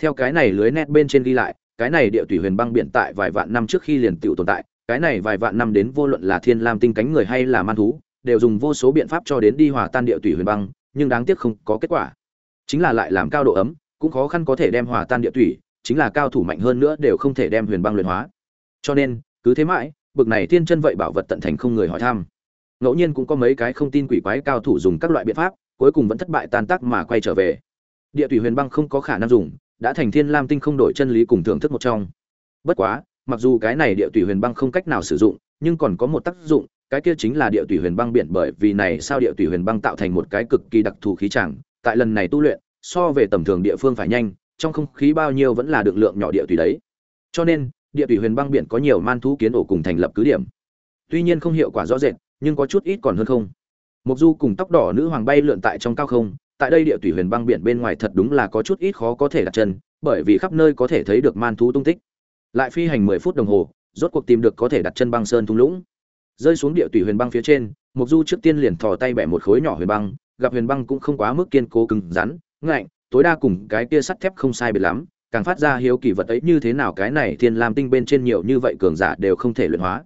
Theo cái này lưới nét bên trên ghi lại cái này địa thủy huyền băng biển tại vài vạn năm trước khi liền tiểu tồn tại, cái này vài vạn năm đến vô luận là thiên lam tinh cánh người hay là man thú, đều dùng vô số biện pháp cho đến đi hòa tan địa thủy huyền băng, nhưng đáng tiếc không có kết quả. Chính là lại làm cao độ ấm, cũng khó khăn có thể đem hòa tan địa thủy, chính là cao thủ mạnh hơn nữa đều không thể đem huyền băng luyện hóa. Cho nên, cứ thế mãi, bực này thiên chân vậy bảo vật tận thành không người hỏi thăm. Ngẫu nhiên cũng có mấy cái không tin quỷ quái cao thủ dùng các loại biện pháp, cuối cùng vẫn thất bại tan tác mà quay trở về. Địa thủy huyền băng không có khả năng dùng đã thành thiên lam tinh không đổi chân lý cùng thưởng thức một trong. Bất quá, mặc dù cái này địa tùy huyền băng không cách nào sử dụng, nhưng còn có một tác dụng, cái kia chính là địa tùy huyền băng biển bởi vì này sao địa tùy huyền băng tạo thành một cái cực kỳ đặc thù khí chẳng, tại lần này tu luyện, so về tầm thường địa phương phải nhanh, trong không khí bao nhiêu vẫn là được lượng nhỏ địa tùy đấy. Cho nên, địa tùy huyền băng biển có nhiều man thú kiến ổ cùng thành lập cứ điểm. Tuy nhiên không hiệu quả rõ rệt, nhưng có chút ít còn hơn không. Mục du cùng tóc đỏ nữ hoàng bay lượn tại trong cao không tại đây địa thủy huyền băng biển bên ngoài thật đúng là có chút ít khó có thể đặt chân, bởi vì khắp nơi có thể thấy được man thú tung tích. Lại phi hành mười phút đồng hồ, rốt cuộc tìm được có thể đặt chân băng sơn thung lũng. Rơi xuống địa thủy huyền băng phía trên mục du trước tiên liền thò tay bẻ một khối nhỏ huyền băng, gặp huyền băng cũng không quá mức kiên cố cứng rắn, ngạnh, tối đa cùng cái kia sắt thép không sai biệt lắm, càng phát ra hiếu kỳ vật ấy như thế nào cái này thiên lam tinh bên trên nhiều như vậy cường giả đều không thể luyện hóa.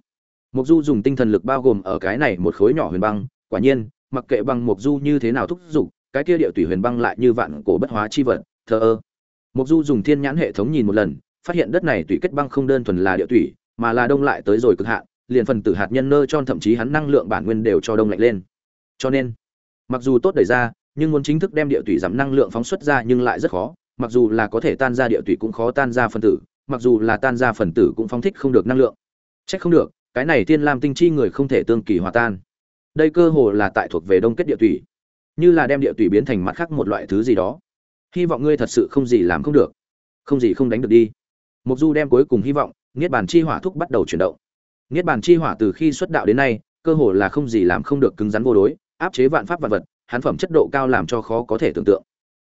Mục du dùng tinh thần lực bao gồm ở cái này một khối nhỏ huyền băng, quả nhiên, mặc kệ băng mục du như thế nào thúc giục cái kia địa tùy huyền băng lại như vạn cổ bất hóa chi vật thờ ơ. Mục du dùng thiên nhãn hệ thống nhìn một lần phát hiện đất này tùy kết băng không đơn thuần là địa tùy, mà là đông lại tới rồi cực hạn liền phần tử hạt nhân nơ cho thậm chí hắn năng lượng bản nguyên đều cho đông lạnh lên. Cho nên mặc dù tốt đẩy ra nhưng muốn chính thức đem địa tùy giảm năng lượng phóng xuất ra nhưng lại rất khó mặc dù là có thể tan ra địa tùy cũng khó tan ra phần tử mặc dù là tan ra phần tử cũng phóng thích không được năng lượng. Chắc không được cái này thiên lam tinh chi người không thể tương kỳ hòa tan. Đây cơ hồ là tại thuộc về đông kết địa thủy như là đem địa tùy biến thành mặt khác một loại thứ gì đó. Hy vọng ngươi thật sự không gì làm không được. Không gì không đánh được đi. Mục du đem cuối cùng hy vọng, niết bàn chi hỏa thúc bắt đầu chuyển động. Niết bàn chi hỏa từ khi xuất đạo đến nay, cơ hồ là không gì làm không được cứng rắn vô đối, áp chế vạn pháp vạn vật hán phẩm chất độ cao làm cho khó có thể tưởng tượng.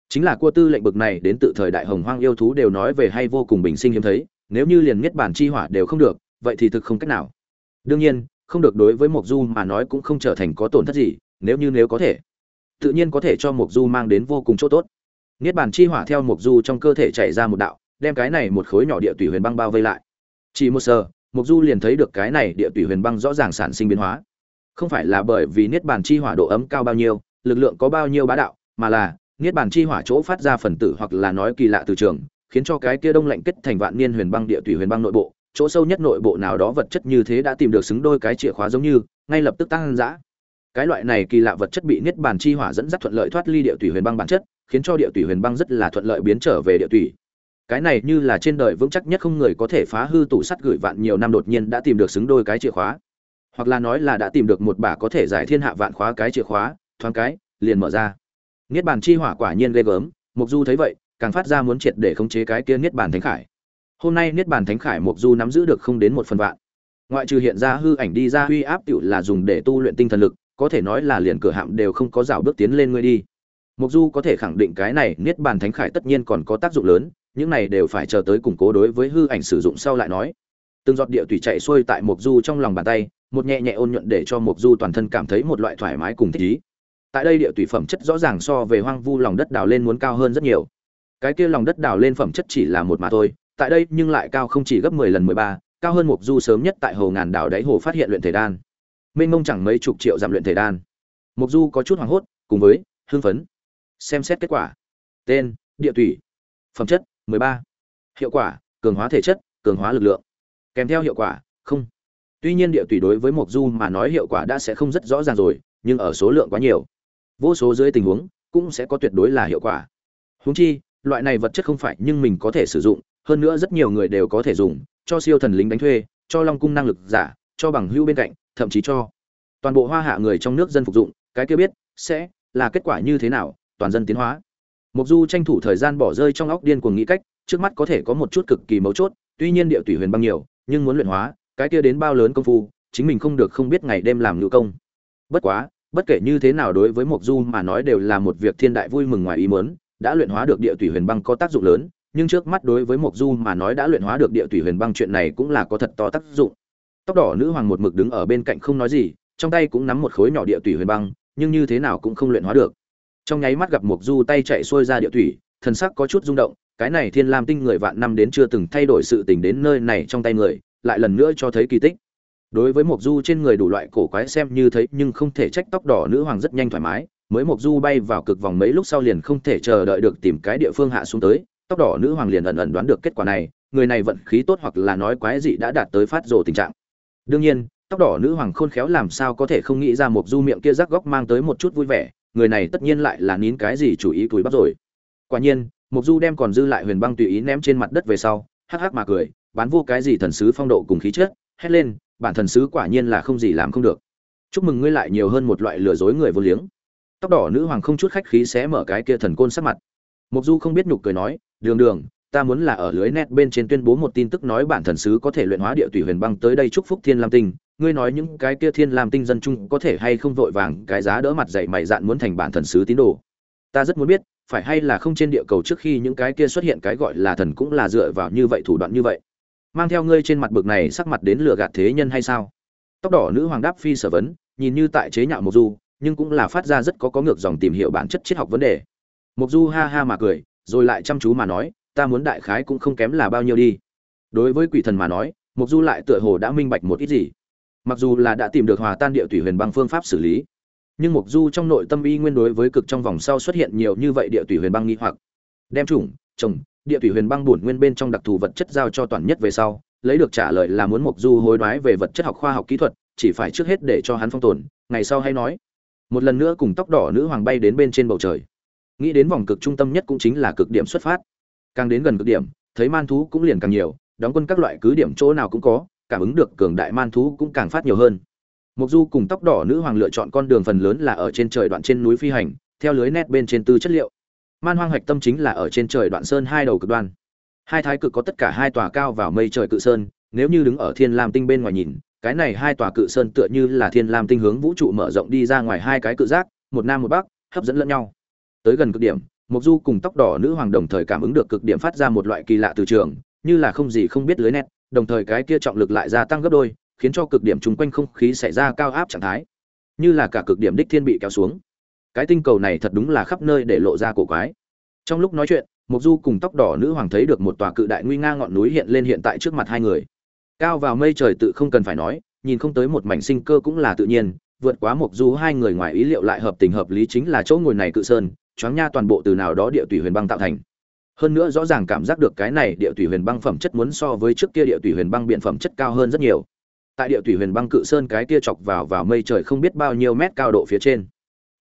Chính là cua tư lệnh bực này, đến tự thời đại hồng hoang yêu thú đều nói về hay vô cùng bình sinh hiếm thấy, nếu như liền niết bàn chi hỏa đều không được, vậy thì thực không cách nào. Đương nhiên, không được đối với mộc du mà nói cũng không trở thành có tổn thất gì, nếu như nếu có thể tự nhiên có thể cho mộc du mang đến vô cùng chỗ tốt. Niết bàn chi hỏa theo mộc du trong cơ thể chảy ra một đạo, đem cái này một khối nhỏ địa tùy huyền băng bao vây lại. Chỉ một sờ, mộc du liền thấy được cái này địa tùy huyền băng rõ ràng sản sinh biến hóa. Không phải là bởi vì niết bàn chi hỏa độ ấm cao bao nhiêu, lực lượng có bao nhiêu bá đạo, mà là niết bàn chi hỏa chỗ phát ra phần tử hoặc là nói kỳ lạ từ trường, khiến cho cái kia đông lạnh kết thành vạn niên huyền băng địa tùy huyền băng nội bộ, chỗ sâu nhất nội bộ nào đó vật chất như thế đã tìm được xứng đôi cái chìa khóa giống như, ngay lập tức tăng dã cái loại này kỳ lạ vật chất bị niết bàn chi hỏa dẫn dắt thuận lợi thoát ly địa tùy huyền băng bản chất, khiến cho địa tùy huyền băng rất là thuận lợi biến trở về địa tùy. Cái này như là trên đời vững chắc nhất không người có thể phá hư tủ sắt gửi vạn nhiều năm đột nhiên đã tìm được xứng đôi cái chìa khóa. Hoặc là nói là đã tìm được một bả có thể giải thiên hạ vạn khóa cái chìa khóa, thoáng cái, liền mở ra. Niết bàn chi hỏa quả nhiên ghê gớm mục du thấy vậy, càng phát ra muốn triệt để khống chế cái kia niết bàn thánh khải. Hôm nay niết bàn thánh khải mục du nắm giữ được không đến một phần vạn. Ngoại trừ hiện ra hư ảnh đi ra huy áp tựu là dùng để tu luyện tinh thần lực có thể nói là liền cửa hạm đều không có rào bước tiến lên ngươi đi. Mục du có thể khẳng định cái này niết bàn thánh khải tất nhiên còn có tác dụng lớn những này đều phải chờ tới củng cố đối với hư ảnh sử dụng sau lại nói. Từng giọt địa thủy chạy xuôi tại mục du trong lòng bàn tay một nhẹ nhẹ ôn nhuận để cho mục du toàn thân cảm thấy một loại thoải mái cùng thích ý. Tại đây địa thủy phẩm chất rõ ràng so về hoang vu lòng đất đào lên muốn cao hơn rất nhiều. Cái kia lòng đất đào lên phẩm chất chỉ là một mà thôi tại đây nhưng lại cao không chỉ gấp 10 lần 13, cao hơn mục du sớm nhất tại hồ ngàn đảo đáy hồ phát hiện luyện thể đan mênh mông chẳng mấy chục triệu giảm luyện thể đan. Mục du có chút hoảng hốt, cùng với hưng phấn. Xem xét kết quả. Tên, địa thủy phẩm chất 13. hiệu quả, cường hóa thể chất, cường hóa lực lượng. Kèm theo hiệu quả, không. Tuy nhiên địa thủy đối với mục du mà nói hiệu quả đã sẽ không rất rõ ràng rồi, nhưng ở số lượng quá nhiều. Vô số dưới tình huống cũng sẽ có tuyệt đối là hiệu quả. Huống chi, loại này vật chất không phải nhưng mình có thể sử dụng, hơn nữa rất nhiều người đều có thể dùng, cho siêu thần lính đánh thuê, cho long cung năng lực giả cho bằng hưu bên cạnh, thậm chí cho toàn bộ hoa hạ người trong nước dân phục dụng, cái kia biết sẽ là kết quả như thế nào, toàn dân tiến hóa. Mục du tranh thủ thời gian bỏ rơi trong óc điên cuồng nghĩ cách, trước mắt có thể có một chút cực kỳ mấu chốt, tuy nhiên địa tùy huyền băng nhiều, nhưng muốn luyện hóa, cái kia đến bao lớn công phu, chính mình không được không biết ngày đêm làm ngự công. Bất quá, bất kể như thế nào đối với mộc du mà nói đều là một việc thiên đại vui mừng ngoài ý muốn, đã luyện hóa được địa tùy huyền băng có tác dụng lớn, nhưng trước mắt đối với mộc du mà nói đã luyện hóa được địa tùy huyền băng chuyện này cũng là có thật to tác dụng tóc đỏ nữ hoàng một mực đứng ở bên cạnh không nói gì, trong tay cũng nắm một khối nhỏ địa tủy huyền băng, nhưng như thế nào cũng không luyện hóa được. Trong nháy mắt gặp mục du tay chạy xuôi ra địa thủy thần sắc có chút rung động, cái này thiên lam tinh người vạn năm đến chưa từng thay đổi sự tình đến nơi này trong tay người, lại lần nữa cho thấy kỳ tích. Đối với mục du trên người đủ loại cổ quái xem như thấy, nhưng không thể trách tóc đỏ nữ hoàng rất nhanh thoải mái, mới mục du bay vào cực vòng mấy lúc sau liền không thể chờ đợi được tìm cái địa phương hạ xuống tới, tóc đỏ nữ hoàng liền ẩn ẩn đoán được kết quả này, người này vận khí tốt hoặc là nói quái dị đã đạt tới phát rồ tình trạng đương nhiên, tóc đỏ nữ hoàng khôn khéo làm sao có thể không nghĩ ra một du miệng kia rắc góc mang tới một chút vui vẻ, người này tất nhiên lại là nín cái gì chủ ý túi bắp rồi. Quả nhiên mục du đem còn dư lại huyền băng tùy ý ném trên mặt đất về sau, hắc hắc mà cười, bán vô cái gì thần sứ phong độ cùng khí chất, hét lên, bản thần sứ quả nhiên là không gì làm không được. Chúc mừng ngươi lại nhiều hơn một loại lừa dối người vô liếng. Tóc đỏ nữ hoàng không chút khách khí xé mở cái kia thần côn sắc mặt. Mục du không biết nhục cười nói, đường đường ta muốn là ở lưới net bên trên tuyên bố một tin tức nói bản thần sứ có thể luyện hóa địa tùy huyền băng tới đây chúc phúc thiên lam tinh. Ngươi nói những cái kia thiên lam tinh dân chung có thể hay không vội vàng, cái giá đỡ mặt dậy mày dạn muốn thành bản thần sứ tín đồ? Ta rất muốn biết, phải hay là không trên địa cầu trước khi những cái kia xuất hiện cái gọi là thần cũng là dựa vào như vậy thủ đoạn như vậy? Mang theo ngươi trên mặt bực này sắc mặt đến lừa gạt thế nhân hay sao? Tóc đỏ nữ hoàng đáp phi sở vấn, nhìn như tại chế nhạo mộc du, nhưng cũng là phát ra rất có có ngược dòng tìm hiểu bản chất triết học vấn đề. Mộc du ha ha mà cười, rồi lại chăm chú mà nói ta muốn đại khái cũng không kém là bao nhiêu đi. Đối với quỷ thần mà nói Mục du lại tựa hồ đã minh bạch một ít gì. Mặc dù là đã tìm được hòa tan địa thủy huyền băng phương pháp xử lý, nhưng Mục du trong nội tâm y nguyên đối với cực trong vòng sau xuất hiện nhiều như vậy địa thủy huyền băng nghi hoặc. Đem chủng trồng địa thủy huyền băng bổn nguyên bên trong đặc thù vật chất giao cho toàn nhất về sau, lấy được trả lời là muốn Mục du hối đoái về vật chất học khoa học kỹ thuật, chỉ phải trước hết để cho hắn phong tồn, ngày sau hay nói. Một lần nữa cùng tóc đỏ nữ hoàng bay đến bên trên bầu trời. Nghĩ đến vòng cực trung tâm nhất cũng chính là cực điểm xuất phát càng đến gần cực điểm, thấy man thú cũng liền càng nhiều, đóng quân các loại cứ điểm chỗ nào cũng có, cảm ứng được cường đại man thú cũng càng phát nhiều hơn. Mục du cùng tóc đỏ nữ hoàng lựa chọn con đường phần lớn là ở trên trời đoạn trên núi phi hành, theo lưới nét bên trên tư chất liệu. Man hoang hạch tâm chính là ở trên trời đoạn sơn hai đầu cực đoan. Hai thái cực có tất cả hai tòa cao vào mây trời cự sơn, nếu như đứng ở thiên lam tinh bên ngoài nhìn, cái này hai tòa cự sơn tựa như là thiên lam tinh hướng vũ trụ mở rộng đi ra ngoài hai cái cự giác, một nam một bắc, hấp dẫn lẫn nhau. Tới gần cực điểm Mộc du cùng tóc đỏ nữ hoàng đồng thời cảm ứng được cực điểm phát ra một loại kỳ lạ từ trường, như là không gì không biết lưới nét, đồng thời cái kia trọng lực lại gia tăng gấp đôi, khiến cho cực điểm chung quanh không khí xảy ra cao áp trạng thái, như là cả cực điểm đích thiên bị kéo xuống. Cái tinh cầu này thật đúng là khắp nơi để lộ ra cổ quái. Trong lúc nói chuyện, Mộc du cùng tóc đỏ nữ hoàng thấy được một tòa cự đại nguy nga ngọn núi hiện lên hiện tại trước mặt hai người. Cao vào mây trời tự không cần phải nói, nhìn không tới một mảnh sinh cơ cũng là tự nhiên vượt quá mục du hai người ngoài ý liệu lại hợp tình hợp lý chính là chỗ ngồi này cự sơn, choáng nha toàn bộ từ nào đó địa tùy huyền băng tạo thành. Hơn nữa rõ ràng cảm giác được cái này địa tùy huyền băng phẩm chất muốn so với trước kia địa tùy huyền băng biện phẩm chất cao hơn rất nhiều. Tại địa tùy huyền băng cự sơn cái kia chọc vào vào mây trời không biết bao nhiêu mét cao độ phía trên.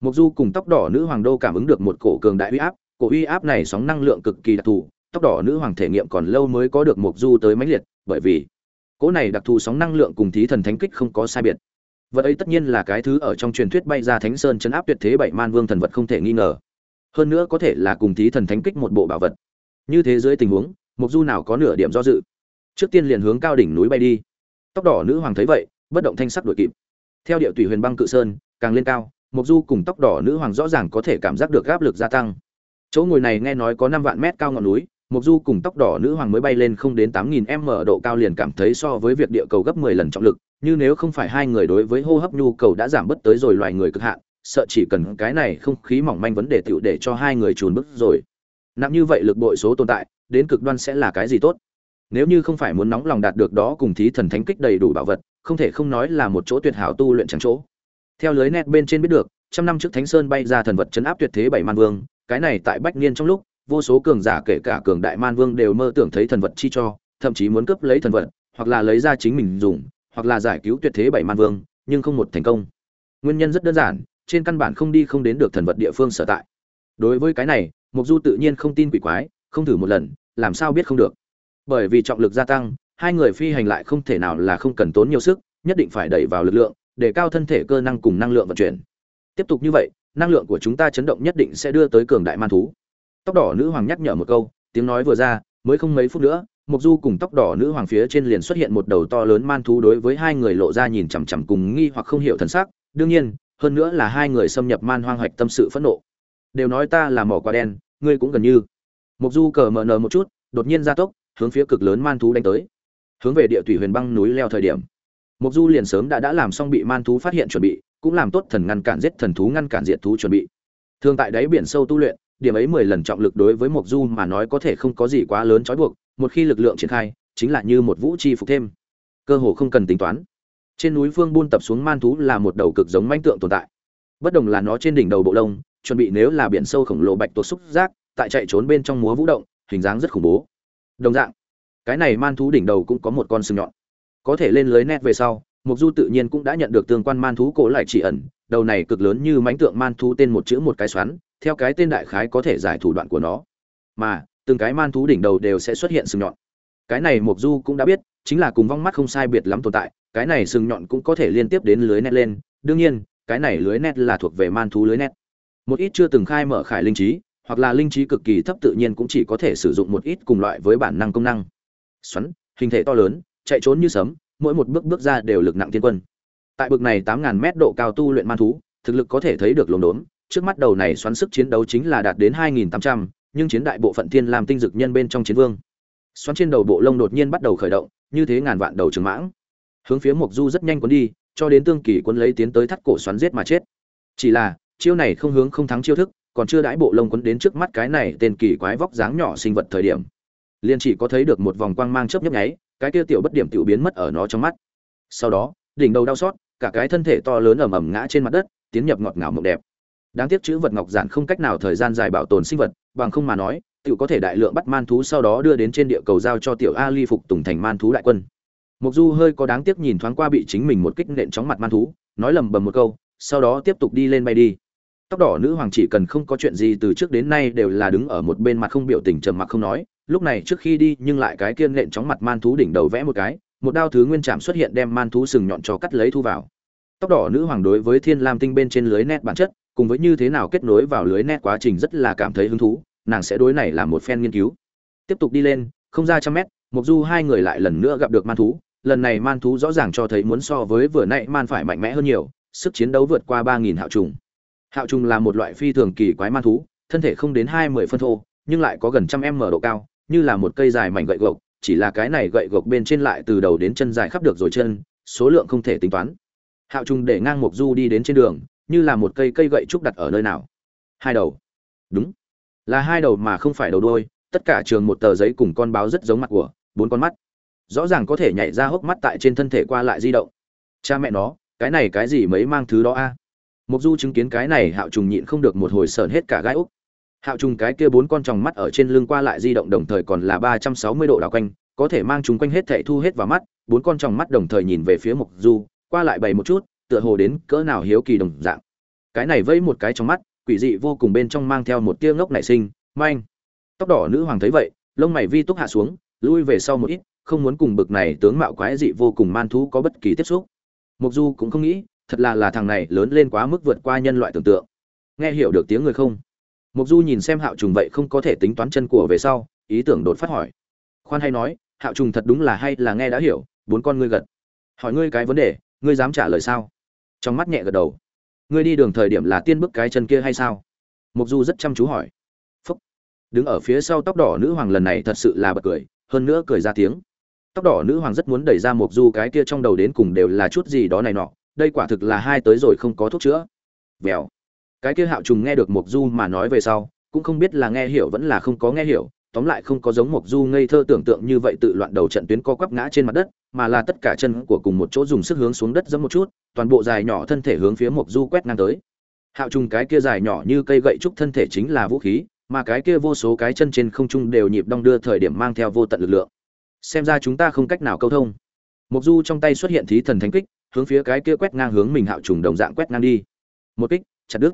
Mục du cùng tóc đỏ nữ hoàng đô cảm ứng được một cổ cường đại uy áp, cổ uy áp này sóng năng lượng cực kỳ đặc thù, tóc đỏ nữ hoàng thể nghiệm còn lâu mới có được mục du tới mãnh liệt, bởi vì cỗ này đặc thù sóng năng lượng cùng thí thần thánh kích không có sai biệt vật ấy tất nhiên là cái thứ ở trong truyền thuyết bay ra thánh sơn chấn áp tuyệt thế bảy man vương thần vật không thể nghi ngờ. Hơn nữa có thể là cùng thí thần thánh kích một bộ bảo vật. Như thế dưới tình huống mục du nào có nửa điểm do dự? Trước tiên liền hướng cao đỉnh núi bay đi. Tóc đỏ nữ hoàng thấy vậy, bất động thanh sắc đuổi kịp. Theo địa tùy huyền băng cự sơn, càng lên cao mục du cùng tóc đỏ nữ hoàng rõ ràng có thể cảm giác được áp lực gia tăng. Chỗ ngồi này nghe nói có năm vạn mét cao ngọn núi mục du cùng tóc đỏ nữ hoàng mới bay lên không đến tám nghìn m độ cao liền cảm thấy so với việc địa cầu gấp mười lần trọng lực như nếu không phải hai người đối với hô hấp nhu cầu đã giảm bớt tới rồi loài người cực hạn, sợ chỉ cần cái này không khí mỏng manh vấn đề tựu để cho hai người trùn bước rồi. Nặng như vậy lực bội số tồn tại, đến cực đoan sẽ là cái gì tốt? Nếu như không phải muốn nóng lòng đạt được đó cùng thí thần thánh kích đầy đủ bảo vật, không thể không nói là một chỗ tuyệt hảo tu luyện chẳng chỗ. Theo lưới net bên trên biết được, trăm năm trước thánh sơn bay ra thần vật chấn áp tuyệt thế bảy man vương, cái này tại bách niên trong lúc, vô số cường giả kể cả cường đại man vương đều mơ tưởng thấy thần vật chi cho, thậm chí muốn cướp lấy thần vật, hoặc là lấy ra chính mình dùng hoặc là giải cứu tuyệt thế bảy man vương, nhưng không một thành công. Nguyên nhân rất đơn giản, trên căn bản không đi không đến được thần vật địa phương sở tại. Đối với cái này mục du tự nhiên không tin quỷ quái, không thử một lần, làm sao biết không được. Bởi vì trọng lực gia tăng, hai người phi hành lại không thể nào là không cần tốn nhiều sức, nhất định phải đẩy vào lực lượng, để cao thân thể cơ năng cùng năng lượng vận chuyển. Tiếp tục như vậy, năng lượng của chúng ta chấn động nhất định sẽ đưa tới cường đại man thú. Tóc đỏ nữ hoàng nhắc nhở một câu, tiếng nói vừa ra, mới không mấy phút nữa mục du cùng tóc đỏ nữ hoàng phía trên liền xuất hiện một đầu to lớn man thú đối với hai người lộ ra nhìn chằm chằm cùng nghi hoặc không hiểu thần sắc. Đương nhiên, hơn nữa là hai người xâm nhập man hoang hoạch tâm sự phẫn nộ. Đều nói ta là mỏ quả đen, ngươi cũng gần như. Mục du cờ mờ nờ một chút, đột nhiên gia tốc, hướng phía cực lớn man thú đánh tới. Hướng về địa thủy huyền băng núi leo thời điểm. Mục du liền sớm đã đã làm xong bị man thú phát hiện chuẩn bị, cũng làm tốt thần ngăn cản giết thần thú ngăn cản diệt thú chuẩn bị. Thường tại đáy biển sâu tu luyện, điểm ấy mười lần trọng lực đối với mục du mà nói có thể không có gì quá lớn trói buộc một khi lực lượng triển khai, chính là như một vũ chi phục thêm. Cơ hồ không cần tính toán. Trên núi phương buôn tập xuống man thú là một đầu cực giống manh tượng tồn tại. Bất đồng là nó trên đỉnh đầu bộ lông, chuẩn bị nếu là biển sâu khổng lồ bạch tuộc xúc giác, tại chạy trốn bên trong múa vũ động, hình dáng rất khủng bố. Đồng dạng, cái này man thú đỉnh đầu cũng có một con sừng nhọn. Có thể lên lưới net về sau mục du tự nhiên cũng đã nhận được tương quan man thú cổ lại chỉ ẩn, đầu này cực lớn như mánh tượng man thú tên một chữ một cái xoắn, theo cái tên đại khái có thể giải thủ đoạn của nó. Mà từng cái man thú đỉnh đầu đều sẽ xuất hiện sừng nhọn. Cái này mục du cũng đã biết, chính là cùng vong mắt không sai biệt lắm tồn tại, cái này sừng nhọn cũng có thể liên tiếp đến lưới net lên. Đương nhiên, cái này lưới net là thuộc về man thú lưới net một ít chưa từng khai mở khải linh trí, hoặc là linh trí cực kỳ thấp tự nhiên cũng chỉ có thể sử dụng một ít cùng loại với bản năng công năng. Xoắn, hình thể to lớn, chạy trốn như sấm, mỗi một bước bước ra đều lực nặng thiên quân. Tại bực này tám ngàn mét độ cao tu luyện man thú, thực lực có thể thấy được lồn đốn. Trước mắt đầu này xoắn sức chiến đấu chính là đạt đến hai nghìn tám trăm nhưng chiến đại bộ phận thiên làm tinh dực nhân bên trong chiến vương. Xoắn trên đầu bộ lông đột nhiên bắt đầu khởi động, như thế ngàn vạn đầu trường mãng. Hướng phía mộc du rất nhanh cuốn đi, cho đến tương kỳ quân lấy tiến tới thắt cổ xoắn giết mà chết. Chỉ là, chiêu này không hướng không thắng chiêu thức, còn chưa đãi bộ lông quấn đến trước mắt cái này tên kỳ quái vóc dáng nhỏ sinh vật thời điểm. Liền chỉ có thấy được một vòng quang mang chớp nhấp nháy, cái kia tiểu bất điểm tiểu biến mất ở nó trong mắt. Sau đó, đỉnh đầu đau xót, cả cái thân thể to lớn ầm ầm ngã trên mặt đất, tiến nhập ngọt ngào mộng đẹp đáng tiếc chữ vật ngọc giản không cách nào thời gian dài bảo tồn sinh vật, bằng không mà nói, tiểu có thể đại lượng bắt man thú sau đó đưa đến trên địa cầu giao cho tiểu ali phục tùng thành man thú đại quân. Mục du hơi có đáng tiếc nhìn thoáng qua bị chính mình một kích nện chóng mặt man thú, nói lầm bầm một câu, sau đó tiếp tục đi lên bay đi. Tóc đỏ nữ hoàng chỉ cần không có chuyện gì từ trước đến nay đều là đứng ở một bên mặt không biểu tình trầm mặc không nói, lúc này trước khi đi nhưng lại cái kiên nện chóng mặt man thú đỉnh đầu vẽ một cái, một đao thứ nguyên trạm xuất hiện đem man thú sừng nhọn cho cắt lấy thu vào. Tóc đỏ nữ hoàng đối với thiên lam tinh bên trên lưới nét bản chất cùng với như thế nào kết nối vào lưới net quá trình rất là cảm thấy hứng thú, nàng sẽ đối này là một phen nghiên cứu. Tiếp tục đi lên, không ra trăm mét mục du hai người lại lần nữa gặp được man thú. Lần này man thú rõ ràng cho thấy muốn so với vừa nãy man phải mạnh mẽ hơn nhiều, sức chiến đấu vượt qua ba nghìn hạo trùng. Hạo trùng là một loại phi thường kỳ quái man thú, thân thể không đến hai mươi phân thô, nhưng lại có gần trăm em mở độ cao, như là một cây dài mảnh gậy gộc, chỉ là cái này gậy gộc bên trên lại từ đầu đến chân dài khắp được rồi chân, số lượng không thể tính toán. Hạo trùng để ngang mục du đi đến trên đường như là một cây cây gậy trúc đặt ở nơi nào. Hai đầu. Đúng. Là hai đầu mà không phải đầu đôi tất cả trường một tờ giấy cùng con báo rất giống mặt của bốn con mắt. Rõ ràng có thể nhảy ra hốc mắt tại trên thân thể qua lại di động. Cha mẹ nó, cái này cái gì mấy mang thứ đó a? Mục du chứng kiến cái này, hạo trùng nhịn không được một hồi sờn hết cả gai úc. Hạo trùng cái kia bốn con tròng mắt ở trên lưng qua lại di động đồng thời còn là ba trăm sáu mươi độ đảo quanh, có thể mang chúng quanh hết thệ thu hết vào mắt. Bốn con tròng mắt đồng thời nhìn về phía mục du, qua lại bày một chút tựa hồ đến cỡ nào hiếu kỳ đồng dạng. Cái này vẫy một cái trong mắt, quỷ dị vô cùng bên trong mang theo một tia ngốc nảy sinh, manh. Tóc đỏ nữ hoàng thấy vậy, lông mày vi túc hạ xuống, lui về sau một ít, không muốn cùng bực này tướng mạo quái dị vô cùng man thú có bất kỳ tiếp xúc. Mục du cũng không nghĩ, thật là là thằng này lớn lên quá mức vượt qua nhân loại tưởng tượng. Nghe hiểu được tiếng người không? Mục du nhìn xem hạo trùng vậy không có thể tính toán chân của về sau, ý tưởng đột phát hỏi. Khoan hay nói, hạo trùng thật đúng là hay là nghe đã hiểu, bốn con ngươi gật. Hỏi ngươi cái vấn đề, ngươi dám trả lời sao? Trong mắt nhẹ gật đầu. Ngươi đi đường thời điểm là tiên bước cái chân kia hay sao? Mục du rất chăm chú hỏi. Phúc. Đứng ở phía sau tóc đỏ nữ hoàng lần này thật sự là bật cười, hơn nữa cười ra tiếng. Tóc đỏ nữ hoàng rất muốn đẩy ra mục du cái kia trong đầu đến cùng đều là chút gì đó này nọ, đây quả thực là hai tới rồi không có thuốc chữa. Vèo. Cái kia hạo trùng nghe được mục du mà nói về sau, cũng không biết là nghe hiểu vẫn là không có nghe hiểu, tóm lại không có giống mục du ngây thơ tưởng tượng như vậy tự loạn đầu trận tuyến co quắp ngã trên mặt đất mà là tất cả chân của cùng một chỗ dùng sức hướng xuống đất giẫm một chút, toàn bộ dài nhỏ thân thể hướng phía Mộc du quét ngang tới. Hạo trùng cái kia dài nhỏ như cây gậy trúc thân thể chính là vũ khí, mà cái kia vô số cái chân trên không trung đều nhịp đong đưa thời điểm mang theo vô tận lực lượng. Xem ra chúng ta không cách nào câu thông. Mộc du trong tay xuất hiện thí thần thánh kích, hướng phía cái kia quét ngang hướng mình hạo trùng đồng dạng quét ngang đi. Một kích, chặt đứt.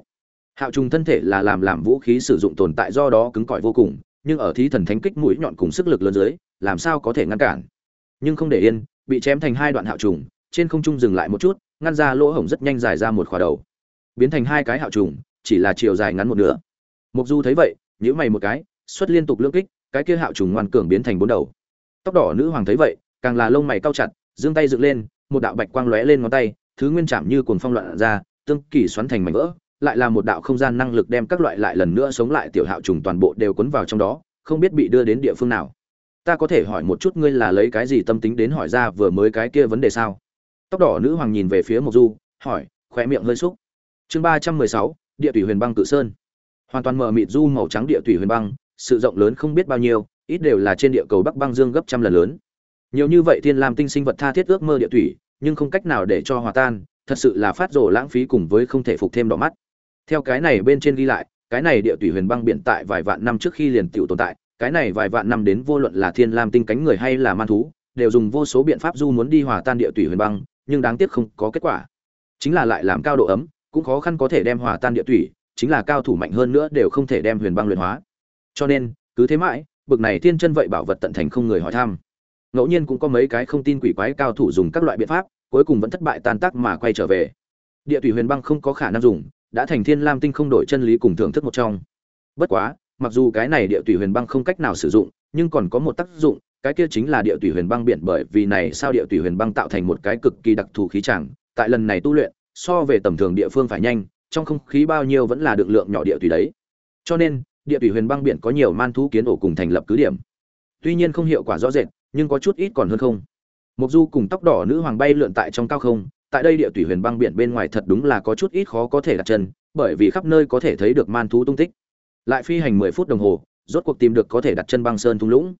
Hạo trùng thân thể là làm làm vũ khí sử dụng tồn tại do đó cứng cỏi vô cùng, nhưng ở thí thần thánh kích mũi nhọn cùng sức lực lớn dưới, làm sao có thể ngăn cản? Nhưng không để yên bị chém thành hai đoạn hạo trùng, trên không trung dừng lại một chút, ngăn ra lỗ hổng rất nhanh dài ra một khóa đầu. Biến thành hai cái hạo trùng, chỉ là chiều dài ngắn một nửa. Mục du thấy vậy, nhíu mày một cái, xuất liên tục lưỡng kích, cái kia hạo trùng ngoan cường biến thành bốn đầu. Tóc đỏ nữ hoàng thấy vậy, càng là lông mày cao chặt, giương tay dựng lên, một đạo bạch quang lóe lên ngón tay, thứ nguyên chạm như cuồng phong loạn ra, tương kỳ xoắn thành mảnh vỡ, lại là một đạo không gian năng lực đem các loại lại lần nữa sống lại tiểu hạo trùng toàn bộ đều cuốn vào trong đó, không biết bị đưa đến địa phương nào ta có thể hỏi một chút ngươi là lấy cái gì tâm tính đến hỏi ra vừa mới cái kia vấn đề sao? Tóc đỏ nữ hoàng nhìn về phía mộc du, hỏi khoe miệng hơi xúc. Chương ba trăm mười sáu, địa thủy huyền băng cự sơn. Hoàn toàn mở mịt du màu trắng địa thủy huyền băng, sự rộng lớn không biết bao nhiêu, ít đều là trên địa cầu bắc băng dương gấp trăm lần lớn. Nhiều như vậy thiên lam tinh sinh vật tha thiết ước mơ địa thủy, nhưng không cách nào để cho hòa tan, thật sự là phát rồ lãng phí cùng với không thể phục thêm đỏ mắt. Theo cái này bên trên ghi lại, cái này địa thủy huyền băng biển tại vài vạn năm trước khi liền tiểu tồn tại cái này vài vạn năm đến vô luận là thiên lam tinh cánh người hay là man thú, đều dùng vô số biện pháp du muốn đi hòa tan địa thủy huyền băng, nhưng đáng tiếc không có kết quả. Chính là lại làm cao độ ấm, cũng khó khăn có thể đem hòa tan địa thủy chính là cao thủ mạnh hơn nữa đều không thể đem huyền băng luyện hóa. Cho nên, cứ thế mãi, bực này thiên chân vậy bảo vật tận thành không người hỏi thăm. Ngẫu nhiên cũng có mấy cái không tin quỷ quái cao thủ dùng các loại biện pháp, cuối cùng vẫn thất bại tan tác mà quay trở về. Địa thủy huyền băng không có khả năng dùng, đã thành thiên lam tinh không đổi chân lý cùng thưởng thức một trong. Bất quá mặc dù cái này địa thủy huyền băng không cách nào sử dụng, nhưng còn có một tác dụng, cái kia chính là địa thủy huyền băng biển bởi vì này sao địa thủy huyền băng tạo thành một cái cực kỳ đặc thù khí chẳng tại lần này tu luyện, so về tầm thường địa phương phải nhanh, trong không khí bao nhiêu vẫn là được lượng nhỏ địa thủy đấy. Cho nên, địa thủy huyền băng biển có nhiều man thú kiến ổ cùng thành lập cứ điểm. Tuy nhiên không hiệu quả rõ rệt, nhưng có chút ít còn hơn không. Mục du cùng tóc đỏ nữ hoàng bay lượn tại trong cao không, tại đây địa thủy huyền băng biển bên ngoài thật đúng là có chút ít khó có thể đặt chân, bởi vì khắp nơi có thể thấy được man thú tung tích lại phi hành mười phút đồng hồ, rốt cuộc tìm được có thể đặt chân băng sơn thung lũng.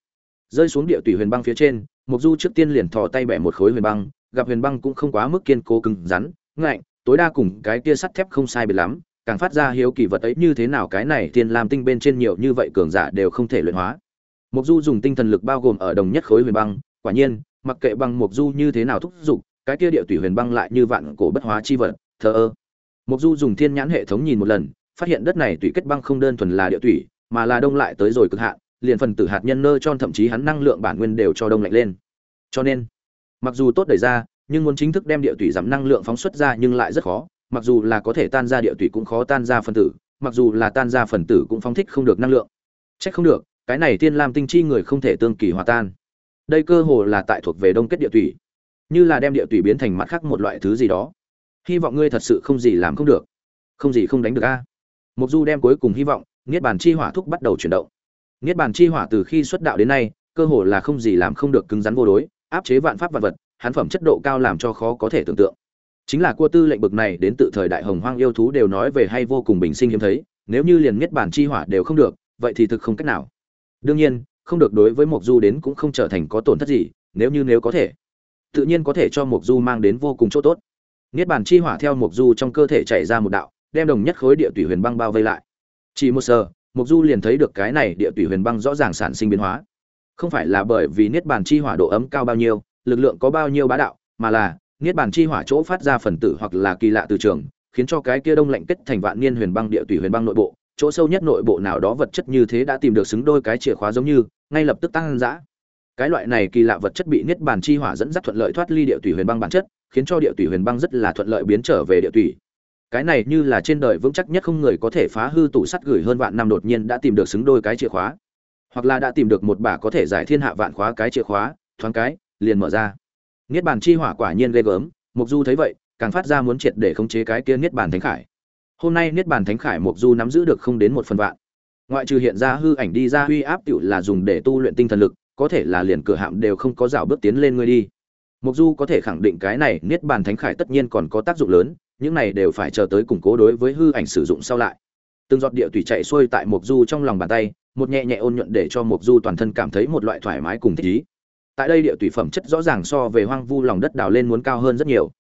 Rơi xuống địa tủy huyền băng phía trên mục du trước tiên liền thò tay bẻ một khối huyền băng, gặp huyền băng cũng không quá mức kiên cố cứng rắn, ngạnh, tối đa cùng cái kia sắt thép không sai biệt lắm, càng phát ra hiếu kỳ vật ấy như thế nào cái này thiên làm tinh bên trên nhiều như vậy cường giả đều không thể luyện hóa. Mục du dùng tinh thần lực bao gồm ở đồng nhất khối huyền băng, quả nhiên, mặc kệ băng mục du như thế nào thúc giục, cái kia địa tủy huyền băng lại như vạn cổ bất hóa chi vật, thờ ơ. Mục du dùng thiên nhãn hệ thống nhìn một lần phát hiện đất này tùy kết băng không đơn thuần là địa tủy, mà là đông lại tới rồi cực hạn liền phần tử hạt nhân nơ tròn thậm chí hắn năng lượng bản nguyên đều cho đông lạnh lên. Cho nên mặc dù tốt đẩy ra nhưng muốn chính thức đem địa tủy giảm năng lượng phóng xuất ra nhưng lại rất khó mặc dù là có thể tan ra địa tủy cũng khó tan ra phần tử mặc dù là tan ra phần tử cũng phóng thích không được năng lượng. Chắc không được cái này tiên lam tinh chi người không thể tương kỳ hòa tan. Đây cơ hồ là tại thuộc về đông kết địa tủy, như là đem địa tủy biến thành mặt khác một loại thứ gì đó. Hy vọng ngươi thật sự không gì làm không được. Không gì không đánh được a. à mục du đem cuối cùng hy vọng, niết bàn chi hỏa thúc bắt đầu chuyển động. Niết bàn chi hỏa từ khi xuất đạo đến nay, cơ hồ là không gì làm không được cứng rắn vô đối, áp chế vạn pháp vạn vật, hắn phẩm chất độ cao làm cho khó có thể tưởng tượng. Chính là cua tư lệnh bực này đến tự thời đại hồng hoang yêu thú đều nói về hay vô cùng bình sinh hiếm thấy, nếu như liền niết bàn chi hỏa đều không được, vậy thì thực không cách nào. Đương nhiên, không được đối với mộc du đến cũng không trở thành có tổn thất gì, nếu như nếu có thể, tự nhiên có thể cho mộc du mang đến vô cùng chỗ tốt. Niết bàn chi hỏa theo mộc du trong cơ thể chảy ra một đạo đem đồng nhất khối địa tủy huyền băng bao vây lại. Chỉ một giờ, mộc du liền thấy được cái này địa tủy huyền băng rõ ràng sản sinh biến hóa. Không phải là bởi vì niết bàn chi hỏa độ ấm cao bao nhiêu lực lượng có bao nhiêu bá đạo mà là niết bàn chi hỏa chỗ phát ra phần tử hoặc là kỳ lạ từ trường khiến cho cái kia đông lạnh kết thành vạn niên huyền băng địa tủy huyền băng nội bộ chỗ sâu nhất nội bộ nào đó vật chất như thế đã tìm được xứng đôi cái chìa khóa giống như ngay lập tức tăng dã. Cái loại này kỳ lạ vật chất bị niết bàn chi hỏa dẫn dắt thuận lợi thoát ly địa tủy huyền băng bản chất khiến cho địa tủy huyền băng rất là thuận lợi biến trở về địa tủy cái này như là trên đời vững chắc nhất không người có thể phá hư tủ sắt gửi hơn vạn năm đột nhiên đã tìm được xứng đôi cái chìa khóa. Hoặc là đã tìm được một bả có thể giải thiên hạ vạn khóa cái chìa khóa, thoáng cái, liền mở ra. Niết bàn chi hỏa quả nhiên ghê gớm mục du thấy vậy, càng phát ra muốn triệt để khống chế cái kia niết bàn thánh khải. Hôm nay niết bàn thánh khải mục du nắm giữ được không đến một phần vạn. Ngoại trừ hiện ra hư ảnh đi ra huy áp tiểu là dùng để tu luyện tinh thần lực, có thể là liền cửa hạm đều không có rào bước tiến lên ngươi đi. Mục du có thể khẳng định cái này niết bàn thánh khải tất nhiên còn có tác dụng lớn những này đều phải chờ tới củng cố đối với hư ảnh sử dụng sau lại. Từng giọt địa tùy chạy xuôi tại mộc du trong lòng bàn tay một nhẹ nhẹ ôn nhuận để cho mộc du toàn thân cảm thấy một loại thoải mái cùng thích ý tại đây địa tùy phẩm chất rõ ràng so về hoang vu lòng đất đào lên muốn cao hơn rất nhiều.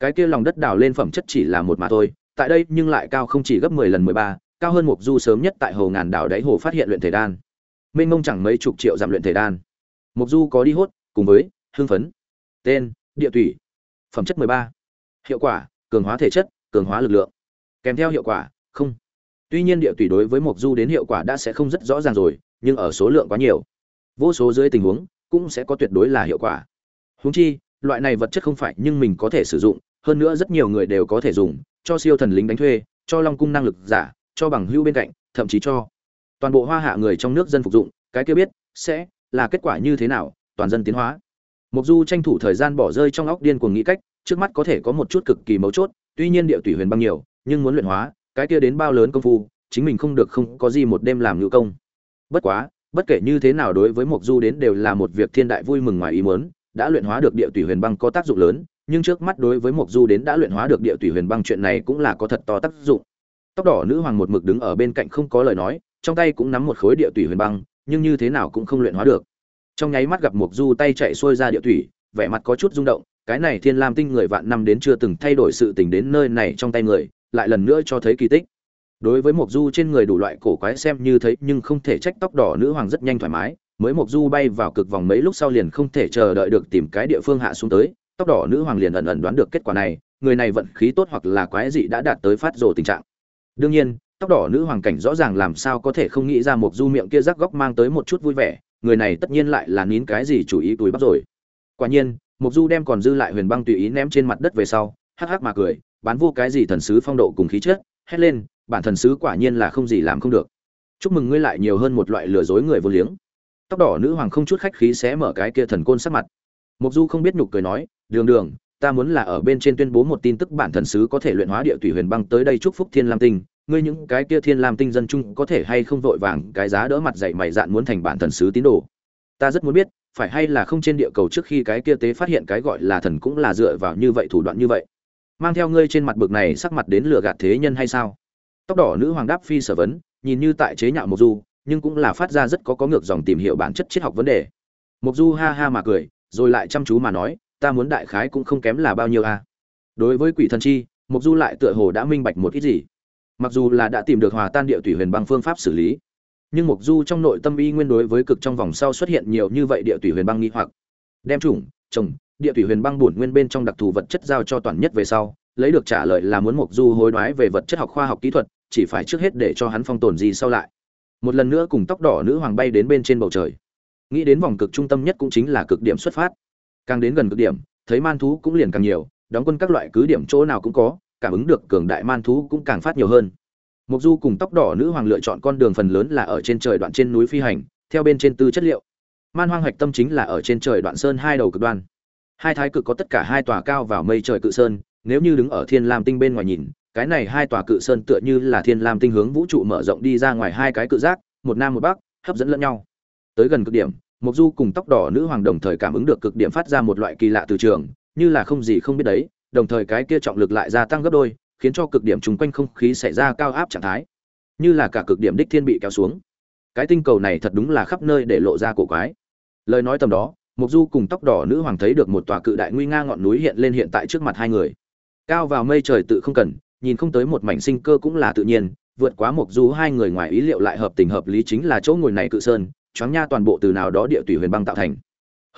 Cái kia lòng đất đào lên phẩm chất chỉ là một mà thôi tại đây nhưng lại cao không chỉ gấp 10 lần 13, cao hơn mục du sớm nhất tại hồ ngàn đảo đáy hồ phát hiện luyện thể đan. Mênh mông chẳng mấy chục triệu giảm luyện thể đan. Mục du có đi hốt cùng với hương phấn. Tên địa tủy phẩm chất 13. hiệu quả cường hóa thể chất, cường hóa lực lượng. Kèm theo hiệu quả, không. Tuy nhiên địa tùy đối với mộc du đến hiệu quả đã sẽ không rất rõ ràng rồi, nhưng ở số lượng quá nhiều. Vô số dưới tình huống, cũng sẽ có tuyệt đối là hiệu quả. Huống chi, loại này vật chất không phải nhưng mình có thể sử dụng, hơn nữa rất nhiều người đều có thể dùng, cho siêu thần lính đánh thuê, cho long cung năng lực giả, cho bằng hữu bên cạnh, thậm chí cho toàn bộ hoa hạ người trong nước dân phục dụng, cái kia biết sẽ là kết quả như thế nào, toàn dân tiến hóa. Mục du tranh thủ thời gian bỏ rơi trong óc điên cuồng nghĩ cách trước mắt có thể có một chút cực kỳ mấu chốt, tuy nhiên địa tùy huyền băng nhiều, nhưng muốn luyện hóa, cái kia đến bao lớn công phu, chính mình không được không có gì một đêm làm nhu công. Bất quá, bất kể như thế nào đối với Mộc du đến đều là một việc thiên đại vui mừng ngoài ý muốn, đã luyện hóa được địa tùy huyền băng có tác dụng lớn, nhưng trước mắt đối với Mộc du đến đã luyện hóa được địa tùy huyền băng chuyện này cũng là có thật to tác dụng. Tóc đỏ nữ hoàng một mực đứng ở bên cạnh không có lời nói, trong tay cũng nắm một khối địa tùy huyền băng, nhưng như thế nào cũng không luyện hóa được. Trong nháy mắt gặp Mộc du tay chạy xuôi ra địa thủy vẻ mặt có chút rung động cái này thiên lam tinh người vạn năm đến chưa từng thay đổi sự tình đến nơi này trong tay người, lại lần nữa cho thấy kỳ tích. Đối với mộc du trên người đủ loại cổ quái xem như thấy nhưng không thể trách tóc đỏ nữ hoàng rất nhanh thoải mái, mới mộc du bay vào cực vòng mấy lúc sau liền không thể chờ đợi được tìm cái địa phương hạ xuống tới, tóc đỏ nữ hoàng liền ẩn ẩn đoán được kết quả này, người này vận khí tốt hoặc là quái dị đã đạt tới phát rồ tình trạng. Đương nhiên, tóc đỏ nữ hoàng cảnh rõ ràng làm sao có thể không nghĩ ra một du miệng kia rắc góc mang tới một chút vui vẻ, người này tất nhiên lại là nín cái gì chủ ý túi bắp rồi. Quả nhiên mục du đem còn dư lại huyền băng tùy ý ném trên mặt đất về sau, hắc hắc mà cười, bán vô cái gì thần sứ phong độ cùng khí chất, hét lên, bản thần sứ quả nhiên là không gì làm không được. Chúc mừng ngươi lại nhiều hơn một loại lừa dối người vô liếng. Tóc đỏ nữ hoàng không chút khách khí xé mở cái kia thần côn sắc mặt. Mục du không biết nhục cười nói, đường đường, ta muốn là ở bên trên tuyên bố một tin tức bản thần sứ có thể luyện hóa địa tùy huyền băng tới đây chúc phúc thiên lam tinh, ngươi những cái kia thiên lam tinh dân chung có thể hay không vội vàng cái giá đỡ mặt dạy mày dạn muốn thành bản thần sứ tín đồ? Ta rất muốn biết phải hay là không trên địa cầu trước khi cái kia tế phát hiện cái gọi là thần cũng là dựa vào như vậy thủ đoạn như vậy? Mang theo ngươi trên mặt bực này sắc mặt đến lừa gạt thế nhân hay sao? Tóc đỏ nữ hoàng đáp phi sở vấn, nhìn như tại chế nhạo mộc du, nhưng cũng là phát ra rất có có ngược dòng tìm hiểu bản chất triết học vấn đề. Mộc du ha ha mà cười, rồi lại chăm chú mà nói, ta muốn đại khái cũng không kém là bao nhiêu a? Đối với quỷ thần chi, mộc du lại tựa hồ đã minh bạch một ít gì. Mặc dù là đã tìm được hòa tan địa thủy huyền băng phương pháp xử lý nhưng mục du trong nội tâm y nguyên đối với cực trong vòng sau xuất hiện nhiều như vậy địa thủy huyền băng nghi hoặc. Đem chủng trồng địa thủy huyền băng bổn nguyên bên trong đặc thù vật chất giao cho toàn nhất về sau, lấy được trả lời là muốn mục du hối đoái về vật chất học khoa học kỹ thuật, chỉ phải trước hết để cho hắn phong tồn gì sau lại. Một lần nữa cùng tóc đỏ nữ hoàng bay đến bên trên bầu trời. Nghĩ đến vòng cực trung tâm nhất cũng chính là cực điểm xuất phát. Càng đến gần cực điểm, thấy man thú cũng liền càng nhiều, đóng quân các loại cứ điểm chỗ nào cũng có, cảm ứng được cường đại man thú cũng càng phát nhiều hơn mục du cùng tóc đỏ nữ hoàng lựa chọn con đường phần lớn là ở trên trời đoạn trên núi phi hành theo bên trên tư chất liệu. Man hoang hạch tâm chính là ở trên trời đoạn sơn hai đầu cực đoan. Hai thái cực có tất cả hai tòa cao vào mây trời cự sơn nếu như đứng ở thiên lam tinh bên ngoài nhìn cái này hai tòa cự sơn tựa như là thiên lam tinh hướng vũ trụ mở rộng đi ra ngoài hai cái cự giác một nam một bắc hấp dẫn lẫn nhau. Tới gần cực điểm mục du cùng tóc đỏ nữ hoàng đồng thời cảm ứng được cực điểm phát ra một loại kỳ lạ từ trường như là không gì không biết đấy đồng thời cái kia trọng lực lại gia tăng gấp đôi, khiến cho cực điểm chung quanh không khí xảy ra cao áp trạng thái, như là cả cực điểm đích thiên bị kéo xuống. Cái tinh cầu này thật đúng là khắp nơi để lộ ra cổ quái. Lời nói tầm đó, mục Du cùng tóc đỏ nữ hoàng thấy được một tòa cự đại nguy nga ngọn núi hiện lên hiện tại trước mặt hai người. Cao vào mây trời tự không cần, nhìn không tới một mảnh sinh cơ cũng là tự nhiên, vượt quá mục Du hai người ngoài ý liệu lại hợp tình hợp lý chính là chỗ ngồi này cự sơn, choáng nha toàn bộ từ nào đó địa tùy huyền băng tạo thành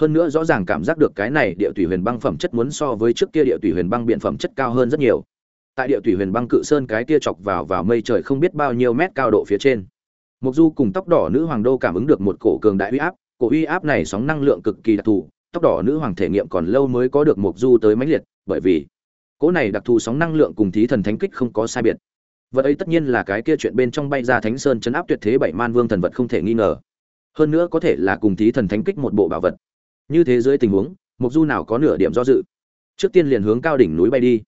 hơn nữa rõ ràng cảm giác được cái này địa thủy huyền băng phẩm chất muốn so với trước kia địa thủy huyền băng biện phẩm chất cao hơn rất nhiều tại địa thủy huyền băng cự sơn cái kia chọc vào vào mây trời không biết bao nhiêu mét cao độ phía trên. Mục du cùng tóc đỏ nữ hoàng đô cảm ứng được một cổ cường đại uy áp, cổ uy áp này sóng năng lượng cực kỳ đặc thù, tóc đỏ nữ hoàng thể nghiệm còn lâu mới có được mục du tới mãnh liệt, bởi vì cỗ này đặc thù sóng năng lượng cùng thí thần thánh kích không có sai biệt. Vật ấy tất nhiên là cái kia chuyện bên trong bay ra thánh sơn chấn áp tuyệt thế bảy man vương thần vật không thể nghi ngờ. Hơn nữa có thể là cùng thí thần thánh kích một bộ bảo vật. Như thế dưới tình huống mục du nào có nửa điểm do dự. Trước tiên liền hướng cao đỉnh núi bay đi.